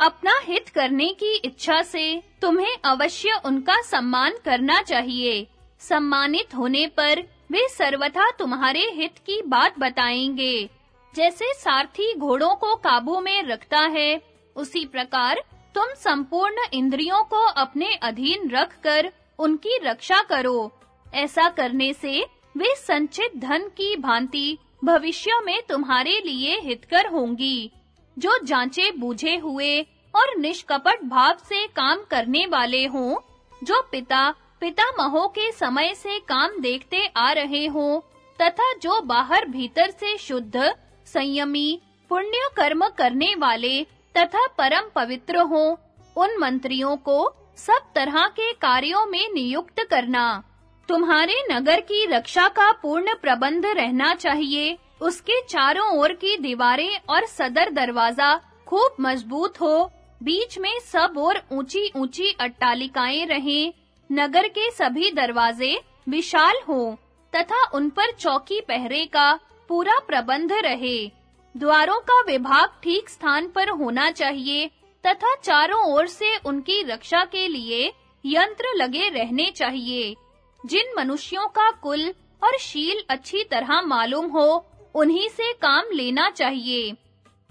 अपना हित करने की इच्छा से तुम्हें अवश्य उनका सम्मान करना चाहिए। सम्मानित होने पर वे सर्वथा तुम्हारे हित की बात बताएँगे। जैसे सारथी घोड़ों को काबू में रखता है, उसी प्रकार तुम संपूर्ण इंद्रियों को अपने अधीन रखकर उनकी रक्षा करो। ऐसा करने से वे संचित धन की भांति भविष्य में तुम्हारे लिए हितकर होंगी। जो जांचे बूझे हुए और निष्कपट भाव से काम करने वाले हों, जो पिता, पितामहों के समय से काम देखते आ रहे हों, तथा जो बाहर भीतर से शुद्ध, संयमी, पुण्य कर्म करने वाले तथा परम पवित्र हो, उन मंत्रियों को सब तरह के कार्यों में नियुक्त करना। तुम्हारे नगर की रक्षा का पूर्ण प्रबंध रहना चाहिए। उसके चारों ओर की दीवारें और सदर दरवाज़ा खूब मज़बूत हो। बीच में सब ओर ऊंची-ऊंची अट्टालिकाएँ रहें। नगर के सभी दरवाजे विशाल हों तथा उन पर चौकी पहरे का पूरा प्रबंध रहे। द्वारों का विभाग ठीक स्थान पर होना चाहिए तथा चारों ओर से उनकी रक्षा के लिए यंत्र लगे रहने चाहिए। जिन मनुष्यों का कुल और शील अच्छी तरह मालूम हो उन्हीं से काम लेना चाहिए।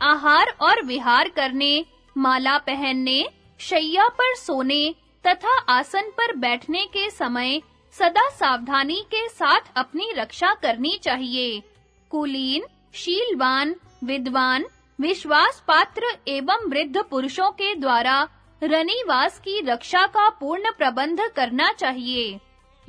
आहार और विहार करने, माला पहनने, शैया पर सोने तथा आसन पर बैठने के समय सदा सावधानी के साथ अपनी रक्षा करनी चाहिए। कुलीन, शीलवान, विद्वान विश्वास पात्र एवं वृद्ध पुरुषों के द्वारा रनिवास की रक्षा का पूर्ण प्रबंध करना चाहिए।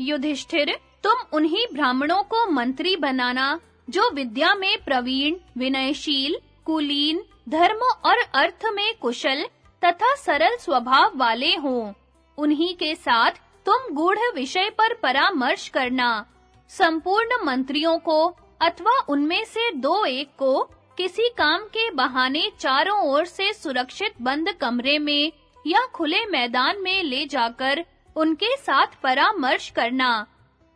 युधिष्ठिर, तुम उन्हीं ब्राह्मणों को मंत्री बनाना जो विद्या में प्रवीण, विनयशील, कुलीन, धर्म और अर्थ में कुशल तथा सरल स्वभाव वाले हों। उन्हीं के साथ तुम गूढ़ विषय पर परामर्श करना। संपूर्ण मंत्रियों को अथवा उनमें से दो एक को किसी काम के बहाने चारों ओर से सुरक्षित बंद कमरे में या खुले मैदान में ले जाकर उनके साथ परामर्श करना,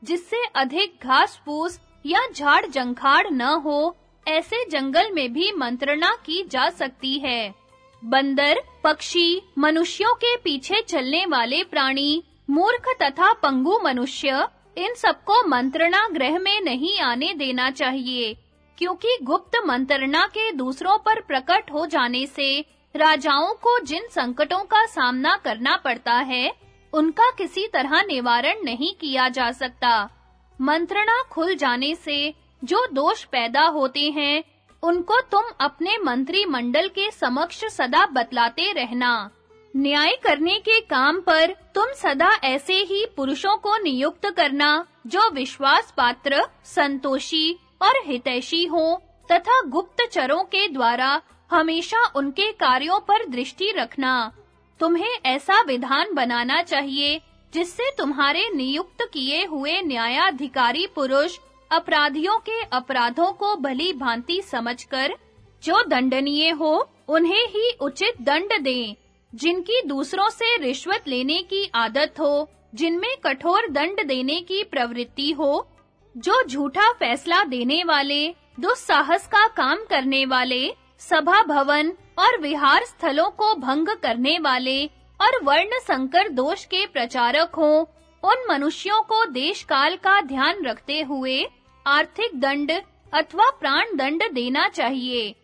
जिससे अधिक घास फूस या झाड़ जंखाड़ न हो, ऐसे जंगल में भी मंत्रणा की जा सकती है। बंदर, पक्षी, मनुष्यों के पीछे चलने वाले प्राणी, मूर्ख तथा पंगु मनुष्य, इन सबको मंत्रणा ग्रह में नहीं आने देना चाहिए, क्योंकि गुप्त मंत्रणा के दूसरों पर प्रकट हो जाने से राजाओं को जिन संकटों का सामना करना पड़ता है, उनका किसी तरह निवारण नहीं किया जा सकता। मंत्रणा खुल जाने से जो दोष पैदा होते हैं, उनको तुम अपने मंत्री मंडल के समक्ष सदा बतलाते रहना। न्याय करने के काम पर तुम सदा ऐसे ही पुरुषों को नियुक्त करना जो विश्वास पात्र संतोषी और हितैषी हो, तथा गुप्तचरों के द्वारा हमेशा उनके कार्यों पर दृष्टि रखना। तुम्हें ऐसा विधान बनाना चाहिए जिससे तुम्हारे नियुक्त किए हुए न्यायाधिकारी पुरुष अपराधियों के अपराधों को भली भांति समझकर जो दंडनीय हो, उन्हें ही उचित दंड दें, जिनकी दूसरों से रिश्वत लेने की आदत हो, जिनमें कठोर दंड देने की प्रवृत्ति हो, जो झूठा फैसला देने वाले, दुस्साहस का काम करने वाले, सभा भवन और विहार स्थलों को भंग करने वाले और वर्ण संकर दोष के प्रचारक हों, उन मनुष्यों को देश काल का ध्यान रखते हुए आर्थिक दंड अथवा प्राण दंड देना चाहिए।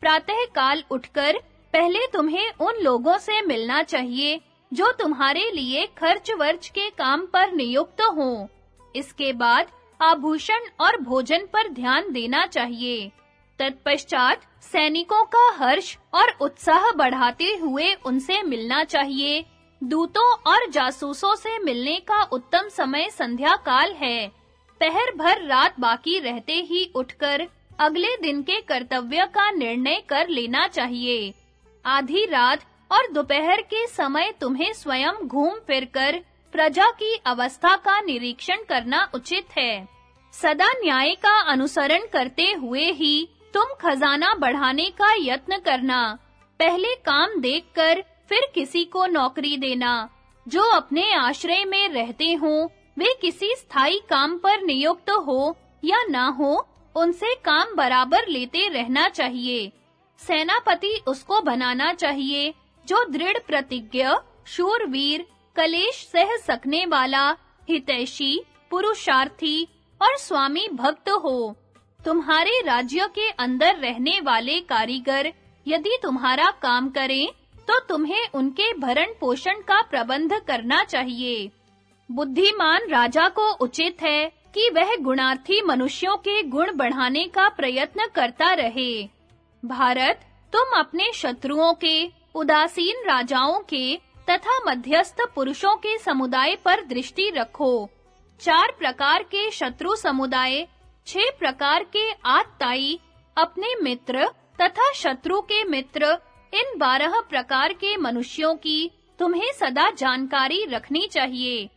प्रातः काल उठकर पहले तुम्हें उन लोगों से मिलना चाहिए, जो तुम्हारे लिए खर्च वर्च के काम पर नियुक्त हों। इसके बाद आभूषण और भोजन पर ध्यान देना चाहिए। तत्पश्चात सैनिकों का हर्ष और उत्साह बढ़ाते हुए उनसे मिलना चाहिए। दूतों और जासूसों से मिलने का उत्तम समय संध्या काल है। पहर भर रात बाकी रहते ही उठकर अगले दिन के कर्तव्य का निर्णय कर लेना चाहिए। आधी रात और दोपहर के समय तुम्हें स्वयं घूम फिरकर प्रजा की अवस्था का निरीक्षण करना उचित है। सदा न्याय का अनुसरण करते हुए ही तुम खजाना बढ़ाने का यत्न करना। पहले काम देखकर फिर किसी को नौकरी देना। जो अपने आश्रय में रहते हों, वे किसी स्थायी काम पर नियुक्त हो या ना हो, उनसे काम बराबर लेते रहना चाहिए। सेनापति उसको बनाना चाहिए, जो दृढ़ प्रतिज्ञ, शूरवीर, कलेश सह सकने वाला, हितैषी, पुरुषार्थी और स्वामी भक्त हो। तुम्हारे राज्य के अंदर रहने वाले कारीगर यदि तुम्हारा काम करें तो तुम्हें उनके भरण पोषण का प्रबंध करना चाहिए। बुद्धिमान राजा को उचित है कि वह गुणार्थी मनुष्यों के गुण बढ़ाने का प्रयत्न करता रहे। भारत, तुम अपने शत्रुओं के, उदासीन राजाओं के तथा मध्यस्थ पुरुषों के समुदाय पर दृष्टि रखो। चार प्रकार के शत्रु समुदाय छह प्रकार के आत्ताई, अपने मित्र तथा शत्रु के मित्र, इन बारह प्रकार के मनुष्यों की तुम्हें सदा जानकारी रखनी चाहिए।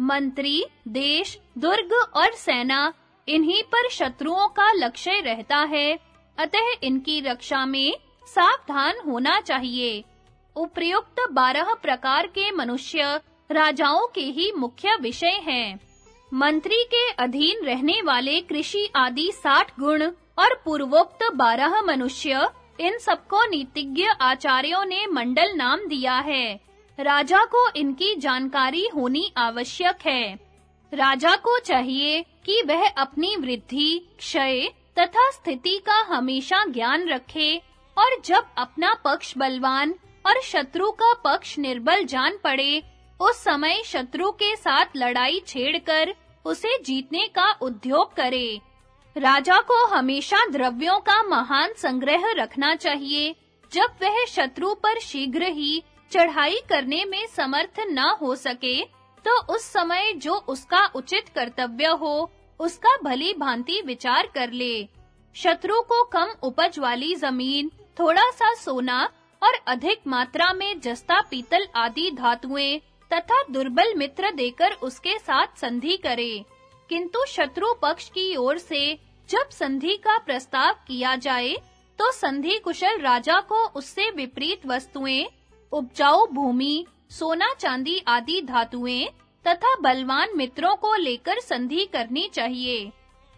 मंत्री, देश, दुर्ग और सेना, इन्हीं पर शत्रुओं का लक्ष्य रहता है। अतः इनकी रक्षा में सावधान होना चाहिए। उपयुक्त बारह प्रकार के मनुष्य राजाओं के ही मुख्य विषय हैं। मंत्री के अधीन रहने वाले कृषि आदि साठ गुण और पूर्वोक्त बारह मनुष्य, इन सबको नीतिज्ञ आचार्यों ने मंडल नाम दिया है। राजा को इनकी जानकारी होनी आवश्यक है। राजा को चाहिए कि वह अपनी वृद्धि, क्षय तथा स्थिति का हमेशा ज्ञान रखे और जब अपना पक्ष बलवान और शत्रु का पक्ष निर्बल जान पड़े उस समय शत्रु के साथ लड़ाई छेड़कर उसे जीतने का उद्योग करे। राजा को हमेशा द्रव्यों का महान संग्रह रखना चाहिए। जब वह शत्रु पर शीघ्र ही चढ़ाई करने में समर्थ न हो सके तो उस समय जो उसका उचित कर्तव्य हो, उसका भली भांति विचार कर ले। शत्रु को कम उपज वाली ज़मीन, थोड़ा सा सोना और अधिक मात्रा में जस्ता पीतल आदि धातुएँ तथा दुर्बल मित्र देकर उसके साथ संधि करे। किंतु शत्रु पक्ष की ओर से जब संधि का प्रस्ताव किया जाए तो संधि कुशल राजा को उससे विपरीत वस्तुएँ, उपजाऊ भूमि, सोना चांदी आदि धातुएँ तथा बलवान मित्रों को लेकर संधि करनी चाहिए।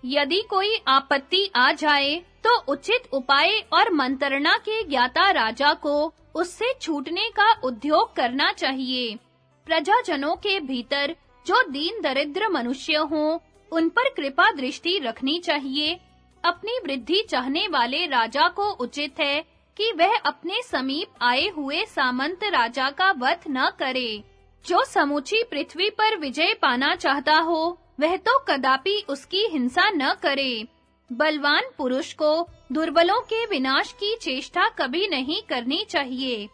यदि कोई आपत्ति आ जाए तो उचित उपाय और मंत्रणा के ज्ञाता राजा को उससे छूटने का उद्योग करना चाहिए। प्रजाजनों के भीतर जो दीन दरिद्र मनुष्य हों, उन पर कृपा दृष्टि रखनी चाहिए। अपनी वृद्धि चाहने वाले राजा को उचित है कि वह अपने समीप आए हुए सामंत राजा का वध न करे। जो समूची पृथ्वी पर विजय पाना चाहता हो, वह तो कदापि उसकी हिंसा न करे। बलवान पुरुष को दुर्बलों के विनाश की चेष्टा कभी नहीं करनी चाहिए।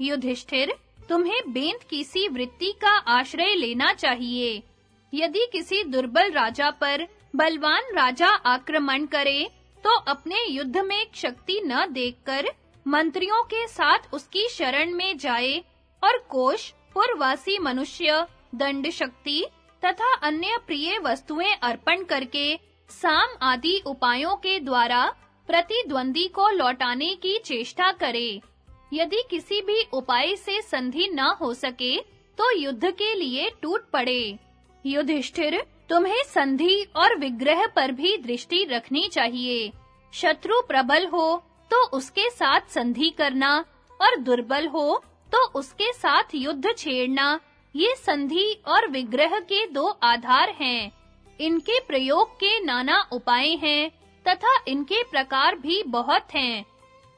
युधिष्ठिर तुम्हें बेंत किसी वृत्ति का आश्रय लेना चाहिए। यदि किसी दुर्बल राजा पर बलवान राजा आक्रमण करे तो अपने युद्ध में शक्ति न देखकर मंत्रियों के साथ उसकी शरण में जाए और कोष पूर्ववासी मनुष्य दंड शक्ति तथा अन्य प्रिय वस्तुएँ अर्पण करके साम आदि उपायों के द्वारा प्रतिद्वंदी को लौटाने की चेष्टा करे। यदि किसी भी उपाय से संधि न हो सके तो युद्ध के लिए टूट पड़े। युधिष्ठिर, तुम्हें संधि और विग्रह पर भी दृष्टि रखनी चाहिए। शत्रु प्रबल हो तो उसके साथ संधि करना, और दुर्बल हो तो उसके साथ युद्ध छेड़ना। ये संधि और विग्रह के दो आधार हैं। इनके प्रयोग के नाना उपाय हैं, तथा इनके प्रकार भी बहुत हैं।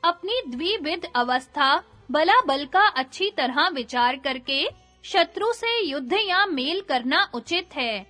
अपनी द्विविध अवस्था बला बल का अच्छी तरह विचार करके शत्रु से युद्ध या मेल करना उचित है।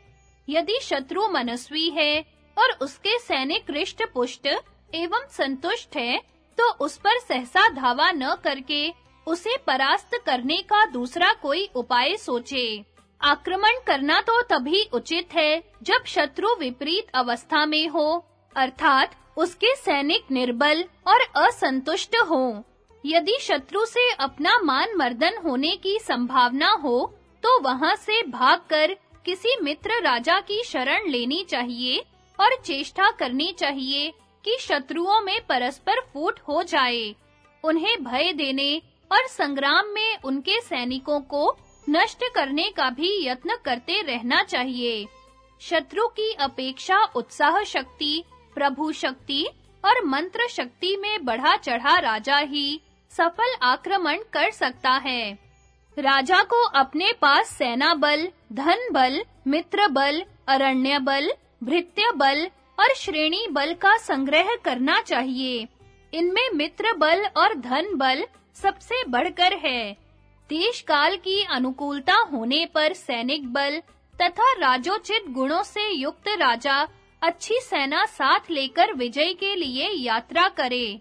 यदि शत्रु मनस्वी है और उसके सैनिक रिष्ट पुष्ट एवं संतुष्ट है तो उस पर सहसा धावा न करके उसे परास्त करने का दूसरा कोई उपाय सोचे। आक्रमण करना तो तभी उचित है जब शत्रु विपरीत अवस्था में हो, अर्थात उसके सैनिक निर्बल और असंतुष्ट हो। यदि शत्रु से अपना मान मर्दन होने की संभावना हो तो वहाँ से भागकर किसी मित्र राजा की शरण लेनी चाहिए और चेष्टा करनी चाहिए कि शत्रुओं में परस्पर फूट हो जाए। उन्हें भय देने और संग्राम में उनके सैनिकों को नष्ट करने का भी यत्न करते रहना चाहिए। शत्रु की अपेक्षा उत्साह शक्ति प्रभु शक्ति और मंत्र शक्ति में बढ़ा चढ़ा राजा ही सफल आक्रमण कर सकता है। राजा को अपने पास सेना बल, धन बल, मित्र बल, अरण्य बल, भृत्य बल और श्रेणी बल का संग्रह करना चाहिए। इनमें मित्र बल और धन बल सबसे बढ़कर है। देश काल की अनुकूलता होने पर सैनिक बल तथा राजोचित गुणों से युक्त राजा अच्छी सेना साथ लेकर विजय के लिए यात्रा करे।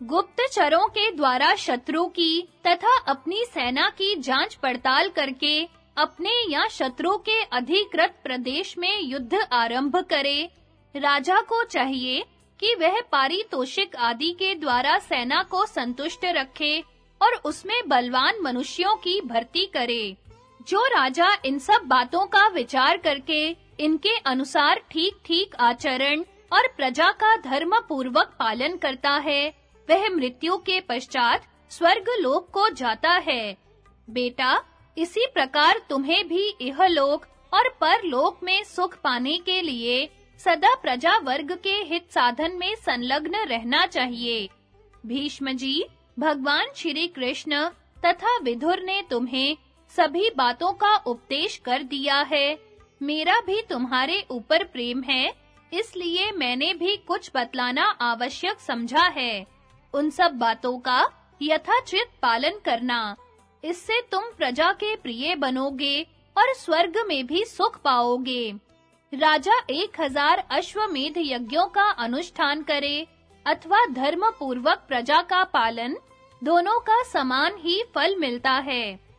गुप्तचरों के द्वारा शत्रु की तथा अपनी सेना की जाँच पड़ताल करके अपने या शत्रु के अधिकृत प्रदेश में युद्ध आरंभ करे। राजा को चाहिए कि वह पारितोषिक आदि के द्वारा सेना को संतुष्ट रखे और उसमें बलवान मनुष्यों की भर्ती करे। जो राजा इन सब बातों का विचार करके इनके अनुसार ठीक-ठीक आचरण और प्रजा का धर्म पूर्वक पालन करता है। वह मृत्यु के पश्चात स्वर्ग लोक को जाता है। बेटा, इसी प्रकार तुम्हें भी यह लोक और परलोक में सुख पाने के लिए सदा प्रजा वर्ग के हित साधन में संलग्न रहना चाहिए। भीष्म जी, भगवान श्री कृष्ण तथा विधुर ने तुम्हें सभी बातों का उपदेश कर दिया है। मेरा भी तुम्हारे ऊपर प्रेम है, इसलिए मैंने भी कुछ बतलाना आवश्यक समझा है। उन सब बातों का यथाचित पालन करना, इससे तुम प्रजा के प्रिय बनोगे और स्वर्ग में भी सुख पाओगे। राजा एक हज़ार अश्वमेध यज्ञों का अनुष्ठान करे, अथवा धर्म पूर्वक प्रजा का पालन, दोनों का समान ही फल मिलता है।